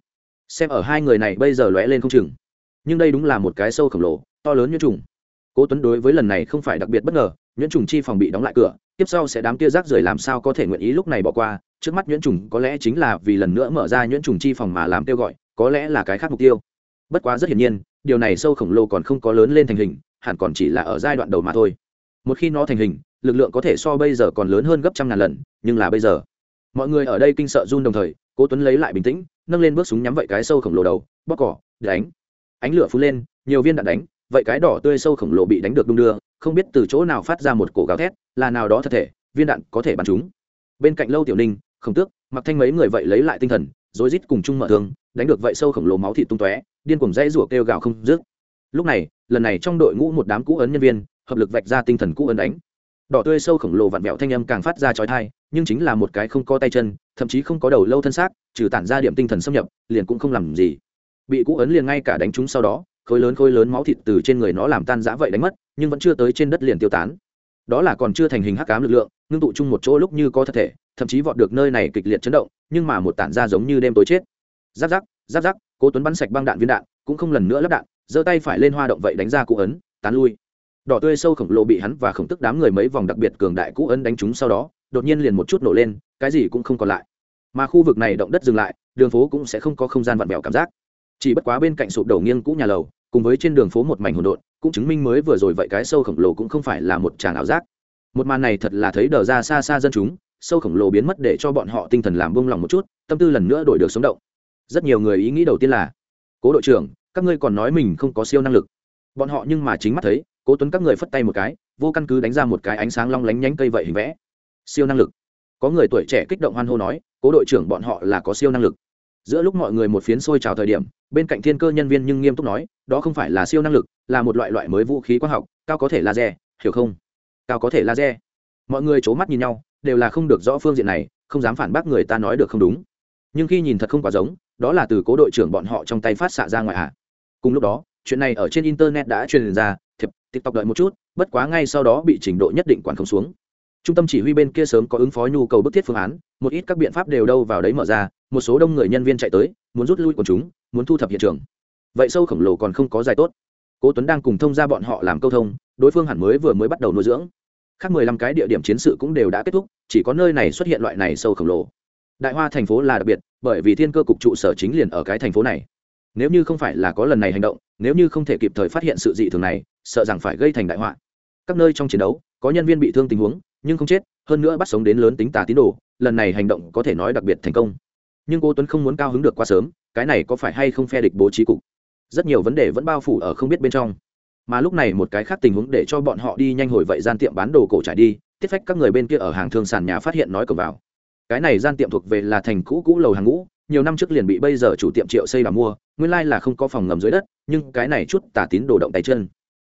Xem ở hai người này bây giờ lóe lên không chừng. Nhưng đây đúng là một cái sâu khổng lồ, to lớn như trùng. Cố tuấn đối với lần này không phải đặc biệt bất ngờ, nhuyễn trùng chi phòng bị đóng lại cửa, tiếp sau sẽ đám kia rác rưởi làm sao có thể nguyện ý lúc này bỏ qua. Trước mắt nhuyễn trùng có lẽ chính là vì lần nữa mở ra nhuyễn trùng chi phòng mà làm kêu gọi, có lẽ là cái khác mục tiêu. Bất quá rất hiển nhiên, điều này sâu khổng lồ còn không có lớn lên thành hình, hẳn còn chỉ là ở giai đoạn đầu mà thôi. Một khi nó thành hình lực lượng có thể so bây giờ còn lớn hơn gấp trăm ngàn lần, nhưng là bây giờ, mọi người ở đây kinh sợ run đồng thời, cố tuấn lấy lại bình tĩnh, nâng lên bước súng nhắm vậy cái sâu khổng lồ đầu bóc cỏ, đánh. Ánh lửa phun lên, nhiều viên đạn đánh, vậy cái đỏ tươi sâu khổng lồ bị đánh được đung đưa, không biết từ chỗ nào phát ra một cổ gào thét, là nào đó thật thể, viên đạn có thể bắn chúng. Bên cạnh lâu tiểu ninh, khổng tước mặc thanh mấy người vậy lấy lại tinh thần, rối rít cùng chung mở thương đánh được vậy sâu khổng lồ máu thịt tung tóe, điên cuồng dãy rủa kêu gào không dứt. Lúc này, lần này trong đội ngũ một đám cũ ấn nhân viên, hợp lực vạch ra tinh thần cũ ấn đánh đỏ tươi sâu khổng lồ vặn vẹo thanh âm càng phát ra chói tai, nhưng chính là một cái không có tay chân, thậm chí không có đầu lâu thân xác, trừ tản ra điểm tinh thần xâm nhập, liền cũng không làm gì. Bị cũ ấn liền ngay cả đánh chúng sau đó, khối lớn khối lớn máu thịt từ trên người nó làm tan rã vậy đánh mất, nhưng vẫn chưa tới trên đất liền tiêu tán. Đó là còn chưa thành hình hắc ám lực lượng, ngưng tụ chung một chỗ lúc như có thật thể, thậm chí vọt được nơi này kịch liệt chấn động, nhưng mà một tản ra giống như đêm tối chết. Giáp giáp giáp giáp, cố tuấn bắn sạch băng đạn viên đạn, cũng không lần nữa lắp đạn, giơ tay phải lên hoa động vậy đánh ra cú ấn, tán lui đỏ tươi sâu khổng lồ bị hắn và khổng tức đám người mấy vòng đặc biệt cường đại cũ ấn đánh chúng sau đó, đột nhiên liền một chút nổ lên, cái gì cũng không còn lại. Mà khu vực này động đất dừng lại, đường phố cũng sẽ không có không gian vặn vẹo cảm giác. Chỉ bất quá bên cạnh sụp đổ nghiêng cũ nhà lầu, cùng với trên đường phố một mảnh hỗn độn, cũng chứng minh mới vừa rồi vậy cái sâu khổng lồ cũng không phải là một tràng ảo giác. Một màn này thật là thấy đờ ra xa xa dân chúng, sâu khổng lồ biến mất để cho bọn họ tinh thần làm buông lòng một chút, tâm tư lần nữa đổi được sống động. Rất nhiều người ý nghĩ đầu tiên là, cố đội trưởng, các ngươi còn nói mình không có siêu năng lực. Bọn họ nhưng mà chính mắt thấy cố tuấn các người phất tay một cái, vô căn cứ đánh ra một cái ánh sáng long lánh nhánh cây vậy hình vẽ. Siêu năng lực. Có người tuổi trẻ kích động hoan hô nói, cố đội trưởng bọn họ là có siêu năng lực. Giữa lúc mọi người một phiến sôi trào thời điểm, bên cạnh thiên cơ nhân viên nhưng nghiêm túc nói, đó không phải là siêu năng lực, là một loại loại mới vũ khí quang học, cao có thể laser, hiểu không? Cao có thể laser. Mọi người c h ố mắt nhìn nhau, đều là không được rõ phương diện này, không dám phản bác người ta nói được không đúng. Nhưng khi nhìn thật không quá giống, đó là từ cố đội trưởng bọn họ trong tay phát xạ ra ngoài à? cùng lúc đó, chuyện này ở trên internet đã truyền ra, thiệp tiktok đợi một chút, bất quá ngay sau đó bị trình độ nhất định quản không xuống. Trung tâm chỉ huy bên kia sớm có ứng phó nhu cầu bức thiết phương án, một ít các biện pháp đều đâu vào đấy mở ra, một số đông người nhân viên chạy tới, muốn rút lui của chúng, muốn thu thập hiện trường. Vậy sâu khổng lồ còn không có dài tốt. Cố tuấn đang cùng thông ra bọn họ làm câu thông, đối phương hẳn mới vừa mới bắt đầu nuôi dưỡng. Khác mười lăm cái địa điểm chiến sự cũng đều đã kết thúc, chỉ có nơi này xuất hiện loại này sâu khổng lồ. Đại hoa thành phố là đặc biệt, bởi vì thiên cơ cục trụ sở chính liền ở cái thành phố này nếu như không phải là có lần này hành động, nếu như không thể kịp thời phát hiện sự dị thường này, sợ rằng phải gây thành đại họa. Các nơi trong chiến đấu, có nhân viên bị thương tình huống, nhưng không chết, hơn nữa bắt sống đến lớn tính tà tín đồ, lần này hành động có thể nói đặc biệt thành công. Nhưng cô tuấn không muốn cao hứng được quá sớm, cái này có phải hay không phe địch bố trí cục? Rất nhiều vấn đề vẫn bao phủ ở không biết bên trong. Mà lúc này một cái khác tình huống để cho bọn họ đi nhanh hồi vậy gian tiệm bán đồ cổ trải đi tiết phách các người bên kia ở hàng thương sàn nhà phát hiện nói cờ vào. Cái này gian tiệm thuộc về là thành cũ cũ lầu hàng ngũ nhiều năm trước liền bị bây giờ chủ tiệm triệu xây và mua, nguyên lai là không có phòng ngầm dưới đất, nhưng cái này chút tà tín đồ động tay chân.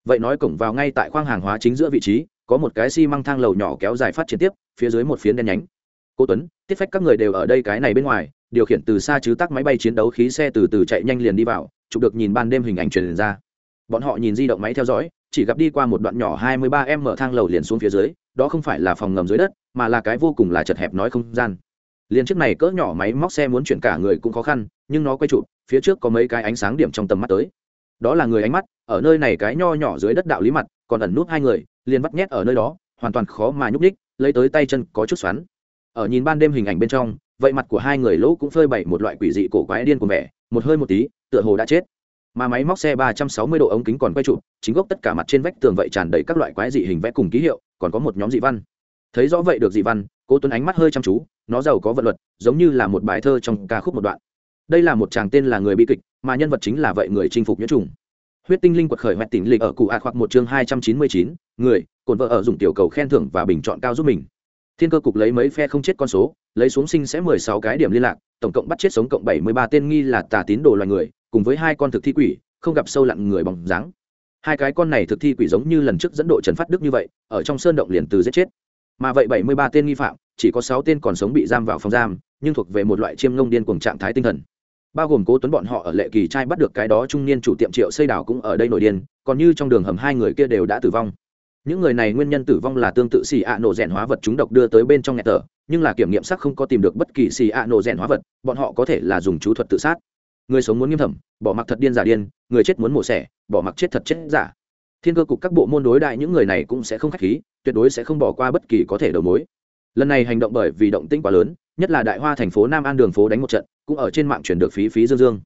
Vậy nói cổng vào ngay tại khoang hàng hóa chính giữa vị trí, có một cái xi măng thang lầu nhỏ kéo dài phát triển tiếp, phía dưới một phiến đen nhánh. Cô tuấn, tiết phách các người đều ở đây cái này bên ngoài, điều khiển từ xa chứ tắc máy bay chiến đấu khí xe từ từ chạy nhanh liền đi vào, chụp được nhìn ban đêm hình ảnh truyền ra. Bọn họ nhìn di động máy theo dõi, chỉ gặp đi qua một đoạn nhỏ 23 m thang lầu liền xuống phía dưới, đó không phải là phòng ngầm dưới đất, mà là cái vô cùng là chật hẹp nói không gian liền chiếc này cỡ nhỏ máy móc xe muốn chuyển cả người cũng khó khăn, nhưng nó quay trụ phía trước có mấy cái ánh sáng điểm trong tầm mắt tới. Đó là người ánh mắt, ở nơi này cái nho nhỏ dưới đất đạo lý mặt, còn ẩn nút hai người, liền bắt nhét ở nơi đó, hoàn toàn khó mà nhúc ních lấy tới tay chân có chút xoắn. Ở nhìn ban đêm hình ảnh bên trong, vậy mặt của hai người lỗ cũng phơi bày một loại quỷ dị cổ quái điên của vẻ, một hơi một tí, tựa hồ đã chết. Mà máy móc xe ba trăm sáu mươi độ ống kính còn quay trụ chính gốc tất cả mặt trên vách tường vậy tràn đầy các loại quái dị hình vẽ cùng ký hiệu, còn có một nhóm dị văn thấy rõ vậy được dị văn, cố tuấn ánh mắt hơi chăm chú, nó giàu có vận luật, giống như là một bài thơ trong ca khúc một đoạn. Đây là một chàng tên là người bi kịch, mà nhân vật chính là vậy người chinh phục nhiễm trùng. Huyết tinh linh quật khởi hoẹt tỉnh lịch ở cụ ạt hoặc một chương hai trăm chín mươi chín, người, cồn vợ ở dùng tiểu cầu khen thưởng và bình chọn cao giúp mình. Thiên cơ cục lấy mấy phe không chết con số, lấy xuống sinh sẽ mười sáu cái điểm liên lạc, tổng cộng bắt chết sống cộng bảy mươi ba tên nghi là tà tín đồ loài người, cùng với hai con thực thi quỷ, không gặp sâu lặn người bóng dáng. Hai cái con này thực thi quỷ giống như lần trước dẫn độ trần phát đức như vậy, ở trong sơn động liền từ giết chết mà vậy bảy mươi ba tên nghi phạm, chỉ có sáu tên còn sống bị giam vào phòng giam, nhưng thuộc về một loại chiêm ngông điên cuồng trạng thái tinh thần. Bao gồm cố tuấn bọn họ ở lệ kỳ trai bắt được cái đó trung niên chủ tiệm triệu xây đảo cũng ở đây nổi điên, còn như trong đường hầm hai người kia đều đã tử vong. Những người này nguyên nhân tử vong là tương tự xì ạ nổ rèn hóa vật chúng độc đưa tới bên trong nhà tờ nhưng là kiểm nghiệm sắc không có tìm được bất kỳ xì ạ nổ rèn hóa vật, bọn họ có thể là dùng chú thuật tự sát. Người sống muốn nghiêm thẩm, bỏ mặc thật điên giả điên, người chết muốn mổ xẻ, bỏ mặc chết thật chết giả thiên cơ cục các bộ môn đối đại những người này cũng sẽ không khách khí, tuyệt đối sẽ không bỏ qua bất kỳ có thể đầu mối. Lần này hành động bởi vì động tĩnh quá lớn, nhất là đại hoa thành phố nam an đường phố đánh một trận, cũng ở trên mạng chuyển được phí phí dương dương.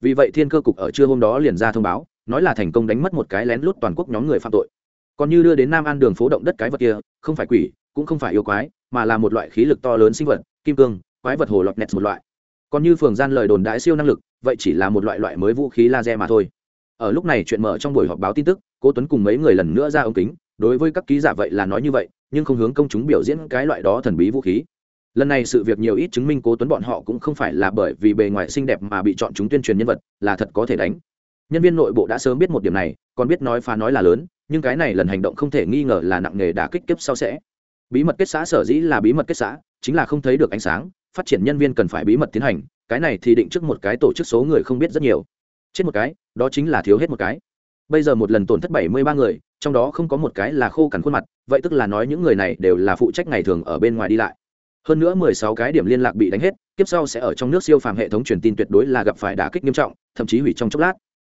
Vì vậy thiên cơ cục ở trưa hôm đó liền ra thông báo, nói là thành công đánh mất một cái lén lút toàn quốc nhóm người phạm tội. Còn như đưa đến nam an đường phố động đất cái vật kia, không phải quỷ, cũng không phải yêu quái, mà là một loại khí lực to lớn sinh vật, kim cương, quái vật hồ lọt nẹt một loại. Còn như phường gian lời đồn đãi siêu năng lực, vậy chỉ là một loại loại mới vũ khí laser mà thôi ở lúc này chuyện mở trong buổi họp báo tin tức, cố tuấn cùng mấy người lần nữa ra ống kính, đối với các ký giả vậy là nói như vậy, nhưng không hướng công chúng biểu diễn cái loại đó thần bí vũ khí. Lần này sự việc nhiều ít chứng minh cố tuấn bọn họ cũng không phải là bởi vì bề ngoài xinh đẹp mà bị chọn chúng tuyên truyền nhân vật, là thật có thể đánh. Nhân viên nội bộ đã sớm biết một điểm này, còn biết nói phá nói là lớn, nhưng cái này lần hành động không thể nghi ngờ là nặng nghề đả kích kiếp sau sẽ. Bí mật kết xã sở dĩ là bí mật kết xã, chính là không thấy được ánh sáng, phát triển nhân viên cần phải bí mật tiến hành, cái này thì định trước một cái tổ chức số người không biết rất nhiều chết một cái, đó chính là thiếu hết một cái. Bây giờ một lần tổn thất bảy mươi ba người, trong đó không có một cái là khô cằn khuôn mặt, vậy tức là nói những người này đều là phụ trách ngày thường ở bên ngoài đi lại. Hơn nữa mười sáu cái điểm liên lạc bị đánh hết tiếp sau sẽ ở trong nước siêu phàm hệ thống truyền tin tuyệt đối là gặp phải đả kích nghiêm trọng, thậm chí hủy trong chốc lát.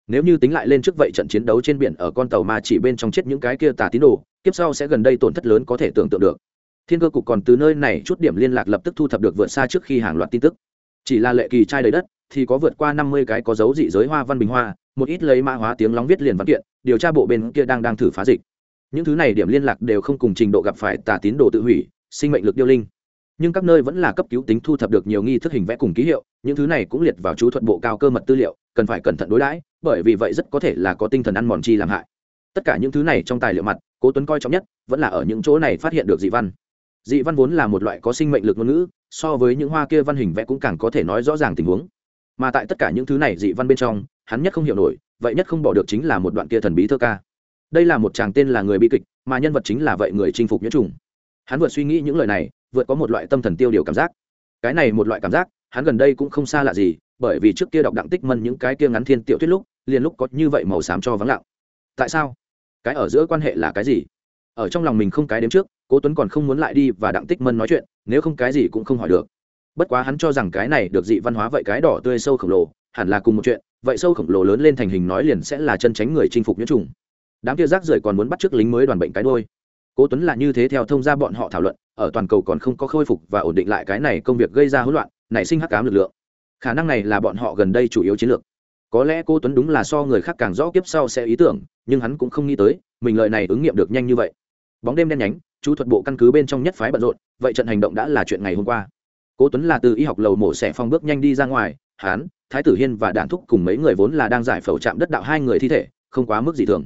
Nếu như tính lại lên trước vậy trận chiến đấu trên biển ở con tàu mà chỉ bên trong chết những cái kia tà tín đồ, kiếp sau sẽ gần đây tổn thất lớn có thể tưởng tượng được. Thiên cơ cục còn từ nơi này chút điểm liên lạc lập tức thu thập được vượt xa trước khi hàng loạt tin tức. Chỉ là lệ kỳ trai đầy đất thì có vượt qua năm mươi cái có dấu dị giới hoa văn bình hoa, một ít lấy mã hóa tiếng lóng viết liền văn kiện, điều tra bộ bên kia đang đang thử phá dịch. Những thứ này điểm liên lạc đều không cùng trình độ gặp phải tà tín đồ tự hủy, sinh mệnh lực điêu linh. Nhưng các nơi vẫn là cấp cứu tính thu thập được nhiều nghi thức hình vẽ cùng ký hiệu, những thứ này cũng liệt vào chú thuật bộ cao cơ mật tư liệu, cần phải cẩn thận đối đãi, bởi vì vậy rất có thể là có tinh thần ăn mòn chi làm hại. Tất cả những thứ này trong tài liệu mặt, cố tuấn coi trọng nhất, vẫn là ở những chỗ này phát hiện được dị văn. Dị văn vốn là một loại có sinh mệnh lực ngôn ngữ, so với những hoa kia văn hình vẽ cũng càng có thể nói rõ ràng tình huống mà tại tất cả những thứ này dị văn bên trong, hắn nhất không hiểu nổi, vậy nhất không bỏ được chính là một đoạn kia thần bí thơ ca. Đây là một chàng tên là người bi kịch, mà nhân vật chính là vậy người chinh phục nhiễm trùng. Hắn vượt suy nghĩ những lời này, vượt có một loại tâm thần tiêu điều cảm giác. Cái này một loại cảm giác, hắn gần đây cũng không xa lạ gì, bởi vì trước kia đọc đặng tích mân những cái kia ngắn thiên tiểu thuyết lúc, liền lúc có như vậy màu xám cho vắng lặng. Tại sao? Cái ở giữa quan hệ là cái gì? Ở trong lòng mình không cái đếm trước, cố tuấn còn không muốn lại đi và đặng tích mân nói chuyện, nếu không cái gì cũng không hỏi được bất quá hắn cho rằng cái này được dị văn hóa vậy cái đỏ tươi sâu khổng lồ, hẳn là cùng một chuyện, vậy sâu khổng lồ lớn lên thành hình nói liền sẽ là chân tránh người chinh phục nhiễm trùng. Đám kia rác rưởi còn muốn bắt trước lính mới đoàn bệnh cái đôi cố tuấn là như thế theo thông gia bọn họ thảo luận, ở toàn cầu còn không có khôi phục và ổn định lại cái này công việc gây ra hỗn loạn, nảy sinh hắc ám lực lượng. Khả năng này là bọn họ gần đây chủ yếu chiến lược. Có lẽ cô tuấn đúng là so người khác càng rõ kiếp sau sẽ ý tưởng, nhưng hắn cũng không nghĩ tới, mình lợi này ứng nghiệm được nhanh như vậy. Bóng đêm đen nhánh, chú thuật bộ căn cứ bên trong nhất phái bận rộn, vậy trận hành động đã là chuyện ngày hôm qua cố tuấn là từ y học lầu mổ xẻ phong bước nhanh đi ra ngoài, hán, thái tử hiên và đản thúc cùng mấy người vốn là đang giải phẫu chạm đất đạo hai người thi thể, không quá mức gì thường.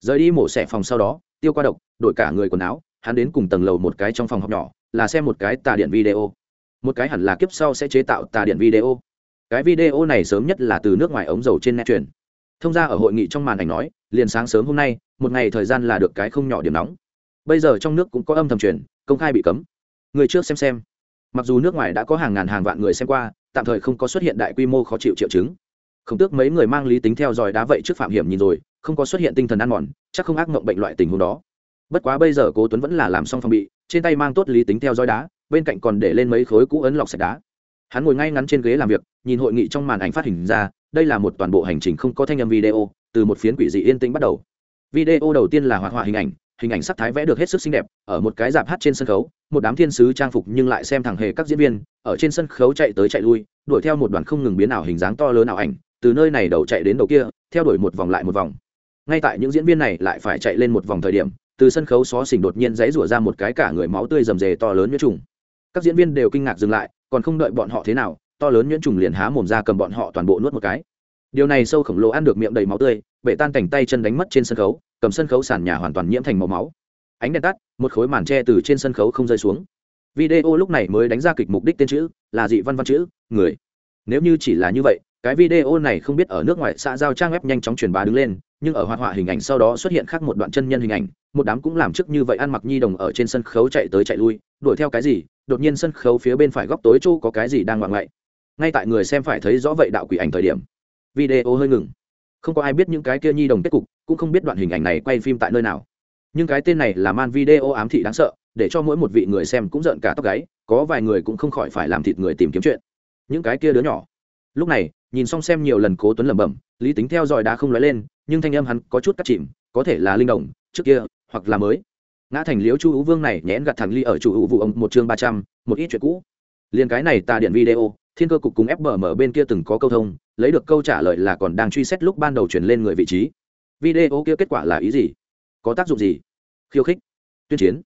Rời đi mổ xẻ phòng sau đó, tiêu qua độc đổi cả người quần áo, hắn đến cùng tầng lầu một cái trong phòng học nhỏ, là xem một cái tà điện video. Một cái hẳn là kiếp sau sẽ chế tạo tà điện video. Cái video này sớm nhất là từ nước ngoài ống dầu trên net truyền. Thông ra ở hội nghị trong màn ảnh nói, liền sáng sớm hôm nay, một ngày thời gian là được cái không nhỏ điểm nóng. Bây giờ trong nước cũng có âm thầm truyền, công khai bị cấm. Người trước xem xem mặc dù nước ngoài đã có hàng ngàn hàng vạn người xem qua, tạm thời không có xuất hiện đại quy mô khó chịu triệu chứng. Không tước mấy người mang lý tính theo dõi đá vậy trước phạm hiểm nhìn rồi, không có xuất hiện tinh thần ăn mòn, chắc không ác mộng bệnh loại tình huống đó. Bất quá bây giờ cố tuấn vẫn là làm xong phòng bị, trên tay mang tốt lý tính theo dõi đá, bên cạnh còn để lên mấy khối cũ ấn lọc sạch đá. Hắn ngồi ngay ngắn trên ghế làm việc, nhìn hội nghị trong màn ảnh phát hình ra, đây là một toàn bộ hành trình không có thanh âm video, từ một phiến quỷ dị yên tĩnh bắt đầu. Video đầu tiên là hoạt họa hình ảnh hình ảnh sắc thái vẽ được hết sức xinh đẹp, ở một cái dạp hát trên sân khấu, một đám thiên sứ trang phục nhưng lại xem thẳng hề các diễn viên, ở trên sân khấu chạy tới chạy lui, đuổi theo một đoàn không ngừng biến ảo hình dáng to lớn ảo ảnh, từ nơi này đầu chạy đến đầu kia, theo đuổi một vòng lại một vòng. Ngay tại những diễn viên này lại phải chạy lên một vòng thời điểm, từ sân khấu xó xỉnh đột nhiên dãy rủa ra một cái cả người máu tươi rầm rề to lớn nhuyễn trùng. Các diễn viên đều kinh ngạc dừng lại, còn không đợi bọn họ thế nào, to lớn nhuyễn trùng liền há mồm ra cầm bọn họ toàn bộ nuốt một cái. Điều này sâu khổng lồ ăn được miệng đầy máu tươi, bể tan cảnh tay chân đánh mất trên sân khấu cầm sân khấu sàn nhà hoàn toàn nhiễm thành màu máu. Ánh đèn tắt, một khối màn tre từ trên sân khấu không rơi xuống. Video lúc này mới đánh ra kịch mục đích tên chữ, là dị văn văn chữ, người. Nếu như chỉ là như vậy, cái video này không biết ở nước ngoài xã giao trang web nhanh chóng truyền bá đứng lên, nhưng ở hoạt họa hình ảnh sau đó xuất hiện khác một đoạn chân nhân hình ảnh, một đám cũng làm trước như vậy ăn mặc nhi đồng ở trên sân khấu chạy tới chạy lui, đuổi theo cái gì, đột nhiên sân khấu phía bên phải góc tối chỗ có cái gì đang ngoạn ngậy ngay tại người xem phải thấy rõ vậy đạo quỷ ảnh thời điểm. Video hơi ngừng không có ai biết những cái kia nhi đồng kết cục, cũng không biết đoạn hình ảnh này quay phim tại nơi nào. Nhưng cái tên này là man video ám thị đáng sợ, để cho mỗi một vị người xem cũng giận cả tóc gáy, có vài người cũng không khỏi phải làm thịt người tìm kiếm chuyện. Những cái kia đứa nhỏ. Lúc này, nhìn xong xem nhiều lần cố tuấn lẩm bẩm, lý tính theo dõi đã không nói lên, nhưng thanh âm hắn có chút cắt chìm, có thể là linh đồng, trước kia, hoặc là mới. Ngã thành liếu chu hữu vương này nhẽn gặt thằng ly ở chủ hữu vụ ông một chương ba trăm, một ít chuyện cũ. Liền cái này ta điện video thiên cơ cục cùng fbm bên kia từng có câu thông, lấy được câu trả lời là còn đang truy xét lúc ban đầu chuyển lên người vị trí. Video kia kết quả là ý gì? Có tác dụng gì? Khiêu khích, tuyên chiến.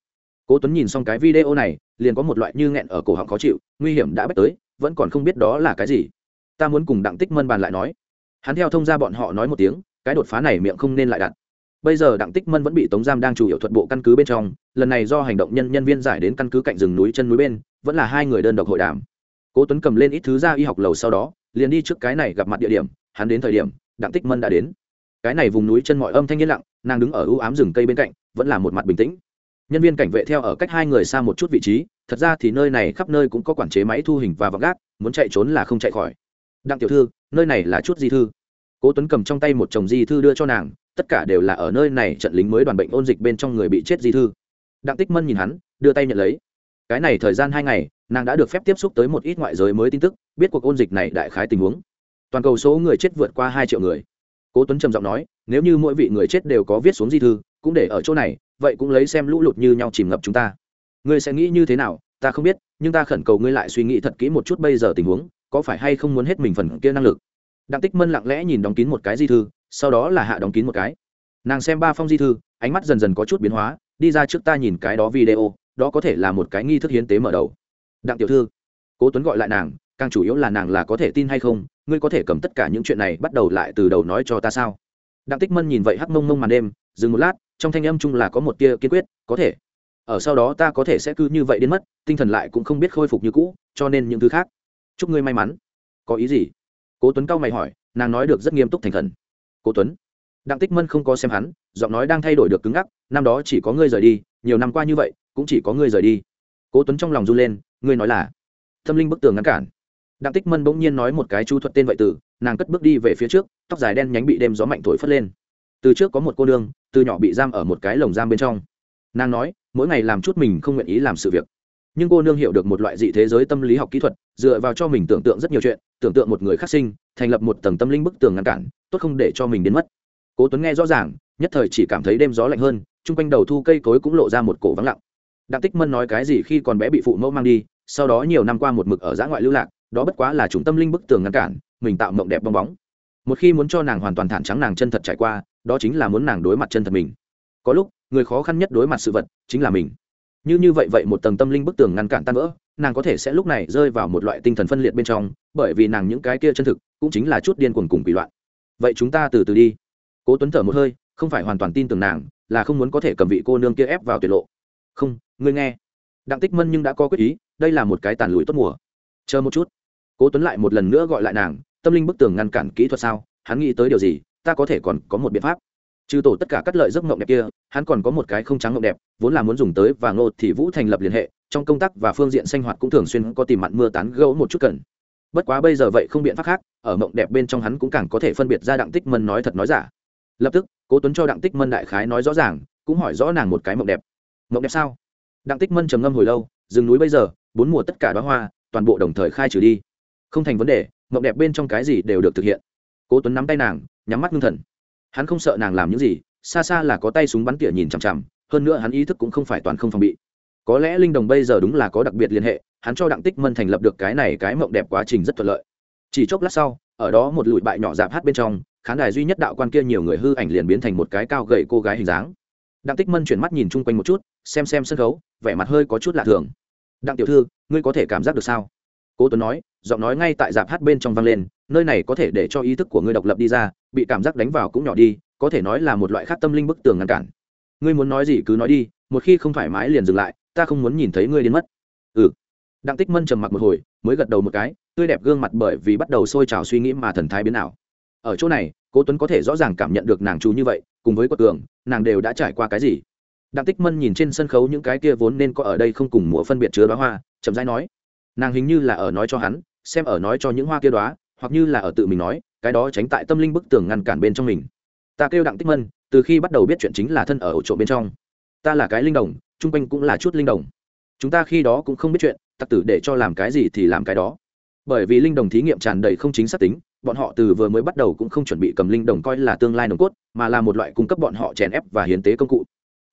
Cố tuấn nhìn xong cái video này, liền có một loại như nghẹn ở cổ họng khó chịu, nguy hiểm đã bắt tới, vẫn còn không biết đó là cái gì. Ta muốn cùng đặng tích mân bàn lại nói. Hắn theo thông ra bọn họ nói một tiếng, cái đột phá này miệng không nên lại đặt. Bây giờ đặng tích mân vẫn bị tống giam đang chủ yếu thuật bộ căn cứ bên trong, lần này do hành động nhân nhân viên giải đến căn cứ cạnh rừng núi chân núi bên, vẫn là hai người đơn độc hội đàm cố tuấn cầm lên ít thứ ra y học lầu sau đó, liền đi trước cái này gặp mặt địa điểm, hắn đến thời điểm, đặng tích mân đã đến. Cái này vùng núi chân mọi âm thanh yên lặng, nàng đứng ở ưu ám rừng cây bên cạnh, vẫn là một mặt bình tĩnh. Nhân viên cảnh vệ theo ở cách hai người xa một chút vị trí, thật ra thì nơi này khắp nơi cũng có quản chế máy thu hình và vọng gác, muốn chạy trốn là không chạy khỏi. Đặng tiểu thư, nơi này là chút di thư. Cố tuấn cầm trong tay một chồng di thư đưa cho nàng, tất cả đều là ở nơi này trận lính mới đoàn bệnh ôn dịch bên trong người bị chết di thư. Đặng tích mân nhìn hắn, đưa tay nhận lấy. Cái này thời gian hai ngày nàng đã được phép tiếp xúc tới một ít ngoại giới mới tin tức, biết cuộc ôn dịch này đại khái tình huống. Toàn cầu số người chết vượt qua hai triệu người. Cố tuấn trầm giọng nói, nếu như mỗi vị người chết đều có viết xuống di thư, cũng để ở chỗ này, vậy cũng lấy xem lũ lụt như nhau chìm ngập chúng ta. Ngươi sẽ nghĩ như thế nào, ta không biết, nhưng ta khẩn cầu ngươi lại suy nghĩ thật kỹ một chút bây giờ tình huống, có phải hay không muốn hết mình phần kia năng lực. Đặng tích mân lặng lẽ nhìn đóng kín một cái di thư, sau đó là hạ đóng kín một cái. Nàng xem ba phong di thư, ánh mắt dần dần có chút biến hóa, đi ra trước ta nhìn cái đó video, đó có thể là một cái nghi thức hiến tế mở đầu đặng tiểu thư, cố tuấn gọi lại nàng, càng chủ yếu là nàng là có thể tin hay không, ngươi có thể cầm tất cả những chuyện này bắt đầu lại từ đầu nói cho ta sao? Đặng tích mân nhìn vậy hắc mông mông màn đêm, dừng một lát, trong thanh âm chung là có một tia kiên quyết, có thể. Ở sau đó ta có thể sẽ cứ như vậy đến mất, tinh thần lại cũng không biết khôi phục như cũ, cho nên những thứ khác. Chúc ngươi may mắn. Có ý gì? Cố tuấn cao mày hỏi, nàng nói được rất nghiêm túc thành khẩn. Cố tuấn. Đặng tích mân không có xem hắn, giọng nói đang thay đổi được cứng ngắc, năm đó chỉ có ngươi rời đi, nhiều năm qua như vậy, cũng chỉ có ngươi rời đi cố tuấn trong lòng run lên, ngươi nói là? Tâm linh bức tường ngăn cản. Đặng tích mân bỗng nhiên nói một cái chu thuật tên vậy tử nàng cất bước đi về phía trước, tóc dài đen nhánh bị đêm gió mạnh thổi phất lên. Từ trước có một cô đương từ nhỏ bị giam ở một cái lồng giam bên trong. Nàng nói, mỗi ngày làm chút mình không nguyện ý làm sự việc. Nhưng cô nương hiểu được một loại dị thế giới tâm lý học kỹ thuật, dựa vào cho mình tưởng tượng rất nhiều chuyện, tưởng tượng một người khắc sinh, thành lập một tầng tâm linh bức tường ngăn cản, tốt không để cho mình đến mất. Cố tuấn nghe rõ ràng, nhất thời chỉ cảm thấy đêm gió lạnh hơn, chung quanh đầu thu cây cối cũng lộ ra một cổ vắng lặng đặng tích mân nói cái gì khi còn bé bị phụ mẫu mang đi, sau đó nhiều năm qua một mực ở giã ngoại lưu lạc, đó bất quá là chúng tâm linh bức tường ngăn cản, mình tạo mộng đẹp bong bóng. Một khi muốn cho nàng hoàn toàn thản trắng nàng chân thật trải qua, đó chính là muốn nàng đối mặt chân thật mình. Có lúc, người khó khăn nhất đối mặt sự vật, chính là mình. Như như vậy vậy một tầng tâm linh bức tường ngăn cản tan vỡ, nàng có thể sẽ lúc này rơi vào một loại tinh thần phân liệt bên trong, bởi vì nàng những cái kia chân thực, cũng chính là chút điên cuồng cùng bị loạn. Vậy chúng ta từ từ đi. Cố tuấn thở một hơi, không phải hoàn toàn tin tưởng nàng, là không muốn có thể cầm vị cô nương kia ép vào tuyệt lộ không, ngươi nghe. Đặng tích mân nhưng đã có quyết ý, đây là một cái tàn lùi tốt mùa. Chờ một chút. Cố tuấn lại một lần nữa gọi lại nàng, tâm linh bức tường ngăn cản kỹ thuật sao? Hắn nghĩ tới điều gì, ta có thể còn có một biện pháp. Trừ tổ tất cả các lợi giấc mộng đẹp kia, hắn còn có một cái không trắng mộng đẹp, vốn là muốn dùng tới và ngô thì vũ thành lập liên hệ, trong công tác và phương diện sinh hoạt cũng thường xuyên có tìm mặn mưa tán gẫu một chút cần. Bất quá bây giờ vậy không biện pháp khác, ở mộng đẹp bên trong hắn cũng càng có thể phân biệt ra đặng tích mân nói thật nói giả. Lập tức, cố tuấn cho đặng tích mân đại khái nói rõ ràng, cũng hỏi rõ nàng một cái mộng đẹp mộng đẹp sao? Đặng tích mân trầm ngâm hồi lâu rừng núi bây giờ, bốn mùa tất cả đoá hoa, toàn bộ đồng thời khai trừ đi. Không thành vấn đề, mộng đẹp bên trong cái gì đều được thực hiện. Cố tuấn nắm tay nàng, nhắm mắt ngưng thần. Hắn không sợ nàng làm những gì, xa xa là có tay súng bắn tỉa nhìn chằm chằm, hơn nữa hắn ý thức cũng không phải toàn không phòng bị. Có lẽ linh đồng bây giờ đúng là có đặc biệt liên hệ, hắn cho đặng tích mân thành lập được cái này cái mộng đẹp quá trình rất thuận lợi. Chỉ chốc lát sau, ở đó một lụi bại nhỏ dạp hát bên trong, khán đài duy nhất đạo quan kia nhiều người hư ảnh liền biến thành một cái cao gầy cô gái hình dáng đặng tích mân chuyển mắt nhìn chung quanh một chút, xem xem sân khấu, vẻ mặt hơi có chút lạ thường. Đặng tiểu thư, ngươi có thể cảm giác được sao? Cố tuấn nói, giọng nói ngay tại dạp hát bên trong vang lên, nơi này có thể để cho ý thức của ngươi độc lập đi ra, bị cảm giác đánh vào cũng nhỏ đi, có thể nói là một loại khác tâm linh bức tường ngăn cản. Ngươi muốn nói gì cứ nói đi, một khi không thoải mái liền dừng lại, ta không muốn nhìn thấy ngươi đến mất. Ừ. Đặng tích mân trầm mặc một hồi, mới gật đầu một cái, tươi đẹp gương mặt bởi vì bắt đầu sôi trào suy nghĩ mà thần thái biến ảo ở chỗ này, cố tuấn có thể rõ ràng cảm nhận được nàng chú như vậy, cùng với quật cường, nàng đều đã trải qua cái gì. Đặng tích mân nhìn trên sân khấu những cái kia vốn nên có ở đây không cùng mùa phân biệt chứa đoá hoa, chậm rãi nói, nàng hình như là ở nói cho hắn, xem ở nói cho những hoa kia đoá hoặc như là ở tự mình nói, cái đó tránh tại tâm linh bức tường ngăn cản bên trong mình. Ta kêu đặng tích mân, từ khi bắt đầu biết chuyện chính là thân ở ổ trộm bên trong. Ta là cái linh đồng, chung quanh cũng là chút linh đồng. Chúng ta khi đó cũng không biết chuyện, tặc tử để cho làm cái gì thì làm cái đó. Bởi vì linh đồng thí nghiệm tràn đầy không chính xác tính bọn họ từ vừa mới bắt đầu cũng không chuẩn bị cầm linh đồng coi là tương lai nồng cốt, mà là một loại cung cấp bọn họ chèn ép và hiến tế công cụ.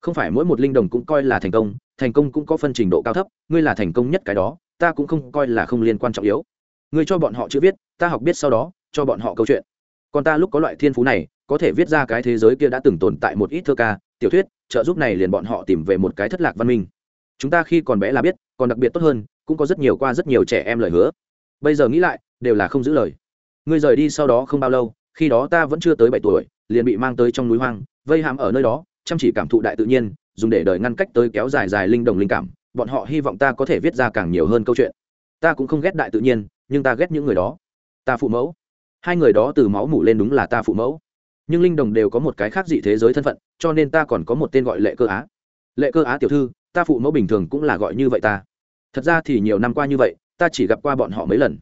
Không phải mỗi một linh đồng cũng coi là thành công thành công cũng có phân trình độ cao thấp, ngươi là thành công nhất cái đó, ta cũng không coi là không liên quan trọng yếu. Ngươi cho bọn họ chữ viết, ta học biết sau đó, cho bọn họ câu chuyện. Còn ta lúc có loại thiên phú này, có thể viết ra cái thế giới kia đã từng tồn tại một ít thơ ca, tiểu thuyết, trợ giúp này liền bọn họ tìm về một cái thất lạc văn minh. Chúng ta khi còn bé là biết, còn đặc biệt tốt hơn, cũng có rất nhiều qua rất nhiều trẻ em lời hứa. Bây giờ nghĩ lại, đều là không giữ lời ngươi rời đi sau đó không bao lâu, khi đó ta vẫn chưa tới bảy tuổi, liền bị mang tới trong núi hoang, vây hãm ở nơi đó, chăm chỉ cảm thụ đại tự nhiên, dùng để đời ngăn cách tới kéo dài dài linh đồng linh cảm, bọn họ hy vọng ta có thể viết ra càng nhiều hơn câu chuyện. Ta cũng không ghét đại tự nhiên, nhưng ta ghét những người đó. Ta phụ mẫu. Hai người đó từ máu mủ lên đúng là ta phụ mẫu. Nhưng linh đồng đều có một cái khác dị thế giới thân phận, cho nên ta còn có một tên gọi lệ cơ á. Lệ cơ á tiểu thư, ta phụ mẫu bình thường cũng là gọi như vậy ta. Thật ra thì nhiều năm qua như vậy, ta chỉ gặp qua bọn họ mấy lần.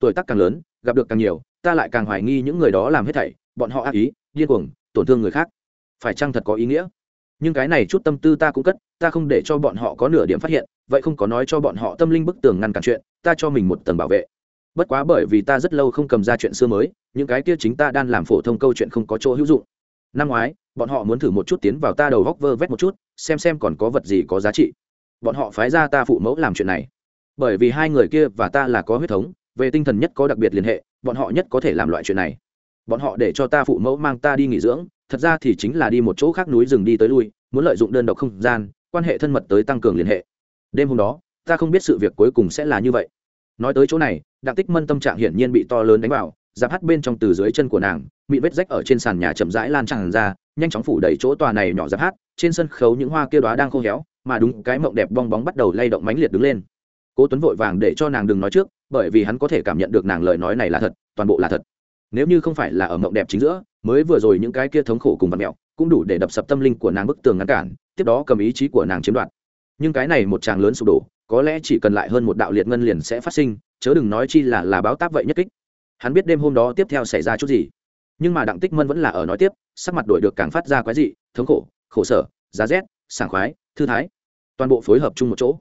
Tuổi tác càng lớn, gặp được càng nhiều ta lại càng hoài nghi những người đó làm hết thảy, bọn họ ác ý, điên cuồng, tổn thương người khác. Phải chăng thật có ý nghĩa? Nhưng cái này chút tâm tư ta cũng cất, ta không để cho bọn họ có nửa điểm phát hiện, vậy không có nói cho bọn họ tâm linh bức tường ngăn cản chuyện, ta cho mình một tầng bảo vệ. Bất quá bởi vì ta rất lâu không cầm ra chuyện xưa mới, những cái kia chính ta đang làm phổ thông câu chuyện không có chỗ hữu dụng. Năm ngoái, bọn họ muốn thử một chút tiến vào ta đầu góc vơ vét một chút, xem xem còn có vật gì có giá trị. Bọn họ phái ra ta phụ mẫu làm chuyện này. Bởi vì hai người kia và ta là có huyết thống, về tinh thần nhất có đặc biệt liên hệ bọn họ nhất có thể làm loại chuyện này. Bọn họ để cho ta phụ mẫu mang ta đi nghỉ dưỡng, thật ra thì chính là đi một chỗ khác núi rừng đi tới lui, muốn lợi dụng đơn độc không gian, quan hệ thân mật tới tăng cường liên hệ. Đêm hôm đó, ta không biết sự việc cuối cùng sẽ là như vậy. Nói tới chỗ này, đặng tích mân tâm trạng hiển nhiên bị to lớn đánh vào, giáp hắt bên trong từ dưới chân của nàng bị vết rách ở trên sàn nhà chậm rãi lan tràn ra, nhanh chóng phủ đầy chỗ tòa này nhỏ giáp hát trên sân khấu những hoa kia đó đang khô héo, mà đúng cái mộng đẹp bong bóng bắt đầu lay động mãnh liệt đứng lên. Cố tuấn vội vàng để cho nàng đừng nói trước bởi vì hắn có thể cảm nhận được nàng lời nói này là thật, toàn bộ là thật. Nếu như không phải là ở mộng đẹp chính giữa, mới vừa rồi những cái kia thống khổ cùng vật mẹo cũng đủ để đập sập tâm linh của nàng bức tường ngăn cản, tiếp đó cầm ý chí của nàng chiếm đoạt. Nhưng cái này một tràng lớn sụp đổ, có lẽ chỉ cần lại hơn một đạo liệt ngân liền sẽ phát sinh, chớ đừng nói chi là là báo táp vậy nhất kích. Hắn biết đêm hôm đó tiếp theo xảy ra chút gì. Nhưng mà đặng tích mân vẫn là ở nói tiếp, sắc mặt đổi được càng phát ra quái dị, thống khổ khổ sở, giá rét, sảng khoái, thư thái. Toàn bộ phối hợp chung một chỗ.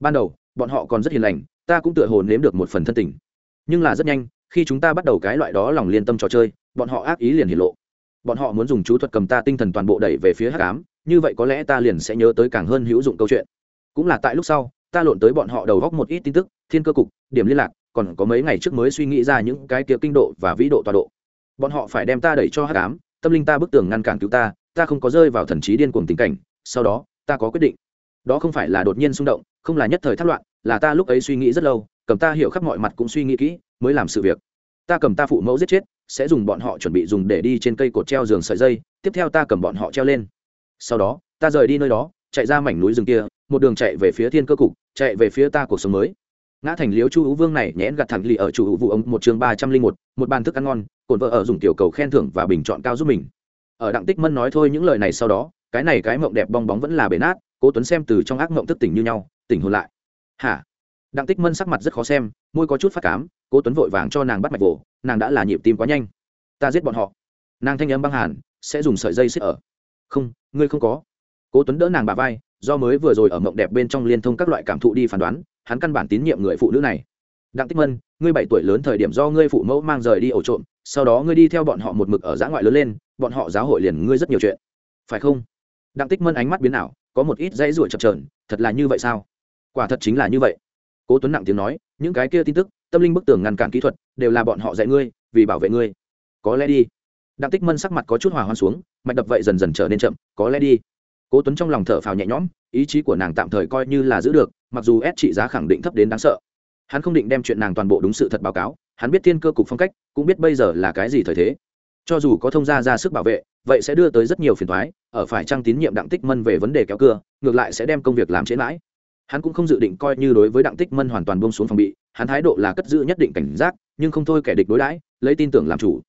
Ban đầu, bọn họ còn rất hiền lành ta cũng tựa hồn nếm được một phần thân tình. Nhưng là rất nhanh, khi chúng ta bắt đầu cái loại đó lòng liên tâm trò chơi, bọn họ ác ý liền hiển lộ. Bọn họ muốn dùng chú thuật cầm ta tinh thần toàn bộ đẩy về phía hắc ám, như vậy có lẽ ta liền sẽ nhớ tới càng hơn hữu dụng câu chuyện. Cũng là tại lúc sau, ta lộn tới bọn họ đầu góc một ít tin tức, thiên cơ cục, điểm liên lạc, còn có mấy ngày trước mới suy nghĩ ra những cái kia kinh độ và vĩ độ tọa độ. Bọn họ phải đem ta đẩy cho hắc ám, tâm linh ta bức tường ngăn cản cứu ta ta không có rơi vào thần trí điên cuồng tình cảnh, sau đó, ta có quyết định. Đó không phải là đột nhiên xung động, không là nhất thời thất loạn là ta lúc ấy suy nghĩ rất lâu, cầm ta hiểu khắp mọi mặt cũng suy nghĩ kỹ, mới làm sự việc. Ta cầm ta phụ mẫu giết chết, sẽ dùng bọn họ chuẩn bị dùng để đi trên cây cột treo giường sợi dây, tiếp theo ta cầm bọn họ treo lên. Sau đó, ta rời đi nơi đó, chạy ra mảnh núi rừng kia, một đường chạy về phía thiên cơ cục, chạy về phía ta cuộc sống mới. Ngã thành liếu chu hữu vương này nhẽn gặt thẳng lì ở chủ hữu vụ ông một chương ba trăm linh một một bàn thức ăn ngon, cồn vợ ở dùng tiểu cầu khen thưởng và bình chọn cao giúp mình. Ở đặng tích mân nói thôi những lời này sau đó, cái này cái mộng đẹp bong bóng vẫn là bể nát, cố tuấn xem từ trong ác mộng thức tỉnh như nhau, tỉnh hồn lại hả? Đặng tích mân sắc mặt rất khó xem, môi có chút phát cám, cố tuấn vội vàng cho nàng bắt mạch vỗ nàng đã là nhịp tim quá nhanh. Ta giết bọn họ. Nàng thanh âm băng hàn, sẽ dùng sợi dây xích ở. Không, ngươi không có. Cố tuấn đỡ nàng bà vai, do mới vừa rồi ở mộng đẹp bên trong liên thông các loại cảm thụ đi phán đoán, hắn căn bản tín nhiệm người phụ nữ này. Đặng tích mân, ngươi bảy tuổi lớn thời điểm do ngươi phụ mẫu mang rời đi ổ trộm, sau đó ngươi đi theo bọn họ một mực ở giã ngoại lớn lên, bọn họ giáo hội liền ngươi rất nhiều chuyện. Phải không? Đặng tích mân ánh mắt biến ảo, có một ít dãy ruổi chập trờn thật là như vậy sao? Quả thật chính là như vậy. Cố tuấn nặng tiếng nói, những cái kia tin tức, tâm linh bức tường ngăn cản kỹ thuật, đều là bọn họ dạy ngươi, vì bảo vệ ngươi. Có lẽ đi. Đặng tích mân sắc mặt có chút hòa hoan xuống, mạch đập vậy dần dần trở nên chậm, có lẽ đi. Cố tuấn trong lòng thở phào nhẹ nhõm, ý chí của nàng tạm thời coi như là giữ được, mặc dù ép trị giá khẳng định thấp đến đáng sợ. Hắn không định đem chuyện nàng toàn bộ đúng sự thật báo cáo, hắn biết thiên cơ cục phong cách, cũng biết bây giờ là cái gì thời thế. Cho dù có thông gia ra sức bảo vệ, vậy sẽ đưa tới rất nhiều phiền thoái ở phải trăng tín nhiệm đặng tích mân về vấn đề kéo cưa, ngược lại sẽ đem công việc làm chế mãi hắn cũng không dự định coi như đối với đặng tích mân hoàn toàn bông xuống phòng bị, hắn thái độ là cất giữ nhất định cảnh giác, nhưng không thôi kẻ địch đối đãi, lấy tin tưởng làm chủ.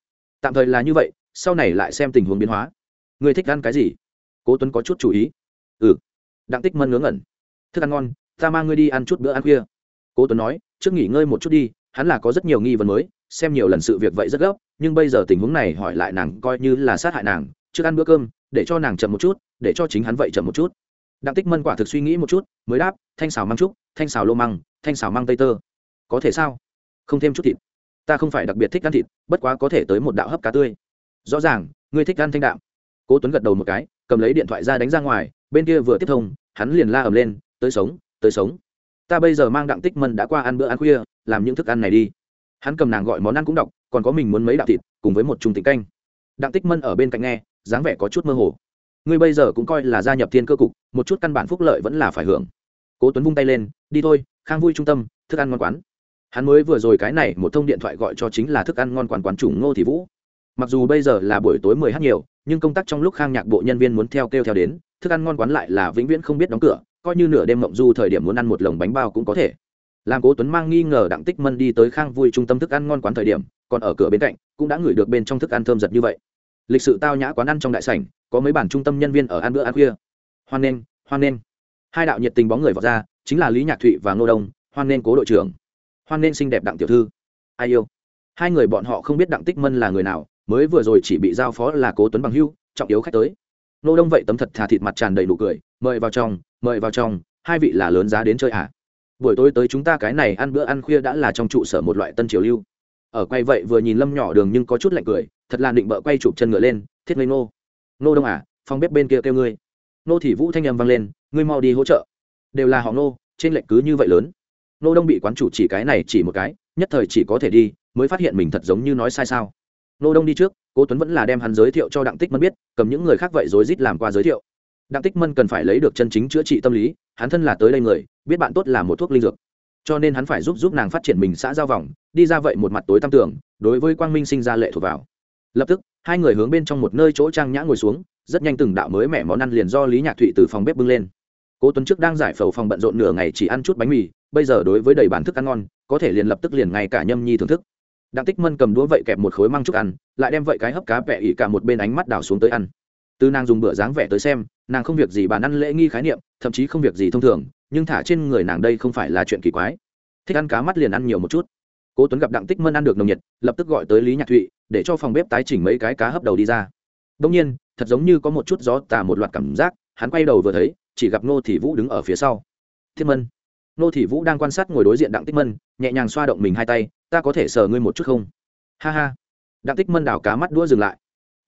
Tạm thời là như vậy, sau này lại xem tình huống biến hóa. Người thích ăn cái gì? Cố tuấn có chút chú ý. Ừ. Đặng tích mân ngớ ngẩn. Thức ăn ngon, ta mang ngươi đi ăn chút bữa ăn khuya. Cố tuấn nói, trước nghỉ ngơi một chút đi, hắn là có rất nhiều nghi vấn mới, xem nhiều lần sự việc vậy rất gấp, nhưng bây giờ tình huống này hỏi lại nàng coi như là sát hại nàng, trước ăn bữa cơm, để cho nàng chậm một chút, để cho chính hắn vậy chậm một chút đặng tích mân quả thực suy nghĩ một chút, mới đáp, thanh xào măng trúc, thanh xào lô măng, thanh xào măng tây tơ. Có thể sao? Không thêm chút thịt. Ta không phải đặc biệt thích ăn thịt, bất quá có thể tới một đạo hấp cá tươi. Rõ ràng, ngươi thích ăn thanh đạm. Cố tuấn gật đầu một cái, cầm lấy điện thoại ra đánh ra ngoài, bên kia vừa tiếp thông, hắn liền la ầm lên, tới sống tới sống. Ta bây giờ mang đặng tích mân đã qua ăn bữa ăn khuya, làm những thức ăn này đi. Hắn cầm nàng gọi món ăn cũng đọc, còn có mình muốn mấy đạo thịt, cùng với một chung tính canh. Đặng tích mân ở bên cạnh nghe, dáng vẻ có chút mơ hồ ngươi bây giờ cũng coi là gia nhập thiên cơ cục, một chút căn bản phúc lợi vẫn là phải hưởng. Cố tuấn vung tay lên, đi thôi, khang vui trung tâm, thức ăn ngon quán. Hắn mới vừa rồi cái này một thông điện thoại gọi cho chính là thức ăn ngon quán quán chủ ngô thị vũ. Mặc dù bây giờ là buổi tối mười h nhiều, nhưng công tác trong lúc khang nhạc bộ nhân viên muốn theo kêu theo đến, thức ăn ngon quán lại là vĩnh viễn không biết đóng cửa, coi như nửa đêm mộng du thời điểm muốn ăn một lồng bánh bao cũng có thể. Làm cố tuấn mang nghi ngờ đặng tích mân đi tới khang vui trung tâm thức ăn ngon quán thời điểm, còn ở cửa bên cạnh, cũng đã ngửi được bên trong thức ăn thơm giật như vậy lịch sự tao nhã quán ăn trong đại sảnh, có mấy bản trung tâm nhân viên ở ăn bữa ăn khuya. Hoan nghênh hoan nghênh. Hai đạo nhiệt tình bóng người vào ra, chính là lý nhạc thụy và ngô đông, hoan nghênh cố đội trưởng. Hoan nghênh xinh đẹp đặng tiểu thư. Ai yêu? Hai người bọn họ không biết đặng tích mân là người nào, mới vừa rồi chỉ bị giao phó là cố tuấn bằng hưu, trọng yếu khách tới. Ngô đông vậy tấm thật thà thịt mặt tràn đầy nụ cười, mời vào trong, mời vào trong, hai vị là lớn giá đến chơi à buổi tối tới chúng ta cái này ăn bữa ăn khuya đã là trong trụ sở một loại tân triều lưu. Ở quay vậy vừa nhìn lâm nhỏ đường nhưng có chút lạnh cười thật là định bợ quay chụp chân ngựa lên, thiết ngây nô nô đông à phòng bếp bên kia kêu ngươi. Nô thị vũ thanh âm vang lên, ngươi mau đi hỗ trợ. Đều là họ nô trên lệnh cứ như vậy lớn. Nô đông bị quán chủ chỉ cái này chỉ một cái, nhất thời chỉ có thể đi, mới phát hiện mình thật giống như nói sai sao. Nô đông đi trước, cố tuấn vẫn là đem hắn giới thiệu cho đặng tích mân biết, cầm những người khác vậy rối rít làm qua giới thiệu. Đặng tích mân cần phải lấy được chân chính chữa trị tâm lý, hắn thân là tới đây người, biết bạn tốt là một thuốc linh dược. Cho nên hắn phải giúp giúp nàng phát triển mình xã giao vòng, đi ra vậy một mặt tối tăm tưởng, đối với quang minh sinh ra lệ thuộc vào lập tức, hai người hướng bên trong một nơi chỗ trang nhã ngồi xuống, rất nhanh từng đạo mới mẻ món ăn liền do lý nhạc thụy từ phòng bếp bưng lên. Cố tuấn trước đang giải phẫu phòng bận rộn nửa ngày chỉ ăn chút bánh mì, bây giờ đối với đầy bản thức ăn ngon, có thể liền lập tức liền ngay cả nhâm nhi thưởng thức. Đặng tích mân cầm đũa vậy kẹp một khối măng chút ăn, lại đem vậy cái hấp cá vẹ ỉ cả một bên ánh mắt đảo xuống tới ăn. Từ nàng dùng bữa dáng vẻ tới xem, nàng không việc gì bàn ăn lễ nghi khái niệm, thậm chí không việc gì thông thường, nhưng thả trên người nàng đây không phải là chuyện kỳ quái. Thích ăn cá mắt liền ăn nhiều một chút. Cố tuấn gặp đặng tích mân ăn được nồng nhiệt, lập tức gọi tới lý nhạc thụy để cho phòng bếp tái chỉnh mấy cái cá hấp đầu đi ra. Đông nhiên, thật giống như có một chút gió tà một loạt cảm giác, hắn quay đầu vừa thấy, chỉ gặp nô thị vũ đứng ở phía sau. Thiết mân. Nô thị vũ đang quan sát ngồi đối diện đặng tích mân, nhẹ nhàng xoa động mình hai tay, ta có thể sờ ngươi một chút không? Ha ha. Đặng tích mân đào cá mắt đũa dừng lại.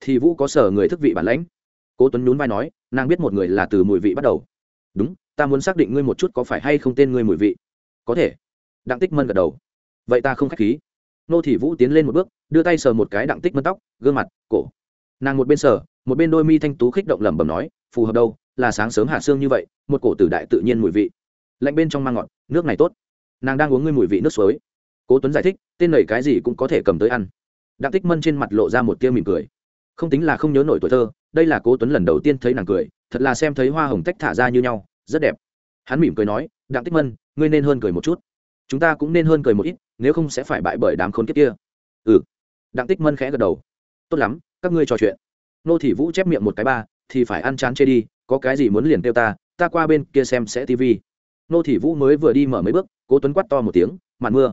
Thì vũ có sờ người thức vị bản lãnh. Cố tuấn nhún vai nói, nàng biết một người là từ mùi vị bắt đầu. Đúng, ta muốn xác định ngươi một chút có phải hay không tên ngươi mùi vị. Có thể. Đặng tích mân gật đầu. Vậy ta không k h á c h khí nô thị vũ tiến lên một bước, đưa tay sờ một cái đặng tích mân tóc, gương mặt, cổ. Nàng một bên sờ, một bên đôi mi thanh tú khích động lẩm bẩm nói, phù hợp đâu, là sáng sớm hạ sương như vậy, một cổ tử đại tự nhiên mùi vị. Lạnh bên trong mang ngọt, nước này tốt. Nàng đang uống ngươi mùi vị nước suối. Cố tuấn giải thích, tên nảy cái gì cũng có thể cầm tới ăn. Đặng tích mân trên mặt lộ ra một tia mỉm cười. Không tính là không nhớ nổi tuổi thơ, đây là cố tuấn lần đầu tiên thấy nàng cười, thật là xem thấy hoa hồng tách thả ra như nhau, rất đẹp. Hắn mỉm cười nói, đặng tích mân, ngươi nên hơn cười một chút chúng ta cũng nên hơn cười một ít, nếu không sẽ phải bại bởi đám khốn kiếp kia. Ừ. Đặng tích mân khẽ gật đầu. Tốt lắm, các ngươi trò chuyện. Nô thị vũ chép miệng một cái ba, thì phải ăn chán chê đi, có cái gì muốn liền kêu ta ta qua bên kia xem sẽ tv nô thị vũ mới vừa đi mở mấy bước, cố tuấn quát to một tiếng màn mưa.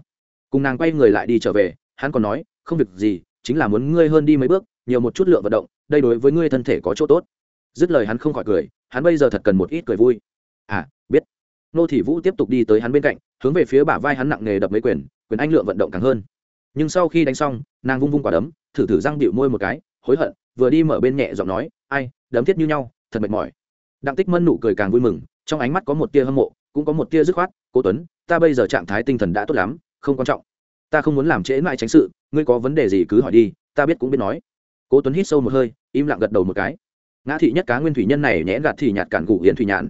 Cùng nàng quay người lại đi trở về, hắn còn nói, không việc gì, chính là muốn ngươi hơn đi mấy bước, nhiều một chút lượng vận động, đây đối với ngươi thân thể có chỗ tốt. Dứt lời hắn không khỏi cười, hắn bây giờ thật cần một ít cười vui. À biết. Nô thị vũ tiếp tục đi tới hắn bên cạnh hướng về phía bả vai hắn nặng nề đập mấy quyền quyền anh lượng vận động càng hơn. Nhưng sau khi đánh xong, nàng vung vung quả đấm, thử thử răng điệu môi một cái, hối hận, vừa đi mở bên nhẹ giọng nói, ai, đấm thiết như nhau, thật mệt mỏi. Đặng tích mân nụ cười càng vui mừng, trong ánh mắt có một tia hâm mộ, cũng có một tia dứt khoát, cố tuấn, ta bây giờ trạng thái tinh thần đã tốt lắm, không quan trọng. Ta không muốn làm trễ mãi tránh sự, ngươi có vấn đề gì cứ hỏi đi, ta biết cũng biết nói. Cố tuấn hít sâu một hơi, im lặng gật đầu một cái. Ngã thị nhất cá nguyên thủy nhân này nhẽ gạt thì nhạt cản cụ hiền thủy nhàn